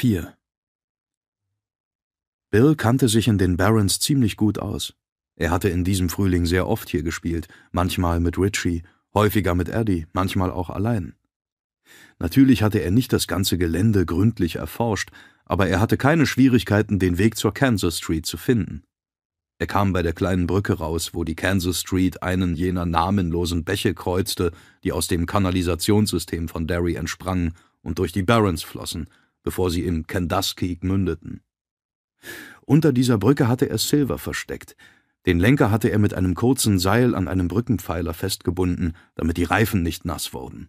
4 Bill kannte sich in den Barrens ziemlich gut aus. Er hatte in diesem Frühling sehr oft hier gespielt, manchmal mit Richie, häufiger mit Eddie, manchmal auch allein. Natürlich hatte er nicht das ganze Gelände gründlich erforscht, aber er hatte keine Schwierigkeiten, den Weg zur Kansas Street zu finden. Er kam bei der kleinen Brücke raus, wo die Kansas Street einen jener namenlosen Bäche kreuzte, die aus dem Kanalisationssystem von Derry entsprangen und durch die Barrens flossen, bevor sie im Kenduskeag mündeten. Unter dieser Brücke hatte er Silver versteckt. Den Lenker hatte er mit einem kurzen Seil an einem Brückenpfeiler festgebunden, damit die Reifen nicht nass wurden.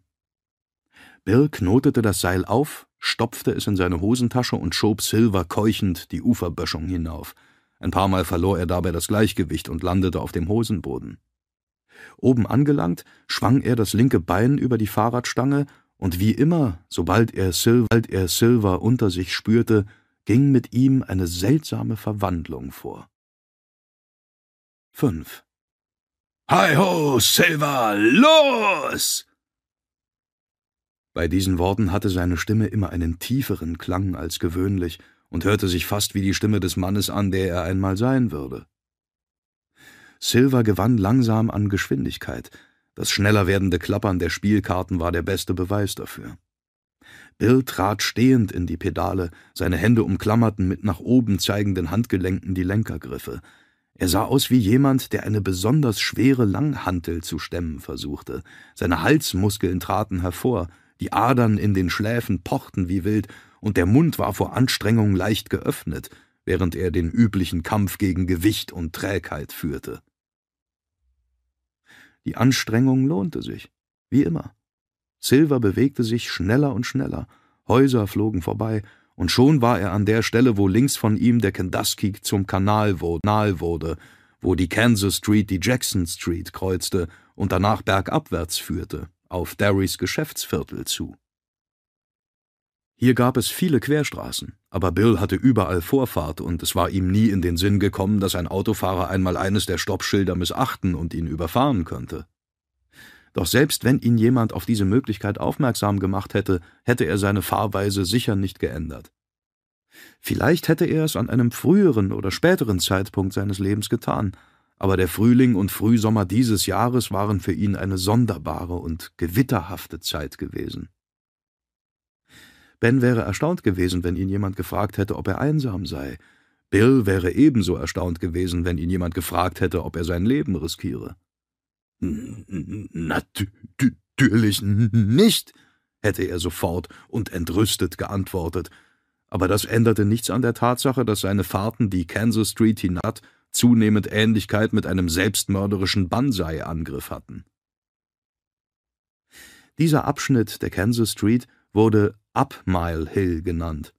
Bill knotete das Seil auf, stopfte es in seine Hosentasche und schob Silver keuchend die Uferböschung hinauf – ein paar Mal verlor er dabei das Gleichgewicht und landete auf dem Hosenboden. Oben angelangt, schwang er das linke Bein über die Fahrradstange, und wie immer, sobald er Silver, er unter sich spürte, ging mit ihm eine seltsame Verwandlung vor. 5. Hi ho, Silver, los! Bei diesen Worten hatte seine Stimme immer einen tieferen Klang als gewöhnlich, und hörte sich fast wie die Stimme des Mannes an, der er einmal sein würde. Silver gewann langsam an Geschwindigkeit. Das schneller werdende Klappern der Spielkarten war der beste Beweis dafür. Bill trat stehend in die Pedale, seine Hände umklammerten mit nach oben zeigenden Handgelenken die Lenkergriffe. Er sah aus wie jemand, der eine besonders schwere Langhantel zu stemmen versuchte. Seine Halsmuskeln traten hervor, die Adern in den Schläfen pochten wie wild, und der Mund war vor Anstrengung leicht geöffnet, während er den üblichen Kampf gegen Gewicht und Trägheit führte. Die Anstrengung lohnte sich, wie immer. Silver bewegte sich schneller und schneller, Häuser flogen vorbei, und schon war er an der Stelle, wo links von ihm der Kenduskeag zum Kanal wurde, wo die Kansas Street die Jackson Street kreuzte und danach bergabwärts führte, auf Darrys Geschäftsviertel zu. Hier gab es viele Querstraßen, aber Bill hatte überall Vorfahrt und es war ihm nie in den Sinn gekommen, dass ein Autofahrer einmal eines der Stoppschilder missachten und ihn überfahren könnte. Doch selbst wenn ihn jemand auf diese Möglichkeit aufmerksam gemacht hätte, hätte er seine Fahrweise sicher nicht geändert. Vielleicht hätte er es an einem früheren oder späteren Zeitpunkt seines Lebens getan, aber der Frühling und Frühsommer dieses Jahres waren für ihn eine sonderbare und gewitterhafte Zeit gewesen. Ben wäre erstaunt gewesen, wenn ihn jemand gefragt hätte, ob er einsam sei. Bill wäre ebenso erstaunt gewesen, wenn ihn jemand gefragt hätte, ob er sein Leben riskiere. Natürlich nicht, hätte er sofort und entrüstet geantwortet. Aber das änderte nichts an der Tatsache, dass seine Fahrten die Kansas Street hinab zunehmend Ähnlichkeit mit einem selbstmörderischen Banzai-Angriff hatten. Dieser Abschnitt der Kansas Street wurde Up Mile Hill genannt.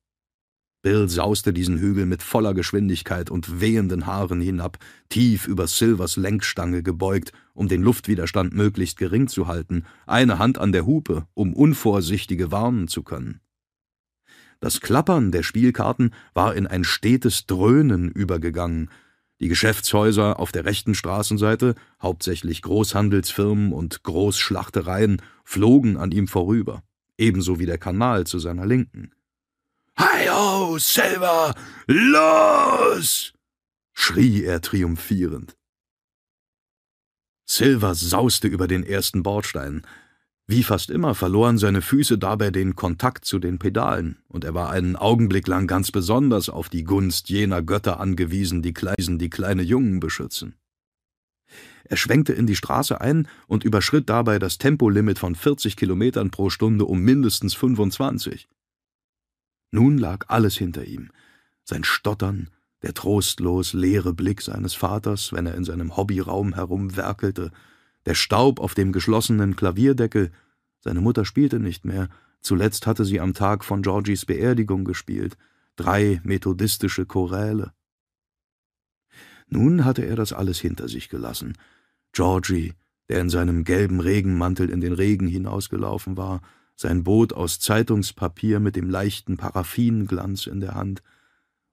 Bill sauste diesen Hügel mit voller Geschwindigkeit und wehenden Haaren hinab, tief über Silvers Lenkstange gebeugt, um den Luftwiderstand möglichst gering zu halten, eine Hand an der Hupe, um Unvorsichtige warnen zu können. Das Klappern der Spielkarten war in ein stetes Dröhnen übergegangen. Die Geschäftshäuser auf der rechten Straßenseite, hauptsächlich Großhandelsfirmen und Großschlachtereien, flogen an ihm vorüber ebenso wie der Kanal zu seiner Linken. Hi-ho, Silver, los! schrie er triumphierend. Silver sauste über den ersten Bordstein. Wie fast immer verloren seine Füße dabei den Kontakt zu den Pedalen, und er war einen Augenblick lang ganz besonders auf die Gunst jener Götter angewiesen, die, die kleine Jungen beschützen. Er schwenkte in die Straße ein und überschritt dabei das Tempolimit von 40 Kilometern pro Stunde um mindestens 25. Nun lag alles hinter ihm. Sein Stottern, der trostlos leere Blick seines Vaters, wenn er in seinem Hobbyraum herumwerkelte, der Staub auf dem geschlossenen Klavierdeckel, seine Mutter spielte nicht mehr, zuletzt hatte sie am Tag von Georgies Beerdigung gespielt, drei methodistische Choräle. Nun hatte er das alles hinter sich gelassen, Georgie, der in seinem gelben Regenmantel in den Regen hinausgelaufen war, sein Boot aus Zeitungspapier mit dem leichten Paraffinglanz in der Hand,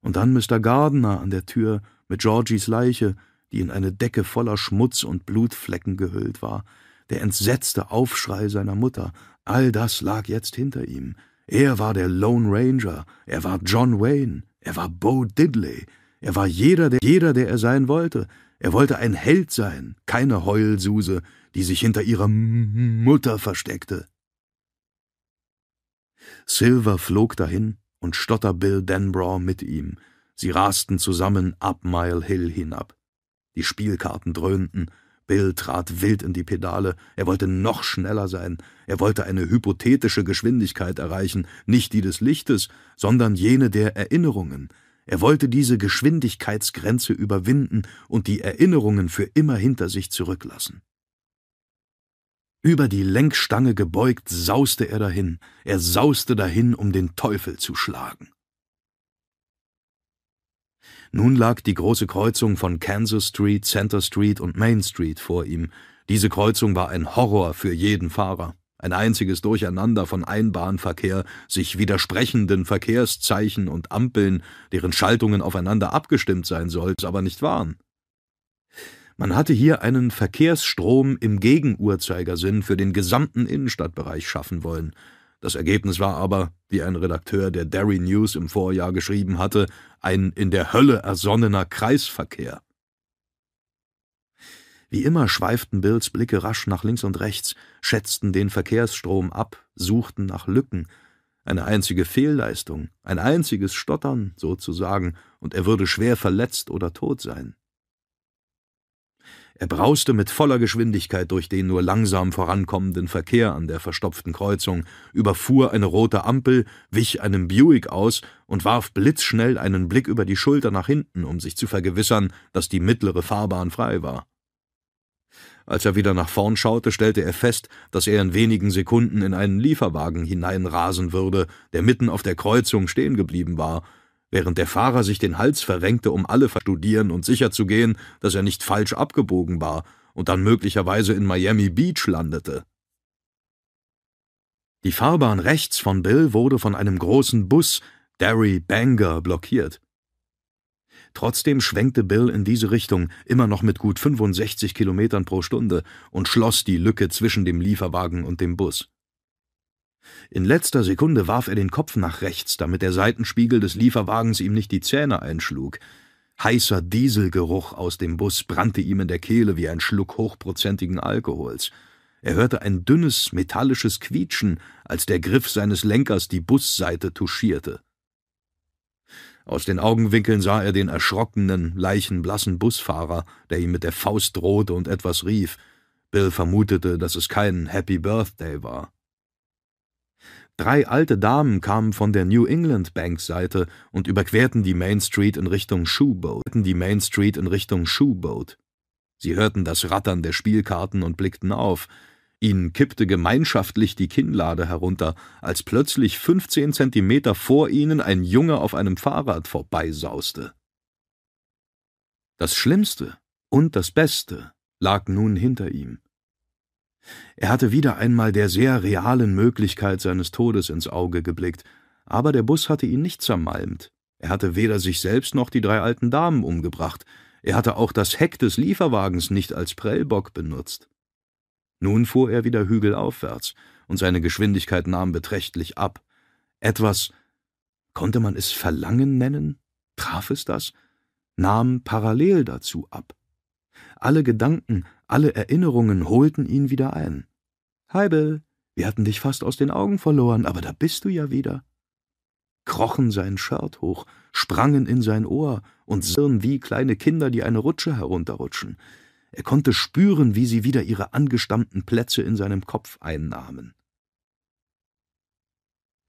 und dann Mr. Gardner an der Tür mit Georgies Leiche, die in eine Decke voller Schmutz und Blutflecken gehüllt war, der entsetzte Aufschrei seiner Mutter, all das lag jetzt hinter ihm. Er war der Lone Ranger, er war John Wayne, er war Bo Diddley, er war jeder, der, jeder, der er sein wollte. Er wollte ein Held sein, keine Heulsuse, die sich hinter ihrer Mutter versteckte. Silver flog dahin und Stotter Bill Denbrough mit ihm. Sie rasten zusammen ab Mile Hill hinab. Die Spielkarten dröhnten, Bill trat wild in die Pedale, er wollte noch schneller sein, er wollte eine hypothetische Geschwindigkeit erreichen, nicht die des Lichtes, sondern jene der Erinnerungen. Er wollte diese Geschwindigkeitsgrenze überwinden und die Erinnerungen für immer hinter sich zurücklassen. Über die Lenkstange gebeugt sauste er dahin, er sauste dahin, um den Teufel zu schlagen. Nun lag die große Kreuzung von Kansas Street, Center Street und Main Street vor ihm. Diese Kreuzung war ein Horror für jeden Fahrer. Ein einziges Durcheinander von Einbahnverkehr, sich widersprechenden Verkehrszeichen und Ampeln, deren Schaltungen aufeinander abgestimmt sein sollten, aber nicht waren. Man hatte hier einen Verkehrsstrom im Gegenuhrzeigersinn für den gesamten Innenstadtbereich schaffen wollen. Das Ergebnis war aber, wie ein Redakteur der Derry News im Vorjahr geschrieben hatte, ein in der Hölle ersonnener Kreisverkehr. Wie immer schweiften Bills Blicke rasch nach links und rechts, schätzten den Verkehrsstrom ab, suchten nach Lücken. Eine einzige Fehlleistung, ein einziges Stottern, sozusagen, und er würde schwer verletzt oder tot sein. Er brauste mit voller Geschwindigkeit durch den nur langsam vorankommenden Verkehr an der verstopften Kreuzung, überfuhr eine rote Ampel, wich einem Buick aus und warf blitzschnell einen Blick über die Schulter nach hinten, um sich zu vergewissern, dass die mittlere Fahrbahn frei war. Als er wieder nach vorn schaute, stellte er fest, dass er in wenigen Sekunden in einen Lieferwagen hineinrasen würde, der mitten auf der Kreuzung stehen geblieben war während der Fahrer sich den Hals verrenkte, um alle studieren und sicherzugehen, dass er nicht falsch abgebogen war und dann möglicherweise in Miami Beach landete. Die Fahrbahn rechts von Bill wurde von einem großen Bus, Derry Banger, blockiert. Trotzdem schwenkte Bill in diese Richtung, immer noch mit gut 65 Kilometern pro Stunde, und schloss die Lücke zwischen dem Lieferwagen und dem Bus. In letzter Sekunde warf er den Kopf nach rechts, damit der Seitenspiegel des Lieferwagens ihm nicht die Zähne einschlug. Heißer Dieselgeruch aus dem Bus brannte ihm in der Kehle wie ein Schluck hochprozentigen Alkohols. Er hörte ein dünnes, metallisches Quietschen, als der Griff seines Lenkers die Busseite touchierte. Aus den Augenwinkeln sah er den erschrockenen, leichenblassen Busfahrer, der ihm mit der Faust drohte und etwas rief. Bill vermutete, dass es kein Happy Birthday war. Drei alte Damen kamen von der New England Bank Seite und überquerten die Main Street in Richtung Shoeboat. Die Main Street in Richtung Shoeboat. Sie hörten das Rattern der Spielkarten und blickten auf. Ihnen kippte gemeinschaftlich die Kinnlade herunter, als plötzlich 15 Zentimeter vor ihnen ein Junge auf einem Fahrrad vorbeisauste. Das Schlimmste und das Beste lag nun hinter ihm. Er hatte wieder einmal der sehr realen Möglichkeit seines Todes ins Auge geblickt, aber der Bus hatte ihn nicht zermalmt. Er hatte weder sich selbst noch die drei alten Damen umgebracht, er hatte auch das Heck des Lieferwagens nicht als Prellbock benutzt. Nun fuhr er wieder hügelaufwärts, und seine Geschwindigkeit nahm beträchtlich ab. Etwas, konnte man es Verlangen nennen? Traf es das? nahm parallel dazu ab. Alle Gedanken, alle Erinnerungen holten ihn wieder ein. Hi, Bill, wir hatten dich fast aus den Augen verloren, aber da bist du ja wieder. Krochen sein Shirt hoch, sprangen in sein Ohr und sirren wie kleine Kinder, die eine Rutsche herunterrutschen. Er konnte spüren, wie sie wieder ihre angestammten Plätze in seinem Kopf einnahmen.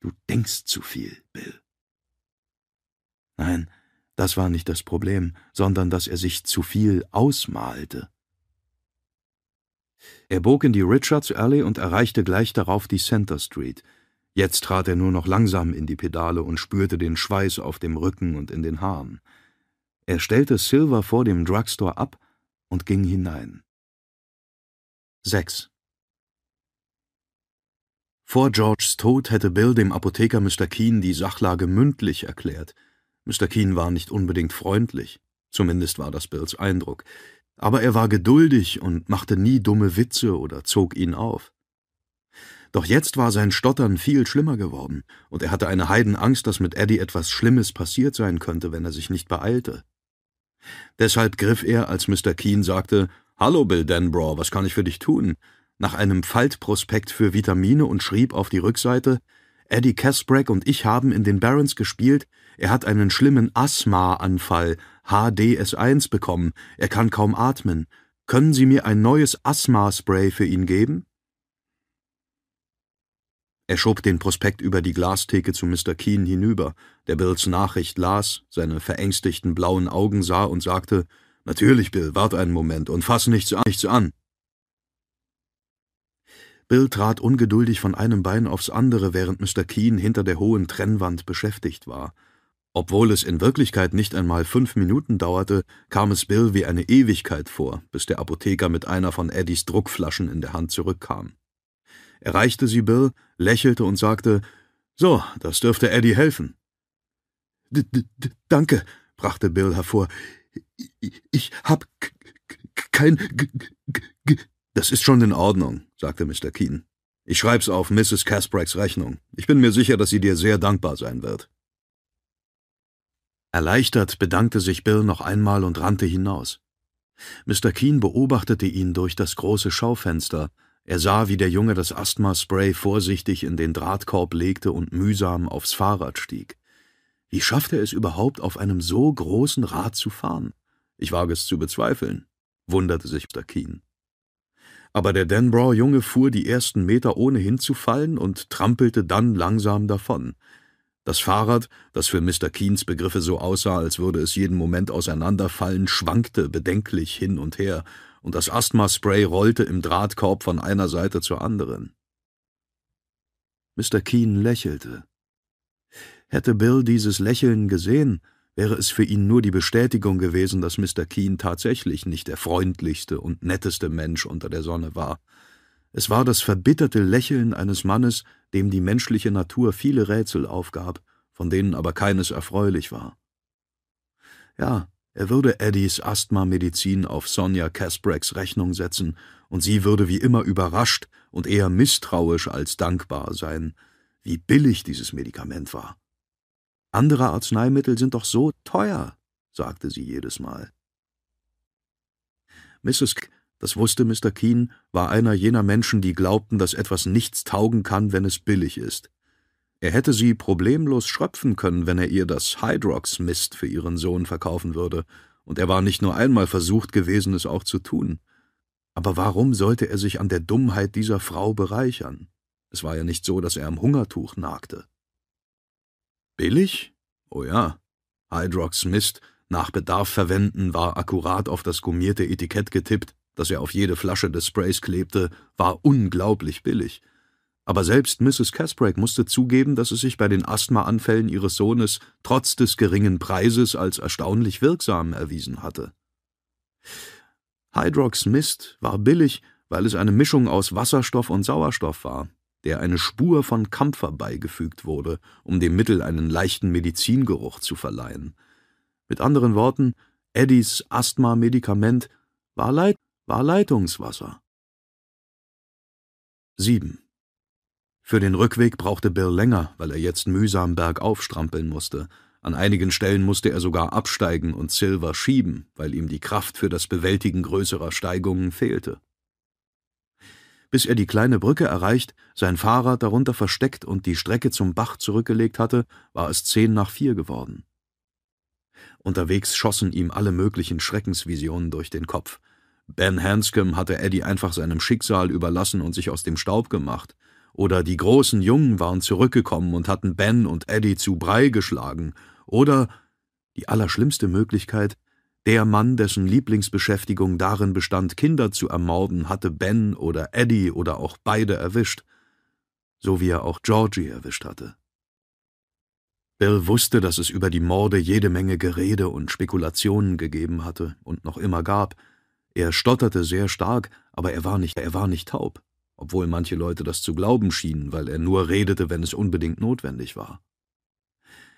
Du denkst zu viel, Bill. Nein, das war nicht das Problem, sondern dass er sich zu viel ausmalte. Er bog in die Richards Alley und erreichte gleich darauf die Center Street. Jetzt trat er nur noch langsam in die Pedale und spürte den Schweiß auf dem Rücken und in den Haaren. Er stellte Silver vor dem Drugstore ab und ging hinein. 6. Vor Georges Tod hätte Bill dem Apotheker Mr. Keane die Sachlage mündlich erklärt. Mr. Keane war nicht unbedingt freundlich, zumindest war das Bills Eindruck aber er war geduldig und machte nie dumme Witze oder zog ihn auf. Doch jetzt war sein Stottern viel schlimmer geworden, und er hatte eine Heidenangst, dass mit Eddie etwas Schlimmes passiert sein könnte, wenn er sich nicht beeilte. Deshalb griff er, als Mr. Keen sagte, Hallo Bill Denbrough, was kann ich für dich tun? nach einem Faltprospekt für Vitamine und schrieb auf die Rückseite, Eddie Casbrack und ich haben in den Barons gespielt, er hat einen schlimmen Asthma-Anfall, HDS1 bekommen, er kann kaum atmen. Können Sie mir ein neues Asthma-Spray für ihn geben? Er schob den Prospekt über die Glastheke zu Mr. Keen hinüber, der Bills Nachricht las, seine verängstigten blauen Augen sah und sagte, Natürlich, Bill, wart einen Moment und fass nichts an. Nichts an. Bill trat ungeduldig von einem Bein aufs andere, während Mr. Keen hinter der hohen Trennwand beschäftigt war. Obwohl es in Wirklichkeit nicht einmal fünf Minuten dauerte, kam es Bill wie eine Ewigkeit vor, bis der Apotheker mit einer von Eddies Druckflaschen in der Hand zurückkam. Er reichte sie Bill, lächelte und sagte, »So, das dürfte Eddie helfen.« D -d -d »Danke«, brachte Bill hervor. »Ich hab kein G G »Das ist schon in Ordnung«, sagte Mr. Keen. »Ich schreib's auf Mrs. Casbracks Rechnung. Ich bin mir sicher, dass sie dir sehr dankbar sein wird.« Erleichtert bedankte sich Bill noch einmal und rannte hinaus. Mr. Keen beobachtete ihn durch das große Schaufenster. Er sah, wie der Junge das Asthma-Spray vorsichtig in den Drahtkorb legte und mühsam aufs Fahrrad stieg. Wie schaffte er es überhaupt, auf einem so großen Rad zu fahren? Ich wage es zu bezweifeln, wunderte sich. Keen aber der Denbrough-Junge fuhr die ersten Meter ohne hinzufallen und trampelte dann langsam davon. Das Fahrrad, das für Mr. Keens Begriffe so aussah, als würde es jeden Moment auseinanderfallen, schwankte bedenklich hin und her, und das Asthma-Spray rollte im Drahtkorb von einer Seite zur anderen. Mr. Keen lächelte. Hätte Bill dieses Lächeln gesehen, wäre es für ihn nur die Bestätigung gewesen, dass Mr. Keen tatsächlich nicht der freundlichste und netteste Mensch unter der Sonne war. Es war das verbitterte Lächeln eines Mannes, dem die menschliche Natur viele Rätsel aufgab, von denen aber keines erfreulich war. Ja, er würde Eddies Asthma-Medizin auf Sonja Casbracks Rechnung setzen, und sie würde wie immer überrascht und eher misstrauisch als dankbar sein, wie billig dieses Medikament war. Andere Arzneimittel sind doch so teuer, sagte sie jedes Mal. Mrs. K das wusste Mr. Keen, war einer jener Menschen, die glaubten, dass etwas nichts taugen kann, wenn es billig ist. Er hätte sie problemlos schröpfen können, wenn er ihr das Hydrox-Mist für ihren Sohn verkaufen würde, und er war nicht nur einmal versucht gewesen, es auch zu tun. Aber warum sollte er sich an der Dummheit dieser Frau bereichern? Es war ja nicht so, dass er am Hungertuch nagte. Billig? Oh ja. Hydrox Mist nach Bedarf verwenden war akkurat auf das gummierte Etikett getippt, das er auf jede Flasche des Sprays klebte, war unglaublich billig. Aber selbst Mrs. Casbrack musste zugeben, dass es sich bei den Asthmaanfällen ihres Sohnes trotz des geringen Preises als erstaunlich wirksam erwiesen hatte. Hydrox Mist war billig, weil es eine Mischung aus Wasserstoff und Sauerstoff war der eine Spur von Kampfer beigefügt wurde, um dem Mittel einen leichten Medizingeruch zu verleihen. Mit anderen Worten, Eddies Asthma-Medikament war, Leit war Leitungswasser. 7. Für den Rückweg brauchte Bill länger, weil er jetzt mühsam bergauf strampeln musste. An einigen Stellen musste er sogar absteigen und Silver schieben, weil ihm die Kraft für das Bewältigen größerer Steigungen fehlte bis er die kleine Brücke erreicht, sein Fahrrad darunter versteckt und die Strecke zum Bach zurückgelegt hatte, war es zehn nach vier geworden. Unterwegs schossen ihm alle möglichen Schreckensvisionen durch den Kopf. Ben Hanscom hatte Eddie einfach seinem Schicksal überlassen und sich aus dem Staub gemacht. Oder die großen Jungen waren zurückgekommen und hatten Ben und Eddie zu Brei geschlagen. Oder die allerschlimmste Möglichkeit, der Mann, dessen Lieblingsbeschäftigung darin bestand, Kinder zu ermorden, hatte Ben oder Eddie oder auch beide erwischt, so wie er auch Georgie erwischt hatte. Bill wusste, dass es über die Morde jede Menge Gerede und Spekulationen gegeben hatte und noch immer gab. Er stotterte sehr stark, aber er war nicht, er war nicht taub, obwohl manche Leute das zu glauben schienen, weil er nur redete, wenn es unbedingt notwendig war.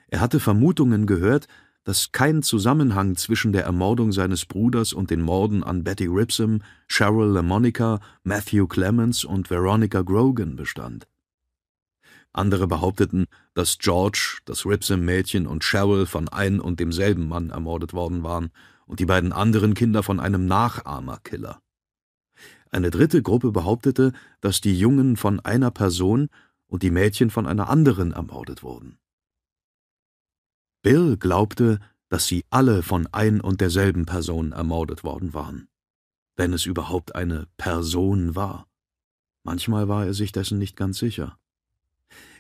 Er hatte Vermutungen gehört, dass kein Zusammenhang zwischen der Ermordung seines Bruders und den Morden an Betty Ripsom, Cheryl LaMonica, Matthew Clemens und Veronica Grogan bestand. Andere behaupteten, dass George, das Ripsom-Mädchen und Cheryl von ein und demselben Mann ermordet worden waren und die beiden anderen Kinder von einem Nachahmerkiller. Eine dritte Gruppe behauptete, dass die Jungen von einer Person und die Mädchen von einer anderen ermordet wurden. Bill glaubte, dass sie alle von ein und derselben Person ermordet worden waren. Wenn es überhaupt eine Person war. Manchmal war er sich dessen nicht ganz sicher.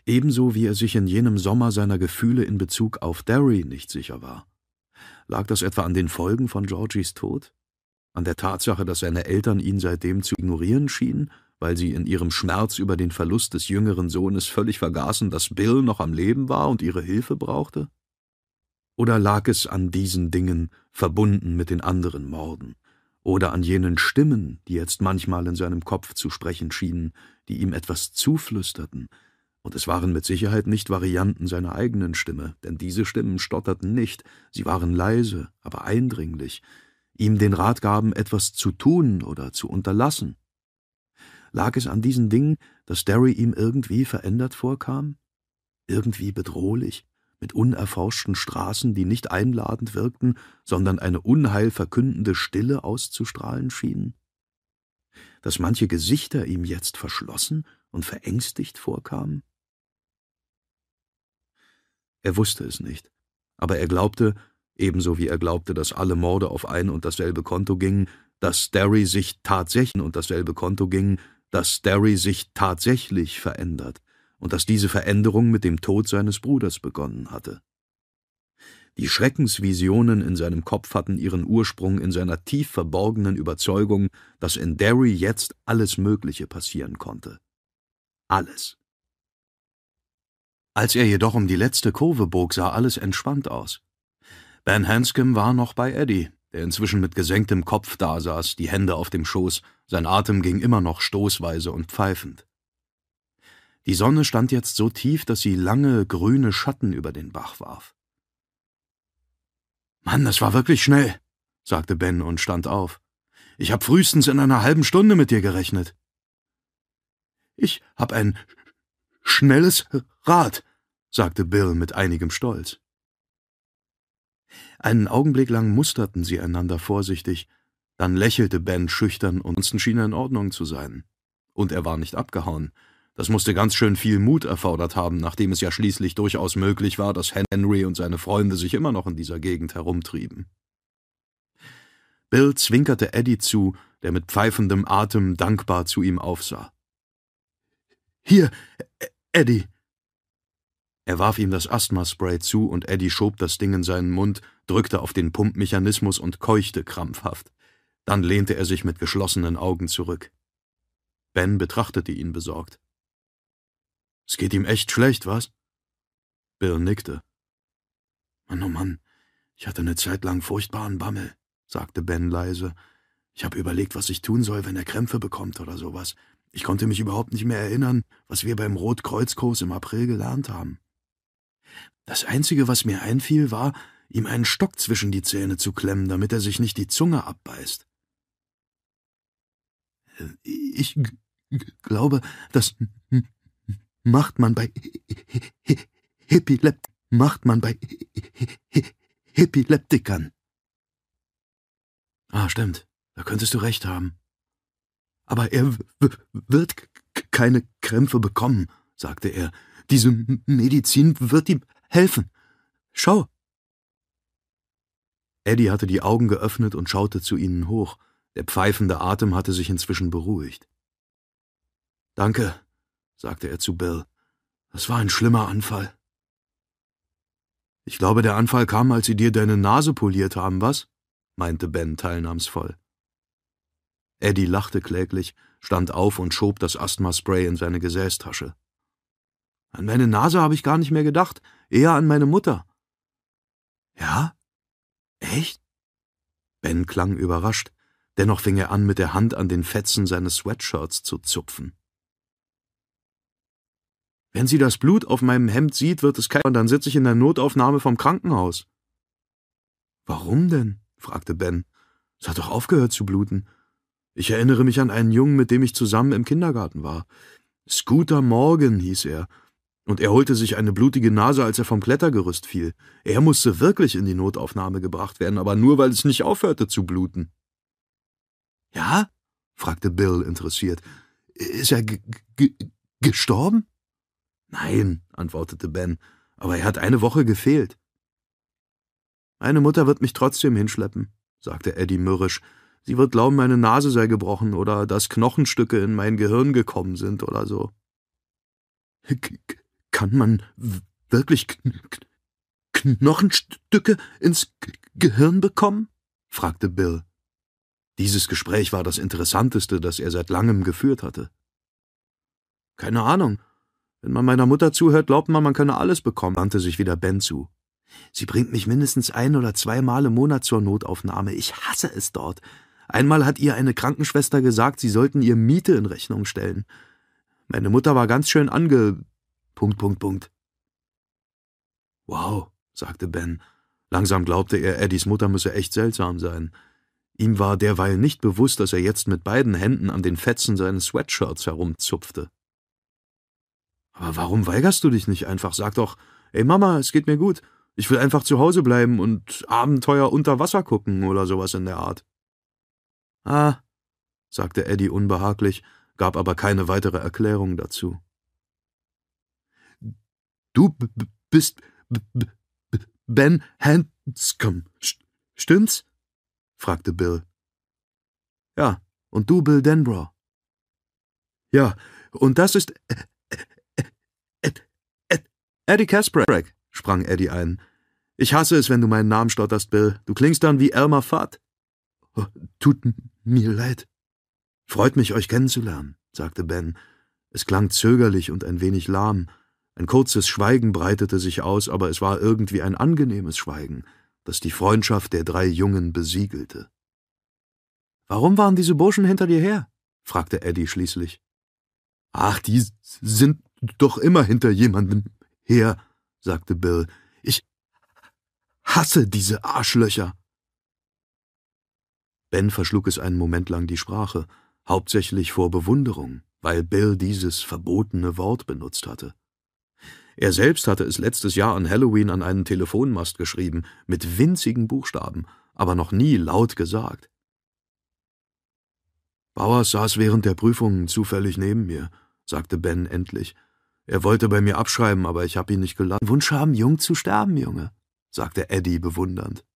Ebenso wie er sich in jenem Sommer seiner Gefühle in Bezug auf Derry nicht sicher war. Lag das etwa an den Folgen von Georgies Tod? An der Tatsache, dass seine Eltern ihn seitdem zu ignorieren schienen, weil sie in ihrem Schmerz über den Verlust des jüngeren Sohnes völlig vergaßen, dass Bill noch am Leben war und ihre Hilfe brauchte? Oder lag es an diesen Dingen, verbunden mit den anderen Morden? Oder an jenen Stimmen, die jetzt manchmal in seinem Kopf zu sprechen schienen, die ihm etwas zuflüsterten, und es waren mit Sicherheit nicht Varianten seiner eigenen Stimme, denn diese Stimmen stotterten nicht, sie waren leise, aber eindringlich, ihm den Rat gaben, etwas zu tun oder zu unterlassen. Lag es an diesen Dingen, dass Derry ihm irgendwie verändert vorkam? Irgendwie bedrohlich, mit unerforschten Straßen, die nicht einladend wirkten, sondern eine unheilverkündende Stille auszustrahlen schienen? Dass manche Gesichter ihm jetzt verschlossen und verängstigt vorkamen? Er wusste es nicht, aber er glaubte, ebenso wie er glaubte, dass alle Morde auf ein und dasselbe Konto gingen, dass Derry sich tatsächlich und dasselbe Konto gingen, dass Derry sich tatsächlich verändert und dass diese Veränderung mit dem Tod seines Bruders begonnen hatte. Die Schreckensvisionen in seinem Kopf hatten ihren Ursprung in seiner tief verborgenen Überzeugung, dass in Derry jetzt alles Mögliche passieren konnte. Alles. Als er jedoch um die letzte Kurve bog, sah alles entspannt aus. Ben Hanscom war noch bei Eddie, der inzwischen mit gesenktem Kopf dasaß, die Hände auf dem Schoß, sein Atem ging immer noch stoßweise und pfeifend. Die Sonne stand jetzt so tief, dass sie lange, grüne Schatten über den Bach warf. Mann, das war wirklich schnell, sagte Ben und stand auf. Ich hab frühestens in einer halben Stunde mit dir gerechnet. Ich hab ein schnelles Rad, sagte Bill mit einigem Stolz. Einen Augenblick lang musterten sie einander vorsichtig, dann lächelte Ben schüchtern und ansonsten schien er in Ordnung zu sein. Und er war nicht abgehauen. Das musste ganz schön viel Mut erfordert haben, nachdem es ja schließlich durchaus möglich war, dass Henry und seine Freunde sich immer noch in dieser Gegend herumtrieben. Bill zwinkerte Eddie zu, der mit pfeifendem Atem dankbar zu ihm aufsah. Hier, Eddie, er warf ihm das Asthmaspray zu und Eddie schob das Ding in seinen Mund, drückte auf den Pumpmechanismus und keuchte krampfhaft. Dann lehnte er sich mit geschlossenen Augen zurück. Ben betrachtete ihn besorgt. Es geht ihm echt schlecht, was? Bill nickte. Mann, oh Mann, ich hatte eine Zeit lang furchtbaren Bammel, sagte Ben leise. Ich habe überlegt, was ich tun soll, wenn er Krämpfe bekommt oder sowas. Ich konnte mich überhaupt nicht mehr erinnern, was wir beim Rotkreuzkurs im April gelernt haben. Das Einzige, was mir einfiel, war, ihm einen Stock zwischen die Zähne zu klemmen, damit er sich nicht die Zunge abbeißt. Ich glaube, das macht man bei Epilept macht man bei Epileptikern. Ah, stimmt. Da könntest du recht haben. Aber er wird keine Krämpfe bekommen, sagte er. Diese Medizin wird ihm helfen. Schau. Eddie hatte die Augen geöffnet und schaute zu ihnen hoch. Der pfeifende Atem hatte sich inzwischen beruhigt. Danke, sagte er zu Bill. Das war ein schlimmer Anfall. Ich glaube, der Anfall kam, als sie dir deine Nase poliert haben, was? meinte Ben teilnahmsvoll. Eddie lachte kläglich, stand auf und schob das Asthmaspray in seine Gesäßtasche. An meine Nase habe ich gar nicht mehr gedacht, eher an meine Mutter. Ja? Echt? Ben klang überrascht, dennoch fing er an, mit der Hand an den Fetzen seines Sweatshirts zu zupfen. Wenn sie das Blut auf meinem Hemd sieht, wird es kein, dann sitze ich in der Notaufnahme vom Krankenhaus. Warum denn? fragte Ben. Es hat doch aufgehört zu bluten. Ich erinnere mich an einen Jungen, mit dem ich zusammen im Kindergarten war. Scooter Morgan hieß er. Und er holte sich eine blutige Nase, als er vom Klettergerüst fiel. Er musste wirklich in die Notaufnahme gebracht werden, aber nur, weil es nicht aufhörte zu bluten. Ja? fragte Bill interessiert. Ist er gestorben? Nein, antwortete Ben, aber er hat eine Woche gefehlt. Meine Mutter wird mich trotzdem hinschleppen, sagte Eddie mürrisch. Sie wird glauben, meine Nase sei gebrochen oder dass Knochenstücke in mein Gehirn gekommen sind oder so. Kann man wirklich Knochenstücke ins Gehirn bekommen? fragte Bill. Dieses Gespräch war das Interessanteste, das er seit langem geführt hatte. Keine Ahnung. Wenn man meiner Mutter zuhört, glaubt man, man könne alles bekommen, wandte sich wieder Ben zu. Sie bringt mich mindestens ein oder zweimal im Monat zur Notaufnahme. Ich hasse es dort. Einmal hat ihr eine Krankenschwester gesagt, sie sollten ihr Miete in Rechnung stellen. Meine Mutter war ganz schön ange. Punkt, Punkt, Punkt. Wow, sagte Ben. Langsam glaubte er, Eddies Mutter müsse echt seltsam sein. Ihm war derweil nicht bewusst, dass er jetzt mit beiden Händen an den Fetzen seines Sweatshirts herumzupfte. Aber warum weigerst du dich nicht einfach? Sag doch, ey Mama, es geht mir gut. Ich will einfach zu Hause bleiben und Abenteuer unter Wasser gucken oder sowas in der Art. Ah, sagte Eddie unbehaglich, gab aber keine weitere Erklärung dazu. Du bist Ben Hanscom, stimmt's? fragte Bill. Ja, und du Bill Denbrough. Ja, und das ist Eddie Kasprek, sprang Eddie ein. Ich hasse es, wenn du meinen Namen stotterst, Bill. Du klingst dann wie Elmer Fudd. Oh, tut mir leid. Freut mich, euch kennenzulernen, sagte Ben. Es klang zögerlich und ein wenig lahm. Ein kurzes Schweigen breitete sich aus, aber es war irgendwie ein angenehmes Schweigen das die Freundschaft der drei Jungen besiegelte. Warum waren diese Burschen hinter dir her? fragte Eddie schließlich. Ach, die sind doch immer hinter jemandem her, sagte Bill. Ich hasse diese Arschlöcher. Ben verschlug es einen Moment lang die Sprache, hauptsächlich vor Bewunderung, weil Bill dieses verbotene Wort benutzt hatte. Er selbst hatte es letztes Jahr an Halloween an einen Telefonmast geschrieben, mit winzigen Buchstaben, aber noch nie laut gesagt. Bauers saß während der Prüfung zufällig neben mir, sagte Ben endlich. Er wollte bei mir abschreiben, aber ich hab ihn nicht gelassen. Wunsch haben, jung zu sterben, Junge, sagte Eddie bewundernd.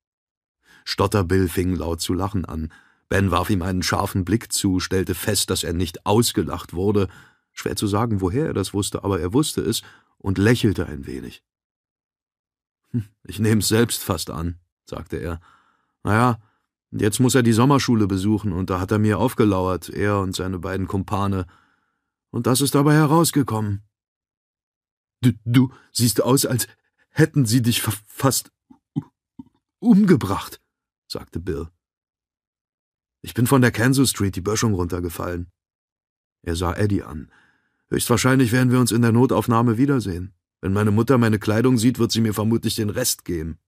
Stotterbill fing laut zu lachen an. Ben warf ihm einen scharfen Blick zu, stellte fest, dass er nicht ausgelacht wurde. Schwer zu sagen, woher er das wusste, aber er wusste es und lächelte ein wenig. Hm, ich nehm's selbst fast an, sagte er. Naja, jetzt muss er die Sommerschule besuchen, und da hat er mir aufgelauert, er und seine beiden Kumpane. Und das ist dabei herausgekommen. Du, du siehst aus, als hätten sie dich fast umgebracht, sagte Bill. Ich bin von der Kansas Street die Böschung runtergefallen. Er sah Eddie an. Höchstwahrscheinlich werden wir uns in der Notaufnahme wiedersehen. Wenn meine Mutter meine Kleidung sieht, wird sie mir vermutlich den Rest geben.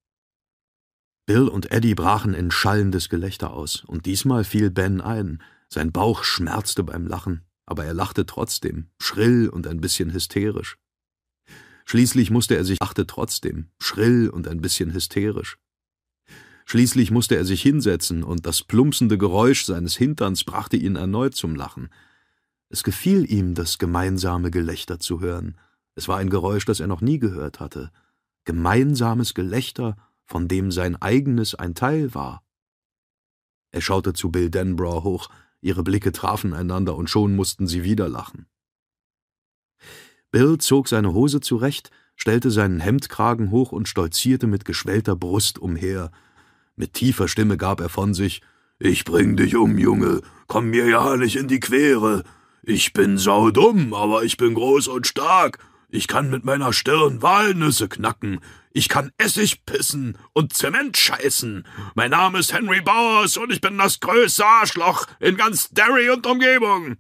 Bill und Eddie brachen in schallendes Gelächter aus, und diesmal fiel Ben ein. Sein Bauch schmerzte beim Lachen, aber er lachte trotzdem, schrill und ein bisschen hysterisch. Schließlich musste er sich lachte trotzdem, schrill und ein bisschen hysterisch. Schließlich musste er sich hinsetzen, und das plumpsende Geräusch seines Hinterns brachte ihn erneut zum Lachen. Es gefiel ihm, das gemeinsame Gelächter zu hören. Es war ein Geräusch, das er noch nie gehört hatte. Gemeinsames Gelächter, von dem sein eigenes ein Teil war. Er schaute zu Bill Denbrough hoch, ihre Blicke trafen einander und schon mussten sie wieder lachen. Bill zog seine Hose zurecht, stellte seinen Hemdkragen hoch und stolzierte mit geschwellter Brust umher. Mit tiefer Stimme gab er von sich Ich bring dich um, Junge, komm mir ja nicht in die Quere. Ich bin saudumm, aber ich bin groß und stark. Ich kann mit meiner Stirn Walnüsse knacken. Ich kann Essig pissen und Zement scheißen. Mein Name ist Henry Bowers und ich bin das größte Arschloch in ganz Derry und Umgebung.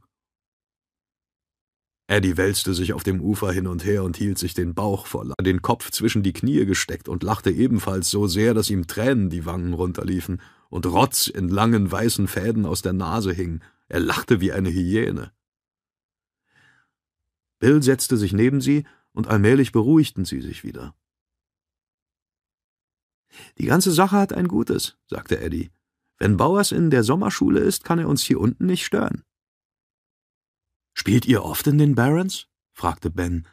Eddie wälzte sich auf dem Ufer hin und her und hielt sich den Bauch voll, den Kopf zwischen die Knie gesteckt und lachte ebenfalls so sehr, dass ihm Tränen die Wangen runterliefen und Rotz in langen weißen Fäden aus der Nase hing. Er lachte wie eine Hyäne. Bill setzte sich neben sie, und allmählich beruhigten sie sich wieder. Die ganze Sache hat ein Gutes, sagte Eddie. Wenn Bowers in der Sommerschule ist, kann er uns hier unten nicht stören. Spielt ihr oft in den Barons? fragte Ben.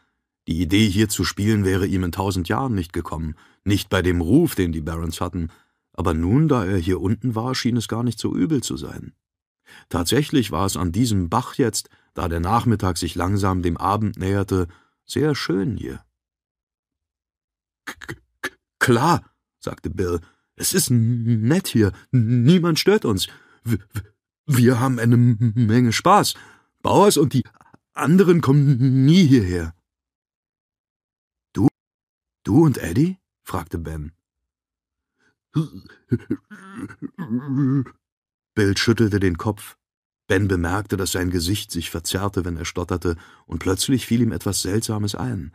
Die Idee, hier zu spielen, wäre ihm in tausend Jahren nicht gekommen, nicht bei dem Ruf, den die Barons hatten, aber nun, da er hier unten war, schien es gar nicht so übel zu sein. Tatsächlich war es an diesem Bach jetzt, da der Nachmittag sich langsam dem Abend näherte, sehr schön hier. K klar, sagte Bill. Es ist nett hier. Niemand stört uns. W wir haben eine Menge Spaß. Bauers und die anderen kommen nie hierher. Du? Du und Eddie? fragte Ben. Bill schüttelte den Kopf. Ben bemerkte, dass sein Gesicht sich verzerrte, wenn er stotterte, und plötzlich fiel ihm etwas Seltsames ein.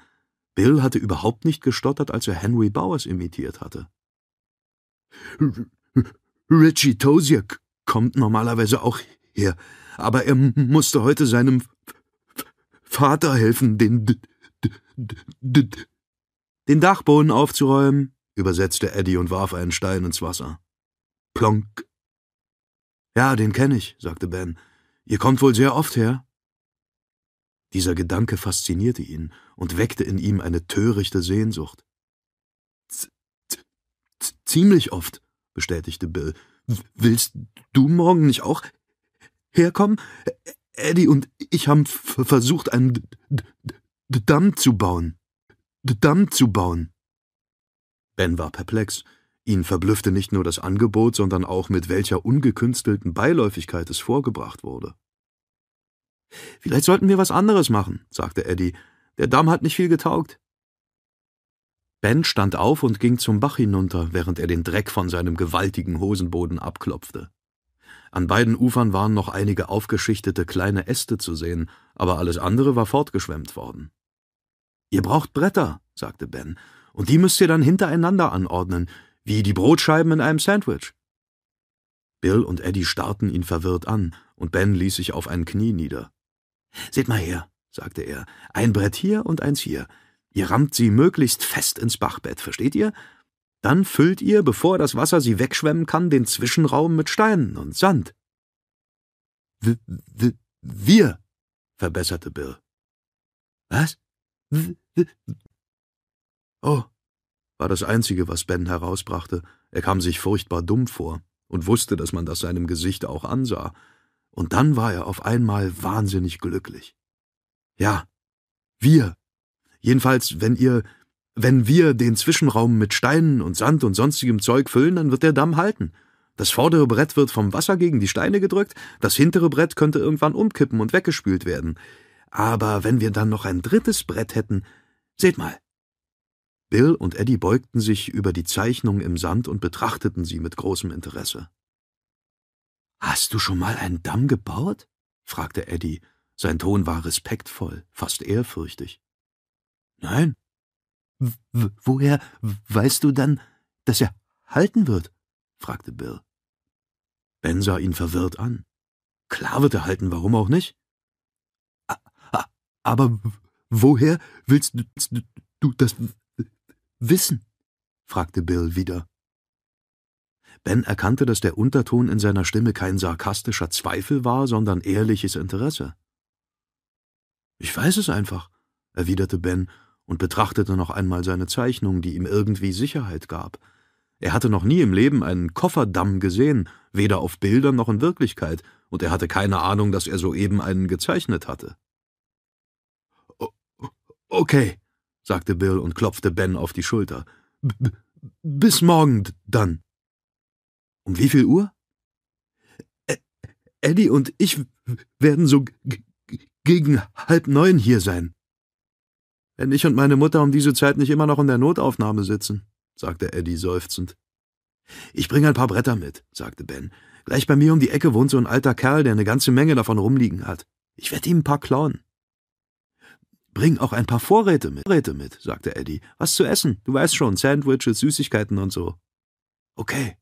Bill hatte überhaupt nicht gestottert, als er Henry Bowers imitiert hatte. Richie Tozier kommt normalerweise auch her, aber er musste heute seinem Vater helfen, den den Dachboden aufzuräumen, übersetzte Eddie und warf einen Stein ins Wasser. Plonk. Ja, den kenne ich, sagte Ben. Ihr kommt wohl sehr oft her? Dieser Gedanke faszinierte ihn und weckte in ihm eine törichte Sehnsucht. Ziemlich oft, bestätigte Bill. Willst du morgen nicht auch herkommen? Eddie und ich haben versucht, einen Damm zu bauen. Damm zu bauen. Ben war perplex. Ihn verblüffte nicht nur das Angebot, sondern auch mit welcher ungekünstelten Beiläufigkeit es vorgebracht wurde. Vielleicht sollten wir was anderes machen, sagte Eddie. Der Damm hat nicht viel getaugt. Ben stand auf und ging zum Bach hinunter, während er den Dreck von seinem gewaltigen Hosenboden abklopfte. An beiden Ufern waren noch einige aufgeschichtete kleine Äste zu sehen, aber alles andere war fortgeschwemmt worden. Ihr braucht Bretter, sagte Ben, und die müsst ihr dann hintereinander anordnen, wie die Brotscheiben in einem Sandwich. Bill und Eddie starrten ihn verwirrt an, und Ben ließ sich auf ein Knie nieder. Seht mal her, sagte er, ein Brett hier und eins hier. Ihr rammt sie möglichst fest ins Bachbett, versteht ihr? Dann füllt ihr, bevor das Wasser sie wegschwemmen kann, den Zwischenraum mit Steinen und Sand. W w wir, verbesserte Bill. Was? W oh, war das Einzige, was Ben herausbrachte. Er kam sich furchtbar dumm vor und wusste, dass man das seinem Gesicht auch ansah. Und dann war er auf einmal wahnsinnig glücklich. Ja, wir. Jedenfalls, wenn ihr, wenn wir den Zwischenraum mit Steinen und Sand und sonstigem Zeug füllen, dann wird der Damm halten. Das vordere Brett wird vom Wasser gegen die Steine gedrückt, das hintere Brett könnte irgendwann umkippen und weggespült werden. Aber wenn wir dann noch ein drittes Brett hätten, seht mal, Bill und Eddie beugten sich über die Zeichnung im Sand und betrachteten sie mit großem Interesse. Hast du schon mal einen Damm gebaut? fragte Eddie. Sein Ton war respektvoll, fast ehrfürchtig. Nein. W woher weißt du dann, dass er halten wird? fragte Bill. Ben sah ihn verwirrt an. Klar wird er halten, warum auch nicht? Aber woher willst du das Wissen? fragte Bill wieder. Ben erkannte, dass der Unterton in seiner Stimme kein sarkastischer Zweifel war, sondern ehrliches Interesse. Ich weiß es einfach, erwiderte Ben und betrachtete noch einmal seine Zeichnung, die ihm irgendwie Sicherheit gab. Er hatte noch nie im Leben einen Kofferdamm gesehen, weder auf Bildern noch in Wirklichkeit, und er hatte keine Ahnung, dass er soeben einen gezeichnet hatte. Okay, sagte Bill und klopfte Ben auf die Schulter. B bis morgen dann. Um wie viel Uhr? Eddie und ich werden so gegen halb neun hier sein. Wenn ich und meine Mutter um diese Zeit nicht immer noch in der Notaufnahme sitzen, sagte Eddie seufzend. Ich bringe ein paar Bretter mit, sagte Ben. Gleich bei mir um die Ecke wohnt so ein alter Kerl, der eine ganze Menge davon rumliegen hat. Ich werde ihm ein paar klauen. Bring auch ein paar Vorräte mit, Vorräte mit, sagte Eddie. Was zu essen, du weißt schon, Sandwiches, Süßigkeiten und so. Okay.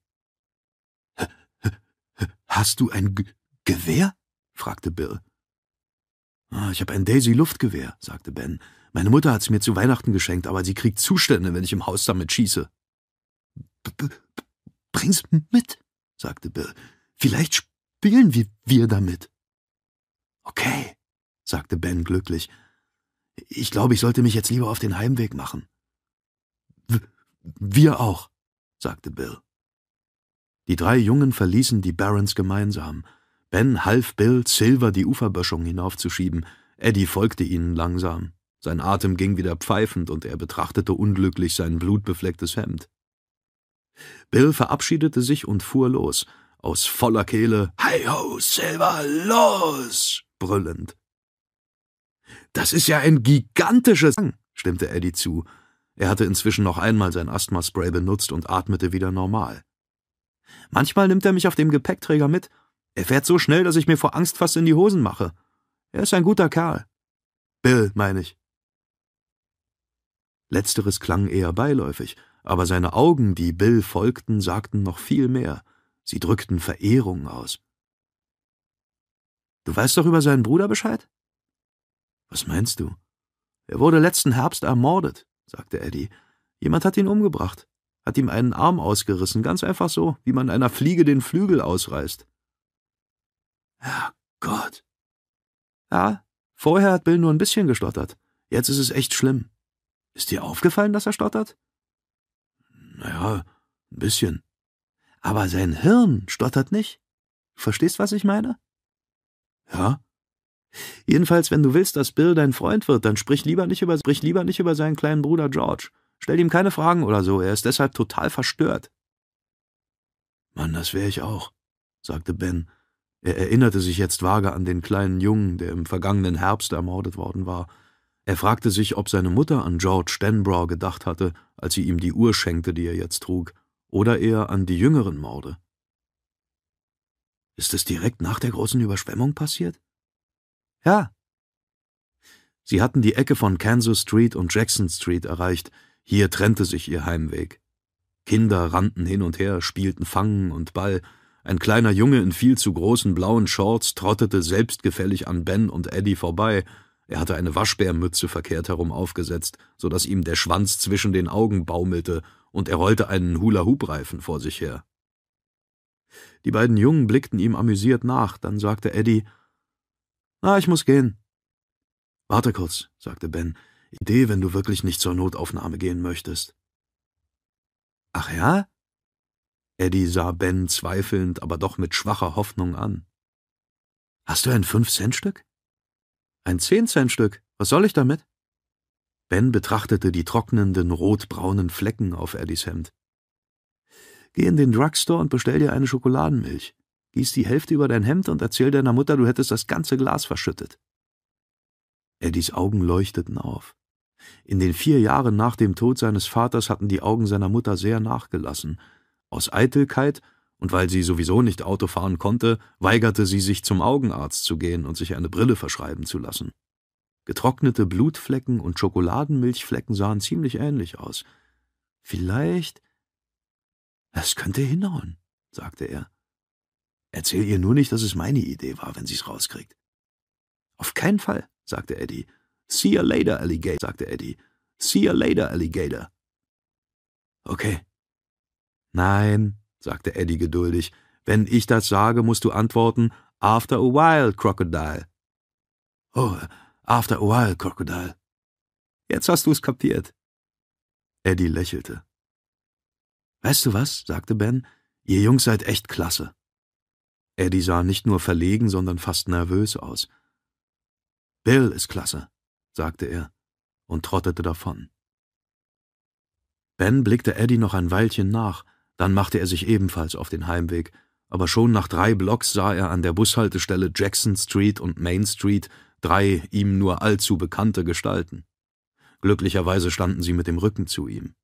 Hast du ein G Gewehr? fragte Bill. Ah, ich habe ein Daisy-Luftgewehr, sagte Ben. Meine Mutter hat's mir zu Weihnachten geschenkt, aber sie kriegt Zustände, wenn ich im Haus damit schieße. B bring's mit, sagte Bill. Vielleicht spielen wir, wir damit. Okay, sagte Ben glücklich. Ich glaube, ich sollte mich jetzt lieber auf den Heimweg machen. W wir auch, sagte Bill. Die drei Jungen verließen die Barons gemeinsam. Ben half Bill, Silver die Uferböschung hinaufzuschieben. Eddie folgte ihnen langsam. Sein Atem ging wieder pfeifend und er betrachtete unglücklich sein blutbeflecktes Hemd. Bill verabschiedete sich und fuhr los, aus voller Kehle Hi ho, Silver, los! brüllend. Das ist ja ein gigantisches Sang, stimmte Eddie zu. Er hatte inzwischen noch einmal sein Asthmaspray benutzt und atmete wieder normal. Manchmal nimmt er mich auf dem Gepäckträger mit. Er fährt so schnell, dass ich mir vor Angst fast in die Hosen mache. Er ist ein guter Kerl. Bill, meine ich. Letzteres klang eher beiläufig, aber seine Augen, die Bill folgten, sagten noch viel mehr. Sie drückten Verehrung aus. Du weißt doch über seinen Bruder Bescheid? Was meinst du? Er wurde letzten Herbst ermordet, sagte Eddie. Jemand hat ihn umgebracht, hat ihm einen Arm ausgerissen, ganz einfach so, wie man einer Fliege den Flügel ausreißt. Ja, Gott. Ja, vorher hat Bill nur ein bisschen gestottert. Jetzt ist es echt schlimm. Ist dir aufgefallen, dass er stottert? Naja, ein bisschen. Aber sein Hirn stottert nicht. Verstehst, was ich meine? Ja. Jedenfalls, wenn du willst, dass Bill dein Freund wird, dann sprich lieber nicht über, sprich lieber nicht über seinen kleinen Bruder George. Stell ihm keine Fragen oder so, er ist deshalb total verstört. Mann, das wäre ich auch, sagte Ben. Er erinnerte sich jetzt vage an den kleinen Jungen, der im vergangenen Herbst ermordet worden war. Er fragte sich, ob seine Mutter an George Stenbrough gedacht hatte, als sie ihm die Uhr schenkte, die er jetzt trug, oder eher an die jüngeren Morde. Ist es direkt nach der großen Überschwemmung passiert? Ja. Sie hatten die Ecke von Kansas Street und Jackson Street erreicht, hier trennte sich ihr Heimweg. Kinder rannten hin und her, spielten Fangen und Ball, ein kleiner Junge in viel zu großen blauen Shorts trottete selbstgefällig an Ben und Eddie vorbei, er hatte eine Waschbärmütze verkehrt herum aufgesetzt, so dass ihm der Schwanz zwischen den Augen baumelte, und er rollte einen Hula-Hoop-Reifen vor sich her. Die beiden Jungen blickten ihm amüsiert nach, dann sagte Eddie, »Na, ich muss gehen.« »Warte kurz«, sagte Ben, »Idee, wenn du wirklich nicht zur Notaufnahme gehen möchtest.« »Ach ja?« Eddie sah Ben zweifelnd, aber doch mit schwacher Hoffnung an. »Hast du ein Fünf-Cent-Stück?« ein Zehn-Cent-Stück. Was soll ich damit? Ben betrachtete die trocknenden, rotbraunen Flecken auf Eddies Hemd. Geh in den Drugstore und bestell dir eine Schokoladenmilch. Gieß die Hälfte über dein Hemd und erzähl deiner Mutter, du hättest das ganze Glas verschüttet. Eddies Augen leuchteten auf. In den vier Jahren nach dem Tod seines Vaters hatten die Augen seiner Mutter sehr nachgelassen. Aus Eitelkeit und weil sie sowieso nicht Auto fahren konnte, weigerte sie sich zum Augenarzt zu gehen und sich eine Brille verschreiben zu lassen. Getrocknete Blutflecken und Schokoladenmilchflecken sahen ziemlich ähnlich aus. Vielleicht. Es könnte hinhauen, sagte er. Erzähl ihr nur nicht, dass es meine Idee war, wenn sie's rauskriegt. Auf keinen Fall, sagte Eddie. See you later, Alligator, sagte Eddie. See you later, Alligator. Okay. Nein, sagte Eddie geduldig. Wenn ich das sage, musst du antworten, after a while, Crocodile. Oh, after a while, Crocodile. Jetzt hast du's kapiert. Eddie lächelte. Weißt du was? sagte Ben. Ihr Jungs seid echt klasse. Eddie sah nicht nur verlegen, sondern fast nervös aus. Bill ist klasse, sagte er und trottete davon. Ben blickte Eddie noch ein Weilchen nach, dann machte er sich ebenfalls auf den Heimweg, aber schon nach drei Blocks sah er an der Bushaltestelle Jackson Street und Main Street drei ihm nur allzu bekannte Gestalten. Glücklicherweise standen sie mit dem Rücken zu ihm.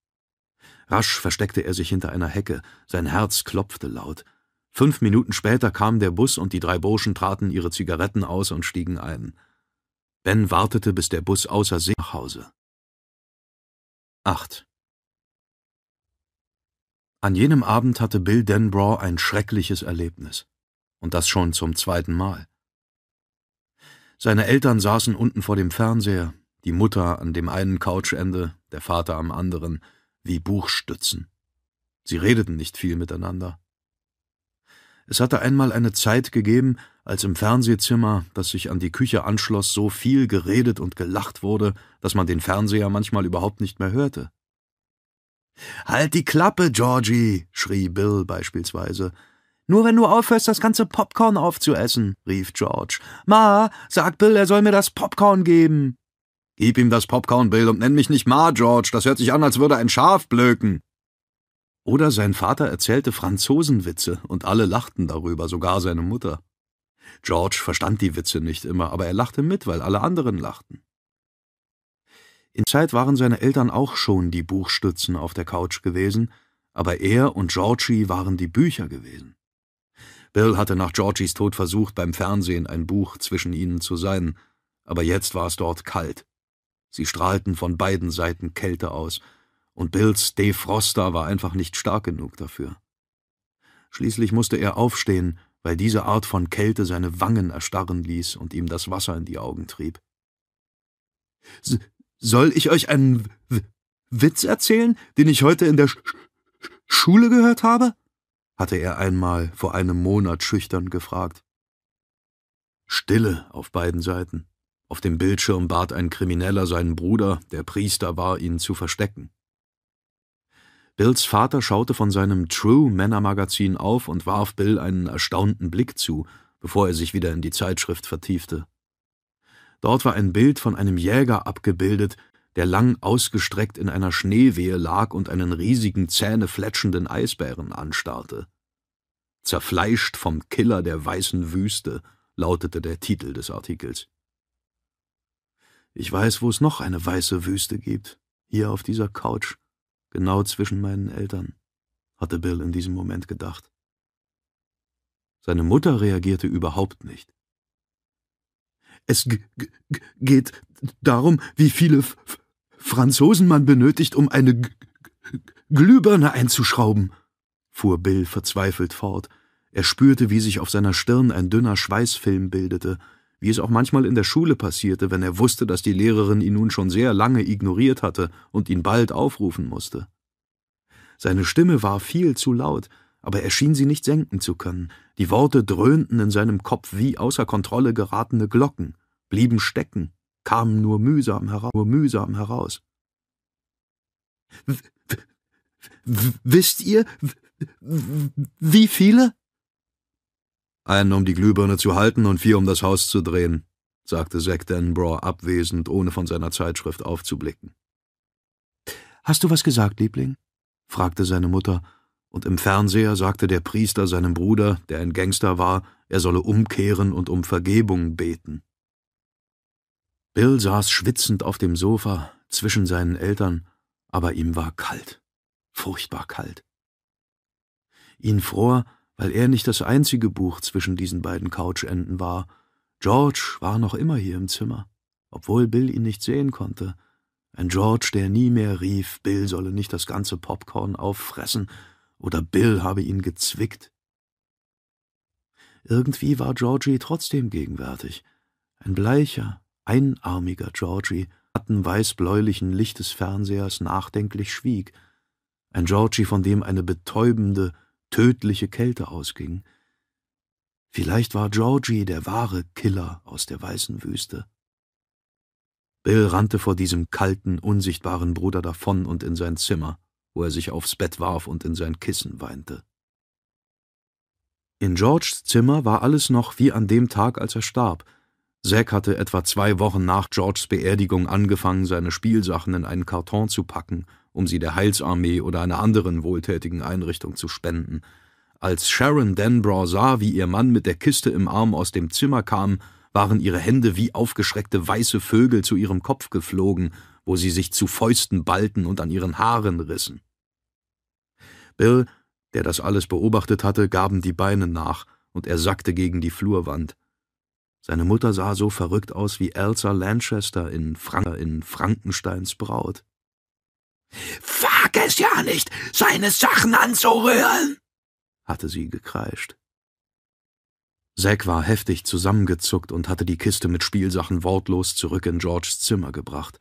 Rasch versteckte er sich hinter einer Hecke, sein Herz klopfte laut. Fünf Minuten später kam der Bus und die drei Burschen traten ihre Zigaretten aus und stiegen ein. Ben wartete, bis der Bus außer See nach Hause. 8. An jenem Abend hatte Bill Denbrough ein schreckliches Erlebnis. Und das schon zum zweiten Mal. Seine Eltern saßen unten vor dem Fernseher, die Mutter an dem einen Couchende, der Vater am anderen, wie Buchstützen. Sie redeten nicht viel miteinander. Es hatte einmal eine Zeit gegeben, als im Fernsehzimmer, das sich an die Küche anschloss, so viel geredet und gelacht wurde, dass man den Fernseher manchmal überhaupt nicht mehr hörte. Halt die Klappe, Georgie, schrie Bill beispielsweise. Nur wenn du aufhörst, das ganze Popcorn aufzuessen, rief George. Ma, sag Bill, er soll mir das Popcorn geben. Gib ihm das Popcorn, Bill, und nenn mich nicht Ma, George, das hört sich an, als würde ein Schaf blöken. Oder sein Vater erzählte Franzosenwitze, und alle lachten darüber, sogar seine Mutter. George verstand die Witze nicht immer, aber er lachte mit, weil alle anderen lachten. In Zeit waren seine Eltern auch schon die Buchstützen auf der Couch gewesen, aber er und Georgie waren die Bücher gewesen. Bill hatte nach Georgies Tod versucht, beim Fernsehen ein Buch zwischen ihnen zu sein, aber jetzt war es dort kalt. Sie strahlten von beiden Seiten Kälte aus, und Bills Defroster war einfach nicht stark genug dafür. Schließlich musste er aufstehen, weil diese Art von Kälte seine Wangen erstarren ließ und ihm das Wasser in die Augen trieb. Soll ich euch einen w Witz erzählen, den ich heute in der Sch Schule gehört habe? hatte er einmal vor einem Monat schüchtern gefragt. Stille auf beiden Seiten. Auf dem Bildschirm bat ein Krimineller seinen Bruder, der Priester war, ihn zu verstecken. Bills Vater schaute von seinem True Männermagazin auf und warf Bill einen erstaunten Blick zu, bevor er sich wieder in die Zeitschrift vertiefte. Dort war ein Bild von einem Jäger abgebildet, der lang ausgestreckt in einer Schneewehe lag und einen riesigen, zähnefletschenden Eisbären anstarrte. Zerfleischt vom Killer der weißen Wüste, lautete der Titel des Artikels. Ich weiß, wo es noch eine weiße Wüste gibt, hier auf dieser Couch, genau zwischen meinen Eltern, hatte Bill in diesem Moment gedacht. Seine Mutter reagierte überhaupt nicht. Es geht darum, wie viele F Franzosen man benötigt, um eine G Glühbirne einzuschrauben, fuhr Bill verzweifelt fort. Er spürte, wie sich auf seiner Stirn ein dünner Schweißfilm bildete, wie es auch manchmal in der Schule passierte, wenn er wusste, dass die Lehrerin ihn nun schon sehr lange ignoriert hatte und ihn bald aufrufen musste. Seine Stimme war viel zu laut, aber er schien sie nicht senken zu können. Die Worte dröhnten in seinem Kopf wie außer Kontrolle geratene Glocken, blieben stecken, kamen nur mühsam, hera nur mühsam heraus. W wisst ihr, wie viele? Einen, um die Glühbirne zu halten und vier, um das Haus zu drehen, sagte Zack Denbrough abwesend, ohne von seiner Zeitschrift aufzublicken. Hast du was gesagt, Liebling? fragte seine Mutter und im Fernseher sagte der Priester seinem Bruder, der ein Gangster war, er solle umkehren und um Vergebung beten. Bill saß schwitzend auf dem Sofa zwischen seinen Eltern, aber ihm war kalt, furchtbar kalt. Ihn fror, weil er nicht das einzige Buch zwischen diesen beiden Couchenden war. George war noch immer hier im Zimmer, obwohl Bill ihn nicht sehen konnte. Ein George, der nie mehr rief, Bill solle nicht das ganze Popcorn auffressen, oder Bill habe ihn gezwickt. Irgendwie war Georgie trotzdem gegenwärtig. Ein bleicher, einarmiger Georgie, hatten weißbläulichen Licht des Fernsehers nachdenklich schwieg. Ein Georgie, von dem eine betäubende, tödliche Kälte ausging. Vielleicht war Georgie der wahre Killer aus der weißen Wüste. Bill rannte vor diesem kalten, unsichtbaren Bruder davon und in sein Zimmer wo er sich aufs Bett warf und in sein Kissen weinte. In Georges Zimmer war alles noch wie an dem Tag, als er starb. Zack hatte etwa zwei Wochen nach Georges Beerdigung angefangen, seine Spielsachen in einen Karton zu packen, um sie der Heilsarmee oder einer anderen wohltätigen Einrichtung zu spenden. Als Sharon Denbrough sah, wie ihr Mann mit der Kiste im Arm aus dem Zimmer kam, waren ihre Hände wie aufgeschreckte weiße Vögel zu ihrem Kopf geflogen wo sie sich zu Fäusten ballten und an ihren Haaren rissen. Bill, der das alles beobachtet hatte, gaben die Beine nach, und er sackte gegen die Flurwand. Seine Mutter sah so verrückt aus wie Elsa Lanchester in, Frank in Frankensteins Braut. Wag es ja nicht, seine Sachen anzurühren, hatte sie gekreischt. Zack war heftig zusammengezuckt und hatte die Kiste mit Spielsachen wortlos zurück in Georges Zimmer gebracht.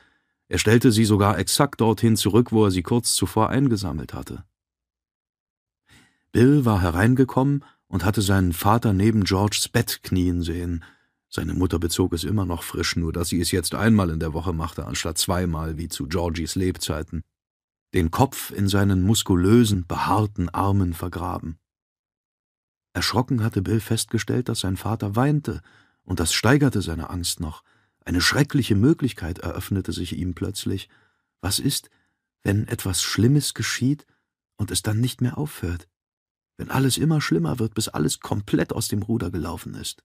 Er stellte sie sogar exakt dorthin zurück, wo er sie kurz zuvor eingesammelt hatte. Bill war hereingekommen und hatte seinen Vater neben Georges Bett knien sehen. Seine Mutter bezog es immer noch frisch, nur dass sie es jetzt einmal in der Woche machte, anstatt zweimal wie zu Georgies Lebzeiten. Den Kopf in seinen muskulösen, behaarten Armen vergraben. Erschrocken hatte Bill festgestellt, dass sein Vater weinte, und das steigerte seine Angst noch. Eine schreckliche Möglichkeit eröffnete sich ihm plötzlich. Was ist, wenn etwas Schlimmes geschieht und es dann nicht mehr aufhört? Wenn alles immer schlimmer wird, bis alles komplett aus dem Ruder gelaufen ist?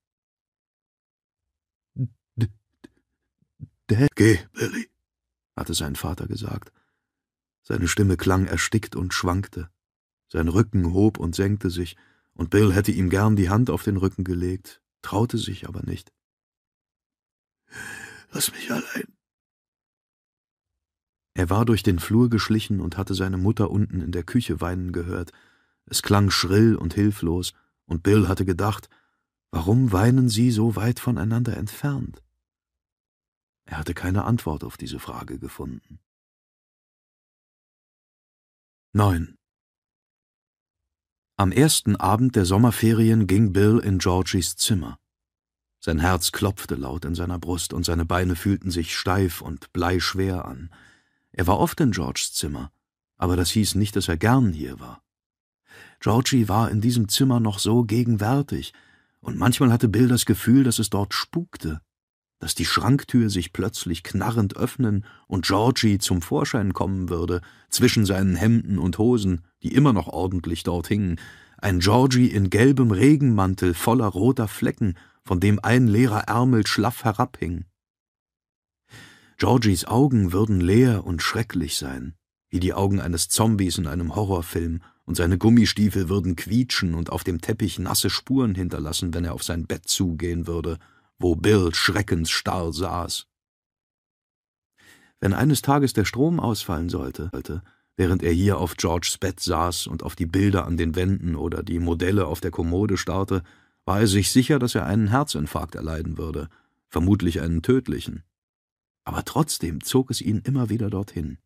Dad, geh, Billy, hatte sein Vater gesagt. Seine Stimme klang erstickt und schwankte. Sein Rücken hob und senkte sich, und Bill hätte ihm gern die Hand auf den Rücken gelegt, traute sich aber nicht. Lass mich allein. Er war durch den Flur geschlichen und hatte seine Mutter unten in der Küche weinen gehört. Es klang schrill und hilflos, und Bill hatte gedacht, warum weinen sie so weit voneinander entfernt? Er hatte keine Antwort auf diese Frage gefunden. 9. Am ersten Abend der Sommerferien ging Bill in Georgies Zimmer. Sein Herz klopfte laut in seiner Brust und seine Beine fühlten sich steif und bleischwer an. Er war oft in Georges Zimmer, aber das hieß nicht, dass er gern hier war. Georgie war in diesem Zimmer noch so gegenwärtig, und manchmal hatte Bill das Gefühl, dass es dort spukte dass die Schranktür sich plötzlich knarrend öffnen und Georgie zum Vorschein kommen würde, zwischen seinen Hemden und Hosen, die immer noch ordentlich dort hingen, ein Georgie in gelbem Regenmantel voller roter Flecken, von dem ein leerer Ärmel schlaff herabhing. Georgies Augen würden leer und schrecklich sein, wie die Augen eines Zombies in einem Horrorfilm, und seine Gummistiefel würden quietschen und auf dem Teppich nasse Spuren hinterlassen, wenn er auf sein Bett zugehen würde – wo Bill schreckensstarr saß. Wenn eines Tages der Strom ausfallen sollte, während er hier auf Georges Bett saß und auf die Bilder an den Wänden oder die Modelle auf der Kommode starrte, war er sich sicher, dass er einen Herzinfarkt erleiden würde, vermutlich einen tödlichen. Aber trotzdem zog es ihn immer wieder dorthin.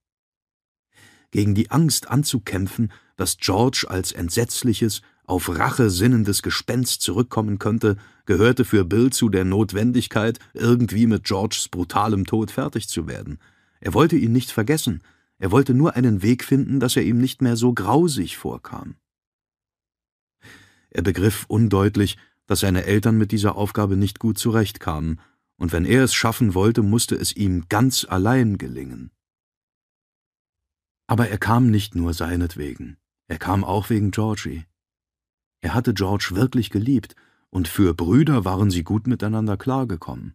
Gegen die Angst anzukämpfen, dass George als entsetzliches, auf Rache sinnendes Gespenst zurückkommen könnte, gehörte für Bill zu der Notwendigkeit, irgendwie mit Georges brutalem Tod fertig zu werden. Er wollte ihn nicht vergessen, er wollte nur einen Weg finden, dass er ihm nicht mehr so grausig vorkam. Er begriff undeutlich, dass seine Eltern mit dieser Aufgabe nicht gut zurechtkamen, und wenn er es schaffen wollte, musste es ihm ganz allein gelingen. Aber er kam nicht nur seinetwegen, er kam auch wegen Georgie. Er hatte George wirklich geliebt, und für Brüder waren sie gut miteinander klargekommen.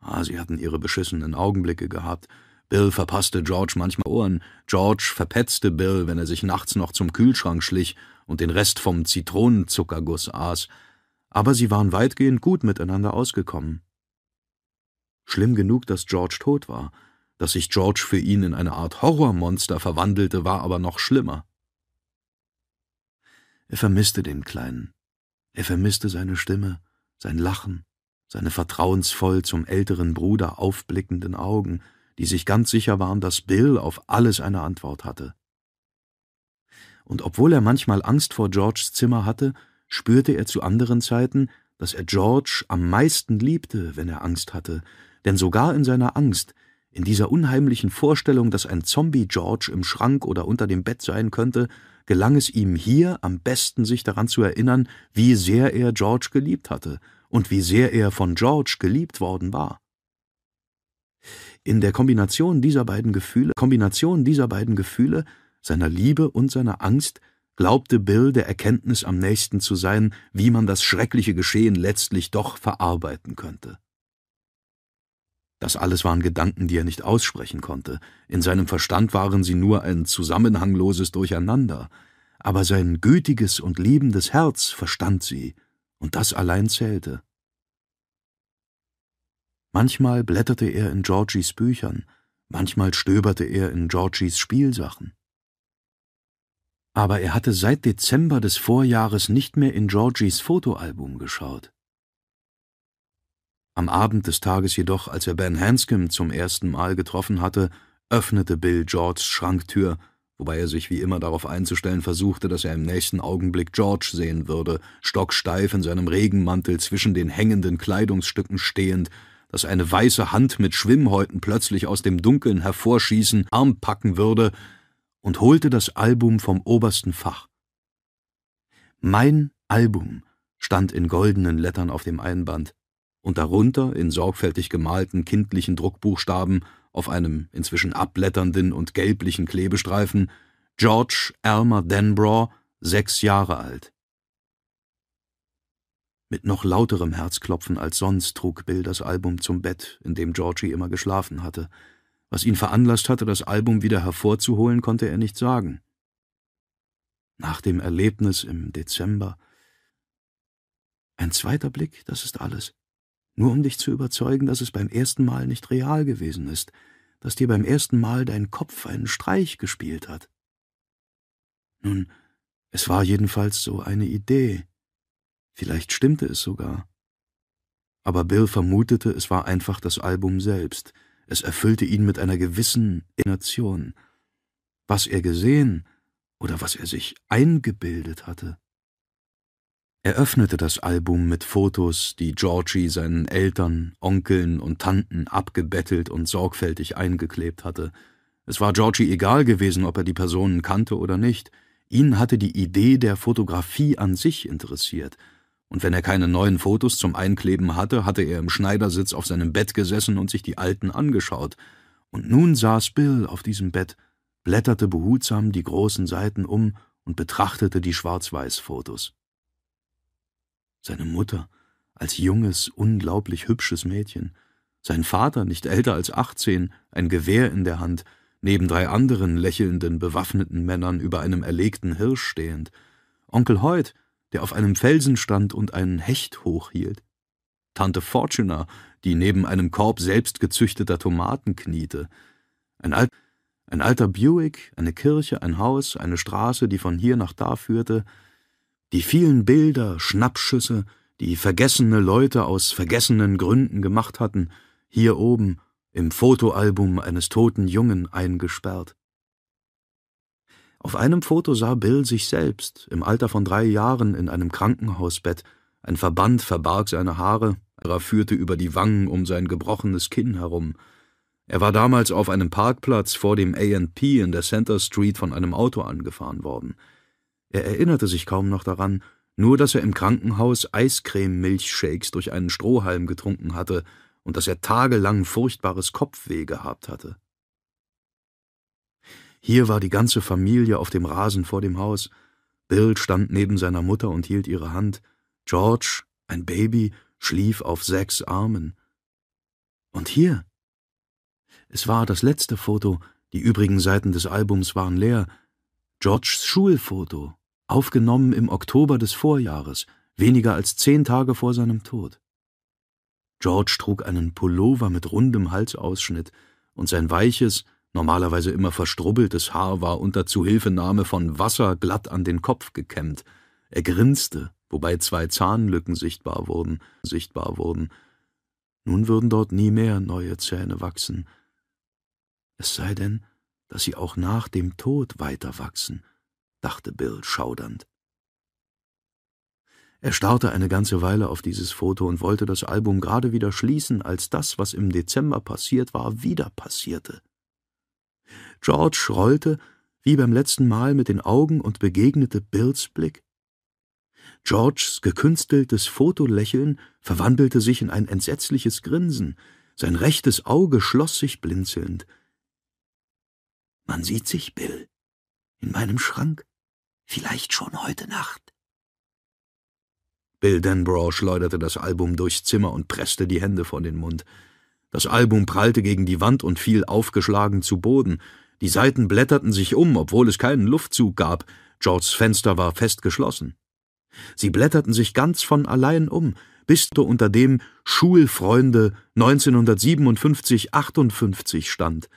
Ah, sie hatten ihre beschissenen Augenblicke gehabt. Bill verpasste George manchmal Ohren, George verpetzte Bill, wenn er sich nachts noch zum Kühlschrank schlich und den Rest vom Zitronenzuckerguss aß, aber sie waren weitgehend gut miteinander ausgekommen. Schlimm genug, dass George tot war, dass sich George für ihn in eine Art Horrormonster verwandelte, war aber noch schlimmer. Er vermisste den Kleinen. Er vermisste seine Stimme, sein Lachen, seine vertrauensvoll zum älteren Bruder aufblickenden Augen, die sich ganz sicher waren, dass Bill auf alles eine Antwort hatte. Und obwohl er manchmal Angst vor Georges Zimmer hatte, spürte er zu anderen Zeiten, dass er George am meisten liebte, wenn er Angst hatte, denn sogar in seiner Angst, in dieser unheimlichen Vorstellung, dass ein Zombie George im Schrank oder unter dem Bett sein könnte, gelang es ihm hier am besten, sich daran zu erinnern, wie sehr er George geliebt hatte und wie sehr er von George geliebt worden war. In der Kombination dieser beiden Gefühle, Kombination dieser beiden Gefühle, seiner Liebe und seiner Angst, glaubte Bill der Erkenntnis am nächsten zu sein, wie man das schreckliche Geschehen letztlich doch verarbeiten könnte. Das alles waren Gedanken, die er nicht aussprechen konnte. In seinem Verstand waren sie nur ein zusammenhangloses Durcheinander. Aber sein gütiges und liebendes Herz verstand sie, und das allein zählte. Manchmal blätterte er in Georgies Büchern, manchmal stöberte er in Georgies Spielsachen. Aber er hatte seit Dezember des Vorjahres nicht mehr in Georgies Fotoalbum geschaut. Am Abend des Tages jedoch, als er Ben Hanscom zum ersten Mal getroffen hatte, öffnete Bill Georges Schranktür, wobei er sich wie immer darauf einzustellen versuchte, dass er im nächsten Augenblick George sehen würde, stocksteif in seinem Regenmantel zwischen den hängenden Kleidungsstücken stehend, dass eine weiße Hand mit Schwimmhäuten plötzlich aus dem Dunkeln hervorschießen, Arm packen würde, und holte das Album vom obersten Fach. Mein Album stand in goldenen Lettern auf dem Einband und darunter in sorgfältig gemalten kindlichen Druckbuchstaben auf einem inzwischen abblätternden und gelblichen Klebestreifen George Elmer Denbrough, sechs Jahre alt. Mit noch lauterem Herzklopfen als sonst trug Bill das Album zum Bett, in dem Georgie immer geschlafen hatte. Was ihn veranlasst hatte, das Album wieder hervorzuholen, konnte er nicht sagen. Nach dem Erlebnis im Dezember. Ein zweiter Blick, das ist alles nur um dich zu überzeugen, dass es beim ersten Mal nicht real gewesen ist, dass dir beim ersten Mal dein Kopf einen Streich gespielt hat. Nun, es war jedenfalls so eine Idee. Vielleicht stimmte es sogar. Aber Bill vermutete, es war einfach das Album selbst. Es erfüllte ihn mit einer gewissen Ination. Was er gesehen oder was er sich eingebildet hatte, er öffnete das Album mit Fotos, die Georgie seinen Eltern, Onkeln und Tanten abgebettelt und sorgfältig eingeklebt hatte. Es war Georgie egal gewesen, ob er die Personen kannte oder nicht. Ihn hatte die Idee der Fotografie an sich interessiert. Und wenn er keine neuen Fotos zum Einkleben hatte, hatte er im Schneidersitz auf seinem Bett gesessen und sich die alten angeschaut. Und nun saß Bill auf diesem Bett, blätterte behutsam die großen Seiten um und betrachtete die Schwarz-Weiß-Fotos seine Mutter als junges, unglaublich hübsches Mädchen, sein Vater nicht älter als achtzehn, ein Gewehr in der Hand, neben drei anderen lächelnden, bewaffneten Männern über einem erlegten Hirsch stehend, Onkel Hoyt, der auf einem Felsen stand und einen Hecht hochhielt, Tante Fortuna, die neben einem Korb selbstgezüchteter Tomaten kniete, ein, Al ein alter Buick, eine Kirche, ein Haus, eine Straße, die von hier nach da führte, die vielen Bilder, Schnappschüsse, die vergessene Leute aus vergessenen Gründen gemacht hatten, hier oben im Fotoalbum eines toten Jungen eingesperrt. Auf einem Foto sah Bill sich selbst, im Alter von drei Jahren, in einem Krankenhausbett, ein Verband verbarg seine Haare, er führte über die Wangen um sein gebrochenes Kinn herum. Er war damals auf einem Parkplatz vor dem A&P in der Center Street von einem Auto angefahren worden. Er erinnerte sich kaum noch daran, nur dass er im Krankenhaus Eiscreme-Milchshakes durch einen Strohhalm getrunken hatte und dass er tagelang furchtbares Kopfweh gehabt hatte. Hier war die ganze Familie auf dem Rasen vor dem Haus. Bill stand neben seiner Mutter und hielt ihre Hand. George, ein Baby, schlief auf sechs Armen. Und hier? Es war das letzte Foto, die übrigen Seiten des Albums waren leer. Georges Schulfoto, aufgenommen im Oktober des Vorjahres, weniger als zehn Tage vor seinem Tod. George trug einen Pullover mit rundem Halsausschnitt, und sein weiches, normalerweise immer verstrubbeltes Haar war unter Zuhilfenahme von Wasser glatt an den Kopf gekämmt. Er grinste, wobei zwei Zahnlücken sichtbar wurden, sichtbar wurden. Nun würden dort nie mehr neue Zähne wachsen. Es sei denn, dass sie auch nach dem Tod weiter wachsen dachte Bill schaudernd. Er starrte eine ganze Weile auf dieses Foto und wollte das Album gerade wieder schließen, als das, was im Dezember passiert war, wieder passierte. George rollte, wie beim letzten Mal, mit den Augen und begegnete Bills Blick. Georges gekünsteltes Fotolächeln verwandelte sich in ein entsetzliches Grinsen, sein rechtes Auge schloss sich blinzelnd. Man sieht sich, Bill, in meinem Schrank. Vielleicht schon heute Nacht. Bill Denbrough schleuderte das Album durchs Zimmer und presste die Hände vor den Mund. Das Album prallte gegen die Wand und fiel aufgeschlagen zu Boden. Die Seiten blätterten sich um, obwohl es keinen Luftzug gab. Georges Fenster war fest geschlossen. Sie blätterten sich ganz von allein um, bis unter dem Schulfreunde 1957-58 stand.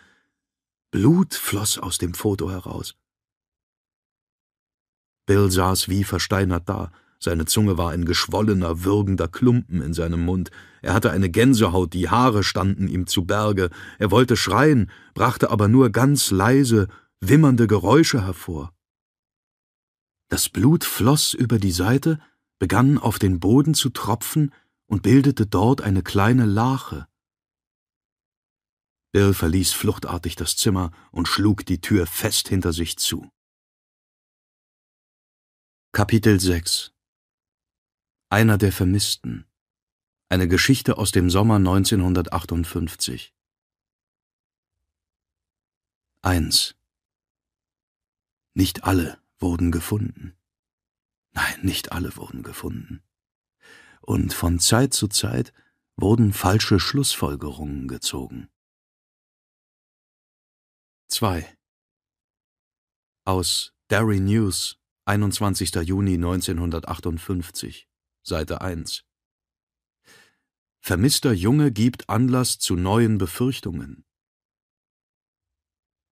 Blut floss aus dem Foto heraus. Bill saß wie versteinert da. Seine Zunge war ein geschwollener, würgender Klumpen in seinem Mund. Er hatte eine Gänsehaut, die Haare standen ihm zu Berge. Er wollte schreien, brachte aber nur ganz leise, wimmernde Geräusche hervor. Das Blut floss über die Seite, begann auf den Boden zu tropfen und bildete dort eine kleine Lache. Bill verließ fluchtartig das Zimmer und schlug die Tür fest hinter sich zu. Kapitel 6 Einer der Vermissten Eine Geschichte aus dem Sommer 1958 1 Nicht alle wurden gefunden. Nein, nicht alle wurden gefunden. Und von Zeit zu Zeit wurden falsche Schlussfolgerungen gezogen. 2 Aus Derry News, 21. Juni 1958, Seite 1 Vermisster Junge gibt Anlass zu neuen Befürchtungen.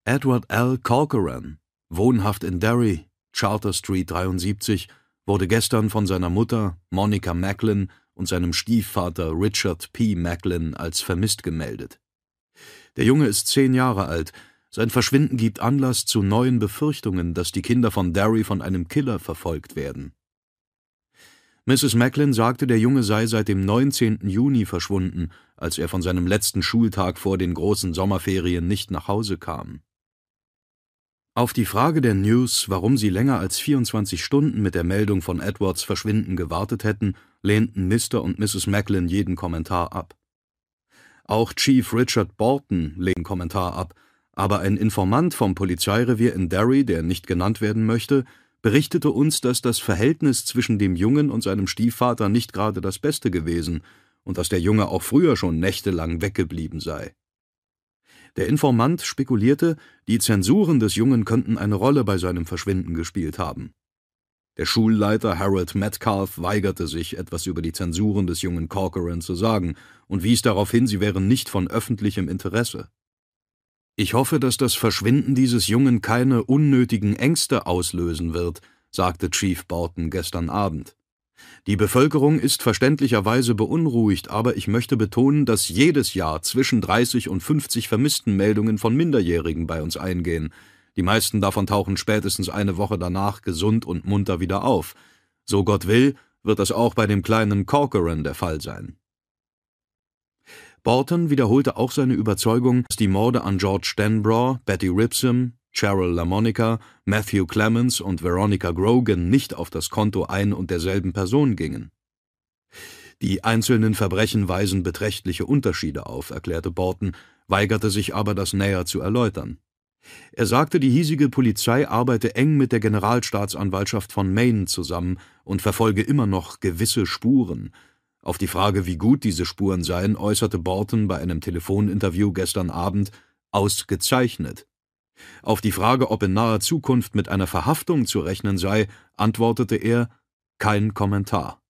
Edward L. Corcoran, wohnhaft in Derry, Charter Street 73, wurde gestern von seiner Mutter Monica Macklin und seinem Stiefvater Richard P. Macklin als vermisst gemeldet. Der Junge ist zehn Jahre alt. Sein Verschwinden gibt Anlass zu neuen Befürchtungen, dass die Kinder von Derry von einem Killer verfolgt werden. Mrs. Macklin sagte, der Junge sei seit dem 19. Juni verschwunden, als er von seinem letzten Schultag vor den großen Sommerferien nicht nach Hause kam. Auf die Frage der News, warum sie länger als 24 Stunden mit der Meldung von Edwards Verschwinden gewartet hätten, lehnten Mr. und Mrs. Macklin jeden Kommentar ab. Auch Chief Richard Borton lehnt Kommentar ab, aber ein Informant vom Polizeirevier in Derry, der nicht genannt werden möchte, berichtete uns, dass das Verhältnis zwischen dem Jungen und seinem Stiefvater nicht gerade das beste gewesen und dass der Junge auch früher schon nächtelang weggeblieben sei. Der Informant spekulierte, die Zensuren des Jungen könnten eine Rolle bei seinem Verschwinden gespielt haben. Der Schulleiter Harold Metcalf weigerte sich, etwas über die Zensuren des jungen Corcoran zu sagen und wies darauf hin, sie wären nicht von öffentlichem Interesse. Ich hoffe, dass das Verschwinden dieses Jungen keine unnötigen Ängste auslösen wird, sagte Chief Borton gestern Abend. Die Bevölkerung ist verständlicherweise beunruhigt, aber ich möchte betonen, dass jedes Jahr zwischen 30 und 50 Vermisstenmeldungen von Minderjährigen bei uns eingehen. Die meisten davon tauchen spätestens eine Woche danach gesund und munter wieder auf. So Gott will, wird das auch bei dem kleinen Corcoran der Fall sein. Borton wiederholte auch seine Überzeugung, dass die Morde an George Stanbrough, Betty Ripsum, Cheryl LaMonica, Matthew Clemens und Veronica Grogan nicht auf das Konto ein und derselben Person gingen. Die einzelnen Verbrechen weisen beträchtliche Unterschiede auf, erklärte Borton, weigerte sich aber, das näher zu erläutern. Er sagte, die hiesige Polizei arbeite eng mit der Generalstaatsanwaltschaft von Maine zusammen und verfolge immer noch gewisse Spuren. Auf die Frage, wie gut diese Spuren seien, äußerte Borton bei einem Telefoninterview gestern Abend ausgezeichnet. Auf die Frage, ob in naher Zukunft mit einer Verhaftung zu rechnen sei, antwortete er kein Kommentar.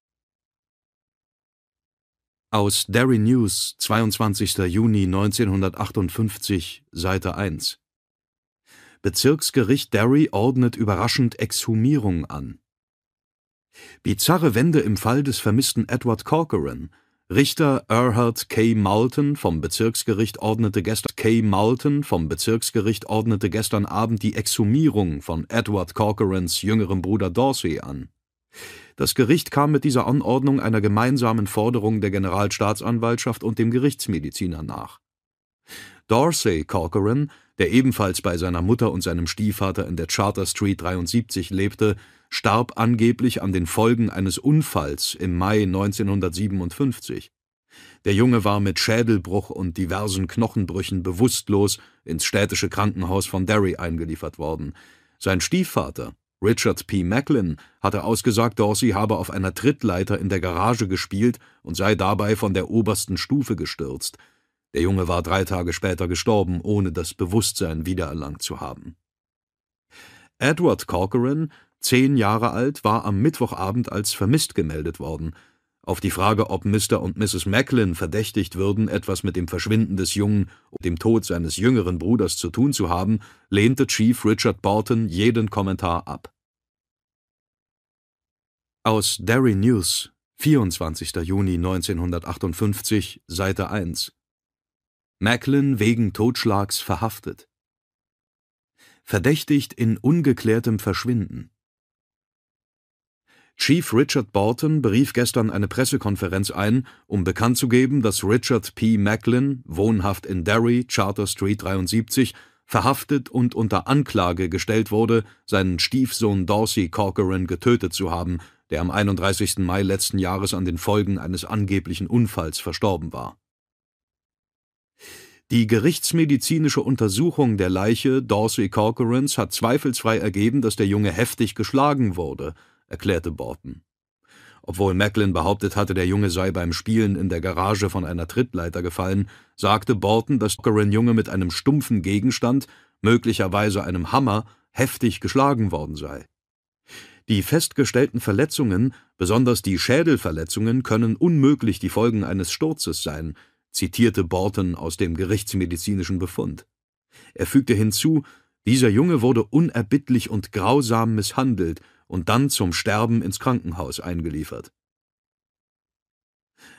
Aus Derry News, 22. Juni 1958, Seite 1 Bezirksgericht Derry ordnet überraschend Exhumierung an. Bizarre Wende im Fall des vermissten Edward Corcoran Richter Erhard K. Moulton vom Bezirksgericht ordnete gestern K. Moulton vom Bezirksgericht ordnete gestern Abend die Exhumierung von Edward Corcorans jüngerem Bruder Dorsey an. Das Gericht kam mit dieser Anordnung einer gemeinsamen Forderung der Generalstaatsanwaltschaft und dem Gerichtsmediziner nach. Dorsey Corcoran, der ebenfalls bei seiner Mutter und seinem Stiefvater in der Charter Street 73 lebte, starb angeblich an den Folgen eines Unfalls im Mai 1957. Der Junge war mit Schädelbruch und diversen Knochenbrüchen bewusstlos ins städtische Krankenhaus von Derry eingeliefert worden. Sein Stiefvater, Richard P. Macklin, hatte ausgesagt, Dorsey habe auf einer Trittleiter in der Garage gespielt und sei dabei von der obersten Stufe gestürzt. Der Junge war drei Tage später gestorben, ohne das Bewusstsein wiedererlangt zu haben. Edward Corcoran zehn Jahre alt, war am Mittwochabend als vermisst gemeldet worden. Auf die Frage, ob Mr. und Mrs. Macklin verdächtigt würden, etwas mit dem Verschwinden des Jungen und dem Tod seines jüngeren Bruders zu tun zu haben, lehnte Chief Richard Borton jeden Kommentar ab. Aus Derry News, 24. Juni 1958, Seite 1 Macklin wegen Totschlags verhaftet. Verdächtigt in ungeklärtem Verschwinden. Chief Richard Borton berief gestern eine Pressekonferenz ein, um bekannt zu geben, dass Richard P. Macklin, wohnhaft in Derry, Charter Street 73, verhaftet und unter Anklage gestellt wurde, seinen Stiefsohn Dorsey Corcoran getötet zu haben, der am 31. Mai letzten Jahres an den Folgen eines angeblichen Unfalls verstorben war. Die gerichtsmedizinische Untersuchung der Leiche Dorsey Corcorans hat zweifelsfrei ergeben, dass der Junge heftig geschlagen wurde erklärte Borton. Obwohl Macklin behauptet hatte, der Junge sei beim Spielen in der Garage von einer Trittleiter gefallen, sagte Borton, dass Corin Junge mit einem stumpfen Gegenstand, möglicherweise einem Hammer, heftig geschlagen worden sei. Die festgestellten Verletzungen, besonders die Schädelverletzungen, können unmöglich die Folgen eines Sturzes sein, zitierte Borton aus dem gerichtsmedizinischen Befund. Er fügte hinzu, dieser Junge wurde unerbittlich und grausam misshandelt und dann zum Sterben ins Krankenhaus eingeliefert.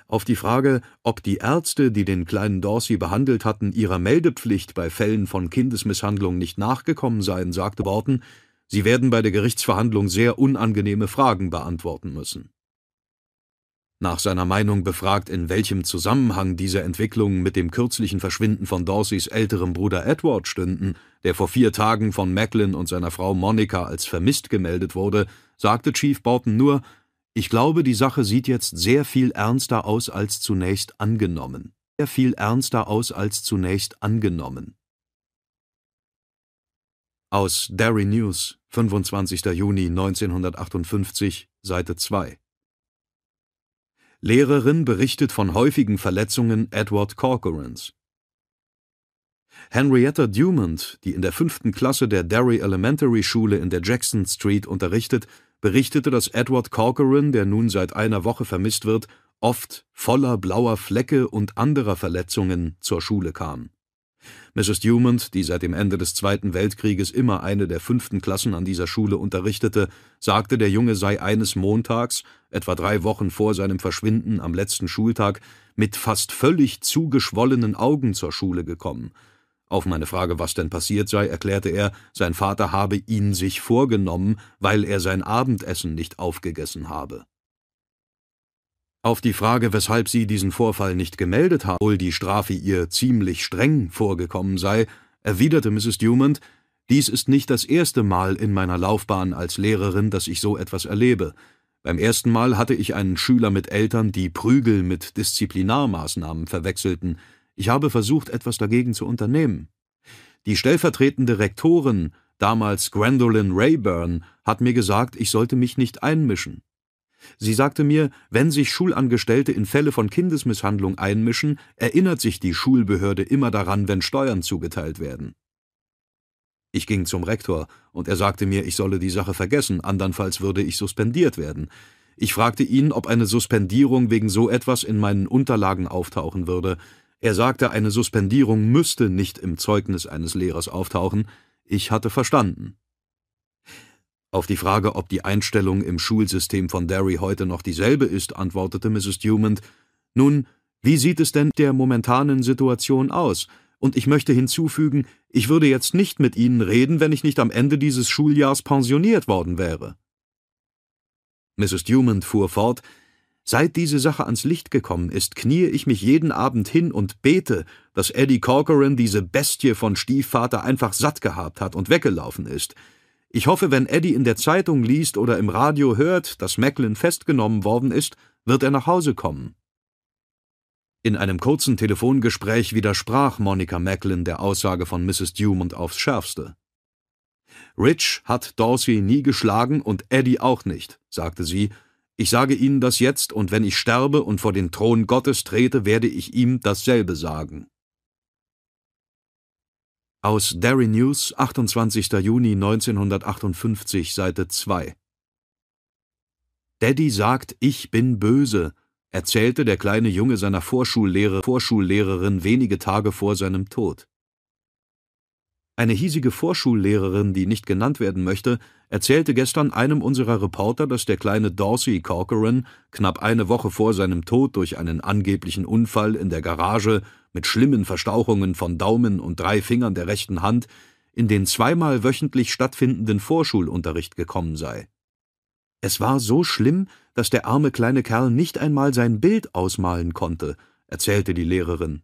Auf die Frage, ob die Ärzte, die den kleinen Dorsey behandelt hatten, ihrer Meldepflicht bei Fällen von Kindesmisshandlung nicht nachgekommen seien, sagte Borton, sie werden bei der Gerichtsverhandlung sehr unangenehme Fragen beantworten müssen nach seiner Meinung befragt, in welchem Zusammenhang diese Entwicklungen mit dem kürzlichen Verschwinden von Dorseys älterem Bruder Edward stünden, der vor vier Tagen von Macklin und seiner Frau Monica als vermisst gemeldet wurde, sagte Chief Borton nur, ich glaube, die Sache sieht jetzt sehr viel ernster aus als zunächst angenommen. Sehr viel ernster aus als zunächst angenommen. Aus Derry News, 25. Juni 1958, Seite 2 Lehrerin berichtet von häufigen Verletzungen Edward Corcorans. Henrietta Dumont, die in der fünften Klasse der Derry Elementary Schule in der Jackson Street unterrichtet, berichtete, dass Edward Corcoran, der nun seit einer Woche vermisst wird, oft voller blauer Flecke und anderer Verletzungen zur Schule kam Mrs. Dumont, die seit dem Ende des Zweiten Weltkrieges immer eine der fünften Klassen an dieser Schule unterrichtete, sagte, der Junge sei eines Montags, etwa drei Wochen vor seinem Verschwinden am letzten Schultag, mit fast völlig zugeschwollenen Augen zur Schule gekommen. Auf meine Frage, was denn passiert sei, erklärte er, sein Vater habe ihn sich vorgenommen, weil er sein Abendessen nicht aufgegessen habe auf die Frage, weshalb sie diesen Vorfall nicht gemeldet habe, obwohl die Strafe ihr ziemlich streng vorgekommen sei, erwiderte Mrs. Dumont, dies ist nicht das erste Mal in meiner Laufbahn als Lehrerin, dass ich so etwas erlebe. Beim ersten Mal hatte ich einen Schüler mit Eltern, die Prügel mit Disziplinarmaßnahmen verwechselten. Ich habe versucht, etwas dagegen zu unternehmen. Die stellvertretende Rektorin, damals Gwendolyn Rayburn, hat mir gesagt, ich sollte mich nicht einmischen. Sie sagte mir, wenn sich Schulangestellte in Fälle von Kindesmisshandlung einmischen, erinnert sich die Schulbehörde immer daran, wenn Steuern zugeteilt werden. Ich ging zum Rektor, und er sagte mir, ich solle die Sache vergessen, andernfalls würde ich suspendiert werden. Ich fragte ihn, ob eine Suspendierung wegen so etwas in meinen Unterlagen auftauchen würde. Er sagte, eine Suspendierung müsste nicht im Zeugnis eines Lehrers auftauchen. Ich hatte verstanden. Auf die Frage, ob die Einstellung im Schulsystem von Derry heute noch dieselbe ist, antwortete Mrs. Dumont: Nun, wie sieht es denn der momentanen Situation aus? Und ich möchte hinzufügen, ich würde jetzt nicht mit Ihnen reden, wenn ich nicht am Ende dieses Schuljahrs pensioniert worden wäre. Mrs. Dumont fuhr fort: Seit diese Sache ans Licht gekommen ist, kniee ich mich jeden Abend hin und bete, dass Eddie Corcoran diese Bestie von Stiefvater einfach satt gehabt hat und weggelaufen ist. Ich hoffe, wenn Eddie in der Zeitung liest oder im Radio hört, dass Macklin festgenommen worden ist, wird er nach Hause kommen. In einem kurzen Telefongespräch widersprach Monica Macklin der Aussage von Mrs. Dumont aufs Schärfste. Rich hat Dorsey nie geschlagen und Eddie auch nicht, sagte sie. Ich sage Ihnen das jetzt, und wenn ich sterbe und vor den Thron Gottes trete, werde ich ihm dasselbe sagen. Aus Derry News, 28. Juni 1958, Seite 2 Daddy sagt, ich bin böse, erzählte der kleine Junge seiner Vorschullehrer Vorschullehrerin wenige Tage vor seinem Tod. Eine hiesige Vorschullehrerin, die nicht genannt werden möchte, erzählte gestern einem unserer Reporter, dass der kleine Dorsey Corcoran knapp eine Woche vor seinem Tod durch einen angeblichen Unfall in der Garage mit schlimmen Verstauchungen von Daumen und drei Fingern der rechten Hand in den zweimal wöchentlich stattfindenden Vorschulunterricht gekommen sei. Es war so schlimm, dass der arme kleine Kerl nicht einmal sein Bild ausmalen konnte, erzählte die Lehrerin.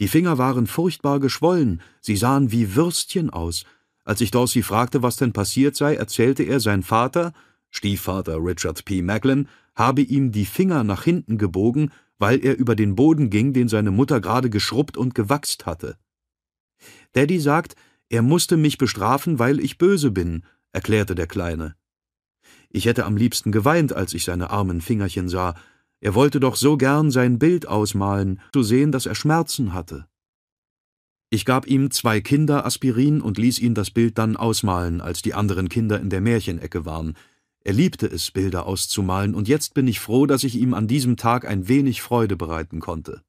Die Finger waren furchtbar geschwollen, sie sahen wie Würstchen aus. Als ich Dorsey fragte, was denn passiert sei, erzählte er, sein Vater, Stiefvater Richard P. Macklin, habe ihm die Finger nach hinten gebogen, weil er über den Boden ging, den seine Mutter gerade geschrubbt und gewachst hatte. Daddy sagt, er musste mich bestrafen, weil ich böse bin, erklärte der Kleine. Ich hätte am liebsten geweint, als ich seine armen Fingerchen sah, er wollte doch so gern sein Bild ausmalen, zu sehen, dass er Schmerzen hatte. Ich gab ihm zwei Kinder Aspirin und ließ ihn das Bild dann ausmalen, als die anderen Kinder in der Märchenecke waren. Er liebte es, Bilder auszumalen, und jetzt bin ich froh, dass ich ihm an diesem Tag ein wenig Freude bereiten konnte.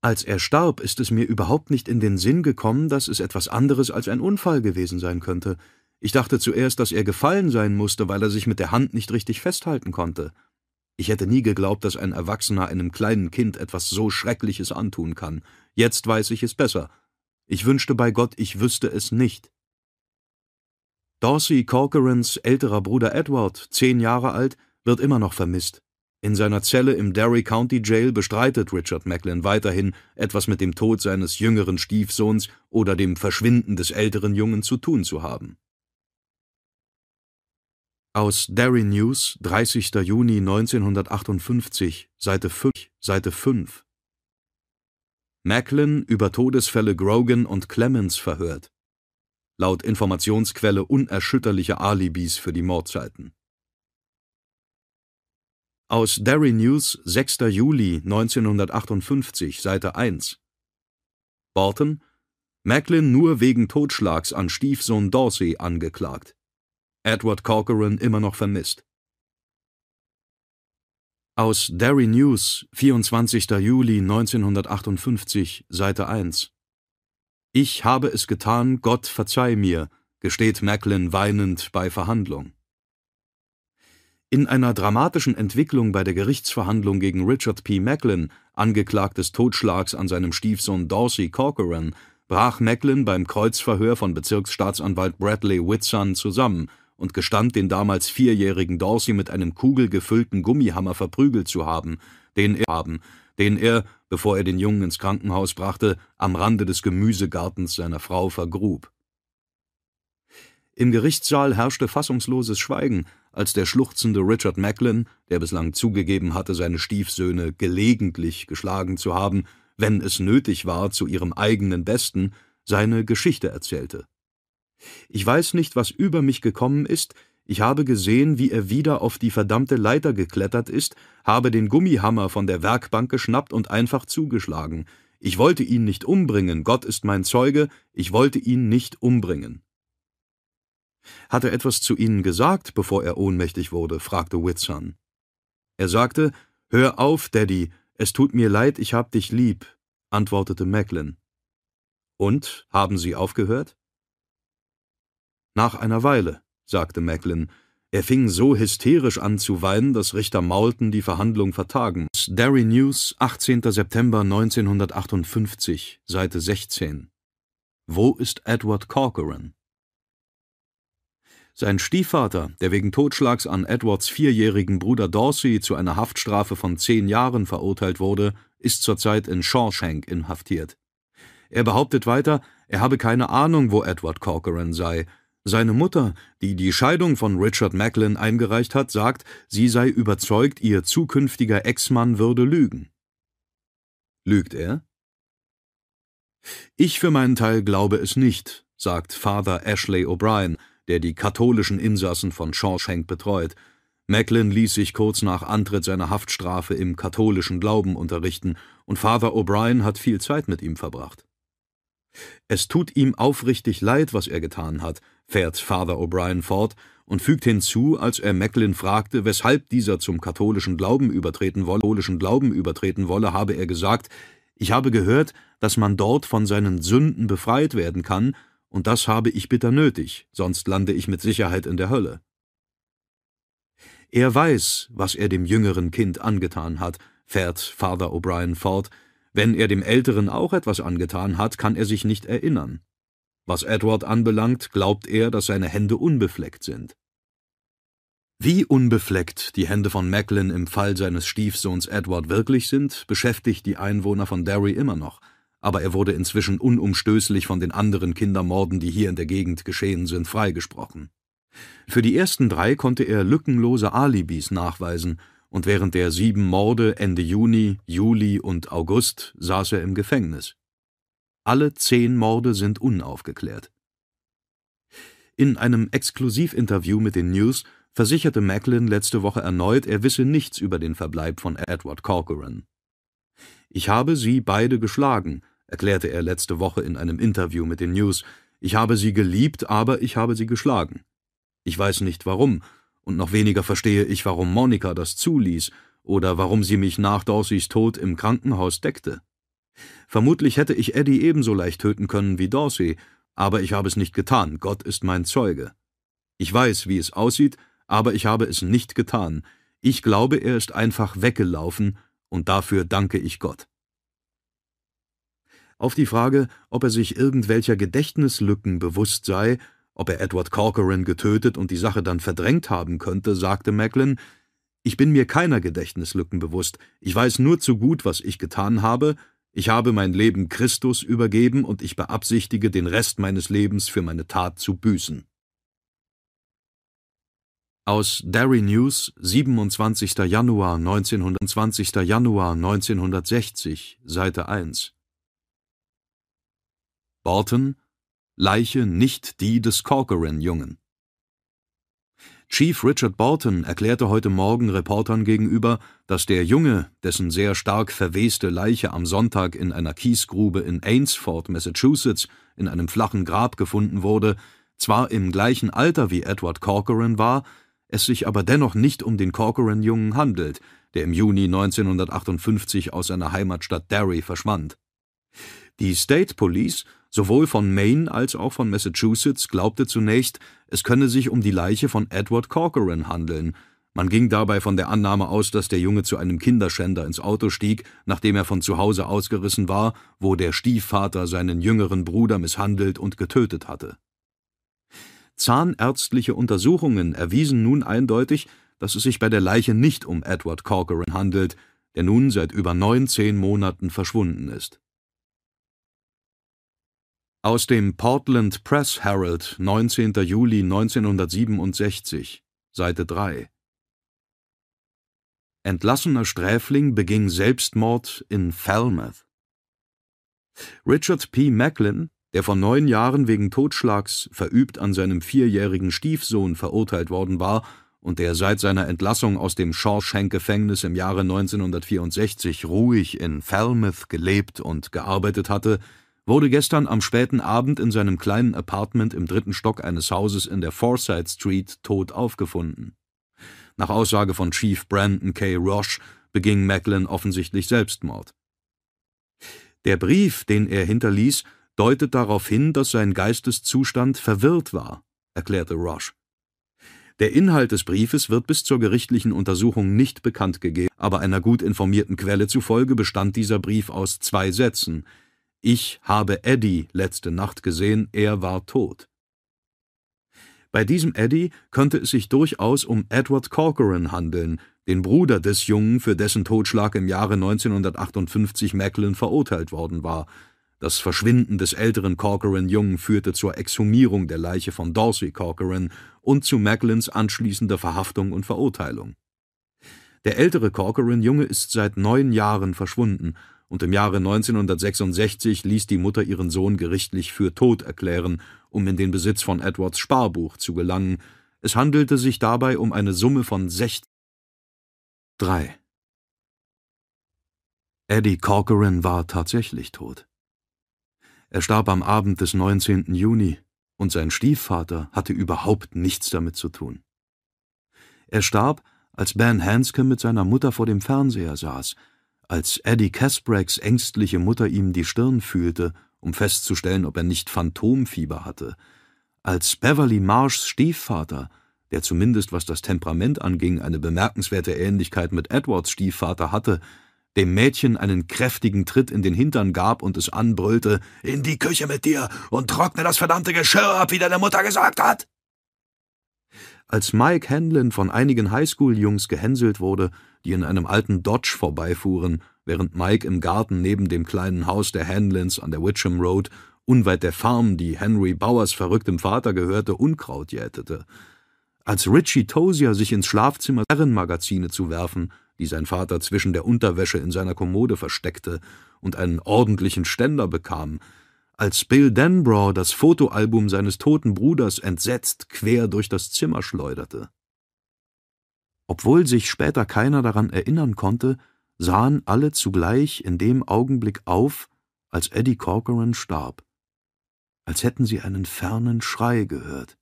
Als er starb, ist es mir überhaupt nicht in den Sinn gekommen, dass es etwas anderes als ein Unfall gewesen sein könnte. Ich dachte zuerst, dass er gefallen sein musste, weil er sich mit der Hand nicht richtig festhalten konnte. Ich hätte nie geglaubt, dass ein Erwachsener einem kleinen Kind etwas so Schreckliches antun kann. Jetzt weiß ich es besser. Ich wünschte bei Gott, ich wüsste es nicht. Dorsey Corcorans älterer Bruder Edward, zehn Jahre alt, wird immer noch vermisst. In seiner Zelle im Derry County Jail bestreitet Richard Macklin weiterhin, etwas mit dem Tod seines jüngeren Stiefsohns oder dem Verschwinden des älteren Jungen zu tun zu haben. Aus Derry News, 30. Juni 1958, Seite 5, Seite 5. Macklin über Todesfälle Grogan und Clemens verhört. Laut Informationsquelle unerschütterliche Alibis für die Mordzeiten. Aus Derry News, 6. Juli 1958, Seite 1. Borton Macklin nur wegen Totschlags an Stiefsohn Dorsey angeklagt. Edward Corcoran immer noch vermisst. Aus Derry News, 24. Juli 1958, Seite 1 Ich habe es getan, Gott verzeih mir, gesteht Macklin weinend bei Verhandlung. In einer dramatischen Entwicklung bei der Gerichtsverhandlung gegen Richard P. Macklin, angeklagt des Totschlags an seinem Stiefsohn Dorsey Corcoran, brach Macklin beim Kreuzverhör von Bezirksstaatsanwalt Bradley Whitson zusammen und gestand, den damals vierjährigen Dorsey mit einem kugelgefüllten Gummihammer verprügelt zu haben, den er, haben, den er, bevor er den Jungen ins Krankenhaus brachte, am Rande des Gemüsegartens seiner Frau vergrub. Im Gerichtssaal herrschte fassungsloses Schweigen, als der schluchzende Richard Macklin, der bislang zugegeben hatte, seine Stiefsöhne gelegentlich geschlagen zu haben, wenn es nötig war, zu ihrem eigenen Besten, seine Geschichte erzählte. Ich weiß nicht, was über mich gekommen ist, ich habe gesehen, wie er wieder auf die verdammte Leiter geklettert ist, habe den Gummihammer von der Werkbank geschnappt und einfach zugeschlagen. Ich wollte ihn nicht umbringen, Gott ist mein Zeuge, ich wollte ihn nicht umbringen. Hat er etwas zu Ihnen gesagt, bevor er ohnmächtig wurde? fragte Whitson. Er sagte, Hör auf, Daddy, es tut mir leid, ich hab dich lieb, antwortete Macklin. Und, haben Sie aufgehört? Nach einer Weile, sagte Macklin. Er fing so hysterisch an zu weinen, dass Richter Moulton die Verhandlung vertagen. Derry News, 18. September 1958, Seite 16. Wo ist Edward Corcoran? Sein Stiefvater, der wegen Totschlags an Edwards vierjährigen Bruder Dorsey zu einer Haftstrafe von zehn Jahren verurteilt wurde, ist zurzeit in Shawshank inhaftiert. Er behauptet weiter, er habe keine Ahnung, wo Edward Corcoran sei, seine Mutter, die die Scheidung von Richard Macklin eingereicht hat, sagt, sie sei überzeugt, ihr zukünftiger Ex-Mann würde lügen. Lügt er? Ich für meinen Teil glaube es nicht, sagt Father Ashley O'Brien, der die katholischen Insassen von Shawshank betreut. Macklin ließ sich kurz nach Antritt seiner Haftstrafe im katholischen Glauben unterrichten, und Father O'Brien hat viel Zeit mit ihm verbracht. Es tut ihm aufrichtig leid, was er getan hat, fährt Father O'Brien fort, und fügt hinzu, als er Macklin fragte, weshalb dieser zum katholischen Glauben übertreten wolle, katholischen Glauben übertreten wolle, habe er gesagt, ich habe gehört, dass man dort von seinen Sünden befreit werden kann, und das habe ich bitter nötig, sonst lande ich mit Sicherheit in der Hölle. Er weiß, was er dem jüngeren Kind angetan hat, fährt Father O'Brien fort, wenn er dem Älteren auch etwas angetan hat, kann er sich nicht erinnern. Was Edward anbelangt, glaubt er, dass seine Hände unbefleckt sind. Wie unbefleckt die Hände von Macklin im Fall seines Stiefsohns Edward wirklich sind, beschäftigt die Einwohner von Derry immer noch, aber er wurde inzwischen unumstößlich von den anderen Kindermorden, die hier in der Gegend geschehen sind, freigesprochen. Für die ersten drei konnte er lückenlose Alibis nachweisen, und während der sieben Morde Ende Juni, Juli und August saß er im Gefängnis. Alle zehn Morde sind unaufgeklärt. In einem Exklusivinterview mit den News versicherte Macklin letzte Woche erneut, er wisse nichts über den Verbleib von Edward Corcoran. Ich habe sie beide geschlagen, erklärte er letzte Woche in einem Interview mit den News. Ich habe sie geliebt, aber ich habe sie geschlagen. Ich weiß nicht warum, und noch weniger verstehe ich, warum Monika das zuließ oder warum sie mich nach Dorseys Tod im Krankenhaus deckte. Vermutlich hätte ich Eddie ebenso leicht töten können wie Dorsey, aber ich habe es nicht getan, Gott ist mein Zeuge. Ich weiß, wie es aussieht, aber ich habe es nicht getan. Ich glaube, er ist einfach weggelaufen, und dafür danke ich Gott. Auf die Frage, ob er sich irgendwelcher Gedächtnislücken bewusst sei, ob er Edward Corcoran getötet und die Sache dann verdrängt haben könnte, sagte Macklin, ich bin mir keiner Gedächtnislücken bewusst, ich weiß nur zu gut, was ich getan habe, ich habe mein Leben Christus übergeben und ich beabsichtige, den Rest meines Lebens für meine Tat zu büßen. Aus Derry News, 27. Januar 1920. Januar 1960, Seite 1 Borton, Leiche nicht die des Corcoran-Jungen Chief Richard Borton erklärte heute Morgen Reportern gegenüber, dass der Junge, dessen sehr stark verweste Leiche am Sonntag in einer Kiesgrube in Ainsford, Massachusetts, in einem flachen Grab gefunden wurde, zwar im gleichen Alter wie Edward Corcoran war, es sich aber dennoch nicht um den Corcoran-Jungen handelt, der im Juni 1958 aus seiner Heimatstadt Derry verschwand. Die State Police Sowohl von Maine als auch von Massachusetts glaubte zunächst, es könne sich um die Leiche von Edward Corcoran handeln. Man ging dabei von der Annahme aus, dass der Junge zu einem Kinderschänder ins Auto stieg, nachdem er von zu Hause ausgerissen war, wo der Stiefvater seinen jüngeren Bruder misshandelt und getötet hatte. Zahnärztliche Untersuchungen erwiesen nun eindeutig, dass es sich bei der Leiche nicht um Edward Corcoran handelt, der nun seit über neunzehn Monaten verschwunden ist aus dem Portland Press Herald, 19. Juli 1967, Seite 3 Entlassener Sträfling beging Selbstmord in Falmouth. Richard P. Macklin, der vor neun Jahren wegen Totschlags verübt an seinem vierjährigen Stiefsohn verurteilt worden war und der seit seiner Entlassung aus dem Shawshank-Gefängnis im Jahre 1964 ruhig in Falmouth gelebt und gearbeitet hatte, wurde gestern am späten Abend in seinem kleinen Apartment im dritten Stock eines Hauses in der Forsyth Street tot aufgefunden. Nach Aussage von Chief Brandon K. Roche beging Macklin offensichtlich Selbstmord. Der Brief, den er hinterließ, deutet darauf hin, dass sein Geisteszustand verwirrt war, erklärte Roche. Der Inhalt des Briefes wird bis zur gerichtlichen Untersuchung nicht bekannt gegeben, aber einer gut informierten Quelle zufolge bestand dieser Brief aus zwei Sätzen, ich habe Eddie letzte Nacht gesehen, er war tot. Bei diesem Eddie könnte es sich durchaus um Edward Corcoran handeln, den Bruder des Jungen, für dessen Totschlag im Jahre 1958 Macklin verurteilt worden war. Das Verschwinden des älteren Corcoran-Jungen führte zur Exhumierung der Leiche von Dorsey Corcoran und zu Macklins anschließender Verhaftung und Verurteilung. Der ältere Corcoran-Junge ist seit neun Jahren verschwunden und im Jahre 1966 ließ die Mutter ihren Sohn gerichtlich für tot erklären, um in den Besitz von Edwards Sparbuch zu gelangen. Es handelte sich dabei um eine Summe von 60. 3. Eddie Corcoran war tatsächlich tot. Er starb am Abend des 19. Juni, und sein Stiefvater hatte überhaupt nichts damit zu tun. Er starb, als Ben Hanscom mit seiner Mutter vor dem Fernseher saß, als Eddie Casbracks ängstliche Mutter ihm die Stirn fühlte, um festzustellen, ob er nicht Phantomfieber hatte, als Beverly Marshs Stiefvater, der zumindest was das Temperament anging eine bemerkenswerte Ähnlichkeit mit Edwards Stiefvater hatte, dem Mädchen einen kräftigen Tritt in den Hintern gab und es anbrüllte »In die Küche mit dir und trockne das verdammte Geschirr ab, wie deine Mutter gesagt hat!« Als Mike Hanlon von einigen Highschool-Jungs gehänselt wurde, die in einem alten Dodge vorbeifuhren, während Mike im Garten neben dem kleinen Haus der Hanlons an der Witcham Road, unweit der Farm, die Henry Bowers verrücktem Vater gehörte, Unkraut jätete, als Richie Tozier sich ins Schlafzimmer Herrenmagazine zu werfen, die sein Vater zwischen der Unterwäsche in seiner Kommode versteckte und einen ordentlichen Ständer bekam, als Bill Denbrough das Fotoalbum seines toten Bruders entsetzt quer durch das Zimmer schleuderte. Obwohl sich später keiner daran erinnern konnte, sahen alle zugleich in dem Augenblick auf, als Eddie Corcoran starb, als hätten sie einen fernen Schrei gehört.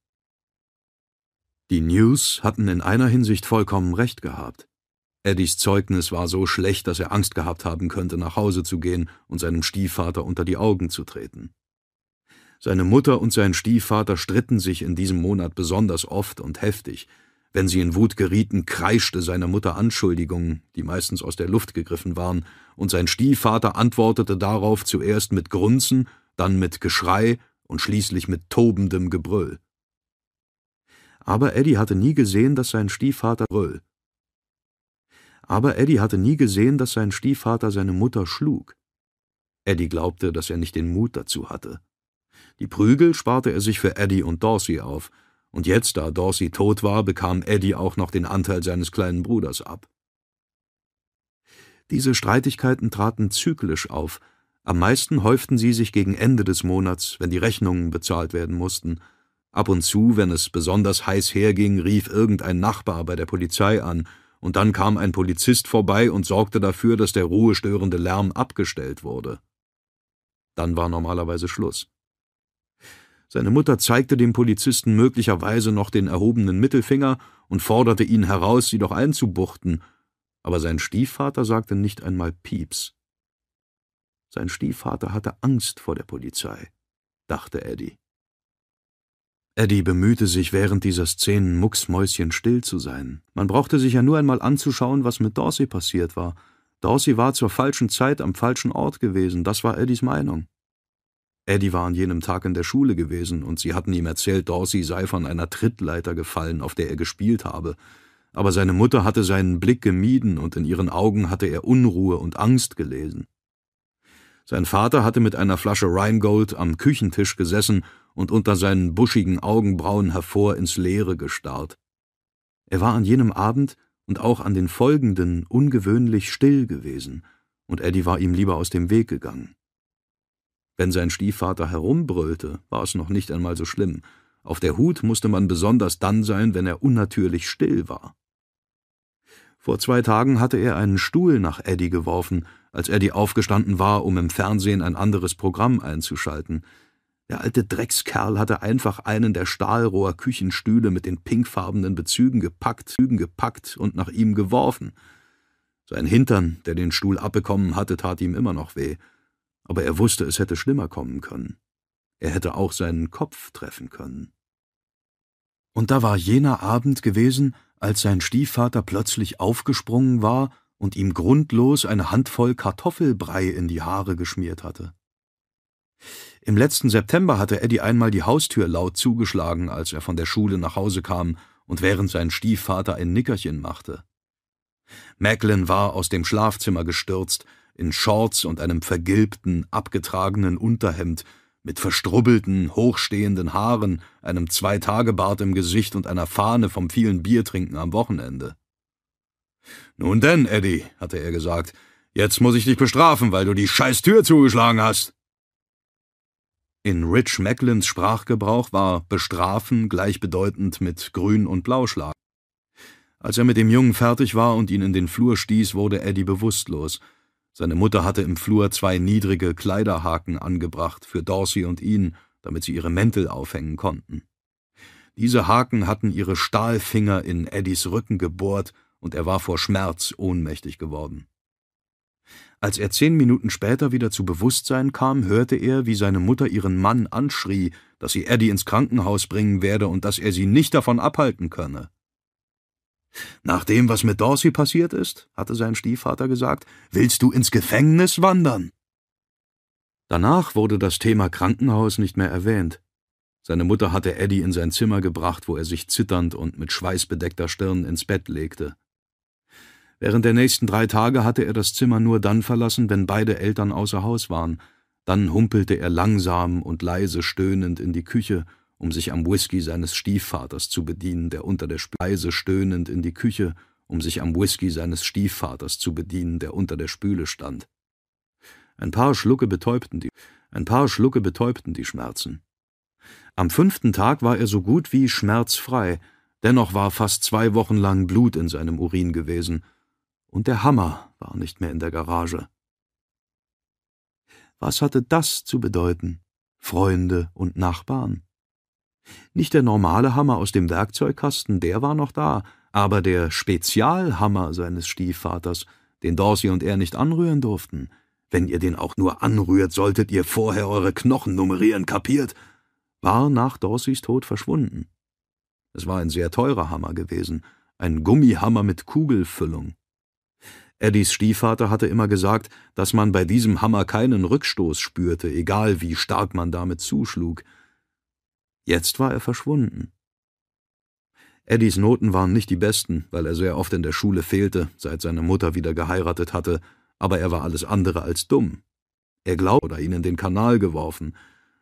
Die News hatten in einer Hinsicht vollkommen recht gehabt. Eddies Zeugnis war so schlecht, dass er Angst gehabt haben könnte, nach Hause zu gehen und seinem Stiefvater unter die Augen zu treten. Seine Mutter und sein Stiefvater stritten sich in diesem Monat besonders oft und heftig. Wenn sie in Wut gerieten, kreischte seine Mutter Anschuldigungen, die meistens aus der Luft gegriffen waren, und sein Stiefvater antwortete darauf zuerst mit Grunzen, dann mit Geschrei und schließlich mit tobendem Gebrüll. Aber Eddie hatte nie gesehen, dass sein Stiefvater brüll. Aber Eddie hatte nie gesehen, dass sein Stiefvater seine Mutter schlug. Eddie glaubte, dass er nicht den Mut dazu hatte. Die Prügel sparte er sich für Eddie und Dorsey auf, und jetzt, da Dorsey tot war, bekam Eddie auch noch den Anteil seines kleinen Bruders ab. Diese Streitigkeiten traten zyklisch auf, am meisten häuften sie sich gegen Ende des Monats, wenn die Rechnungen bezahlt werden mussten. Ab und zu, wenn es besonders heiß herging, rief irgendein Nachbar bei der Polizei an und dann kam ein Polizist vorbei und sorgte dafür, dass der ruhestörende Lärm abgestellt wurde. Dann war normalerweise Schluss. Seine Mutter zeigte dem Polizisten möglicherweise noch den erhobenen Mittelfinger und forderte ihn heraus, sie doch einzubuchten, aber sein Stiefvater sagte nicht einmal Pieps. Sein Stiefvater hatte Angst vor der Polizei, dachte Eddie. Eddie bemühte sich während dieser Szenen mucksmäuschenstill zu sein. Man brauchte sich ja nur einmal anzuschauen, was mit Dorsey passiert war. Dorsey war zur falschen Zeit am falschen Ort gewesen, das war Eddies Meinung. Eddie war an jenem Tag in der Schule gewesen, und sie hatten ihm erzählt, Dorsey sei von einer Trittleiter gefallen, auf der er gespielt habe. Aber seine Mutter hatte seinen Blick gemieden, und in ihren Augen hatte er Unruhe und Angst gelesen. Sein Vater hatte mit einer Flasche Rheingold am Küchentisch gesessen und unter seinen buschigen Augenbrauen hervor ins Leere gestarrt. Er war an jenem Abend und auch an den folgenden ungewöhnlich still gewesen, und Eddie war ihm lieber aus dem Weg gegangen. Wenn sein Stiefvater herumbrüllte, war es noch nicht einmal so schlimm. Auf der Hut musste man besonders dann sein, wenn er unnatürlich still war. Vor zwei Tagen hatte er einen Stuhl nach Eddie geworfen, als Eddie aufgestanden war, um im Fernsehen ein anderes Programm einzuschalten. Der alte Dreckskerl hatte einfach einen der Stahlrohr-Küchenstühle mit den pinkfarbenen Bezügen gepackt, gepackt und nach ihm geworfen. Sein Hintern, der den Stuhl abbekommen hatte, tat ihm immer noch weh. Aber er wusste, es hätte schlimmer kommen können. Er hätte auch seinen Kopf treffen können. Und da war jener Abend gewesen, als sein Stiefvater plötzlich aufgesprungen war und ihm grundlos eine Handvoll Kartoffelbrei in die Haare geschmiert hatte. Im letzten September hatte Eddie einmal die Haustür laut zugeschlagen, als er von der Schule nach Hause kam und während sein Stiefvater ein Nickerchen machte. Macklin war aus dem Schlafzimmer gestürzt, in Shorts und einem vergilbten, abgetragenen Unterhemd, mit verstrubbelten, hochstehenden Haaren, einem Zweitagebart im Gesicht und einer Fahne vom vielen Biertrinken am Wochenende. Nun denn, Eddie, hatte er gesagt, jetzt muss ich dich bestrafen, weil du die scheiß Tür zugeschlagen hast. In Rich Macklins Sprachgebrauch war bestrafen gleichbedeutend mit Grün- und Blauschlag. Als er mit dem Jungen fertig war und ihn in den Flur stieß, wurde Eddie bewusstlos. Seine Mutter hatte im Flur zwei niedrige Kleiderhaken angebracht für Dorsey und ihn, damit sie ihre Mäntel aufhängen konnten. Diese Haken hatten ihre Stahlfinger in Eddies Rücken gebohrt, und er war vor Schmerz ohnmächtig geworden. Als er zehn Minuten später wieder zu Bewusstsein kam, hörte er, wie seine Mutter ihren Mann anschrie, dass sie Eddie ins Krankenhaus bringen werde und dass er sie nicht davon abhalten könne. Nach dem, was mit Dorsey passiert ist, hatte sein Stiefvater gesagt, willst du ins Gefängnis wandern? Danach wurde das Thema Krankenhaus nicht mehr erwähnt. Seine Mutter hatte Eddie in sein Zimmer gebracht, wo er sich zitternd und mit schweißbedeckter Stirn ins Bett legte. Während der nächsten drei Tage hatte er das Zimmer nur dann verlassen, wenn beide Eltern außer Haus waren. Dann humpelte er langsam und leise stöhnend in die Küche, um sich am Whisky seines Stiefvaters zu bedienen, der unter der Spüle leise stöhnend in die Küche, um sich am Whisky seines Stiefvaters zu bedienen, der unter der Spüle stand. Ein paar Schlucke betäubten die, ein paar Schlucke betäubten die Schmerzen. Am fünften Tag war er so gut wie schmerzfrei, dennoch war fast zwei Wochen lang Blut in seinem Urin gewesen, und der Hammer war nicht mehr in der Garage. Was hatte das zu bedeuten? Freunde und Nachbarn. Nicht der normale Hammer aus dem Werkzeugkasten, der war noch da, aber der Spezialhammer seines Stiefvaters, den Dorsey und er nicht anrühren durften. Wenn ihr den auch nur anrührt, solltet ihr vorher eure Knochen nummerieren, kapiert? war nach Dorseys Tod verschwunden. Es war ein sehr teurer Hammer gewesen, ein Gummihammer mit Kugelfüllung. Eddies Stiefvater hatte immer gesagt, dass man bei diesem Hammer keinen Rückstoß spürte, egal wie stark man damit zuschlug. Jetzt war er verschwunden. Eddies Noten waren nicht die besten, weil er sehr oft in der Schule fehlte, seit seine Mutter wieder geheiratet hatte, aber er war alles andere als dumm. Er glaubte oder ihn in den Kanal geworfen.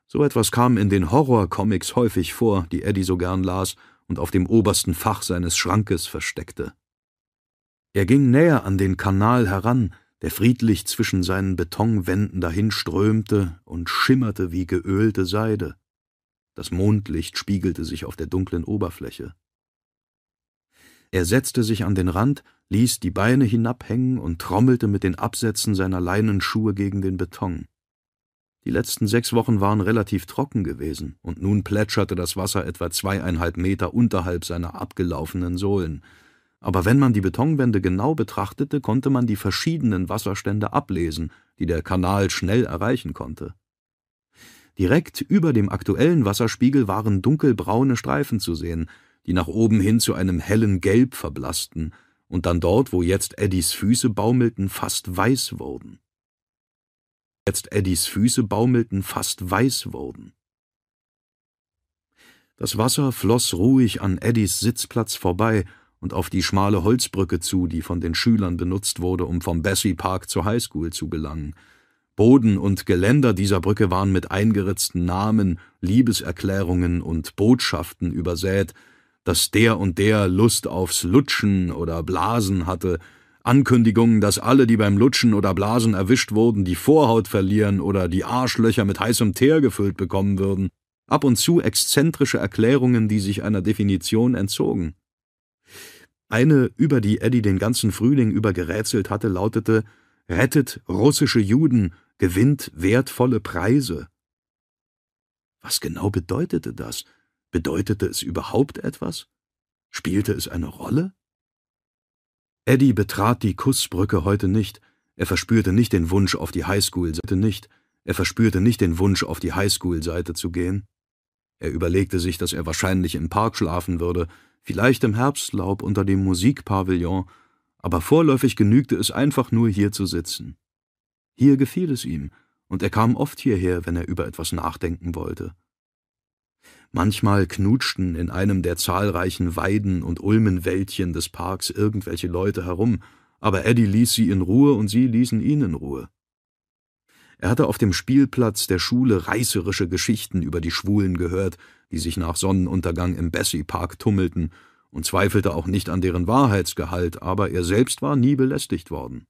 So etwas kam in den Horrorcomics häufig vor, die Eddie so gern las und auf dem obersten Fach seines Schrankes versteckte. Er ging näher an den Kanal heran, der friedlich zwischen seinen Betonwänden dahinströmte und schimmerte wie geölte Seide. Das Mondlicht spiegelte sich auf der dunklen Oberfläche. Er setzte sich an den Rand, ließ die Beine hinabhängen und trommelte mit den Absätzen seiner Leinenschuhe gegen den Beton. Die letzten sechs Wochen waren relativ trocken gewesen, und nun plätscherte das Wasser etwa zweieinhalb Meter unterhalb seiner abgelaufenen Sohlen aber wenn man die Betonwände genau betrachtete, konnte man die verschiedenen Wasserstände ablesen, die der Kanal schnell erreichen konnte. Direkt über dem aktuellen Wasserspiegel waren dunkelbraune Streifen zu sehen, die nach oben hin zu einem hellen Gelb verblassten und dann dort, wo jetzt Eddies Füße baumelten, fast weiß wurden. Jetzt Eddies Füße baumelten, fast weiß wurden. Das Wasser floss ruhig an Eddies Sitzplatz vorbei und auf die schmale Holzbrücke zu, die von den Schülern benutzt wurde, um vom Bessie Park zur Highschool zu gelangen. Boden und Geländer dieser Brücke waren mit eingeritzten Namen, Liebeserklärungen und Botschaften übersät, dass der und der Lust aufs Lutschen oder Blasen hatte, Ankündigungen, dass alle, die beim Lutschen oder Blasen erwischt wurden, die Vorhaut verlieren oder die Arschlöcher mit heißem Teer gefüllt bekommen würden, ab und zu exzentrische Erklärungen, die sich einer Definition entzogen. Eine, über die Eddie den ganzen Frühling über gerätselt hatte, lautete Rettet russische Juden, gewinnt wertvolle Preise. Was genau bedeutete das? Bedeutete es überhaupt etwas? Spielte es eine Rolle? Eddie betrat die Kussbrücke heute nicht. Er verspürte nicht den Wunsch, auf die Highschool-Seite nicht. Er verspürte nicht den Wunsch, auf die Highschool-Seite zu gehen. Er überlegte sich, dass er wahrscheinlich im Park schlafen würde, vielleicht im Herbstlaub unter dem Musikpavillon, aber vorläufig genügte es einfach nur hier zu sitzen. Hier gefiel es ihm, und er kam oft hierher, wenn er über etwas nachdenken wollte. Manchmal knutschten in einem der zahlreichen Weiden und Ulmenwäldchen des Parks irgendwelche Leute herum, aber Eddie ließ sie in Ruhe und sie ließen ihn in Ruhe. Er hatte auf dem Spielplatz der Schule reißerische Geschichten über die Schwulen gehört, die sich nach Sonnenuntergang im Bessie Park tummelten, und zweifelte auch nicht an deren Wahrheitsgehalt, aber er selbst war nie belästigt worden.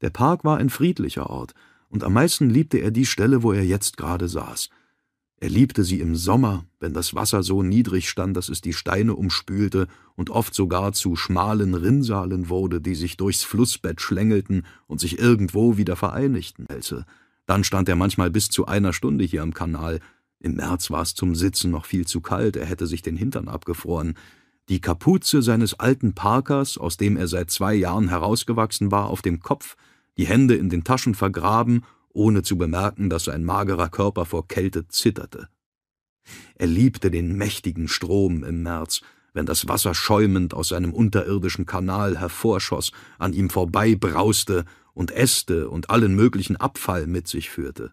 Der Park war ein friedlicher Ort, und am meisten liebte er die Stelle, wo er jetzt gerade saß. Er liebte sie im Sommer, wenn das Wasser so niedrig stand, dass es die Steine umspülte und oft sogar zu schmalen Rinnsalen wurde, die sich durchs Flussbett schlängelten und sich irgendwo wieder vereinigten. Dann stand er manchmal bis zu einer Stunde hier am Kanal, Im März war es zum Sitzen noch viel zu kalt, er hätte sich den Hintern abgefroren. Die Kapuze seines alten Parkers, aus dem er seit zwei Jahren herausgewachsen war, auf dem Kopf, die Hände in den Taschen vergraben, ohne zu bemerken, dass sein magerer Körper vor Kälte zitterte. Er liebte den mächtigen Strom im März, wenn das Wasser schäumend aus seinem unterirdischen Kanal hervorschoss, an ihm vorbei brauste und Äste und allen möglichen Abfall mit sich führte.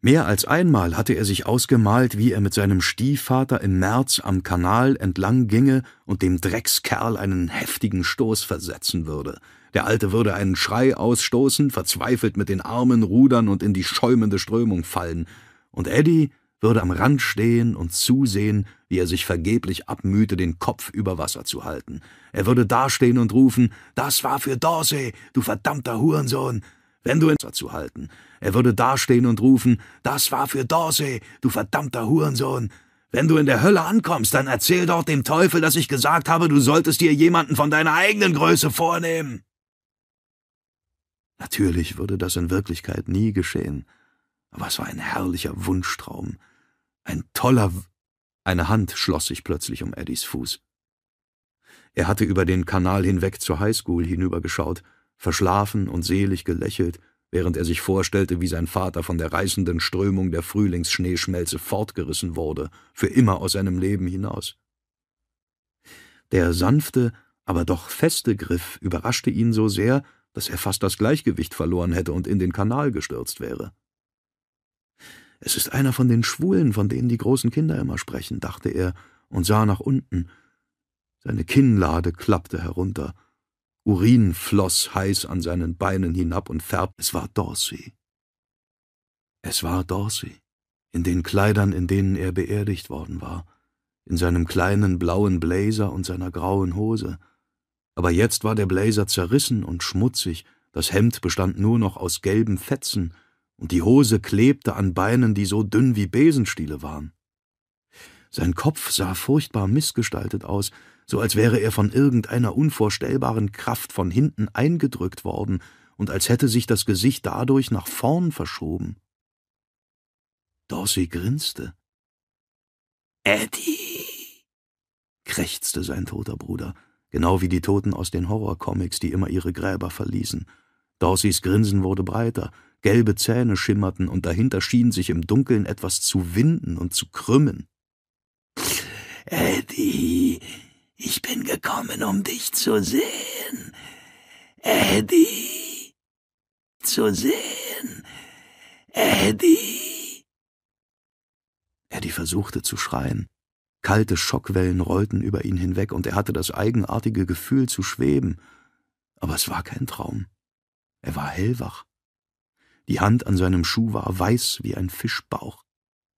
Mehr als einmal hatte er sich ausgemalt, wie er mit seinem Stiefvater im März am Kanal entlang ginge und dem Dreckskerl einen heftigen Stoß versetzen würde. Der Alte würde einen Schrei ausstoßen, verzweifelt mit den Armen rudern und in die schäumende Strömung fallen, und Eddie würde am Rand stehen und zusehen, wie er sich vergeblich abmühte, den Kopf über Wasser zu halten. Er würde dastehen und rufen, das war für Dorsey, du verdammter Hurensohn, wenn du in Wasser zu halten. Er würde dastehen und rufen, das war für Dorsey, du verdammter Hurensohn. Wenn du in der Hölle ankommst, dann erzähl doch dem Teufel, dass ich gesagt habe, du solltest dir jemanden von deiner eigenen Größe vornehmen. Natürlich würde das in Wirklichkeit nie geschehen, aber es war ein herrlicher Wunschtraum, ein toller. W Eine Hand schloss sich plötzlich um Eddies Fuß. Er hatte über den Kanal hinweg zur Highschool hinübergeschaut, verschlafen und selig gelächelt, während er sich vorstellte, wie sein Vater von der reißenden Strömung der Frühlingsschneeschmelze fortgerissen wurde, für immer aus seinem Leben hinaus. Der sanfte, aber doch feste Griff überraschte ihn so sehr, dass er fast das Gleichgewicht verloren hätte und in den Kanal gestürzt wäre. Es ist einer von den Schwulen, von denen die großen Kinder immer sprechen, dachte er und sah nach unten. Seine Kinnlade klappte herunter. Urin floss heiß an seinen Beinen hinab und färbte. Es war Dorsey. Es war Dorsey, in den Kleidern, in denen er beerdigt worden war, in seinem kleinen blauen Blazer und seiner grauen Hose. Aber jetzt war der Blazer zerrissen und schmutzig, das Hemd bestand nur noch aus gelben Fetzen, und die Hose klebte an Beinen, die so dünn wie Besenstiele waren. Sein Kopf sah furchtbar missgestaltet aus, so als wäre er von irgendeiner unvorstellbaren Kraft von hinten eingedrückt worden und als hätte sich das Gesicht dadurch nach vorn verschoben. Dorsey grinste. Eddie, krächzte sein toter Bruder, genau wie die Toten aus den Horrorcomics, die immer ihre Gräber verließen. Dorseys Grinsen wurde breiter, gelbe Zähne schimmerten, und dahinter schien sich im Dunkeln etwas zu winden und zu krümmen. Eddie, ich bin gekommen, um dich zu sehen. Eddie, zu sehen. Eddie. Eddie versuchte zu schreien. Kalte Schockwellen rollten über ihn hinweg, und er hatte das eigenartige Gefühl zu schweben. Aber es war kein Traum. Er war hellwach. Die Hand an seinem Schuh war weiß wie ein Fischbauch.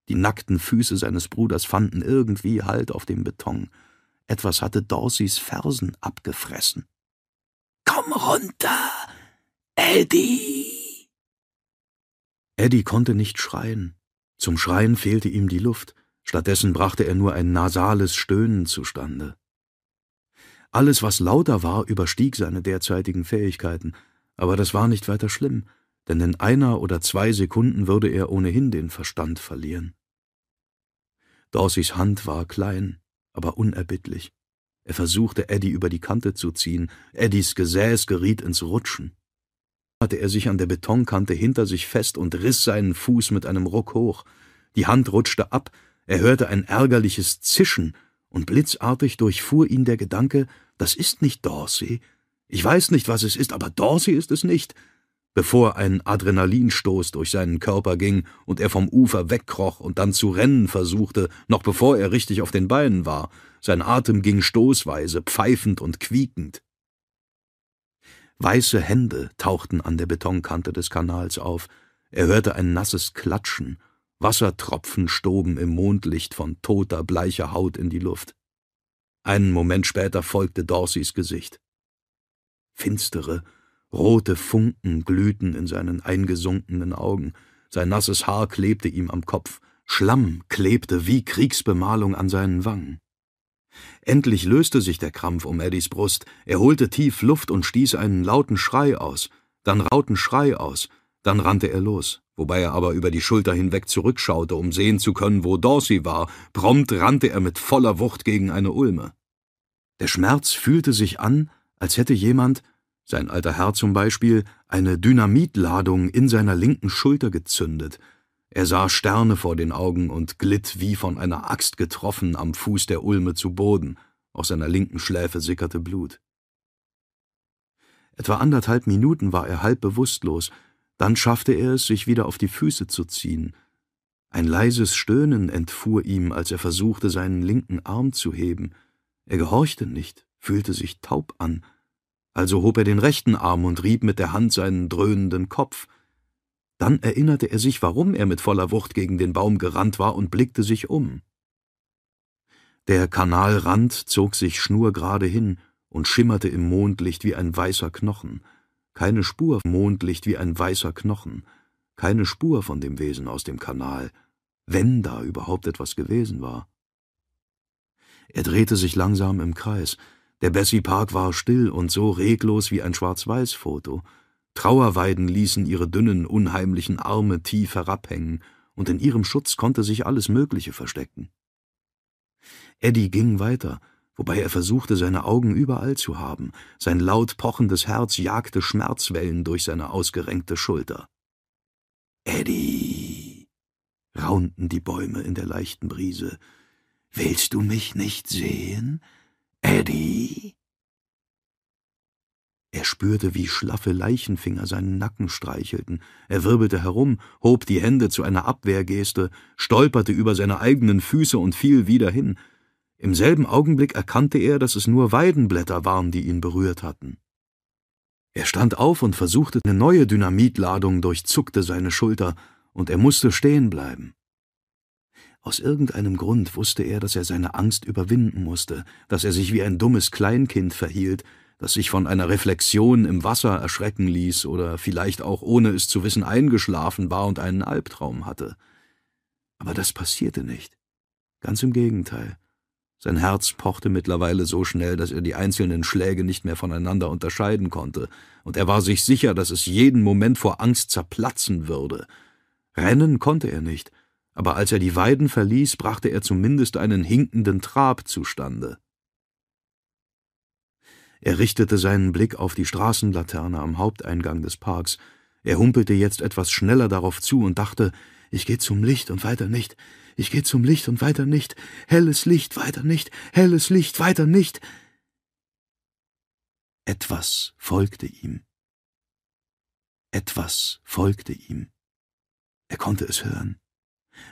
Die nackten Füße seines Bruders fanden irgendwie Halt auf dem Beton. Etwas hatte Dorseys Fersen abgefressen. Komm runter, Eddie! Eddie konnte nicht schreien. Zum Schreien fehlte ihm die Luft. Stattdessen brachte er nur ein nasales Stöhnen zustande. Alles, was lauter war, überstieg seine derzeitigen Fähigkeiten, aber das war nicht weiter schlimm, denn in einer oder zwei Sekunden würde er ohnehin den Verstand verlieren. Dorseys Hand war klein, aber unerbittlich. Er versuchte, Eddie über die Kante zu ziehen. Eddies Gesäß geriet ins Rutschen. Hatte er sich an der Betonkante hinter sich fest und riss seinen Fuß mit einem Ruck hoch. Die Hand rutschte ab, er hörte ein ärgerliches Zischen, und blitzartig durchfuhr ihn der Gedanke, das ist nicht Dorsey. Ich weiß nicht, was es ist, aber Dorsey ist es nicht bevor ein Adrenalinstoß durch seinen Körper ging und er vom Ufer wegkroch und dann zu rennen versuchte, noch bevor er richtig auf den Beinen war. Sein Atem ging stoßweise, pfeifend und quiekend. Weiße Hände tauchten an der Betonkante des Kanals auf. Er hörte ein nasses Klatschen. Wassertropfen stoben im Mondlicht von toter, bleicher Haut in die Luft. Einen Moment später folgte Dorseys Gesicht. Finstere, Rote Funken glühten in seinen eingesunkenen Augen, sein nasses Haar klebte ihm am Kopf, Schlamm klebte wie Kriegsbemalung an seinen Wangen. Endlich löste sich der Krampf um Eddies Brust, er holte tief Luft und stieß einen lauten Schrei aus, dann rauten Schrei aus, dann rannte er los, wobei er aber über die Schulter hinweg zurückschaute, um sehen zu können, wo Dorsey war. Prompt rannte er mit voller Wucht gegen eine Ulme. Der Schmerz fühlte sich an, als hätte jemand, sein alter Herr zum Beispiel, eine Dynamitladung in seiner linken Schulter gezündet. Er sah Sterne vor den Augen und glitt wie von einer Axt getroffen am Fuß der Ulme zu Boden. Aus seiner linken Schläfe sickerte Blut. Etwa anderthalb Minuten war er halb bewusstlos, dann schaffte er es, sich wieder auf die Füße zu ziehen. Ein leises Stöhnen entfuhr ihm, als er versuchte, seinen linken Arm zu heben. Er gehorchte nicht, fühlte sich taub an. Also hob er den rechten Arm und rieb mit der Hand seinen dröhnenden Kopf. Dann erinnerte er sich, warum er mit voller Wucht gegen den Baum gerannt war und blickte sich um. Der Kanalrand zog sich schnurgerade hin, und schimmerte im Mondlicht wie ein weißer Knochen. Keine Spur Mondlicht wie ein weißer Knochen. Keine Spur von dem Wesen aus dem Kanal, wenn da überhaupt etwas gewesen war. Er drehte sich langsam im Kreis. Der Bessie Park war still und so reglos wie ein Schwarz-Weiß-Foto. Trauerweiden ließen ihre dünnen, unheimlichen Arme tief herabhängen, und in ihrem Schutz konnte sich alles Mögliche verstecken. Eddie ging weiter, wobei er versuchte, seine Augen überall zu haben. Sein laut pochendes Herz jagte Schmerzwellen durch seine ausgerenkte Schulter. Eddie, raunten die Bäume in der leichten Brise, willst du mich nicht sehen, Eddie? Er spürte, wie schlaffe Leichenfinger seinen Nacken streichelten. Er wirbelte herum, hob die Hände zu einer Abwehrgeste, stolperte über seine eigenen Füße und fiel wieder hin. Im selben Augenblick erkannte er, dass es nur Weidenblätter waren, die ihn berührt hatten. Er stand auf und versuchte, eine neue Dynamitladung durchzuckte seine Schulter, und er musste stehen bleiben. Aus irgendeinem Grund wusste er, dass er seine Angst überwinden musste, dass er sich wie ein dummes Kleinkind verhielt, das sich von einer Reflexion im Wasser erschrecken ließ oder vielleicht auch ohne es zu wissen eingeschlafen war und einen Albtraum hatte. Aber das passierte nicht. Ganz im Gegenteil. Sein Herz pochte mittlerweile so schnell, dass er die einzelnen Schläge nicht mehr voneinander unterscheiden konnte, und er war sich sicher, dass es jeden Moment vor Angst zerplatzen würde. Rennen konnte er nicht, aber als er die Weiden verließ, brachte er zumindest einen hinkenden Trab zustande. Er richtete seinen Blick auf die Straßenlaterne am Haupteingang des Parks. Er humpelte jetzt etwas schneller darauf zu und dachte, ich geh zum Licht und weiter nicht, ich gehe zum Licht und weiter nicht. Helles Licht, weiter nicht. Helles Licht, weiter nicht. Etwas folgte ihm. Etwas folgte ihm. Er konnte es hören.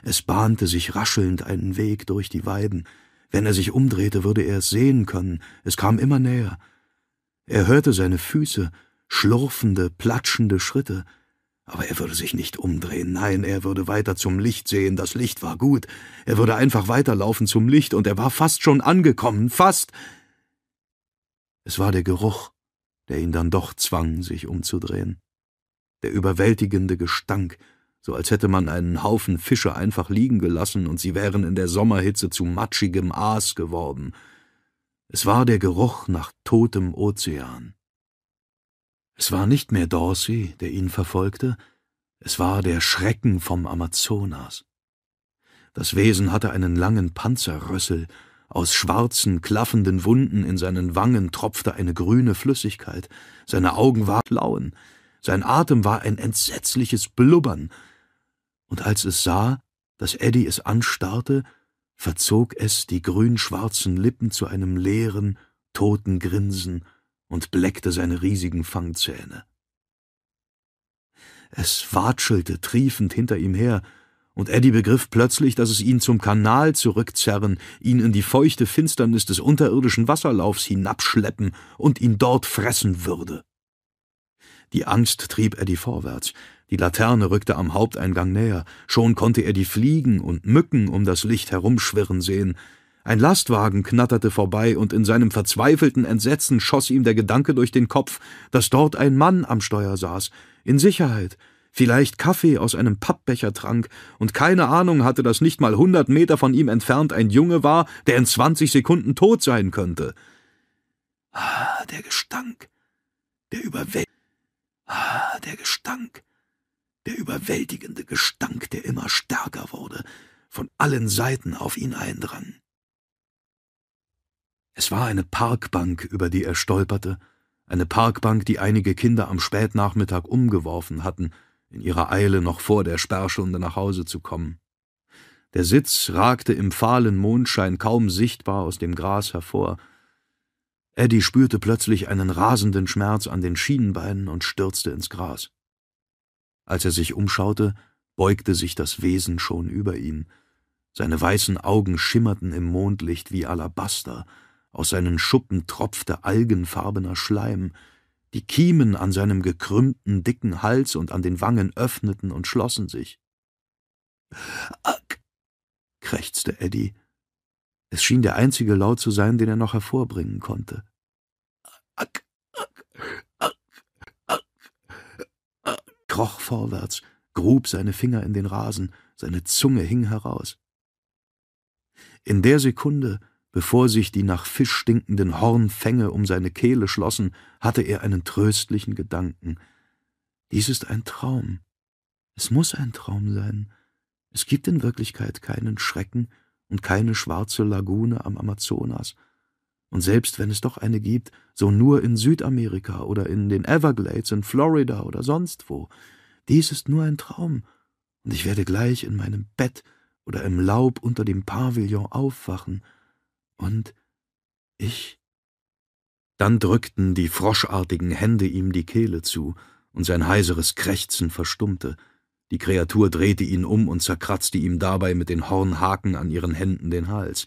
Es bahnte sich raschelnd einen Weg durch die Weiden. Wenn er sich umdrehte, würde er es sehen können. Es kam immer näher. Er hörte seine Füße, schlurfende, platschende Schritte. Aber er würde sich nicht umdrehen, nein, er würde weiter zum Licht sehen, das Licht war gut, er würde einfach weiterlaufen zum Licht, und er war fast schon angekommen, fast. Es war der Geruch, der ihn dann doch zwang, sich umzudrehen. Der überwältigende Gestank, so als hätte man einen Haufen Fische einfach liegen gelassen und sie wären in der Sommerhitze zu matschigem Aas geworden. Es war der Geruch nach totem Ozean. Es war nicht mehr Dorsey, der ihn verfolgte, es war der Schrecken vom Amazonas. Das Wesen hatte einen langen Panzerrössel, aus schwarzen, klaffenden Wunden in seinen Wangen tropfte eine grüne Flüssigkeit, seine Augen waren blauen, sein Atem war ein entsetzliches Blubbern, und als es sah, dass Eddie es anstarrte, verzog es die grünschwarzen Lippen zu einem leeren, toten Grinsen und bleckte seine riesigen Fangzähne. Es watschelte triefend hinter ihm her, und Eddie begriff plötzlich, dass es ihn zum Kanal zurückzerren, ihn in die feuchte Finsternis des unterirdischen Wasserlaufs hinabschleppen und ihn dort fressen würde. Die Angst trieb Eddie vorwärts, die Laterne rückte am Haupteingang näher, schon konnte er die Fliegen und Mücken um das Licht herumschwirren sehen, ein Lastwagen knatterte vorbei, und in seinem verzweifelten Entsetzen schoss ihm der Gedanke durch den Kopf, dass dort ein Mann am Steuer saß, in Sicherheit, vielleicht Kaffee aus einem Pappbecher trank und keine Ahnung hatte, dass nicht mal hundert Meter von ihm entfernt ein Junge war, der in zwanzig Sekunden tot sein könnte. Ah, der Gestank, der überwältigende, ah, der Gestank, Der überwältigende Gestank, der immer stärker wurde, von allen Seiten auf ihn eindrang. Es war eine Parkbank, über die er stolperte, eine Parkbank, die einige Kinder am Spätnachmittag umgeworfen hatten, in ihrer Eile noch vor der Sperrstunde nach Hause zu kommen. Der Sitz ragte im fahlen Mondschein kaum sichtbar aus dem Gras hervor. Eddie spürte plötzlich einen rasenden Schmerz an den Schienenbeinen und stürzte ins Gras. Als er sich umschaute, beugte sich das Wesen schon über ihn. Seine weißen Augen schimmerten im Mondlicht wie Alabaster, aus seinen Schuppen tropfte algenfarbener Schleim, die Kiemen an seinem gekrümmten, dicken Hals und an den Wangen öffneten und schlossen sich. Ack, krächzte Eddie. Es schien der einzige Laut zu sein, den er noch hervorbringen konnte. Ack, ack, ack, ack, kroch vorwärts, grub seine Finger in den Rasen, seine Zunge hing heraus. In der Sekunde, Bevor sich die nach Fisch stinkenden Hornfänge um seine Kehle schlossen, hatte er einen tröstlichen Gedanken. Dies ist ein Traum. Es muss ein Traum sein. Es gibt in Wirklichkeit keinen Schrecken und keine schwarze Lagune am Amazonas. Und selbst wenn es doch eine gibt, so nur in Südamerika oder in den Everglades in Florida oder sonst wo. Dies ist nur ein Traum, und ich werde gleich in meinem Bett oder im Laub unter dem Pavillon aufwachen und ich? Dann drückten die froschartigen Hände ihm die Kehle zu, und sein heiseres Krächzen verstummte. Die Kreatur drehte ihn um und zerkratzte ihm dabei mit den Hornhaken an ihren Händen den Hals.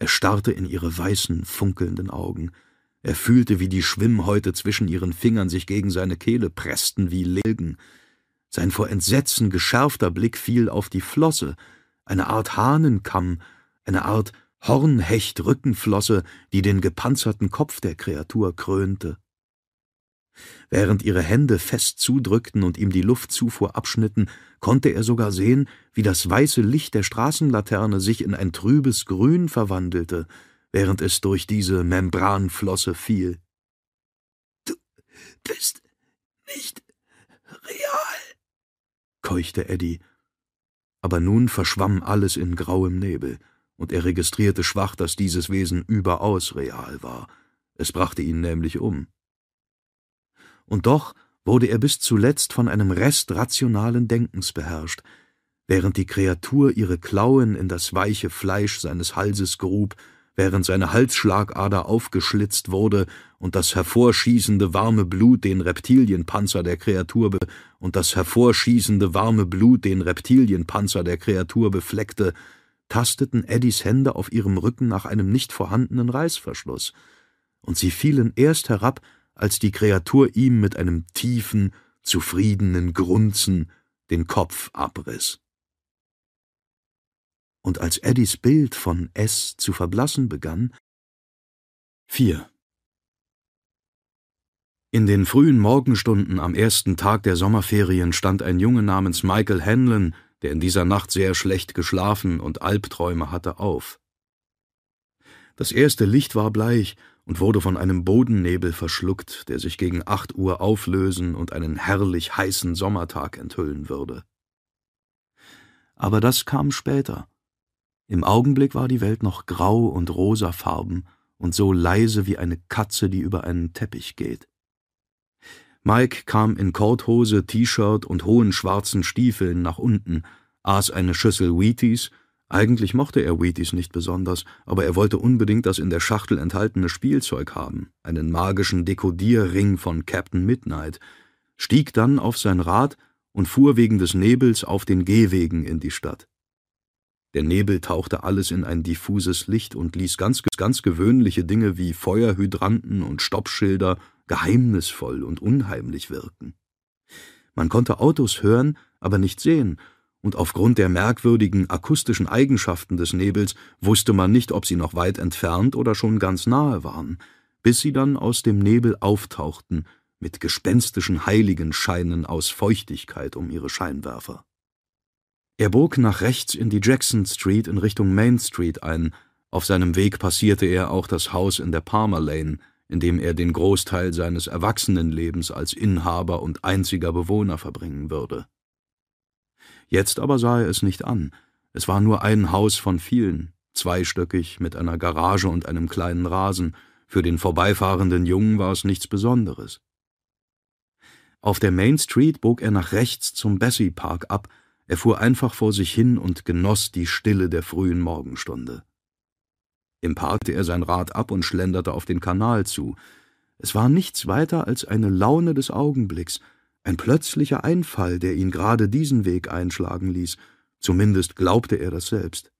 Er starrte in ihre weißen, funkelnden Augen. Er fühlte, wie die Schwimmhäute zwischen ihren Fingern sich gegen seine Kehle pressten wie Lilgen. Sein vor Entsetzen geschärfter Blick fiel auf die Flosse, eine Art Hahnenkamm, eine Art Hornhecht-Rückenflosse, die den gepanzerten Kopf der Kreatur krönte. Während ihre Hände fest zudrückten und ihm die Luftzufuhr abschnitten, konnte er sogar sehen, wie das weiße Licht der Straßenlaterne sich in ein trübes Grün verwandelte, während es durch diese Membranflosse fiel. Du bist nicht real, keuchte Eddie. Aber nun verschwamm alles in grauem Nebel und er registrierte schwach, dass dieses Wesen überaus real war. Es brachte ihn nämlich um. Und doch wurde er bis zuletzt von einem Rest rationalen Denkens beherrscht, während die Kreatur ihre Klauen in das weiche Fleisch seines Halses grub, während seine Halsschlagader aufgeschlitzt wurde und das hervorschießende warme Blut den Reptilienpanzer der Kreatur und das hervorschießende warme Blut den Reptilienpanzer der Kreatur befleckte, tasteten Eddies Hände auf ihrem Rücken nach einem nicht vorhandenen Reißverschluss, und sie fielen erst herab, als die Kreatur ihm mit einem tiefen, zufriedenen Grunzen den Kopf abriss. Und als Eddies Bild von S zu verblassen begann, 4. In den frühen Morgenstunden am ersten Tag der Sommerferien stand ein Junge namens Michael Hanlon der in dieser Nacht sehr schlecht geschlafen und Albträume hatte, auf. Das erste Licht war bleich und wurde von einem Bodennebel verschluckt, der sich gegen acht Uhr auflösen und einen herrlich heißen Sommertag enthüllen würde. Aber das kam später. Im Augenblick war die Welt noch grau und rosafarben und so leise wie eine Katze, die über einen Teppich geht. Mike kam in Korthose, T-Shirt und hohen schwarzen Stiefeln nach unten, aß eine Schüssel Wheaties, eigentlich mochte er Wheaties nicht besonders, aber er wollte unbedingt das in der Schachtel enthaltene Spielzeug haben, einen magischen Dekodierring von Captain Midnight, stieg dann auf sein Rad und fuhr wegen des Nebels auf den Gehwegen in die Stadt. Der Nebel tauchte alles in ein diffuses Licht und ließ ganz, ganz gewöhnliche Dinge wie Feuerhydranten und Stoppschilder geheimnisvoll und unheimlich wirken. Man konnte Autos hören, aber nicht sehen, und aufgrund der merkwürdigen akustischen Eigenschaften des Nebels wusste man nicht, ob sie noch weit entfernt oder schon ganz nahe waren, bis sie dann aus dem Nebel auftauchten, mit gespenstischen Heiligenscheinen aus Feuchtigkeit um ihre Scheinwerfer. Er bog nach rechts in die Jackson Street in Richtung Main Street ein, auf seinem Weg passierte er auch das Haus in der Palmer Lane, in dem er den Großteil seines Erwachsenenlebens als Inhaber und einziger Bewohner verbringen würde Jetzt aber sah er es nicht an. Es war nur ein Haus von vielen, zweistöckig mit einer Garage und einem kleinen Rasen. Für den vorbeifahrenden Jungen war es nichts Besonderes. Auf der Main Street bog er nach rechts zum Bessie Park ab, er fuhr einfach vor sich hin und genoss die Stille der frühen Morgenstunde. Im Park er sein Rad ab und schlenderte auf den Kanal zu. Es war nichts weiter als eine Laune des Augenblicks, ein plötzlicher Einfall, der ihn gerade diesen Weg einschlagen ließ, zumindest glaubte er das selbst.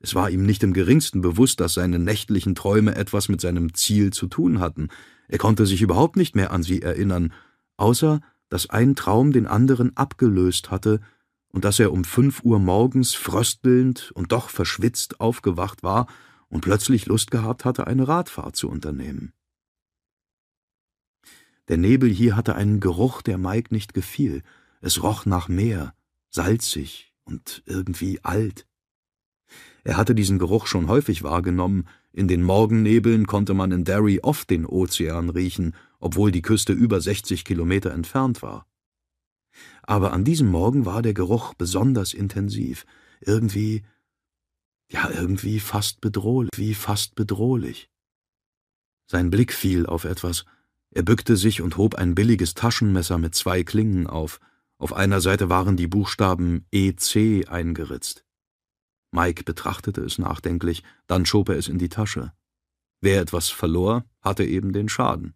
Es war ihm nicht im geringsten bewusst, dass seine nächtlichen Träume etwas mit seinem Ziel zu tun hatten, er konnte sich überhaupt nicht mehr an sie erinnern, außer dass ein Traum den anderen abgelöst hatte und dass er um fünf Uhr morgens fröstelnd und doch verschwitzt aufgewacht war und plötzlich Lust gehabt hatte, eine Radfahrt zu unternehmen. Der Nebel hier hatte einen Geruch, der Mike nicht gefiel. Es roch nach Meer, salzig und irgendwie alt. Er hatte diesen Geruch schon häufig wahrgenommen, in den Morgennebeln konnte man in Derry oft den Ozean riechen, obwohl die Küste über 60 Kilometer entfernt war. Aber an diesem Morgen war der Geruch besonders intensiv, irgendwie, ja, irgendwie fast bedrohlich, wie fast bedrohlich. Sein Blick fiel auf etwas, er bückte sich und hob ein billiges Taschenmesser mit zwei Klingen auf. Auf einer Seite waren die Buchstaben EC eingeritzt. Mike betrachtete es nachdenklich, dann schob er es in die Tasche. Wer etwas verlor, hatte eben den Schaden.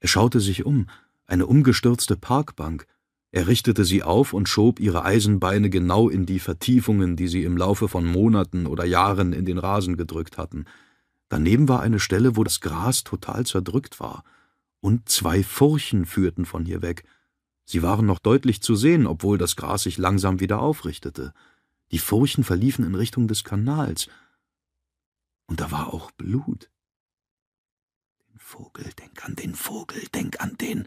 Er schaute sich um, eine umgestürzte Parkbank. Er richtete sie auf und schob ihre Eisenbeine genau in die Vertiefungen, die sie im Laufe von Monaten oder Jahren in den Rasen gedrückt hatten. Daneben war eine Stelle, wo das Gras total zerdrückt war, und zwei Furchen führten von hier weg. Sie waren noch deutlich zu sehen, obwohl das Gras sich langsam wieder aufrichtete. Die Furchen verliefen in Richtung des Kanals. Und da war auch Blut. Den Vogel, denk an den Vogel, denk an den.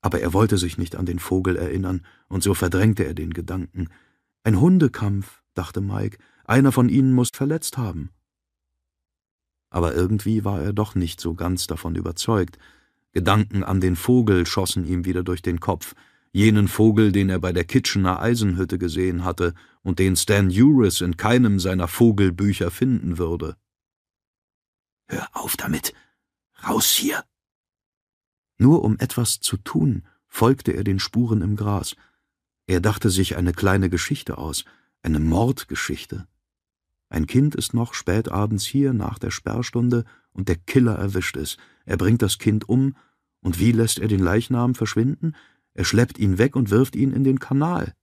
Aber er wollte sich nicht an den Vogel erinnern, und so verdrängte er den Gedanken. Ein Hundekampf, dachte Mike, einer von ihnen muss verletzt haben aber irgendwie war er doch nicht so ganz davon überzeugt. Gedanken an den Vogel schossen ihm wieder durch den Kopf, jenen Vogel, den er bei der Kitchener Eisenhütte gesehen hatte und den Stan Uris in keinem seiner Vogelbücher finden würde. Hör auf damit. Raus hier. Nur um etwas zu tun, folgte er den Spuren im Gras. Er dachte sich eine kleine Geschichte aus, eine Mordgeschichte. Ein Kind ist noch spät abends hier nach der Sperrstunde und der Killer erwischt es. Er bringt das Kind um, und wie lässt er den Leichnam verschwinden? Er schleppt ihn weg und wirft ihn in den Kanal.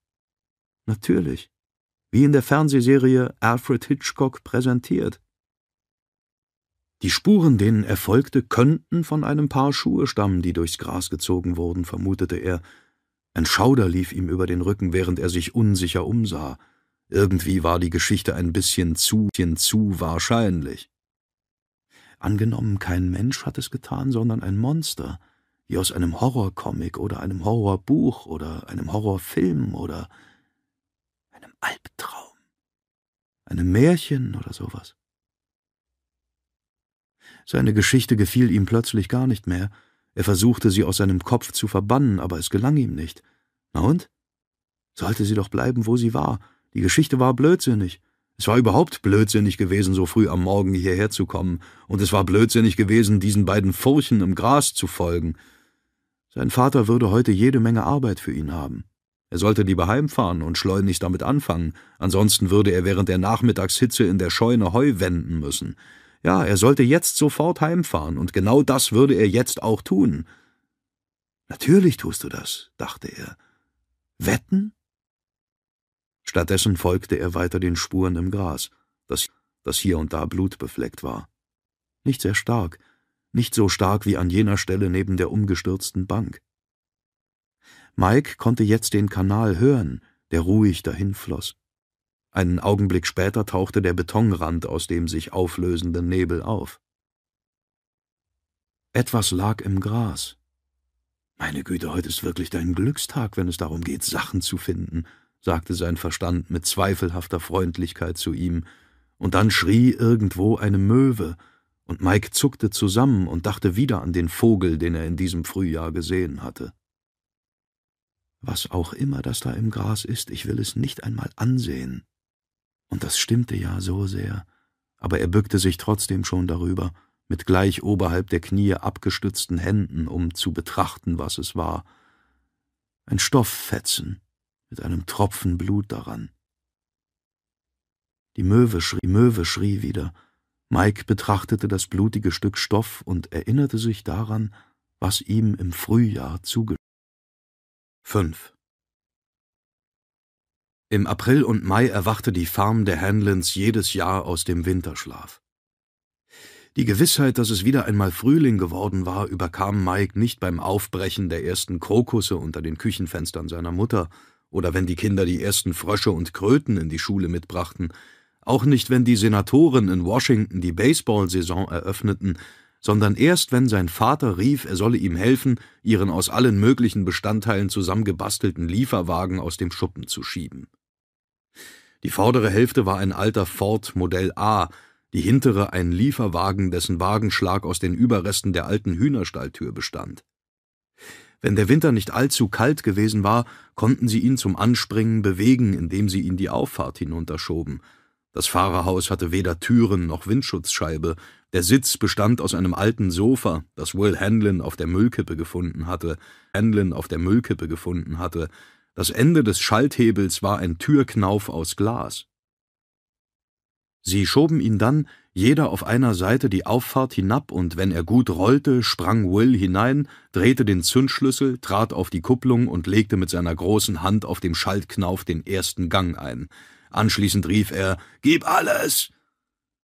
Natürlich. Wie in der Fernsehserie Alfred Hitchcock präsentiert. Die Spuren, denen er folgte, könnten von einem Paar Schuhe stammen, die durchs Gras gezogen wurden, vermutete er. Ein Schauder lief ihm über den Rücken, während er sich unsicher umsah. Irgendwie war die Geschichte ein bisschen zu, zu wahrscheinlich. Angenommen, kein Mensch hat es getan, sondern ein Monster, wie aus einem Horrorcomic oder einem Horrorbuch oder einem Horrorfilm oder einem Albtraum, einem Märchen oder sowas. Seine Geschichte gefiel ihm plötzlich gar nicht mehr. Er versuchte, sie aus seinem Kopf zu verbannen, aber es gelang ihm nicht. Na und? Sollte sie doch bleiben, wo sie war, die Geschichte war blödsinnig. Es war überhaupt blödsinnig gewesen, so früh am Morgen hierher zu kommen, und es war blödsinnig gewesen, diesen beiden Furchen im Gras zu folgen. Sein Vater würde heute jede Menge Arbeit für ihn haben. Er sollte lieber heimfahren und schleunigst damit anfangen, ansonsten würde er während der Nachmittagshitze in der Scheune Heu wenden müssen. Ja, er sollte jetzt sofort heimfahren, und genau das würde er jetzt auch tun. Natürlich tust du das, dachte er. Wetten? Stattdessen folgte er weiter den Spuren im Gras, das, das hier und da blutbefleckt war. Nicht sehr stark, nicht so stark wie an jener Stelle neben der umgestürzten Bank. Mike konnte jetzt den Kanal hören, der ruhig dahinfloß. Einen Augenblick später tauchte der Betonrand aus dem sich auflösenden Nebel auf. Etwas lag im Gras. Meine Güte, heute ist wirklich dein Glückstag, wenn es darum geht, Sachen zu finden, sagte sein Verstand mit zweifelhafter Freundlichkeit zu ihm, und dann schrie irgendwo eine Möwe, und Mike zuckte zusammen und dachte wieder an den Vogel, den er in diesem Frühjahr gesehen hatte. Was auch immer das da im Gras ist, ich will es nicht einmal ansehen. Und das stimmte ja so sehr, aber er bückte sich trotzdem schon darüber, mit gleich oberhalb der Knie abgestützten Händen, um zu betrachten, was es war. Ein Stofffetzen mit einem Tropfen Blut daran. Die Möwe schrie, Möwe schrie wieder. Mike betrachtete das blutige Stück Stoff und erinnerte sich daran, was ihm im Frühjahr zugeschrieben 5. Im April und Mai erwachte die Farm der Hanlons jedes Jahr aus dem Winterschlaf. Die Gewissheit, dass es wieder einmal Frühling geworden war, überkam Mike nicht beim Aufbrechen der ersten Krokusse unter den Küchenfenstern seiner Mutter oder wenn die Kinder die ersten Frösche und Kröten in die Schule mitbrachten, auch nicht, wenn die Senatoren in Washington die Baseball-Saison eröffneten sondern erst wenn sein Vater rief, er solle ihm helfen, ihren aus allen möglichen Bestandteilen zusammengebastelten Lieferwagen aus dem Schuppen zu schieben. Die vordere Hälfte war ein alter Ford Modell A, die hintere ein Lieferwagen, dessen Wagenschlag aus den Überresten der alten Hühnerstalltür bestand. Wenn der Winter nicht allzu kalt gewesen war, konnten sie ihn zum Anspringen bewegen, indem sie ihn die Auffahrt hinunterschoben. Das Fahrerhaus hatte weder Türen noch Windschutzscheibe, der Sitz bestand aus einem alten Sofa, das Will Hanlon auf der Müllkippe gefunden hatte, Hanlon auf der Müllkippe gefunden hatte. Das Ende des Schalthebels war ein Türknauf aus Glas. Sie schoben ihn dann, jeder auf einer Seite, die Auffahrt hinab, und wenn er gut rollte, sprang Will hinein, drehte den Zündschlüssel, trat auf die Kupplung und legte mit seiner großen Hand auf dem Schaltknauf den ersten Gang ein. Anschließend rief er Gib alles.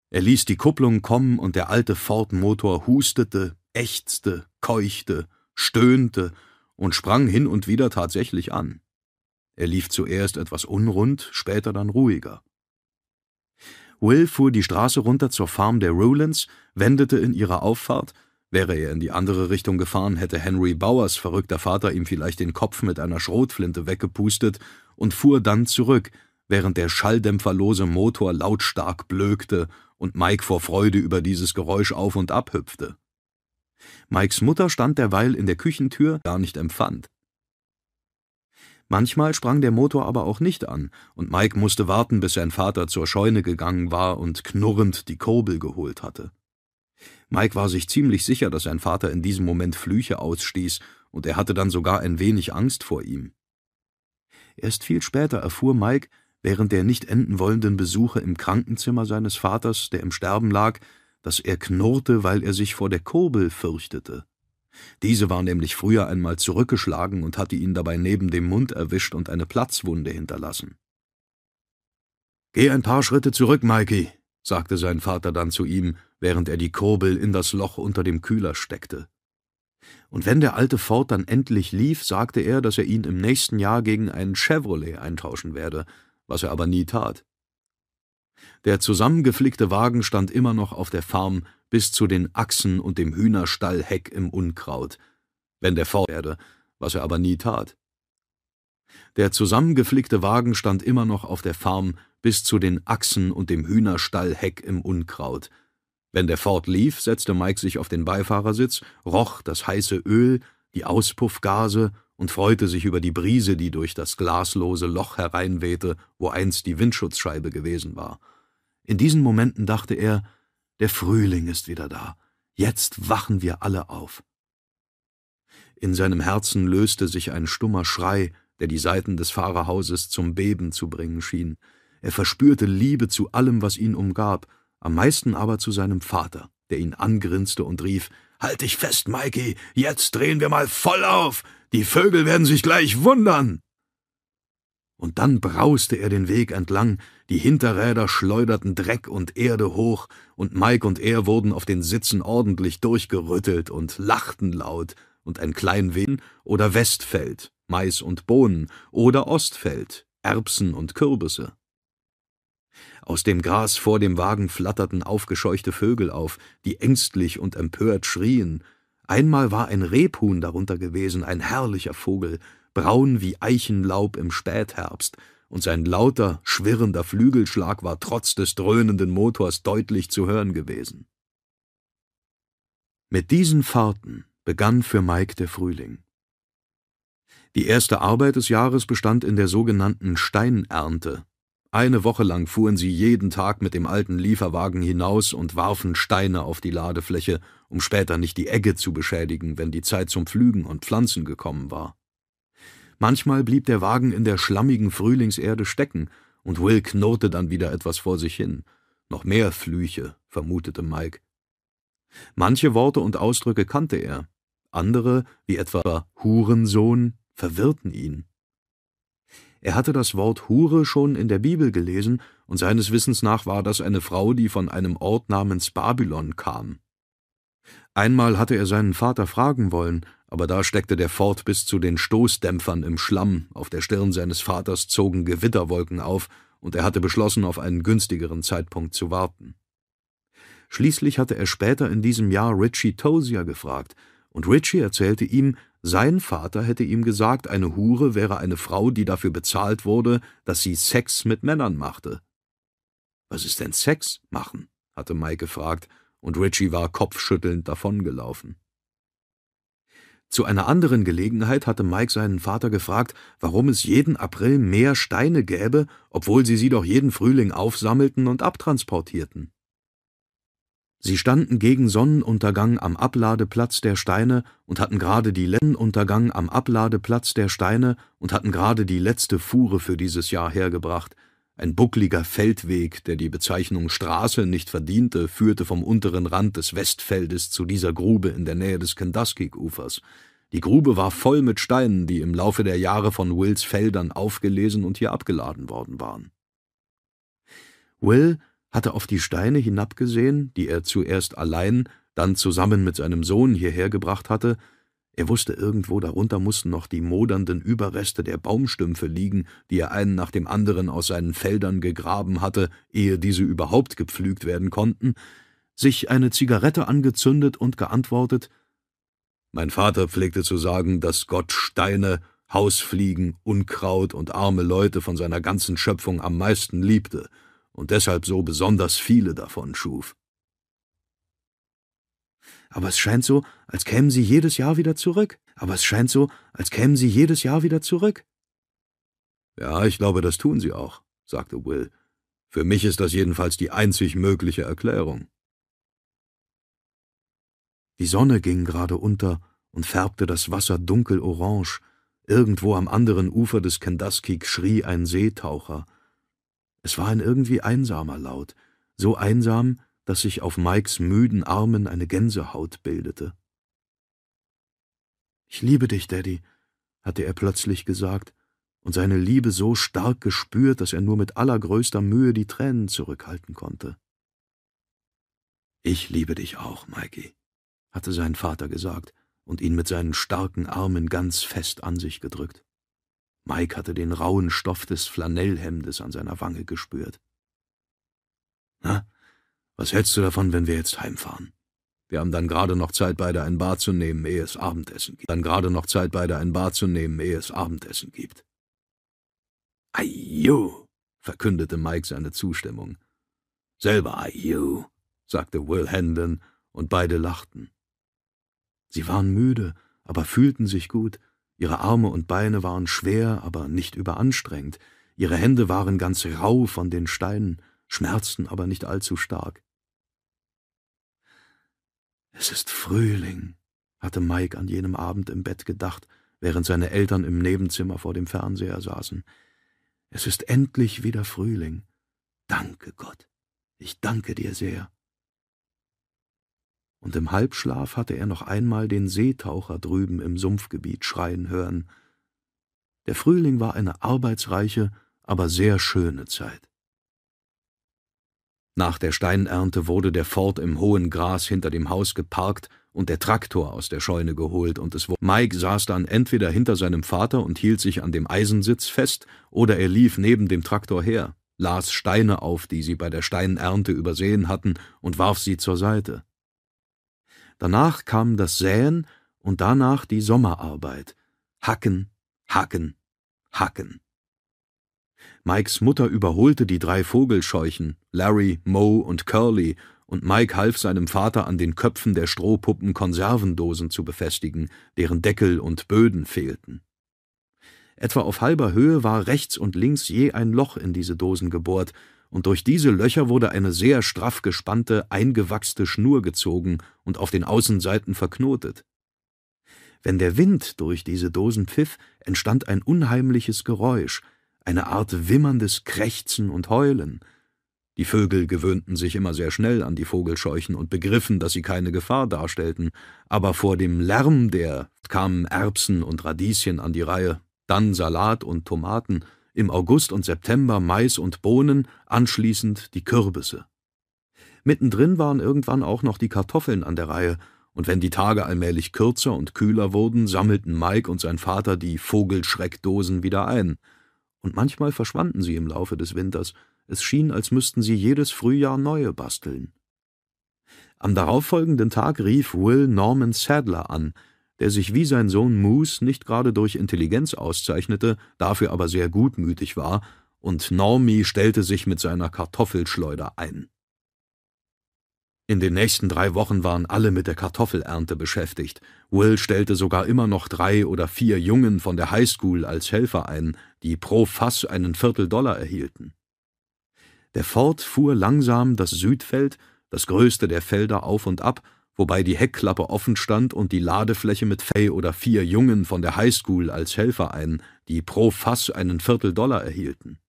Er ließ die Kupplung kommen, und der alte Ford-Motor hustete, ächzte, keuchte, stöhnte und sprang hin und wieder tatsächlich an. Er lief zuerst etwas unrund, später dann ruhiger. Will fuhr die Straße runter zur Farm der Rowlands, wendete in ihrer Auffahrt, wäre er in die andere Richtung gefahren, hätte Henry Bowers verrückter Vater ihm vielleicht den Kopf mit einer Schrotflinte weggepustet, und fuhr dann zurück, während der schalldämpferlose Motor lautstark blökte und Mike vor Freude über dieses Geräusch auf und ab hüpfte. Mikes Mutter stand derweil in der Küchentür, gar nicht empfand. Manchmal sprang der Motor aber auch nicht an, und Mike musste warten, bis sein Vater zur Scheune gegangen war und knurrend die Kurbel geholt hatte. Mike war sich ziemlich sicher, dass sein Vater in diesem Moment Flüche ausstieß, und er hatte dann sogar ein wenig Angst vor ihm. Erst viel später erfuhr Mike, während der nicht enden wollenden Besuche im Krankenzimmer seines Vaters, der im Sterben lag, dass er knurrte, weil er sich vor der Kurbel fürchtete. Diese war nämlich früher einmal zurückgeschlagen und hatte ihn dabei neben dem Mund erwischt und eine Platzwunde hinterlassen. Geh ein paar Schritte zurück, Mikey, sagte sein Vater dann zu ihm, während er die Kurbel in das Loch unter dem Kühler steckte. Und wenn der alte Ford dann endlich lief, sagte er, dass er ihn im nächsten Jahr gegen einen Chevrolet eintauschen werde, was er aber nie tat. Der zusammengeflickte Wagen stand immer noch auf der Farm bis zu den Achsen und dem Hühnerstallheck im Unkraut, wenn der fort werde, was er aber nie tat. Der zusammengeflickte Wagen stand immer noch auf der Farm bis zu den Achsen und dem Hühnerstallheck im Unkraut. Wenn der Ford lief, setzte Mike sich auf den Beifahrersitz, roch das heiße Öl, die Auspuffgase und freute sich über die Brise, die durch das glaslose Loch hereinwehte, wo einst die Windschutzscheibe gewesen war. In diesen Momenten dachte er, der Frühling ist wieder da, jetzt wachen wir alle auf. In seinem Herzen löste sich ein stummer Schrei, der die Seiten des Fahrerhauses zum Beben zu bringen schien. Er verspürte Liebe zu allem, was ihn umgab, am meisten aber zu seinem Vater, der ihn angrinste und rief Halt dich fest, Mikey, jetzt drehen wir mal voll auf. Die Vögel werden sich gleich wundern. Und dann brauste er den Weg entlang, die Hinterräder schleuderten Dreck und Erde hoch, und Mike und er wurden auf den Sitzen ordentlich durchgerüttelt und lachten laut, und ein Kleinwehen oder Westfeld, Mais und Bohnen, oder Ostfeld, Erbsen und Kürbisse. Aus dem Gras vor dem Wagen flatterten aufgescheuchte Vögel auf, die ängstlich und empört schrien. Einmal war ein Rebhuhn darunter gewesen, ein herrlicher Vogel, braun wie Eichenlaub im Spätherbst, und sein lauter, schwirrender Flügelschlag war trotz des dröhnenden Motors deutlich zu hören gewesen. Mit diesen Fahrten begann für Mike der Frühling. Die erste Arbeit des Jahres bestand in der sogenannten Steinernte. Eine Woche lang fuhren sie jeden Tag mit dem alten Lieferwagen hinaus und warfen Steine auf die Ladefläche, um später nicht die Egge zu beschädigen, wenn die Zeit zum Pflügen und Pflanzen gekommen war. Manchmal blieb der Wagen in der schlammigen Frühlingserde stecken, und Will knurrte dann wieder etwas vor sich hin. Noch mehr Flüche, vermutete Mike. Manche Worte und Ausdrücke kannte er, andere, wie etwa Hurensohn, verwirrten ihn. Er hatte das Wort Hure schon in der Bibel gelesen, und seines Wissens nach war das eine Frau, die von einem Ort namens Babylon kam. Einmal hatte er seinen Vater fragen wollen, aber da steckte der Fort bis zu den Stoßdämpfern im Schlamm, auf der Stirn seines Vaters zogen Gewitterwolken auf, und er hatte beschlossen, auf einen günstigeren Zeitpunkt zu warten. Schließlich hatte er später in diesem Jahr Richie Tozier gefragt, und Richie erzählte ihm, sein Vater hätte ihm gesagt, eine Hure wäre eine Frau, die dafür bezahlt wurde, dass sie Sex mit Männern machte. Was ist denn Sex machen? hatte Mike gefragt, und Richie war kopfschüttelnd davongelaufen. Zu einer anderen Gelegenheit hatte Mike seinen Vater gefragt, warum es jeden April mehr Steine gäbe, obwohl sie sie doch jeden Frühling aufsammelten und abtransportierten. Sie standen gegen Sonnenuntergang am Abladeplatz der Steine und hatten gerade die Sonnenuntergang am Abladeplatz der Steine und hatten gerade die letzte Fuhre für dieses Jahr hergebracht. Ein buckliger Feldweg, der die Bezeichnung Straße nicht verdiente, führte vom unteren Rand des Westfeldes zu dieser Grube in der Nähe des Kendaskik-Ufers. Die Grube war voll mit Steinen, die im Laufe der Jahre von Wills Feldern aufgelesen und hier abgeladen worden waren. Will hatte auf die Steine hinabgesehen, die er zuerst allein, dann zusammen mit seinem Sohn hierher gebracht hatte, er wusste, irgendwo darunter mussten noch die modernden Überreste der Baumstümpfe liegen, die er einen nach dem anderen aus seinen Feldern gegraben hatte, ehe diese überhaupt gepflügt werden konnten, sich eine Zigarette angezündet und geantwortet Mein Vater pflegte zu sagen, dass Gott Steine, Hausfliegen, Unkraut und arme Leute von seiner ganzen Schöpfung am meisten liebte, und deshalb so besonders viele davon schuf. Aber es scheint so, als kämen sie jedes Jahr wieder zurück. Aber es scheint so, als kämen sie jedes Jahr wieder zurück. Ja, ich glaube, das tun sie auch, sagte Will. Für mich ist das jedenfalls die einzig mögliche Erklärung. Die Sonne ging gerade unter und färbte das Wasser dunkelorange. Irgendwo am anderen Ufer des Kendaskik schrie ein Seetaucher. Es war ein irgendwie einsamer Laut, so einsam, dass sich auf Mikes müden Armen eine Gänsehaut bildete. Ich liebe dich, Daddy, hatte er plötzlich gesagt und seine Liebe so stark gespürt, dass er nur mit allergrößter Mühe die Tränen zurückhalten konnte. Ich liebe dich auch, Mikey, hatte sein Vater gesagt und ihn mit seinen starken Armen ganz fest an sich gedrückt. Mike hatte den rauen Stoff des Flanellhemdes an seiner Wange gespürt. Na, was hältst du davon, wenn wir jetzt heimfahren? Wir haben dann gerade noch Zeit, beide ein Bad zu nehmen, ehe es Abendessen gibt. Dann gerade noch Zeit, beide ein Bad zu nehmen, ehe es Abendessen gibt. Aiju, verkündete Mike seine Zustimmung. Selber Aiju, sagte Will Hendon, und beide lachten. Sie waren müde, aber fühlten sich gut, Ihre Arme und Beine waren schwer, aber nicht überanstrengt, ihre Hände waren ganz rau von den Steinen, schmerzten aber nicht allzu stark. Es ist Frühling, hatte Mike an jenem Abend im Bett gedacht, während seine Eltern im Nebenzimmer vor dem Fernseher saßen. Es ist endlich wieder Frühling. Danke Gott, ich danke dir sehr und im Halbschlaf hatte er noch einmal den Seetaucher drüben im Sumpfgebiet schreien hören. Der Frühling war eine arbeitsreiche, aber sehr schöne Zeit. Nach der Steinernte wurde der Ford im hohen Gras hinter dem Haus geparkt und der Traktor aus der Scheune geholt, und es wurde Mike saß dann entweder hinter seinem Vater und hielt sich an dem Eisensitz fest, oder er lief neben dem Traktor her, las Steine auf, die sie bei der Steinernte übersehen hatten, und warf sie zur Seite. Danach kam das Säen und danach die Sommerarbeit. Hacken, hacken, hacken. Mikes Mutter überholte die drei Vogelscheuchen, Larry, Moe und Curly, und Mike half seinem Vater an den Köpfen der Strohpuppen Konservendosen zu befestigen, deren Deckel und Böden fehlten. Etwa auf halber Höhe war rechts und links je ein Loch in diese Dosen gebohrt, und durch diese Löcher wurde eine sehr straff gespannte, eingewachste Schnur gezogen und auf den Außenseiten verknotet. Wenn der Wind durch diese Dosen pfiff, entstand ein unheimliches Geräusch, eine Art wimmerndes Krächzen und Heulen. Die Vögel gewöhnten sich immer sehr schnell an die Vogelscheuchen und begriffen, dass sie keine Gefahr darstellten, aber vor dem Lärm der kamen Erbsen und Radieschen an die Reihe, dann Salat und Tomaten, im August und September Mais und Bohnen, anschließend die Kürbisse. Mittendrin waren irgendwann auch noch die Kartoffeln an der Reihe, und wenn die Tage allmählich kürzer und kühler wurden, sammelten Mike und sein Vater die Vogelschreckdosen wieder ein. Und manchmal verschwanden sie im Laufe des Winters. Es schien, als müssten sie jedes Frühjahr neue basteln. Am darauffolgenden Tag rief Will Norman Sadler an, der sich wie sein Sohn Moose nicht gerade durch Intelligenz auszeichnete, dafür aber sehr gutmütig war, und Normie stellte sich mit seiner Kartoffelschleuder ein. In den nächsten drei Wochen waren alle mit der Kartoffelernte beschäftigt. Will stellte sogar immer noch drei oder vier Jungen von der Highschool als Helfer ein, die pro Fass einen Vierteldollar erhielten. Der Ford fuhr langsam das Südfeld, das größte der Felder, auf und ab wobei die Heckklappe offen stand und die Ladefläche mit Fay oder vier Jungen von der Highschool als Helfer ein, die pro Fass einen Vierteldollar erhielten.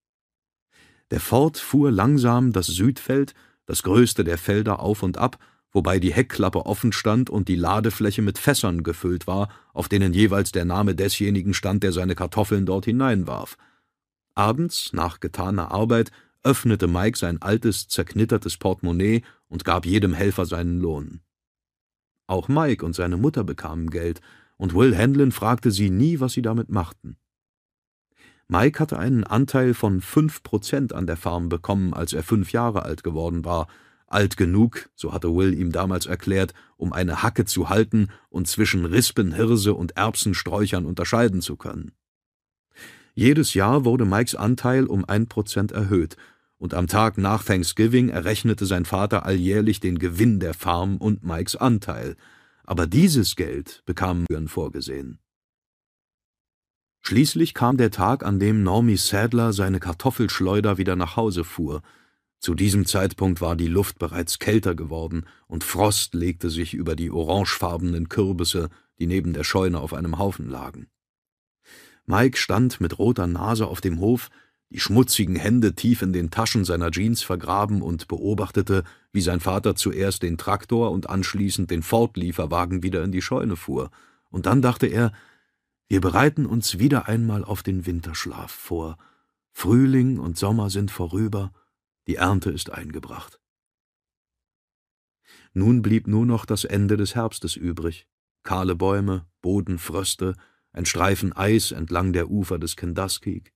Der Ford fuhr langsam das Südfeld, das größte der Felder, auf und ab, wobei die Heckklappe offen stand und die Ladefläche mit Fässern gefüllt war, auf denen jeweils der Name desjenigen stand, der seine Kartoffeln dort hineinwarf. Abends, nach getaner Arbeit, öffnete Mike sein altes, zerknittertes Portemonnaie und gab jedem Helfer seinen Lohn. Auch Mike und seine Mutter bekamen Geld, und Will Handlin fragte sie nie, was sie damit machten. Mike hatte einen Anteil von fünf Prozent an der Farm bekommen, als er fünf Jahre alt geworden war, alt genug, so hatte Will ihm damals erklärt, um eine Hacke zu halten und zwischen Rispen, Hirse und Erbsensträuchern unterscheiden zu können. Jedes Jahr wurde Mikes Anteil um ein Prozent erhöht, und am Tag nach Thanksgiving errechnete sein Vater alljährlich den Gewinn der Farm und Mikes Anteil, aber dieses Geld bekam Mühren vorgesehen. Schließlich kam der Tag, an dem Normie Sadler seine Kartoffelschleuder wieder nach Hause fuhr. Zu diesem Zeitpunkt war die Luft bereits kälter geworden und Frost legte sich über die orangefarbenen Kürbisse, die neben der Scheune auf einem Haufen lagen. Mike stand mit roter Nase auf dem Hof, die schmutzigen Hände tief in den Taschen seiner Jeans vergraben und beobachtete, wie sein Vater zuerst den Traktor und anschließend den Ford-Lieferwagen wieder in die Scheune fuhr. Und dann dachte er, wir bereiten uns wieder einmal auf den Winterschlaf vor. Frühling und Sommer sind vorüber, die Ernte ist eingebracht. Nun blieb nur noch das Ende des Herbstes übrig. Kahle Bäume, Bodenfröste, ein Streifen Eis entlang der Ufer des Kenduskig.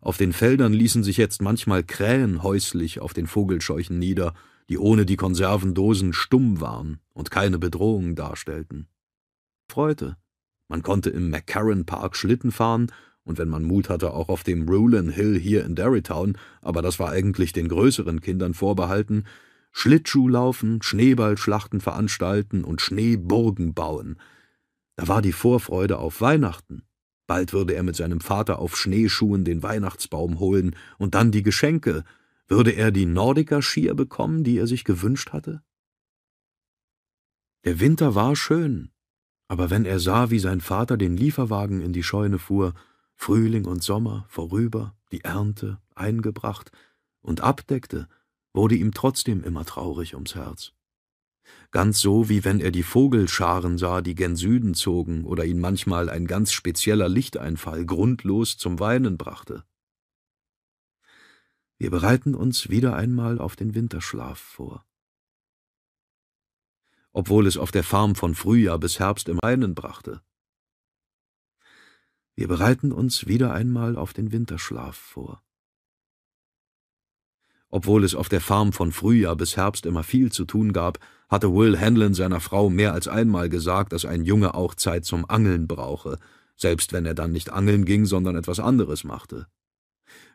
Auf den Feldern ließen sich jetzt manchmal Krähen häuslich auf den Vogelscheuchen nieder, die ohne die Konservendosen stumm waren und keine Bedrohung darstellten. Freute. Man konnte im McCarran Park Schlitten fahren und wenn man Mut hatte, auch auf dem Rowland Hill hier in Derrytown, aber das war eigentlich den größeren Kindern vorbehalten, Schlittschuh laufen, Schneeballschlachten veranstalten und Schneeburgen bauen. Da war die Vorfreude auf Weihnachten. Bald würde er mit seinem Vater auf Schneeschuhen den Weihnachtsbaum holen und dann die Geschenke. Würde er die Nordiker-Skier bekommen, die er sich gewünscht hatte? Der Winter war schön, aber wenn er sah, wie sein Vater den Lieferwagen in die Scheune fuhr, Frühling und Sommer vorüber, die Ernte eingebracht und abdeckte, wurde ihm trotzdem immer traurig ums Herz ganz so, wie wenn er die Vogelscharen sah, die gen Süden zogen, oder ihn manchmal ein ganz spezieller Lichteinfall grundlos zum Weinen brachte. Wir bereiten uns wieder einmal auf den Winterschlaf vor. Obwohl es auf der Farm von Frühjahr bis Herbst im Weinen brachte. Wir bereiten uns wieder einmal auf den Winterschlaf vor. Obwohl es auf der Farm von Frühjahr bis Herbst immer viel zu tun gab, hatte Will Hanlon seiner Frau mehr als einmal gesagt, dass ein Junge auch Zeit zum Angeln brauche, selbst wenn er dann nicht angeln ging, sondern etwas anderes machte.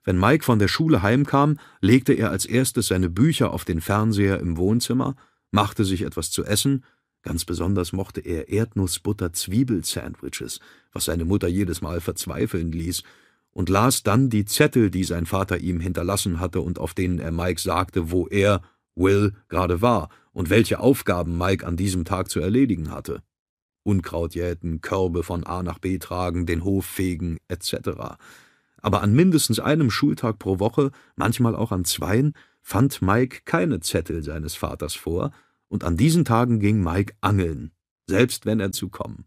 Wenn Mike von der Schule heimkam, legte er als erstes seine Bücher auf den Fernseher im Wohnzimmer, machte sich etwas zu essen, Ganz besonders mochte er Erdnussbutter-Zwiebel-Sandwiches, was seine Mutter jedes Mal verzweifeln ließ, und las dann die Zettel, die sein Vater ihm hinterlassen hatte und auf denen er Mike sagte, wo er, Will, gerade war und welche Aufgaben Mike an diesem Tag zu erledigen hatte. Unkraut jäten, Körbe von A nach B tragen, den Hof fegen, etc. Aber an mindestens einem Schultag pro Woche, manchmal auch an zweien, fand Mike keine Zettel seines Vaters vor, und an diesen Tagen ging Mike angeln, selbst wenn er zu kommen.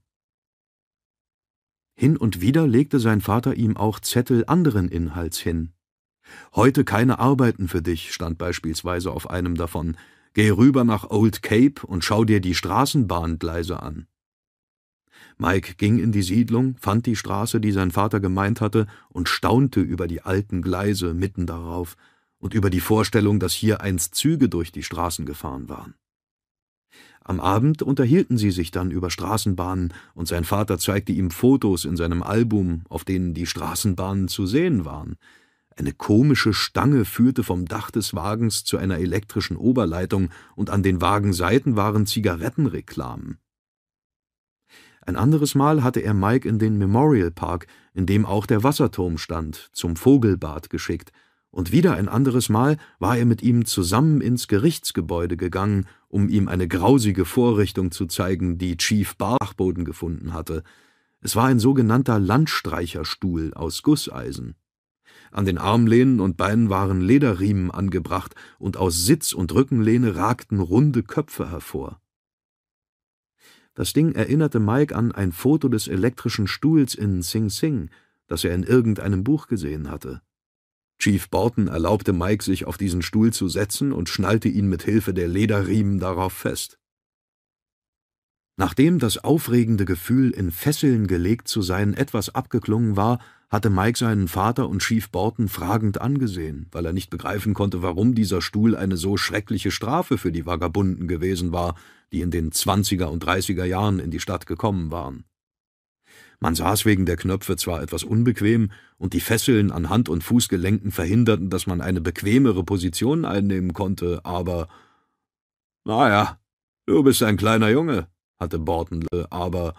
Hin und wieder legte sein Vater ihm auch Zettel anderen Inhalts hin. Heute keine Arbeiten für dich, stand beispielsweise auf einem davon. Geh rüber nach Old Cape und schau dir die Straßenbahngleise an. Mike ging in die Siedlung, fand die Straße, die sein Vater gemeint hatte, und staunte über die alten Gleise mitten darauf und über die Vorstellung, dass hier einst Züge durch die Straßen gefahren waren. Am Abend unterhielten sie sich dann über Straßenbahnen, und sein Vater zeigte ihm Fotos in seinem Album, auf denen die Straßenbahnen zu sehen waren. Eine komische Stange führte vom Dach des Wagens zu einer elektrischen Oberleitung, und an den Wagenseiten waren Zigarettenreklamen. Ein anderes Mal hatte er Mike in den Memorial Park, in dem auch der Wasserturm stand, zum Vogelbad geschickt, und wieder ein anderes Mal war er mit ihm zusammen ins Gerichtsgebäude gegangen, um ihm eine grausige Vorrichtung zu zeigen, die Chief Bachboden gefunden hatte. Es war ein sogenannter Landstreicherstuhl aus Gusseisen. An den Armlehnen und Beinen waren Lederriemen angebracht, und aus Sitz und Rückenlehne ragten runde Köpfe hervor. Das Ding erinnerte Mike an ein Foto des elektrischen Stuhls in Sing Sing, das er in irgendeinem Buch gesehen hatte. Chief Borton erlaubte Mike, sich auf diesen Stuhl zu setzen und schnallte ihn mit Hilfe der Lederriemen darauf fest. Nachdem das aufregende Gefühl, in Fesseln gelegt zu sein, etwas abgeklungen war, hatte Mike seinen Vater und Chief Borton fragend angesehen, weil er nicht begreifen konnte, warum dieser Stuhl eine so schreckliche Strafe für die Vagabunden gewesen war, die in den zwanziger und dreißiger Jahren in die Stadt gekommen waren. Man saß wegen der Knöpfe zwar etwas unbequem, und die Fesseln an Hand und Fußgelenken verhinderten, dass man eine bequemere Position einnehmen konnte, aber Na ja, du bist ein kleiner Junge, hatte Bortenle, aber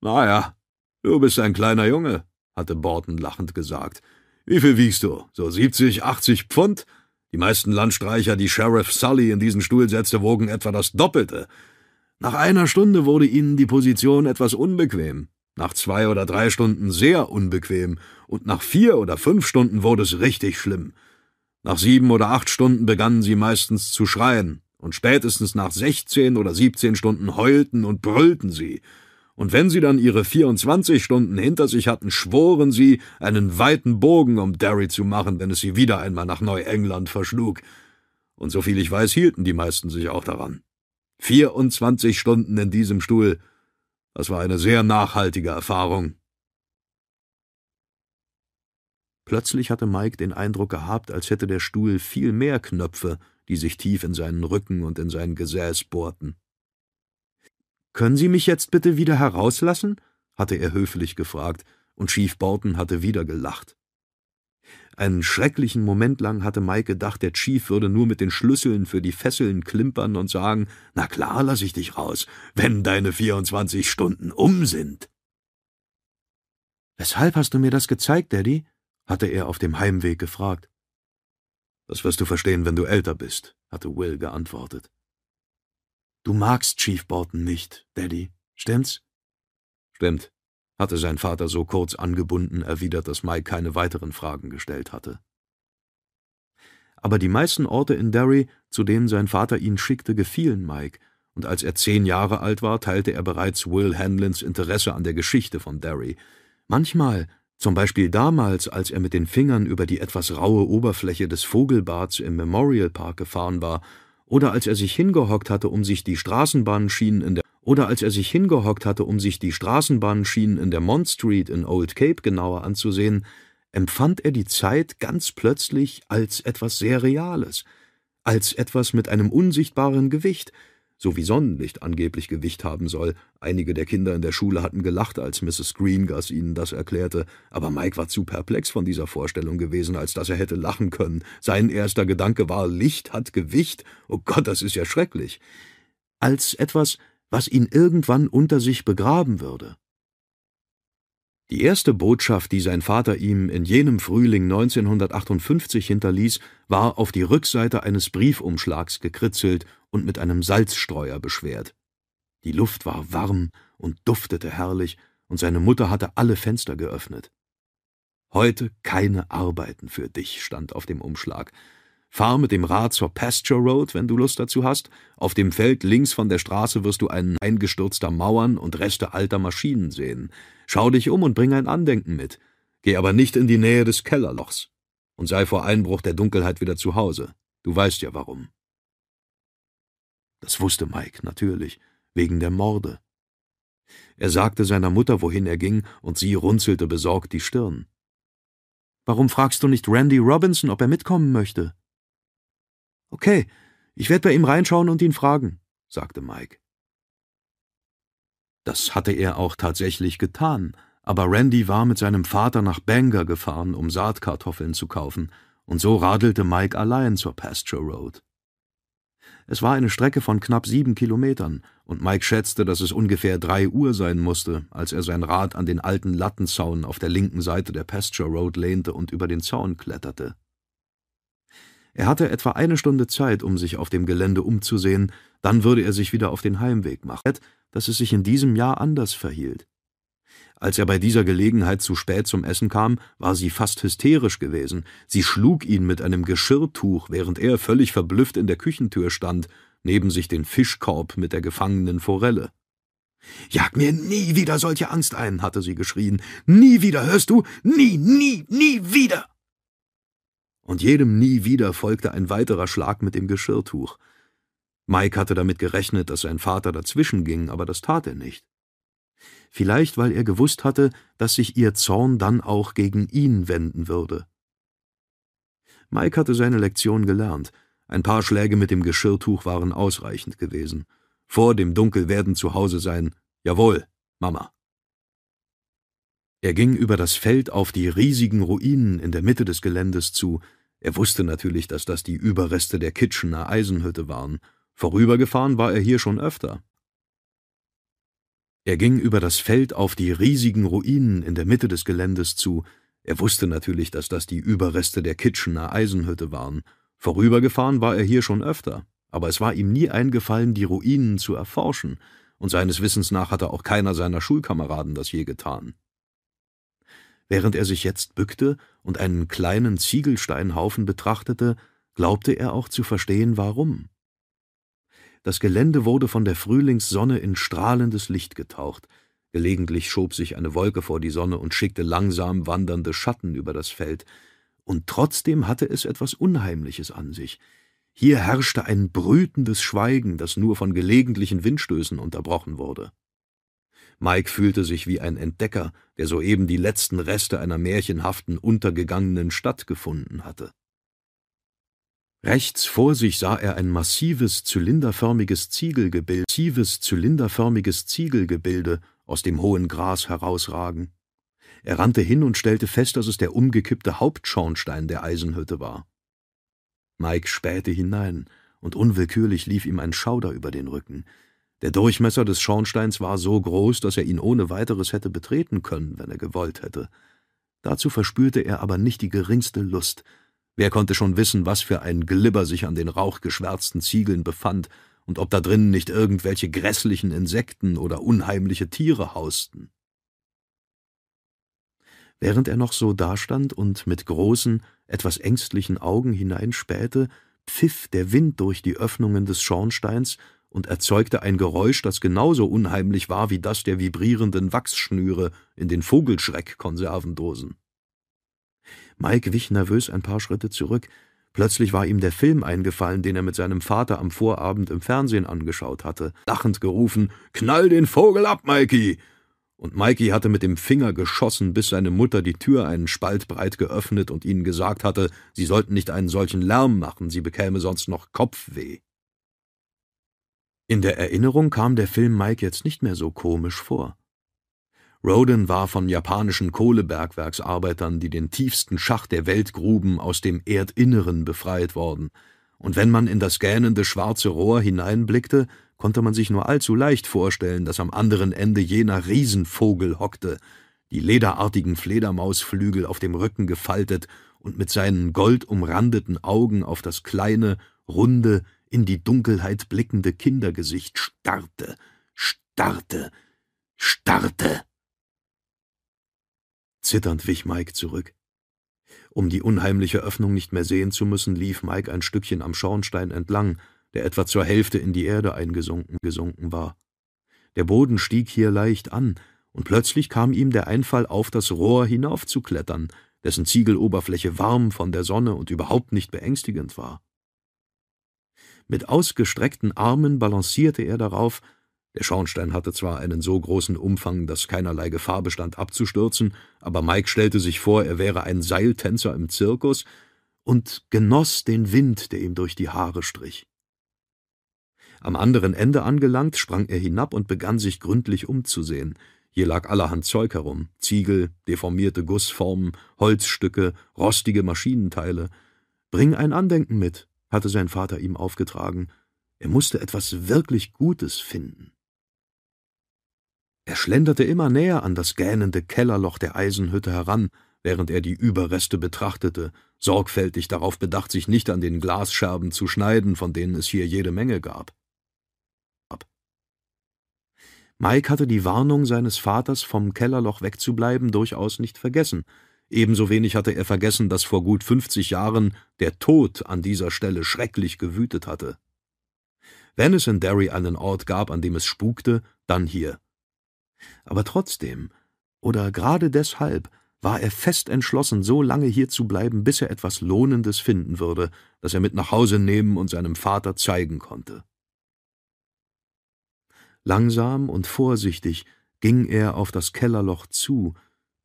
Na ja, du bist ein kleiner Junge, hatte Borten lachend gesagt. Wie viel wiegst du? So siebzig, achtzig Pfund? Die meisten Landstreicher, die Sheriff Sully in diesen Stuhl setzte, wogen etwa das Doppelte. Nach einer Stunde wurde ihnen die Position etwas unbequem nach zwei oder drei Stunden sehr unbequem, und nach vier oder fünf Stunden wurde es richtig schlimm. Nach sieben oder acht Stunden begannen sie meistens zu schreien, und spätestens nach sechzehn oder siebzehn Stunden heulten und brüllten sie, und wenn sie dann ihre 24 Stunden hinter sich hatten, schworen sie, einen weiten Bogen um Derry zu machen, wenn es sie wieder einmal nach Neuengland verschlug. Und soviel ich weiß, hielten die meisten sich auch daran. 24 Stunden in diesem Stuhl, das war eine sehr nachhaltige Erfahrung. Plötzlich hatte Mike den Eindruck gehabt, als hätte der Stuhl viel mehr Knöpfe, die sich tief in seinen Rücken und in sein Gesäß bohrten. Können Sie mich jetzt bitte wieder herauslassen? hatte er höflich gefragt, und Chief Borton hatte wieder gelacht. Einen schrecklichen Moment lang hatte Mike gedacht, der Chief würde nur mit den Schlüsseln für die Fesseln klimpern und sagen, na klar lass ich dich raus, wenn deine 24 Stunden um sind. Weshalb hast du mir das gezeigt, Daddy? hatte er auf dem Heimweg gefragt. Das wirst du verstehen, wenn du älter bist, hatte Will geantwortet. Du magst Chief Borton nicht, Daddy, stimmt's? Stimmt, hatte sein Vater so kurz angebunden erwidert, dass Mike keine weiteren Fragen gestellt hatte. Aber die meisten Orte in Derry, zu denen sein Vater ihn schickte, gefielen Mike, und als er zehn Jahre alt war, teilte er bereits Will Hanlons Interesse an der Geschichte von Derry. Manchmal, zum Beispiel damals, als er mit den Fingern über die etwas raue Oberfläche des Vogelbads im Memorial Park gefahren war, oder als er sich hingehockt hatte, um sich die Straßenbahnschienen in der oder als er sich hingehockt hatte, um sich die Straßenbahnschienen in der Mont Street in Old Cape genauer anzusehen, empfand er die Zeit ganz plötzlich als etwas sehr Reales, als etwas mit einem unsichtbaren Gewicht, so wie Sonnenlicht angeblich Gewicht haben soll. Einige der Kinder in der Schule hatten gelacht, als Mrs. Greengrass ihnen das erklärte, aber Mike war zu perplex von dieser Vorstellung gewesen, als dass er hätte lachen können. Sein erster Gedanke war, Licht hat Gewicht? Oh Gott, das ist ja schrecklich. als etwas, was ihn irgendwann unter sich begraben würde. Die erste Botschaft, die sein Vater ihm in jenem Frühling 1958 hinterließ, war auf die Rückseite eines Briefumschlags gekritzelt und mit einem Salzstreuer beschwert. Die Luft war warm und duftete herrlich, und seine Mutter hatte alle Fenster geöffnet. Heute keine Arbeiten für dich, stand auf dem Umschlag, Fahr mit dem Rad zur Pasture Road, wenn du Lust dazu hast. Auf dem Feld links von der Straße wirst du einen eingestürzter Mauern und Reste alter Maschinen sehen. Schau dich um und bring ein Andenken mit. Geh aber nicht in die Nähe des Kellerlochs. Und sei vor Einbruch der Dunkelheit wieder zu Hause. Du weißt ja warum. Das wusste Mike natürlich, wegen der Morde. Er sagte seiner Mutter, wohin er ging, und sie runzelte besorgt die Stirn. Warum fragst du nicht Randy Robinson, ob er mitkommen möchte? Okay, ich werde bei ihm reinschauen und ihn fragen, sagte Mike. Das hatte er auch tatsächlich getan, aber Randy war mit seinem Vater nach Bangor gefahren, um Saatkartoffeln zu kaufen, und so radelte Mike allein zur Pasture Road. Es war eine Strecke von knapp sieben Kilometern, und Mike schätzte, dass es ungefähr drei Uhr sein musste, als er sein Rad an den alten Lattenzaun auf der linken Seite der Pasture Road lehnte und über den Zaun kletterte. Er hatte etwa eine Stunde Zeit, um sich auf dem Gelände umzusehen, dann würde er sich wieder auf den Heimweg machen, dass es sich in diesem Jahr anders verhielt. Als er bei dieser Gelegenheit zu spät zum Essen kam, war sie fast hysterisch gewesen. Sie schlug ihn mit einem Geschirrtuch, während er völlig verblüfft in der Küchentür stand, neben sich den Fischkorb mit der gefangenen Forelle. Jag mir nie wieder solche Angst ein, hatte sie geschrien. Nie wieder, hörst du? Nie, nie, nie wieder! Und jedem nie wieder folgte ein weiterer Schlag mit dem Geschirrtuch. Mike hatte damit gerechnet, dass sein Vater dazwischen ging, aber das tat er nicht. Vielleicht, weil er gewusst hatte, dass sich ihr Zorn dann auch gegen ihn wenden würde. Mike hatte seine Lektion gelernt. Ein paar Schläge mit dem Geschirrtuch waren ausreichend gewesen. Vor dem Dunkelwerden zu Hause sein. Jawohl, Mama. Er ging über das Feld auf die riesigen Ruinen in der Mitte des Geländes zu. Er wusste natürlich, dass das die Überreste der Kitchener Eisenhütte waren. Vorübergefahren war er hier schon öfter. Er ging über das Feld auf die riesigen Ruinen in der Mitte des Geländes zu. Er wusste natürlich, dass das die Überreste der Kitchener Eisenhütte waren. Vorübergefahren war er hier schon öfter, aber es war ihm nie eingefallen, die Ruinen zu erforschen, und seines Wissens nach hatte auch keiner seiner Schulkameraden das je getan. Während er sich jetzt bückte und einen kleinen Ziegelsteinhaufen betrachtete, glaubte er auch zu verstehen, warum. Das Gelände wurde von der Frühlingssonne in strahlendes Licht getaucht, gelegentlich schob sich eine Wolke vor die Sonne und schickte langsam wandernde Schatten über das Feld, und trotzdem hatte es etwas Unheimliches an sich. Hier herrschte ein brütendes Schweigen, das nur von gelegentlichen Windstößen unterbrochen wurde. Mike fühlte sich wie ein Entdecker, der soeben die letzten Reste einer märchenhaften, untergegangenen Stadt gefunden hatte. Rechts vor sich sah er ein massives, zylinderförmiges Ziegelgebilde, massives, zylinderförmiges Ziegelgebilde aus dem hohen Gras herausragen. Er rannte hin und stellte fest, dass es der umgekippte Hauptschornstein der Eisenhütte war. Mike spähte hinein, und unwillkürlich lief ihm ein Schauder über den Rücken. Der Durchmesser des Schornsteins war so groß, dass er ihn ohne weiteres hätte betreten können, wenn er gewollt hätte. Dazu verspürte er aber nicht die geringste Lust. Wer konnte schon wissen, was für ein Glibber sich an den rauchgeschwärzten Ziegeln befand und ob da drinnen nicht irgendwelche grässlichen Insekten oder unheimliche Tiere hausten? Während er noch so dastand und mit großen, etwas ängstlichen Augen hineinspähte, pfiff der Wind durch die Öffnungen des Schornsteins und erzeugte ein Geräusch, das genauso unheimlich war wie das der vibrierenden Wachsschnüre in den Vogelschreck-Konservendosen. Mike wich nervös ein paar Schritte zurück. Plötzlich war ihm der Film eingefallen, den er mit seinem Vater am Vorabend im Fernsehen angeschaut hatte, lachend gerufen: Knall den Vogel ab, Mikey! Und Mikey hatte mit dem Finger geschossen, bis seine Mutter die Tür einen Spalt breit geöffnet und ihnen gesagt hatte, sie sollten nicht einen solchen Lärm machen, sie bekäme sonst noch Kopfweh. In der Erinnerung kam der Film Mike jetzt nicht mehr so komisch vor. Roden war von japanischen Kohlebergwerksarbeitern, die den tiefsten Schacht der Welt gruben, aus dem Erdinneren befreit worden, und wenn man in das gähnende schwarze Rohr hineinblickte, konnte man sich nur allzu leicht vorstellen, dass am anderen Ende jener Riesenvogel hockte, die lederartigen Fledermausflügel auf dem Rücken gefaltet und mit seinen goldumrandeten Augen auf das kleine, runde, in die Dunkelheit blickende Kindergesicht starrte, starrte, starrte. Zitternd wich Mike zurück. Um die unheimliche Öffnung nicht mehr sehen zu müssen, lief Mike ein Stückchen am Schornstein entlang, der etwa zur Hälfte in die Erde eingesunken gesunken war. Der Boden stieg hier leicht an, und plötzlich kam ihm der Einfall auf, das Rohr hinaufzuklettern, dessen Ziegeloberfläche warm von der Sonne und überhaupt nicht beängstigend war. Mit ausgestreckten Armen balancierte er darauf, der Schornstein hatte zwar einen so großen Umfang, dass keinerlei Gefahr bestand abzustürzen, aber Mike stellte sich vor, er wäre ein Seiltänzer im Zirkus und genoss den Wind, der ihm durch die Haare strich. Am anderen Ende angelangt, sprang er hinab und begann sich gründlich umzusehen. Hier lag allerhand Zeug herum: Ziegel, deformierte Gussformen, Holzstücke, rostige Maschinenteile. Bring ein Andenken mit, hatte sein Vater ihm aufgetragen. Er musste etwas wirklich Gutes finden. Er schlenderte immer näher an das gähnende Kellerloch der Eisenhütte heran, während er die Überreste betrachtete, sorgfältig darauf bedacht, sich nicht an den Glasscherben zu schneiden, von denen es hier jede Menge gab. Mike hatte die Warnung seines Vaters, vom Kellerloch wegzubleiben, durchaus nicht vergessen. Ebenso wenig hatte er vergessen, dass vor gut fünfzig Jahren der Tod an dieser Stelle schrecklich gewütet hatte. Wenn es in Derry einen Ort gab, an dem es spukte, dann hier. Aber trotzdem, oder gerade deshalb, war er fest entschlossen, so lange hier zu bleiben, bis er etwas Lohnendes finden würde, das er mit nach Hause nehmen und seinem Vater zeigen konnte. Langsam und vorsichtig ging er auf das Kellerloch zu,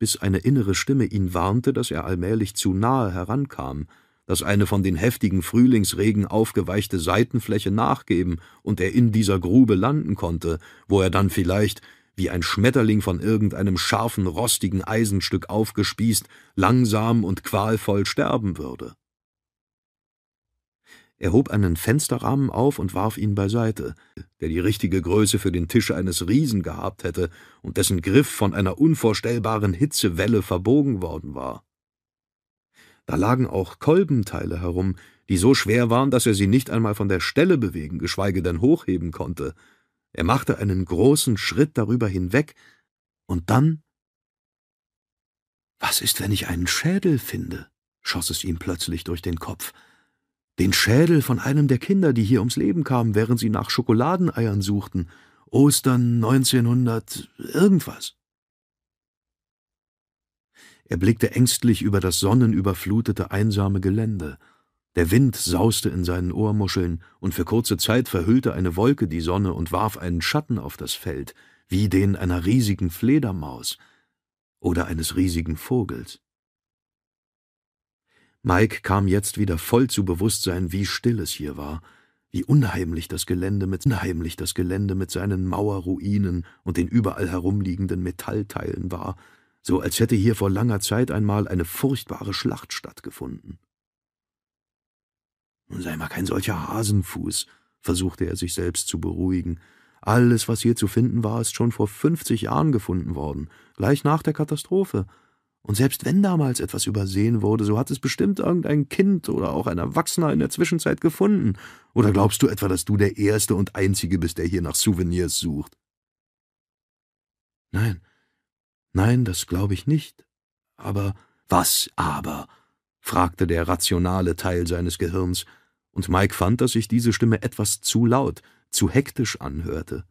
bis eine innere Stimme ihn warnte, dass er allmählich zu nahe herankam, dass eine von den heftigen Frühlingsregen aufgeweichte Seitenfläche nachgeben und er in dieser Grube landen konnte, wo er dann vielleicht, wie ein Schmetterling von irgendeinem scharfen, rostigen Eisenstück aufgespießt, langsam und qualvoll sterben würde. Er hob einen Fensterrahmen auf und warf ihn beiseite, der die richtige Größe für den Tisch eines Riesen gehabt hätte und dessen Griff von einer unvorstellbaren Hitzewelle verbogen worden war. Da lagen auch Kolbenteile herum, die so schwer waren, dass er sie nicht einmal von der Stelle bewegen, geschweige denn hochheben konnte. Er machte einen großen Schritt darüber hinweg, und dann Was ist, wenn ich einen Schädel finde? schoss es ihm plötzlich durch den Kopf den Schädel von einem der Kinder, die hier ums Leben kamen, während sie nach Schokoladeneiern suchten. Ostern 1900 irgendwas. Er blickte ängstlich über das sonnenüberflutete, einsame Gelände. Der Wind sauste in seinen Ohrmuscheln, und für kurze Zeit verhüllte eine Wolke die Sonne und warf einen Schatten auf das Feld, wie den einer riesigen Fledermaus oder eines riesigen Vogels. Mike kam jetzt wieder voll zu Bewusstsein, wie still es hier war, wie unheimlich das Gelände mit unheimlich das Gelände mit seinen Mauerruinen und den überall herumliegenden Metallteilen war, so als hätte hier vor langer Zeit einmal eine furchtbare Schlacht stattgefunden. Nun sei mal kein solcher Hasenfuß, versuchte er sich selbst zu beruhigen. Alles, was hier zu finden war, ist schon vor fünfzig Jahren gefunden worden, gleich nach der Katastrophe. Und selbst wenn damals etwas übersehen wurde, so hat es bestimmt irgendein Kind oder auch ein Erwachsener in der Zwischenzeit gefunden. Oder glaubst du etwa, dass du der Erste und Einzige bist, der hier nach Souvenirs sucht? Nein, nein, das glaube ich nicht. Aber was aber? fragte der rationale Teil seines Gehirns, und Mike fand, dass sich diese Stimme etwas zu laut, zu hektisch anhörte.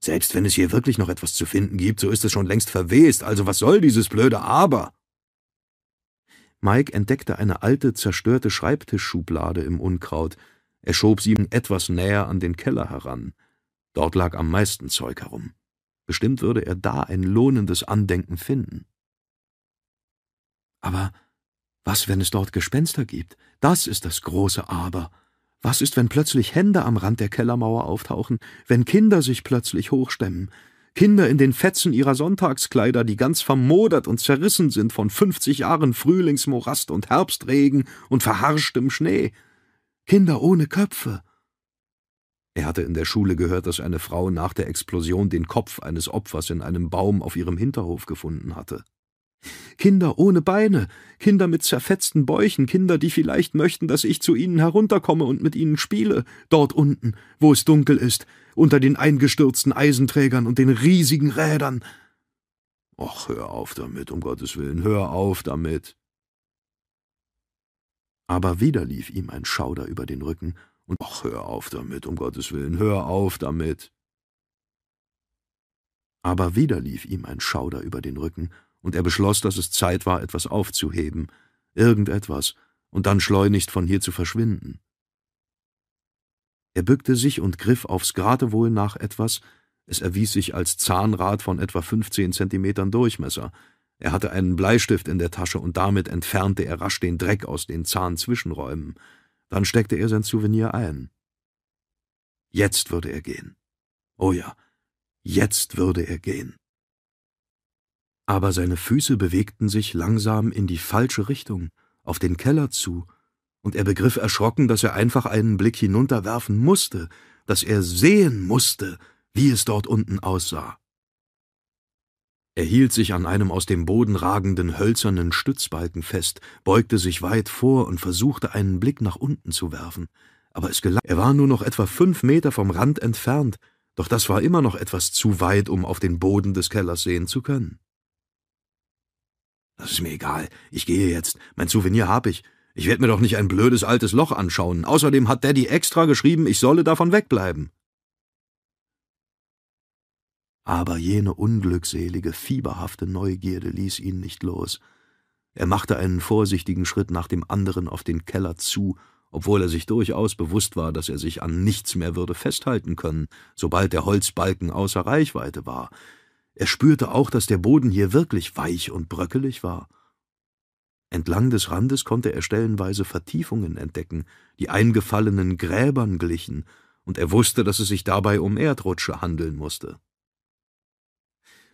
Selbst wenn es hier wirklich noch etwas zu finden gibt, so ist es schon längst verwest, also was soll dieses blöde Aber? Mike entdeckte eine alte, zerstörte Schreibtischschublade im Unkraut. Er schob sie etwas näher an den Keller heran. Dort lag am meisten Zeug herum. Bestimmt würde er da ein lohnendes Andenken finden. Aber was, wenn es dort Gespenster gibt? Das ist das große Aber. Was ist, wenn plötzlich Hände am Rand der Kellermauer auftauchen, wenn Kinder sich plötzlich hochstemmen, Kinder in den Fetzen ihrer Sonntagskleider, die ganz vermodert und zerrissen sind von fünfzig Jahren Frühlingsmorast und Herbstregen und verharschtem Schnee, Kinder ohne Köpfe. Er hatte in der Schule gehört, dass eine Frau nach der Explosion den Kopf eines Opfers in einem Baum auf ihrem Hinterhof gefunden hatte. Kinder ohne Beine, Kinder mit zerfetzten Bäuchen, Kinder, die vielleicht möchten, dass ich zu ihnen herunterkomme und mit ihnen spiele, dort unten, wo es dunkel ist, unter den eingestürzten Eisenträgern und den riesigen Rädern. Och, hör auf damit, um Gottes Willen, hör auf damit. Aber wieder lief ihm ein Schauder über den Rücken, und och, hör auf damit, um Gottes Willen, hör auf damit. Aber wieder lief ihm ein Schauder über den Rücken, und er beschloss, dass es Zeit war, etwas aufzuheben, irgendetwas, und dann schleunigst von hier zu verschwinden. Er bückte sich und griff aufs Geratewohl nach etwas, es erwies sich als Zahnrad von etwa fünfzehn Zentimetern Durchmesser. Er hatte einen Bleistift in der Tasche und damit entfernte er rasch den Dreck aus den Zahnzwischenräumen. Dann steckte er sein Souvenir ein. Jetzt würde er gehen. Oh ja, jetzt würde er gehen aber seine Füße bewegten sich langsam in die falsche Richtung, auf den Keller zu, und er begriff erschrocken, dass er einfach einen Blick hinunterwerfen musste, dass er sehen musste, wie es dort unten aussah. Er hielt sich an einem aus dem Boden ragenden hölzernen Stützbalken fest, beugte sich weit vor und versuchte einen Blick nach unten zu werfen, aber es gelang. Er war nur noch etwa fünf Meter vom Rand entfernt, doch das war immer noch etwas zu weit, um auf den Boden des Kellers sehen zu können. Das ist mir egal. Ich gehe jetzt. Mein Souvenir hab ich. Ich werde mir doch nicht ein blödes altes Loch anschauen. Außerdem hat Daddy extra geschrieben, ich solle davon wegbleiben. Aber jene unglückselige, fieberhafte Neugierde ließ ihn nicht los. Er machte einen vorsichtigen Schritt nach dem anderen auf den Keller zu, obwohl er sich durchaus bewusst war, dass er sich an nichts mehr würde festhalten können, sobald der Holzbalken außer Reichweite war. Er spürte auch, dass der Boden hier wirklich weich und bröckelig war. Entlang des Randes konnte er stellenweise Vertiefungen entdecken, die eingefallenen Gräbern glichen, und er wusste, dass es sich dabei um Erdrutsche handeln musste.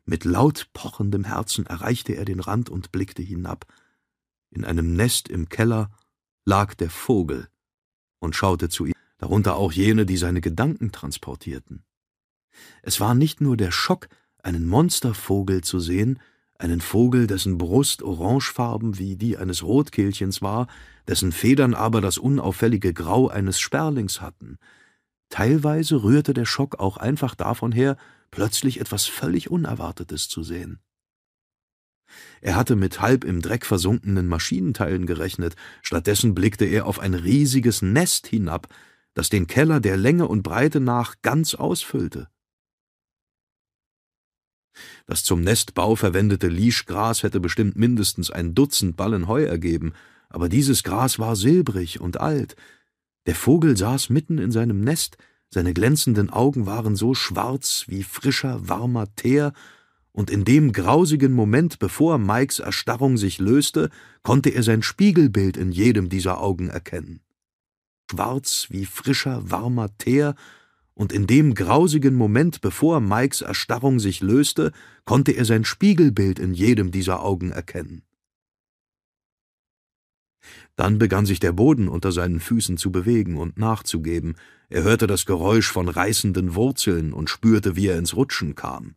Mit laut pochendem Herzen erreichte er den Rand und blickte hinab. In einem Nest im Keller lag der Vogel und schaute zu ihm, darunter auch jene, die seine Gedanken transportierten. Es war nicht nur der Schock, einen Monstervogel zu sehen, einen Vogel, dessen Brust orangefarben wie die eines Rotkehlchens war, dessen Federn aber das unauffällige Grau eines Sperlings hatten. Teilweise rührte der Schock auch einfach davon her, plötzlich etwas völlig Unerwartetes zu sehen. Er hatte mit halb im Dreck versunkenen Maschinenteilen gerechnet, stattdessen blickte er auf ein riesiges Nest hinab, das den Keller der Länge und Breite nach ganz ausfüllte. Das zum Nestbau verwendete Lieschgras hätte bestimmt mindestens ein Dutzend Ballen Heu ergeben, aber dieses Gras war silbrig und alt. Der Vogel saß mitten in seinem Nest, seine glänzenden Augen waren so schwarz wie frischer, warmer Teer, und in dem grausigen Moment, bevor Mikes Erstarrung sich löste, konnte er sein Spiegelbild in jedem dieser Augen erkennen. Schwarz wie frischer, warmer Teer, und in dem grausigen Moment, bevor Mikes Erstarrung sich löste, konnte er sein Spiegelbild in jedem dieser Augen erkennen. Dann begann sich der Boden unter seinen Füßen zu bewegen und nachzugeben, er hörte das Geräusch von reißenden Wurzeln und spürte, wie er ins Rutschen kam.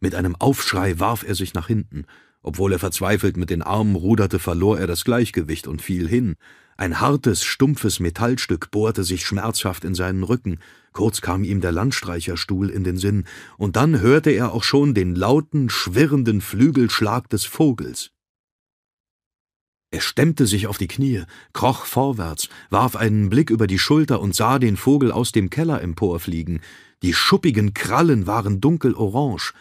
Mit einem Aufschrei warf er sich nach hinten, obwohl er verzweifelt mit den Armen ruderte, verlor er das Gleichgewicht und fiel hin, ein hartes, stumpfes Metallstück bohrte sich schmerzhaft in seinen Rücken, kurz kam ihm der Landstreicherstuhl in den Sinn, und dann hörte er auch schon den lauten, schwirrenden Flügelschlag des Vogels. Er stemmte sich auf die Knie, kroch vorwärts, warf einen Blick über die Schulter und sah den Vogel aus dem Keller emporfliegen. Die schuppigen Krallen waren dunkelorange,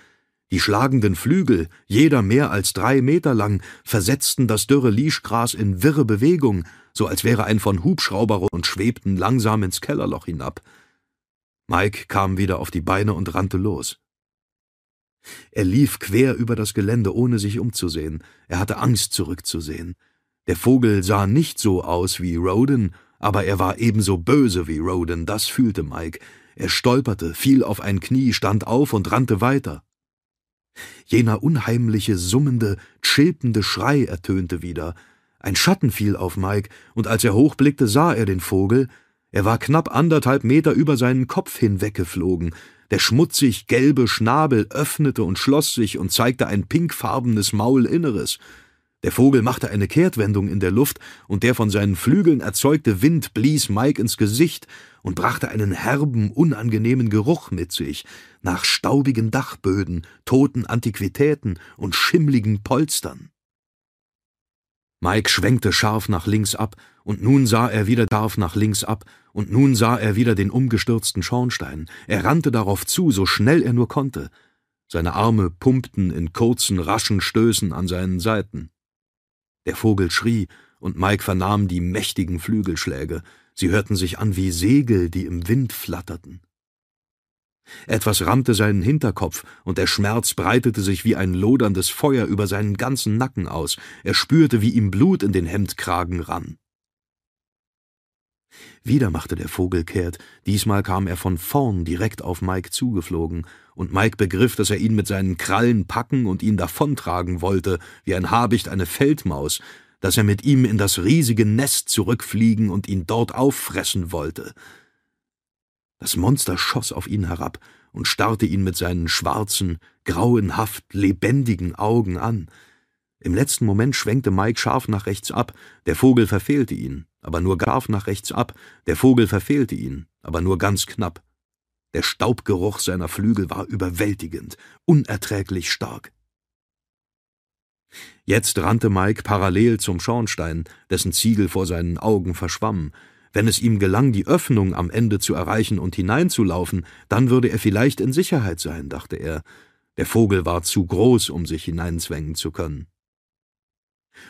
die schlagenden Flügel, jeder mehr als drei Meter lang, versetzten das dürre Lieschgras in wirre Bewegung, so als wäre ein von Hubschrauber und schwebten langsam ins Kellerloch hinab. Mike kam wieder auf die Beine und rannte los. Er lief quer über das Gelände, ohne sich umzusehen. Er hatte Angst, zurückzusehen. Der Vogel sah nicht so aus wie Roden, aber er war ebenso böse wie Roden, das fühlte Mike. Er stolperte, fiel auf ein Knie, stand auf und rannte weiter. Jener unheimliche, summende, chilpende Schrei ertönte wieder. Ein Schatten fiel auf Mike, und als er hochblickte, sah er den Vogel. Er war knapp anderthalb Meter über seinen Kopf hinweggeflogen. Der schmutzig gelbe Schnabel öffnete und schloss sich und zeigte ein pinkfarbenes Maulinneres. Der Vogel machte eine Kehrtwendung in der Luft, und der von seinen Flügeln erzeugte Wind blies Mike ins Gesicht und brachte einen herben, unangenehmen Geruch mit sich, nach staubigen Dachböden, toten Antiquitäten und schimmligen Polstern. Mike schwenkte scharf nach links ab, und nun sah er wieder scharf nach links ab, und nun sah er wieder den umgestürzten Schornstein. Er rannte darauf zu, so schnell er nur konnte. Seine Arme pumpten in kurzen, raschen Stößen an seinen Seiten. Der Vogel schrie, und Mike vernahm die mächtigen Flügelschläge. Sie hörten sich an wie Segel, die im Wind flatterten. Etwas rammte seinen Hinterkopf, und der Schmerz breitete sich wie ein loderndes Feuer über seinen ganzen Nacken aus. Er spürte, wie ihm Blut in den Hemdkragen rann. Wieder machte der Vogel kehrt, diesmal kam er von vorn direkt auf Mike zugeflogen, und Mike begriff, dass er ihn mit seinen Krallen packen und ihn davontragen wollte, wie ein Habicht eine Feldmaus, dass er mit ihm in das riesige Nest zurückfliegen und ihn dort auffressen wollte. Das Monster schoss auf ihn herab und starrte ihn mit seinen schwarzen, grauenhaft lebendigen Augen an. Im letzten Moment schwenkte Mike scharf nach rechts ab, der Vogel verfehlte ihn, aber nur scharf nach rechts ab, der Vogel verfehlte ihn, aber nur ganz knapp. Der Staubgeruch seiner Flügel war überwältigend, unerträglich stark. Jetzt rannte Mike parallel zum Schornstein, dessen Ziegel vor seinen Augen verschwamm. Wenn es ihm gelang, die Öffnung am Ende zu erreichen und hineinzulaufen, dann würde er vielleicht in Sicherheit sein, dachte er. Der Vogel war zu groß, um sich hineinzwängen zu können.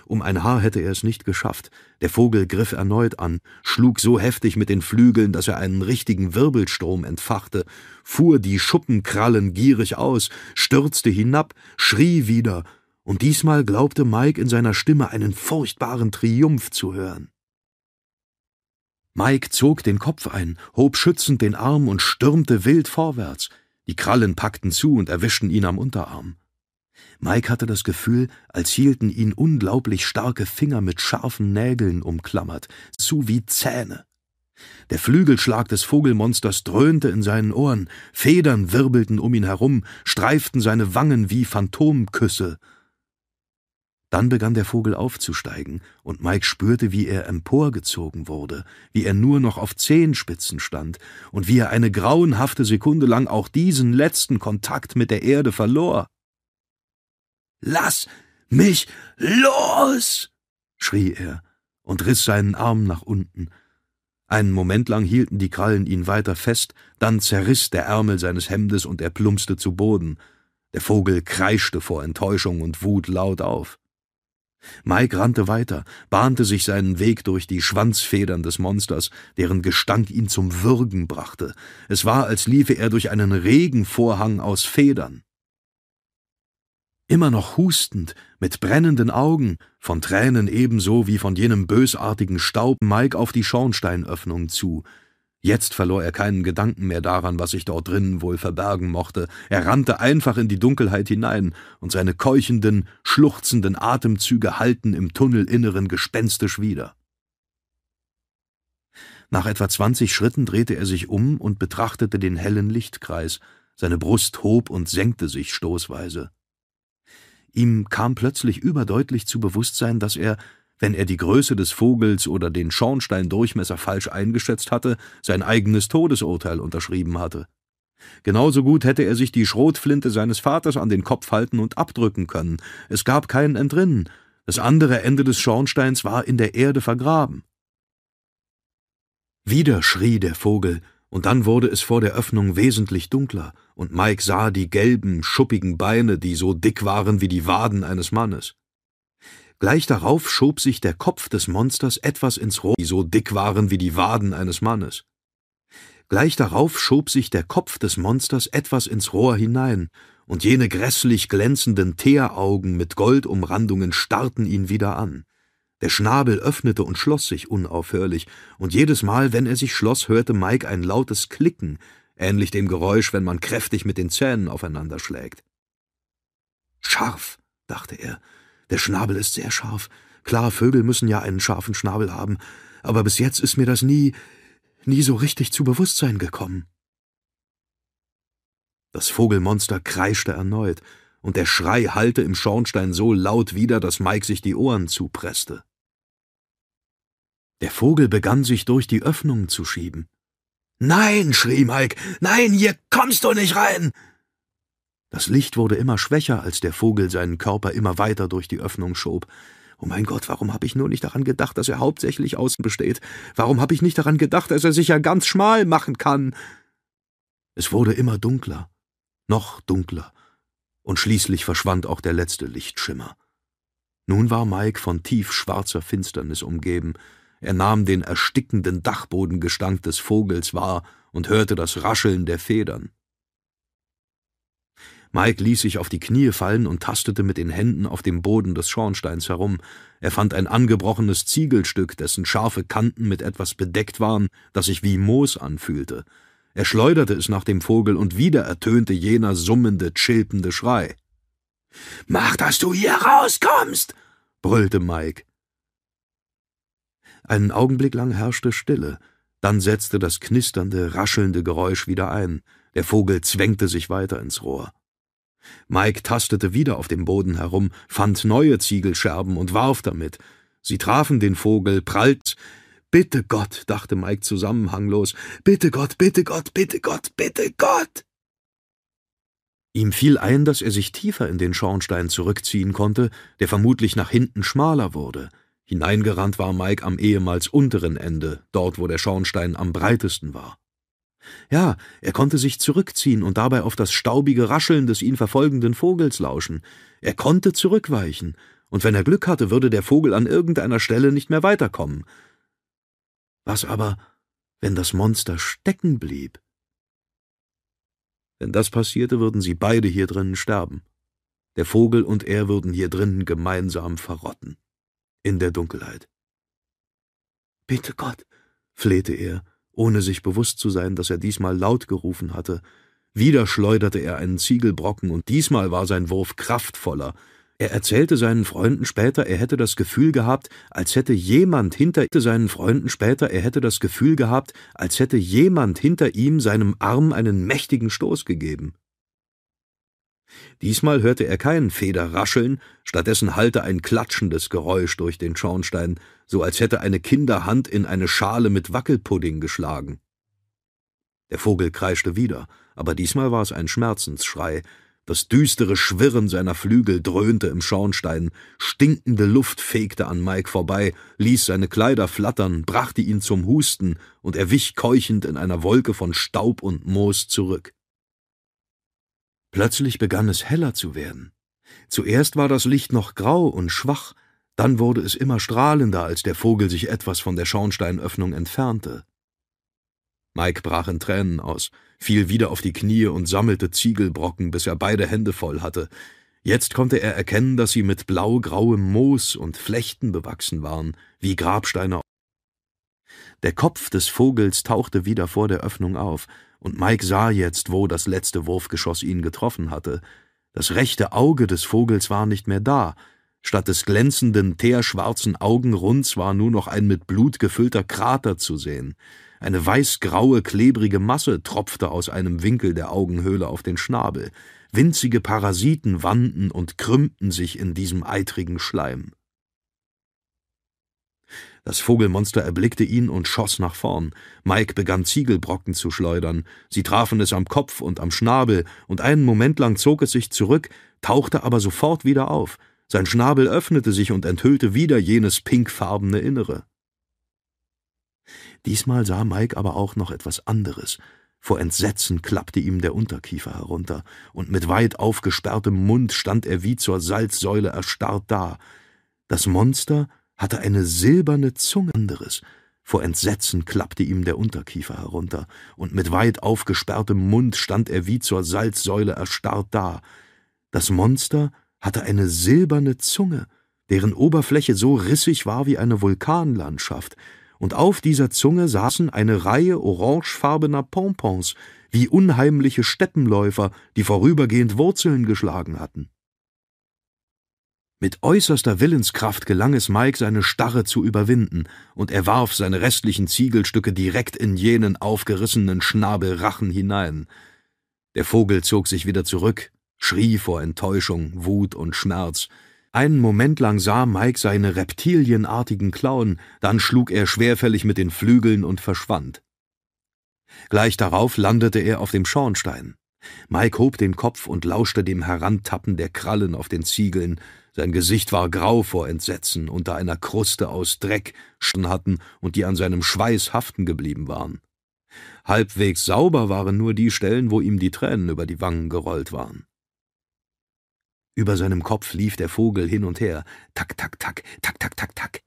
Um ein Haar hätte er es nicht geschafft. Der Vogel griff erneut an, schlug so heftig mit den Flügeln, dass er einen richtigen Wirbelstrom entfachte, fuhr die Schuppenkrallen gierig aus, stürzte hinab, schrie wieder, und diesmal glaubte Mike in seiner Stimme einen furchtbaren Triumph zu hören. Mike zog den Kopf ein, hob schützend den Arm und stürmte wild vorwärts. Die Krallen packten zu und erwischten ihn am Unterarm. Mike hatte das Gefühl, als hielten ihn unglaublich starke Finger mit scharfen Nägeln umklammert, zu wie Zähne. Der Flügelschlag des Vogelmonsters dröhnte in seinen Ohren, Federn wirbelten um ihn herum, streiften seine Wangen wie Phantomküsse. Dann begann der Vogel aufzusteigen, und Mike spürte, wie er emporgezogen wurde, wie er nur noch auf Zehenspitzen stand und wie er eine grauenhafte Sekunde lang auch diesen letzten Kontakt mit der Erde verlor. Lass mich los! schrie er und riss seinen Arm nach unten. Einen Moment lang hielten die Krallen ihn weiter fest, dann zerriss der Ärmel seines Hemdes und er plumpste zu Boden. Der Vogel kreischte vor Enttäuschung und Wut laut auf. Mike rannte weiter, bahnte sich seinen Weg durch die Schwanzfedern des Monsters, deren Gestank ihn zum Würgen brachte. Es war, als liefe er durch einen Regenvorhang aus Federn. Immer noch hustend, mit brennenden Augen, von Tränen ebenso wie von jenem bösartigen Staub, Mike auf die Schornsteinöffnung zu. Jetzt verlor er keinen Gedanken mehr daran, was sich dort drinnen wohl verbergen mochte. Er rannte einfach in die Dunkelheit hinein, und seine keuchenden, schluchzenden Atemzüge hallten im Tunnelinneren gespenstisch wieder. Nach etwa zwanzig Schritten drehte er sich um und betrachtete den hellen Lichtkreis. Seine Brust hob und senkte sich stoßweise. Ihm kam plötzlich überdeutlich zu Bewusstsein, dass er, wenn er die Größe des Vogels oder den Schornsteindurchmesser falsch eingeschätzt hatte, sein eigenes Todesurteil unterschrieben hatte. Genauso gut hätte er sich die Schrotflinte seines Vaters an den Kopf halten und abdrücken können. Es gab kein Entrinnen. Das andere Ende des Schornsteins war in der Erde vergraben. Wieder schrie der Vogel, und dann wurde es vor der Öffnung wesentlich dunkler, und Mike sah die gelben, schuppigen Beine, die so dick waren wie die Waden eines Mannes. Gleich darauf schob sich der Kopf des Monsters etwas ins Rohr, die so dick waren wie die Waden eines Mannes. Gleich darauf schob sich der Kopf des Monsters etwas ins Rohr hinein, und jene grässlich glänzenden Teeraugen mit Goldumrandungen starrten ihn wieder an. Der Schnabel öffnete und schloss sich unaufhörlich, und jedes Mal, wenn er sich schloss, hörte Mike ein lautes Klicken, ähnlich dem Geräusch, wenn man kräftig mit den Zähnen aufeinander schlägt. Scharf, dachte er, der Schnabel ist sehr scharf. Klar, Vögel müssen ja einen scharfen Schnabel haben, aber bis jetzt ist mir das nie, nie so richtig zu Bewusstsein gekommen. Das Vogelmonster kreischte erneut, und der Schrei hallte im Schornstein so laut wieder, dass Mike sich die Ohren zupresste. Der Vogel begann sich durch die Öffnung zu schieben. Nein, schrie Mike, nein, hier kommst du nicht rein! Das Licht wurde immer schwächer, als der Vogel seinen Körper immer weiter durch die Öffnung schob. Oh mein Gott, warum habe ich nur nicht daran gedacht, dass er hauptsächlich außen besteht? Warum habe ich nicht daran gedacht, dass er sich ja ganz schmal machen kann? Es wurde immer dunkler, noch dunkler, und schließlich verschwand auch der letzte Lichtschimmer. Nun war Mike von tiefschwarzer Finsternis umgeben, er nahm den erstickenden Dachbodengestank des Vogels wahr und hörte das Rascheln der Federn. Mike ließ sich auf die Knie fallen und tastete mit den Händen auf dem Boden des Schornsteins herum. Er fand ein angebrochenes Ziegelstück, dessen scharfe Kanten mit etwas bedeckt waren, das sich wie Moos anfühlte. Er schleuderte es nach dem Vogel, und wieder ertönte jener summende, chilpende Schrei. Mach, dass du hier rauskommst! brüllte Mike. Einen Augenblick lang herrschte Stille, dann setzte das knisternde, raschelnde Geräusch wieder ein, der Vogel zwängte sich weiter ins Rohr. Mike tastete wieder auf dem Boden herum, fand neue Ziegelscherben und warf damit. Sie trafen den Vogel, prallt, Bitte Gott, dachte Mike zusammenhanglos, bitte Gott, bitte Gott, bitte Gott, bitte Gott. Ihm fiel ein, dass er sich tiefer in den Schornstein zurückziehen konnte, der vermutlich nach hinten schmaler wurde. Hineingerannt war Mike am ehemals unteren Ende, dort wo der Schornstein am breitesten war. Ja, er konnte sich zurückziehen und dabei auf das staubige Rascheln des ihn verfolgenden Vogels lauschen. Er konnte zurückweichen, und wenn er Glück hatte, würde der Vogel an irgendeiner Stelle nicht mehr weiterkommen. Was aber, wenn das Monster stecken blieb? Wenn das passierte, würden sie beide hier drinnen sterben. Der Vogel und er würden hier drinnen gemeinsam verrotten. In der Dunkelheit. Bitte Gott, flehte er, ohne sich bewusst zu sein, dass er diesmal laut gerufen hatte. Wieder schleuderte er einen Ziegelbrocken, und diesmal war sein Wurf kraftvoller, er erzählte seinen Freunden später, er hätte das Gefühl gehabt, als hätte jemand hinter seinen Freunden später, er hätte das Gefühl gehabt, als hätte jemand hinter ihm seinem Arm einen mächtigen Stoß gegeben. Diesmal hörte er kein Federrascheln, stattdessen hallte ein klatschendes Geräusch durch den Schornstein, so als hätte eine Kinderhand in eine Schale mit Wackelpudding geschlagen. Der Vogel kreischte wieder, aber diesmal war es ein Schmerzensschrei, das düstere Schwirren seiner Flügel dröhnte im Schornstein, stinkende Luft fegte an Mike vorbei, ließ seine Kleider flattern, brachte ihn zum Husten, und er wich keuchend in einer Wolke von Staub und Moos zurück. Plötzlich begann es heller zu werden. Zuerst war das Licht noch grau und schwach, dann wurde es immer strahlender, als der Vogel sich etwas von der Schornsteinöffnung entfernte. Mike brach in Tränen aus, fiel wieder auf die Knie und sammelte Ziegelbrocken, bis er beide Hände voll hatte. Jetzt konnte er erkennen, dass sie mit blau-grauem Moos und Flechten bewachsen waren, wie Grabsteine. Der Kopf des Vogels tauchte wieder vor der Öffnung auf, und Mike sah jetzt, wo das letzte Wurfgeschoss ihn getroffen hatte. Das rechte Auge des Vogels war nicht mehr da, Statt des glänzenden, teerschwarzen Augenrunds war nur noch ein mit Blut gefüllter Krater zu sehen. Eine weißgraue, klebrige Masse tropfte aus einem Winkel der Augenhöhle auf den Schnabel. Winzige Parasiten wanden und krümmten sich in diesem eitrigen Schleim. Das Vogelmonster erblickte ihn und schoss nach vorn. Mike begann Ziegelbrocken zu schleudern. Sie trafen es am Kopf und am Schnabel, und einen Moment lang zog es sich zurück, tauchte aber sofort wieder auf. Sein Schnabel öffnete sich und enthüllte wieder jenes pinkfarbene Innere. Diesmal sah Mike aber auch noch etwas anderes. Vor Entsetzen klappte ihm der Unterkiefer herunter, und mit weit aufgesperrtem Mund stand er wie zur Salzsäule erstarrt da. Das Monster hatte eine silberne Zunge anderes. Vor Entsetzen klappte ihm der Unterkiefer herunter, und mit weit aufgesperrtem Mund stand er wie zur Salzsäule erstarrt da. Das Monster hatte eine silberne Zunge, deren Oberfläche so rissig war wie eine Vulkanlandschaft, und auf dieser Zunge saßen eine Reihe orangefarbener Pompons, wie unheimliche Steppenläufer, die vorübergehend Wurzeln geschlagen hatten. Mit äußerster Willenskraft gelang es Mike, seine Starre zu überwinden, und er warf seine restlichen Ziegelstücke direkt in jenen aufgerissenen Schnabelrachen hinein. Der Vogel zog sich wieder zurück, schrie vor Enttäuschung, Wut und Schmerz. Einen Moment lang sah Mike seine reptilienartigen Klauen, dann schlug er schwerfällig mit den Flügeln und verschwand. Gleich darauf landete er auf dem Schornstein. Mike hob den Kopf und lauschte dem Herantappen der Krallen auf den Ziegeln, sein Gesicht war grau vor Entsetzen unter einer Kruste aus Dreck hatten und die an seinem Schweiß haften geblieben waren. Halbwegs sauber waren nur die Stellen, wo ihm die Tränen über die Wangen gerollt waren. Über seinem Kopf lief der Vogel hin und her, tak, tak, tak, tak, tak, tak, tak.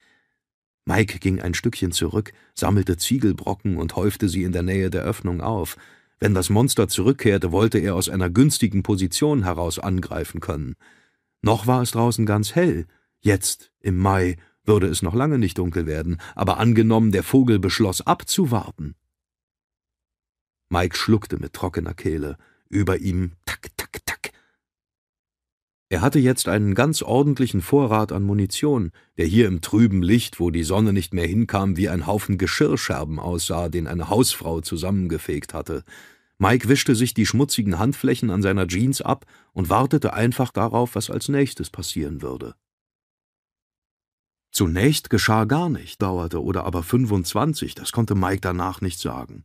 Mike ging ein Stückchen zurück, sammelte Ziegelbrocken und häufte sie in der Nähe der Öffnung auf. Wenn das Monster zurückkehrte, wollte er aus einer günstigen Position heraus angreifen können. Noch war es draußen ganz hell. Jetzt, im Mai, würde es noch lange nicht dunkel werden, aber angenommen, der Vogel beschloss abzuwarten. Mike schluckte mit trockener Kehle. Über ihm tak, tak, tak. Er hatte jetzt einen ganz ordentlichen Vorrat an Munition, der hier im trüben Licht, wo die Sonne nicht mehr hinkam, wie ein Haufen Geschirrscherben aussah, den eine Hausfrau zusammengefegt hatte. Mike wischte sich die schmutzigen Handflächen an seiner Jeans ab und wartete einfach darauf, was als nächstes passieren würde. Zunächst geschah gar nicht, dauerte oder aber 25, das konnte Mike danach nicht sagen.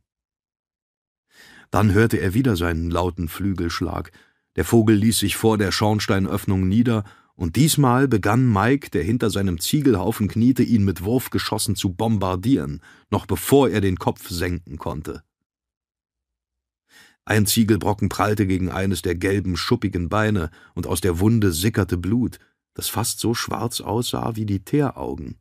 Dann hörte er wieder seinen lauten Flügelschlag. Der Vogel ließ sich vor der Schornsteinöffnung nieder, und diesmal begann Mike, der hinter seinem Ziegelhaufen kniete, ihn mit Wurfgeschossen zu bombardieren, noch bevor er den Kopf senken konnte. Ein Ziegelbrocken prallte gegen eines der gelben, schuppigen Beine, und aus der Wunde sickerte Blut, das fast so schwarz aussah wie die Teeraugen.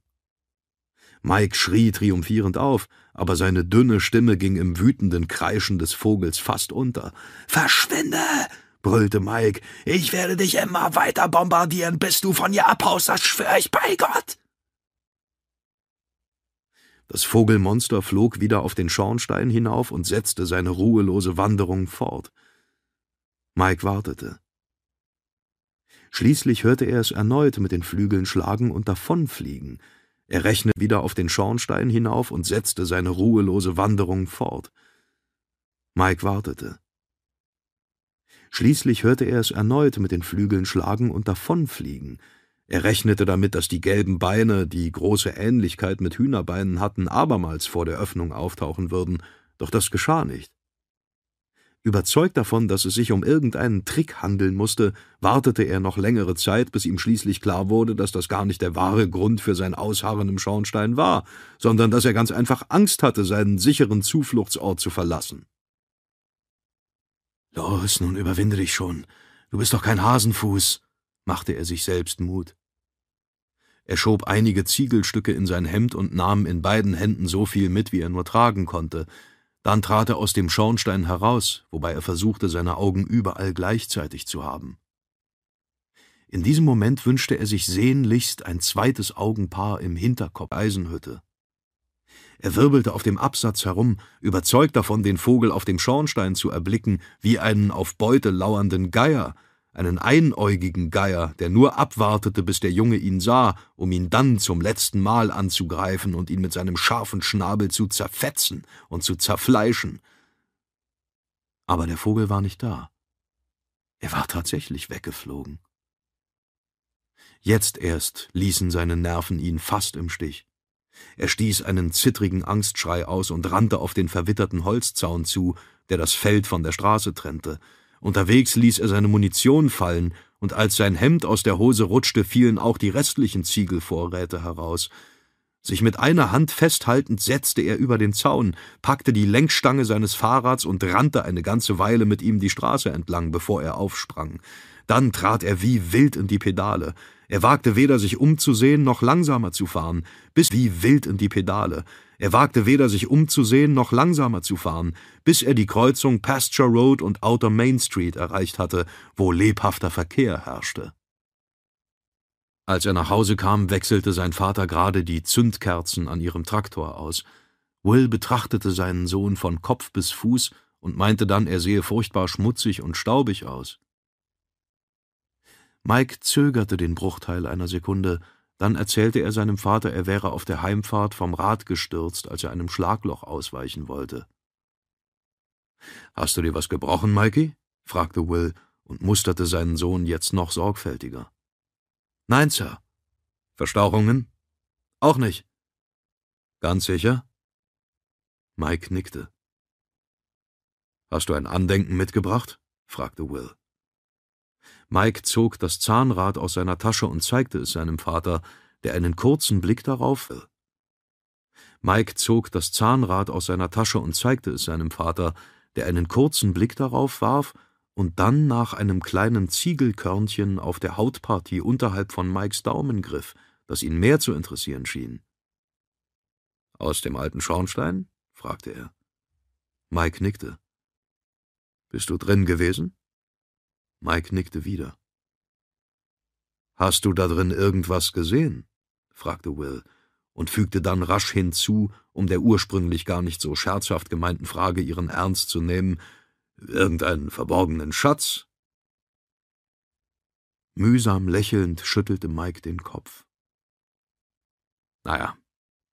Mike schrie triumphierend auf, aber seine dünne Stimme ging im wütenden Kreischen des Vogels fast unter. Verschwinde! brüllte Mike. Ich werde dich immer weiter bombardieren, bis du von hier abhaust, das schwör ich bei Gott! Das Vogelmonster flog wieder auf den Schornstein hinauf und setzte seine ruhelose Wanderung fort. Mike wartete. Schließlich hörte er es erneut mit den Flügeln schlagen und davonfliegen. Er rechnete wieder auf den Schornstein hinauf und setzte seine ruhelose Wanderung fort. Mike wartete. Schließlich hörte er es erneut mit den Flügeln schlagen und davonfliegen. Er rechnete damit, dass die gelben Beine, die große Ähnlichkeit mit Hühnerbeinen hatten, abermals vor der Öffnung auftauchen würden, doch das geschah nicht. Überzeugt davon, dass es sich um irgendeinen Trick handeln musste, wartete er noch längere Zeit, bis ihm schließlich klar wurde, dass das gar nicht der wahre Grund für sein Ausharren im Schornstein war, sondern dass er ganz einfach Angst hatte, seinen sicheren Zufluchtsort zu verlassen. Los, nun überwinde dich schon. Du bist doch kein Hasenfuß, machte er sich selbst Mut. Er schob einige Ziegelstücke in sein Hemd und nahm in beiden Händen so viel mit, wie er nur tragen konnte. Dann trat er aus dem Schornstein heraus, wobei er versuchte, seine Augen überall gleichzeitig zu haben. In diesem Moment wünschte er sich sehnlichst ein zweites Augenpaar im Hinterkopf Eisenhütte. Er wirbelte auf dem Absatz herum, überzeugt davon, den Vogel auf dem Schornstein zu erblicken, wie einen auf Beute lauernden Geier, einen einäugigen Geier, der nur abwartete, bis der Junge ihn sah, um ihn dann zum letzten Mal anzugreifen und ihn mit seinem scharfen Schnabel zu zerfetzen und zu zerfleischen. Aber der Vogel war nicht da. Er war tatsächlich weggeflogen. Jetzt erst ließen seine Nerven ihn fast im Stich. Er stieß einen zittrigen Angstschrei aus und rannte auf den verwitterten Holzzaun zu, der das Feld von der Straße trennte. Unterwegs ließ er seine Munition fallen, und als sein Hemd aus der Hose rutschte, fielen auch die restlichen Ziegelvorräte heraus. Sich mit einer Hand festhaltend setzte er über den Zaun, packte die Lenkstange seines Fahrrads und rannte eine ganze Weile mit ihm die Straße entlang, bevor er aufsprang. Dann trat er wie wild in die Pedale. Er wagte weder sich umzusehen noch langsamer zu fahren, bis wie wild in die Pedale. Er wagte weder sich umzusehen noch langsamer zu fahren, bis er die Kreuzung Pasture Road und Outer Main Street erreicht hatte, wo lebhafter Verkehr herrschte. Als er nach Hause kam, wechselte sein Vater gerade die Zündkerzen an ihrem Traktor aus. Will betrachtete seinen Sohn von Kopf bis Fuß und meinte dann, er sehe furchtbar schmutzig und staubig aus. Mike zögerte den Bruchteil einer Sekunde, dann erzählte er seinem Vater, er wäre auf der Heimfahrt vom Rad gestürzt, als er einem Schlagloch ausweichen wollte. Hast du dir was gebrochen, Mikey? fragte Will und musterte seinen Sohn jetzt noch sorgfältiger. Nein, Sir. Verstauchungen? Auch nicht. Ganz sicher? Mike nickte. Hast du ein Andenken mitgebracht? fragte Will. Mike zog das Zahnrad aus seiner Tasche und zeigte es seinem Vater, der einen kurzen Blick darauf will. Mike zog das Zahnrad aus seiner Tasche und zeigte es seinem Vater, der einen kurzen Blick darauf warf und dann nach einem kleinen Ziegelkörnchen auf der Hautpartie unterhalb von Mikes Daumen griff, das ihn mehr zu interessieren schien. Aus dem alten Schornstein? fragte er. Mike nickte. Bist du drin gewesen? Mike nickte wieder. Hast du da drin irgendwas gesehen? fragte Will und fügte dann rasch hinzu, um der ursprünglich gar nicht so scherzhaft gemeinten Frage ihren Ernst zu nehmen, irgendeinen verborgenen Schatz? Mühsam lächelnd schüttelte Mike den Kopf. Naja,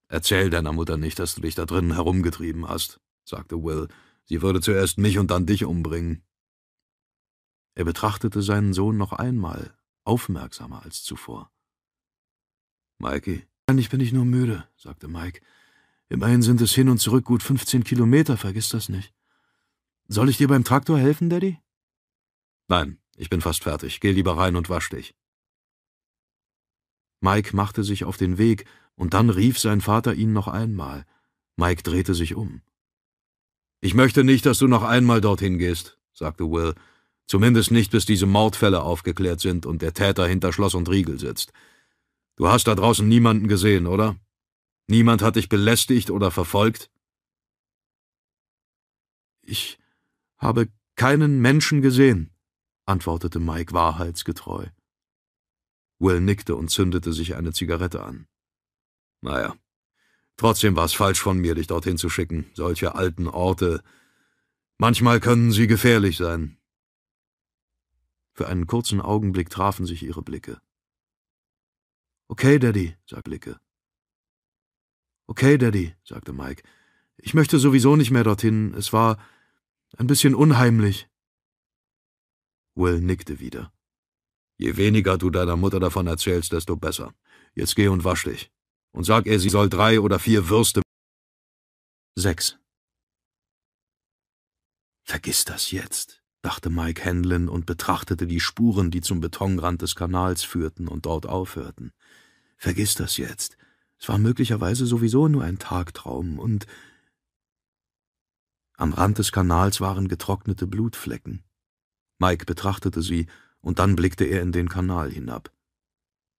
erzähl deiner Mutter nicht, dass du dich da drinnen herumgetrieben hast, sagte Will. Sie würde zuerst mich und dann dich umbringen. Er betrachtete seinen Sohn noch einmal, aufmerksamer als zuvor. Mikey, eigentlich bin ich nur müde, sagte Mike. Immerhin sind es hin und zurück gut 15 Kilometer, vergiss das nicht. Soll ich dir beim Traktor helfen, Daddy? Nein, ich bin fast fertig. Geh lieber rein und wasch dich. Mike machte sich auf den Weg, und dann rief sein Vater ihn noch einmal. Mike drehte sich um. Ich möchte nicht, dass du noch einmal dorthin gehst, sagte Will Zumindest nicht, bis diese Mordfälle aufgeklärt sind und der Täter hinter Schloss und Riegel sitzt. Du hast da draußen niemanden gesehen, oder? Niemand hat dich belästigt oder verfolgt? Ich habe keinen Menschen gesehen, antwortete Mike wahrheitsgetreu. Will nickte und zündete sich eine Zigarette an. Naja, trotzdem war es falsch von mir, dich dorthin zu schicken. Solche alten Orte. Manchmal können sie gefährlich sein. Für einen kurzen Augenblick trafen sich ihre Blicke. Okay, Daddy, sagte Blicke. Okay, Daddy, sagte Mike. Ich möchte sowieso nicht mehr dorthin. Es war ein bisschen unheimlich. Will nickte wieder. Je weniger du deiner Mutter davon erzählst, desto besser. Jetzt geh und wasch dich. Und sag ihr, sie soll drei oder vier Würste. Sechs. Vergiss das jetzt, dachte Mike Hanlon und betrachtete die Spuren, die zum Betonrand des Kanals führten und dort aufhörten. Vergiss das jetzt. Es war möglicherweise sowieso nur ein Tagtraum und am Rand des Kanals waren getrocknete Blutflecken. Mike betrachtete sie, und dann blickte er in den Kanal hinab.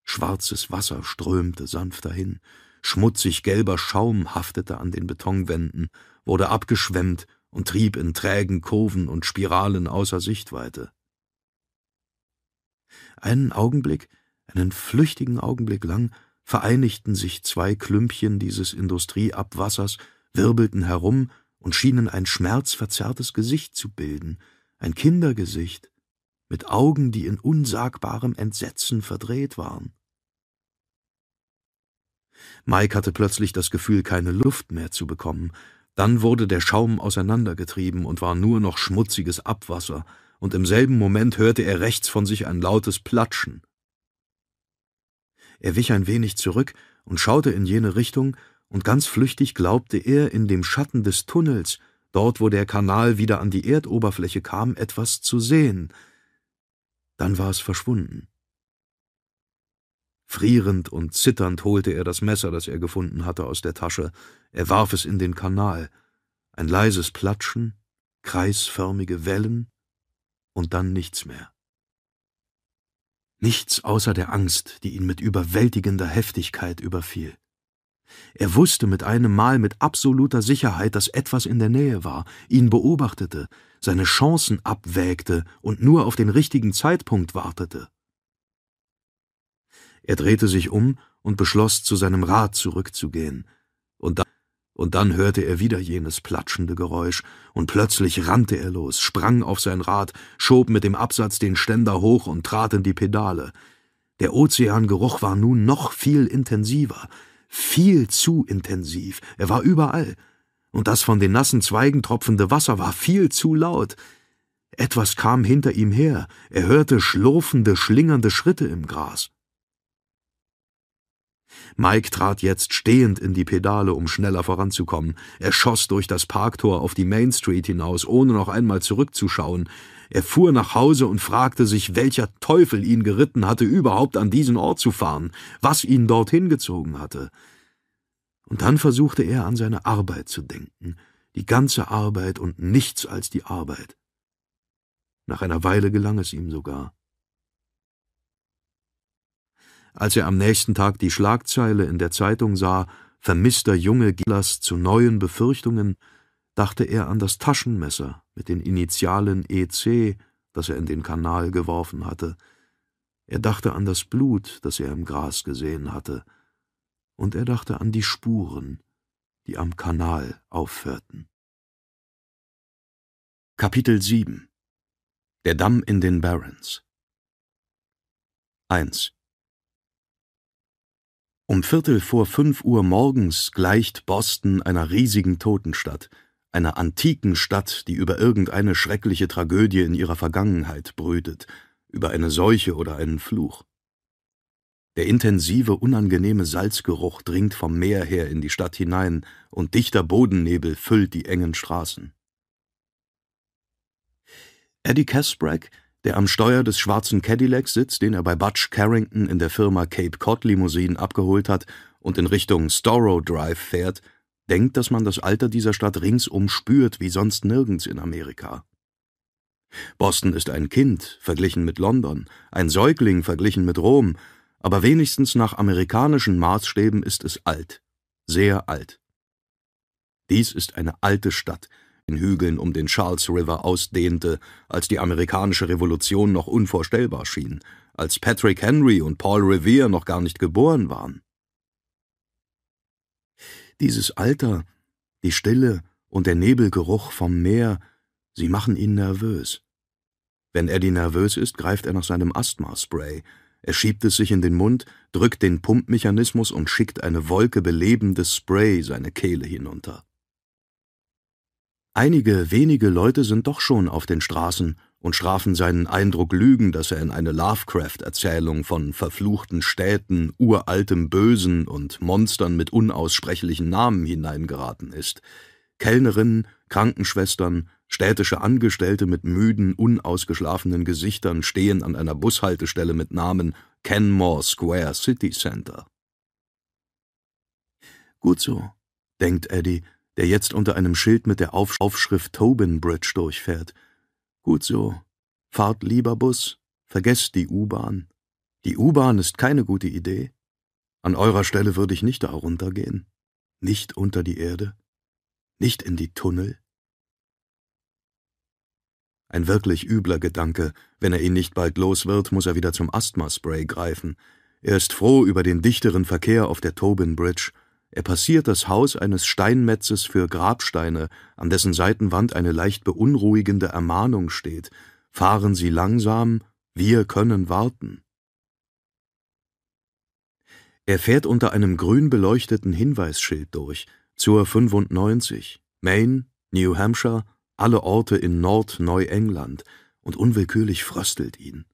Schwarzes Wasser strömte sanft dahin, schmutzig gelber Schaum haftete an den Betonwänden, wurde abgeschwemmt und trieb in trägen Kurven und Spiralen außer Sichtweite. Einen Augenblick, einen flüchtigen Augenblick lang, vereinigten sich zwei Klümpchen dieses Industrieabwassers, wirbelten herum und schienen ein schmerzverzerrtes Gesicht zu bilden, ein Kindergesicht, mit Augen, die in unsagbarem Entsetzen verdreht waren. Mike hatte plötzlich das Gefühl, keine Luft mehr zu bekommen, dann wurde der Schaum auseinandergetrieben und war nur noch schmutziges Abwasser, und im selben Moment hörte er rechts von sich ein lautes Platschen. Er wich ein wenig zurück und schaute in jene Richtung, und ganz flüchtig glaubte er, in dem Schatten des Tunnels, dort wo der Kanal wieder an die Erdoberfläche kam, etwas zu sehen. Dann war es verschwunden. Frierend und zitternd holte er das Messer, das er gefunden hatte, aus der Tasche. Er warf es in den Kanal. Ein leises Platschen, kreisförmige Wellen und dann nichts mehr. Nichts außer der Angst, die ihn mit überwältigender Heftigkeit überfiel. Er wusste mit einem Mal mit absoluter Sicherheit, dass etwas in der Nähe war, ihn beobachtete, seine Chancen abwägte und nur auf den richtigen Zeitpunkt wartete. Er drehte sich um und beschloss, zu seinem Rad zurückzugehen, und dann, Und dann hörte er wieder jenes platschende Geräusch, und plötzlich rannte er los, sprang auf sein Rad, schob mit dem Absatz den Ständer hoch und trat in die Pedale. Der Ozeangeruch war nun noch viel intensiver, viel zu intensiv, er war überall, und das von den nassen Zweigen tropfende Wasser war viel zu laut. Etwas kam hinter ihm her, er hörte schlurfende, schlingernde Schritte im Gras. Mike trat jetzt stehend in die Pedale, um schneller voranzukommen. Er schoss durch das Parktor auf die Main Street hinaus, ohne noch einmal zurückzuschauen. Er fuhr nach Hause und fragte sich, welcher Teufel ihn geritten hatte, überhaupt an diesen Ort zu fahren, was ihn dorthin gezogen hatte. Und dann versuchte er an seine Arbeit zu denken, die ganze Arbeit und nichts als die Arbeit. Nach einer Weile gelang es ihm sogar. Als er am nächsten Tag die Schlagzeile in der Zeitung sah, vermisster Junge Gilas zu neuen Befürchtungen, dachte er an das Taschenmesser mit den Initialen EC, das er in den Kanal geworfen hatte. Er dachte an das Blut, das er im Gras gesehen hatte. Und er dachte an die Spuren, die am Kanal aufhörten. Kapitel 7 Der Damm in den Barrens 1 um Viertel vor fünf Uhr morgens gleicht Boston einer riesigen Totenstadt, einer antiken Stadt, die über irgendeine schreckliche Tragödie in ihrer Vergangenheit brütet, über eine Seuche oder einen Fluch. Der intensive, unangenehme Salzgeruch dringt vom Meer her in die Stadt hinein, und dichter Bodennebel füllt die engen Straßen. Eddie Casbrack der am Steuer des schwarzen Cadillacs sitzt, den er bei Butch Carrington in der Firma Cape Cod Limousinen abgeholt hat und in Richtung Storrow Drive fährt, denkt, dass man das Alter dieser Stadt ringsum spürt wie sonst nirgends in Amerika. Boston ist ein Kind verglichen mit London, ein Säugling verglichen mit Rom, aber wenigstens nach amerikanischen Maßstäben ist es alt, sehr alt. Dies ist eine alte Stadt, Hügeln um den Charles River ausdehnte, als die amerikanische Revolution noch unvorstellbar schien, als Patrick Henry und Paul Revere noch gar nicht geboren waren. Dieses Alter, die Stille und der Nebelgeruch vom Meer, sie machen ihn nervös. Wenn Eddie nervös ist, greift er nach seinem Asthma-Spray. Er schiebt es sich in den Mund, drückt den Pumpmechanismus und schickt eine Wolke belebendes Spray seine Kehle hinunter. Einige wenige Leute sind doch schon auf den Straßen und strafen seinen Eindruck Lügen, dass er in eine Lovecraft-Erzählung von verfluchten Städten, uraltem Bösen und Monstern mit unaussprechlichen Namen hineingeraten ist. Kellnerinnen, Krankenschwestern, städtische Angestellte mit müden, unausgeschlafenen Gesichtern stehen an einer Bushaltestelle mit Namen Kenmore Square City Center. Gut so, denkt Eddie, der jetzt unter einem Schild mit der Aufschrift Tobin Bridge durchfährt. Gut so. Fahrt lieber Bus. Vergesst die U-Bahn. Die U-Bahn ist keine gute Idee. An eurer Stelle würde ich nicht da runtergehen. Nicht unter die Erde. Nicht in die Tunnel. Ein wirklich übler Gedanke. Wenn er ihn nicht bald los wird, muss er wieder zum Asthma-Spray greifen. Er ist froh über den dichteren Verkehr auf der Tobin Bridge er passiert das Haus eines Steinmetzes für Grabsteine, an dessen Seitenwand eine leicht beunruhigende Ermahnung steht Fahren Sie langsam, wir können warten. Er fährt unter einem grün beleuchteten Hinweisschild durch, zur 95, Maine, New Hampshire, alle Orte in Nord-Neuengland, und unwillkürlich fröstelt ihn.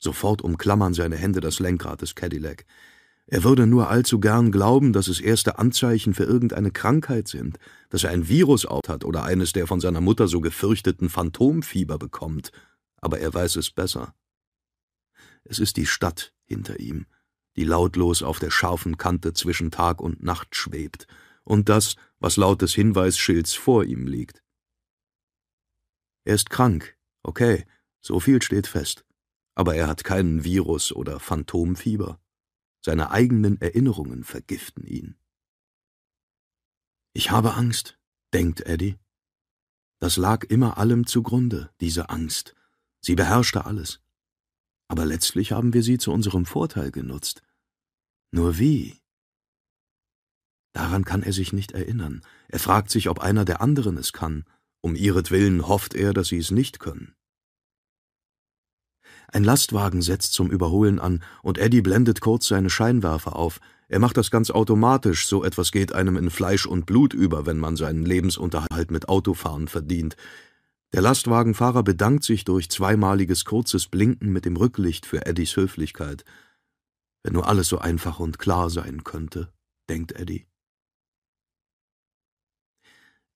Sofort umklammern seine Hände das Lenkrad des Cadillac. Er würde nur allzu gern glauben, dass es erste Anzeichen für irgendeine Krankheit sind, dass er ein Virus auf hat oder eines der von seiner Mutter so gefürchteten Phantomfieber bekommt, aber er weiß es besser. Es ist die Stadt hinter ihm, die lautlos auf der scharfen Kante zwischen Tag und Nacht schwebt, und das, was laut des Hinweisschilds vor ihm liegt. Er ist krank, okay, so viel steht fest, aber er hat keinen Virus oder Phantomfieber. Seine eigenen Erinnerungen vergiften ihn. Ich habe Angst, denkt Eddie. Das lag immer allem zugrunde, diese Angst. Sie beherrschte alles. Aber letztlich haben wir sie zu unserem Vorteil genutzt. Nur wie? Daran kann er sich nicht erinnern. Er fragt sich, ob einer der anderen es kann. Um ihretwillen hofft er, dass sie es nicht können. Ein Lastwagen setzt zum Überholen an, und Eddie blendet kurz seine Scheinwerfer auf. Er macht das ganz automatisch, so etwas geht einem in Fleisch und Blut über, wenn man seinen Lebensunterhalt mit Autofahren verdient. Der Lastwagenfahrer bedankt sich durch zweimaliges kurzes Blinken mit dem Rücklicht für Eddies Höflichkeit. Wenn nur alles so einfach und klar sein könnte, denkt Eddie.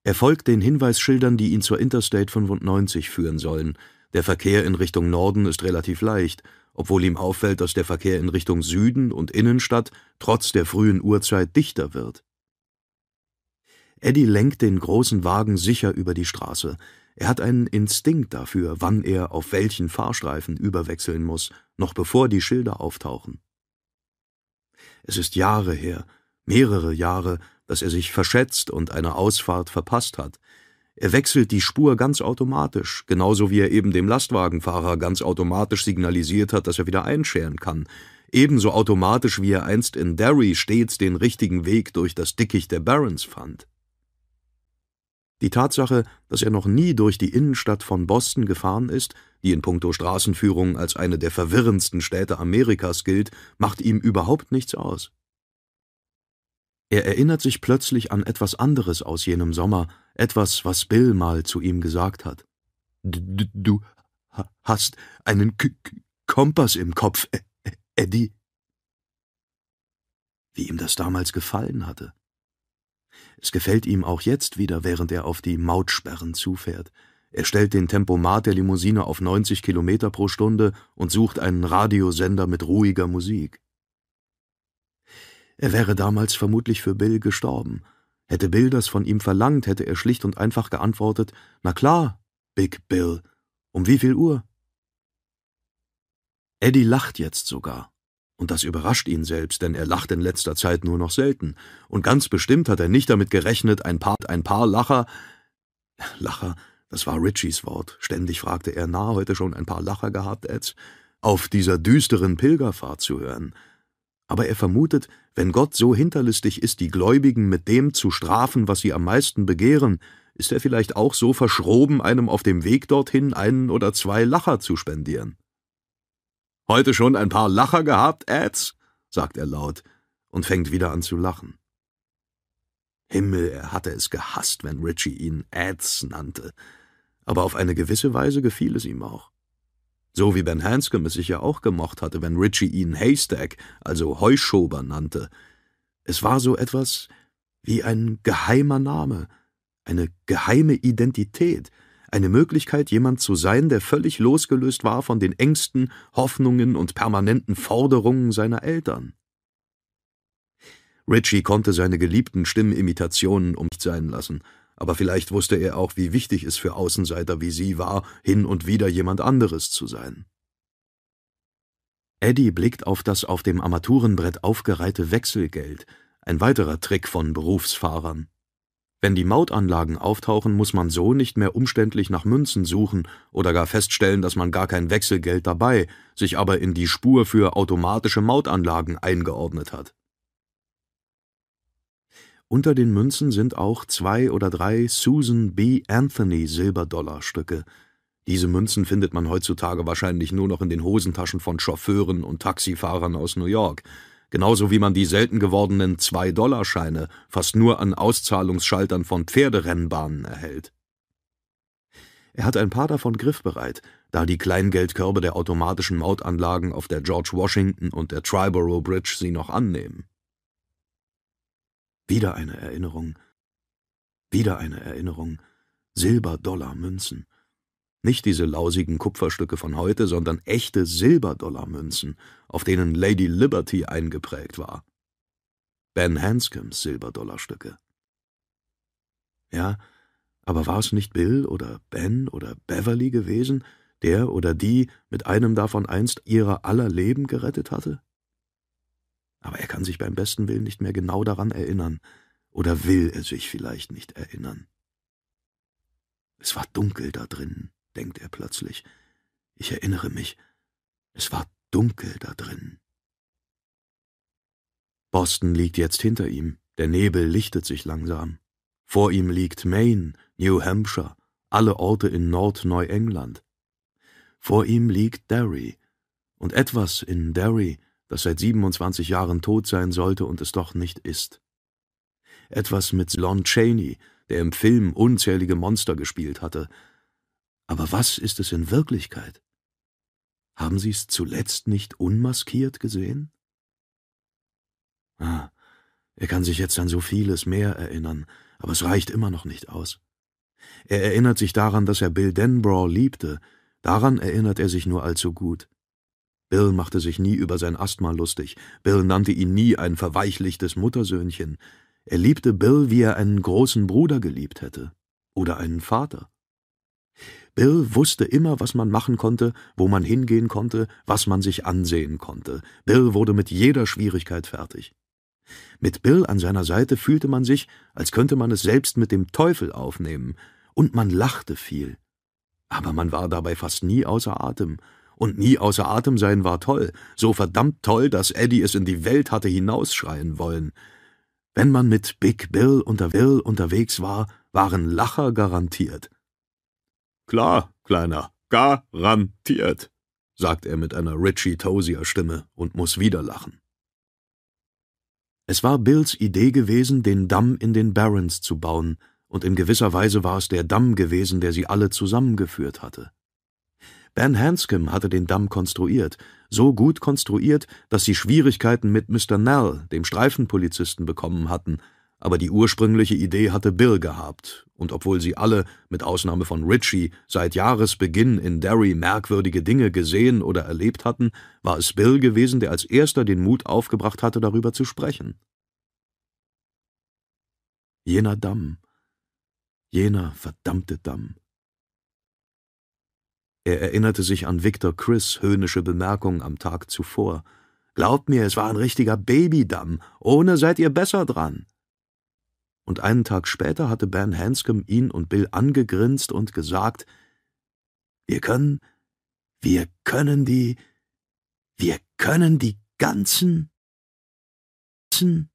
Er folgt den Hinweisschildern, die ihn zur Interstate 95 führen sollen. Der Verkehr in Richtung Norden ist relativ leicht, obwohl ihm auffällt, dass der Verkehr in Richtung Süden und Innenstadt trotz der frühen Uhrzeit dichter wird. Eddie lenkt den großen Wagen sicher über die Straße. Er hat einen Instinkt dafür, wann er auf welchen Fahrstreifen überwechseln muss, noch bevor die Schilder auftauchen. Es ist Jahre her, mehrere Jahre, dass er sich verschätzt und eine Ausfahrt verpasst hat. Er wechselt die Spur ganz automatisch, genauso wie er eben dem Lastwagenfahrer ganz automatisch signalisiert hat, dass er wieder einscheren kann. Ebenso automatisch, wie er einst in Derry stets den richtigen Weg durch das Dickicht der Barons fand. Die Tatsache, dass er noch nie durch die Innenstadt von Boston gefahren ist, die in puncto Straßenführung als eine der verwirrendsten Städte Amerikas gilt, macht ihm überhaupt nichts aus. Er erinnert sich plötzlich an etwas anderes aus jenem Sommer, etwas, was Bill mal zu ihm gesagt hat. Du hast einen K Kompass im Kopf, Eddie. Wie ihm das damals gefallen hatte. Es gefällt ihm auch jetzt wieder, während er auf die Mautsperren zufährt. Er stellt den Tempomat der Limousine auf 90 Kilometer pro Stunde und sucht einen Radiosender mit ruhiger Musik. Er wäre damals vermutlich für Bill gestorben. Hätte Bill das von ihm verlangt, hätte er schlicht und einfach geantwortet, na klar, Big Bill. Um wie viel Uhr? Eddie lacht jetzt sogar. Und das überrascht ihn selbst, denn er lacht in letzter Zeit nur noch selten. Und ganz bestimmt hat er nicht damit gerechnet, ein paar, ein paar Lacher. Lacher, das war Richies Wort. Ständig fragte er, na, heute schon ein paar Lacher gehabt, Eds? Auf dieser düsteren Pilgerfahrt zu hören aber er vermutet, wenn Gott so hinterlistig ist, die Gläubigen mit dem zu strafen, was sie am meisten begehren, ist er vielleicht auch so verschroben, einem auf dem Weg dorthin einen oder zwei Lacher zu spendieren. Heute schon ein paar Lacher gehabt, Ads? sagt er laut und fängt wieder an zu lachen. Himmel, er hatte es gehasst, wenn Richie ihn Ads nannte, aber auf eine gewisse Weise gefiel es ihm auch. So wie Ben Hanscom es sicher auch gemocht hatte, wenn Richie ihn Haystack, also Heuschober, nannte. Es war so etwas wie ein geheimer Name, eine geheime Identität, eine Möglichkeit, jemand zu sein, der völlig losgelöst war von den Ängsten, Hoffnungen und permanenten Forderungen seiner Eltern. Richie konnte seine geliebten Stimmimitationen um nicht sein lassen, aber vielleicht wusste er auch, wie wichtig es für Außenseiter wie sie war, hin und wieder jemand anderes zu sein. Eddie blickt auf das auf dem Armaturenbrett aufgereihte Wechselgeld, ein weiterer Trick von Berufsfahrern. Wenn die Mautanlagen auftauchen, muss man so nicht mehr umständlich nach Münzen suchen oder gar feststellen, dass man gar kein Wechselgeld dabei, sich aber in die Spur für automatische Mautanlagen eingeordnet hat. Unter den Münzen sind auch zwei oder drei Susan B. Anthony Silberdollarstücke. Diese Münzen findet man heutzutage wahrscheinlich nur noch in den Hosentaschen von Chauffeuren und Taxifahrern aus New York, genauso wie man die selten gewordenen Zwei-Dollar-Scheine fast nur an Auszahlungsschaltern von Pferderennbahnen erhält. Er hat ein paar davon griffbereit, da die Kleingeldkörbe der automatischen Mautanlagen auf der George Washington und der Triborough Bridge sie noch annehmen. Wieder eine Erinnerung. Wieder eine Erinnerung. Silberdollarmünzen. Nicht diese lausigen Kupferstücke von heute, sondern echte Silberdollarmünzen, auf denen Lady Liberty eingeprägt war. Ben Hanscoms Silberdollarstücke. Ja, aber war es nicht Bill oder Ben oder Beverly gewesen, der oder die mit einem davon einst ihrer aller Leben gerettet hatte? Aber er kann sich beim besten Willen nicht mehr genau daran erinnern, oder will er sich vielleicht nicht erinnern. Es war dunkel da drin, denkt er plötzlich. Ich erinnere mich, es war dunkel da drin. Boston liegt jetzt hinter ihm, Der Nebel lichtet sich langsam. Vor ihm liegt Maine, New Hampshire, alle Orte in Nordneuengland. Vor ihm liegt Derry und etwas in Derry, das seit 27 Jahren tot sein sollte und es doch nicht ist. Etwas mit Lon Chaney, der im Film unzählige Monster gespielt hatte. Aber was ist es in Wirklichkeit? Haben Sie es zuletzt nicht unmaskiert gesehen? Ah, er kann sich jetzt an so vieles mehr erinnern, aber es reicht immer noch nicht aus. Er erinnert sich daran, dass er Bill Denbrough liebte, daran erinnert er sich nur allzu gut. Bill machte sich nie über sein Asthma lustig, Bill nannte ihn nie ein verweichlichtes Muttersöhnchen, er liebte Bill, wie er einen großen Bruder geliebt hätte. Oder einen Vater. Bill wusste immer, was man machen konnte, wo man hingehen konnte, was man sich ansehen konnte. Bill wurde mit jeder Schwierigkeit fertig. Mit Bill an seiner Seite fühlte man sich, als könnte man es selbst mit dem Teufel aufnehmen, und man lachte viel. Aber man war dabei fast nie außer Atem, und nie außer Atem sein war toll, so verdammt toll, dass Eddie es in die Welt hatte hinausschreien wollen. Wenn man mit Big Bill unter Will unterwegs war, waren Lacher garantiert. Klar, Kleiner, garantiert, sagt er mit einer Richie Tozier Stimme und muss wieder lachen. Es war Bills Idee gewesen, den Damm in den Barrens zu bauen, und in gewisser Weise war es der Damm gewesen, der sie alle zusammengeführt hatte. Ben Hanscom hatte den Damm konstruiert, so gut konstruiert, dass sie Schwierigkeiten mit Mr. Nell, dem Streifenpolizisten, bekommen hatten, aber die ursprüngliche Idee hatte Bill gehabt, und obwohl sie alle, mit Ausnahme von Ritchie, seit Jahresbeginn in Derry merkwürdige Dinge gesehen oder erlebt hatten, war es Bill gewesen, der als erster den Mut aufgebracht hatte, darüber zu sprechen. Jener Damm, jener verdammte Damm. Er erinnerte sich an Victor Chris' höhnische Bemerkung am Tag zuvor. Glaubt mir, es war ein richtiger Babydamm. Ohne seid ihr besser dran. Und einen Tag später hatte Ben Hanscom ihn und Bill angegrinst und gesagt, wir können, wir können die, wir können die ganzen, ganzen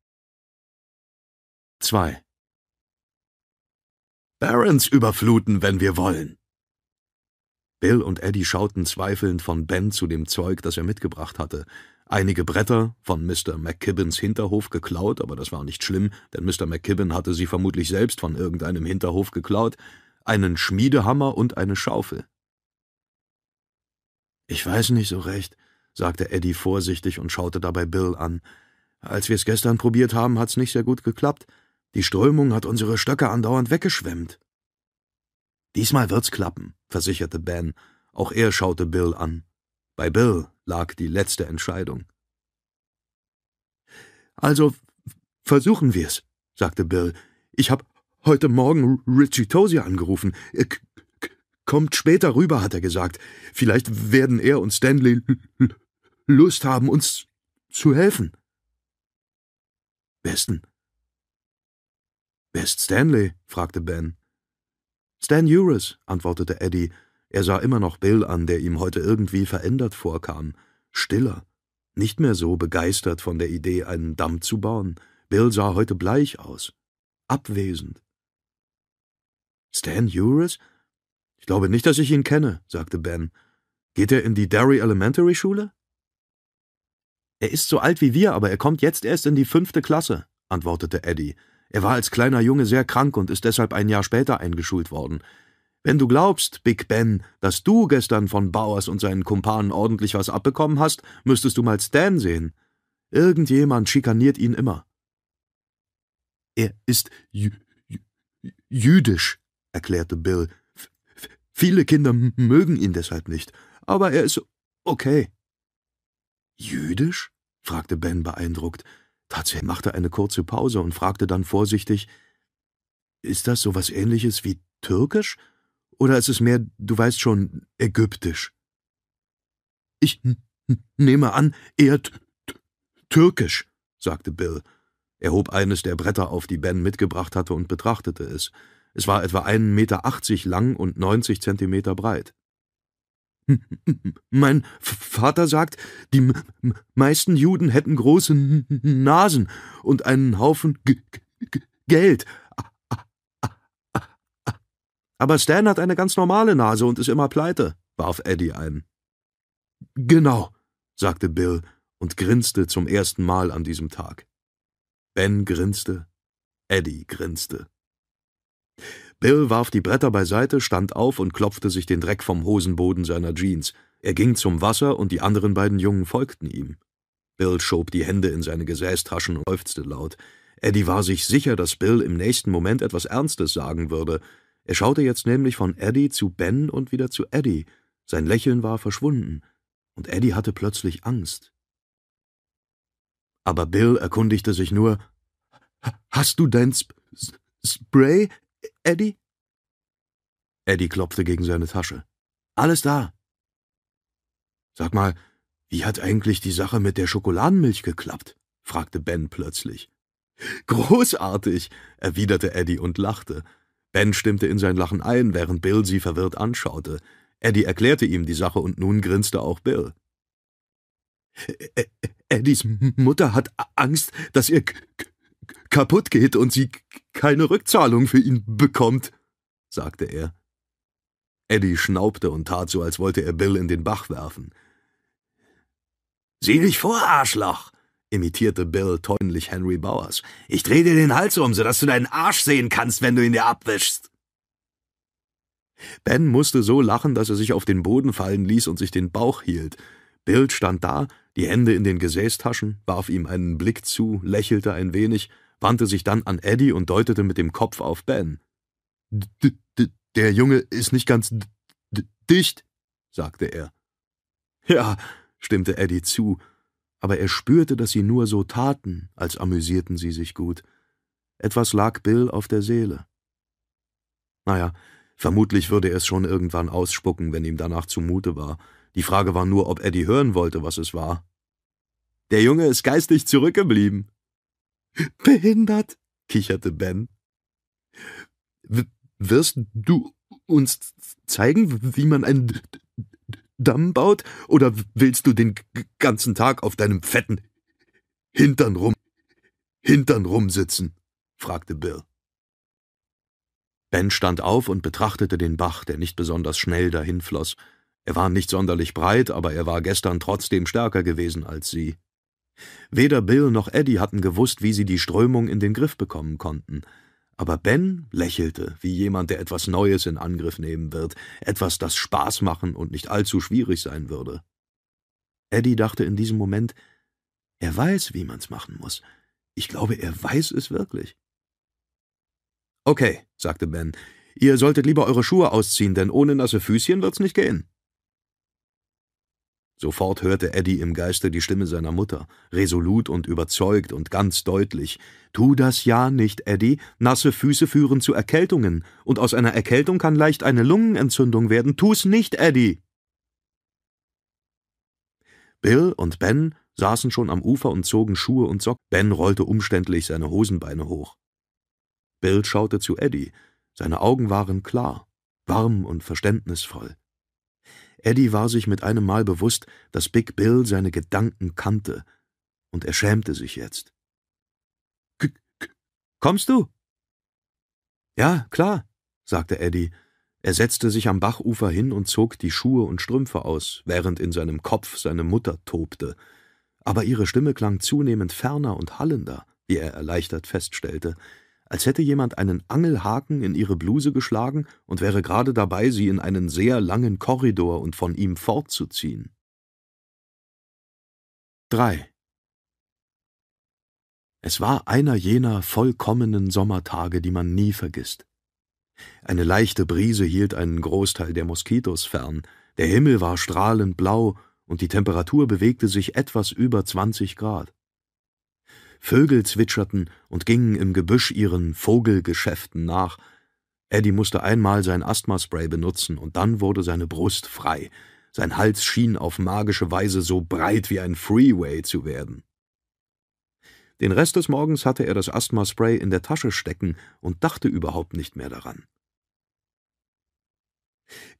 2. Barons überfluten, wenn wir wollen. Bill und Eddie schauten zweifelnd von Ben zu dem Zeug, das er mitgebracht hatte. Einige Bretter, von Mr. McKibbins Hinterhof geklaut, aber das war nicht schlimm, denn Mr. McKibbin hatte sie vermutlich selbst von irgendeinem Hinterhof geklaut, einen Schmiedehammer und eine Schaufel. Ich weiß nicht so recht, sagte Eddie vorsichtig und schaute dabei Bill an. Als wir es gestern probiert haben, hat's nicht sehr gut geklappt. Die Strömung hat unsere Stöcke andauernd weggeschwemmt. Diesmal wird's klappen, versicherte Ben. Auch er schaute Bill an. Bei Bill lag die letzte Entscheidung. Also versuchen wir's, sagte Bill. Ich hab heute Morgen Richie Tozier angerufen. Er kommt später rüber, hat er gesagt. Vielleicht werden er und Stanley Lust haben, uns zu helfen. Besten. Wer ist Stanley? fragte Ben. Stan Uris, antwortete Eddie. Er sah immer noch Bill an, der ihm heute irgendwie verändert vorkam. Stiller. Nicht mehr so begeistert von der Idee, einen Damm zu bauen. Bill sah heute bleich aus. Abwesend. Stan Uris? Ich glaube nicht, dass ich ihn kenne, sagte Ben. Geht er in die Derry Elementary Schule? Er ist so alt wie wir, aber er kommt jetzt erst in die fünfte Klasse, antwortete Eddie. Er war als kleiner Junge sehr krank und ist deshalb ein Jahr später eingeschult worden. Wenn du glaubst, Big Ben, dass du gestern von Bowers und seinen Kumpanen ordentlich was abbekommen hast, müsstest du mal Stan sehen. Irgendjemand schikaniert ihn immer. Er ist jü jüdisch, erklärte Bill. F viele Kinder mögen ihn deshalb nicht, aber er ist okay. Jüdisch? fragte Ben beeindruckt. Tatsächlich machte eine kurze Pause und fragte dann vorsichtig, ist das so was ähnliches wie Türkisch? Oder ist es mehr, du weißt schon, Ägyptisch? Ich nehme an, eher Türkisch, sagte Bill. Er hob eines der Bretter auf, die Ben mitgebracht hatte, und betrachtete es. Es war etwa einen Meter achtzig lang und neunzig Zentimeter breit. Mein Vater sagt, die meisten Juden hätten große Nasen und einen Haufen G G Geld. Aber Stan hat eine ganz normale Nase und ist immer pleite, warf Eddie ein. Genau, sagte Bill und grinste zum ersten Mal an diesem Tag. Ben grinste, Eddie grinste. Bill warf die Bretter beiseite, stand auf und klopfte sich den Dreck vom Hosenboden seiner Jeans. Er ging zum Wasser und die anderen beiden Jungen folgten ihm. Bill schob die Hände in seine Gesäßtaschen und seufzte laut. Eddie war sich sicher, dass Bill im nächsten Moment etwas Ernstes sagen würde. Er schaute jetzt nämlich von Eddie zu Ben und wieder zu Eddie. Sein Lächeln war verschwunden, und Eddie hatte plötzlich Angst. Aber Bill erkundigte sich nur Hast du dein Sp Spray? Eddie? Eddie klopfte gegen seine Tasche. Alles da. Sag mal, wie hat eigentlich die Sache mit der Schokoladenmilch geklappt? fragte Ben plötzlich. Großartig, erwiderte Eddie und lachte. Ben stimmte in sein Lachen ein, während Bill sie verwirrt anschaute. Eddie erklärte ihm die Sache und nun grinste auch Bill. Eddies Mutter hat Angst, dass ihr kaputt geht und sie keine Rückzahlung für ihn bekommt, sagte er. Eddie schnaubte und tat so, als wollte er Bill in den Bach werfen. Sieh dich vor, Arschloch, imitierte Bill teunlich Henry Bowers. Ich dreh dir den Hals um, sodass du deinen Arsch sehen kannst, wenn du ihn dir abwischst. Ben musste so lachen, dass er sich auf den Boden fallen ließ und sich den Bauch hielt. Bill stand da, die Hände in den Gesäßtaschen, warf ihm einen Blick zu, lächelte ein wenig wandte sich dann an Eddie und deutete mit dem Kopf auf Ben. D -d der Junge ist nicht ganz dicht, sagte er. Ja, stimmte Eddie zu, aber er spürte, dass sie nur so taten, als amüsierten sie sich gut. Etwas lag Bill auf der Seele. Naja, vermutlich würde er es schon irgendwann ausspucken, wenn ihm danach zumute war. Die Frage war nur, ob Eddie hören wollte, was es war. Der Junge ist geistig zurückgeblieben, Behindert, kicherte Ben. W wirst du uns zeigen, wie man einen Damm baut, oder willst du den ganzen Tag auf deinem fetten Hintern rum Hintern rumsitzen? fragte Bill. Ben stand auf und betrachtete den Bach, der nicht besonders schnell dahinfloss. Er war nicht sonderlich breit, aber er war gestern trotzdem stärker gewesen als sie. Weder Bill noch Eddie hatten gewusst, wie sie die Strömung in den Griff bekommen konnten. Aber Ben lächelte, wie jemand, der etwas Neues in Angriff nehmen wird, etwas, das Spaß machen und nicht allzu schwierig sein würde. Eddie dachte in diesem Moment, er weiß, wie man's machen muss. Ich glaube, er weiß es wirklich. Okay, sagte Ben, ihr solltet lieber eure Schuhe ausziehen, denn ohne nasse Füßchen wird's nicht gehen. Sofort hörte Eddie im Geiste die Stimme seiner Mutter, resolut und überzeugt und ganz deutlich. Tu das ja nicht, Eddie. Nasse Füße führen zu Erkältungen, und aus einer Erkältung kann leicht eine Lungenentzündung werden. Tu's nicht, Eddie. Bill und Ben saßen schon am Ufer und zogen Schuhe und Socken. Ben rollte umständlich seine Hosenbeine hoch. Bill schaute zu Eddie. Seine Augen waren klar, warm und verständnisvoll. Eddie war sich mit einem Mal bewusst, dass Big Bill seine Gedanken kannte, und er schämte sich jetzt. K kommst du? Ja, klar, sagte Eddie. Er setzte sich am Bachufer hin und zog die Schuhe und Strümpfe aus, während in seinem Kopf seine Mutter tobte. Aber ihre Stimme klang zunehmend ferner und hallender, wie er erleichtert feststellte als hätte jemand einen Angelhaken in ihre Bluse geschlagen und wäre gerade dabei, sie in einen sehr langen Korridor und von ihm fortzuziehen. 3. Es war einer jener vollkommenen Sommertage, die man nie vergisst. Eine leichte Brise hielt einen Großteil der Moskitos fern, der Himmel war strahlend blau und die Temperatur bewegte sich etwas über 20 Grad. Vögel zwitscherten und gingen im Gebüsch ihren Vogelgeschäften nach. Eddie musste einmal sein Asthmaspray benutzen, und dann wurde seine Brust frei. Sein Hals schien auf magische Weise so breit wie ein Freeway zu werden. Den Rest des Morgens hatte er das Asthmaspray in der Tasche stecken und dachte überhaupt nicht mehr daran.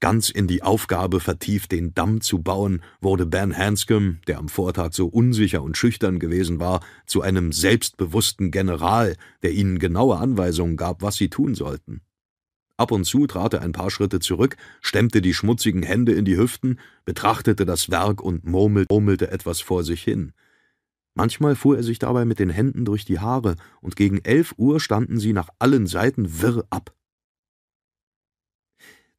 Ganz in die Aufgabe vertieft, den Damm zu bauen, wurde Ben Hanscom, der am Vortag so unsicher und schüchtern gewesen war, zu einem selbstbewussten General, der ihnen genaue Anweisungen gab, was sie tun sollten. Ab und zu trat er ein paar Schritte zurück, stemmte die schmutzigen Hände in die Hüften, betrachtete das Werk und murmelte etwas vor sich hin. Manchmal fuhr er sich dabei mit den Händen durch die Haare, und gegen elf Uhr standen sie nach allen Seiten wirr ab.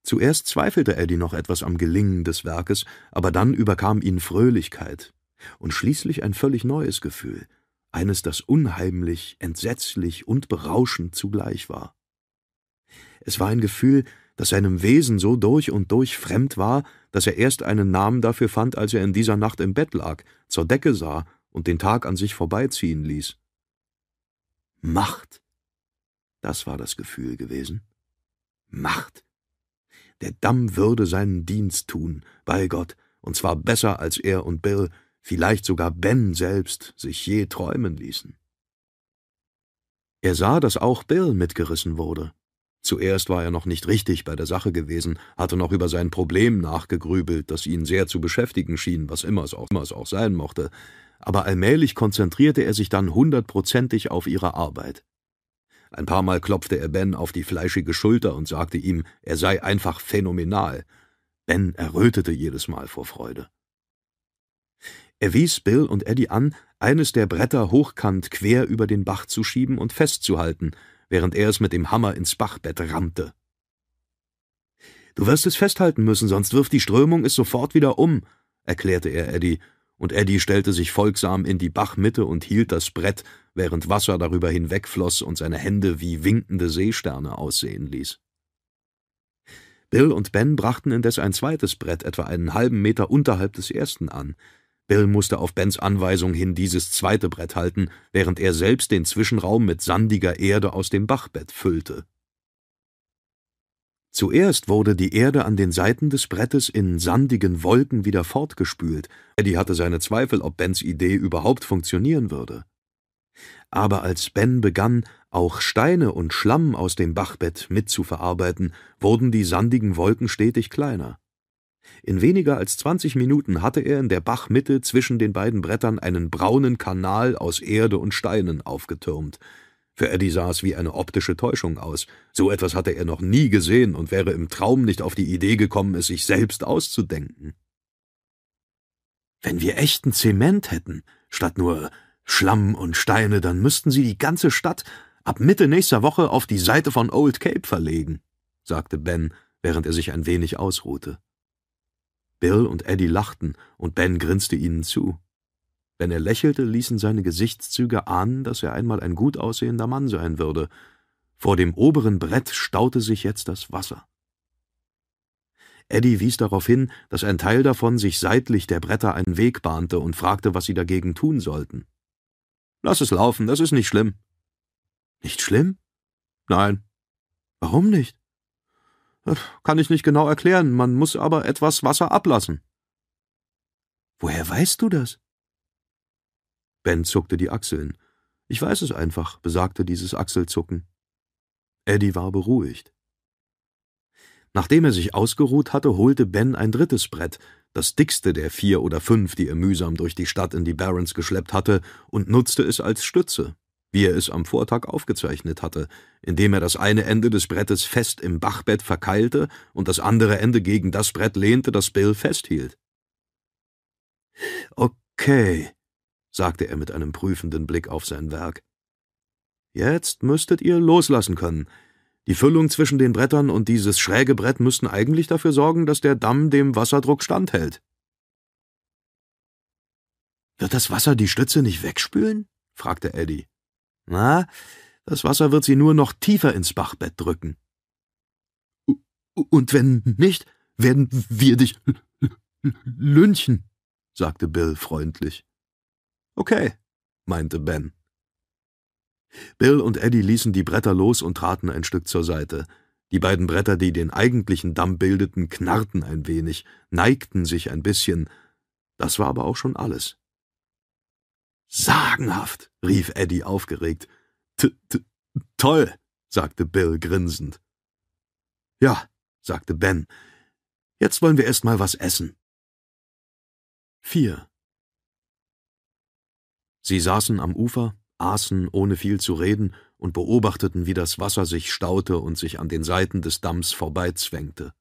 Zuerst zweifelte Eddie noch etwas am Gelingen des Werkes, aber dann überkam ihn Fröhlichkeit und schließlich ein völlig neues Gefühl, eines, das unheimlich, entsetzlich und berauschend zugleich war. Es war ein Gefühl, das seinem Wesen so durch und durch fremd war, dass er erst einen Namen dafür fand, als er in dieser Nacht im Bett lag, zur Decke sah und den Tag an sich vorbeiziehen ließ. Macht. Das war das Gefühl gewesen. Macht. Der Damm würde seinen Dienst tun, bei Gott, und zwar besser als er und Bill, vielleicht sogar Ben selbst, sich je träumen ließen. Er sah, dass auch Bill mitgerissen wurde. Zuerst war er noch nicht richtig bei der Sache gewesen, hatte noch über sein Problem nachgegrübelt, das ihn sehr zu beschäftigen schien, was immer es auch, immer es auch sein mochte, aber allmählich konzentrierte er sich dann hundertprozentig auf ihre Arbeit. Ein paar Mal klopfte er Ben auf die fleischige Schulter und sagte ihm, er sei einfach phänomenal. Ben errötete jedes Mal vor Freude. Er wies Bill und Eddie an, eines der Bretter hochkant quer über den Bach zu schieben und festzuhalten, während er es mit dem Hammer ins Bachbett rammte. Du wirst es festhalten müssen, sonst wirft die Strömung es sofort wieder um, erklärte er Eddie, und Eddie stellte sich folgsam in die Bachmitte und hielt das Brett, während Wasser darüber hinwegfloss und seine Hände wie winkende Seesterne aussehen ließ. Bill und Ben brachten indes ein zweites Brett etwa einen halben Meter unterhalb des ersten an, Bill musste auf Bens Anweisung hin dieses zweite Brett halten, während er selbst den Zwischenraum mit sandiger Erde aus dem Bachbett füllte. Zuerst wurde die Erde an den Seiten des Brettes in sandigen Wolken wieder fortgespült. Eddie hatte seine Zweifel, ob Bens Idee überhaupt funktionieren würde. Aber als Ben begann, auch Steine und Schlamm aus dem Bachbett mitzuverarbeiten, wurden die sandigen Wolken stetig kleiner. In weniger als zwanzig Minuten hatte er in der Bachmitte zwischen den beiden Brettern einen braunen Kanal aus Erde und Steinen aufgetürmt. Für Eddie sah es wie eine optische Täuschung aus. So etwas hatte er noch nie gesehen und wäre im Traum nicht auf die Idee gekommen, es sich selbst auszudenken. Wenn wir echten Zement hätten, statt nur Schlamm und Steine, dann müssten sie die ganze Stadt ab Mitte nächster Woche auf die Seite von Old Cape verlegen, sagte Ben, während er sich ein wenig ausruhte. Bill und Eddie lachten, und Ben grinste ihnen zu. Wenn er lächelte, ließen seine Gesichtszüge ahnen, dass er einmal ein gut aussehender Mann sein würde. Vor dem oberen Brett staute sich jetzt das Wasser. Eddie wies darauf hin, dass ein Teil davon sich seitlich der Bretter einen Weg bahnte und fragte, was sie dagegen tun sollten. Lass es laufen, das ist nicht schlimm. Nicht schlimm? Nein. Warum nicht? Kann ich nicht genau erklären, man muss aber etwas Wasser ablassen. Woher weißt du das? Ben zuckte die Achseln. Ich weiß es einfach, besagte dieses Achselzucken. Eddie war beruhigt. Nachdem er sich ausgeruht hatte, holte Ben ein drittes Brett, das dickste der vier oder fünf, die er mühsam durch die Stadt in die Barrens geschleppt hatte, und nutzte es als Stütze wie er es am Vortag aufgezeichnet hatte, indem er das eine Ende des Brettes fest im Bachbett verkeilte und das andere Ende gegen das Brett lehnte, das Bill festhielt. Okay, sagte er mit einem prüfenden Blick auf sein Werk. Jetzt müsstet ihr loslassen können. Die Füllung zwischen den Brettern und dieses schräge Brett müssten eigentlich dafür sorgen, dass der Damm dem Wasserdruck standhält. Wird das Wasser die Stütze nicht wegspülen? fragte Eddie. Na, das Wasser wird sie nur noch tiefer ins Bachbett drücken. Und wenn nicht, werden wir dich lynchen, sagte Bill freundlich. Okay, meinte Ben. Bill und Eddie ließen die Bretter los und traten ein Stück zur Seite. Die beiden Bretter, die den eigentlichen Damm bildeten, knarrten ein wenig, neigten sich ein bisschen. Das war aber auch schon alles. Sagenhaft, rief Eddie aufgeregt. T -t Toll, sagte Bill grinsend. Ja, sagte Ben, Jetzt wollen wir erst mal was essen. 4. Sie saßen am Ufer, aßen ohne viel zu reden und beobachteten, wie das Wasser sich staute und sich an den Seiten des Damms vorbeizwängte.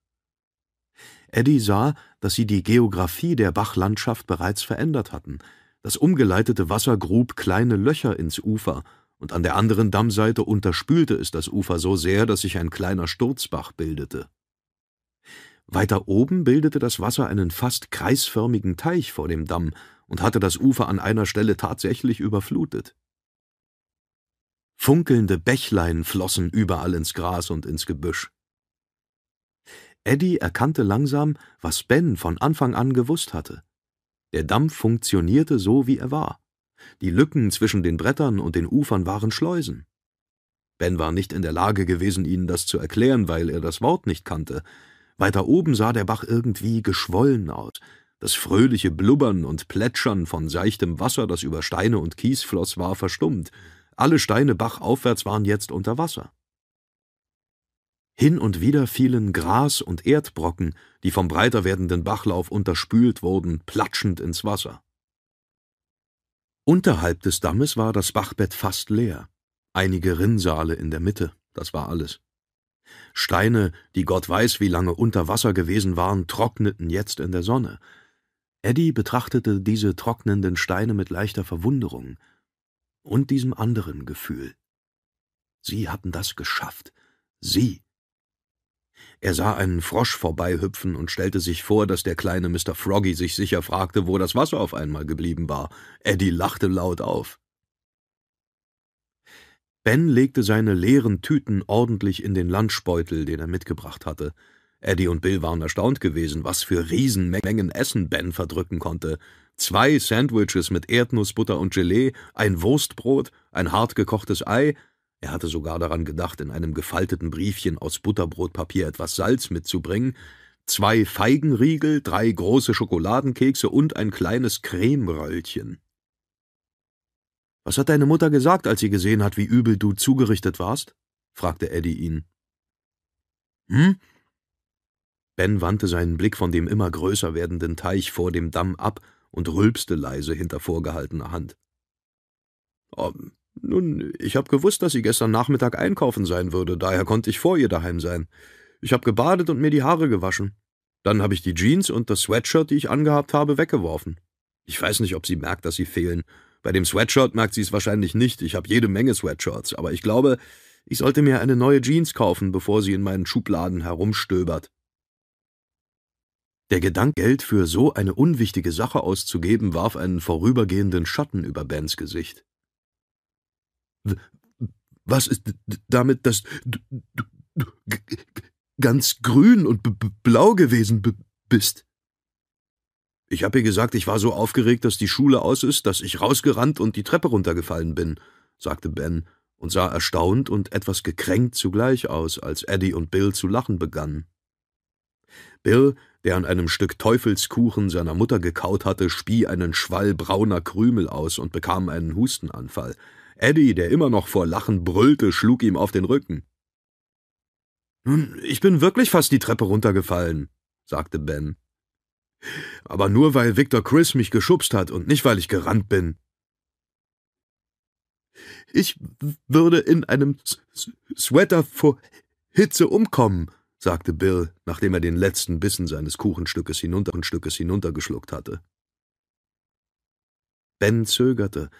Eddie sah, dass sie die Geographie der Bachlandschaft bereits verändert hatten. Das umgeleitete Wasser grub kleine Löcher ins Ufer, und an der anderen Dammseite unterspülte es das Ufer so sehr, dass sich ein kleiner Sturzbach bildete. Weiter oben bildete das Wasser einen fast kreisförmigen Teich vor dem Damm und hatte das Ufer an einer Stelle tatsächlich überflutet. Funkelnde Bächlein flossen überall ins Gras und ins Gebüsch. Eddie erkannte langsam, was Ben von Anfang an gewusst hatte. Der Damm funktionierte so, wie er war. Die Lücken zwischen den Brettern und den Ufern waren Schleusen. Ben war nicht in der Lage gewesen, ihnen das zu erklären, weil er das Wort nicht kannte. Weiter oben sah der Bach irgendwie geschwollen aus. Das fröhliche Blubbern und Plätschern von seichtem Wasser, das über Steine und Kies floss, war verstummt. Alle Steine bachaufwärts waren jetzt unter Wasser. Hin und wieder fielen Gras und Erdbrocken, die vom breiter werdenden Bachlauf unterspült wurden, platschend ins Wasser. Unterhalb des Dammes war das Bachbett fast leer. Einige Rinnsale in der Mitte, das war alles. Steine, die Gott weiß wie lange unter Wasser gewesen waren, trockneten jetzt in der Sonne. Eddie betrachtete diese trocknenden Steine mit leichter Verwunderung und diesem anderen Gefühl. Sie hatten das geschafft. Sie er sah einen Frosch vorbeihüpfen und stellte sich vor, dass der kleine Mr. Froggy sich sicher fragte, wo das Wasser auf einmal geblieben war. Eddie lachte laut auf. Ben legte seine leeren Tüten ordentlich in den Lunchbeutel, den er mitgebracht hatte. Eddie und Bill waren erstaunt gewesen, was für Riesenmengen Essen Ben verdrücken konnte. Zwei Sandwiches mit Erdnussbutter und Gelee, ein Wurstbrot, ein hartgekochtes Ei, er hatte sogar daran gedacht, in einem gefalteten Briefchen aus Butterbrotpapier etwas Salz mitzubringen, zwei Feigenriegel, drei große Schokoladenkekse und ein kleines Cremeröllchen. Was hat deine Mutter gesagt, als sie gesehen hat, wie übel du zugerichtet warst? fragte Eddie ihn. Hm? Ben wandte seinen Blick von dem immer größer werdenden Teich vor dem Damm ab und rülpste leise hinter vorgehaltener Hand. Oh, nun, ich hab gewusst, dass sie gestern Nachmittag einkaufen sein würde, daher konnte ich vor ihr daheim sein. Ich hab gebadet und mir die Haare gewaschen. Dann habe ich die Jeans und das Sweatshirt, die ich angehabt habe, weggeworfen. Ich weiß nicht, ob sie merkt, dass sie fehlen. Bei dem Sweatshirt merkt sie es wahrscheinlich nicht. Ich habe jede Menge Sweatshirts, aber ich glaube, ich sollte mir eine neue Jeans kaufen, bevor sie in meinen Schubladen herumstöbert. Der Gedanke, Geld für so eine unwichtige Sache auszugeben, warf einen vorübergehenden Schatten über Bens Gesicht. Was ist damit, dass du, ganz grün und blau gewesen bist? Ich habe ihr gesagt, ich war so aufgeregt, dass die Schule aus ist, dass ich rausgerannt und die Treppe runtergefallen bin, sagte Ben und sah erstaunt und etwas gekränkt zugleich aus, als Eddie und Bill zu lachen begannen. Bill, der an einem Stück Teufelskuchen seiner Mutter gekaut hatte, spie einen Schwall brauner Krümel aus und bekam einen Hustenanfall. Eddie, der immer noch vor Lachen brüllte, schlug ihm auf den Rücken. Nun, ich bin wirklich fast die Treppe runtergefallen, sagte Ben. Aber nur weil Victor Chris mich geschubst hat und nicht weil ich gerannt bin. Ich würde in einem S Sweater vor Hitze umkommen, sagte Bill, nachdem er den letzten Bissen seines Kuchenstückes hinunter Stückes hinuntergeschluckt hatte. Ben zögerte,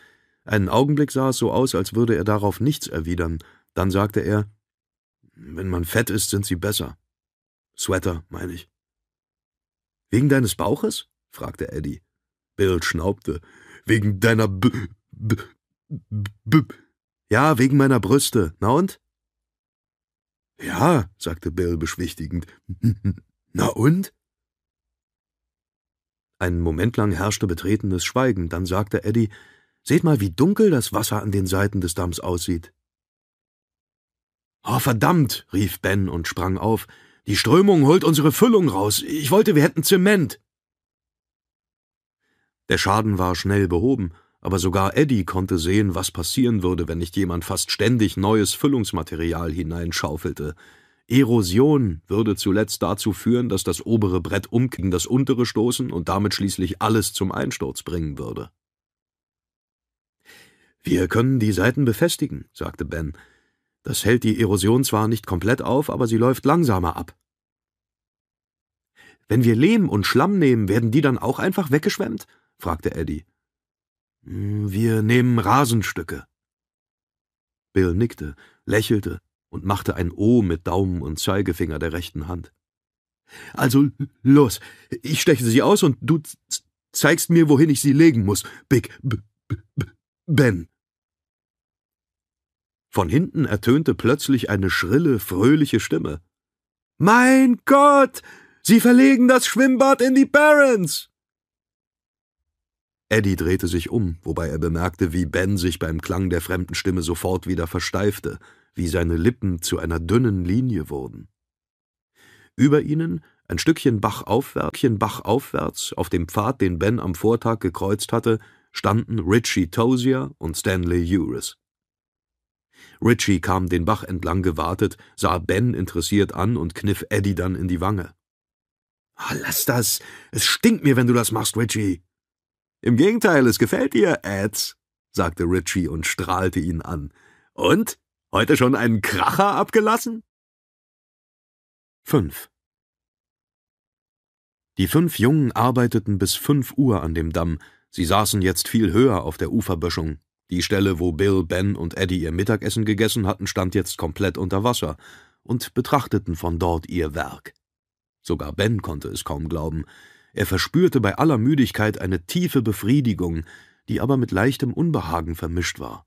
einen Augenblick sah es so aus, als würde er darauf nichts erwidern. Dann sagte er: Wenn man fett ist, sind sie besser. Sweater, meine ich. Wegen deines Bauches? fragte Eddie. Bill schnaubte. Wegen deiner B. B. B. Ja, wegen meiner Brüste. Na und? Ja, sagte Bill beschwichtigend. Na und? Einen Moment lang herrschte betretenes Schweigen, dann sagte Eddie, Seht mal, wie dunkel das Wasser an den Seiten des Damms aussieht. Oh, verdammt, rief Ben und sprang auf. Die Strömung holt unsere Füllung raus. Ich wollte, wir hätten Zement. Der Schaden war schnell behoben, aber sogar Eddie konnte sehen, was passieren würde, wenn nicht jemand fast ständig neues Füllungsmaterial hineinschaufelte. Erosion würde zuletzt dazu führen, dass das obere Brett um gegen das untere stoßen und damit schließlich alles zum Einsturz bringen würde. Wir können die Seiten befestigen, sagte Ben. Das hält die Erosion zwar nicht komplett auf, aber sie läuft langsamer ab. Wenn wir Lehm und Schlamm nehmen, werden die dann auch einfach weggeschwemmt? fragte Eddie. Hm, wir nehmen Rasenstücke. Bill nickte, lächelte und machte ein O mit Daumen und Zeigefinger der rechten Hand. Also los, ich steche sie aus und du zeigst mir, wohin ich sie legen muss, Big B B Ben. Von hinten ertönte plötzlich eine schrille, fröhliche Stimme. Mein Gott! Sie verlegen das Schwimmbad in die Barrens! Eddie drehte sich um, wobei er bemerkte, wie Ben sich beim Klang der fremden Stimme sofort wieder versteifte, wie seine Lippen zu einer dünnen Linie wurden. Über ihnen, ein Stückchen bachaufwärts, bachaufwärts, auf dem Pfad, den Ben am Vortag gekreuzt hatte, standen Richie Tozier und Stanley Uris. Richie kam den Bach entlang gewartet, sah Ben interessiert an und kniff Eddie dann in die Wange. Ah, lass das! Es stinkt mir, wenn du das machst, Richie! Im Gegenteil, es gefällt dir, Ads, sagte Richie und strahlte ihn an. Und? Heute schon einen Kracher abgelassen? 5. Die fünf Jungen arbeiteten bis fünf Uhr an dem Damm. Sie saßen jetzt viel höher auf der Uferböschung. Die Stelle, wo Bill, Ben und Eddie ihr Mittagessen gegessen hatten, stand jetzt komplett unter Wasser und betrachteten von dort ihr Werk. Sogar Ben konnte es kaum glauben. Er verspürte bei aller Müdigkeit eine tiefe Befriedigung, die aber mit leichtem Unbehagen vermischt war.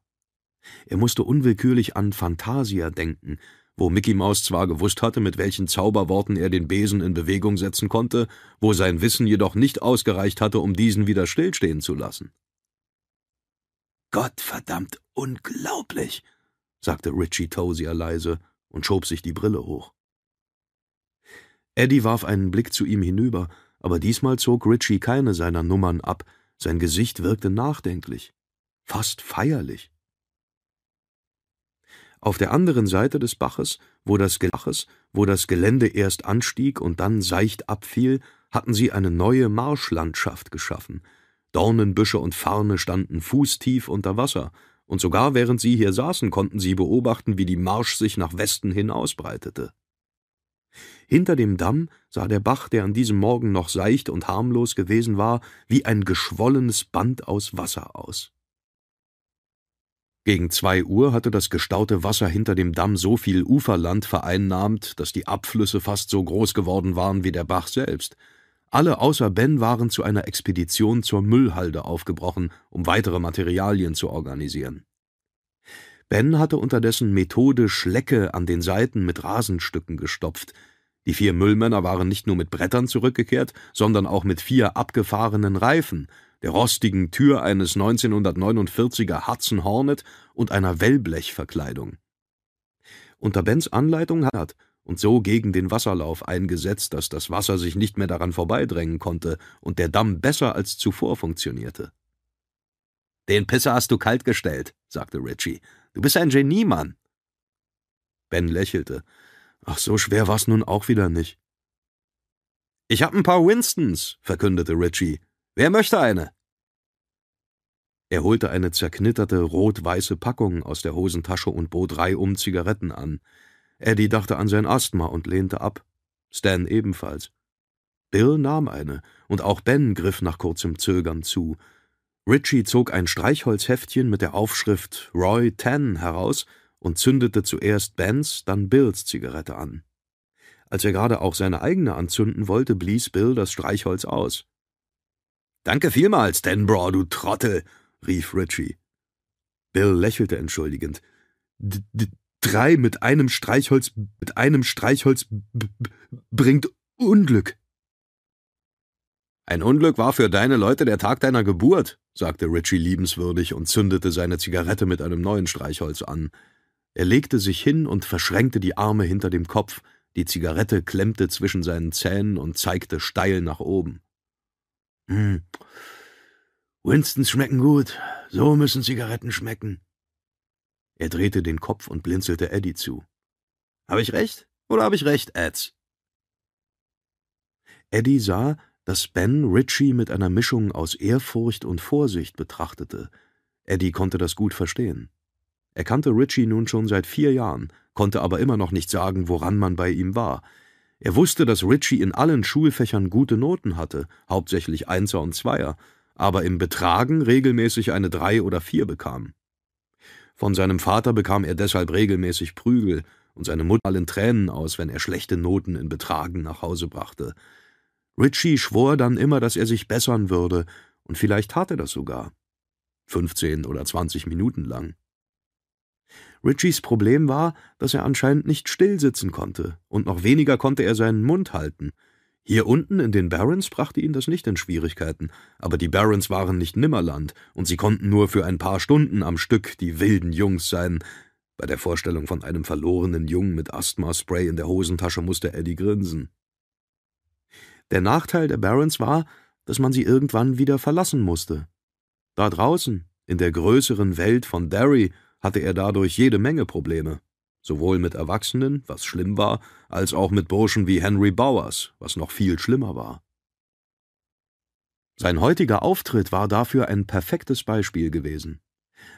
Er musste unwillkürlich an Phantasia denken, wo Mickey Maus zwar gewusst hatte, mit welchen Zauberworten er den Besen in Bewegung setzen konnte, wo sein Wissen jedoch nicht ausgereicht hatte, um diesen wieder stillstehen zu lassen. Gottverdammt unglaublich, sagte Richie Tozier leise und schob sich die Brille hoch. Eddie warf einen Blick zu ihm hinüber aber diesmal zog Ritchie keine seiner Nummern ab, sein Gesicht wirkte nachdenklich, fast feierlich. Auf der anderen Seite des Baches, wo das, Baches, wo das Gelände erst anstieg und dann seicht abfiel, hatten sie eine neue Marschlandschaft geschaffen. Dornenbüsche und Farne standen fußtief unter Wasser, und sogar während sie hier saßen, konnten sie beobachten, wie die Marsch sich nach Westen hin ausbreitete. Hinter dem Damm sah der Bach, der an diesem Morgen noch seicht und harmlos gewesen war, wie ein geschwollenes Band aus Wasser aus. Gegen zwei Uhr hatte das gestaute Wasser hinter dem Damm so viel Uferland vereinnahmt, dass die Abflüsse fast so groß geworden waren wie der Bach selbst. Alle außer Ben waren zu einer Expedition zur Müllhalde aufgebrochen, um weitere Materialien zu organisieren. Ben hatte unterdessen methodisch Lecke an den Seiten mit Rasenstücken gestopft. Die vier Müllmänner waren nicht nur mit Brettern zurückgekehrt, sondern auch mit vier abgefahrenen Reifen, der rostigen Tür eines 1949er Hudson Hornet und einer Wellblechverkleidung. Unter Bens Anleitung hat und so gegen den Wasserlauf eingesetzt, dass das Wasser sich nicht mehr daran vorbeidrängen konnte und der Damm besser als zuvor funktionierte. Den Pisser hast du kalt gestellt, sagte Richie. Du bist ein Genie, Mann. Ben lächelte. Ach, so schwer war's nun auch wieder nicht. Ich hab ein paar Winstons, verkündete Richie. Wer möchte eine? Er holte eine zerknitterte rot-weiße Packung aus der Hosentasche und bot reihum Zigaretten an. Eddie dachte an sein Asthma und lehnte ab. Stan ebenfalls. Bill nahm eine, und auch Ben griff nach kurzem Zögern zu. Richie zog ein Streichholzheftchen mit der Aufschrift Roy Ten heraus und zündete zuerst Bens, dann Bills Zigarette an. Als er gerade auch seine eigene anzünden wollte, blies Bill das Streichholz aus. Danke vielmals, Denbrough, du Trottel, rief Richie. Bill lächelte entschuldigend. D -d Drei mit einem Streichholz mit einem Streichholz bringt Unglück. Ein Unglück war für deine Leute der Tag deiner Geburt, sagte Richie liebenswürdig und zündete seine Zigarette mit einem neuen Streichholz an. Er legte sich hin und verschränkte die Arme hinter dem Kopf, die Zigarette klemmte zwischen seinen Zähnen und zeigte steil nach oben. Hm. Winstons schmecken gut, so müssen Zigaretten schmecken. Er drehte den Kopf und blinzelte Eddie zu. Habe ich recht? Oder habe ich recht, Ads? Eddie sah, dass Ben Ritchie mit einer Mischung aus Ehrfurcht und Vorsicht betrachtete. Eddie konnte das gut verstehen. Er kannte Ritchie nun schon seit vier Jahren, konnte aber immer noch nicht sagen, woran man bei ihm war. Er wusste, dass Ritchie in allen Schulfächern gute Noten hatte, hauptsächlich Einser und Zweier, aber im Betragen regelmäßig eine Drei oder Vier bekam. Von seinem Vater bekam er deshalb regelmäßig Prügel und seine Mutter in Tränen aus, wenn er schlechte Noten in Betragen nach Hause brachte. Ritchie schwor dann immer, dass er sich bessern würde, und vielleicht tat er das sogar. 15 oder 20 Minuten lang. Ritchies Problem war, dass er anscheinend nicht still sitzen konnte, und noch weniger konnte er seinen Mund halten. Hier unten in den Barrens brachte ihn das nicht in Schwierigkeiten, aber die Barrens waren nicht Nimmerland, und sie konnten nur für ein paar Stunden am Stück die wilden Jungs sein. Bei der Vorstellung von einem verlorenen Jungen mit Asthma-Spray in der Hosentasche musste Eddie grinsen. Der Nachteil der Barons war, dass man sie irgendwann wieder verlassen musste. Da draußen, in der größeren Welt von Derry, hatte er dadurch jede Menge Probleme, sowohl mit Erwachsenen, was schlimm war, als auch mit Burschen wie Henry Bowers, was noch viel schlimmer war. Sein heutiger Auftritt war dafür ein perfektes Beispiel gewesen.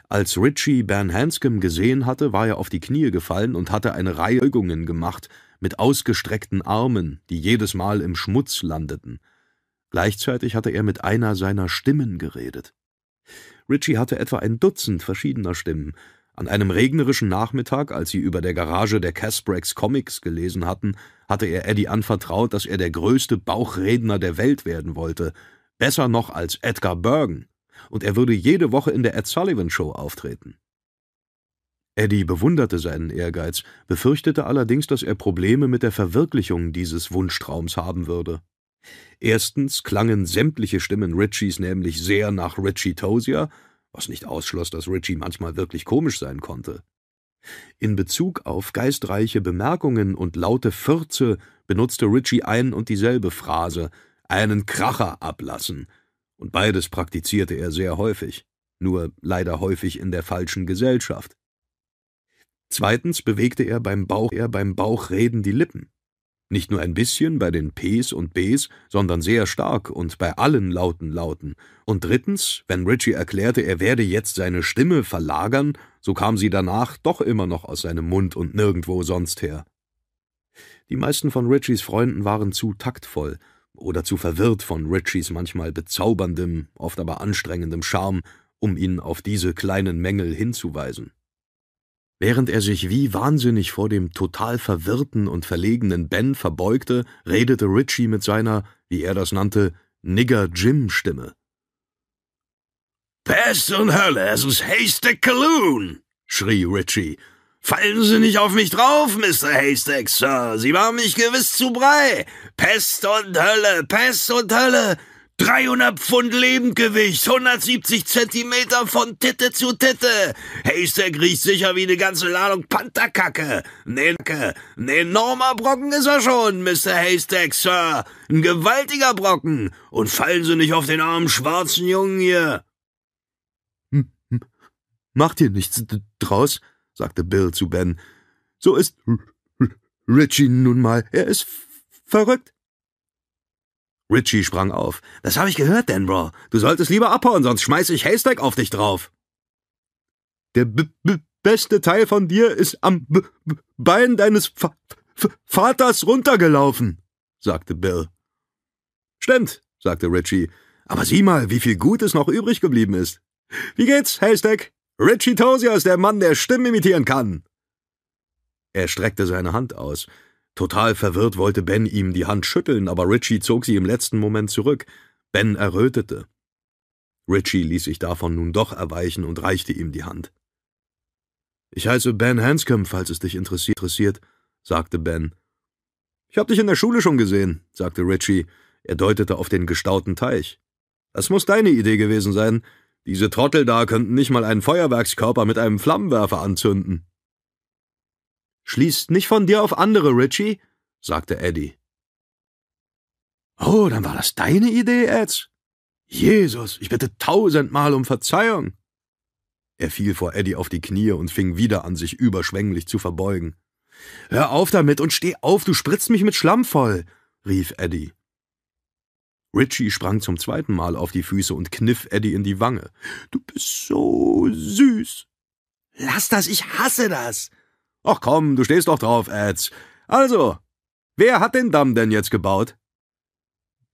Als Ritchie Ben Hanscom gesehen hatte, war er auf die Knie gefallen und hatte eine Reihe Beugungen gemacht, mit ausgestreckten Armen, die jedes Mal im Schmutz landeten. Gleichzeitig hatte er mit einer seiner Stimmen geredet. Ritchie hatte etwa ein Dutzend verschiedener Stimmen. An einem regnerischen Nachmittag, als sie über der Garage der Casbrax Comics gelesen hatten, hatte er Eddie anvertraut, dass er der größte Bauchredner der Welt werden wollte, besser noch als Edgar Bergen, und er würde jede Woche in der Ed Sullivan Show auftreten. Eddie bewunderte seinen Ehrgeiz, befürchtete allerdings, dass er Probleme mit der Verwirklichung dieses Wunschtraums haben würde. Erstens klangen sämtliche Stimmen Ritchies nämlich sehr nach Richie Tozier, was nicht ausschloss, dass Ritchie manchmal wirklich komisch sein konnte. In Bezug auf geistreiche Bemerkungen und laute Fürze benutzte Ritchie ein und dieselbe Phrase, einen Kracher ablassen, und beides praktizierte er sehr häufig, nur leider häufig in der falschen Gesellschaft. Zweitens bewegte er beim Bauch er beim Bauchreden die Lippen. Nicht nur ein bisschen bei den Ps und Bs, sondern sehr stark und bei allen lauten Lauten. Und drittens, wenn Richie erklärte, er werde jetzt seine Stimme verlagern, so kam sie danach doch immer noch aus seinem Mund und nirgendwo sonst her. Die meisten von Richies Freunden waren zu taktvoll oder zu verwirrt von Richies manchmal bezauberndem, oft aber anstrengendem Charme, um ihn auf diese kleinen Mängel hinzuweisen. Während er sich wie wahnsinnig vor dem total verwirrten und verlegenen Ben verbeugte, redete Richie mit seiner, wie er das nannte, Nigger-Jim-Stimme. Pest und Hölle, es ist Haystack Caloon, schrie Richie. Fallen Sie nicht auf mich drauf, Mr. Haystack, Sir. Sie machen mich gewiss zu Brei. Pest und Hölle, Pest und Hölle. 300 Pfund Lebendgewicht, 170 Zentimeter von Titte zu Titte. Haystack riecht sicher wie eine ganze Ladung Pantherkacke. Ne, ein enormer Brocken ist er schon, Mr. Haystack, Sir. Ein gewaltiger Brocken. Und fallen Sie nicht auf den armen schwarzen Jungen hier. Hm, hm. Macht dir nichts draus, sagte Bill zu Ben. So ist Richie nun mal. Er ist verrückt. Richie sprang auf. Das habe ich gehört, Denbro. Du solltest lieber abhauen, sonst schmeiße ich Haystack auf dich drauf. Der b -b beste Teil von dir ist am b Bein deines Fa Vaters runtergelaufen, sagte Bill. Stimmt, sagte Richie. Aber sieh mal, wie viel Gutes noch übrig geblieben ist. Wie geht's, Haystack? Richie Tozier ist der Mann, der Stimmen imitieren kann. Er streckte seine Hand aus. Total verwirrt wollte Ben ihm die Hand schütteln, aber Richie zog sie im letzten Moment zurück. Ben errötete. Richie ließ sich davon nun doch erweichen und reichte ihm die Hand. Ich heiße Ben Hanscom, falls es dich interessiert, sagte Ben. Ich hab dich in der Schule schon gesehen, sagte Richie. Er deutete auf den gestauten Teich. Das muss deine Idee gewesen sein. Diese Trottel da könnten nicht mal einen Feuerwerkskörper mit einem Flammenwerfer anzünden. Schließt nicht von dir auf andere, Richie, sagte Eddie. Oh, dann war das deine Idee, Eds? Jesus, ich bitte tausendmal um Verzeihung. Er fiel vor Eddie auf die Knie und fing wieder an, sich überschwänglich zu verbeugen. Hör auf damit und steh auf, du spritzt mich mit Schlamm voll, rief Eddie. Richie sprang zum zweiten Mal auf die Füße und kniff Eddie in die Wange. Du bist so süß. Lass das, ich hasse das. Ach komm, du stehst doch drauf, Ads. Also, wer hat den Damm denn jetzt gebaut?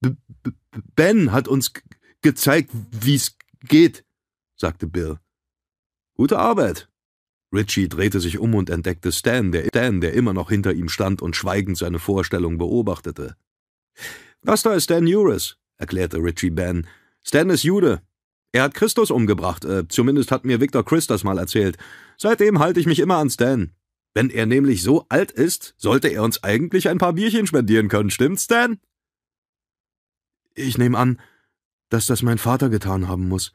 B -B ben hat uns gezeigt, wie's geht, sagte Bill. Gute Arbeit. Richie drehte sich um und entdeckte Stan, der, Stan, der immer noch hinter ihm stand und schweigend seine Vorstellung beobachtete. Das da ist Stan Uris, erklärte Richie Ben. Stan ist Jude. Er hat Christus umgebracht, äh, zumindest hat mir Victor Chris das mal erzählt. Seitdem halte ich mich immer an Stan. Wenn er nämlich so alt ist, sollte er uns eigentlich ein paar Bierchen spendieren können, stimmt's, Stan? Ich nehme an, dass das mein Vater getan haben muss,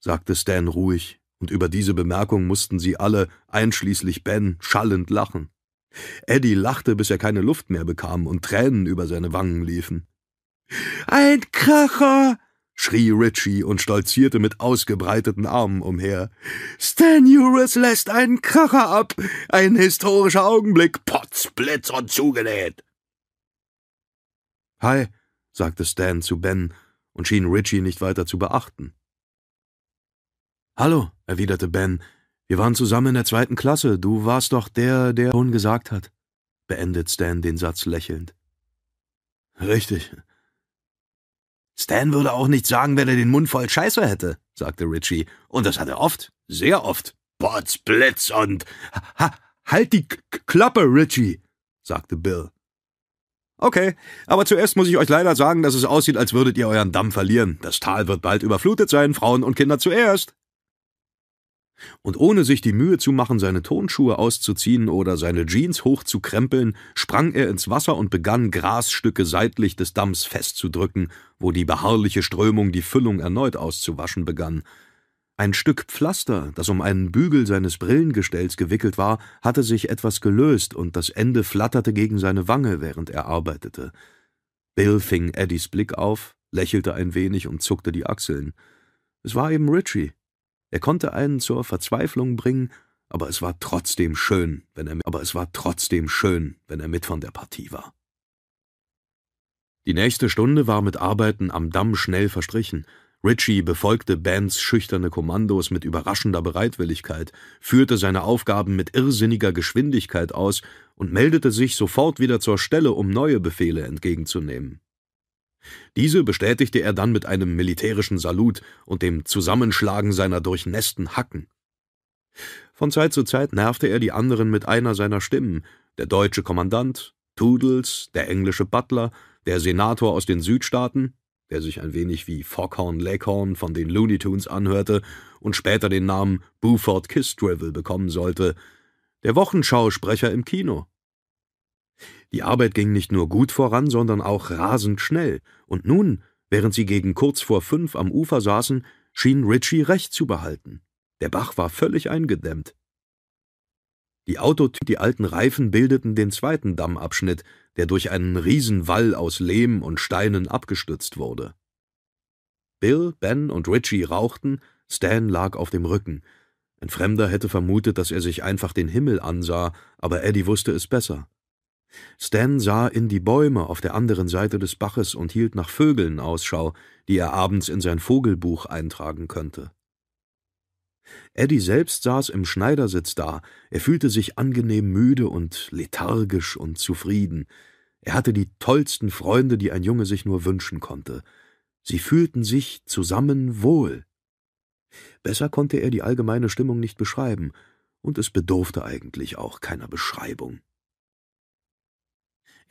sagte Stan ruhig, und über diese Bemerkung mussten sie alle, einschließlich Ben, schallend lachen. Eddie lachte, bis er keine Luft mehr bekam und Tränen über seine Wangen liefen. Ein Kracher! Schrie Richie und stolzierte mit ausgebreiteten Armen umher. Stan Uris lässt einen Kracher ab! Ein historischer Augenblick, Potzblitz und zugenäht! Hi, sagte Stan zu Ben und schien Richie nicht weiter zu beachten. Hallo, erwiderte Ben. Wir waren zusammen in der zweiten Klasse. Du warst doch der, der Hund gesagt hat, beendet Stan den Satz lächelnd. Richtig, Stan würde auch nicht sagen, wenn er den Mund voll Scheiße hätte, sagte Richie. Und das hat er oft, sehr oft. Potz, Blitz und. Ha, halt die K Klappe, Richie, sagte Bill. Okay, aber zuerst muss ich euch leider sagen, dass es aussieht, als würdet ihr euren Damm verlieren. Das Tal wird bald überflutet sein, Frauen und Kinder zuerst und ohne sich die Mühe zu machen, seine Tonschuhe auszuziehen oder seine Jeans hochzukrempeln, sprang er ins Wasser und begann, Grasstücke seitlich des Damms festzudrücken, wo die beharrliche Strömung die Füllung erneut auszuwaschen begann. Ein Stück Pflaster, das um einen Bügel seines Brillengestells gewickelt war, hatte sich etwas gelöst, und das Ende flatterte gegen seine Wange, während er arbeitete. Bill fing Eddies Blick auf, lächelte ein wenig und zuckte die Achseln. Es war eben Richie. Er konnte einen zur Verzweiflung bringen, aber es war trotzdem schön, wenn er, aber es war trotzdem schön, wenn er mit von der Partie war. Die nächste Stunde war mit Arbeiten am Damm schnell verstrichen. Richie befolgte Bens schüchterne Kommandos mit überraschender Bereitwilligkeit, führte seine Aufgaben mit irrsinniger Geschwindigkeit aus und meldete sich sofort wieder zur Stelle, um neue Befehle entgegenzunehmen. Diese bestätigte er dann mit einem militärischen Salut und dem Zusammenschlagen seiner durchnässten Hacken. Von Zeit zu Zeit nervte er die anderen mit einer seiner Stimmen, der deutsche Kommandant, Toodles, der englische Butler, der Senator aus den Südstaaten, der sich ein wenig wie Foghorn Leghorn von den Looney Tunes anhörte und später den Namen Buford Kissdrivel bekommen sollte, der Wochenschausprecher im Kino, die Arbeit ging nicht nur gut voran, sondern auch rasend schnell, und nun, während sie gegen kurz vor fünf am Ufer saßen, schien Richie recht zu behalten. Der Bach war völlig eingedämmt. Die Autotür, die alten Reifen bildeten den zweiten Dammabschnitt, der durch einen Riesenwall aus Lehm und Steinen abgestützt wurde. Bill, Ben und Richie rauchten, Stan lag auf dem Rücken. Ein Fremder hätte vermutet, dass er sich einfach den Himmel ansah, aber Eddie wusste es besser. Stan sah in die Bäume auf der anderen Seite des Baches und hielt nach Vögeln Ausschau, die er abends in sein Vogelbuch eintragen könnte. Eddie selbst saß im Schneidersitz da, er fühlte sich angenehm müde und lethargisch und zufrieden. Er hatte die tollsten Freunde, die ein Junge sich nur wünschen konnte. Sie fühlten sich zusammen wohl. Besser konnte er die allgemeine Stimmung nicht beschreiben, und es bedurfte eigentlich auch keiner Beschreibung.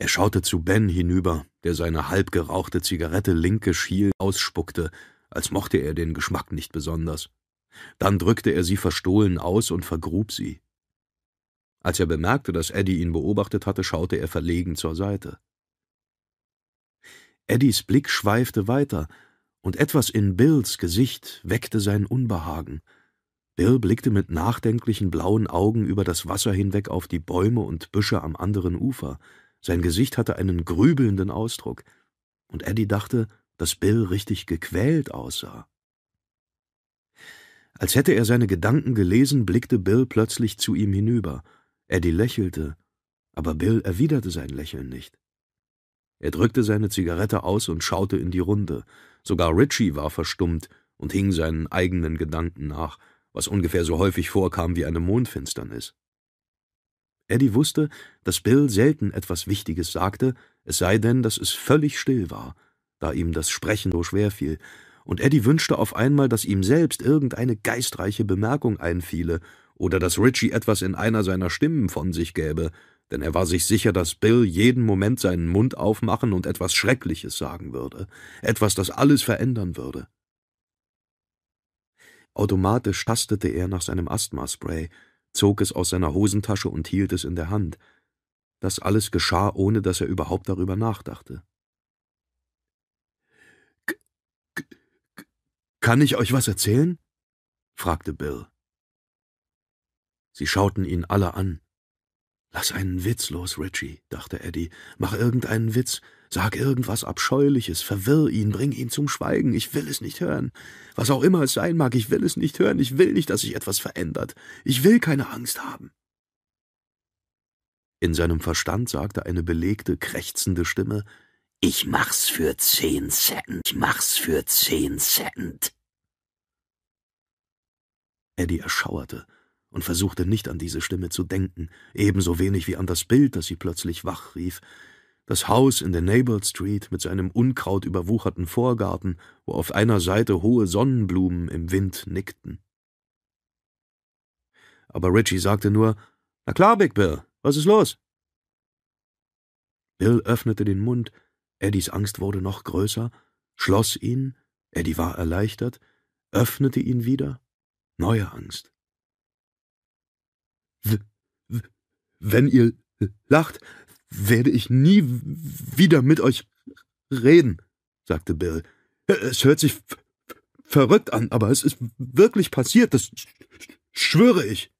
Er schaute zu Ben hinüber, der seine halb gerauchte Zigarette linke Schiel ausspuckte, als mochte er den Geschmack nicht besonders. Dann drückte er sie verstohlen aus und vergrub sie. Als er bemerkte, dass Eddie ihn beobachtet hatte, schaute er verlegen zur Seite. Eddies Blick schweifte weiter, und etwas in Bills Gesicht weckte sein Unbehagen. Bill blickte mit nachdenklichen blauen Augen über das Wasser hinweg auf die Bäume und Büsche am anderen Ufer. Sein Gesicht hatte einen grübelnden Ausdruck, und Eddie dachte, dass Bill richtig gequält aussah. Als hätte er seine Gedanken gelesen, blickte Bill plötzlich zu ihm hinüber. Eddie lächelte, Aber Bill erwiderte sein Lächeln nicht. Er drückte seine Zigarette aus und schaute in die Runde. Sogar Ritchie war verstummt und hing seinen eigenen Gedanken nach, was ungefähr so häufig vorkam wie eine Mondfinsternis. Eddie wusste, dass Bill selten etwas Wichtiges sagte, es sei denn, dass es völlig still war, da ihm das Sprechen so schwer fiel, und Eddie wünschte auf einmal, dass ihm selbst irgendeine geistreiche Bemerkung einfiele oder dass Ritchie etwas in einer seiner Stimmen von sich gäbe, denn er war sich sicher, dass Bill jeden Moment seinen Mund aufmachen und etwas Schreckliches sagen würde, etwas, das alles verändern würde. Automatisch tastete er nach seinem Asthmaspray, zog es aus seiner Hosentasche und hielt es in der Hand. Das alles geschah, ohne dass er überhaupt darüber nachdachte. Kann ich euch was erzählen? fragte Bill. Sie schauten ihn alle an. Lass einen Witz los, Richie, dachte Eddie. Mach irgendeinen Witz. Sag irgendwas Abscheuliches. Verwirr ihn, bring ihn zum Schweigen. Ich will es nicht hören. Was auch immer es sein mag, ich will es nicht hören. Ich will nicht, dass sich etwas verändert. Ich will keine Angst haben. In seinem Verstand sagte eine belegte, krächzende Stimme, ich mach's für zehn Cent, ich mach's für zehn Cent. Eddie erschauerte und versuchte nicht an diese Stimme zu denken, ebenso wenig wie an das Bild, das sie plötzlich wach rief. Das Haus in der Neighbor Street mit seinem Unkraut überwucherten Vorgarten, wo auf einer Seite hohe Sonnenblumen im Wind nickten. Aber Richie sagte nur, Na klar, Big Bill, was ist los? Bill öffnete den Mund, Eddies Angst wurde noch größer, schloss ihn, Eddie war erleichtert, öffnete ihn wieder, neue Angst. Wenn ihr lacht, werde ich nie wieder mit euch reden, sagte Bill. Es hört sich verrückt an, aber es ist wirklich passiert, das schwöre ich.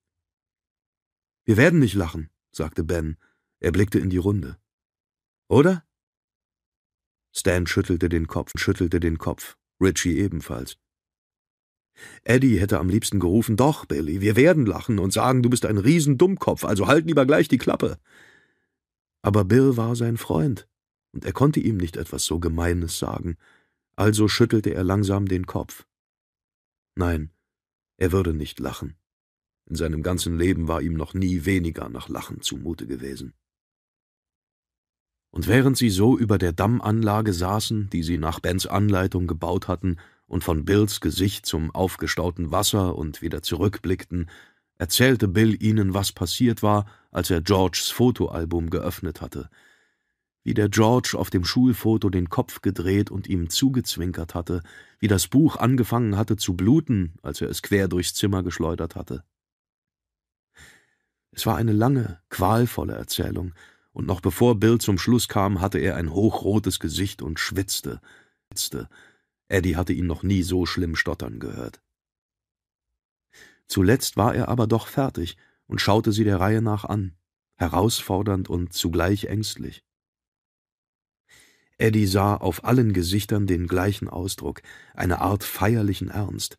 Wir werden nicht lachen, sagte Ben. Er blickte in die Runde. Oder? Stan schüttelte den Kopf, schüttelte den Kopf, Richie ebenfalls. Eddie hätte am liebsten gerufen, doch, Billy, wir werden lachen und sagen, du bist ein Riesendummkopf, also halt lieber gleich die Klappe. Aber Bill war sein Freund, und er konnte ihm nicht etwas so Gemeines sagen, also schüttelte er langsam den Kopf. Nein, er würde nicht lachen. In seinem ganzen Leben war ihm noch nie weniger nach Lachen zumute gewesen. Und während sie so über der Dammanlage saßen, die sie nach Bens Anleitung gebaut hatten, und von Bills Gesicht zum aufgestauten Wasser und wieder zurückblickten, erzählte Bill ihnen, was passiert war, als er Georges Fotoalbum geöffnet hatte. Wie der George auf dem Schulfoto den Kopf gedreht und ihm zugezwinkert hatte, wie das Buch angefangen hatte zu bluten, als er es quer durchs Zimmer geschleudert hatte. Es war eine lange, qualvolle Erzählung, und noch bevor Bill zum Schluss kam, hatte er ein hochrotes Gesicht und schwitzte, Eddie hatte ihn noch nie so schlimm stottern gehört. Zuletzt war er aber doch fertig und schaute sie der Reihe nach an, herausfordernd und zugleich ängstlich. Eddie sah auf allen Gesichtern den gleichen Ausdruck, eine Art feierlichen Ernst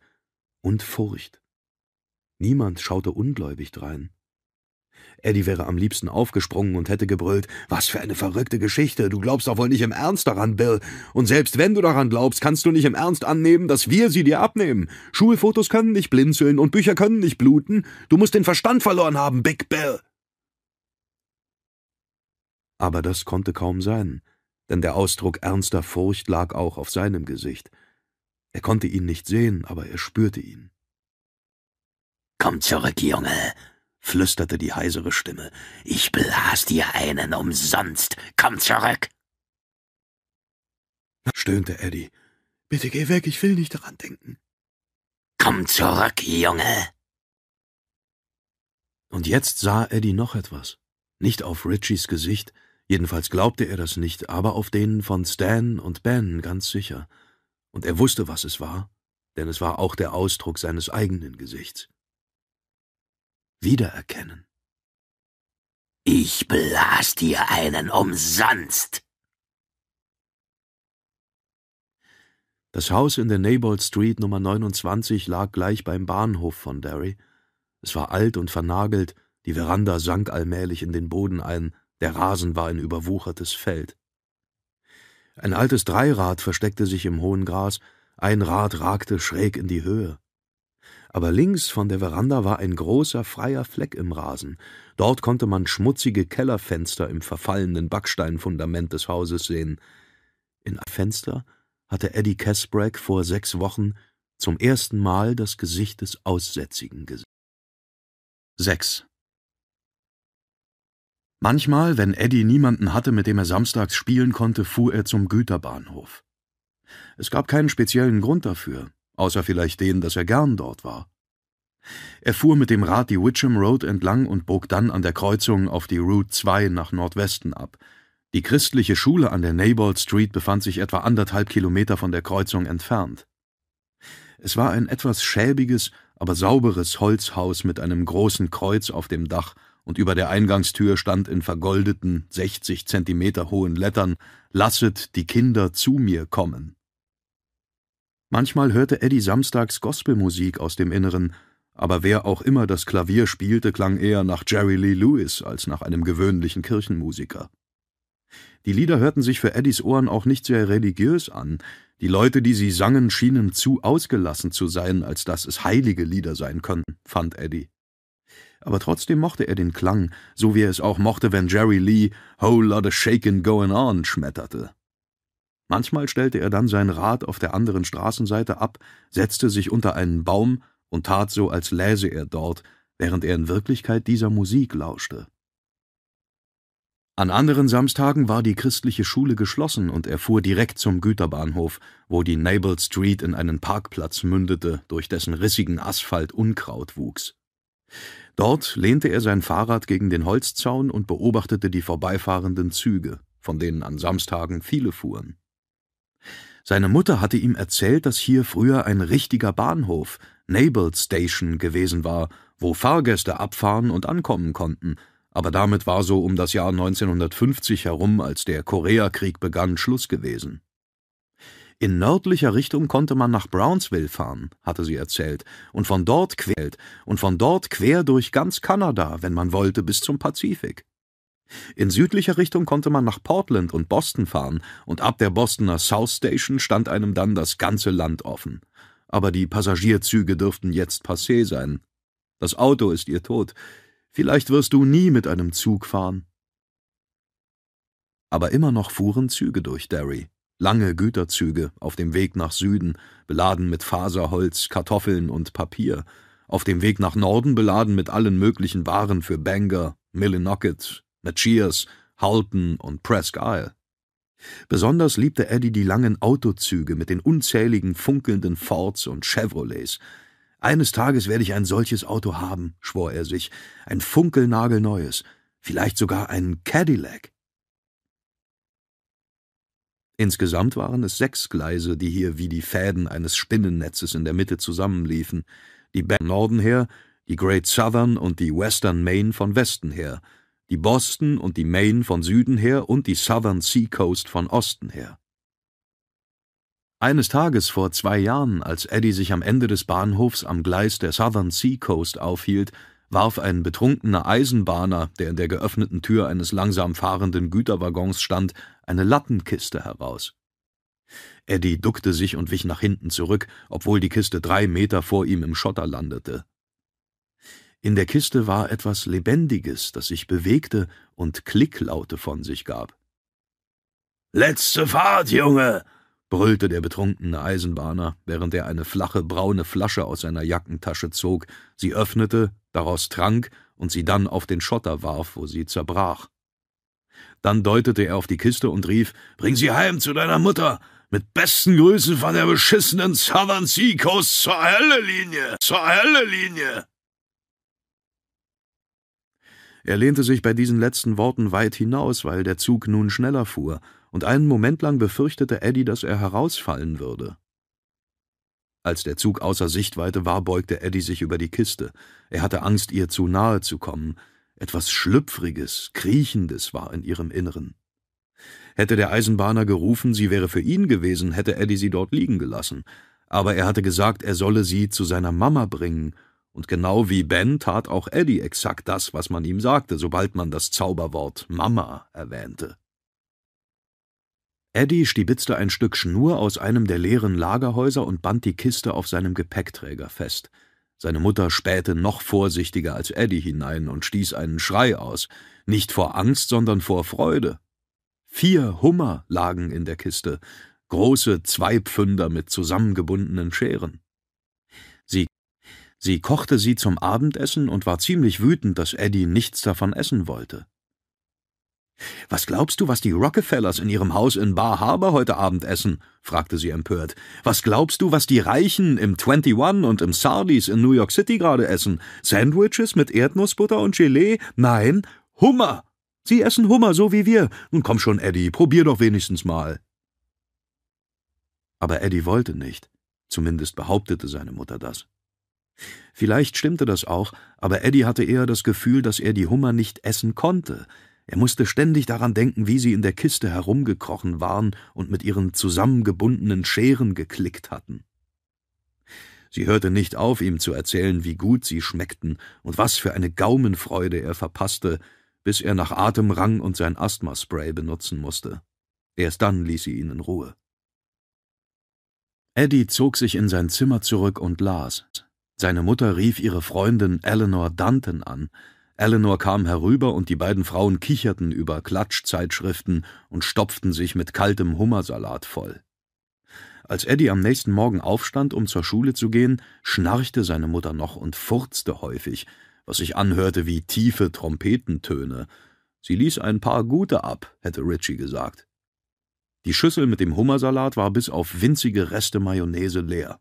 und Furcht. Niemand schaute ungläubig drein. Eddie wäre am liebsten aufgesprungen und hätte gebrüllt, was für eine verrückte Geschichte, du glaubst doch wohl nicht im Ernst daran, Bill. Und selbst wenn du daran glaubst, kannst du nicht im Ernst annehmen, dass wir sie dir abnehmen. Schulfotos können nicht blinzeln und Bücher können nicht bluten. Du musst den Verstand verloren haben, Big Bill. Aber das konnte kaum sein, denn der Ausdruck ernster Furcht lag auch auf seinem Gesicht. Er konnte ihn nicht sehen, aber er spürte ihn. Komm zurück, Junge, flüsterte die heisere Stimme. Ich blas dir einen umsonst. Komm zurück! stöhnte Eddie. Bitte geh weg, ich will nicht daran denken. Komm zurück, Junge! Und jetzt sah Eddie noch etwas. Nicht auf Richies Gesicht, jedenfalls glaubte er das nicht, aber auf denen von Stan und Ben ganz sicher. Und er wusste, was es war, denn es war auch der Ausdruck seines eigenen Gesichts wiedererkennen. Ich blas dir einen umsonst. Das Haus in der Neighbold Street Nummer 29 lag gleich beim Bahnhof von Derry. Es war alt und vernagelt, die Veranda sank allmählich in den Boden ein, Der Rasen war ein überwuchertes Feld. Ein altes Dreirad versteckte sich im hohen Gras, ein Rad ragte schräg in die Höhe. Aber links von der Veranda war ein großer freier Fleck im Rasen. Dort konnte man schmutzige Kellerfenster im verfallenen Backsteinfundament des Hauses sehen. In ein Fenster hatte Eddie Casbrack vor sechs Wochen zum ersten Mal das Gesicht des Aussätzigen gesehen. 6. Manchmal, wenn Eddie niemanden hatte, mit dem er samstags spielen konnte, fuhr er zum Güterbahnhof. Es gab keinen speziellen Grund dafür, außer vielleicht den, dass er gern dort war. Er fuhr mit dem Rad die Witcham Road entlang und bog dann an der Kreuzung auf die Route 2 nach Nordwesten ab. Die christliche Schule an der Nabald Street befand sich etwa anderthalb Kilometer von der Kreuzung entfernt. Es war ein etwas schäbiges, aber sauberes Holzhaus mit einem großen Kreuz auf dem Dach, und über der Eingangstür stand in vergoldeten, sechzig Zentimeter hohen Lettern Lasset die Kinder zu mir kommen. Manchmal hörte Eddie samstags Gospelmusik aus dem Inneren, aber wer auch immer das Klavier spielte, klang eher nach Jerry Lee Lewis als nach einem gewöhnlichen Kirchenmusiker. Die Lieder hörten sich für Eddies Ohren auch nicht sehr religiös an, die Leute, die sie sangen, schienen zu ausgelassen zu sein, als dass es heilige Lieder sein könnten, fand Eddie. Aber trotzdem mochte er den Klang, so wie er es auch mochte, wenn Jerry Lee Whole Lotta Shakin' Goin' On schmetterte. Manchmal stellte er dann sein Rad auf der anderen Straßenseite ab, setzte sich unter einen Baum und tat so, als läse er dort, während er in Wirklichkeit dieser Musik lauschte. An anderen Samstagen war die christliche Schule geschlossen und er fuhr direkt zum Güterbahnhof, wo die Nabald Street in einen Parkplatz mündete, durch dessen rissigen Asphalt Unkraut wuchs. Dort lehnte er sein Fahrrad gegen den Holzzaun und beobachtete die vorbeifahrenden Züge, von denen an Samstagen viele fuhren. Seine Mutter hatte ihm erzählt, dass hier früher ein richtiger Bahnhof, Nabald Station, gewesen war, wo Fahrgäste abfahren und ankommen konnten, aber damit war so um das Jahr 1950 herum, als der Koreakrieg begann, Schluss gewesen. In nördlicher Richtung konnte man nach Brownsville fahren, hatte sie erzählt, und von dort quer und von dort quer durch ganz Kanada, wenn man wollte, bis zum Pazifik. In südlicher Richtung konnte man nach Portland und Boston fahren, und ab der Bostoner South Station stand einem dann das ganze Land offen. Aber die Passagierzüge dürften jetzt passé sein. Das Auto ist ihr Tod, Vielleicht wirst du nie mit einem Zug fahren. Aber immer noch fuhren Züge durch Derry, lange Güterzüge auf dem Weg nach Süden, beladen mit Faserholz, Kartoffeln und Papier, auf dem Weg nach Norden beladen mit allen möglichen Waren für Bangor, Millinocket, Machias, Halton und Presque Isle. Besonders liebte Eddie die langen Autozüge mit den unzähligen funkelnden Fords und Chevrolets, eines Tages werde ich ein solches Auto haben, schwor er sich, ein funkelnagelneues, vielleicht sogar ein Cadillac. Insgesamt waren es sechs Gleise, die hier wie die Fäden eines Spinnennetzes in der Mitte zusammenliefen, die Bank Norden her, die Great Southern und die Western Main von Westen her, die Boston und die Maine von Süden her und die Southern Sea Coast von Osten her. Eines Tages vor zwei Jahren, als Eddie sich am Ende des Bahnhofs am Gleis der Southern Sea Coast aufhielt, warf ein betrunkener Eisenbahner, der in der geöffneten Tür eines langsam fahrenden Güterwaggons stand, eine Lattenkiste heraus. Eddie duckte sich und wich nach hinten zurück, obwohl die Kiste drei Meter vor ihm im Schotter landete. In der Kiste war etwas Lebendiges, das sich bewegte und Klicklaute von sich gab. Letzte Fahrt, Junge! brüllte der betrunkene Eisenbahner, während er eine flache braune Flasche aus seiner Jackentasche zog, sie öffnete, daraus trank und sie dann auf den Schotter warf, wo sie zerbrach. Dann deutete er auf die Kiste und rief: Bring sie heim zu deiner Mutter! Mit besten Grüßen von der beschissenen Southern Sea Coast zur Hölle-Linie! Zur Hölle-Linie! Er lehnte sich bei diesen letzten Worten weit hinaus, weil der Zug nun schneller fuhr, und einen Moment lang befürchtete Eddie, dass er herausfallen würde. Als der Zug außer Sichtweite war, beugte Eddie sich über die Kiste. Er hatte Angst, ihr zu nahe zu kommen. Etwas Schlüpfriges, Kriechendes war in ihrem Inneren. Hätte der Eisenbahner gerufen, sie wäre für ihn gewesen, hätte Eddie sie dort liegen gelassen. Aber er hatte gesagt, er solle sie zu seiner Mama bringen, und genau wie Ben tat auch Eddie exakt das, was man ihm sagte, sobald man das Zauberwort Mama erwähnte. Eddie stibitzte ein Stück Schnur aus einem der leeren Lagerhäuser und band die Kiste auf seinem Gepäckträger fest. Seine Mutter spähte noch vorsichtiger als Eddie hinein und stieß einen Schrei aus, nicht vor Angst, sondern vor Freude. Vier Hummer lagen in der Kiste, große Zweipfünder mit zusammengebundenen Scheren. Sie, kochte sie zum Abendessen und war ziemlich wütend, dass Eddie nichts davon essen wollte. Was glaubst du, was die Rockefellers in ihrem Haus in Bar Harbor heute Abend essen? fragte sie empört. Was glaubst du, was die Reichen im 21 und im Sardis in New York City gerade essen? Sandwiches mit Erdnussbutter und Gelee? Nein, Hummer! Sie essen Hummer, so wie wir. Nun komm schon, Eddie, probier doch wenigstens mal. Aber Eddie wollte nicht. Zumindest behauptete seine Mutter das. Vielleicht stimmte das auch, aber Eddie hatte eher das Gefühl, dass er die Hummer nicht essen konnte. Er musste ständig daran denken, wie sie in der Kiste herumgekrochen waren und mit ihren zusammengebundenen Scheren geklickt hatten. Sie hörte nicht auf, ihm zu erzählen, wie gut sie schmeckten und was für eine Gaumenfreude er verpasste, bis er nach Atem rang und sein Asthmaspray benutzen musste. Erst dann ließ sie ihn in Ruhe. Eddie zog sich in sein Zimmer zurück und las. Seine Mutter rief ihre Freundin Eleanor Danton an. Eleanor kam herüber und die beiden Frauen kicherten über Klatschzeitschriften und stopften sich mit kaltem Hummersalat voll. Als Eddie am nächsten Morgen aufstand, um zur Schule zu gehen, schnarchte seine Mutter noch und furzte häufig, was sich anhörte wie tiefe Trompetentöne. Sie ließ ein paar gute ab, hätte Richie gesagt. Die Schüssel mit dem Hummersalat war bis auf winzige Reste Mayonnaise leer.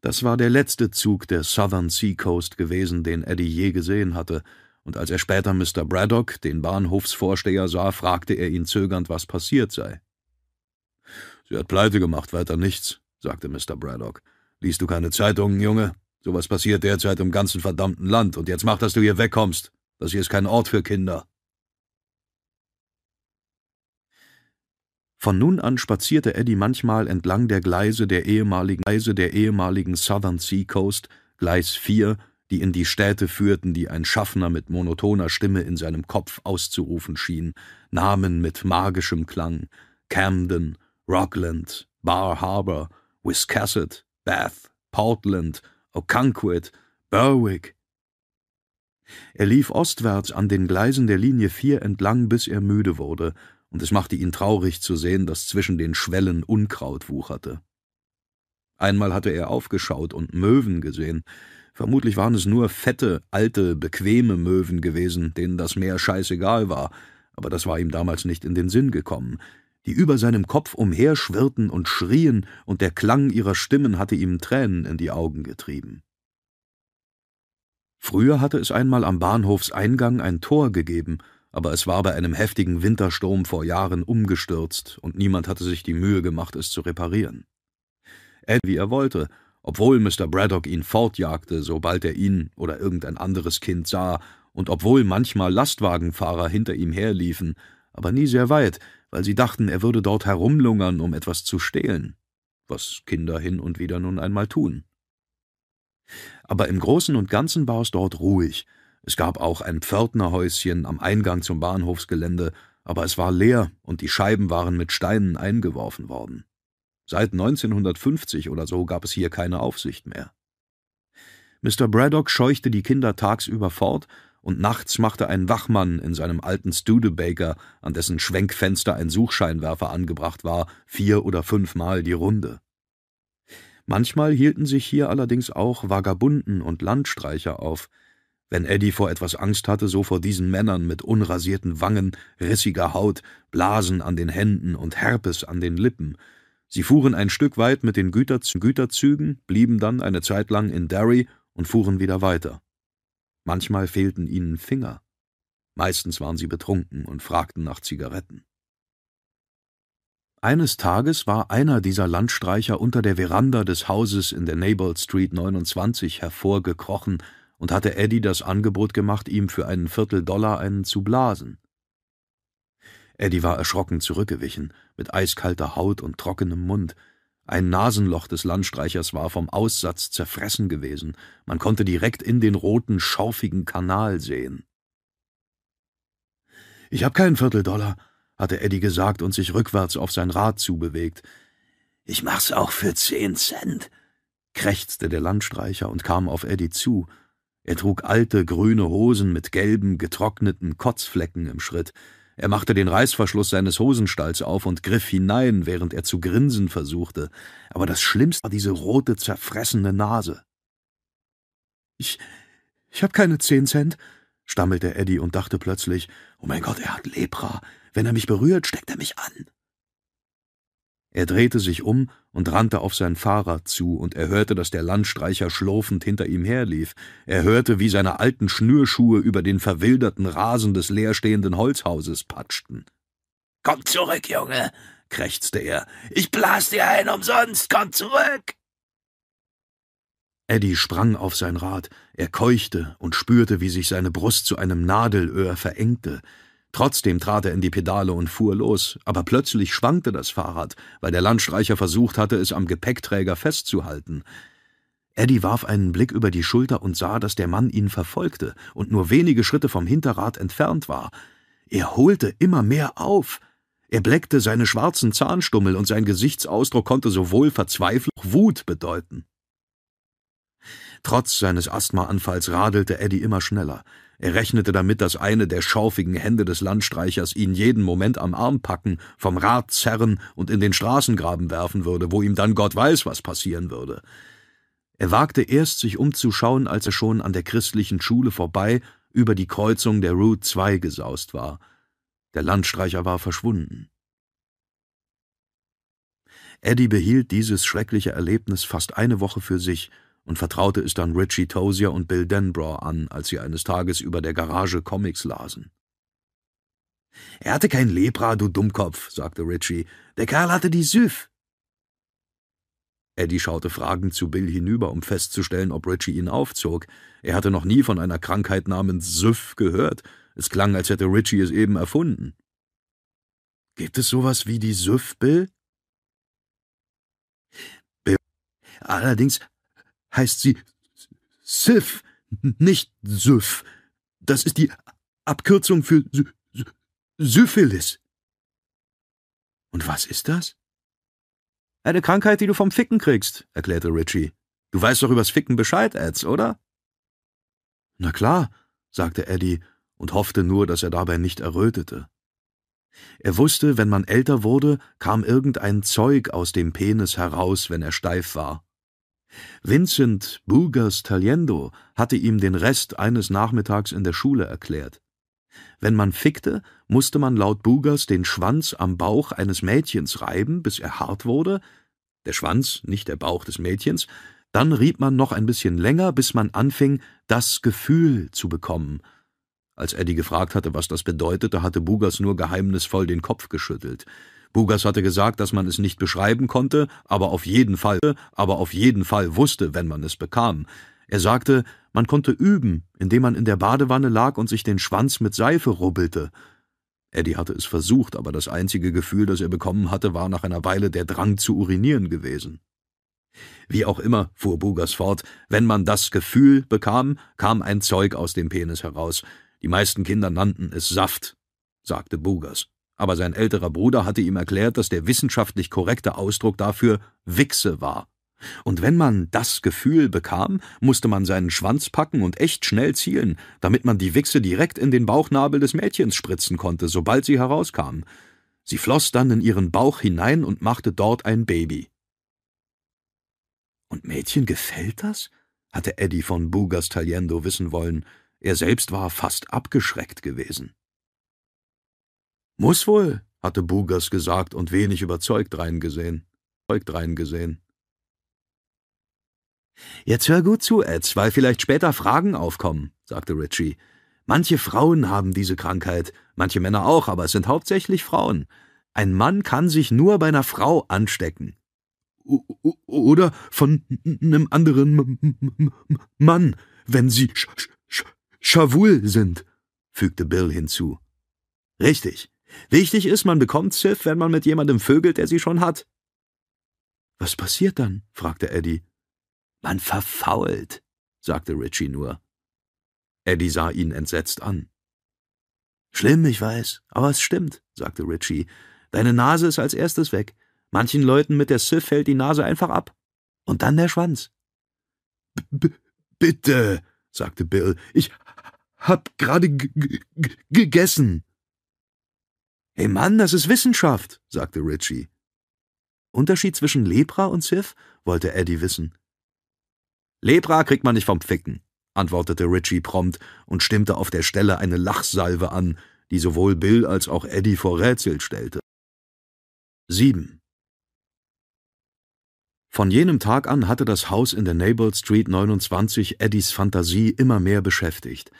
Das war der letzte Zug der Southern Seacoast gewesen, den Eddie je gesehen hatte, und als er später Mr. Braddock, den Bahnhofsvorsteher, sah, fragte er ihn zögernd, was passiert sei. Sie hat pleite gemacht, weiter nichts, sagte Mr. Braddock. Liest du keine Zeitungen, Junge? Sowas passiert derzeit im ganzen verdammten Land, und jetzt mach, dass du hier wegkommst. Das hier ist kein Ort für Kinder. Von nun an spazierte Eddie manchmal entlang der Gleise der ehemaligen, Gleise der ehemaligen Southern Sea Coast, Gleis 4, die in die Städte führten, die ein Schaffner mit monotoner Stimme in seinem Kopf auszurufen schien, Namen mit magischem Klang, Camden, Rockland, Bar Harbor, Wiscasset, Bath, Portland, Oconoquet, Berwick. Er lief ostwärts an den Gleisen der Linie 4 entlang, bis er müde wurde, und es machte ihn traurig zu sehen, dass zwischen den Schwellen Unkraut wucherte. Einmal hatte er aufgeschaut und Möwen gesehen. Vermutlich waren es nur fette, alte, bequeme Möwen gewesen, denen das Meer scheißegal war, aber das war ihm damals nicht in den Sinn gekommen. Die über seinem Kopf umherschwirrten und schrien, und der Klang ihrer Stimmen hatte ihm Tränen in die Augen getrieben. Früher hatte es einmal am Bahnhofseingang ein Tor gegeben, aber es war bei einem heftigen Wintersturm vor Jahren umgestürzt und niemand hatte sich die Mühe gemacht, es zu reparieren. Ed, wie er wollte, obwohl Mr. Braddock ihn fortjagte, sobald er ihn oder irgendein anderes Kind sah, und obwohl manchmal Lastwagenfahrer hinter ihm herliefen, aber nie sehr weit, weil sie dachten, er würde dort herumlungern, um etwas zu stehlen, was Kinder hin und wieder nun einmal tun. Aber im Großen und Ganzen war es dort ruhig, es gab auch ein Pförtnerhäuschen am Eingang zum Bahnhofsgelände, aber es war leer und die Scheiben waren mit Steinen eingeworfen worden. Seit 1950 oder so gab es hier keine Aufsicht mehr. Mr. Braddock scheuchte die Kinder tagsüber fort, und nachts machte ein Wachmann in seinem alten Studebaker, an dessen Schwenkfenster ein Suchscheinwerfer angebracht war, vier oder fünfmal die Runde. Manchmal hielten sich hier allerdings auch Vagabunden und Landstreicher auf, wenn Eddie vor etwas Angst hatte, so vor diesen Männern mit unrasierten Wangen, rissiger Haut, Blasen an den Händen und Herpes an den Lippen. Sie fuhren ein Stück weit mit den Güterzügen, blieben dann eine Zeit lang in Derry und fuhren wieder weiter. Manchmal fehlten ihnen Finger. Meistens waren sie betrunken und fragten nach Zigaretten. Eines Tages war einer dieser Landstreicher unter der Veranda des Hauses in der Neighbor Street 29 hervorgekrochen und hatte Eddie das Angebot gemacht, ihm für einen Vierteldollar einen zu blasen. Eddie war erschrocken zurückgewichen, mit eiskalter Haut und trockenem Mund, Ein Nasenloch des Landstreichers war vom Aussatz zerfressen gewesen, man konnte direkt in den roten, schorfigen Kanal sehen. Ich hab keinen Vierteldollar, hatte Eddie gesagt und sich rückwärts auf sein Rad zubewegt. Ich mach's auch für zehn Cent, krächzte der Landstreicher und kam auf Eddie zu. Er trug alte, grüne Hosen mit gelben, getrockneten Kotzflecken im Schritt. Er machte den Reißverschluss seines Hosenstalls auf und griff hinein, während er zu grinsen versuchte. Aber das Schlimmste war diese rote, zerfressene Nase. Ich, ich hab keine zehn Cent, stammelte Eddie und dachte plötzlich, oh mein Gott, er hat Lepra. Wenn er mich berührt, steckt er mich an. Er drehte sich um und rannte auf sein Fahrrad zu, und er hörte, dass der Landstreicher schlurfend hinter ihm herlief. Er hörte, wie seine alten Schnürschuhe über den verwilderten Rasen des leerstehenden Holzhauses patschten. Komm zurück, Junge, krächzte er. Ich blas dir ein umsonst, komm zurück! Eddie sprang auf sein Rad, er keuchte und spürte, wie sich seine Brust zu einem Nadelöhr verengte. Trotzdem trat er in die Pedale und fuhr los, aber plötzlich schwankte das Fahrrad, weil der Landstreicher versucht hatte, es am Gepäckträger festzuhalten. Eddie warf einen Blick über die Schulter und sah, dass der Mann ihn verfolgte und nur wenige Schritte vom Hinterrad entfernt war. Er holte immer mehr auf. Er bleckte seine schwarzen Zahnstummel und sein Gesichtsausdruck konnte sowohl Verzweiflung Wut bedeuten. Trotz seines Asthmaanfalls radelte Eddie immer schneller. Er rechnete damit, dass eine der schaufigen Hände des Landstreichers ihn jeden Moment am Arm packen, vom Rad zerren und in den Straßengraben werfen würde, wo ihm dann Gott weiß, was passieren würde. Er wagte erst, sich umzuschauen, als er schon an der christlichen Schule vorbei über die Kreuzung der Route 2 gesaust war. Der Landstreicher war verschwunden. Eddie behielt dieses schreckliche Erlebnis fast eine Woche für sich und vertraute es dann Richie Tozier und Bill Denbrough an, als sie eines Tages über der Garage Comics lasen. Er hatte kein Lepra, du Dummkopf, sagte Richie. Der Kerl hatte die Süff. Eddie schaute fragend zu Bill hinüber, um festzustellen, ob Richie ihn aufzog. Er hatte noch nie von einer Krankheit namens Süff gehört. Es klang, als hätte Richie es eben erfunden. Gibt es sowas wie die Süff, Bill? Bill. Allerdings heißt sie Sif, nicht Syph. Das ist die Abkürzung für Syphilis. Und was ist das? Eine Krankheit, die du vom Ficken kriegst, erklärte Richie. Du weißt doch übers Ficken Bescheid, Eds, oder? Na klar, sagte Eddie und hoffte nur, dass er dabei nicht errötete. Er wusste, wenn man älter wurde, kam irgendein Zeug aus dem Penis heraus, wenn er steif war. Vincent Burgers Taliendo hatte ihm den Rest eines Nachmittags in der Schule erklärt. Wenn man fickte, musste man laut Burgers den Schwanz am Bauch eines Mädchens reiben, bis er hart wurde, der Schwanz, nicht der Bauch des Mädchens, dann rieb man noch ein bisschen länger, bis man anfing, das Gefühl zu bekommen. Als Eddie gefragt hatte, was das bedeutete, hatte Bugers nur geheimnisvoll den Kopf geschüttelt. Bugas hatte gesagt, dass man es nicht beschreiben konnte, aber auf jeden Fall, aber auf jeden Fall wusste, wenn man es bekam. Er sagte, man konnte üben, indem man in der Badewanne lag und sich den Schwanz mit Seife rubbelte. Eddie hatte es versucht, aber das einzige Gefühl, das er bekommen hatte, war nach einer Weile der Drang zu urinieren gewesen. Wie auch immer, fuhr Bugas fort, wenn man das Gefühl bekam, kam ein Zeug aus dem Penis heraus. Die meisten Kinder nannten es Saft, sagte Bugas aber sein älterer Bruder hatte ihm erklärt, dass der wissenschaftlich korrekte Ausdruck dafür Wichse war. Und wenn man das Gefühl bekam, musste man seinen Schwanz packen und echt schnell zielen, damit man die Wichse direkt in den Bauchnabel des Mädchens spritzen konnte, sobald sie herauskam. Sie floss dann in ihren Bauch hinein und machte dort ein Baby. Und Mädchen gefällt das? hatte Eddie von Bugas Taliendo wissen wollen. Er selbst war fast abgeschreckt gewesen. Muss wohl, hatte Bugers gesagt und wenig überzeugt reingesehen. Überzeugt reingesehen. Jetzt hör gut zu, Eds, weil vielleicht später Fragen aufkommen, sagte Richie. Manche Frauen haben diese Krankheit, manche Männer auch, aber es sind hauptsächlich Frauen. Ein Mann kann sich nur bei einer Frau anstecken. Oder von einem anderen Mann, wenn sie sch sind, fügte Bill hinzu. Richtig. Wichtig ist, man bekommt Sith, wenn man mit jemandem vögelt, der sie schon hat. Was passiert dann? fragte Eddie. Man verfault, sagte Richie nur. Eddie sah ihn entsetzt an. Schlimm, ich weiß, aber es stimmt, sagte Richie. Deine Nase ist als erstes weg. Manchen Leuten mit der Sif fällt die Nase einfach ab. Und dann der Schwanz. B bitte, sagte Bill. Ich hab gerade gegessen. Hey Mann, das ist Wissenschaft, sagte Richie. Unterschied zwischen Lepra und Sif? wollte Eddie wissen. Lepra kriegt man nicht vom Ficken, antwortete Richie prompt und stimmte auf der Stelle eine Lachsalve an, die sowohl Bill als auch Eddie vor Rätsel stellte. 7. Von jenem Tag an hatte das Haus in der Nabel Street 29 Eddies Fantasie immer mehr beschäftigt.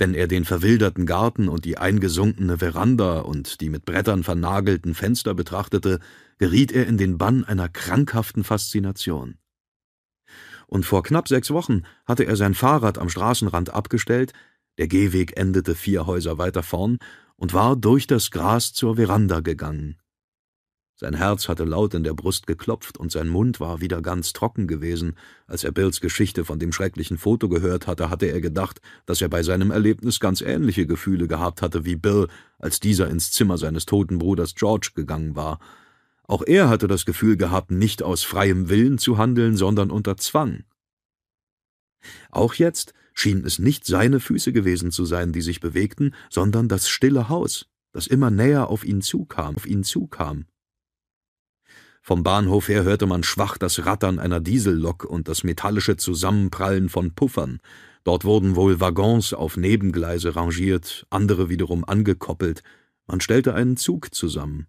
Wenn er den verwilderten Garten und die eingesunkene Veranda und die mit Brettern vernagelten Fenster betrachtete, geriet er in den Bann einer krankhaften Faszination und vor knapp sechs Wochen hatte er sein Fahrrad am Straßenrand abgestellt, der Gehweg endete vier Häuser weiter vorn, und war durch das Gras zur Veranda gegangen. Sein Herz hatte laut in der Brust geklopft und sein Mund war wieder ganz trocken gewesen. Als er Bills Geschichte von dem schrecklichen Foto gehört hatte, hatte er gedacht, dass er bei seinem Erlebnis ganz ähnliche Gefühle gehabt hatte wie Bill, als dieser ins Zimmer seines toten Bruders George gegangen war. Auch er hatte das Gefühl gehabt, nicht aus freiem Willen zu handeln, sondern unter Zwang. Auch jetzt schienen es nicht seine Füße gewesen zu sein, die sich bewegten, sondern das stille Haus, das immer näher auf ihn zukam, auf ihn zukam. Vom Bahnhof her hörte man schwach das Rattern einer Diesellok und das metallische Zusammenprallen von Puffern. Dort wurden wohl Waggons auf Nebengleise rangiert, andere wiederum angekoppelt. Man stellte einen Zug zusammen.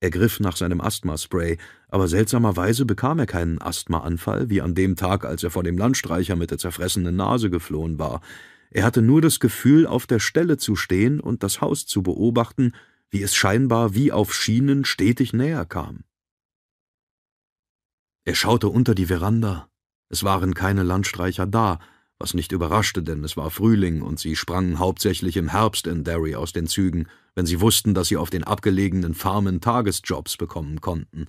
Er griff nach seinem Asthmaspray, aber seltsamerweise bekam er keinen Asthmaanfall, wie an dem Tag, als er vor dem Landstreicher mit der zerfressenen Nase geflohen war. Er hatte nur das Gefühl, auf der Stelle zu stehen und das Haus zu beobachten, wie es scheinbar wie auf Schienen stetig näher kam. Er schaute unter die Veranda. Es waren keine Landstreicher da, was nicht überraschte, denn es war Frühling und sie sprangen hauptsächlich im Herbst in Derry aus den Zügen, wenn sie wussten, dass sie auf den abgelegenen Farmen Tagesjobs bekommen konnten.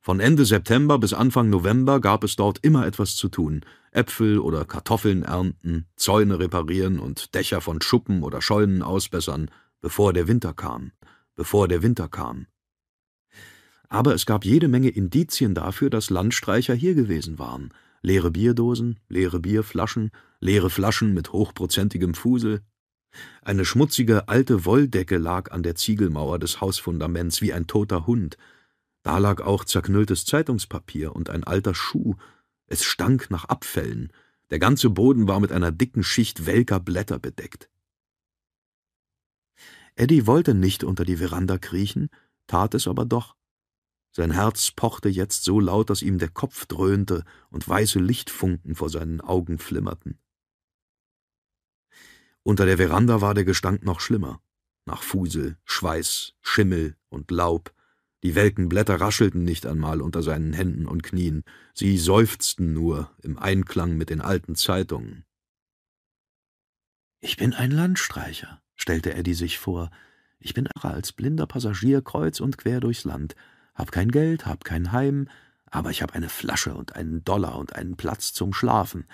Von Ende September bis Anfang November gab es dort immer etwas zu tun. Äpfel oder Kartoffeln ernten, Zäune reparieren und Dächer von Schuppen oder Scheunen ausbessern, bevor der Winter kam, bevor der Winter kam. Aber es gab jede Menge Indizien dafür, dass Landstreicher hier gewesen waren. Leere Bierdosen, leere Bierflaschen, leere Flaschen mit hochprozentigem Fusel. Eine schmutzige alte Wolldecke lag an der Ziegelmauer des Hausfundaments wie ein toter Hund. Da lag auch zerknülltes Zeitungspapier und ein alter Schuh. Es stank nach Abfällen. Der ganze Boden war mit einer dicken Schicht welker Blätter bedeckt. Eddie wollte nicht unter die Veranda kriechen, tat es aber doch. Sein Herz pochte jetzt so laut, dass ihm der Kopf dröhnte und weiße Lichtfunken vor seinen Augen flimmerten. Unter der Veranda war der Gestank noch schlimmer. Nach Fusel, Schweiß, Schimmel und Laub. Die welken Blätter raschelten nicht einmal unter seinen Händen und Knien, sie seufzten nur im Einklang mit den alten Zeitungen. Ich bin ein Landstreicher, stellte Eddie sich vor. Ich bin als blinder Passagier kreuz und quer durchs Land, hab kein Geld, hab kein Heim, aber ich hab eine Flasche und einen Dollar und einen Platz zum Schlafen.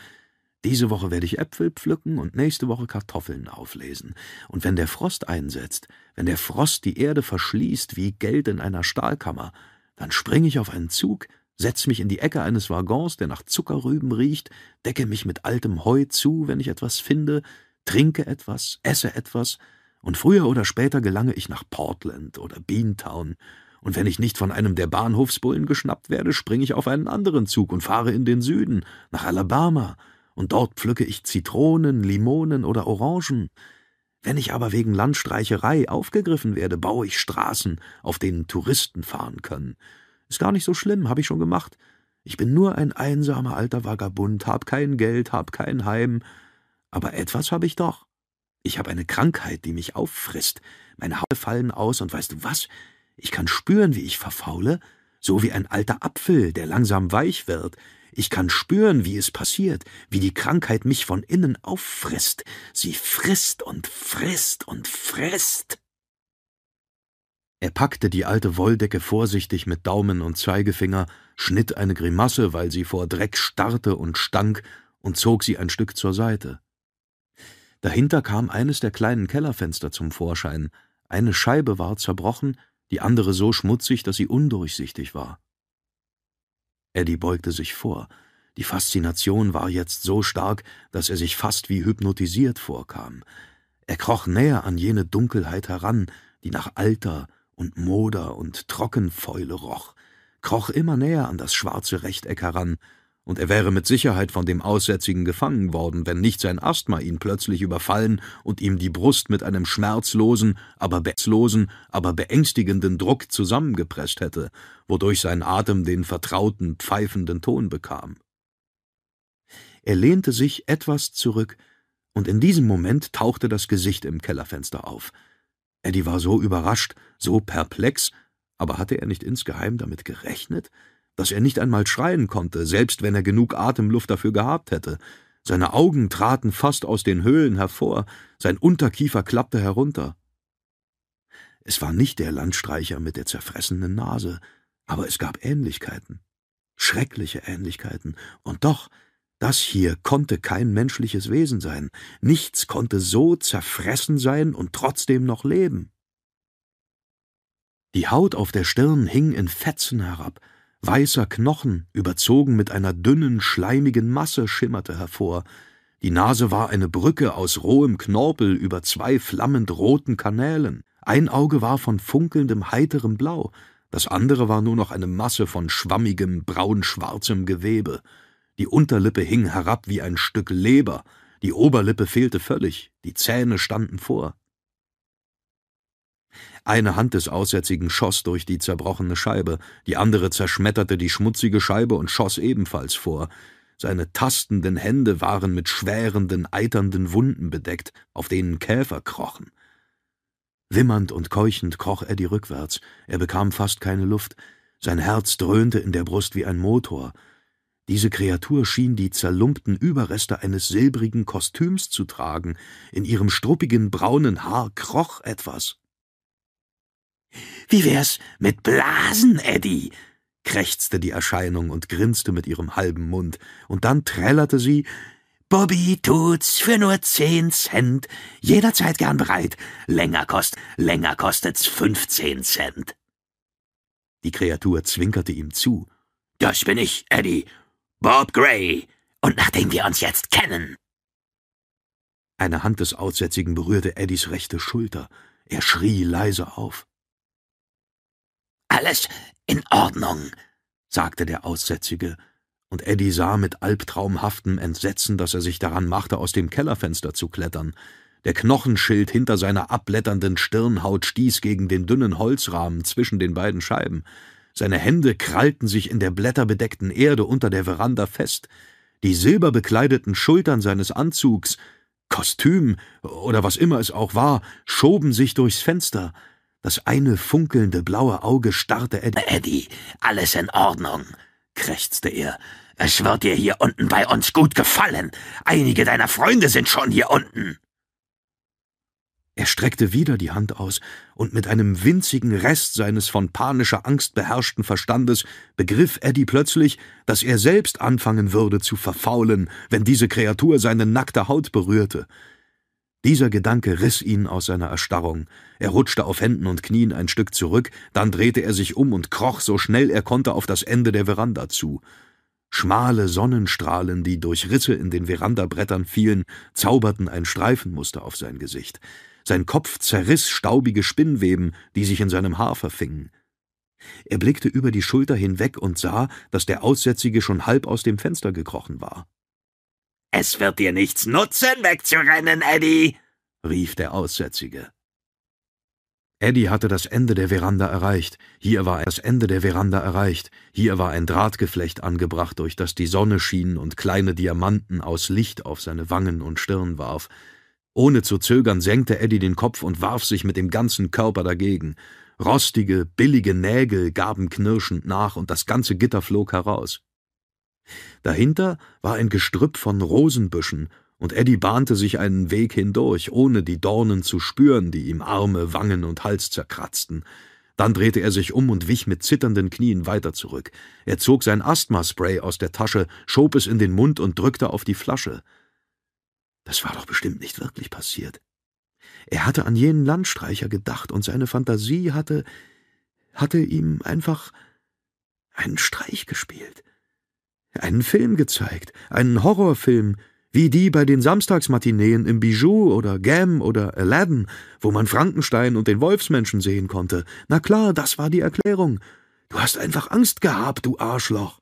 Diese Woche werde ich Äpfel pflücken und nächste Woche Kartoffeln auflesen. Und wenn der Frost einsetzt, wenn der Frost die Erde verschließt wie Geld in einer Stahlkammer, dann springe ich auf einen Zug, setz mich in die Ecke eines Waggons, der nach Zuckerrüben riecht, decke mich mit altem Heu zu, wenn ich etwas finde, trinke etwas, esse etwas, und früher oder später gelange ich nach Portland oder Beantown, und wenn ich nicht von einem der Bahnhofsbullen geschnappt werde, springe ich auf einen anderen Zug und fahre in den Süden, nach Alabama, und dort pflücke ich Zitronen, Limonen oder Orangen. Wenn ich aber wegen Landstreicherei aufgegriffen werde, baue ich Straßen, auf denen Touristen fahren können. Ist gar nicht so schlimm, habe ich schon gemacht. Ich bin nur ein einsamer alter Vagabund, hab kein Geld, hab kein Heim, aber etwas habe ich doch. Ich habe eine Krankheit, die mich auffrisst. Meine Haare fallen aus und weißt du was? Ich kann spüren, wie ich verfaule, so wie ein alter Apfel, der langsam weich wird. Ich kann spüren, wie es passiert, wie die Krankheit mich von innen auffrisst. Sie frisst und frisst und frisst. Er packte die alte Wolldecke vorsichtig mit Daumen und Zeigefinger, schnitt eine Grimasse, weil sie vor Dreck starrte und stank, und zog sie ein Stück zur Seite. Dahinter kam eines der kleinen Kellerfenster zum Vorschein, eine Scheibe war zerbrochen, die andere so schmutzig, dass sie undurchsichtig war. Eddie beugte sich vor. Die Faszination war jetzt so stark, dass er sich fast wie hypnotisiert vorkam. Er kroch näher an jene Dunkelheit heran, die nach Alter und Moder und Trockenfäule roch, kroch immer näher an das schwarze Rechteck heran, und er wäre mit Sicherheit von dem Aussätzigen gefangen worden, wenn nicht sein Asthma ihn plötzlich überfallen und ihm die Brust mit einem schmerzlosen, aber betzlosen, aber beängstigenden Druck zusammengepresst hätte, wodurch sein Atem den vertrauten, pfeifenden Ton bekam. Er lehnte sich etwas zurück, und in diesem Moment tauchte das Gesicht im Kellerfenster auf. Eddie war so überrascht, so perplex, aber hatte er nicht insgeheim damit gerechnet? Dass er nicht einmal schreien konnte, selbst wenn er genug Atemluft dafür gehabt hätte. Seine Augen traten fast aus den Höhlen hervor, sein Unterkiefer klappte herunter. Es war nicht der Landstreicher mit der zerfressenen Nase, aber es gab Ähnlichkeiten, schreckliche Ähnlichkeiten, und doch, das hier konnte kein menschliches Wesen sein, nichts konnte so zerfressen sein und trotzdem noch leben. Die Haut auf der Stirn hing in Fetzen herab, Weißer Knochen, überzogen mit einer dünnen, schleimigen Masse, schimmerte hervor. Die Nase war eine Brücke aus rohem Knorpel über zwei flammend roten Kanälen. Ein Auge war von funkelndem, heiterem Blau, das andere war nur noch eine Masse von schwammigem, braunschwarzem Gewebe. Die Unterlippe hing herab wie ein Stück Leber, die Oberlippe fehlte völlig, die Zähne standen vor. Eine Hand des Aussätzigen schoss durch die zerbrochene Scheibe, die andere zerschmetterte die schmutzige Scheibe und schoss ebenfalls vor. Seine tastenden Hände waren mit schwärenden, eiternden Wunden bedeckt, auf denen Käfer krochen. Wimmernd und keuchend kroch Eddie rückwärts, er bekam fast keine Luft, sein Herz dröhnte in der Brust wie ein Motor. Diese Kreatur schien die zerlumpten Überreste eines silbrigen Kostüms zu tragen, in ihrem struppigen braunen Haar kroch etwas. Wie wär's mit Blasen, Eddie? krächzte die Erscheinung und grinste mit ihrem halben Mund, und dann trällerte sie Bobby tut's für nur zehn Cent, jederzeit gern bereit. Länger kost, länger kostet's fünfzehn Cent. Die Kreatur zwinkerte ihm zu. Das bin ich, Eddie, Bob Gray, und nachdem wir uns jetzt kennen. Eine Hand des Aussätzigen berührte Eddies rechte Schulter. Er schrie leise auf. Alles in Ordnung, sagte der Aussätzige, und Eddie sah mit albtraumhaftem Entsetzen, dass er sich daran machte, aus dem Kellerfenster zu klettern. Der Knochenschild hinter seiner abblätternden Stirnhaut stieß gegen den dünnen Holzrahmen zwischen den beiden Scheiben. Seine Hände krallten sich in der blätterbedeckten Erde unter der Veranda fest. Die silberbekleideten Schultern seines Anzugs, Kostüm oder was immer es auch war, schoben sich durchs Fenster. Das eine funkelnde blaue Auge starrte Eddie. Eddie, alles in Ordnung, krächzte er. Es wird dir hier unten bei uns gut gefallen. Einige deiner Freunde sind schon hier unten. Er streckte wieder die Hand aus, und mit einem winzigen Rest seines von panischer Angst beherrschten Verstandes begriff Eddie plötzlich, dass er selbst anfangen würde zu verfaulen, wenn diese Kreatur seine nackte Haut berührte. Dieser Gedanke riss ihn aus seiner Erstarrung. Er rutschte auf Händen und Knien ein Stück zurück, dann drehte er sich um und kroch so schnell er konnte auf das Ende der Veranda zu. Schmale Sonnenstrahlen, die durch Risse in den Verandabrettern fielen, zauberten ein Streifenmuster auf sein Gesicht. Sein Kopf zerriss staubige Spinnweben, die sich in seinem Haar verfingen. Er blickte über die Schulter hinweg und sah, dass der Aussätzige schon halb aus dem Fenster gekrochen war. Es wird dir nichts nutzen, wegzurennen, Eddie, rief der Aussätzige. Eddie hatte das Ende der Veranda erreicht. Hier war das Ende der Veranda erreicht. Hier war ein Drahtgeflecht angebracht, durch das die Sonne schien und kleine Diamanten aus Licht auf seine Wangen und Stirn warf. Ohne zu zögern senkte Eddie den Kopf und warf sich mit dem ganzen Körper dagegen. Rostige, billige Nägel gaben knirschend nach, und das ganze Gitter flog heraus. Dahinter war ein Gestrüpp von Rosenbüschen, und Eddie bahnte sich einen Weg hindurch, ohne die Dornen zu spüren, die ihm Arme, Wangen und Hals zerkratzten. Dann drehte er sich um und wich mit zitternden Knien weiter zurück. Er zog sein Asthmaspray aus der Tasche, schob es in den Mund und drückte auf die Flasche. Das war doch bestimmt nicht wirklich passiert. Er hatte an jenen Landstreicher gedacht und seine Fantasie hatte, hatte ihm einfach einen Streich gespielt. Einen Film gezeigt, einen Horrorfilm, wie die bei den Samstagsmatineen im Bijou oder Gam oder Aladdin, wo man Frankenstein und den Wolfsmenschen sehen konnte. Na klar, das war die Erklärung. Du hast einfach Angst gehabt, du Arschloch.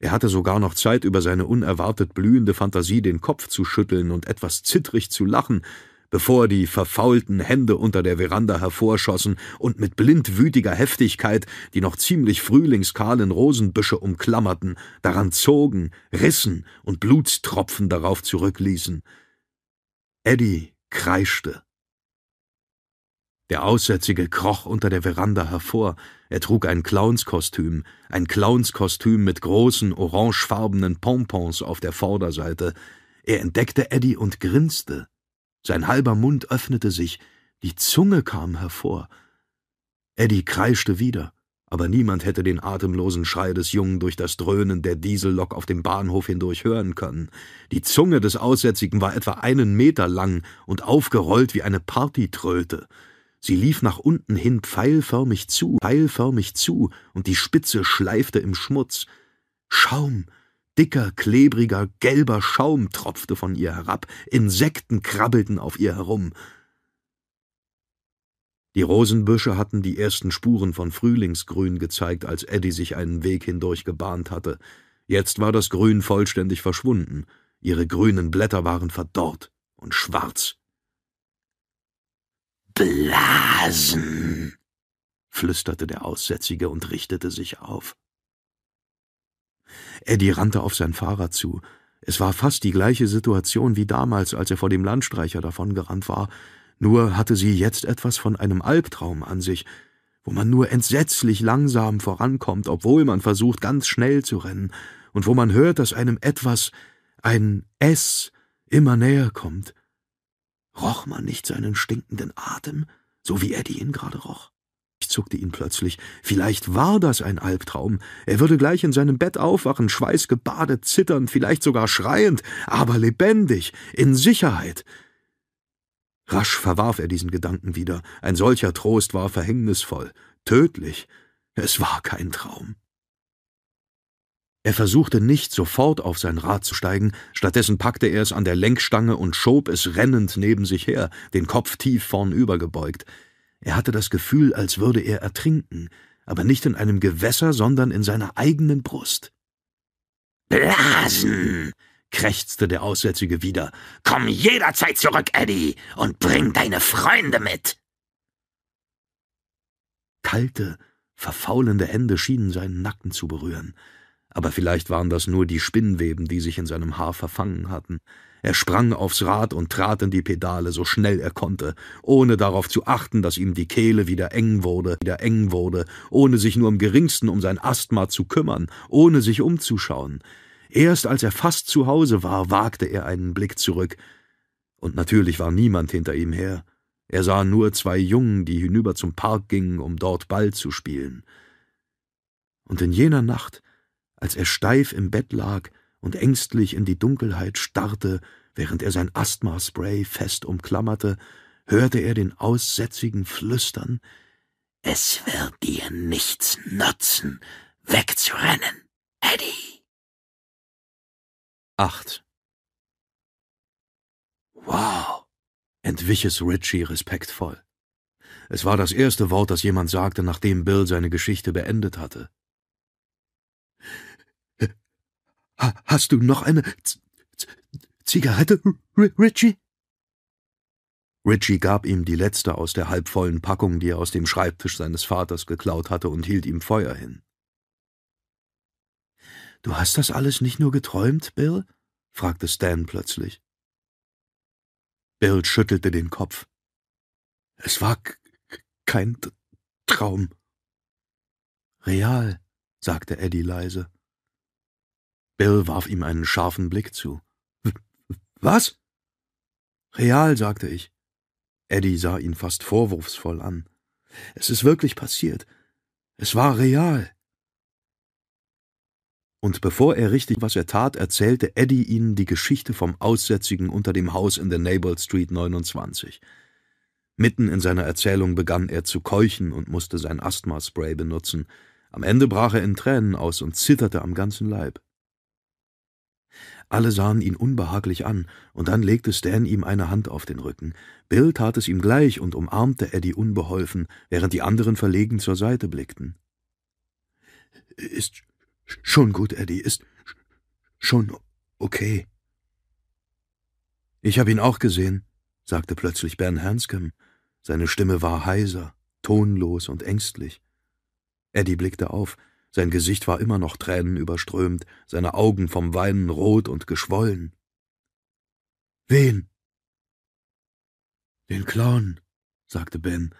Er hatte sogar noch Zeit, über seine unerwartet blühende Fantasie den Kopf zu schütteln und etwas zittrig zu lachen, bevor die verfaulten Hände unter der Veranda hervorschossen und mit blindwütiger Heftigkeit die noch ziemlich frühlingskahlen Rosenbüsche umklammerten, daran zogen, rissen und Blutstropfen darauf zurückließen. Eddie kreischte. Der Aussätzige kroch unter der Veranda hervor. Er trug ein Clownskostüm, ein Clownskostüm mit großen orangefarbenen Pompons auf der Vorderseite. Er entdeckte Eddie und grinste. Sein halber Mund öffnete sich, die Zunge kam hervor. Eddie kreischte wieder, aber niemand hätte den atemlosen Schrei des Jungen durch das Dröhnen der Diesellok auf dem Bahnhof hindurch hören können. Die Zunge des Aussätzigen war etwa einen Meter lang und aufgerollt wie eine Partytröte. Sie lief nach unten hin pfeilförmig zu, pfeilförmig zu, und die Spitze schleifte im Schmutz. Schaum, Dicker, klebriger, gelber Schaum tropfte von ihr herab, Insekten krabbelten auf ihr herum. Die Rosenbüsche hatten die ersten Spuren von Frühlingsgrün gezeigt, als Eddie sich einen Weg hindurch gebahnt hatte. Jetzt war das Grün vollständig verschwunden. Ihre grünen Blätter waren verdorrt und schwarz. Blasen, flüsterte der Aussätzige und richtete sich auf. Eddie rannte auf sein Fahrrad zu. Es war fast die gleiche Situation wie damals, als er vor dem Landstreicher davongerannt war, nur hatte sie jetzt etwas von einem Albtraum an sich, wo man nur entsetzlich langsam vorankommt, obwohl man versucht, ganz schnell zu rennen, und wo man hört, dass einem etwas, ein S, immer näher kommt. Roch man nicht seinen stinkenden Atem, so wie Eddie ihn gerade roch? Zuckte ihn plötzlich. Vielleicht war das ein Albtraum. Er würde gleich in seinem Bett aufwachen, schweißgebadet, zitternd, vielleicht sogar schreiend, aber lebendig, in Sicherheit. Rasch verwarf er diesen Gedanken wieder. Ein solcher Trost war verhängnisvoll, tödlich. Es war kein Traum. Er versuchte nicht, sofort auf sein Rad zu steigen, stattdessen packte er es an der Lenkstange und schob es rennend neben sich her, den Kopf tief vornüber gebeugt. Er hatte das Gefühl, als würde er ertrinken, aber nicht in einem Gewässer, sondern in seiner eigenen Brust. Blasen! krächzte der Aussätzige wieder. Komm jederzeit zurück, Eddie, und bring deine Freunde mit! Kalte, verfaulende Hände schienen seinen Nacken zu berühren, aber vielleicht waren das nur die Spinnweben, die sich in seinem Haar verfangen hatten. Er sprang aufs Rad und trat in die Pedale, so schnell er konnte, ohne darauf zu achten, dass ihm die Kehle wieder eng wurde, wieder eng wurde, ohne sich nur im geringsten um sein Asthma zu kümmern, ohne sich umzuschauen. Erst als er fast zu Hause war, wagte er einen Blick zurück. Und natürlich war niemand hinter ihm her. Er sah nur zwei Jungen, die hinüber zum Park gingen, um dort Ball zu spielen. Und in jener Nacht, als er steif im Bett lag, und ängstlich in die Dunkelheit starrte, während er sein Asthmaspray fest umklammerte, hörte er den Aussätzigen flüstern Es wird dir nichts nutzen, wegzurennen, Eddie. 8. Wow, entwich es Richie respektvoll. Es war das erste Wort, das jemand sagte, nachdem Bill seine Geschichte beendet hatte. Hast du noch eine Z Z Zigarette, R Richie? Richie gab ihm die letzte aus der halbvollen Packung, die er aus dem Schreibtisch seines Vaters geklaut hatte, und hielt ihm Feuer hin. Du hast das alles nicht nur geträumt, Bill? fragte Stan plötzlich. Bill schüttelte den Kopf. Es war kein Traum. Real, sagte Eddie leise. Bill warf ihm einen scharfen Blick zu. Was? Real, sagte ich. Eddie sah ihn fast vorwurfsvoll an. Es ist wirklich passiert. Es war real. Und bevor er richtig was er tat, erzählte Eddie ihnen die Geschichte vom Aussätzigen unter dem Haus in der Neighbor Street 29. Mitten in seiner Erzählung begann er zu keuchen und musste sein Asthma-Spray benutzen. Am Ende brach er in Tränen aus und zitterte am ganzen Leib. Alle sahen ihn unbehaglich an, und dann legte Stan ihm eine Hand auf den Rücken. Bill tat es ihm gleich und umarmte Eddie unbeholfen, während die anderen verlegen zur Seite blickten. Ist schon gut, Eddie, ist schon okay. Ich habe ihn auch gesehen, sagte plötzlich Ben Hanscom. Seine Stimme war heiser, tonlos und ängstlich. Eddie blickte auf. Sein Gesicht war immer noch tränenüberströmt, seine Augen vom Weinen rot und geschwollen. Wen? Den Clown, sagte Ben.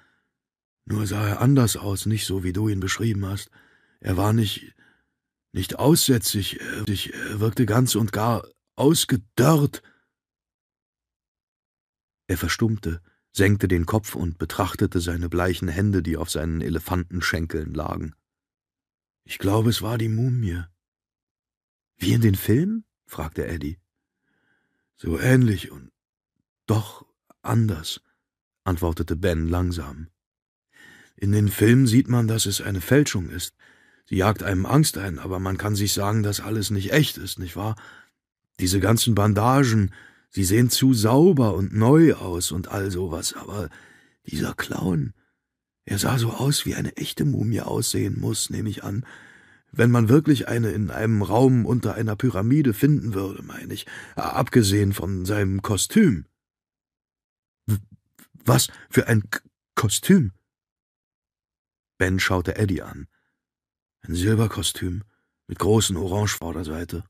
Nur sah er anders aus, nicht so, wie du ihn beschrieben hast. Er war nicht, nicht aussätzig, er wirkte ganz und gar ausgedörrt. Er verstummte, senkte den Kopf und betrachtete seine bleichen Hände, die auf seinen Elefantenschenkeln lagen. Ich glaube, es war die Mumie. Wie in den Filmen? fragte Eddie. So ähnlich und doch anders, antwortete Ben langsam. In den Filmen sieht man, dass es eine Fälschung ist. Sie jagt einem Angst ein, aber man kann sich sagen, dass alles nicht echt ist, nicht wahr? Diese ganzen Bandagen, sie sehen zu sauber und neu aus und all sowas, aber dieser Clown, er sah so aus, wie eine echte Mumie aussehen muss, nehme ich an. Wenn man wirklich eine in einem Raum unter einer Pyramide finden würde, meine ich, abgesehen von seinem Kostüm. Was für ein K Kostüm? Ben schaute Eddie an. Ein Silberkostüm mit großen Orangevorderseite.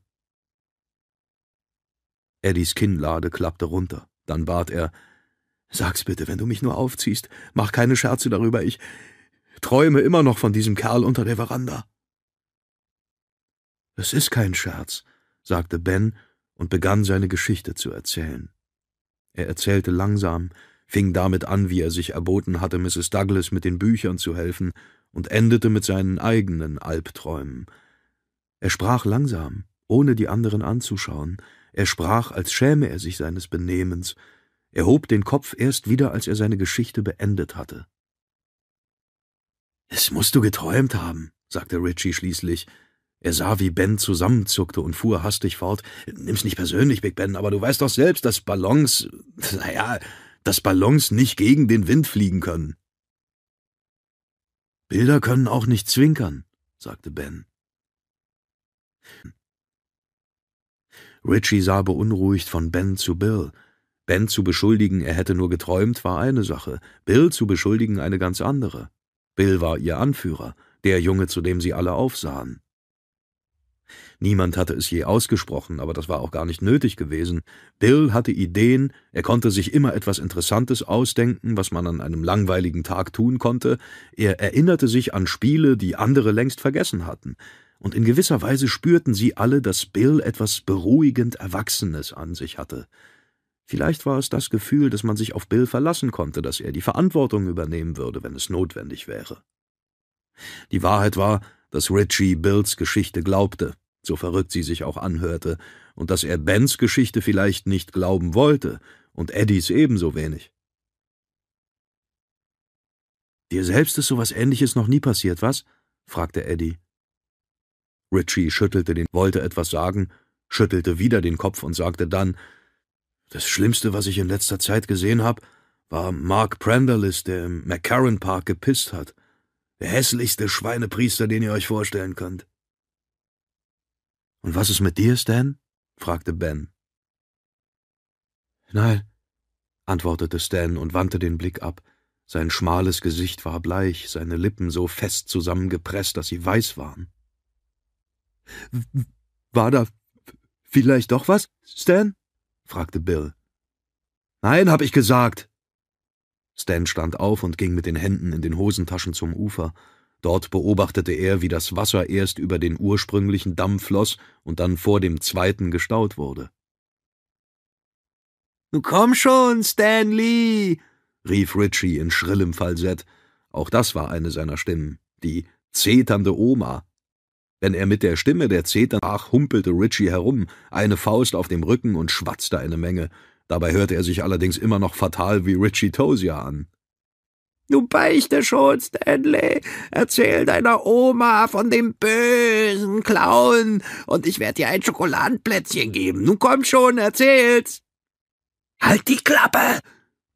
Eddies Kinnlade klappte runter. Dann bat er, Sag's bitte, wenn du mich nur aufziehst. Mach keine Scherze darüber. Ich träume immer noch von diesem Kerl unter der Veranda. Es ist kein Scherz, sagte Ben und begann seine Geschichte zu erzählen. Er erzählte langsam, fing damit an, wie er sich erboten hatte, Mrs. Douglas mit den Büchern zu helfen, und endete mit seinen eigenen Albträumen. Er sprach langsam, ohne die anderen anzuschauen, er sprach, als schäme er sich seines Benehmens, er hob den Kopf erst wieder, als er seine Geschichte beendet hatte. Es musst du geträumt haben, sagte Ritchie schließlich. Er sah, wie Ben zusammenzuckte und fuhr hastig fort. Nimm's nicht persönlich, Big Ben, aber du weißt doch selbst, dass Ballons, naja, dass Ballons nicht gegen den Wind fliegen können. Bilder können auch nicht zwinkern, sagte Ben. Ritchie sah beunruhigt von Ben zu Bill. Ben zu beschuldigen, er hätte nur geträumt, war eine Sache, Bill zu beschuldigen eine ganz andere. Bill war ihr Anführer, der Junge, zu dem sie alle aufsahen. Niemand hatte es je ausgesprochen, aber das war auch gar nicht nötig gewesen. Bill hatte Ideen, er konnte sich immer etwas Interessantes ausdenken, was man an einem langweiligen Tag tun konnte, er erinnerte sich an Spiele, die andere längst vergessen hatten, und in gewisser Weise spürten sie alle, dass Bill etwas beruhigend Erwachsenes an sich hatte. Vielleicht war es das Gefühl, dass man sich auf Bill verlassen konnte, dass er die Verantwortung übernehmen würde, wenn es notwendig wäre. Die Wahrheit war, dass Ritchie Bills Geschichte glaubte, so verrückt sie sich auch anhörte, und dass er Bens Geschichte vielleicht nicht glauben wollte, und Eddies ebenso wenig. Dir selbst ist sowas ähnliches noch nie passiert, was? fragte Eddie. Ritchie schüttelte den, wollte etwas sagen, schüttelte wieder den Kopf und sagte dann, das Schlimmste, was ich in letzter Zeit gesehen habe, war Mark Prenderlis, der im McCarran Park gepisst hat. Der hässlichste Schweinepriester, den ihr euch vorstellen könnt. Und was ist mit dir, Stan? fragte Ben. Nein, antwortete Stan und wandte den Blick ab. Sein schmales Gesicht war bleich, seine Lippen so fest zusammengepresst, dass sie weiß waren. War da vielleicht doch was, Stan? Fragte Bill. Nein, hab ich gesagt. Stan stand auf und ging mit den Händen in den Hosentaschen zum Ufer. Dort beobachtete er, wie das Wasser erst über den ursprünglichen Damm floss und dann vor dem zweiten gestaut wurde. Du komm schon, Stanley, rief Ritchie in schrillem Falsett. Auch das war eine seiner Stimmen, die zeternde Oma. Wenn er mit der Stimme der Zetern sprach, humpelte Richie herum, eine Faust auf dem Rücken und schwatzte eine Menge. Dabei hörte er sich allerdings immer noch fatal wie Richie Tozier an. Du beichte schon, Stanley. Erzähl deiner Oma von dem bösen Clown und ich werde dir ein Schokoladenplätzchen geben. Nun komm schon, erzähl's. Halt die Klappe!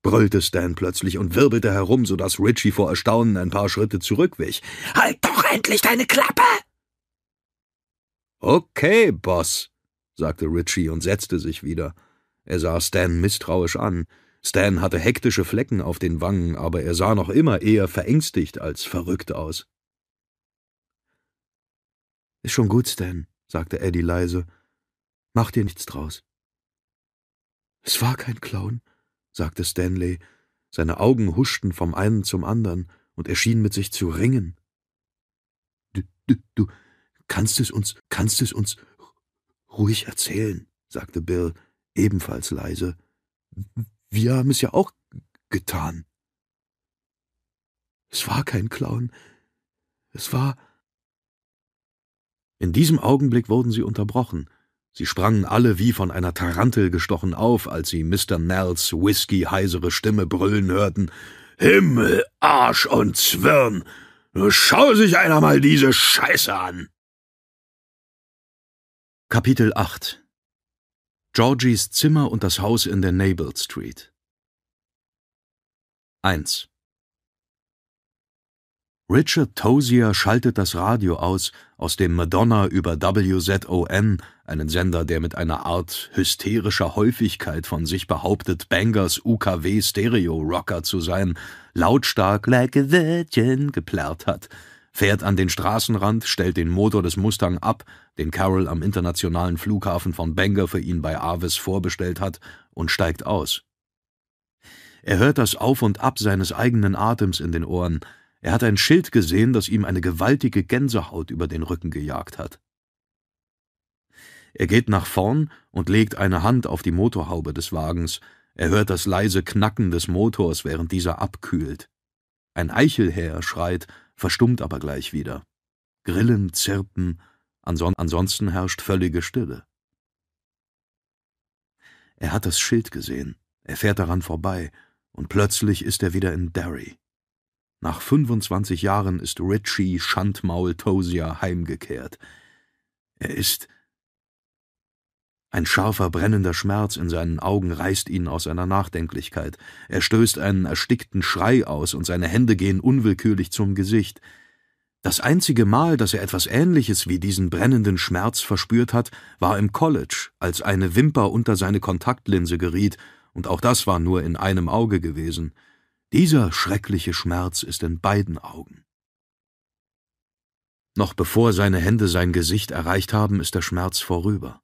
brüllte Stan plötzlich und wirbelte herum, so dass Richie vor Erstaunen ein paar Schritte zurückwich. Halt doch endlich deine Klappe! Okay, Boss, sagte Richie und setzte sich wieder. Er sah Stan misstrauisch an. Stan hatte hektische Flecken auf den Wangen, aber er sah noch immer eher verängstigt als verrückt aus. Ist schon gut, Stan, sagte Eddie leise. Mach dir nichts draus. Es war kein Clown, sagte Stanley. Seine Augen huschten vom einen zum anderen, und er schien mit sich zu ringen. Du, du, du kannst es uns, kannst es uns ruhig erzählen, sagte Bill, ebenfalls leise. Wir haben es ja auch getan. Es war kein Clown. Es war. In diesem Augenblick wurden sie unterbrochen. Sie sprangen alle wie von einer Tarantel gestochen auf, als sie Mr. Nells whisky-heisere Stimme brüllen hörten. Himmel, Arsch und Zwirn! Schau sich einer mal diese Scheiße an! Kapitel 8 Georgies Zimmer und das Haus in der Nabel Street. 1 Richard Tozier schaltet das Radio aus, aus dem Madonna über WZON, einen Sender, der mit einer Art hysterischer Häufigkeit von sich behauptet, Bangers UKW Stereo Rocker zu sein, lautstark Like a Virgin geplärrt hat, fährt an den Straßenrand, stellt den Motor des Mustang ab, den Carol am internationalen Flughafen von Bangor für ihn bei Avis vorbestellt hat, und steigt aus. Er hört das Auf und Ab seines eigenen Atems in den Ohren. Er hat ein Schild gesehen, das ihm eine gewaltige Gänsehaut über den Rücken gejagt hat. Er geht nach vorn und legt eine Hand auf die Motorhaube des Wagens. Er hört das leise Knacken des Motors, während dieser abkühlt. Ein Eichelhäher schreit, verstummt aber gleich wieder. Grillen zirpen, anson ansonsten herrscht völlige Stille. Er hat das Schild gesehen, er fährt daran vorbei, und plötzlich ist er wieder in Derry. Nach 25 Jahren ist Richie Schandmaul Tozier heimgekehrt. Er ist ein scharfer, brennender Schmerz in seinen Augen reißt ihn aus seiner Nachdenklichkeit. Er stößt einen erstickten Schrei aus, und seine Hände gehen unwillkürlich zum Gesicht. Das einzige Mal, dass er etwas Ähnliches wie diesen brennenden Schmerz verspürt hat, war im College, als eine Wimper unter seine Kontaktlinse geriet, und auch das war nur in einem Auge gewesen. Dieser schreckliche Schmerz ist in beiden Augen. Noch bevor seine Hände sein Gesicht erreicht haben, ist der Schmerz vorüber.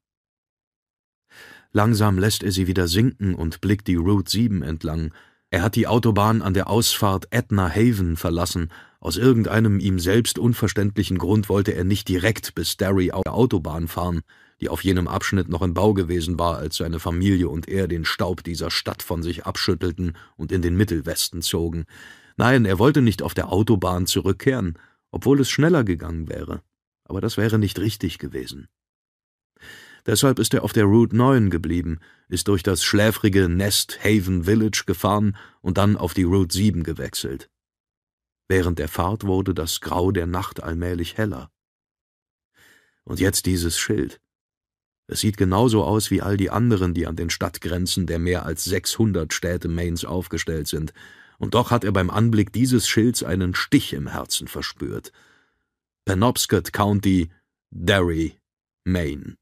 Langsam lässt er sie wieder sinken und blickt die Route 7 entlang. Er hat die Autobahn an der Ausfahrt Etna Haven verlassen. Aus irgendeinem ihm selbst unverständlichen Grund wollte er nicht direkt bis Derry auf der Autobahn fahren, die auf jenem Abschnitt noch im Bau gewesen war, als seine Familie und er den Staub dieser Stadt von sich abschüttelten und in den Mittelwesten zogen. Nein, er wollte nicht auf der Autobahn zurückkehren, obwohl es schneller gegangen wäre. Aber das wäre nicht richtig gewesen. Deshalb ist er auf der Route 9 geblieben, ist durch das schläfrige Nest Haven Village gefahren und dann auf die Route 7 gewechselt. Während der Fahrt wurde das Grau der Nacht allmählich heller. Und jetzt dieses Schild. Es sieht genauso aus wie all die anderen, die an den Stadtgrenzen der mehr als 600 Städte Maines aufgestellt sind, und doch hat er beim Anblick dieses Schilds einen Stich im Herzen verspürt. Penobscot County, Derry, Maine.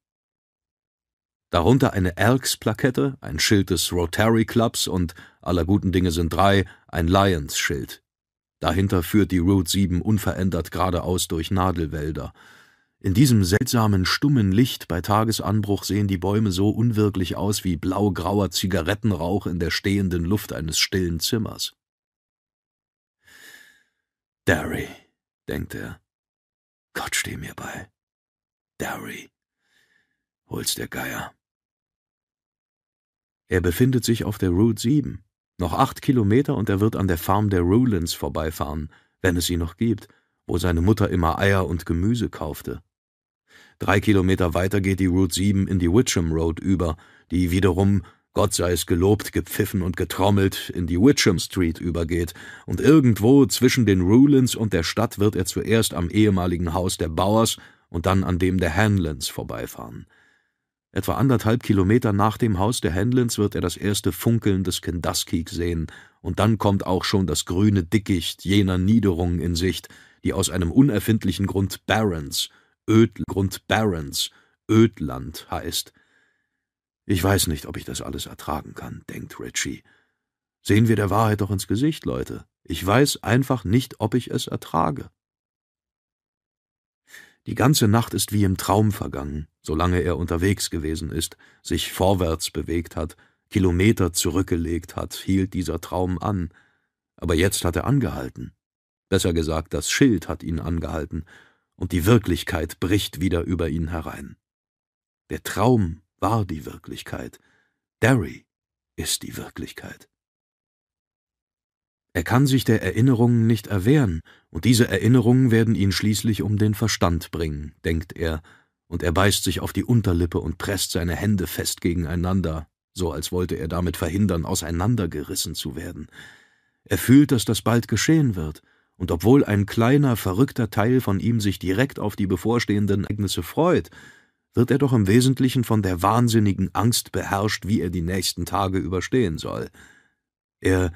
Darunter eine Elks-Plakette, ein Schild des Rotary Clubs und, aller guten Dinge sind drei, ein Lions-Schild. Dahinter führt die Route 7 unverändert geradeaus durch Nadelwälder. In diesem seltsamen, stummen Licht bei Tagesanbruch sehen die Bäume so unwirklich aus wie blau-grauer Zigarettenrauch in der stehenden Luft eines stillen Zimmers. Derry, denkt er. Gott steh mir bei. Derry. Hol's der Geier. Er befindet sich auf der Route 7. Noch acht Kilometer und er wird an der Farm der Rulans vorbeifahren, wenn es sie noch gibt, wo seine Mutter immer Eier und Gemüse kaufte. Drei Kilometer weiter geht die Route 7 in die Witcham Road über, die wiederum, Gott sei es gelobt, gepfiffen und getrommelt, in die Witcham Street übergeht, und irgendwo zwischen den Rulans und der Stadt wird er zuerst am ehemaligen Haus der Bauers und dann an dem der Hanlons vorbeifahren. Etwa anderthalb Kilometer nach dem Haus der Hanlons wird er das erste Funkeln des Kenduskeag sehen, und dann kommt auch schon das grüne Dickicht jener Niederung in Sicht, die aus einem unerfindlichen Grund Barrens, Ödgrund Barrens, Ödland heißt. Ich weiß nicht, ob ich das alles ertragen kann, denkt Ritchie. Sehen wir der Wahrheit doch ins Gesicht, Leute. Ich weiß einfach nicht, ob ich es ertrage. Die ganze Nacht ist wie im Traum vergangen, solange er unterwegs gewesen ist, sich vorwärts bewegt hat, Kilometer zurückgelegt hat, hielt dieser Traum an. Aber jetzt hat er angehalten. Besser gesagt, das Schild hat ihn angehalten, und die Wirklichkeit bricht wieder über ihn herein. Der Traum war die Wirklichkeit. Derry ist die Wirklichkeit. Er kann sich der Erinnerungen nicht erwehren, und diese Erinnerungen werden ihn schließlich um den Verstand bringen, denkt er, und er beißt sich auf die Unterlippe und presst seine Hände fest gegeneinander, so als wollte er damit verhindern, auseinandergerissen zu werden. Er fühlt, dass das bald geschehen wird, und obwohl ein kleiner, verrückter Teil von ihm sich direkt auf die bevorstehenden Ereignisse freut, wird er doch im Wesentlichen von der wahnsinnigen Angst beherrscht, wie er die nächsten Tage überstehen soll. Er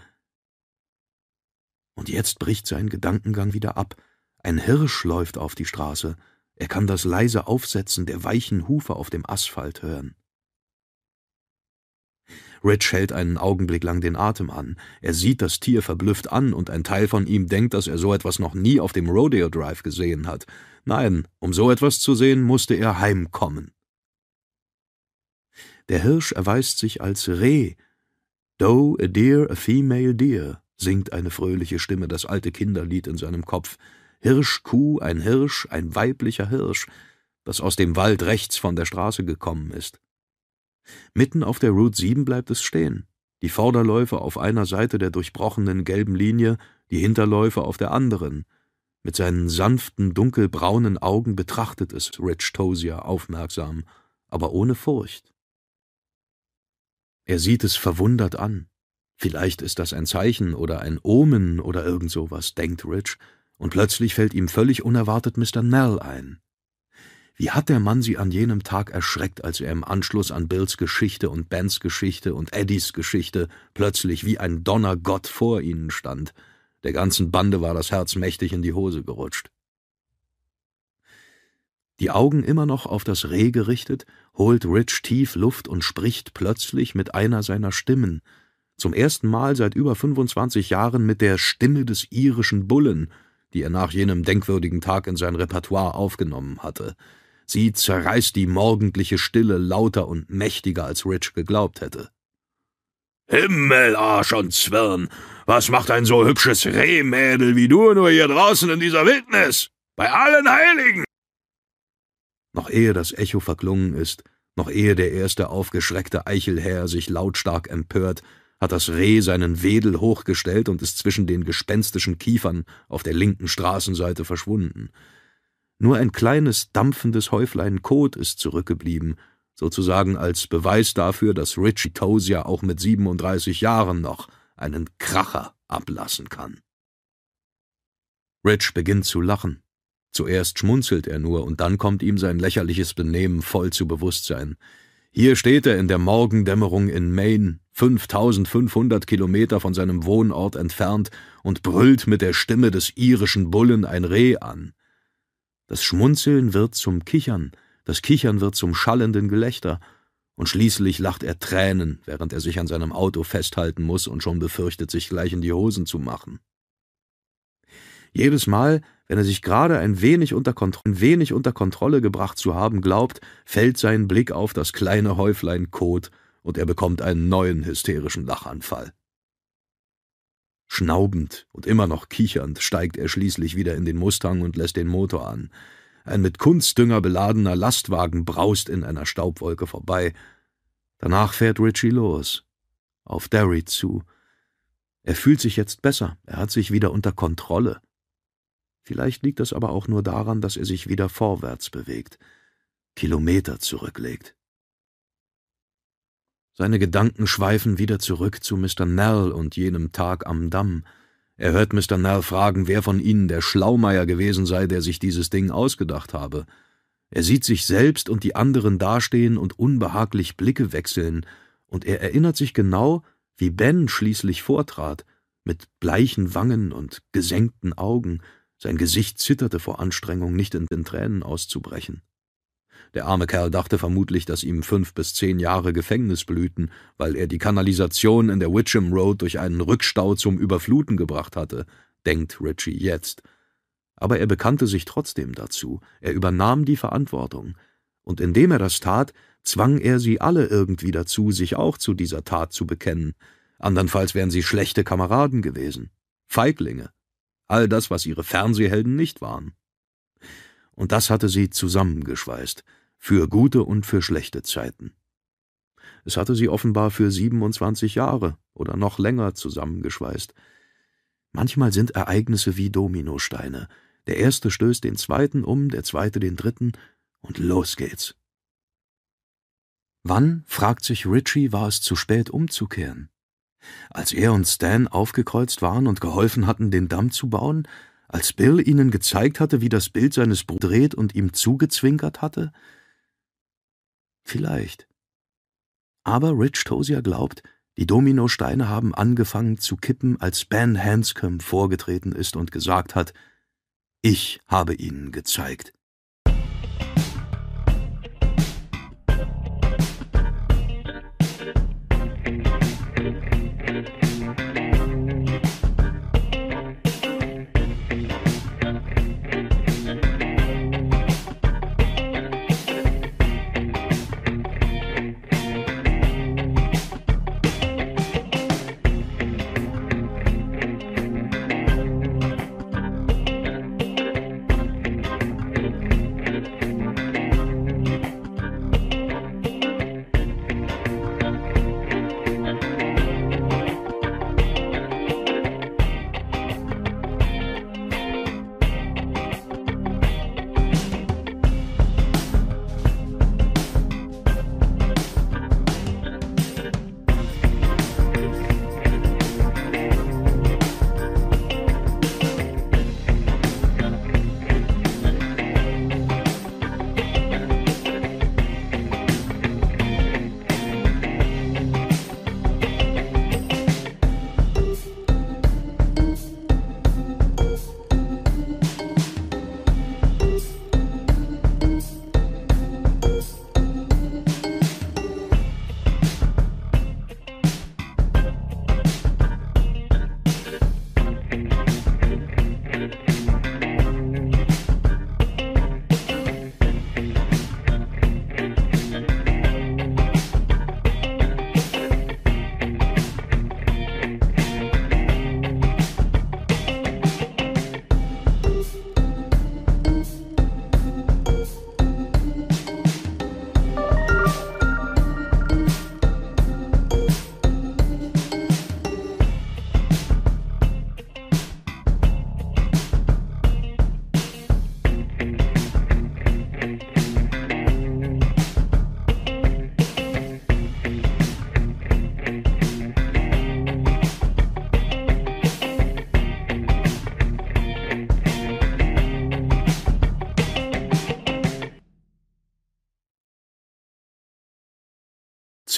und jetzt bricht sein Gedankengang wieder ab. Ein Hirsch läuft auf die Straße. Er kann das leise Aufsetzen der weichen Hufe auf dem Asphalt hören. Rich hält einen Augenblick lang den Atem an. Er sieht das Tier verblüfft an und ein Teil von ihm denkt, dass er so etwas noch nie auf dem Rodeo Drive gesehen hat. Nein, um so etwas zu sehen, musste er heimkommen. Der Hirsch erweist sich als Reh. Doe, a deer, a female deer, singt eine fröhliche Stimme das alte Kinderlied in seinem Kopf. Hirsch, Kuh, ein Hirsch, ein weiblicher Hirsch, das aus dem Wald rechts von der Straße gekommen ist. Mitten auf der Route 7 bleibt es stehen. Die Vorderläufe auf einer Seite der durchbrochenen gelben Linie, die Hinterläufe auf der anderen. Mit seinen sanften, dunkelbraunen Augen betrachtet es Rich Tozier aufmerksam, aber ohne Furcht. Er sieht es verwundert an. Vielleicht ist das ein Zeichen oder ein Omen oder irgend sowas, denkt Rich, und plötzlich fällt ihm völlig unerwartet Mr. Nell ein. Wie hat der Mann sie an jenem Tag erschreckt, als er im Anschluss an Bills Geschichte und Bens Geschichte und Eddies Geschichte plötzlich wie ein Donnergott vor ihnen stand. Der ganzen Bande war das Herz mächtig in die Hose gerutscht. Die Augen immer noch auf das Reh gerichtet, holt Rich tief Luft und spricht plötzlich mit einer seiner Stimmen, zum ersten Mal seit über 25 Jahren mit der Stimme des irischen Bullen, die er nach jenem denkwürdigen Tag in sein Repertoire aufgenommen hatte. Sie zerreißt die morgendliche Stille lauter und mächtiger, als Rich geglaubt hätte. Himmel, Arsch und Zwirn! Was macht ein so hübsches Rehmädel wie du nur hier draußen in dieser Wildnis? Bei allen Heiligen! Noch ehe das Echo verklungen ist, noch ehe der erste aufgeschreckte Eichelherr sich lautstark empört, hat das Reh seinen Wedel hochgestellt und ist zwischen den gespenstischen Kiefern auf der linken Straßenseite verschwunden. Nur ein kleines, dampfendes Häuflein Kot ist zurückgeblieben, sozusagen als Beweis dafür, dass Richie Tozier auch mit 37 Jahren noch einen Kracher ablassen kann. Rich beginnt zu lachen. Zuerst schmunzelt er nur, und dann kommt ihm sein lächerliches Benehmen voll zu Bewusstsein. Hier steht er in der Morgendämmerung in Maine, 5500 Kilometer von seinem Wohnort entfernt, und brüllt mit der Stimme des irischen Bullen ein Reh an. Das Schmunzeln wird zum Kichern, das Kichern wird zum schallenden Gelächter, und schließlich lacht er Tränen, während er sich an seinem Auto festhalten muss und schon befürchtet, sich gleich in die Hosen zu machen. Jedes Mal, wenn er sich gerade ein wenig unter, ein wenig unter Kontrolle gebracht zu haben glaubt, fällt sein Blick auf das kleine Häuflein Kot und er bekommt einen neuen hysterischen Lachanfall. Schnaubend und immer noch kichernd steigt er schließlich wieder in den Mustang und lässt den Motor an. Ein mit Kunstdünger beladener Lastwagen braust in einer Staubwolke vorbei. Danach fährt Richie los, auf Derry zu, Er fühlt sich jetzt besser, er hat sich wieder unter Kontrolle. Vielleicht liegt das aber auch nur daran, dass er sich wieder vorwärts bewegt, Kilometer zurücklegt. Seine Gedanken schweifen wieder zurück zu Mr. Nell und jenem Tag am Damm. Er hört Mr. Nell fragen, wer von ihnen der Schlaumeier gewesen sei, der sich dieses Ding ausgedacht habe. Er sieht sich selbst und die anderen dastehen und unbehaglich Blicke wechseln, und er erinnert sich genau, wie Ben schließlich vortrat, mit bleichen Wangen und gesenkten Augen, sein Gesicht zitterte vor Anstrengung, nicht in den Tränen auszubrechen. Der arme Kerl dachte vermutlich, dass ihm fünf bis zehn Jahre Gefängnis blühten, weil er die Kanalisation in der Witcham Road durch einen Rückstau zum Überfluten gebracht hatte, denkt Ritchie jetzt. Aber er bekannte sich trotzdem dazu, er übernahm die Verantwortung, und indem er das tat, zwang er sie alle irgendwie dazu, sich auch zu dieser Tat zu bekennen, andernfalls wären sie schlechte Kameraden gewesen, Feiglinge, all das, was ihre Fernsehhelden nicht waren. Und das hatte sie zusammengeschweißt, für gute und für schlechte Zeiten. Es hatte sie offenbar für 27 Jahre oder noch länger zusammengeschweißt. Manchmal sind Ereignisse wie Dominosteine. Der erste stößt den zweiten um, der zweite den dritten, und los geht's. Wann, fragt sich Ritchie, war es zu spät umzukehren? Als er und Stan aufgekreuzt waren und geholfen hatten, den Damm zu bauen, als Bill ihnen gezeigt hatte, wie das Bild seines Bruders dreht und ihm zugezwinkert hatte, Vielleicht. Aber Rich Tozier glaubt, die Dominosteine haben angefangen zu kippen, als Ben Hanscom vorgetreten ist und gesagt hat, ich habe ihnen gezeigt.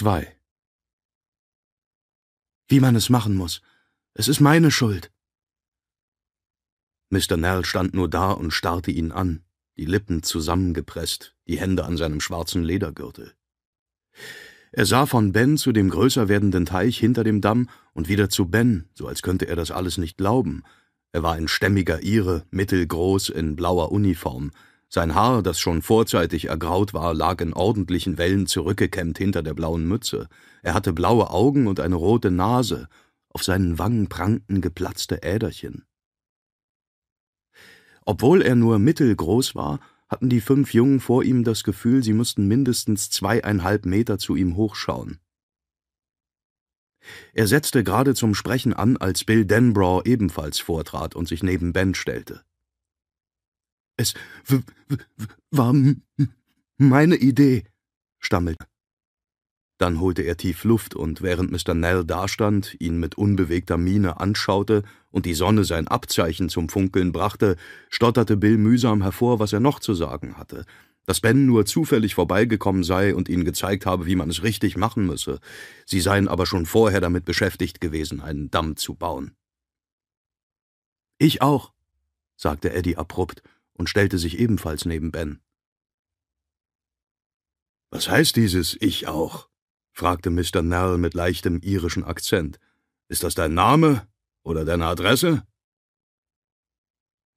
2 Wie man es machen muss. Es ist meine Schuld. Mr. Nell stand nur da und starrte ihn an, die Lippen zusammengepresst, die Hände an seinem schwarzen Ledergürtel. Er sah von Ben zu dem größer werdenden Teich hinter dem Damm und wieder zu Ben, so als könnte er das alles nicht glauben. Er war ein stämmiger Ire, mittelgroß, in blauer Uniform, sein Haar, das schon vorzeitig ergraut war, lag in ordentlichen Wellen zurückgekämmt hinter der blauen Mütze. Er hatte blaue Augen und eine rote Nase. Auf seinen Wangen prangten geplatzte Äderchen. Obwohl er nur mittelgroß war, hatten die fünf Jungen vor ihm das Gefühl, sie müssten mindestens zweieinhalb Meter zu ihm hochschauen. Er setzte gerade zum Sprechen an, als Bill Denbrough ebenfalls vortrat und sich neben Ben stellte. Es war meine Idee, stammelte. Dann holte er tief Luft und während Mr. Nell dastand, ihn mit unbewegter Miene anschaute und die Sonne sein Abzeichen zum Funkeln brachte, stotterte Bill mühsam hervor, was er noch zu sagen hatte. Dass Ben nur zufällig vorbeigekommen sei und ihnen gezeigt habe, wie man es richtig machen müsse. Sie seien aber schon vorher damit beschäftigt gewesen, einen Damm zu bauen. Ich auch, sagte Eddie abrupt und stellte sich ebenfalls neben Ben. Was heißt dieses Ich auch? fragte Mr. Nell mit leichtem irischen Akzent. Ist das dein Name oder deine Adresse?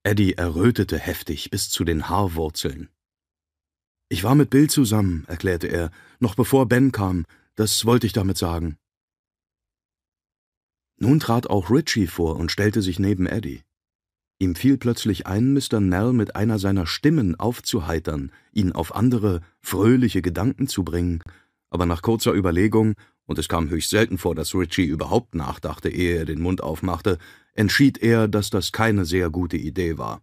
Eddie errötete heftig bis zu den Haarwurzeln. Ich war mit Bill zusammen, erklärte er, noch bevor Ben kam, das wollte ich damit sagen. Nun trat auch Richie vor und stellte sich neben Eddie. Ihm fiel plötzlich ein, Mr. Nell mit einer seiner Stimmen aufzuheitern, ihn auf andere, fröhliche Gedanken zu bringen, aber nach kurzer Überlegung, und es kam höchst selten vor, dass Richie überhaupt nachdachte, ehe er den Mund aufmachte, entschied er, dass das keine sehr gute Idee war.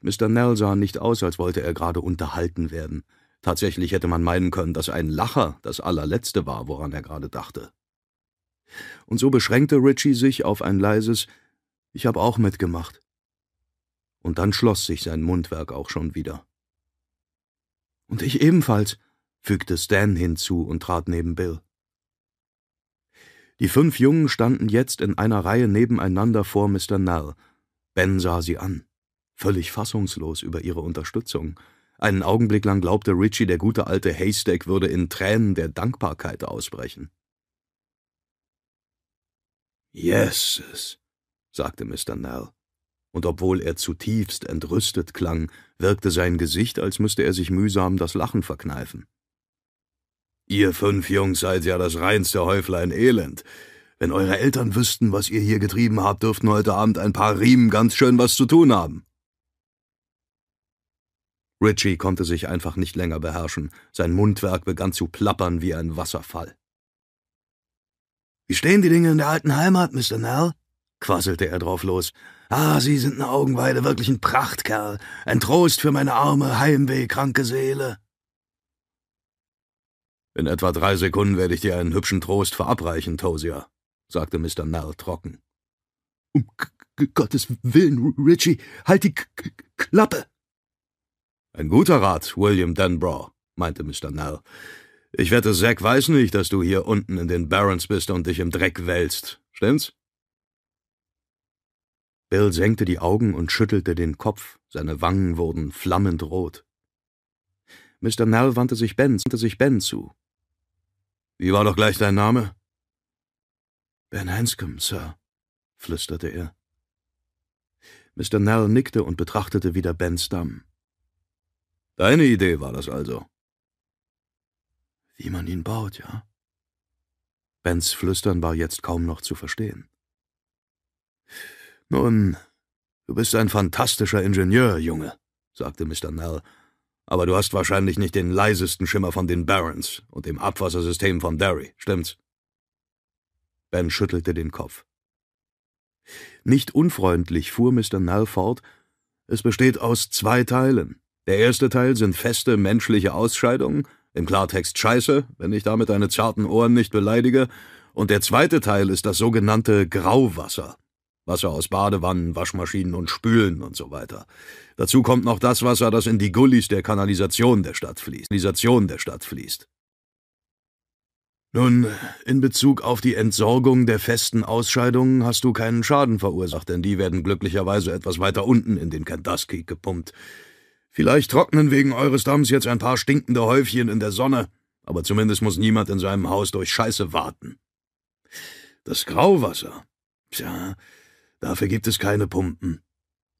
Mr. Nell sah nicht aus, als wollte er gerade unterhalten werden. Tatsächlich hätte man meinen können, dass ein Lacher das allerletzte war, woran er gerade dachte. Und so beschränkte Richie sich auf ein leises Ich hab auch mitgemacht. Und dann schloss sich sein Mundwerk auch schon wieder. Und ich ebenfalls, fügte Stan hinzu und trat neben Bill. Die fünf Jungen standen jetzt in einer Reihe nebeneinander vor Mr. Nell. Ben sah sie an, völlig fassungslos über ihre Unterstützung. Einen Augenblick lang glaubte Richie, der gute alte Haystack würde in Tränen der Dankbarkeit ausbrechen. Yeses, sagte Mr. Nell, und obwohl er zutiefst entrüstet klang, wirkte sein Gesicht, als müsste er sich mühsam das Lachen verkneifen. Ihr fünf Jungs seid ja das reinste Häuflein Elend. Wenn eure Eltern wüssten, was ihr hier getrieben habt, dürften heute Abend ein paar Riemen ganz schön was zu tun haben. Richie konnte sich einfach nicht länger beherrschen. Sein Mundwerk begann zu plappern wie ein Wasserfall. Wie stehen die Dinge in der alten Heimat, Mr. Nell? quasselte er drauf los. Ah, Sie sind eine Augenweide, wirklich ein Prachtkerl. Ein Trost für meine arme, heimwehkranke Seele. In etwa drei Sekunden werde ich dir einen hübschen Trost verabreichen, Tosia, sagte Mr. Nell trocken. Um Gottes Willen, Richie, halt die K Klappe! Ein guter Rat, William Denbrough, meinte Mr. Nell. Ich wette, Zack weiß nicht, dass du hier unten in den Barrens bist und dich im Dreck wälzt. Stimmt's? Bill senkte die Augen und schüttelte den Kopf, seine Wangen wurden flammend rot. Mr. Nell wandte sich Ben, wandte sich Ben zu. Wie war doch gleich dein Name? Ben Hanscom, Sir, flüsterte er. Mr. Nell nickte und betrachtete wieder Bens Damm. Deine Idee war das also. Wie man ihn baut, ja? Bens Flüstern war jetzt kaum noch zu verstehen. Nun, du bist ein fantastischer Ingenieur, Junge, sagte Mr. Nell aber du hast wahrscheinlich nicht den leisesten Schimmer von den Barons und dem Abwassersystem von Derry, stimmt's? Ben schüttelte den Kopf. Nicht unfreundlich fuhr Mr. Nell fort, es besteht aus zwei Teilen. Der erste Teil sind feste menschliche Ausscheidungen, im Klartext Scheiße, wenn ich damit deine zarten Ohren nicht beleidige, und der zweite Teil ist das sogenannte Grauwasser. Wasser aus Badewannen, Waschmaschinen und Spülen und so weiter. Dazu kommt noch das Wasser, das in die Gullis der Kanalisation der Stadt fließt. Kanalisation der Stadt fließt. Nun, in Bezug auf die Entsorgung der festen Ausscheidungen hast du keinen Schaden verursacht, denn die werden glücklicherweise etwas weiter unten in den Kandusky gepumpt. Vielleicht trocknen wegen eures Damms jetzt ein paar stinkende Häufchen in der Sonne, aber zumindest muss niemand in seinem Haus durch Scheiße warten. Das Grauwasser. Tja, Dafür gibt es keine Pumpen.